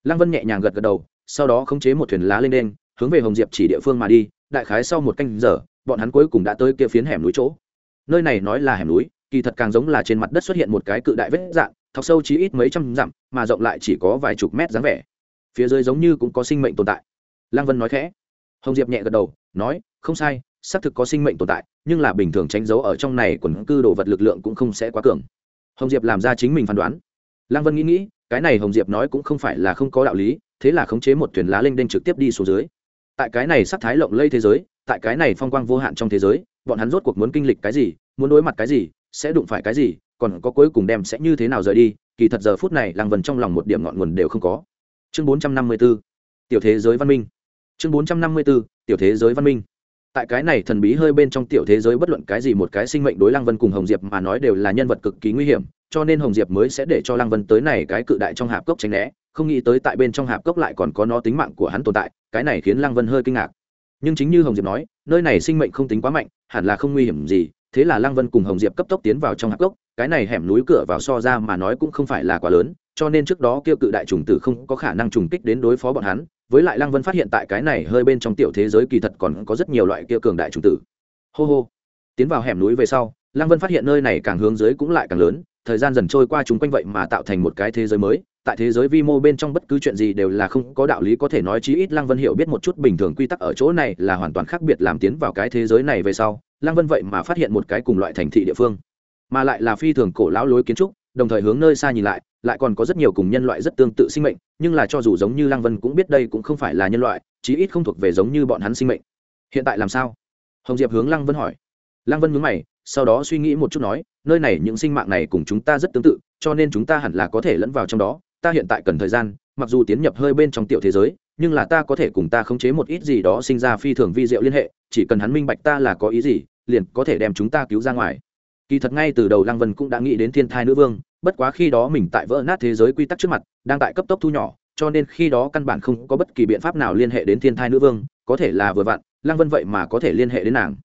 Lăng vân nhẹ nhàng gật gật đầu, sau đó khống chế một thuyền lá lên đen hướng về hồng diệp chỉ địa phương mà đi, đại khái sau một canh giờ, bọn hắn cuối cùng đã tới kia phiến hẻm núi chỗ. Nơi này nói là hẻm núi, kỳ thật càng giống là trên mặt đất xuất hiện một cái cự đại vết dạng, thọc sâu chí ít mấy trăm dặm, mà rộng lại chỉ có vài chục mét dáng vẻ. Phía dưới giống như cũng có sinh mệnh tồn tại. Lăng vân nói khẽ. Hồng diệp nhẹ gật đầu, nói, không sai, xác thực có sinh mệnh tồn tại, nhưng là bình thường tránh giấu ở trong này quần cư đồ vật lực lượng cũng không sẽ quá cường. Hồng diệp làm ra chính mình phán đoán. Lăng vân nghĩ nghĩ, cái này hồng diệp nói cũng không phải là không có đạo lý, thế là khống chế một thuyền lá lênh đênh trực tiếp đi xuống dưới tại cái này sắc thái lộng lây thế giới, tại cái này phong quang vô hạn trong thế giới, bọn hắn rốt cuộc muốn kinh lịch cái gì, muốn đối mặt cái gì, sẽ đụng phải cái gì, còn có cuối cùng đem sẽ như thế nào rời đi, kỳ thật giờ phút này, lăng vần trong lòng một điểm ngọn nguồn đều không có. Chương bốn trăm năm mươi b ố tiểu thế giới văn minh. Chương bốn trăm năm mươi b ố tiểu thế giới văn minh. Tại cái này thần bí hơi bên trong tiểu thế giới, bất luận cái gì một cái sinh mệnh đối lăng vân cùng hồng diệp mà nói đều là nhân vật cực kỳ nguy hiểm cho nên hồng diệp mới sẽ để cho lăng vân tới này cái cự đại trong hạp cốc tránh né, không nghĩ tới tại bên trong hạp cốc lại còn có nó tính mạng của hắn tồn tại, cái này khiến lăng vân hơi kinh ngạc. Nhưng chính như hồng diệp nói, nơi này sinh mệnh không tính quá mạnh, hẳn là không nguy hiểm gì, thế là lăng vân cùng hồng diệp cấp tốc tiến vào trong hạp cốc, cái này hẻm núi cửa vào so ra mà nói cũng không phải là quá lớn, cho nên trước đó kêu cự đại trùng tử không có khả năng trùng kích đến đối phó bọn hắn, với lại lăng vân phát hiện tại cái này hơi bên trong tiểu thế giới kỳ thật còn có rất nhiều loại kia cường đại trùng tử. Hô hô. Tiến vào hẻm núi về sau, lăng vân phát hiện nơi này càng hướng dưới cũng lại càng lớn thời gian dần trôi qua chúng quanh vậy mà tạo thành một cái thế giới mới. Tại thế giới vi mô bên trong bất cứ chuyện gì đều là không có đạo lý có thể nói, chí ít lăng vân hiểu biết một chút bình thường quy tắc ở chỗ này là hoàn toàn khác biệt làm tiến vào cái thế giới này về sau. Lăng vân vậy mà phát hiện một cái cùng loại thành thị địa phương, mà lại là phi thường cổ lão lối kiến trúc, đồng thời hướng nơi xa nhìn lại lại còn có rất nhiều cùng nhân loại rất tương tự sinh mệnh, nhưng là cho dù giống như lăng vân cũng biết đây cũng không phải là nhân loại, chí ít không thuộc về giống như bọn hắn sinh mệnh. Hiện tại làm sao? Hồng diệp hướng lăng vân hỏi. Lăng vân nhớ mày sau đó suy nghĩ một chút nói, nơi này những sinh mạng này cùng chúng ta rất tương tự, cho nên chúng ta hẳn là có thể lẫn vào trong đó. Ta hiện tại cần thời gian, mặc dù tiến nhập hơi bên trong tiểu thế giới, nhưng là ta có thể cùng ta khống chế một ít gì đó sinh ra phi thường vi diệu liên hệ, chỉ cần hắn minh bạch ta là có ý gì, liền có thể đem chúng ta cứu ra ngoài. Kỳ thật ngay từ đầu lăng vân cũng đã nghĩ đến thiên thai nữ vương, bất quá khi đó mình tại vỡ nát thế giới quy tắc trước mặt, đang tại cấp tốc thu nhỏ, cho nên khi đó căn bản không có bất kỳ biện pháp nào liên hệ đến thiên thai nữ vương, có thể là vừa vặn, lăng vân vậy mà có thể liên hệ đến nàng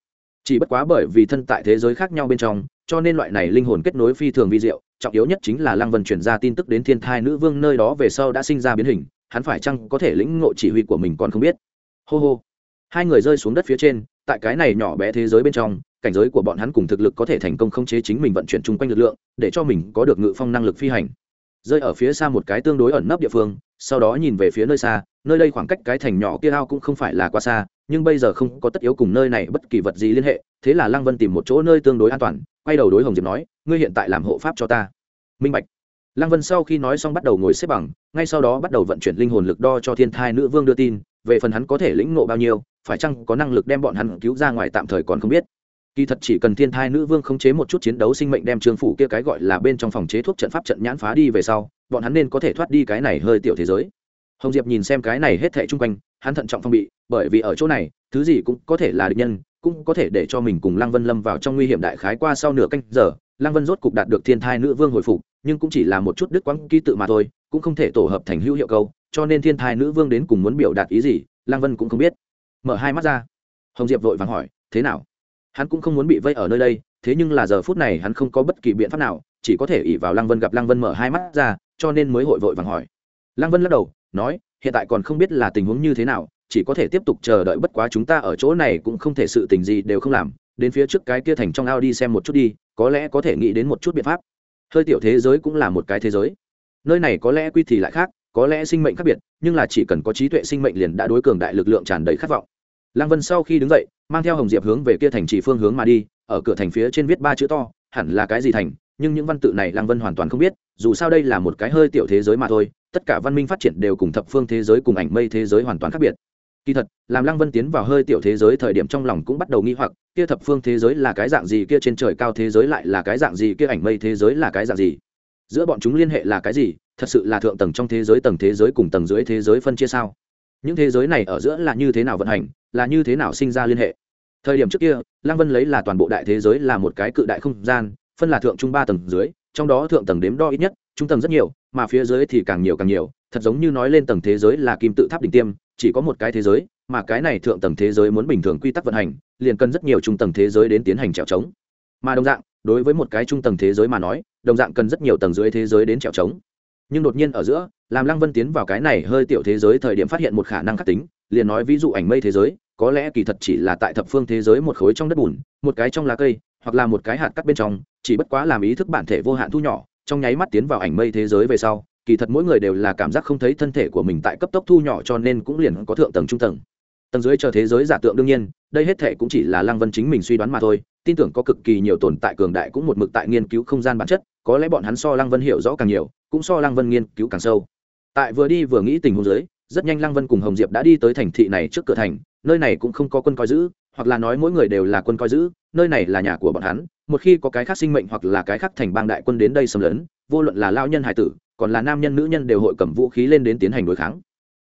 chỉ bất quá bởi vì thân tại thế giới khác nhau bên trong, cho nên loại này linh hồn kết nối phi thường vi diệu, trọng yếu nhất chính là lăng vân chuyển ra tin tức đến thiên thai nữ vương nơi đó về sau đã sinh ra biến hình, hắn phải chăng có thể lĩnh ngộ chỉ huy của mình còn không biết. Hô hô. Hai người rơi xuống đất phía trên, tại cái này nhỏ bé thế giới bên trong, cảnh giới của bọn hắn cùng thực lực có thể thành công khống chế chính mình vận chuyển chung quanh lực lượng, để cho mình có được ngự phong năng lực phi hành. Rơi ở phía xa một cái tương đối ẩn nấp địa phương sau đó nhìn về phía nơi xa, nơi đây khoảng cách cái thành nhỏ kia ao cũng không phải là quá xa, nhưng bây giờ không có tất yếu cùng nơi này bất kỳ vật gì liên hệ, thế là lăng vân tìm một chỗ nơi tương đối an toàn, quay đầu đối hồng diệp nói, ngươi hiện tại làm hộ pháp cho ta. Minh bạch. Lăng vân sau khi nói xong bắt đầu ngồi xếp bằng, ngay sau đó bắt đầu vận chuyển linh hồn lực đo cho thiên thai nữ vương đưa tin, về phần hắn có thể lĩnh ngộ bao nhiêu, phải chăng có năng lực đem bọn hắn cứu ra ngoài tạm thời còn không biết kỳ thật chỉ cần thiên thai nữ vương khống chế một chút chiến đấu sinh mệnh đem trương phủ kia cái gọi là bên trong phòng chế thuốc trận pháp trận nhãn phá đi về sau, bọn hắn nên có thể thoát đi cái này hơi tiểu thế giới. Hồng diệp nhìn xem cái này hết thệ chung quanh, hắn thận trọng phong bị, bởi vì ở chỗ này, thứ gì cũng có thể là địch nhân, cũng có thể để cho mình cùng lăng vân lâm vào trong nguy hiểm đại khái qua sau nửa canh giờ, lăng vân rốt cục đạt được thiên thai nữ vương hồi phục, nhưng cũng chỉ là một chút đứt quãng ký tự mà thôi, cũng không thể tổ hợp thành hữu hiệu câu, cho nên thiên thai nữ vương đến cùng muốn biểu đạt ý gì, lăng vân cũng không biết. Mở hai mắt ra. Hồng diệp vội vàng hỏi, thế nào? Hắn cũng không muốn bị vây ở nơi đây, thế nhưng là giờ phút này hắn không có bất kỳ biện pháp nào, chỉ có thể ỉ vào lăng vân gặp lăng vân mở hai mắt ra, cho nên mới hội vội vàng hỏi. Lăng vân lắc đầu, nói, hiện tại còn không biết là tình huống như thế nào, chỉ có thể tiếp tục chờ đợi bất quá chúng ta ở chỗ này cũng không thể sự tình gì đều không làm, đến phía trước cái kia thành trong ao đi xem một chút đi, có lẽ có thể nghĩ đến một chút biện pháp. Hơi tiểu thế giới cũng là một cái thế giới. Nơi này có lẽ quy thì lại khác, có lẽ sinh mệnh khác biệt, nhưng là chỉ cần có trí tuệ sinh mệnh liền đã đối cường đại lực lượng tràn đầy khát vọng. Lăng vân sau khi đứng dậy mang theo hồng diệp hướng về kia thành chỉ phương hướng mà đi, ở cửa thành phía trên viết ba chữ to, hẳn là cái gì thành, nhưng những văn tự này lăng vân hoàn toàn không biết, dù sao đây là một cái hơi tiểu thế giới mà thôi, tất cả văn minh phát triển đều cùng thập phương thế giới cùng ảnh mây thế giới hoàn toàn khác biệt. Kỳ thật, làm lăng vân tiến vào hơi tiểu thế giới thời điểm trong lòng cũng bắt đầu nghi hoặc, kia thập phương thế giới là cái dạng gì, kia trên trời cao thế giới lại là cái dạng gì, kia ảnh mây thế giới là cái dạng gì? Giữa bọn chúng liên hệ là cái gì? Thật sự là thượng tầng trong thế giới, tầng thế giới cùng tầng dưới thế giới phân chia sao? Những thế giới này ở giữa là như thế nào vận hành, là như thế nào sinh ra liên hệ? Thời điểm trước kia, lăng vân lấy là toàn bộ đại thế giới là một cái cự đại không gian, phân là thượng trung ba tầng dưới, trong đó thượng tầng đếm đo ít nhất, trung tầng rất nhiều, mà phía dưới thì càng nhiều càng nhiều, thật giống như nói lên tầng thế giới là kim tự tháp đỉnh tiêm, chỉ có một cái thế giới, mà cái này thượng tầng thế giới muốn bình thường quy tắc vận hành, liền cần rất nhiều trung tầng thế giới đến tiến hành trèo trống. Mà đồng dạng, đối với một cái trung tầng thế giới mà nói, đồng dạng cần rất nhiều tầng dưới thế giới đến trèo trống. Nhưng đột nhiên ở giữa làm lăng vân tiến vào cái này hơi tiểu thế giới thời điểm phát hiện một khả năng khắc tính, liền nói ví dụ ảnh mây thế giới, có lẽ kỳ thật chỉ là tại thập phương thế giới một khối trong đất bùn, một cái trong lá cây, hoặc là một cái hạt cắt bên trong, chỉ bất quá làm ý thức bản thể vô hạn thu nhỏ, trong nháy mắt tiến vào ảnh mây thế giới về sau, kỳ thật mỗi người đều là cảm giác không thấy thân thể của mình tại cấp tốc thu nhỏ cho nên cũng liền có thượng tầng, trung tầng. Tầng dưới chờ thế giới giả tượng đương nhiên, đây hết thể cũng chỉ là lăng vân chính mình suy đoán mà thôi, tin tưởng có cực kỳ nhiều tồn tại cường đại cũng một mực tại nghiên cứu không gian bản chất, có lẽ bọn hắn so lăng vân hiểu rõ càng nhiều, cũng so lăng vân nghiên cứu càng sâu tại vừa đi vừa nghĩ tình huống dưới, rất nhanh lăng vân cùng hồng diệp đã đi tới thành thị này trước cửa thành, nơi này cũng không có quân coi giữ, hoặc là nói mỗi người đều là quân coi giữ, nơi này là nhà của bọn hắn, một khi có cái khác sinh mệnh hoặc là cái khác thành bang đại quân đến đây xâm lấn, vô luận là lao nhân hải tử, còn là nam nhân nữ nhân đều hội cầm vũ khí lên đến tiến hành đối kháng.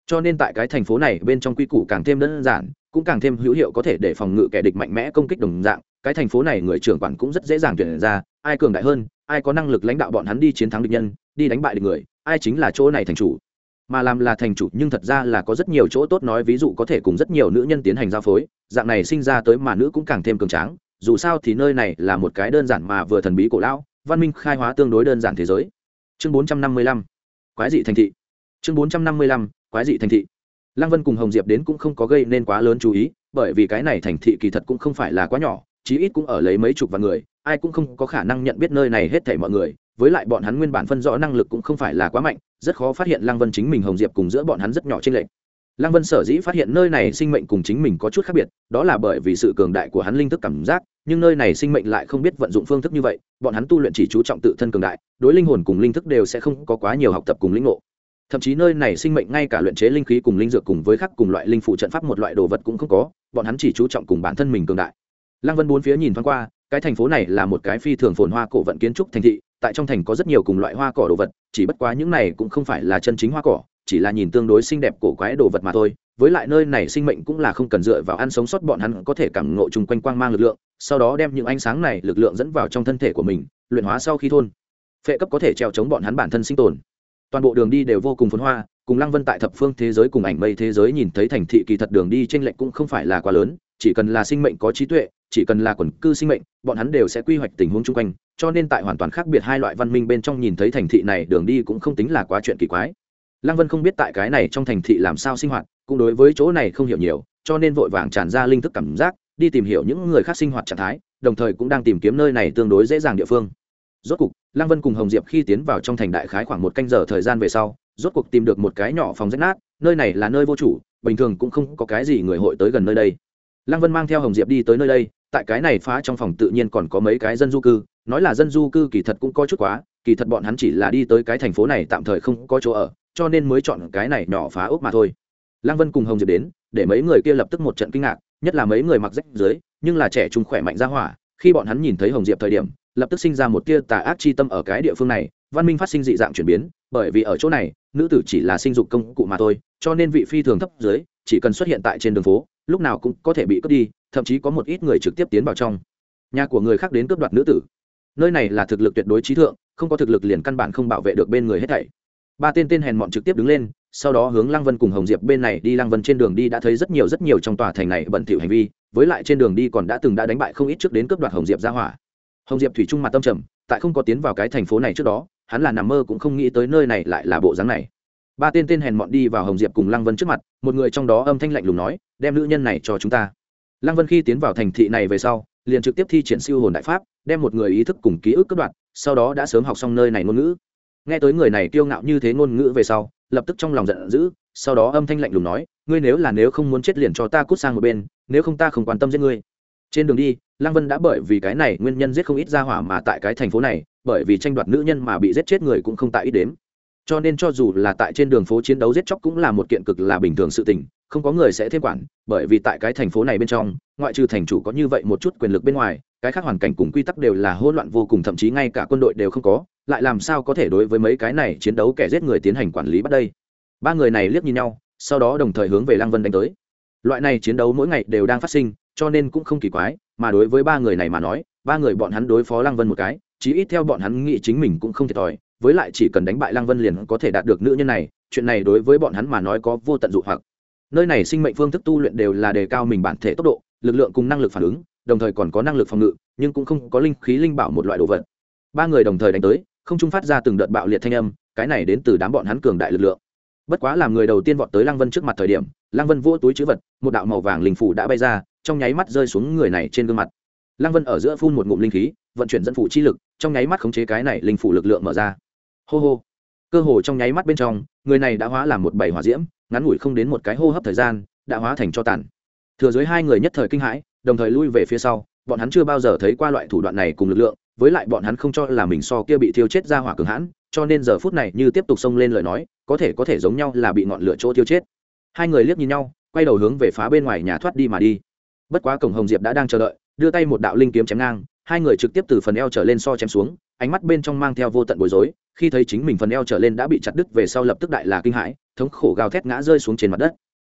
Cho nên tại cái thành phố này bên trong quy củ càng thêm đơn giản, cũng càng thêm hữu hiệu có thể để phòng ngự kẻ địch mạnh mẽ công kích đồng dạng cái thành phố này người trưởng quản cũng rất dễ dàng tuyển ra, ai cường đại hơn, ai có năng lực lãnh đạo bọn hắn đi chiến thắng địch nhân, đi đánh bại địch người, ai chính là chỗ này thành chủ. Mà làm là thành chủ nhưng thật ra là có rất nhiều chỗ tốt nói, ví dụ có thể cùng rất nhiều nữ nhân tiến hành giao phối, dạng này sinh ra tới mà nữ cũng càng thêm cường tráng, dù sao thì nơi này là một cái đơn giản mà vừa thần bí cổ lão, văn minh khai hóa tương đối đơn giản thế giới. Chương bốn trăm năm mươi lăm, quái dị thành thị. Chương bốn trăm năm mươi lăm, quái dị thành thị. Lăng vân cùng hồng diệp đến cũng không có gây nên quá lớn chú ý, bởi vì cái này thành thị kỳ thật cũng không phải là quá nhỏ chí ít cũng ở lấy mấy chục vạn người, ai cũng không có khả năng nhận biết nơi này hết thảy mọi người, với lại bọn hắn nguyên bản phân rõ năng lực cũng không phải là quá mạnh, rất khó phát hiện lăng vân chính mình hồng diệp cùng giữa bọn hắn rất nhỏ trên lệch. Lăng vân sở dĩ phát hiện nơi này sinh mệnh cùng chính mình có chút khác biệt, đó là bởi vì sự cường đại của hắn linh thức cảm giác, nhưng nơi này sinh mệnh lại không biết vận dụng phương thức như vậy, bọn hắn tu luyện chỉ chú trọng tự thân cường đại, đối linh hồn cùng linh thức đều sẽ không có quá nhiều học tập cùng lĩnh ngộ. Thậm chí nơi này sinh mệnh ngay cả luyện chế linh khí cùng linh dược cùng với khắc cùng loại linh phụ trận pháp một loại đồ vật cũng không có, bọn hắn chỉ chú trọng cùng bản thân mình cường đại lăng vân bốn phía nhìn thoáng qua, cái thành phố này là một cái phi thường phồn hoa cổ vận kiến trúc thành thị, tại trong thành có rất nhiều cùng loại hoa cỏ đồ vật, chỉ bất quá những này cũng không phải là chân chính hoa cỏ, chỉ là nhìn tương đối xinh đẹp cổ quái đồ vật mà thôi. Với lại nơi này sinh mệnh cũng là không cần dựa vào ăn sống sót bọn hắn có thể cảm ngộ chung quanh quang mang lực lượng, sau đó đem những ánh sáng này lực lượng dẫn vào trong thân thể của mình, luyện hóa sau khi thôn. Phệ cấp có thể treo chống bọn hắn bản thân sinh tồn. Toàn bộ đường đi đều vô cùng phồn hoa, cùng lăng vân tại thập phương thế giới cùng ảnh mây thế giới nhìn thấy thành thị kỳ thật đường đi t r ê n lệch cũng không phải là quá lớn, chỉ cần là sinh mệnh có trí tuệ chỉ cần là quần cư sinh mệnh, bọn hắn đều sẽ quy hoạch tình huống chung quanh, cho nên tại hoàn toàn khác biệt hai loại văn minh bên trong nhìn thấy thành thị này, đường đi cũng không tính là quá chuyện kỳ quái. Lăng vân không biết tại cái này trong thành thị làm sao sinh hoạt, cũng đối với chỗ này không hiểu nhiều, cho nên vội vàng tràn ra linh thức cảm giác, đi tìm hiểu những người khác sinh hoạt trạng thái, đồng thời cũng đang tìm kiếm nơi này tương đối dễ dàng địa phương. Rốt cục, lăng vân cùng hồng diệp khi tiến vào trong thành đại khái khoảng một canh giờ thời gian về sau, rốt cuộc tìm được một cái nhỏ phòng rách nát, nơi này là nơi vô chủ, bình thường cũng không có cái gì người hội tới gần nơi đây lăng vân mang theo hồng diệp đi tới nơi đây, tại cái này phá trong phòng tự nhiên còn có mấy cái dân du cư, nói là dân du cư kỳ thật cũng có chút quá, kỳ thật bọn hắn chỉ là đi tới cái thành phố này tạm thời không có chỗ ở, cho nên mới chọn cái này nhỏ phá ốc mà thôi. Lăng vân cùng hồng diệp đến, để mấy người kia lập tức một trận kinh ngạc, nhất là mấy người mặc rách dưới, nhưng là trẻ trung khỏe mạnh ra hỏa, khi bọn hắn nhìn thấy hồng diệp thời điểm, lập tức sinh ra một tia tà ác chi tâm ở cái địa phương này, văn minh phát sinh dị dạng chuyển biến, bởi vì ở chỗ này, nữ tử chỉ là sinh dục công cụ mà thôi, cho nên vị phi thường thấp dưới chỉ cần xuất hiện tại trên đường phố, lúc nào cũng có thể bị cướp đi, thậm chí có một ít người trực tiếp tiến vào trong. Nhà của người khác đến cướp đoạt nữ tử. Nơi này là thực lực tuyệt đối trí thượng, không có thực lực liền căn bản không bảo vệ được bên người hết thảy. Ba tên tên hèn mọn trực tiếp đứng lên, sau đó hướng lăng vân cùng hồng diệp bên này đi. Lăng vân trên đường đi đã thấy rất nhiều rất nhiều trong tòa thành này bẩn thỉu hành vi, với lại trên đường đi còn đã từng đã đánh bại không ít trước đến cướp đoạt hồng diệp ra hỏa. Hồng diệp thủy trung mặt tâm trầm, tại không có tiến vào cái thành phố này trước đó, hắn là nằm mơ cũng không nghĩ tới nơi này lại là bộ dáng này ba tên tên hèn mọn đi vào hồng diệp cùng lăng vân trước mặt, một người trong đó âm thanh lạnh lùng nói, đem nữ nhân này cho chúng ta. Lăng vân khi tiến vào thành thị này về sau, liền trực tiếp thi triển siêu hồn đại pháp, đem một người ý thức cùng ký ức cất đoạn, sau đó đã sớm học xong nơi này ngôn ngữ. Nghe tới người này kiêu ngạo như thế ngôn ngữ về sau, lập tức trong lòng giận dữ, sau đó âm thanh lạnh lùng nói, ngươi nếu là nếu không muốn chết liền cho ta cút sang một bên, nếu không ta không quan tâm giết ngươi. Trên đường đi, lăng vân đã bởi vì cái này nguyên nhân giết không ít ra hỏa mà tại cái thành phố này, bởi vì tranh đoạt nữ nhân mà bị giết chết người cũng không tại ít đếm cho nên cho dù là tại trên đường phố chiến đấu giết chóc cũng là một kiện cực là bình thường sự tình, không có người sẽ thêm quản, bởi vì tại cái thành phố này bên trong, ngoại trừ thành chủ có như vậy một chút quyền lực bên ngoài, cái khác hoàn cảnh cùng quy tắc đều là hỗn loạn vô cùng, thậm chí ngay cả quân đội đều không có, lại làm sao có thể đối với mấy cái này chiến đấu kẻ giết người tiến hành quản lý bắt đây? Ba người này liếc nhìn nhau, sau đó đồng thời hướng về lăng vân đánh tới. Loại này chiến đấu mỗi ngày đều đang phát sinh, cho nên cũng không kỳ quái, mà đối với ba người này mà nói, ba người bọn hắn đối phó lăng vân một cái, chí ít theo bọn hắn nghĩ chính mình cũng không thiệt thòi với lại chỉ cần đánh bại lăng vân liền có thể đạt được nữ nhân này, chuyện này đối với bọn hắn mà nói có vô tận dụ hoặc. Nơi này sinh mệnh phương thức tu luyện đều là đề cao mình bản thể tốc độ, lực lượng cùng năng lực phản ứng, đồng thời còn có năng lực phòng ngự, nhưng cũng không có linh khí linh bảo một loại đồ vật. Ba người đồng thời đánh tới, không trung phát ra từng đợt bạo liệt thanh âm, cái này đến từ đám bọn hắn cường đại lực lượng. Bất quá làm người đầu tiên vọt tới lăng vân trước mặt thời điểm, lăng vân vỗ túi chữ vật, một đạo màu vàng linh phủ đã bay ra, trong nháy mắt rơi xuống người này trên gương mặt. Lăng vân ở giữa phun một ngụm linh khí, vận chuyển dẫn phủ chi lực, trong nháy mắt khống chế cái này linh phủ lực lượng mở ra hô hô. Cơ hồ trong nháy mắt bên trong, người này đã hóa làm một bảy hỏa diễm, ngắn ngủi không đến một cái hô hấp thời gian, đã hóa thành cho tàn. Thừa dưới hai người nhất thời kinh hãi, đồng thời lui về phía sau, bọn hắn chưa bao giờ thấy qua loại thủ đoạn này cùng lực lượng, với lại bọn hắn không cho là mình so kia bị thiêu chết ra hỏa cường hãn, cho nên giờ phút này như tiếp tục xông lên lời nói, có thể có thể giống nhau là bị ngọn lửa chỗ thiêu chết. Hai người liếc nhìn nhau, quay đầu hướng về phá bên ngoài nhà thoát đi mà đi. Bất quá cổng hồng diệp đã đang chờ đợi, đưa tay một đạo linh kiếm chém ngang, hai người trực tiếp từ phần eo trở lên so chém xuống ánh mắt bên trong mang theo vô tận bối rối, khi thấy chính mình phần eo trở lên đã bị chặt đứt về sau lập tức đại là kinh hãi, thống khổ gào thét ngã rơi xuống trên mặt đất.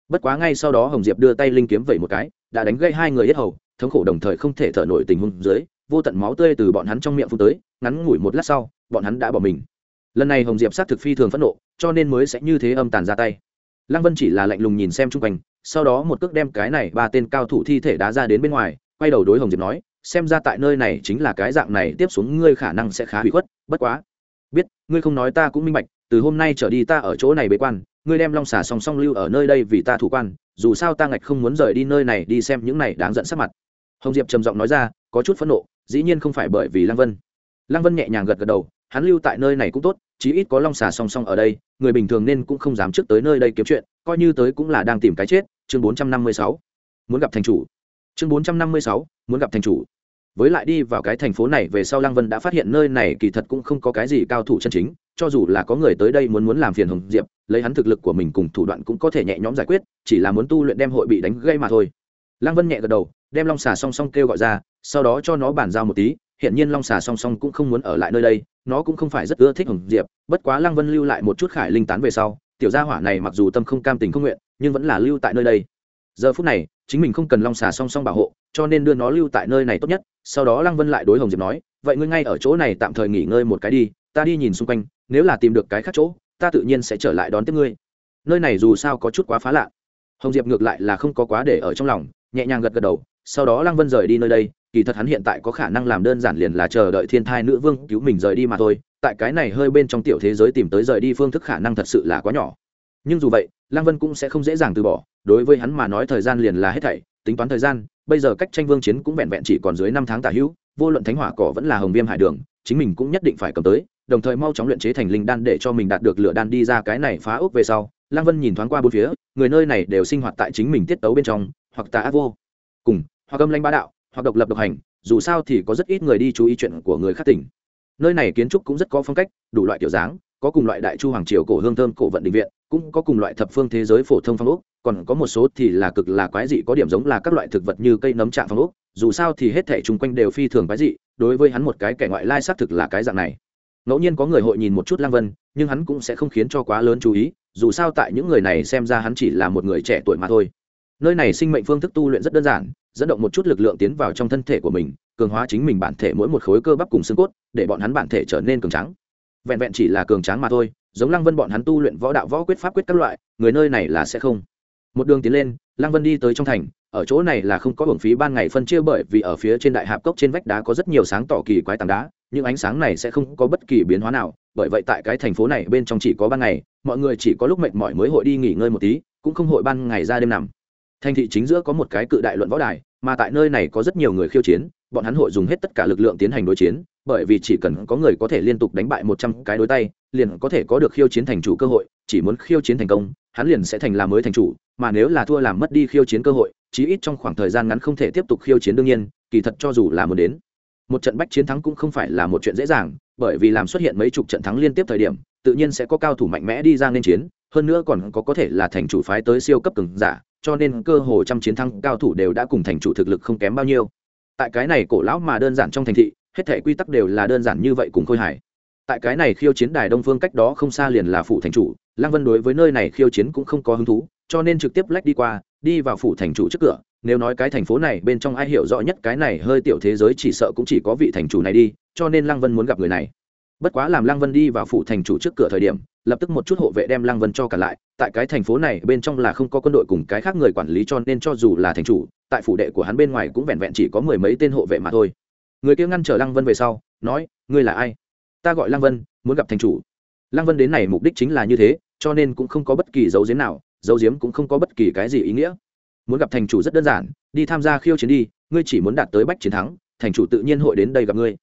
Bất quá ngay sau đó hồng diệp đưa tay linh kiếm vẩy một cái, đã đánh gây hai người yết hầu, thống khổ đồng thời không thể thở nổi tình huống dưới, vô tận máu tươi từ bọn hắn trong miệng phun tới, ngắn ngủi một lát sau, bọn hắn đã bỏ mình. Lần này hồng diệp sát thực phi thường phẫn nộ, cho nên mới sẽ như thế âm tàn ra tay. Lăng vân chỉ là lạnh lùng nhìn xem chung quanh, sau đó một cước đem cái này ba tên cao thủ thi thể đá ra đến bên ngoài, quay đầu đối hồng diệp nói xem ra tại nơi này chính là cái dạng này, tiếp xuống ngươi khả năng sẽ khá hủy khuất, bất quá. Biết, ngươi không nói ta cũng minh bạch, từ hôm nay trở đi ta ở chỗ này bế quan, ngươi đem long xà song song lưu ở nơi đây vì ta thủ quan, dù sao ta ngạch không muốn rời đi nơi này đi xem những này đáng giận sắc mặt. Hồng diệp trầm giọng nói ra, có chút phẫn nộ, dĩ nhiên không phải bởi vì lăng vân. Lăng vân nhẹ nhàng gật gật đầu, hắn lưu tại nơi này cũng tốt, chí ít có long xà song song ở đây, người bình thường nên cũng không dám trước tới nơi đây kiếm chuyện, coi như tới cũng là đang tìm cái chết. Chương bốn trăm năm mươi sáu, muốn gặp thành chủ. Chương bốn trăm năm mươi sáu muốn gặp thành chủ. Với lại đi vào cái thành phố này về sau lăng vân đã phát hiện nơi này kỳ thật cũng không có cái gì cao thủ chân chính, cho dù là có người tới đây muốn muốn làm phiền hồng diệp, lấy hắn thực lực của mình cùng thủ đoạn cũng có thể nhẹ nhõm giải quyết, chỉ là muốn tu luyện đem hội bị đánh gây mà thôi. Lăng vân nhẹ gật đầu, đem long xà song song kêu gọi ra, sau đó cho nó bàn giao một tí, hiện nhiên long xà song song cũng không muốn ở lại nơi đây, nó cũng không phải rất ưa thích hồng diệp, bất quá lăng vân lưu lại một chút khải linh tán về sau, tiểu gia hỏa này mặc dù tâm không cam tình không nguyện, nhưng vẫn là lưu tại nơi đây. Giờ phút này, chính mình không cần long xà song song bảo hộ cho nên đưa nó lưu tại nơi này tốt nhất. Sau đó lăng vân lại đối hồng diệp nói, vậy ngươi ngay ở chỗ này tạm thời nghỉ ngơi một cái đi, ta đi nhìn xung quanh, nếu là tìm được cái khác chỗ, ta tự nhiên sẽ trở lại đón tiếp ngươi. Nơi này dù sao có chút quá phá lạ. Hồng diệp ngược lại là không có quá để ở trong lòng, nhẹ nhàng gật gật đầu. Sau đó lăng vân rời đi nơi đây, kỳ thật hắn hiện tại có khả năng làm đơn giản liền là chờ đợi thiên thai nữ vương cứu mình rời đi mà thôi. Tại cái này hơi bên trong tiểu thế giới tìm tới rời đi phương thức khả năng thật sự là quá nhỏ. Nhưng dù vậy, lăng vân cũng sẽ không dễ dàng từ bỏ. Đối với hắn mà nói thời gian liền là hết thảy tính toán thời gian, bây giờ cách tranh vương chiến cũng vẹn vẹn chỉ còn dưới năm tháng tả hữu, vô luận thánh hỏa cỏ vẫn là hồng viêm hải đường, chính mình cũng nhất định phải cầm tới, đồng thời mau chóng luyện chế thành linh đan để cho mình đạt được lửa đan đi ra cái này phá ốc về sau. Lăng vân nhìn thoáng qua bốn phía, người nơi này đều sinh hoạt tại chính mình tiết tấu bên trong, hoặc tà ác vô, cùng, hoặc âm lanh bá đạo, hoặc độc lập độc hành, dù sao thì có rất ít người đi chú ý chuyện của người khác tỉnh. Nơi này kiến trúc cũng rất có phong cách, đủ loại kiểu dáng có cùng loại đại chu hoàng triều cổ hương thơm cổ vận định viện, cũng có cùng loại thập phương thế giới phổ thông phong ốc, còn có một số thì là cực là quái dị, có điểm giống là các loại thực vật như cây nấm trạng phong ốc, dù sao thì hết thể chung quanh đều phi thường quái dị, đối với hắn một cái kẻ ngoại lai xác thực là cái dạng này. Ngẫu nhiên có người hội nhìn một chút lang vân, nhưng hắn cũng sẽ không khiến cho quá lớn chú ý, dù sao tại những người này xem ra hắn chỉ là một người trẻ tuổi mà thôi. Nơi này sinh mệnh phương thức tu luyện rất đơn giản, dẫn động một chút lực lượng tiến vào trong thân thể của mình, cường hóa chính mình bản thể mỗi một khối cơ bắp cùng xương cốt, để bọn hắn bản thể trở nên cường trắng vẹn vẹn chỉ là cường tráng mà thôi, giống lăng vân bọn hắn tu luyện võ đạo võ quyết pháp quyết các loại, người nơi này là sẽ không. Một đường tiến lên, lăng vân đi tới trong thành, ở chỗ này là không có hưởng phí ban ngày phân chia bởi vì ở phía trên đại hạp cốc trên vách đá có rất nhiều sáng tỏ kỳ quái tảng đá nhưng ánh sáng này sẽ không có bất kỳ biến hóa nào, bởi vậy tại cái thành phố này bên trong chỉ có ban ngày, mọi người chỉ có lúc mệt mỏi mới hội đi nghỉ ngơi một tí, cũng không hội ban ngày ra đêm nằm. Thành thị chính giữa có một cái cự đại luận võ đài, mà tại nơi này có rất nhiều người khiêu chiến, bọn hắn hội dùng hết tất cả lực lượng tiến hành đối chiến bởi vì chỉ cần có người có thể liên tục đánh bại một trăm cái đối tay, liền có thể có được khiêu chiến thành chủ cơ hội, chỉ muốn khiêu chiến thành công, hắn liền sẽ thành làm mới thành chủ, mà nếu là thua làm mất đi khiêu chiến cơ hội, chí ít trong khoảng thời gian ngắn không thể tiếp tục khiêu chiến đương nhiên, kỳ thật cho dù là muốn đến. Một trận bách chiến thắng cũng không phải là một chuyện dễ dàng, bởi vì làm xuất hiện mấy chục trận thắng liên tiếp thời điểm, tự nhiên sẽ có cao thủ mạnh mẽ đi ra nên chiến, hơn nữa còn có có thể là thành chủ phái tới siêu cấp cường giả, cho nên cơ hồ trăm chiến thắng cao thủ đều đã cùng thành chủ thực lực không kém bao nhiêu. Tại cái này cổ lão mà đơn giản trong thành thị hết thể quy tắc đều là đơn giản như vậy cùng khôi hài. Tại cái này khiêu chiến đài đông phương cách đó không xa liền là phủ thành chủ, lăng vân đối với nơi này khiêu chiến cũng không có hứng thú, cho nên trực tiếp lách đi qua, đi vào phủ thành chủ trước cửa. Nếu nói cái thành phố này bên trong ai hiểu rõ nhất cái này hơi tiểu thế giới chỉ sợ cũng chỉ có vị thành chủ này đi, cho nên lăng vân muốn gặp người này. Bất quá làm lăng vân đi vào phủ thành chủ trước cửa thời điểm, lập tức một chút hộ vệ đem lăng vân cho cả lại, tại cái thành phố này bên trong là không có quân đội cùng cái khác người quản lý cho nên cho dù là thành chủ, tại phủ đệ của hắn bên ngoài cũng vẹn vẹn chỉ có mười mấy tên hộ vệ mà thôi người kia ngăn trở lăng vân về sau, nói, ngươi là ai? Ta gọi lăng vân, muốn gặp thành chủ. Lăng vân đến này mục đích chính là như thế, cho nên cũng không có bất kỳ dấu diếm nào, dấu diếm cũng không có bất kỳ cái gì ý nghĩa. Muốn gặp thành chủ rất đơn giản, đi tham gia khiêu chiến đi, ngươi chỉ muốn đạt tới bách chiến thắng, thành chủ tự nhiên hội đến đây gặp ngươi.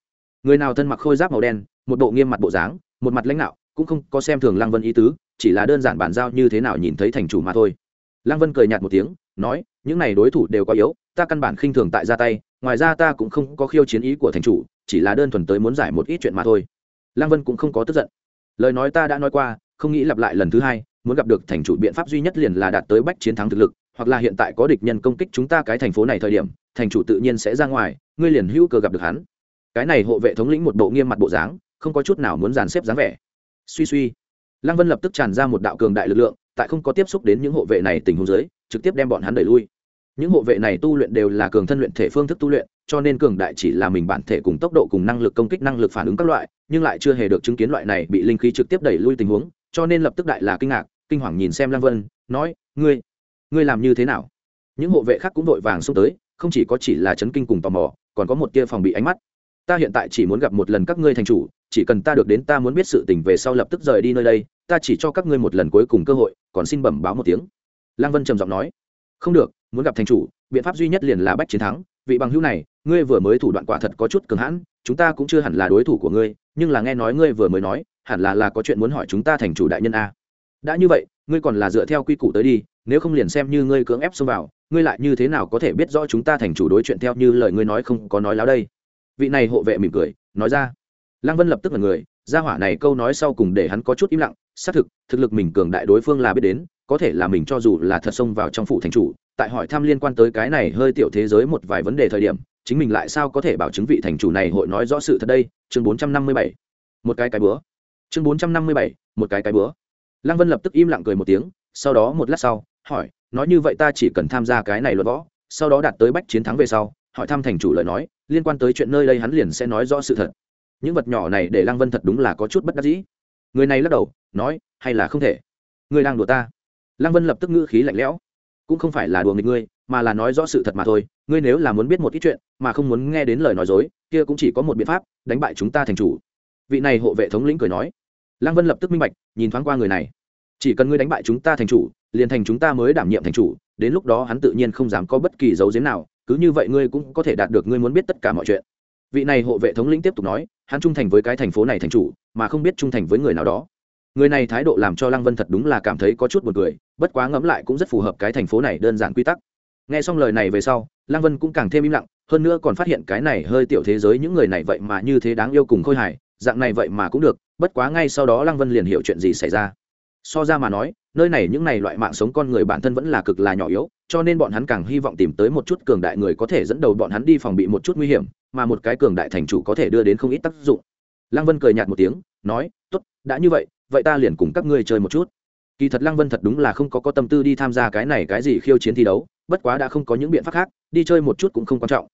Người nào thân mặc khôi giáp màu đen, một bộ nghiêm mặt bộ dáng, một mặt lãnh đạo, cũng không có xem thường lăng vân ý tứ, chỉ là đơn giản bản giao như thế nào nhìn thấy thành chủ mà thôi. Lăng vân cười nhạt một tiếng, nói, những này đối thủ đều có yếu, ta căn bản khinh thường tại ra tay ngoài ra ta cũng không có khiêu chiến ý của thành chủ, chỉ là đơn thuần tới muốn giải một ít chuyện mà thôi. Lăng vân cũng không có tức giận. Lời nói ta đã nói qua, không nghĩ lặp lại lần thứ hai, muốn gặp được thành chủ biện pháp duy nhất liền là đạt tới bách chiến thắng thực lực, hoặc là hiện tại có địch nhân công kích chúng ta cái thành phố này thời điểm, thành chủ tự nhiên sẽ ra ngoài, ngươi liền hữu cơ gặp được hắn. Cái này hộ vệ thống lĩnh một bộ nghiêm mặt bộ dáng, không có chút nào muốn dàn xếp dáng vẻ. Suy suy. Lăng vân lập tức tràn ra một đạo cường đại lực lượng, tại không có tiếp xúc đến những hộ vệ này tình huống dưới, trực tiếp đem bọn hắn đẩy lui những hộ vệ này tu luyện đều là cường thân luyện thể phương thức tu luyện, cho nên cường đại chỉ là mình bản thể cùng tốc độ cùng năng lực công kích năng lực phản ứng các loại, nhưng lại chưa hề được chứng kiến loại này bị linh khí trực tiếp đẩy lui tình huống, cho nên lập tức đại là kinh ngạc, kinh hoàng nhìn xem lăng vân, nói, ngươi ngươi làm như thế nào? Những hộ vệ khác cũng vội vàng xông tới, không chỉ có chỉ là chấn kinh cùng tò mò, còn có một tia phòng bị ánh mắt. Ta hiện tại chỉ muốn gặp một lần các ngươi thành chủ, chỉ cần ta được đến ta muốn biết sự tình về sau lập tức rời đi nơi đây, ta chỉ cho các ngươi một lần cuối cùng cơ hội, còn xin bẩm báo một tiếng. Lăng vân trầm giọng nói không được, muốn gặp thành chủ, biện pháp duy nhất liền là bách chiến thắng. Vị bằng hữu này, ngươi vừa mới thủ đoạn quả thật có chút cường hãn, chúng ta cũng chưa hẳn là đối thủ của ngươi, nhưng là nghe nói ngươi vừa mới nói, hẳn là là có chuyện muốn hỏi chúng ta thành chủ đại nhân a. Đã như vậy, ngươi còn là dựa theo quy củ tới đi, nếu không liền xem như ngươi cưỡng ép xông vào, ngươi lại như thế nào có thể biết rõ chúng ta thành chủ đối chuyện theo như lời ngươi nói không có nói láo đây? Vị này hộ vệ mỉm cười, nói ra. Lăng vân lập tức là người, gia hỏa này câu nói sau cùng để hắn có chút im lặng xác thực thực lực mình cường đại đối phương là biết đến, có thể là mình cho dù là thật xông vào trong phủ thành chủ, tại hỏi thăm liên quan tới cái này hơi tiểu thế giới một vài vấn đề thời điểm, chính mình lại sao có thể bảo chứng vị thành chủ này hội nói rõ sự thật đây? Chương bốn trăm năm mươi bảy. Một cái cái bữa. Chương bốn trăm năm mươi bảy, một cái cái bữa. Lăng vân lập tức im lặng cười một tiếng, sau đó một lát sau, hỏi, nói như vậy ta chỉ cần tham gia cái này luật võ, sau đó đạt tới bách chiến thắng về sau, hỏi thăm thành chủ lời nói, liên quan tới chuyện nơi đây hắn liền sẽ nói rõ sự thật. Những vật nhỏ này để lăng vân thật đúng là có chút bất đắc dĩ. Người này lắc đầu nói, hay là không thể? Ngươi đang đùa ta? Lăng vân lập tức ngữ khí lạnh lẽo. Cũng không phải là đùa nghịch ngươi, mà là nói rõ sự thật mà thôi. Ngươi nếu là muốn biết một ít chuyện, mà không muốn nghe đến lời nói dối, kia cũng chỉ có một biện pháp, đánh bại chúng ta thành chủ. Vị này hộ vệ thống lĩnh cười nói. Lăng vân lập tức minh bạch, nhìn thoáng qua người này. Chỉ cần ngươi đánh bại chúng ta thành chủ, liền thành chúng ta mới đảm nhiệm thành chủ, đến lúc đó hắn tự nhiên không dám có bất kỳ dấu giếm nào, cứ như vậy ngươi cũng có thể đạt được ngươi muốn biết tất cả mọi chuyện. Vị này hộ vệ thống lĩnh tiếp tục nói, hắn trung thành với cái thành phố này thành chủ, mà không biết trung thành với người nào đó người này thái độ làm cho lăng vân thật đúng là cảm thấy có chút b u ồ n cười, bất quá ngẫm lại cũng rất phù hợp cái thành phố này đơn giản quy tắc. N g h e xong lời này về sau, lăng vân cũng càng thêm im lặng, hơn nữa còn phát hiện cái này hơi tiểu thế giới những người này vậy mà như thế đáng yêu cùng khôi hài, dạng này vậy mà cũng được, bất quá ngay sau đó lăng vân liền hiểu chuyện gì xảy ra. So ra mà nói, nơi này những này loại mạng sống con người bản thân vẫn là cực là nhỏ yếu, cho nên bọn hắn càng hy vọng tìm tới một chút cường đại người có thể dẫn đầu bọn hắn đi phòng bị một chút nguy hiểm, mà một cái cường đại thành chủ có thể đưa đến không ít tác dụng. Lăng vân cười nhạt một tiếng, nói t ố t đã như vậy vậy ta liền cùng các ngươi chơi một chút. Kỳ thật lăng vân thật đúng là không có có tâm tư đi tham gia cái này cái gì khiêu chiến thi đấu, bất quá đã không có những biện pháp khác, đi chơi một chút cũng không quan trọng.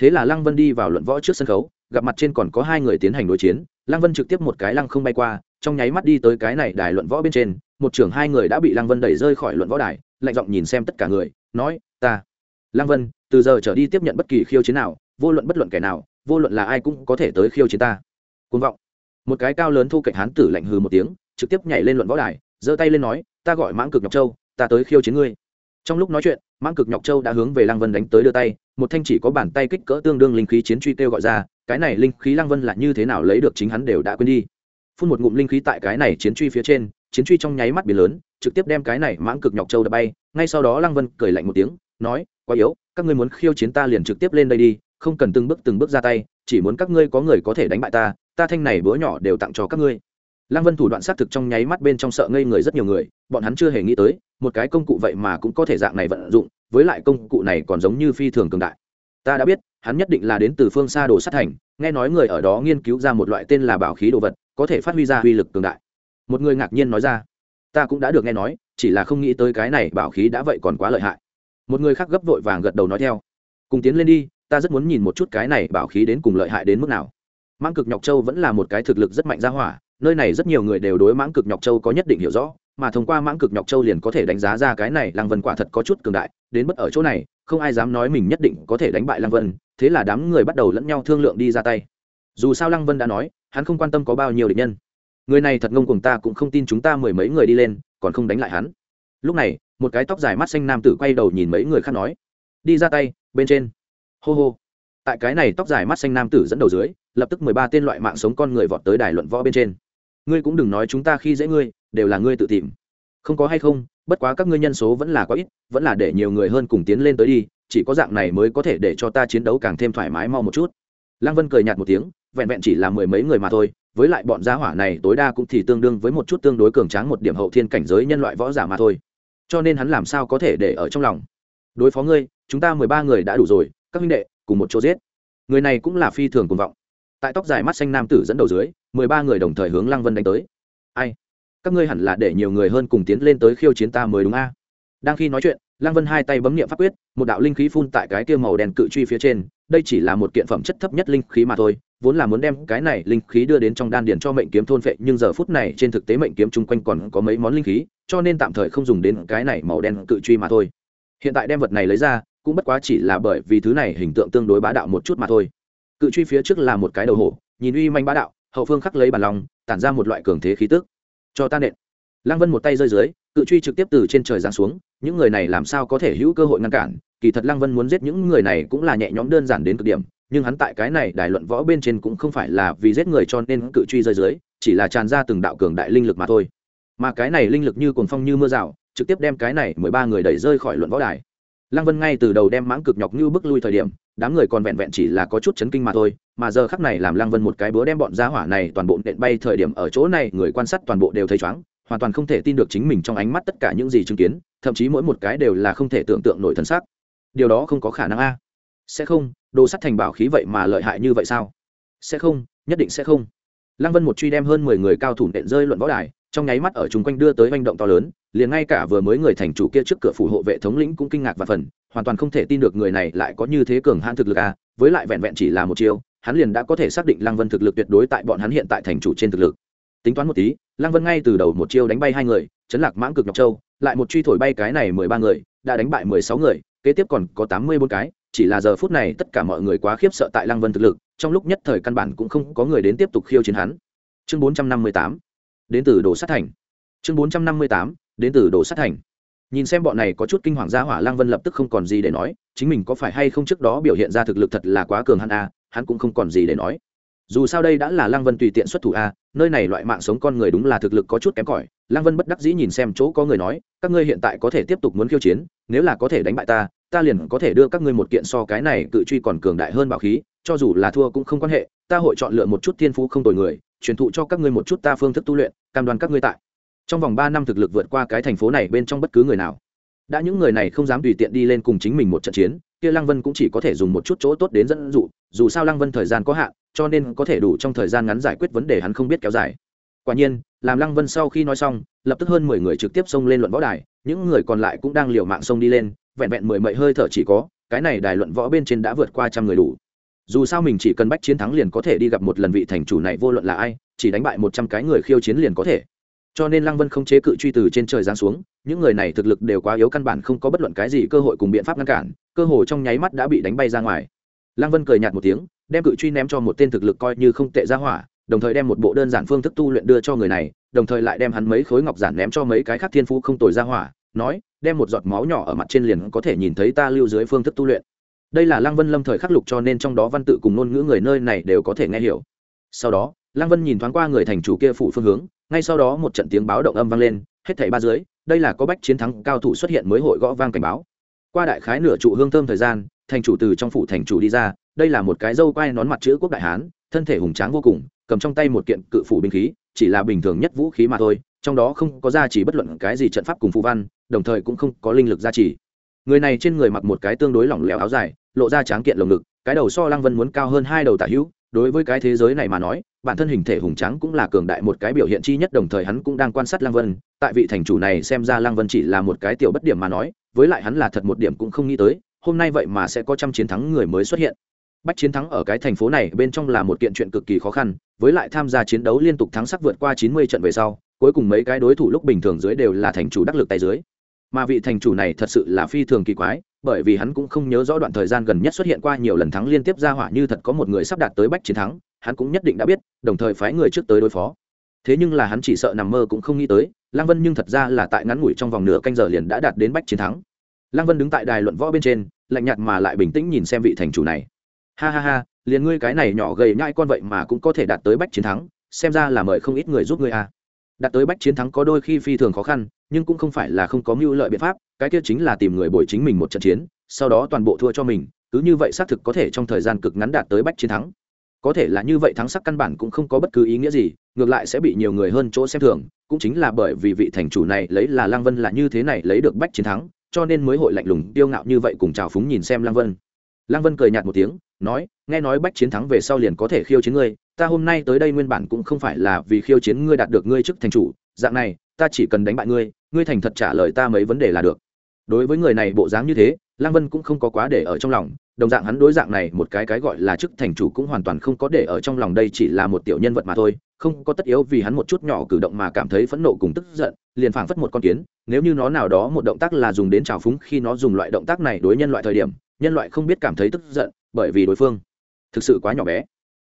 Thế là lăng vân đi vào luận võ trước sân khấu, gặp mặt trên còn có hai người tiến hành đối chiến, lăng vân trực tiếp một cái lăng không bay qua, trong nháy mắt đi tới cái này đài luận võ bên trên, một trưởng hai người đã bị lăng vân đẩy rơi khỏi luận võ đài, lạnh giọng nhìn xem tất cả người, nói, ta, lăng vân, từ giờ trở đi tiếp nhận bất kỳ khiêu chiến nào, vô luận bất luận kẻ nào, vô luận là ai cũng có thể tới khiêu chiến ta. Côn vọng một cái cao lớn thu cạnh hán tử lạnh hừ một tiếng, trực tiếp nhảy lên luận võ đài, giơ tay lên nói, ta gọi mãng cực nhọc châu, ta tới khiêu chiến ngươi. Trong lúc nói chuyện, mãng cực nhọc châu đã hướng về lăng vân đánh tới đưa tay, một thanh chỉ có bàn tay kích cỡ tương đương linh khí chiến truy kêu gọi ra, cái này linh khí lăng vân là như thế nào lấy được chính hắn đều đã quên đi. Phun một ngụm linh khí tại cái này chiến truy phía trên, chiến truy trong nháy mắt biển lớn, trực tiếp đem cái này mãng cực nhọc châu đã bay, ngay sau đó lăng vân cười lạnh một tiếng, nói, quá yếu, các ngươi muốn khiêu chiến ta liền trực tiếp lên đây đi, không cần từng bước từng bước ra tay, chỉ muốn các ngươi có người có thể đánh bại ta ta thanh này bữa nhỏ đều tặng cho các ngươi. Lăng vân thủ đoạn xác thực trong nháy mắt bên trong sợ ngây người rất nhiều người, bọn hắn chưa hề nghĩ tới, một cái công cụ vậy mà cũng có thể dạng này vận dụng, với lại công cụ này còn giống như phi thường cường đại. Ta đã biết, hắn nhất định là đến từ phương xa đồ sát thành, nghe nói người ở đó nghiên cứu ra một loại tên là bảo khí đồ vật, có thể phát huy ra uy lực cường đại. Một người ngạc nhiên nói ra, ta cũng đã được nghe nói, chỉ là không nghĩ tới cái này bảo khí đã vậy còn quá lợi hại. Một người khác gấp vội vàng gật đầu nói theo, cùng tiến lên đi, ta rất muốn nhìn một chút cái này bảo khí đến cùng lợi hại đến mức nào mãng cực nhọc châu vẫn là một cái thực lực rất mạnh ra hỏa, nơi này rất nhiều người đều đối mãng cực nhọc châu có nhất định hiểu rõ, mà thông qua mãng cực nhọc châu liền có thể đánh giá ra cái này lăng vân quả thật có chút cường đại, đến bất ở chỗ này, không ai dám nói mình nhất định có thể đánh bại lăng vân, thế là đám người bắt đầu lẫn nhau thương lượng đi ra tay. Dù sao lăng vân đã nói, hắn không quan tâm có bao nhiêu địch nhân. Người này thật ngông cùng ta cũng không tin chúng ta mười mấy người đi lên, còn không đánh lại hắn. Lúc này, một cái tóc dài mắt xanh nam tử quay đầu nhìn mấy người khác nói, đi ra tay, bên trên. Hô hô. Tại cái này tóc dài mắt xanh nam tử dẫn đầu dưới lập tức mười ba tên loại mạng sống con người vọt tới đài luận võ bên trên. Ngươi cũng đừng nói chúng ta khi dễ ngươi, đều là ngươi tự tìm. Không có hay không, bất quá các ngươi nhân số vẫn là quá ít, vẫn là để nhiều người hơn cùng tiến lên tới đi, chỉ có dạng này mới có thể để cho ta chiến đấu càng thêm thoải mái mau một chút. Lăng vân cười nhạt một tiếng, vẹn vẹn chỉ là mười mấy người mà thôi, với lại bọn gia hỏa này tối đa cũng thì tương đương với một chút tương đối cường tráng một điểm hậu thiên cảnh giới nhân loại võ giả mà thôi. Cho nên hắn làm sao có thể để ở trong lòng? Đối phó ngươi, chúng ta mười ba người đã đủ rồi, các huynh đệ, cùng một chỗ giết. Người này cũng là phi thường cuồng vọng tại tóc dài mắt xanh nam tử dẫn đầu dưới, mười ba người đồng thời hướng lăng vân đánh tới. Ai? Các ngươi hẳn là để nhiều người hơn cùng tiến lên tới khiêu chiến ta mới đúng a? Đang khi nói chuyện, lăng vân hai tay bấm nghiệm pháp quyết, một đạo linh khí phun tại cái kia màu đen cự truy phía trên, đây chỉ là một kiện phẩm chất thấp nhất linh khí mà thôi, vốn là muốn đem cái này linh khí đưa đến trong đan điền cho mệnh kiếm thôn phệ, nhưng giờ phút này trên thực tế mệnh kiếm chung quanh còn có mấy món linh khí, cho nên tạm thời không dùng đến cái này màu đen cự truy mà thôi. Hiện tại đem vật này lấy ra, cũng bất quá chỉ là bởi vì thứ này hình tượng tương đối bá đạo một chút mà thôi cự truy phía trước là một cái đầu hổ, nhìn uy manh bá đạo, hậu phương khắc lấy bàn lòng, tản ra một loại cường thế khí tức. Cho ta nện. Lăng vân một tay rơi dưới, cự truy trực tiếp từ trên trời giáng xuống, những người này làm sao có thể hữu cơ hội ngăn cản, kỳ thật lăng vân muốn giết những người này cũng là nhẹ nhõm đơn giản đến cực điểm, nhưng hắn tại cái này đài luận võ bên trên cũng không phải là vì giết người cho nên cự truy rơi dưới, chỉ là tràn ra từng đạo cường đại linh lực mà thôi. Mà cái này linh lực như cồn phong như mưa rào, trực tiếp đem cái này mười ba người đẩy rơi khỏi luận võ đài. Lăng vân ngay từ đầu đem mãng cực nhọc như bước lui thời điểm đám người còn vẹn vẹn chỉ là có chút chấn kinh mà thôi, mà giờ khắc này làm lăng vân một cái búa đem bọn giá hỏa này toàn bộ nện bay thời điểm ở chỗ này, người quan sát toàn bộ đều thấy chóng, hoàn toàn không thể tin được chính mình trong ánh mắt tất cả những gì chứng kiến, thậm chí mỗi một cái đều là không thể tưởng tượng nổi thân xác. Điều đó không có khả năng a. Sẽ không, đồ sắt thành bảo khí vậy mà lợi hại như vậy sao? Sẽ không, nhất định sẽ không. Lăng vân một truy đem hơn mười người cao thủ nện rơi luận võ đài trong nháy mắt ở chung quanh đưa tới manh động to lớn, liền ngay cả vừa mới người thành chủ kia trước cửa phủ hộ vệ thống lĩnh cũng kinh ngạc và phần, hoàn toàn không thể tin được người này lại có như thế cường hãn thực lực à với lại vẹn vẹn chỉ là một chiêu, hắn liền đã có thể xác định lăng vân thực lực tuyệt đối tại bọn hắn hiện tại thành chủ trên thực lực. Tính toán một tí, lăng vân ngay từ đầu một chiêu đánh bay hai người, chấn lạc mãng cực nhọc châu, lại một truy thổi bay cái này mười ba người, đã đánh bại mười sáu người, kế tiếp còn có tám mươi bốn cái, chỉ là giờ phút này tất cả mọi người quá khiếp sợ tại lăng vân thực lực, trong lúc nhất thời căn bản cũng không có người đến tiếp tục khiêu chiến hắn. Chương bốn trăm năm mươi tám đến từ đồ sát thành. Chương bốn trăm năm mươi tám, đến từ đồ sát thành. Nhìn xem bọn này có chút kinh hoàng gia hỏa lang vân lập tức không còn gì để nói, chính mình có phải hay không trước đó biểu hiện ra thực lực thật là quá cường hắn a hắn cũng không còn gì để nói. Dù sao đây đã là lang vân tùy tiện xuất thủ a nơi này loại mạng sống con người đúng là thực lực có chút kém cỏi. Lang vân bất đắc dĩ nhìn xem chỗ có người nói, các ngươi hiện tại có thể tiếp tục muốn khiêu chiến, nếu là có thể đánh bại ta ta liền có thể đưa các ngươi một kiện so cái này cự truy còn cường đại hơn bảo khí, cho dù là thua cũng không quan hệ, ta hội chọn lựa một chút thiên phú không tồi người truyền thụ cho các ngươi một chút ta phương thức tu luyện, cam đoan các ngươi tại. Trong vòng ba năm thực lực vượt qua cái thành phố này bên trong bất cứ người nào. Đã những người này không dám tùy tiện đi lên cùng chính mình một trận chiến, kia lăng vân cũng chỉ có thể dùng một chút chỗ tốt đến dẫn dụ, dù sao lăng vân thời gian có hạn, cho nên có thể đủ trong thời gian ngắn giải quyết vấn đề hắn không biết kéo dài. Quả nhiên, làm lăng vân sau khi nói xong, lập tức hơn mười người trực tiếp xông lên luận võ đài, những người còn lại cũng đang liều mạng xông đi lên, vẹn vẹn mười mậy hơi thở chỉ có, cái này đài luận võ bên trên đã vượt qua trăm người đủ dù sao mình chỉ cần bách chiến thắng liền có thể đi gặp một lần vị thành chủ này, vô luận là ai, chỉ đánh bại một trăm cái người khiêu chiến liền có thể. Cho nên lăng vân không chế cự truy từ trên trời giáng xuống, những người này thực lực đều quá yếu căn bản không có bất luận cái gì cơ hội cùng biện pháp ngăn cản, cơ hội trong nháy mắt đã bị đánh bay ra ngoài. Lăng vân cười nhạt một tiếng, đem cự truy ném cho một tên thực lực coi như không tệ ra hỏa, đồng thời đem một bộ đơn giản phương thức tu luyện đưa cho người này, đồng thời lại đem hắn mấy khối ngọc giản ném cho mấy cái khác thiên phú không tồi ra hỏa, nói, đem một giọt máu nhỏ ở mặt trên liền có thể nhìn thấy ta lưu dưới phương thức tu luyện đây là lăng vân lâm thời khắc lục cho nên trong đó văn tự cùng ngôn ngữ người nơi này đều có thể nghe hiểu. Sau đó, lăng vân nhìn thoáng qua người thành chủ kia phủ phương hướng, ngay sau đó một trận tiếng báo động âm vang lên, hết thảy ba dưới, đây là có bách chiến thắng cao thủ xuất hiện mới hội gõ vang cảnh báo. Qua đại khái nửa trụ hương thơm thời gian, thành chủ từ trong phủ thành chủ đi ra, đây là một cái dâu quai nón mặt chữ quốc đại hán, thân thể hùng tráng vô cùng, cầm trong tay một kiện cự phủ binh khí, chỉ là bình thường nhất vũ khí mà thôi, trong đó không có gia trì bất luận cái gì trận pháp cùng phù văn, đồng thời cũng không có linh lực gia trì người này trên người mặc một cái tương đối lỏng lẻo áo dài, lộ ra tráng kiện lồng ngực, cái đầu so lăng vân muốn cao hơn hai đầu tả hữu. Đối với cái thế giới này mà nói, bản thân hình thể hùng trắng cũng là cường đại một cái biểu hiện chi nhất, đồng thời hắn cũng đang quan sát lăng vân. Tại vị thành chủ này xem ra lăng vân chỉ là một cái tiểu bất điểm mà nói, với lại hắn là thật một điểm cũng không nghĩ tới, hôm nay vậy mà sẽ có trăm chiến thắng người mới xuất hiện. Bách chiến thắng ở cái thành phố này bên trong là một kiện chuyện cực kỳ khó khăn, với lại tham gia chiến đấu liên tục thắng sắc vượt qua chín mươi trận về sau, cuối cùng mấy cái đối thủ lúc bình thường dưới đều là thành chủ đắc lực tay dưới mà vị thành chủ này thật sự là phi thường kỳ quái, bởi vì hắn cũng không nhớ rõ đoạn thời gian gần nhất xuất hiện qua nhiều lần thắng liên tiếp ra hỏa như thật có một người sắp đạt tới bách chiến thắng, hắn cũng nhất định đã biết, đồng thời phái người trước tới đối phó. Thế nhưng là hắn chỉ sợ nằm mơ cũng không nghĩ tới, lăng vân nhưng thật ra là tại ngắn ngủi trong vòng nửa canh giờ liền đã đạt đến bách chiến thắng. Lăng vân đứng tại đài luận võ bên trên, lạnh nhạt mà lại bình tĩnh nhìn xem vị thành chủ này. Ha ha ha, liền ngươi cái này nhỏ gầy nhai con vậy mà cũng có thể đạt tới bách chiến thắng, xem ra là mời không ít người giúp ngươi à đạt tới bách chiến thắng có đôi khi phi thường khó khăn, nhưng cũng không phải là không có mưu lợi biện pháp, cái kia chính là tìm người bồi chính mình một trận chiến, sau đó toàn bộ thua cho mình, cứ như vậy xác thực có thể trong thời gian cực ngắn đạt tới bách chiến thắng. Có thể là như vậy thắng sắc căn bản cũng không có bất cứ ý nghĩa gì, ngược lại sẽ bị nhiều người hơn chỗ xem thường, cũng chính là bởi vì vị thành chủ này lấy là lăng vân là như thế này lấy được bách chiến thắng, cho nên mới hội lạnh lùng tiêu ngạo như vậy cùng chào phúng nhìn xem lăng vân. Lăng vân cười nhạt một tiếng, nói, nghe nói bách chiến thắng về sau liền có thể khiêu chiến ngươi ta hôm nay tới đây nguyên bản cũng không phải là vì khiêu chiến ngươi đạt được ngươi chức thành chủ, dạng này, ta chỉ cần đánh bại ngươi ngươi thành thật trả lời ta mấy vấn đề là được. Đối với người này bộ dáng như thế, lăng vân cũng không có quá để ở trong lòng, đồng dạng hắn đối dạng này một cái cái gọi là chức thành chủ cũng hoàn toàn không có để ở trong lòng đây chỉ là một tiểu nhân vật mà thôi, không có tất yếu vì hắn một chút nhỏ cử động mà cảm thấy phẫn nộ cùng tức giận, liền phảng phất một con kiến, nếu như nó nào đó một động tác là dùng đến trào phúng khi nó dùng loại động tác này đối nhân loại thời điểm, nhân loại không biết cảm thấy tức giận, bởi vì đối phương thực sự quá nhỏ bé.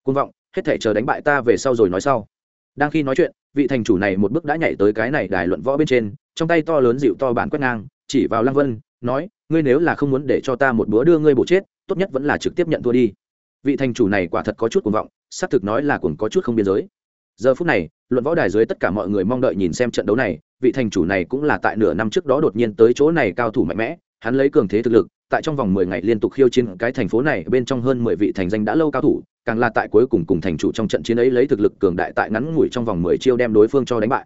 Côn vọng hết thể chờ đánh bại ta về sau rồi nói sau. Đang khi nói chuyện, vị thành chủ này một bước đã nhảy tới cái này đài luận võ bên trên, trong tay to lớn dịu to bản quét ngang, chỉ vào lăng vân, nói, ngươi nếu là không muốn để cho ta một bữa đưa ngươi bổ chết, tốt nhất vẫn là trực tiếp nhận thua đi. Vị thành chủ này quả thật có chút cuồng vọng, xác thực nói là cuồng có chút không biên giới. Giờ phút này, luận võ đài dưới tất cả mọi người mong đợi nhìn xem trận đấu này, vị thành chủ này cũng là tại nửa năm trước đó đột nhiên tới chỗ này cao thủ mạnh mẽ, hắn lấy cường thế thực lực, tại trong vòng mười ngày liên tục khiêu chiến cái thành phố này bên trong hơn mười vị thành danh đã lâu cao thủ càng là tại cuối cùng cùng thành chủ trong trận chiến ấy lấy thực lực cường đại tại ngắn ngủi trong vòng mười chiêu đem đối phương cho đánh bại.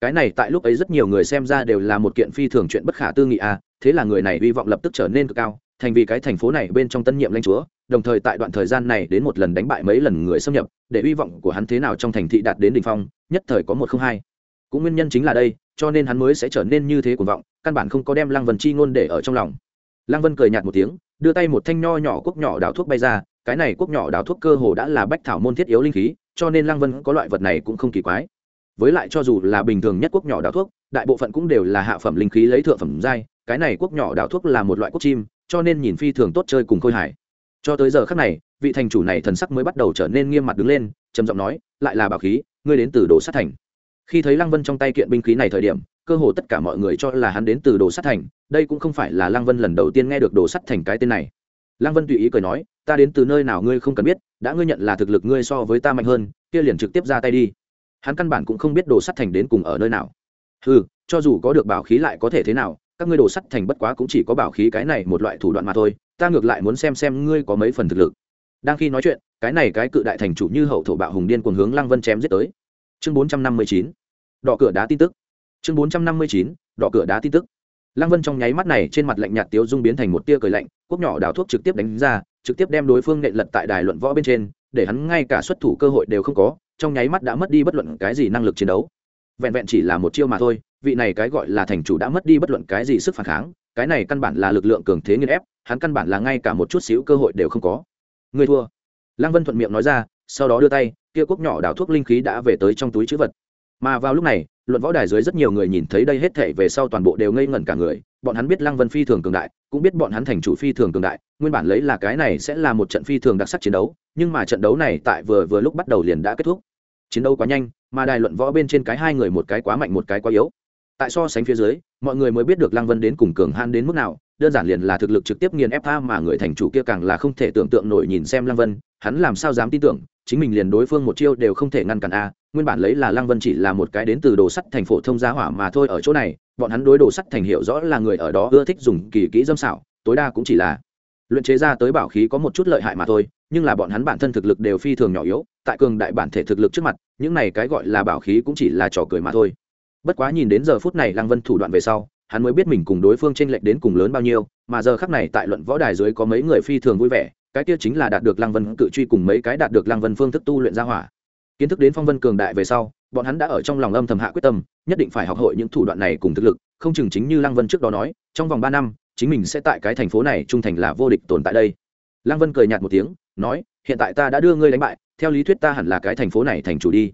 Cái này tại lúc ấy rất nhiều người xem ra đều là một kiện phi thường chuyện bất khả tư nghị à thế là người này hy vọng lập tức trở nên cực cao, thành vì cái thành phố này bên trong tân nhiệm lãnh chúa, đồng thời tại đoạn thời gian này đến một lần đánh bại mấy lần người xâm nhập, để hy vọng của hắn thế nào trong thành thị đạt đến đ ỉ n h phong, nhất thời có một không hai. Cũng nguyên nhân chính là đây, cho nên hắn mới sẽ trở nên như thế cuồng vọng, căn bản không có đem lăng vân chi ngôn để ở trong lòng. Lăng vân cười nhạt một tiếng, đưa tay một thanh nho nhỏ quốc nhỏ đào thuốc bay ra cái này quốc nhỏ đào thuốc cơ hồ đã là bách thảo môn thiết yếu linh khí, cho nên lăng vân có loại vật này cũng không kỳ quái. Với lại cho dù là bình thường nhất quốc nhỏ đào thuốc, đại bộ phận cũng đều là hạ phẩm linh khí lấy thượng phẩm giai, cái này quốc nhỏ đào thuốc là một loại quốc chim, cho nên nhìn phi thường tốt chơi cùng khôi hải cho tới giờ khác này, vị thành chủ này thần sắc mới bắt đầu trở nên nghiêm mặt đứng lên, trầm giọng nói, lại là bảo khí, ngươi đến từ đồ sát thành. Khi thấy lăng vân trong tay kiện binh khí này thời điểm, cơ hồ tất cả mọi người cho là hắn đến từ đồ sắt thành, đây cũng không phải là lăng vân lần đầu tiên nghe được đồ sắt thành cái tên này lăng vân tùy ý cười nói, ta đến từ nơi nào ngươi không cần biết, đã ngươi nhận là thực lực ngươi so với ta mạnh hơn, kia liền trực tiếp ra tay đi. Hắn căn bản cũng không biết đồ sắt thành đến cùng ở nơi nào. Ừ cho dù có được bảo khí lại có thể thế nào, các ngươi đồ sắt thành bất quá cũng chỉ có bảo khí cái này một loại thủ đoạn mà thôi, ta ngược lại muốn xem xem ngươi có mấy phần thực lực. Đang khi nói chuyện, cái này cái cự đại thành chủ như hậu thổ bạo hùng điên cuồng hướng lăng vân chém giết tới. Chương bốn trăm năm mươi chín, đỏ cửa đá tin tức. Chương bốn trăm năm mươi chín, đỏ cửa đá tin tức lăng vân trong nháy mắt này trên mặt lạnh nhạt tiếu dung biến thành một tia cười lạnh, quốc nhỏ đào thuốc trực tiếp đánh ra, trực tiếp đem đối phương nện lật tại đài luận võ bên trên, để hắn ngay cả xuất thủ cơ hội đều không có, trong nháy mắt đã mất đi bất luận cái gì năng lực chiến đấu. Vẹn vẹn chỉ là một chiêu mà thôi, vị này cái gọi là thành chủ đã mất đi bất luận cái gì sức phản kháng, cái này căn bản là lực lượng cường thế nghiên ép, hắn căn bản là ngay cả một chút xíu cơ hội đều không có. Người thua. Lăng vân thuận miệng nói ra, sau đó đưa tay, kia quốc nhỏ đảo thuốc linh khí đã về tới trong túi chữ vật mà vào lúc này, luận võ đài dưới rất nhiều người nhìn thấy đây hết thể về sau toàn bộ đều ngây ngẩn cả người. Bọn hắn biết lăng vân phi thường cường đại, cũng biết bọn hắn thành chủ phi thường cường đại, nguyên bản lấy là cái này sẽ là một trận phi thường đặc sắc chiến đấu, nhưng mà trận đấu này tại vừa vừa lúc bắt đầu liền đã kết thúc. Chiến đấu quá nhanh, mà đài luận võ bên trên cái hai người một cái quá mạnh một cái quá yếu. Tại so sánh phía dưới, mọi người mới biết được lăng vân đến cùng cường han đến mức nào đơn giản liền là thực lực trực tiếp nghiền ép tha mà người thành chủ kia càng là không thể tưởng tượng nổi nhìn xem lăng vân, hắn làm sao dám tin tưởng, chính mình liền đối phương một chiêu đều không thể ngăn cản a, nguyên bản lấy là lăng vân chỉ là một cái đến từ đồ sắt thành phổ thông giá hỏa mà thôi ở chỗ này, bọn hắn đối đồ sắt thành hiệu rõ là người ở đó ưa thích dùng kỳ kỹ dâm xảo, tối đa cũng chỉ là luyện chế ra tới bảo khí có một chút lợi hại mà thôi, nhưng là bọn hắn bản thân thực lực đều phi thường nhỏ yếu, tại cường đại bản thể thực lực trước mặt, những này cái gọi là bảo khí cũng chỉ là trò cười mà thôi. Bất quá nhìn đến giờ phút này lăng vân thủ đoạn về sau hắn mới biết mình cùng đối phương t r ê n lệch đến cùng lớn bao nhiêu, mà giờ khắc này tại luận võ đài dưới có mấy người phi thường vui vẻ, cái kia chính là đạt được lăng vân cự truy cùng mấy cái đạt được lăng vân phương thức tu luyện ra hỏa. Kiến thức đến phong vân cường đại về sau, bọn hắn đã ở trong lòng âm thầm hạ quyết tâm, nhất định phải học hội những thủ đoạn này cùng thực lực, không chừng chính như lăng vân trước đó nói, trong vòng ba năm, chính mình sẽ tại cái thành phố này trung thành là vô địch tồn tại đây. Lăng vân cười nhạt một tiếng, nói, hiện tại ta đã đưa ngươi đánh bại, theo lý thuyết ta hẳn là cái thành phố này thành chủ đi.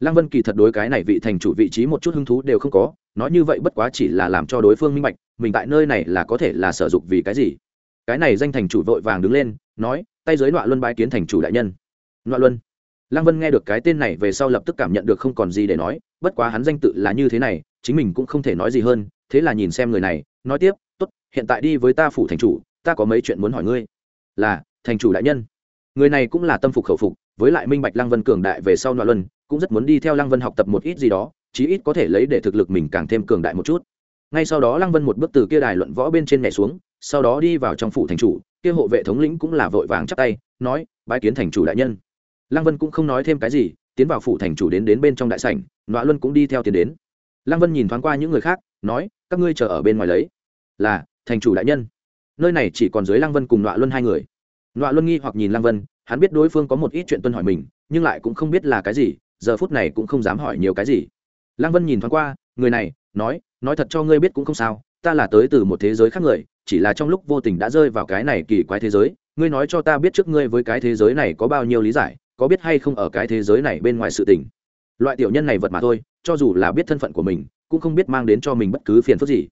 Lăng vân kỳ thật đối cái này vị thành chủ vị trí một chút hứng thú đều không có nói như vậy bất quá chỉ là làm cho đối phương minh bạch, mình tại nơi này là có thể là sở dục vì cái gì. Cái này danh thành chủ vội vàng đứng lên, nói, tay giới nọa luân bái kiến thành chủ đại nhân. Nọa luân. Lăng vân nghe được cái tên này về sau lập tức cảm nhận được không còn gì để nói, bất quá hắn danh tự là như thế này, chính mình cũng không thể nói gì hơn, thế là nhìn xem người này, nói tiếp, tốt, hiện tại đi với ta phủ thành chủ, ta có mấy chuyện muốn hỏi ngươi. Là, thành chủ đại nhân. Người này cũng là tâm phục khẩu phục, với lại minh bạch lăng vân cường đại về sau nọa luân, cũng rất muốn đi theo lăng vân học tập một ít gì đó chí ít có thể lấy để thực lực mình càng thêm cường đại một chút. Ngay sau đó lăng vân một bước từ kia đài luận võ bên trên nhảy xuống, sau đó đi vào trong phủ thành chủ, kia hộ vệ thống lĩnh cũng là vội vàng chắp tay, nói, bái kiến thành chủ đại nhân. Lăng vân cũng không nói thêm cái gì, tiến vào phủ thành chủ đến đến bên trong đại sảnh, nọa luân cũng đi theo tiến đến. Lăng vân nhìn thoáng qua những người khác, nói, các ngươi chờ ở bên ngoài lấy. Là, thành chủ đại nhân. Nơi này chỉ còn dưới lăng vân cùng nọa luân hai người. Nọa luân nghi hoặc nhìn lăng vân, hắn biết đối phương có một ít chuyện tuân hỏi mình, nhưng lại cũng không biết là cái gì, giờ phút này cũng không dám hỏi nhiều cái gì lăng vân nhìn thoáng qua, người này, nói nói thật cho ngươi biết cũng không sao, ta là tới từ một thế giới khác người, chỉ là trong lúc vô tình đã rơi vào cái này kỳ quái thế giới, ngươi nói cho ta biết trước ngươi với cái thế giới này có bao nhiêu lý giải, có biết hay không ở cái thế giới này bên ngoài sự tình. Loại tiểu nhân này vật mà thôi, cho dù là biết thân phận của mình, cũng không biết mang đến cho mình bất cứ phiền phức gì.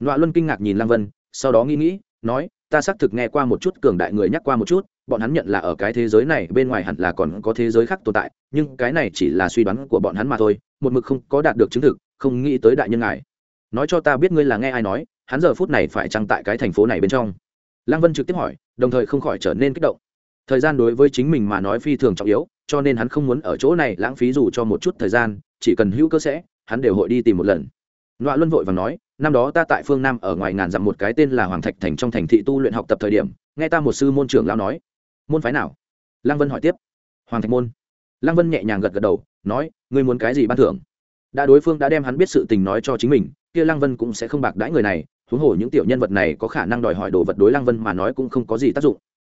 Loạ luân kinh ngạc nhìn lăng vân, sau đó nghĩ nghĩ, nói, ta xác thực nghe qua một chút cường đại người nhắc qua một chút bọn hắn nhận là ở cái thế giới này bên ngoài hẳn là còn có thế giới khác tồn tại nhưng cái này chỉ là suy đoán của bọn hắn mà thôi một mực không có đạt được chứng thực không nghĩ tới đại nhân ngài. Nói cho ta biết ngươi là nghe ai nói hắn giờ phút này phải trăng tại cái thành phố này bên trong. Lăng vân trực tiếp hỏi đồng thời không khỏi trở nên kích động. Thời gian đối với chính mình mà nói phi thường trọng yếu cho nên hắn không muốn ở chỗ này lãng phí dù cho một chút thời gian chỉ cần hữu cơ sẽ hắn đều hội đi tìm một lần. Loạ Luân vội và nói, năm đó ta tại phương Nam ở ngoài ngàn dặm một cái tên là Hoàng Thạch Thành trong thành thị tu luyện học tập thời điểm, nghe ta một sư môn trưởng lão nói, môn phái nào? Lăng Vân hỏi tiếp. Hoàng Thạch môn. Lăng Vân nhẹ nhàng gật gật đầu, nói, ngươi muốn cái gì ban thưởng? Đã đối phương đã đem hắn biết sự tình nói cho chính mình, kia Lăng Vân cũng sẽ không bạc đãi người này, huống hồ những tiểu nhân vật này có khả năng đòi hỏi đồ vật đối Lăng Vân mà nói cũng không có gì tác dụng.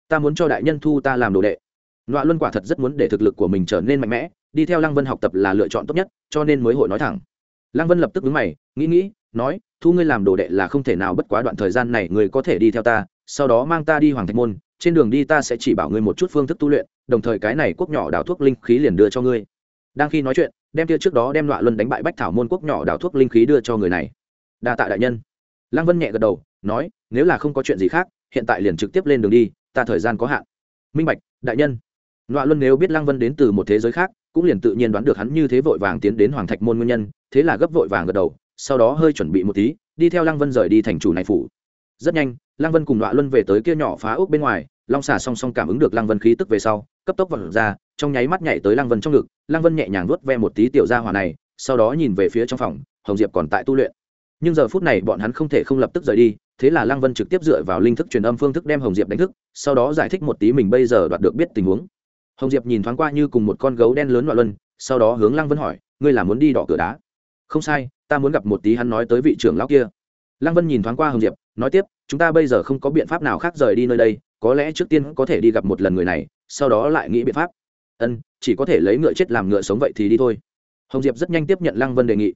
Ta muốn cho đại nhân thu ta làm đồ đệ. nọa Luân quả thật rất muốn để thực lực của mình trở nên mạnh mẽ, đi theo Lăng Vân học tập là lựa chọn tốt nhất, cho nên mới hội nói thẳng lăng vân lập tức đứng mày nghĩ nghĩ nói thu ngươi làm đồ đệ là không thể nào bất quá đoạn thời gian này ngươi có thể đi theo ta sau đó mang ta đi hoàng thạch môn trên đường đi ta sẽ chỉ bảo ngươi một chút phương thức tu luyện, đồng thời cái này quốc nhỏ đào thuốc linh khí liền đưa cho ngươi. Đang khi nói chuyện, đem tia trước đó đem loại luân đánh bại bách thảo môn quốc nhỏ đào thuốc linh khí đưa cho người này. Đa tạ đại nhân. Lăng vân nhẹ gật đầu, nói, nếu là không có chuyện gì khác, hiện tại liền trực tiếp lên đường đi, ta thời gian có hạn. Minh bạch, đại nhân. Loại luân nếu biết lăng vân đến từ một thế giới khác, cũng liền tự nhiên đoán được hắn như thế vội vàng tiến đến hoàng thạch môn nguyên nhân, thế là gấp vội vàng gật đầu, sau đó hơi chuẩn bị một tí, đi theo lăng vân rời đi thành chủ này phủ rất nhanh, lăng vân cùng đoạn luân về tới kia nhỏ phá ốc bên ngoài, long xà song song cảm ứng được lăng vân khí tức về sau, cấp tốc vật ra, trong nháy mắt nhảy tới lăng vân trong ngực, lăng vân nhẹ nhàng vuốt ve một tí tiểu gia hỏa này, sau đó nhìn về phía trong phòng, hồng diệp còn tại tu luyện. Nhưng giờ phút này bọn hắn không thể không lập tức rời đi, thế là lăng vân trực tiếp dựa vào linh thức truyền âm phương thức đem hồng diệp đánh thức, sau đó giải thích một tí mình bây giờ đoạt được biết tình huống. Hồng diệp nhìn thoáng qua như cùng một con gấu đen lớn loạn luân, sau đó hướng lăng vân hỏi, ngươi là muốn đi đỏ cửa đá? Không sai, ta muốn gặp một tí hắn nói tới vị trưởng lão kia. Lăng vân nhìn thoáng qua hồng diệp nói tiếp, chúng ta bây giờ không có biện pháp nào khác rời đi nơi đây, có lẽ trước tiên có thể đi gặp một lần người này, sau đó lại nghĩ biện pháp. Ân, chỉ có thể lấy ngựa chết làm ngựa sống vậy thì đi thôi. Hồng diệp rất nhanh tiếp nhận lăng vân đề nghị.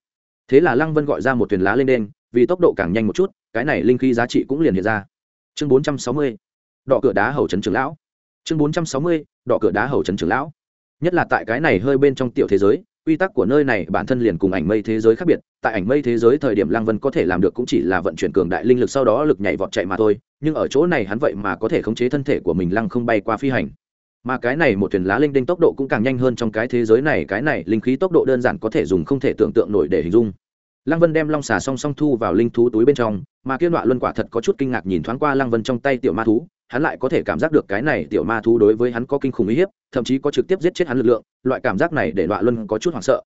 Thế là lăng vân gọi ra một thuyền lá lên đen, vì tốc độ càng nhanh một chút, cái này linh khí giá trị cũng liền hiện ra. Chương bốn trăm sáu mươi đọ cửa đá hầu trấn trường lão. Chương bốn trăm sáu mươi đọ cửa đá hầu trấn trường lão. Nhất là tại cái này hơi bên trong tiểu thế giới quy tắc của nơi này, bản thân liền cùng ảnh mây thế giới khác biệt. Tại ảnh mây thế giới thời điểm lăng vân có thể làm được cũng chỉ là vận chuyển cường đại linh lực sau đó lực nhảy vọt chạy mà thôi. Nhưng ở chỗ này hắn vậy mà có thể khống chế thân thể của mình lăng không bay qua phi hành. Mà cái này một thuyền lá linh đinh tốc độ cũng càng nhanh hơn trong cái thế giới này. Cái này linh khí tốc độ đơn giản có thể dùng không thể tưởng tượng nổi để hình dung. Lăng vân đem long xà song song thu vào linh thú túi bên trong, mà kiên đoạ luân quả thật có chút kinh ngạc nhìn thoáng qua lăng vân trong tay tiểu ma thú hắn lại có thể cảm giác được cái này tiểu ma thú đối với hắn có kinh khủng uy hiếp, thậm chí có trực tiếp giết chết hắn lực lượng, loại cảm giác này để đoạn luân có chút hoảng sợ.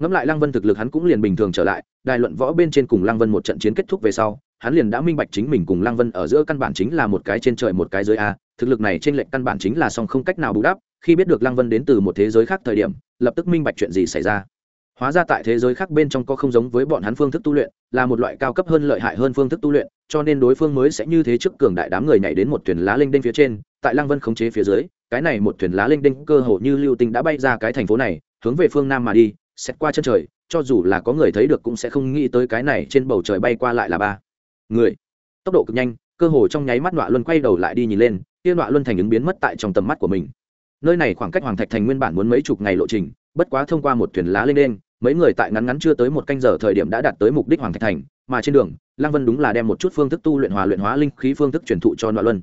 Ngẫm lại lăng vân thực lực hắn cũng liền bình thường trở lại, đài luận võ bên trên cùng lăng vân một trận chiến kết thúc về sau, hắn liền đã minh bạch chính mình cùng lăng vân ở giữa căn bản chính là một cái trên trời một cái dưới a, thực lực này trên lệnh căn bản chính là song không cách nào bù đắp, khi biết được lăng vân đến từ một thế giới khác thời điểm, lập tức minh bạch chuyện gì xảy ra hóa ra tại thế giới khác bên trong có không giống với bọn hắn phương thức tu luyện, là một loại cao cấp hơn lợi hại hơn phương thức tu luyện, cho nên đối phương mới sẽ như thế trước cường đại đám người nhảy đến một thuyền lá linh đinh phía trên, tại lăng vân khống chế phía dưới, cái này một thuyền lá linh đinh cơ hồ như lưu tinh đã bay ra cái thành phố này, hướng về phương nam mà đi, xét qua chân trời, cho dù là có người thấy được cũng sẽ không nghĩ tới cái này trên bầu trời bay qua lại là ba. Người. Tốc độ cực nhanh, cơ hồ trong nháy mắt nọa luân quay đầu lại đi nhìn lên, kia nọa luân thành ứng biến mất tại trong tầm mắt của mình. Nơi này khoảng cách hoàng thạch thành nguyên bản muốn mấy chục ngày lộ trình, bất quá thông qua một thuyền lá lên đen mấy người tại ngắn ngắn chưa tới một canh giờ thời điểm đã đạt tới mục đích hoàng thạch thành, mà trên đường, lăng vân đúng là đem một chút phương thức tu luyện hòa luyện hóa linh khí phương thức truyền thụ cho nọa luân.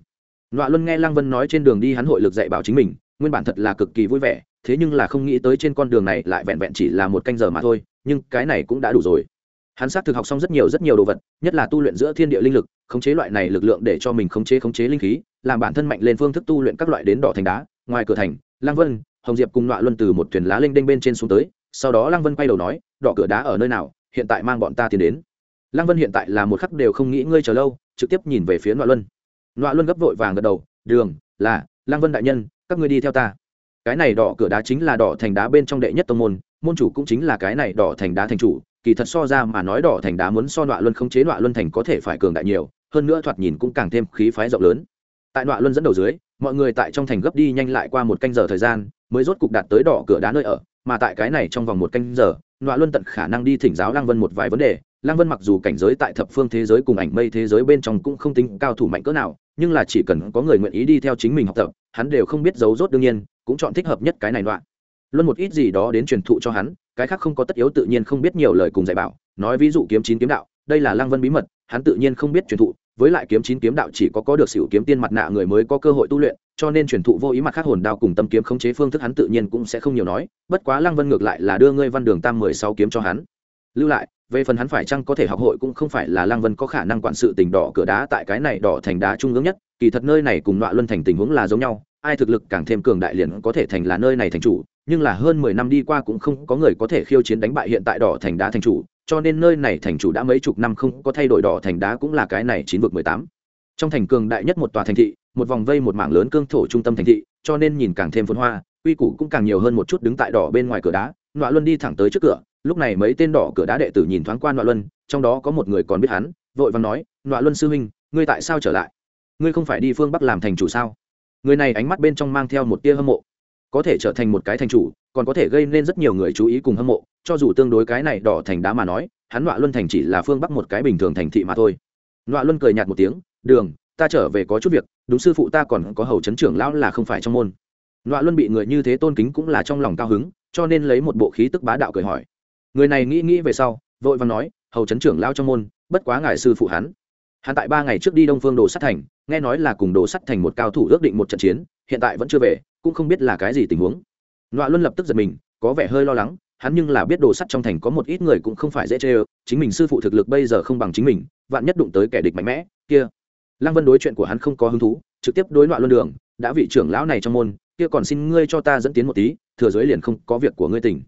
Nọa luân nghe lăng vân nói trên đường đi hắn hội lực dạy bảo chính mình, nguyên bản thật là cực kỳ vui vẻ, thế nhưng là không nghĩ tới trên con đường này lại vẹn vẹn chỉ là một canh giờ mà thôi, nhưng cái này cũng đã đủ rồi. Hắn xác thực học xong rất nhiều rất nhiều đồ vật, nhất là tu luyện giữa thiên địa linh lực, khống chế loại này lực lượng để cho mình khống chế khống chế linh khí, làm bản thân mạnh lên phương thức tu luyện các loại đến đỏ thành đá, ngoài cửa thành, lăng vân, hồng diệp cùng nọa luân từ một thuyền lá linh đinh bên trên xuống tới sau đó lăng vân quay đầu nói, đỏ cửa đá ở nơi nào? Hiện tại mang bọn ta tiến đến. Lăng vân hiện tại là một khắc đều không nghĩ ngươi chờ lâu, trực tiếp nhìn về phía nọa luân. Nọa luân gấp vội vàng gật đầu, đường, là, lăng vân đại nhân, các ngươi đi theo ta. Cái này đỏ cửa đá chính là đỏ thành đá bên trong đệ nhất tông môn môn chủ cũng chính là cái này đỏ thành đá thành chủ, kỳ thật so ra mà nói đỏ thành đá muốn so nọa luân không chế nọa luân thành có thể phải cường đại nhiều, hơn nữa thoạt nhìn cũng càng thêm khí phái rộng lớn. Tại nọa luân dẫn đầu dưới, mọi người tại trong thành gấp đi nhanh lại qua một canh giờ thời gian, mới rốt cục đạt tới đỏ cửa đá nơi ở mà tại cái này trong vòng một canh giờ, nọa luân tận khả năng đi thỉnh giáo lăng vân một vài vấn đề. Lăng vân mặc dù cảnh giới tại thập phương thế giới cùng ảnh mây thế giới bên trong cũng không tính cao thủ mạnh cỡ nào, nhưng là chỉ cần có người nguyện ý đi theo chính mình học tập, hắn đều không biết giấu rốt đương nhiên, cũng chọn thích hợp nhất cái này đoạn luôn một ít gì đó đến truyền thụ cho hắn, cái khác không có tất yếu tự nhiên không biết nhiều lời cùng dạy bảo, nói ví dụ kiếm chín kiếm đạo, đây là lăng vân bí mật, hắn tự nhiên không biết truyền thụ, với lại kiếm chín kiếm đạo chỉ có có được xỉu kiếm tiên mặt nạ người mới có cơ hội tu luyện cho nên truyền thụ vô ý mặt khác hồn đao cùng tâm kiếm khống chế phương thức hắn tự nhiên cũng sẽ không nhiều nói, bất quá lăng vân ngược lại là đưa ngươi văn đường tam mười sáu kiếm cho hắn. Lưu lại, về phần hắn phải chăng có thể học hội cũng không phải là lăng vân có khả năng quản sự tình đỏ cửa đá tại cái này đỏ thành đá trung ương nhất, kỳ thật nơi này cùng đoạn luân thành tình huống là giống nhau, ai thực lực càng thêm cường đại liền có thể thành là nơi này thành chủ, nhưng là hơn mười năm đi qua cũng không có người có thể khiêu chiến đánh bại hiện tại đỏ thành đá thành chủ, cho nên nơi này thành chủ đã mấy chục năm không có thay đổi đỏ thành đá cũng là cái này chín vực mười tám trong thành cường đại nhất một tòa thành thị, một vòng vây một mảng lớn cương thổ trung tâm thành thị, cho nên nhìn càng thêm phồn hoa uy củ cũng càng nhiều hơn một chút đứng tại đỏ bên ngoài cửa đá, nọa luân đi thẳng tới trước cửa, lúc này mấy tên đỏ cửa đá đệ tử nhìn thoáng qua nọa luân, trong đó có một người còn biết hắn, vội vàng nói, nọa luân sư huynh, ngươi tại sao trở lại? Ngươi không phải đi phương bắc làm thành chủ sao? Người này ánh mắt bên trong mang theo một tia hâm mộ. Có thể trở thành một cái thành chủ, còn có thể gây nên rất nhiều người chú ý cùng hâm mộ, cho dù tương đối cái này đỏ thành đá mà nói, hắn nọa luân thành chỉ là phương bắc một cái bình thường thành thị mà thôi. Nọa luân cười nhạt một tiếng đường, ta trở về có chút việc, đúng sư phụ ta còn có hầu chấn trưởng lão là không phải trong môn. Nọa luân bị người như thế tôn kính cũng là trong lòng cao hứng, cho nên lấy một bộ khí tức bá đạo cười hỏi. Người này nghĩ nghĩ về sau, vội và nói, hầu chấn trưởng lao trong môn, bất quá ngài sư phụ hắn. Hắn tại ba ngày trước đi đông phương đồ sắt thành, nghe nói là cùng đồ sắt thành một cao thủ ước định một trận chiến, hiện tại vẫn chưa về, cũng không biết là cái gì tình huống. Nọa luân lập tức giật mình, có vẻ hơi lo lắng, hắn nhưng là biết đồ sắt trong thành có một ít người cũng không phải dễ chê ơ, chính mình sư phụ thực lực bây giờ không bằng chính mình, vạn nhất đụng tới kẻ địch mạnh mẽ, kia lăng vân đối chuyện của hắn không có hứng thú, trực tiếp đối loạn luân đường, đã vị trưởng lão này trong môn, kia còn xin ngươi cho ta dẫn tiến một tí, thừa dưới liền không có việc của ngươi tỉnh.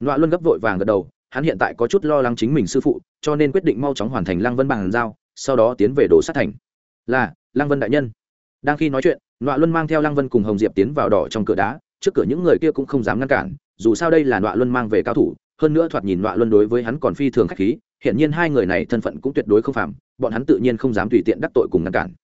Loạn luân gấp vội vàng gật đầu, hắn hiện tại có chút lo lắng chính mình sư phụ, cho nên quyết định mau chóng hoàn thành lăng vân bằng giao, sau đó tiến về đồ sát thành. Là, lăng vân đại nhân. Đang khi nói chuyện loạn luân mang theo lăng vân cùng hồng diệp tiến vào đỏ trong cửa đá, trước cửa những người kia cũng không dám ngăn cản, dù sao đây là loạn luân mang về cao thủ, hơn nữa thoạt nhìn loạn luân đối với hắn còn phi thường khách khí hiện nhiên hai người này thân phận cũng tuyệt đối không phạm bọn hắn tự nhiên không dám tùy tiện đắc tội cùng ngăn cản.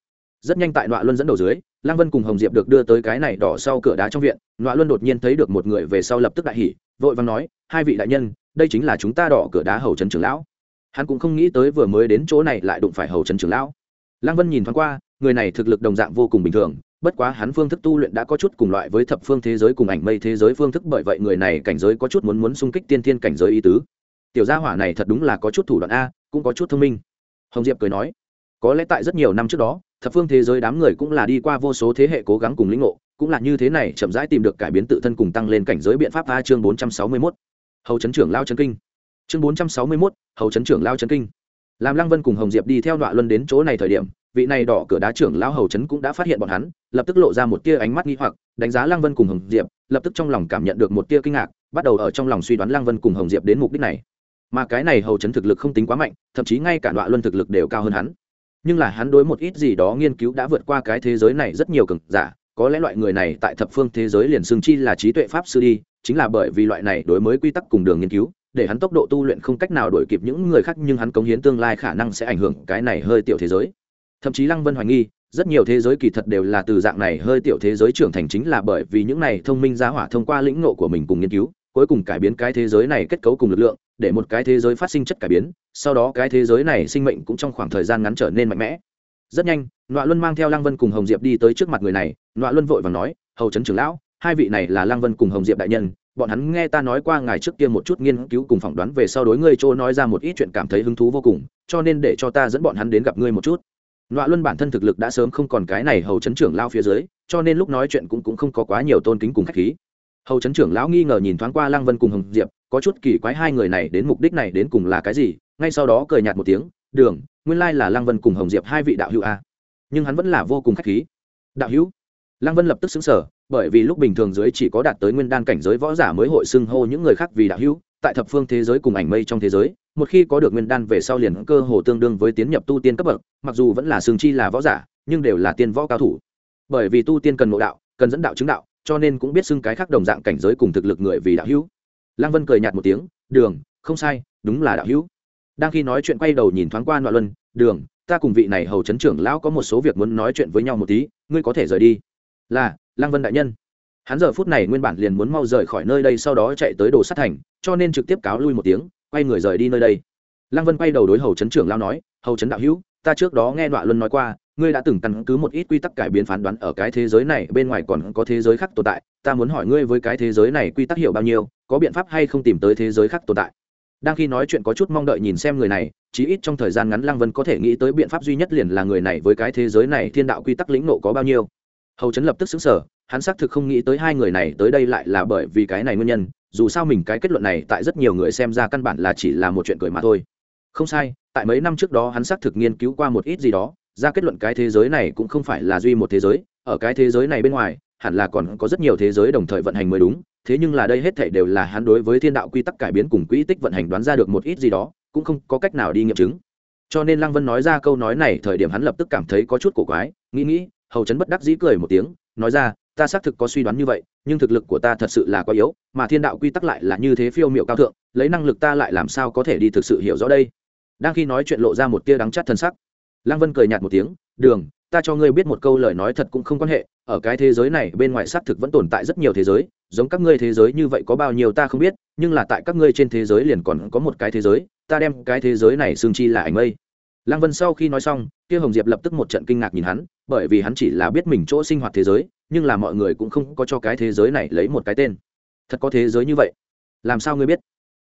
Rất nhanh tại nọa luân dẫn đầu dưới, lăng vân cùng hồng diệp được đưa tới cái này đỏ sau cửa đá trong viện, nọa luân đột nhiên thấy được một người về sau lập tức đại hỉ, vội vàng nói, hai vị đại nhân, đây chính là chúng ta đỏ cửa đá hầu trấn trưởng lão. Hắn cũng không nghĩ tới vừa mới đến chỗ này lại đụng phải hầu trấn trưởng lão. Lăng vân nhìn thoáng qua, người này thực lực đồng dạng vô cùng bình thường, bất quá hắn phương thức tu luyện đã có chút cùng loại với thập phương thế giới cùng ảnh mây thế giới phương thức, bởi vậy người này cảnh giới có chút muốn muốn xung kích tiên thiên cảnh giới ý tứ tiểu gia hỏa này thật đúng là có chút thủ đoạn a, cũng có chút thông minh. Hồng diệp cười nói, có lẽ tại rất nhiều năm trước đó, thập phương thế giới đám người cũng là đi qua vô số thế hệ cố gắng cùng lĩnh ngộ, cũng là như thế này chậm rãi tìm được cải biến tự thân cùng tăng lên cảnh giới biện pháp a chương bốn trăm sáu mươi mốt. Hầu chấn trưởng lao chấn kinh. Chương bốn trăm sáu mươi mốt, hầu chấn trưởng lao chấn kinh. Làm lăng vân cùng hồng diệp đi theo đoạn luân đến chỗ này thời điểm, vị này đỏ cửa đá trưởng lão hầu chấn cũng đã phát hiện bọn hắn, lập tức lộ ra một tia ánh mắt nghi hoặc, đánh giá lăng vân cùng hồng diệp, lập tức trong lòng cảm nhận được một tia kinh ngạc, bắt đầu ở trong lòng suy đoán lăng vân cùng hồng diệp đến mục đích này mà cái này hầu chấn thực lực không tính quá mạnh, thậm chí ngay cả đoạn luân thực lực đều cao hơn hắn. Nhưng là hắn đối một ít gì đó nghiên cứu đã vượt qua cái thế giới này rất nhiều cực giả, có lẽ loại người này tại thập phương thế giới liền xương chi là trí tuệ pháp sư đi, chính là bởi vì loại này đối mới quy tắc cùng đường nghiên cứu, để hắn tốc độ tu luyện không cách nào đổi kịp những người khác nhưng hắn cống hiến tương lai khả năng sẽ ảnh hưởng cái này hơi tiểu thế giới. Thậm chí lăng vân hoài nghi, rất nhiều thế giới kỳ thật đều là từ dạng này hơi tiểu thế giới trưởng thành chính là bởi vì những này thông minh giá hỏa thông qua lĩnh ngộ của mình cùng nghiên cứu cuối cùng cải biến cái thế giới này kết cấu cùng lực lượng để một cái thế giới phát sinh chất cải biến sau đó cái thế giới này sinh mệnh cũng trong khoảng thời gian ngắn trở nên mạnh mẽ. Rất nhanh nọa luân mang theo lăng vân cùng hồng diệp đi tới trước mặt người này nọa luân vội và nói hầu trấn trưởng lão hai vị này là lăng vân cùng hồng diệp đại nhân bọn hắn nghe ta nói qua ngài trước kia một chút nghiên cứu cùng phỏng đoán về sau đối ngươi chỗ nói ra một ít chuyện cảm thấy hứng thú vô cùng cho nên để cho ta dẫn bọn hắn đến gặp ngươi một chút. Nọa luân bản thân thực lực đã sớm không còn cái này hầu chấn trưởng lao phía dưới cho nên lúc nói chuyện cũng, cũng không có quá nhiều tôn kính cùng khách khí hầu chấn trưởng lão nghi ngờ nhìn thoáng qua lăng vân cùng hồng diệp có chút kỳ quái hai người này đến mục đích này đến cùng là cái gì ngay sau đó cười nhạt một tiếng đường nguyên lai là lăng vân cùng hồng diệp hai vị đạo hữu a nhưng hắn vẫn là vô cùng k h á c h khí đạo hữu lăng vân lập tức xứng sở bởi vì lúc bình thường dưới chỉ có đạt tới nguyên đan cảnh giới võ giả mới hội xưng hô những người khác vì đạo hữu tại thập phương thế giới cùng ảnh mây trong thế giới một khi có được nguyên đan về sau liền cơ hồ tương đương với tiến nhập tu tiên cấp bậc mặc dù vẫn là xương chi là võ giả nhưng đều là tiên võ cao thủ bởi vì tu tiên cần nội đạo cần dẫn đạo chứng đạo cho nên cũng biết xưng cái khác đồng dạng cảnh giới cùng thực lực người vì đạo hữu. Lăng vân cười nhạt một tiếng, đường, không sai, đúng là đạo hữu. Đang khi nói chuyện quay đầu nhìn thoáng qua đoạn luân, đường, ta cùng vị này hầu chấn trưởng lão có một số việc muốn nói chuyện với nhau một tí, ngươi có thể rời đi. Là, lăng vân đại nhân. Hắn giờ phút này nguyên bản liền muốn mau rời khỏi nơi đây sau đó chạy tới đồ sát thành, cho nên trực tiếp cáo lui một tiếng, quay người rời đi nơi đây. Lăng vân quay đầu đối hầu trấn trưởng lão nói, hầu trấn đạo hữu, ta trước đó nghe đoạn luân nói qua ngươi đã từng căn cứ một ít quy tắc cải biến phán đoán ở cái thế giới này, bên ngoài còn có thế giới khác tồn tại. Ta muốn hỏi ngươi với cái thế giới này quy tắc hiểu bao nhiêu, có biện pháp hay không tìm tới thế giới khác tồn tại? Đang khi nói chuyện có chút mong đợi nhìn xem người này, chí ít trong thời gian ngắn lăng vân có thể nghĩ tới biện pháp duy nhất liền là người này với cái thế giới này thiên đạo quy tắc lĩnh nộ có bao nhiêu. Hầu chấn lập tức xứng sở hắn xác thực không nghĩ tới hai người này tới đây lại là bởi vì cái này nguyên nhân, dù sao mình cái kết luận này tại rất nhiều người xem ra căn bản là chỉ là một chuyện cười mà thôi. Không sai, tại mấy năm trước đó hắn xác thực nghiên cứu qua một ít gì đó ra kết luận cái thế giới này cũng không phải là duy một thế giới, ở cái thế giới này bên ngoài, hẳn là còn có rất nhiều thế giới đồng thời vận hành mới đúng, thế nhưng là đây hết thảy đều là hắn đối với thiên đạo quy tắc cải biến cùng quỹ tích vận hành đoán ra được một ít gì đó, cũng không có cách nào đi nghiệm chứng. Cho nên lăng vân nói ra câu nói này, thời điểm hắn lập tức cảm thấy có chút cổ quái, nghĩ nghĩ, hầu chấn bất đắc dĩ cười một tiếng, nói ra, ta xác thực có suy đoán như vậy, nhưng thực lực của ta thật sự là quá yếu, mà thiên đạo quy tắc lại là như thế phiêu m i ệ u cao thượng, lấy năng lực ta lại làm sao có thể đi thực sự hiểu rõ đây? Đang khi nói chuyện lộ ra một tia đắng chắt thân sắc lăng vân cười nhạt một tiếng, đường, ta cho ngươi biết một câu lời nói thật cũng không quan hệ, ở cái thế giới này bên ngoài xác thực vẫn tồn tại rất nhiều thế giới, giống các ngươi thế giới như vậy có bao nhiêu ta không biết, nhưng là tại các ngươi trên thế giới liền còn có một cái thế giới, ta đem cái thế giới này xương chi là ảnh mây. Lăng vân sau khi nói xong, kia hồng diệp lập tức một trận kinh ngạc nhìn hắn, bởi vì hắn chỉ là biết mình chỗ sinh hoạt thế giới, nhưng là mọi người cũng không có cho cái thế giới này lấy một cái tên. Thật có thế giới như vậy? Làm sao ngươi biết?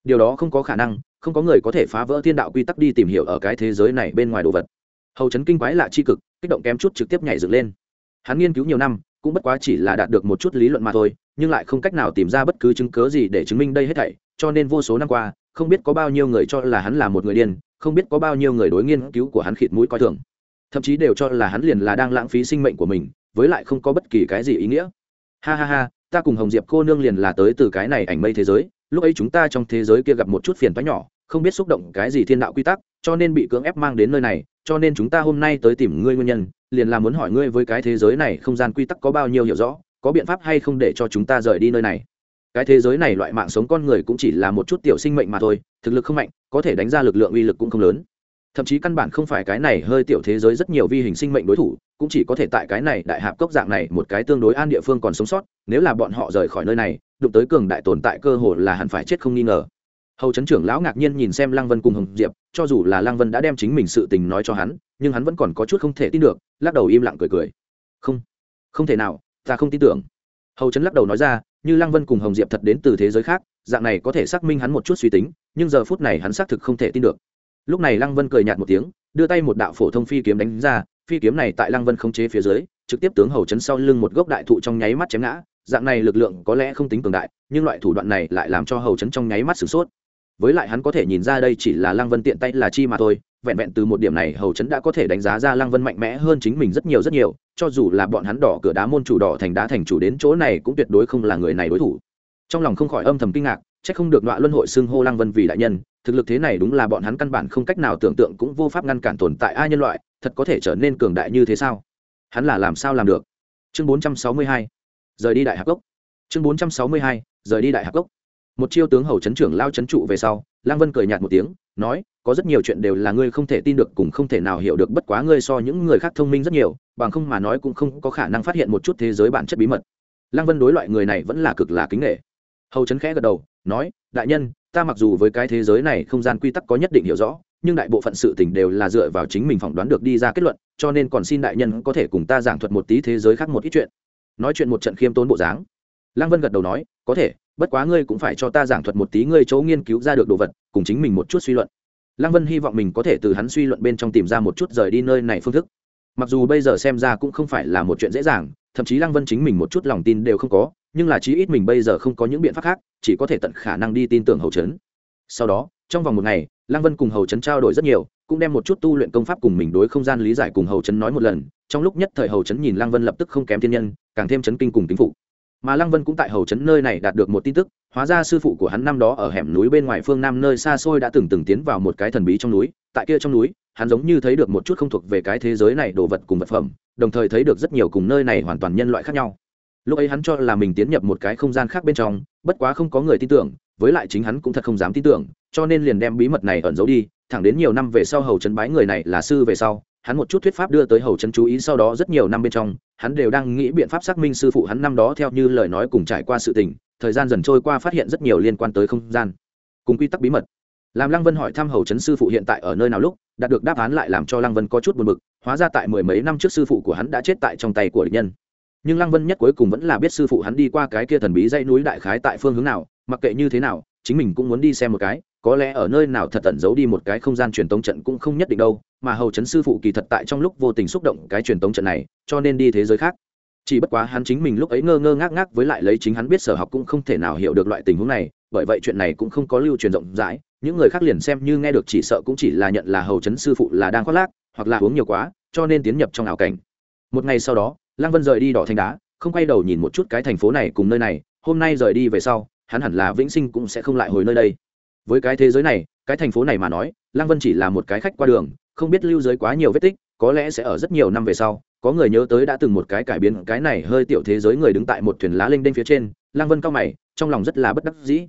Điều đó không có khả năng, không có người có thể phá vỡ thiên đạo quy tắc đi tìm hiểu ở cái thế giới này bên ngoài đồ vật hầu chấn kinh quái lạ chi cực, kích động kém chút trực tiếp nhảy dựng lên. Hắn nghiên cứu nhiều năm, cũng bất quá chỉ là đạt được một chút lý luận mà thôi, nhưng lại không cách nào tìm ra bất cứ chứng cớ gì để chứng minh đây hết thảy, cho nên vô số năm qua, không biết có bao nhiêu người cho là hắn là một người điên, không biết có bao nhiêu người đối nghiên cứu của hắn khịt mũi coi thường. Thậm chí đều cho là hắn liền là đang lãng phí sinh mệnh của mình, với lại không có bất kỳ cái gì ý nghĩa. Ha ha ha, ta cùng hồng diệp cô nương liền là tới từ cái này ảnh mây thế giới, lúc ấy chúng ta trong thế giới kia gặp một chút phiền toái nhỏ, không biết xúc động cái gì thiên đạo quy tắc, cho nên bị cưỡng ép mang đến nơi này cho nên chúng ta hôm nay tới tìm ngươi nguyên nhân, liền là muốn hỏi ngươi với cái thế giới này không gian quy tắc có bao nhiêu hiểu rõ, có biện pháp hay không để cho chúng ta rời đi nơi này. Cái thế giới này loại mạng sống con người cũng chỉ là một chút tiểu sinh mệnh mà thôi, thực lực không mạnh, có thể đánh ra lực lượng uy lực cũng không lớn. Thậm chí căn bản không phải cái này hơi tiểu thế giới rất nhiều vi hình sinh mệnh đối thủ, cũng chỉ có thể tại cái này đại hạp cốc dạng này một cái tương đối an địa phương còn sống sót, nếu là bọn họ rời khỏi nơi này, đụng tới cường đại tồn tại cơ hội là hẳn phải chết không nghi ngờ hầu chấn trưởng lão ngạc nhiên nhìn xem lăng vân cùng hồng diệp, cho dù là lăng vân đã đem chính mình sự tình nói cho hắn, nhưng hắn vẫn còn có chút không thể tin được, lắc đầu im lặng cười cười. Không không thể nào, ta không tin tưởng. Hầu chấn lắc đầu nói ra, như lăng vân cùng hồng diệp thật đến từ thế giới khác, dạng này có thể xác minh hắn một chút suy tính, nhưng giờ phút này hắn xác thực không thể tin được. Lúc này lăng vân cười nhạt một tiếng, đưa tay một đạo phổ thông phi kiếm đánh ra, phi kiếm này tại lăng vân không chế phía dưới, trực tiếp tướng hầu chấn sau lưng một gốc đại thụ trong nháy mắt chém ngã, dạng này lực lượng có lẽ không tính cường đại, nhưng loại thủ đoạn này lại làm cho hầu chấn trong nháy mắt sửng sốt với lại hắn có thể nhìn ra đây chỉ là lăng vân tiện tay là chi mà thôi, vẹn vẹn từ một điểm này hầu chấn đã có thể đánh giá ra lăng vân mạnh mẽ hơn chính mình rất nhiều rất nhiều, cho dù là bọn hắn đỏ cửa đá môn chủ đỏ thành đá thành chủ đến chỗ này cũng tuyệt đối không là người này đối thủ. Trong lòng không khỏi âm thầm kinh ngạc c h ắ c không được đoạn luân hội xưng hô lăng vân vì đại nhân, thực lực thế này đúng là bọn hắn căn bản không cách nào tưởng tượng cũng vô pháp ngăn cản tồn tại ai nhân loại, thật có thể trở nên cường đại như thế sao? Hắn là làm sao làm được? Chương bốn trăm sáu mươi hai, rời đi đại hạc gốc chương bốn trăm sáu mươi hai, rời đi đại hạc gốc một chiêu tướng hầu chấn trưởng lao chấn trụ về sau, lang vân cười nhạt một tiếng, nói, có rất nhiều chuyện đều là ngươi không thể tin được cùng không thể nào hiểu được, bất quá ngươi so những người khác thông minh rất nhiều, bằng không mà nói cũng không có khả năng phát hiện một chút thế giới bản chất bí mật. Lang vân đối loại người này vẫn là cực là kính nghệ hầu chấn khẽ gật đầu, nói, đại nhân, ta mặc dù với cái thế giới này không gian quy tắc có nhất định hiểu rõ, nhưng đại bộ phận sự tình đều là dựa vào chính mình phỏng đoán được đi ra kết luận, cho nên còn xin đại nhân có thể cùng ta giảng thuật một tí thế giới khác một ít chuyện. Nói chuyện một trận khiêm tốn bộ dáng. Lăng vân gật đầu nói có thể, bất quá ngươi cũng phải cho ta giảng thuật một tí ngươi chỗ nghiên cứu ra được đồ vật, cùng chính mình một chút suy luận. Lăng vân hy vọng mình có thể từ hắn suy luận bên trong tìm ra một chút rời đi nơi này phương thức. Mặc dù bây giờ xem ra cũng không phải là một chuyện dễ dàng, thậm chí lăng vân chính mình một chút lòng tin đều không có, nhưng là chí ít mình bây giờ không có những biện pháp khác, chỉ có thể tận khả năng đi tin tưởng hầu trấn sau đó, trong vòng một ngày, lăng vân cùng hầu trấn trao đổi rất nhiều, cũng đem một chút tu luyện công pháp cùng mình đối không gian lý giải cùng hầu trấn nói một lần. Trong lúc nhất thời hầu trấn nhìn lăng vân lập tức không kém thiên nhân, càng thêm chấn kinh cùng kính phục mà lăng vân cũng tại hầu trấn nơi này đạt được một tin tức, hóa ra sư phụ của hắn năm đó ở hẻm núi bên ngoài phương nam nơi xa xôi đã từng từng tiến vào một cái thần bí trong núi, tại kia trong núi, hắn giống như thấy được một chút không thuộc về cái thế giới này đồ vật cùng vật phẩm, đồng thời thấy được rất nhiều cùng nơi này hoàn toàn nhân loại khác nhau. Lúc ấy hắn cho là mình tiến nhập một cái không gian khác bên trong, bất quá không có người tin tưởng, với lại chính hắn cũng thật không dám tin tưởng, cho nên liền đem bí mật này ẩn giấu đi, thẳng đến nhiều năm về sau hầu trấn bái người này là sư về sau hắn một chút thuyết pháp đưa tới hầu trấn chú ý sau đó rất nhiều năm bên trong, hắn đều đang nghĩ biện pháp xác minh sư phụ hắn năm đó theo như lời nói cùng trải qua sự tình, thời gian dần trôi qua phát hiện rất nhiều liên quan tới không gian, cùng quy tắc bí mật. Làm lăng vân hỏi thăm hầu trấn sư phụ hiện tại ở nơi nào lúc, đạt được đáp án lại làm cho lăng vân có chút buồn bực, hóa ra tại mười mấy năm trước sư phụ của hắn đã chết tại trong tay của địch nhân. Nhưng lăng vân nhất cuối cùng vẫn là biết sư phụ hắn đi qua cái kia thần bí dãy núi đại khái tại phương hướng nào, mặc kệ như thế nào, chính mình cũng muốn đi xem một cái có lẽ ở nơi nào thật tẩn giấu đi một cái không gian truyền tống trận cũng không nhất định đâu, mà hầu chấn sư phụ kỳ thật tại trong lúc vô tình xúc động cái truyền tống trận này, cho nên đi thế giới khác. Chỉ bất quá hắn chính mình lúc ấy ngơ ngơ ngác ngác với lại lấy chính hắn biết sở học cũng không thể nào hiểu được loại tình huống này, bởi vậy chuyện này cũng không có lưu truyền rộng rãi, những người khác liền xem như nghe được chỉ sợ cũng chỉ là nhận là hầu chấn sư phụ là đang khoác lác, hoặc là uống nhiều quá, cho nên tiến nhập trong ảo cảnh. Một ngày sau đó, lăng vân rời đi đỏ thanh đá, không quay đầu nhìn một chút cái thành phố này cùng nơi này, hôm nay rời đi về sau, hắn hẳn là vĩnh sinh cũng sẽ không lại hồi nơi đây với cái thế giới này, cái thành phố này mà nói, lăng vân chỉ là một cái khách qua đường, không biết lưu giới quá nhiều vết tích, có lẽ sẽ ở rất nhiều năm về sau, có người nhớ tới đã từng một cái cải biến, cái này hơi tiểu thế giới người đứng tại một thuyền lá linh đênh phía trên, lăng vân cao mày, trong lòng rất là bất đắc dĩ.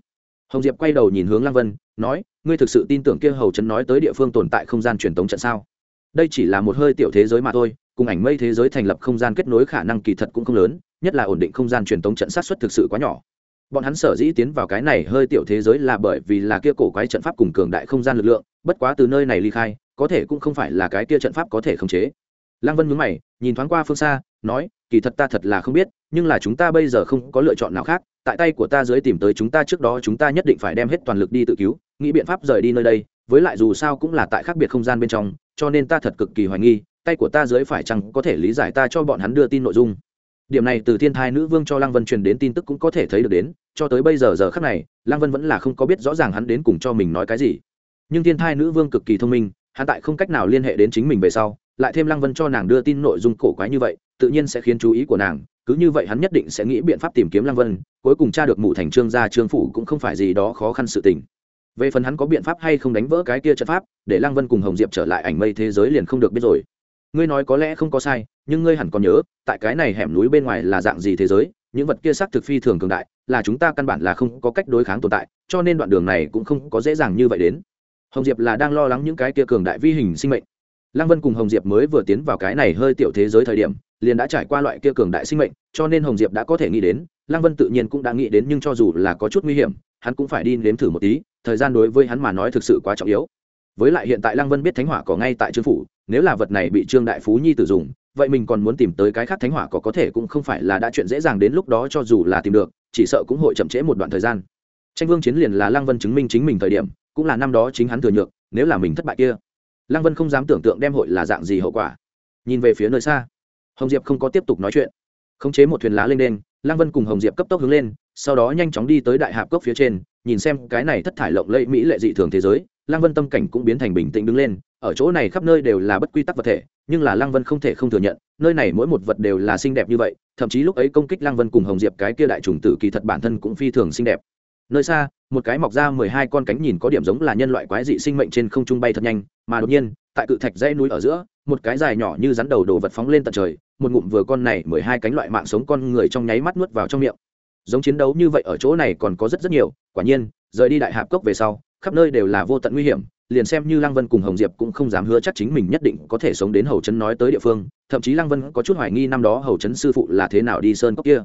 Hồng diệp quay đầu nhìn hướng lăng vân, nói, ngươi thực sự tin tưởng kia hầu trấn nói tới địa phương tồn tại không gian truyền tống trận sao? Đây chỉ là một hơi tiểu thế giới mà thôi, cùng ảnh mây thế giới thành lập không gian kết nối khả năng kỳ thật cũng không lớn, nhất là ổn định không gian truyền tống trận sát xuất thực sự quá nhỏ bọn hắn sở dĩ tiến vào cái này hơi tiểu thế giới là bởi vì là kia cổ quái trận pháp cùng cường đại không gian lực lượng, bất quá từ nơi này ly khai, có thể cũng không phải là cái kia trận pháp có thể khống chế. Lăng vân mướn mày, nhìn thoáng qua phương xa, nói, kỳ thật ta thật là không biết, nhưng là chúng ta bây giờ không có lựa chọn nào khác, tại tay của ta dưới tìm tới chúng ta trước đó chúng ta nhất định phải đem hết toàn lực đi tự cứu, nghĩ biện pháp rời đi nơi đây, với lại dù sao cũng là tại khác biệt không gian bên trong, cho nên ta thật cực kỳ hoài nghi, tay của ta dưới phải chăng có thể lý giải ta cho bọn hắn đưa tin nội dung điểm này từ thiên thai nữ vương cho lăng vân truyền đến tin tức cũng có thể thấy được đến, cho tới bây giờ giờ khắc này, lăng vân vẫn là không có biết rõ ràng hắn đến cùng cho mình nói cái gì. Nhưng thiên thai nữ vương cực kỳ thông minh, hắn tại không cách nào liên hệ đến chính mình về sau, lại thêm lăng vân cho nàng đưa tin nội dung cổ quái như vậy, tự nhiên sẽ khiến chú ý của nàng, cứ như vậy hắn nhất định sẽ nghĩ biện pháp tìm kiếm lăng vân, cuối cùng tra được mụ thành trương gia trương phủ cũng không phải gì đó khó khăn sự tình. Về phần hắn có biện pháp hay không đánh vỡ cái kia trận pháp, để lăng vân cùng hồng diệp trở lại ảnh mây thế giới liền không được biết rồi. Ngươi nói có lẽ không có sai nhưng ngươi hẳn còn nhớ, tại cái này hẻm núi bên ngoài là dạng gì thế giới, những vật kia xác thực phi thường cường đại, là chúng ta căn bản là không có cách đối kháng tồn tại, cho nên đoạn đường này cũng không có dễ dàng như vậy đến. Hồng diệp là đang lo lắng những cái kia cường đại vi hình sinh mệnh. Lăng vân cùng hồng diệp mới vừa tiến vào cái này hơi tiểu thế giới thời điểm, liền đã trải qua loại kia cường đại sinh mệnh, cho nên hồng diệp đã có thể nghĩ đến, lăng vân tự nhiên cũng đã nghĩ đến nhưng cho dù là có chút nguy hiểm, hắn cũng phải đi nếm thử một tí, thời gian đối với hắn mà nói thực sự quá trọng yếu. Với lại hiện tại lăng vân biết thánh hỏa có ngay tại trương phủ, nếu là vật này bị trương đại phú nhi tử dùng vậy mình còn muốn tìm tới cái khác thánh hỏa có có thể cũng không phải là đã chuyện dễ dàng đến lúc đó cho dù là tìm được, chỉ sợ cũng hội chậm trễ một đoạn thời gian. Tranh vương chiến liền là lăng vân chứng minh chính mình thời điểm, cũng là năm đó chính hắn thừa nhược, nếu là mình thất bại kia, lăng vân không dám tưởng tượng đem hội là dạng gì hậu quả. Nhìn về phía nơi xa, hồng diệp không có tiếp tục nói chuyện. Khống chế một thuyền lá lên đen, lăng vân cùng hồng diệp cấp tốc hướng lên, sau đó nhanh chóng đi tới đại hạp cốc phía trên, nhìn xem cái này thất thải lộng lẫy mỹ lệ dị thường thế giới, lăng vân tâm cảnh cũng biến thành bình tĩnh đứng lên, ở chỗ này khắp nơi đều là bất quy tắc vật thể nhưng là lăng vân không thể không thừa nhận, nơi này mỗi một vật đều là xinh đẹp như vậy, thậm chí lúc ấy công kích lăng vân cùng hồng diệp cái kia đại trùng tử kỳ thật bản thân cũng phi thường xinh đẹp. Nơi xa, một cái mọc ra mười hai con cánh nhìn có điểm giống là nhân loại quái dị sinh mệnh trên không trung bay thật nhanh, mà đột nhiên, tại cự thạch dãy núi ở giữa, một cái dài nhỏ như rắn đầu đồ vật phóng lên tận trời, một ngụm vừa con này mười hai cánh loại mạng sống con người trong nháy mắt nuốt vào trong miệng. Giống chiến đấu như vậy ở chỗ này còn có rất rất nhiều, quả nhiên, rời đi đại hạp cốc về sau, khắp nơi đều là vô tận nguy hiểm liền xem như lăng vân cùng hồng diệp cũng không dám hứa chắc chính mình nhất định có thể sống đến hầu trấn nói tới địa phương, thậm chí lăng vân có chút hoài nghi năm đó hầu trấn sư phụ là thế nào đi sơn cốc kia.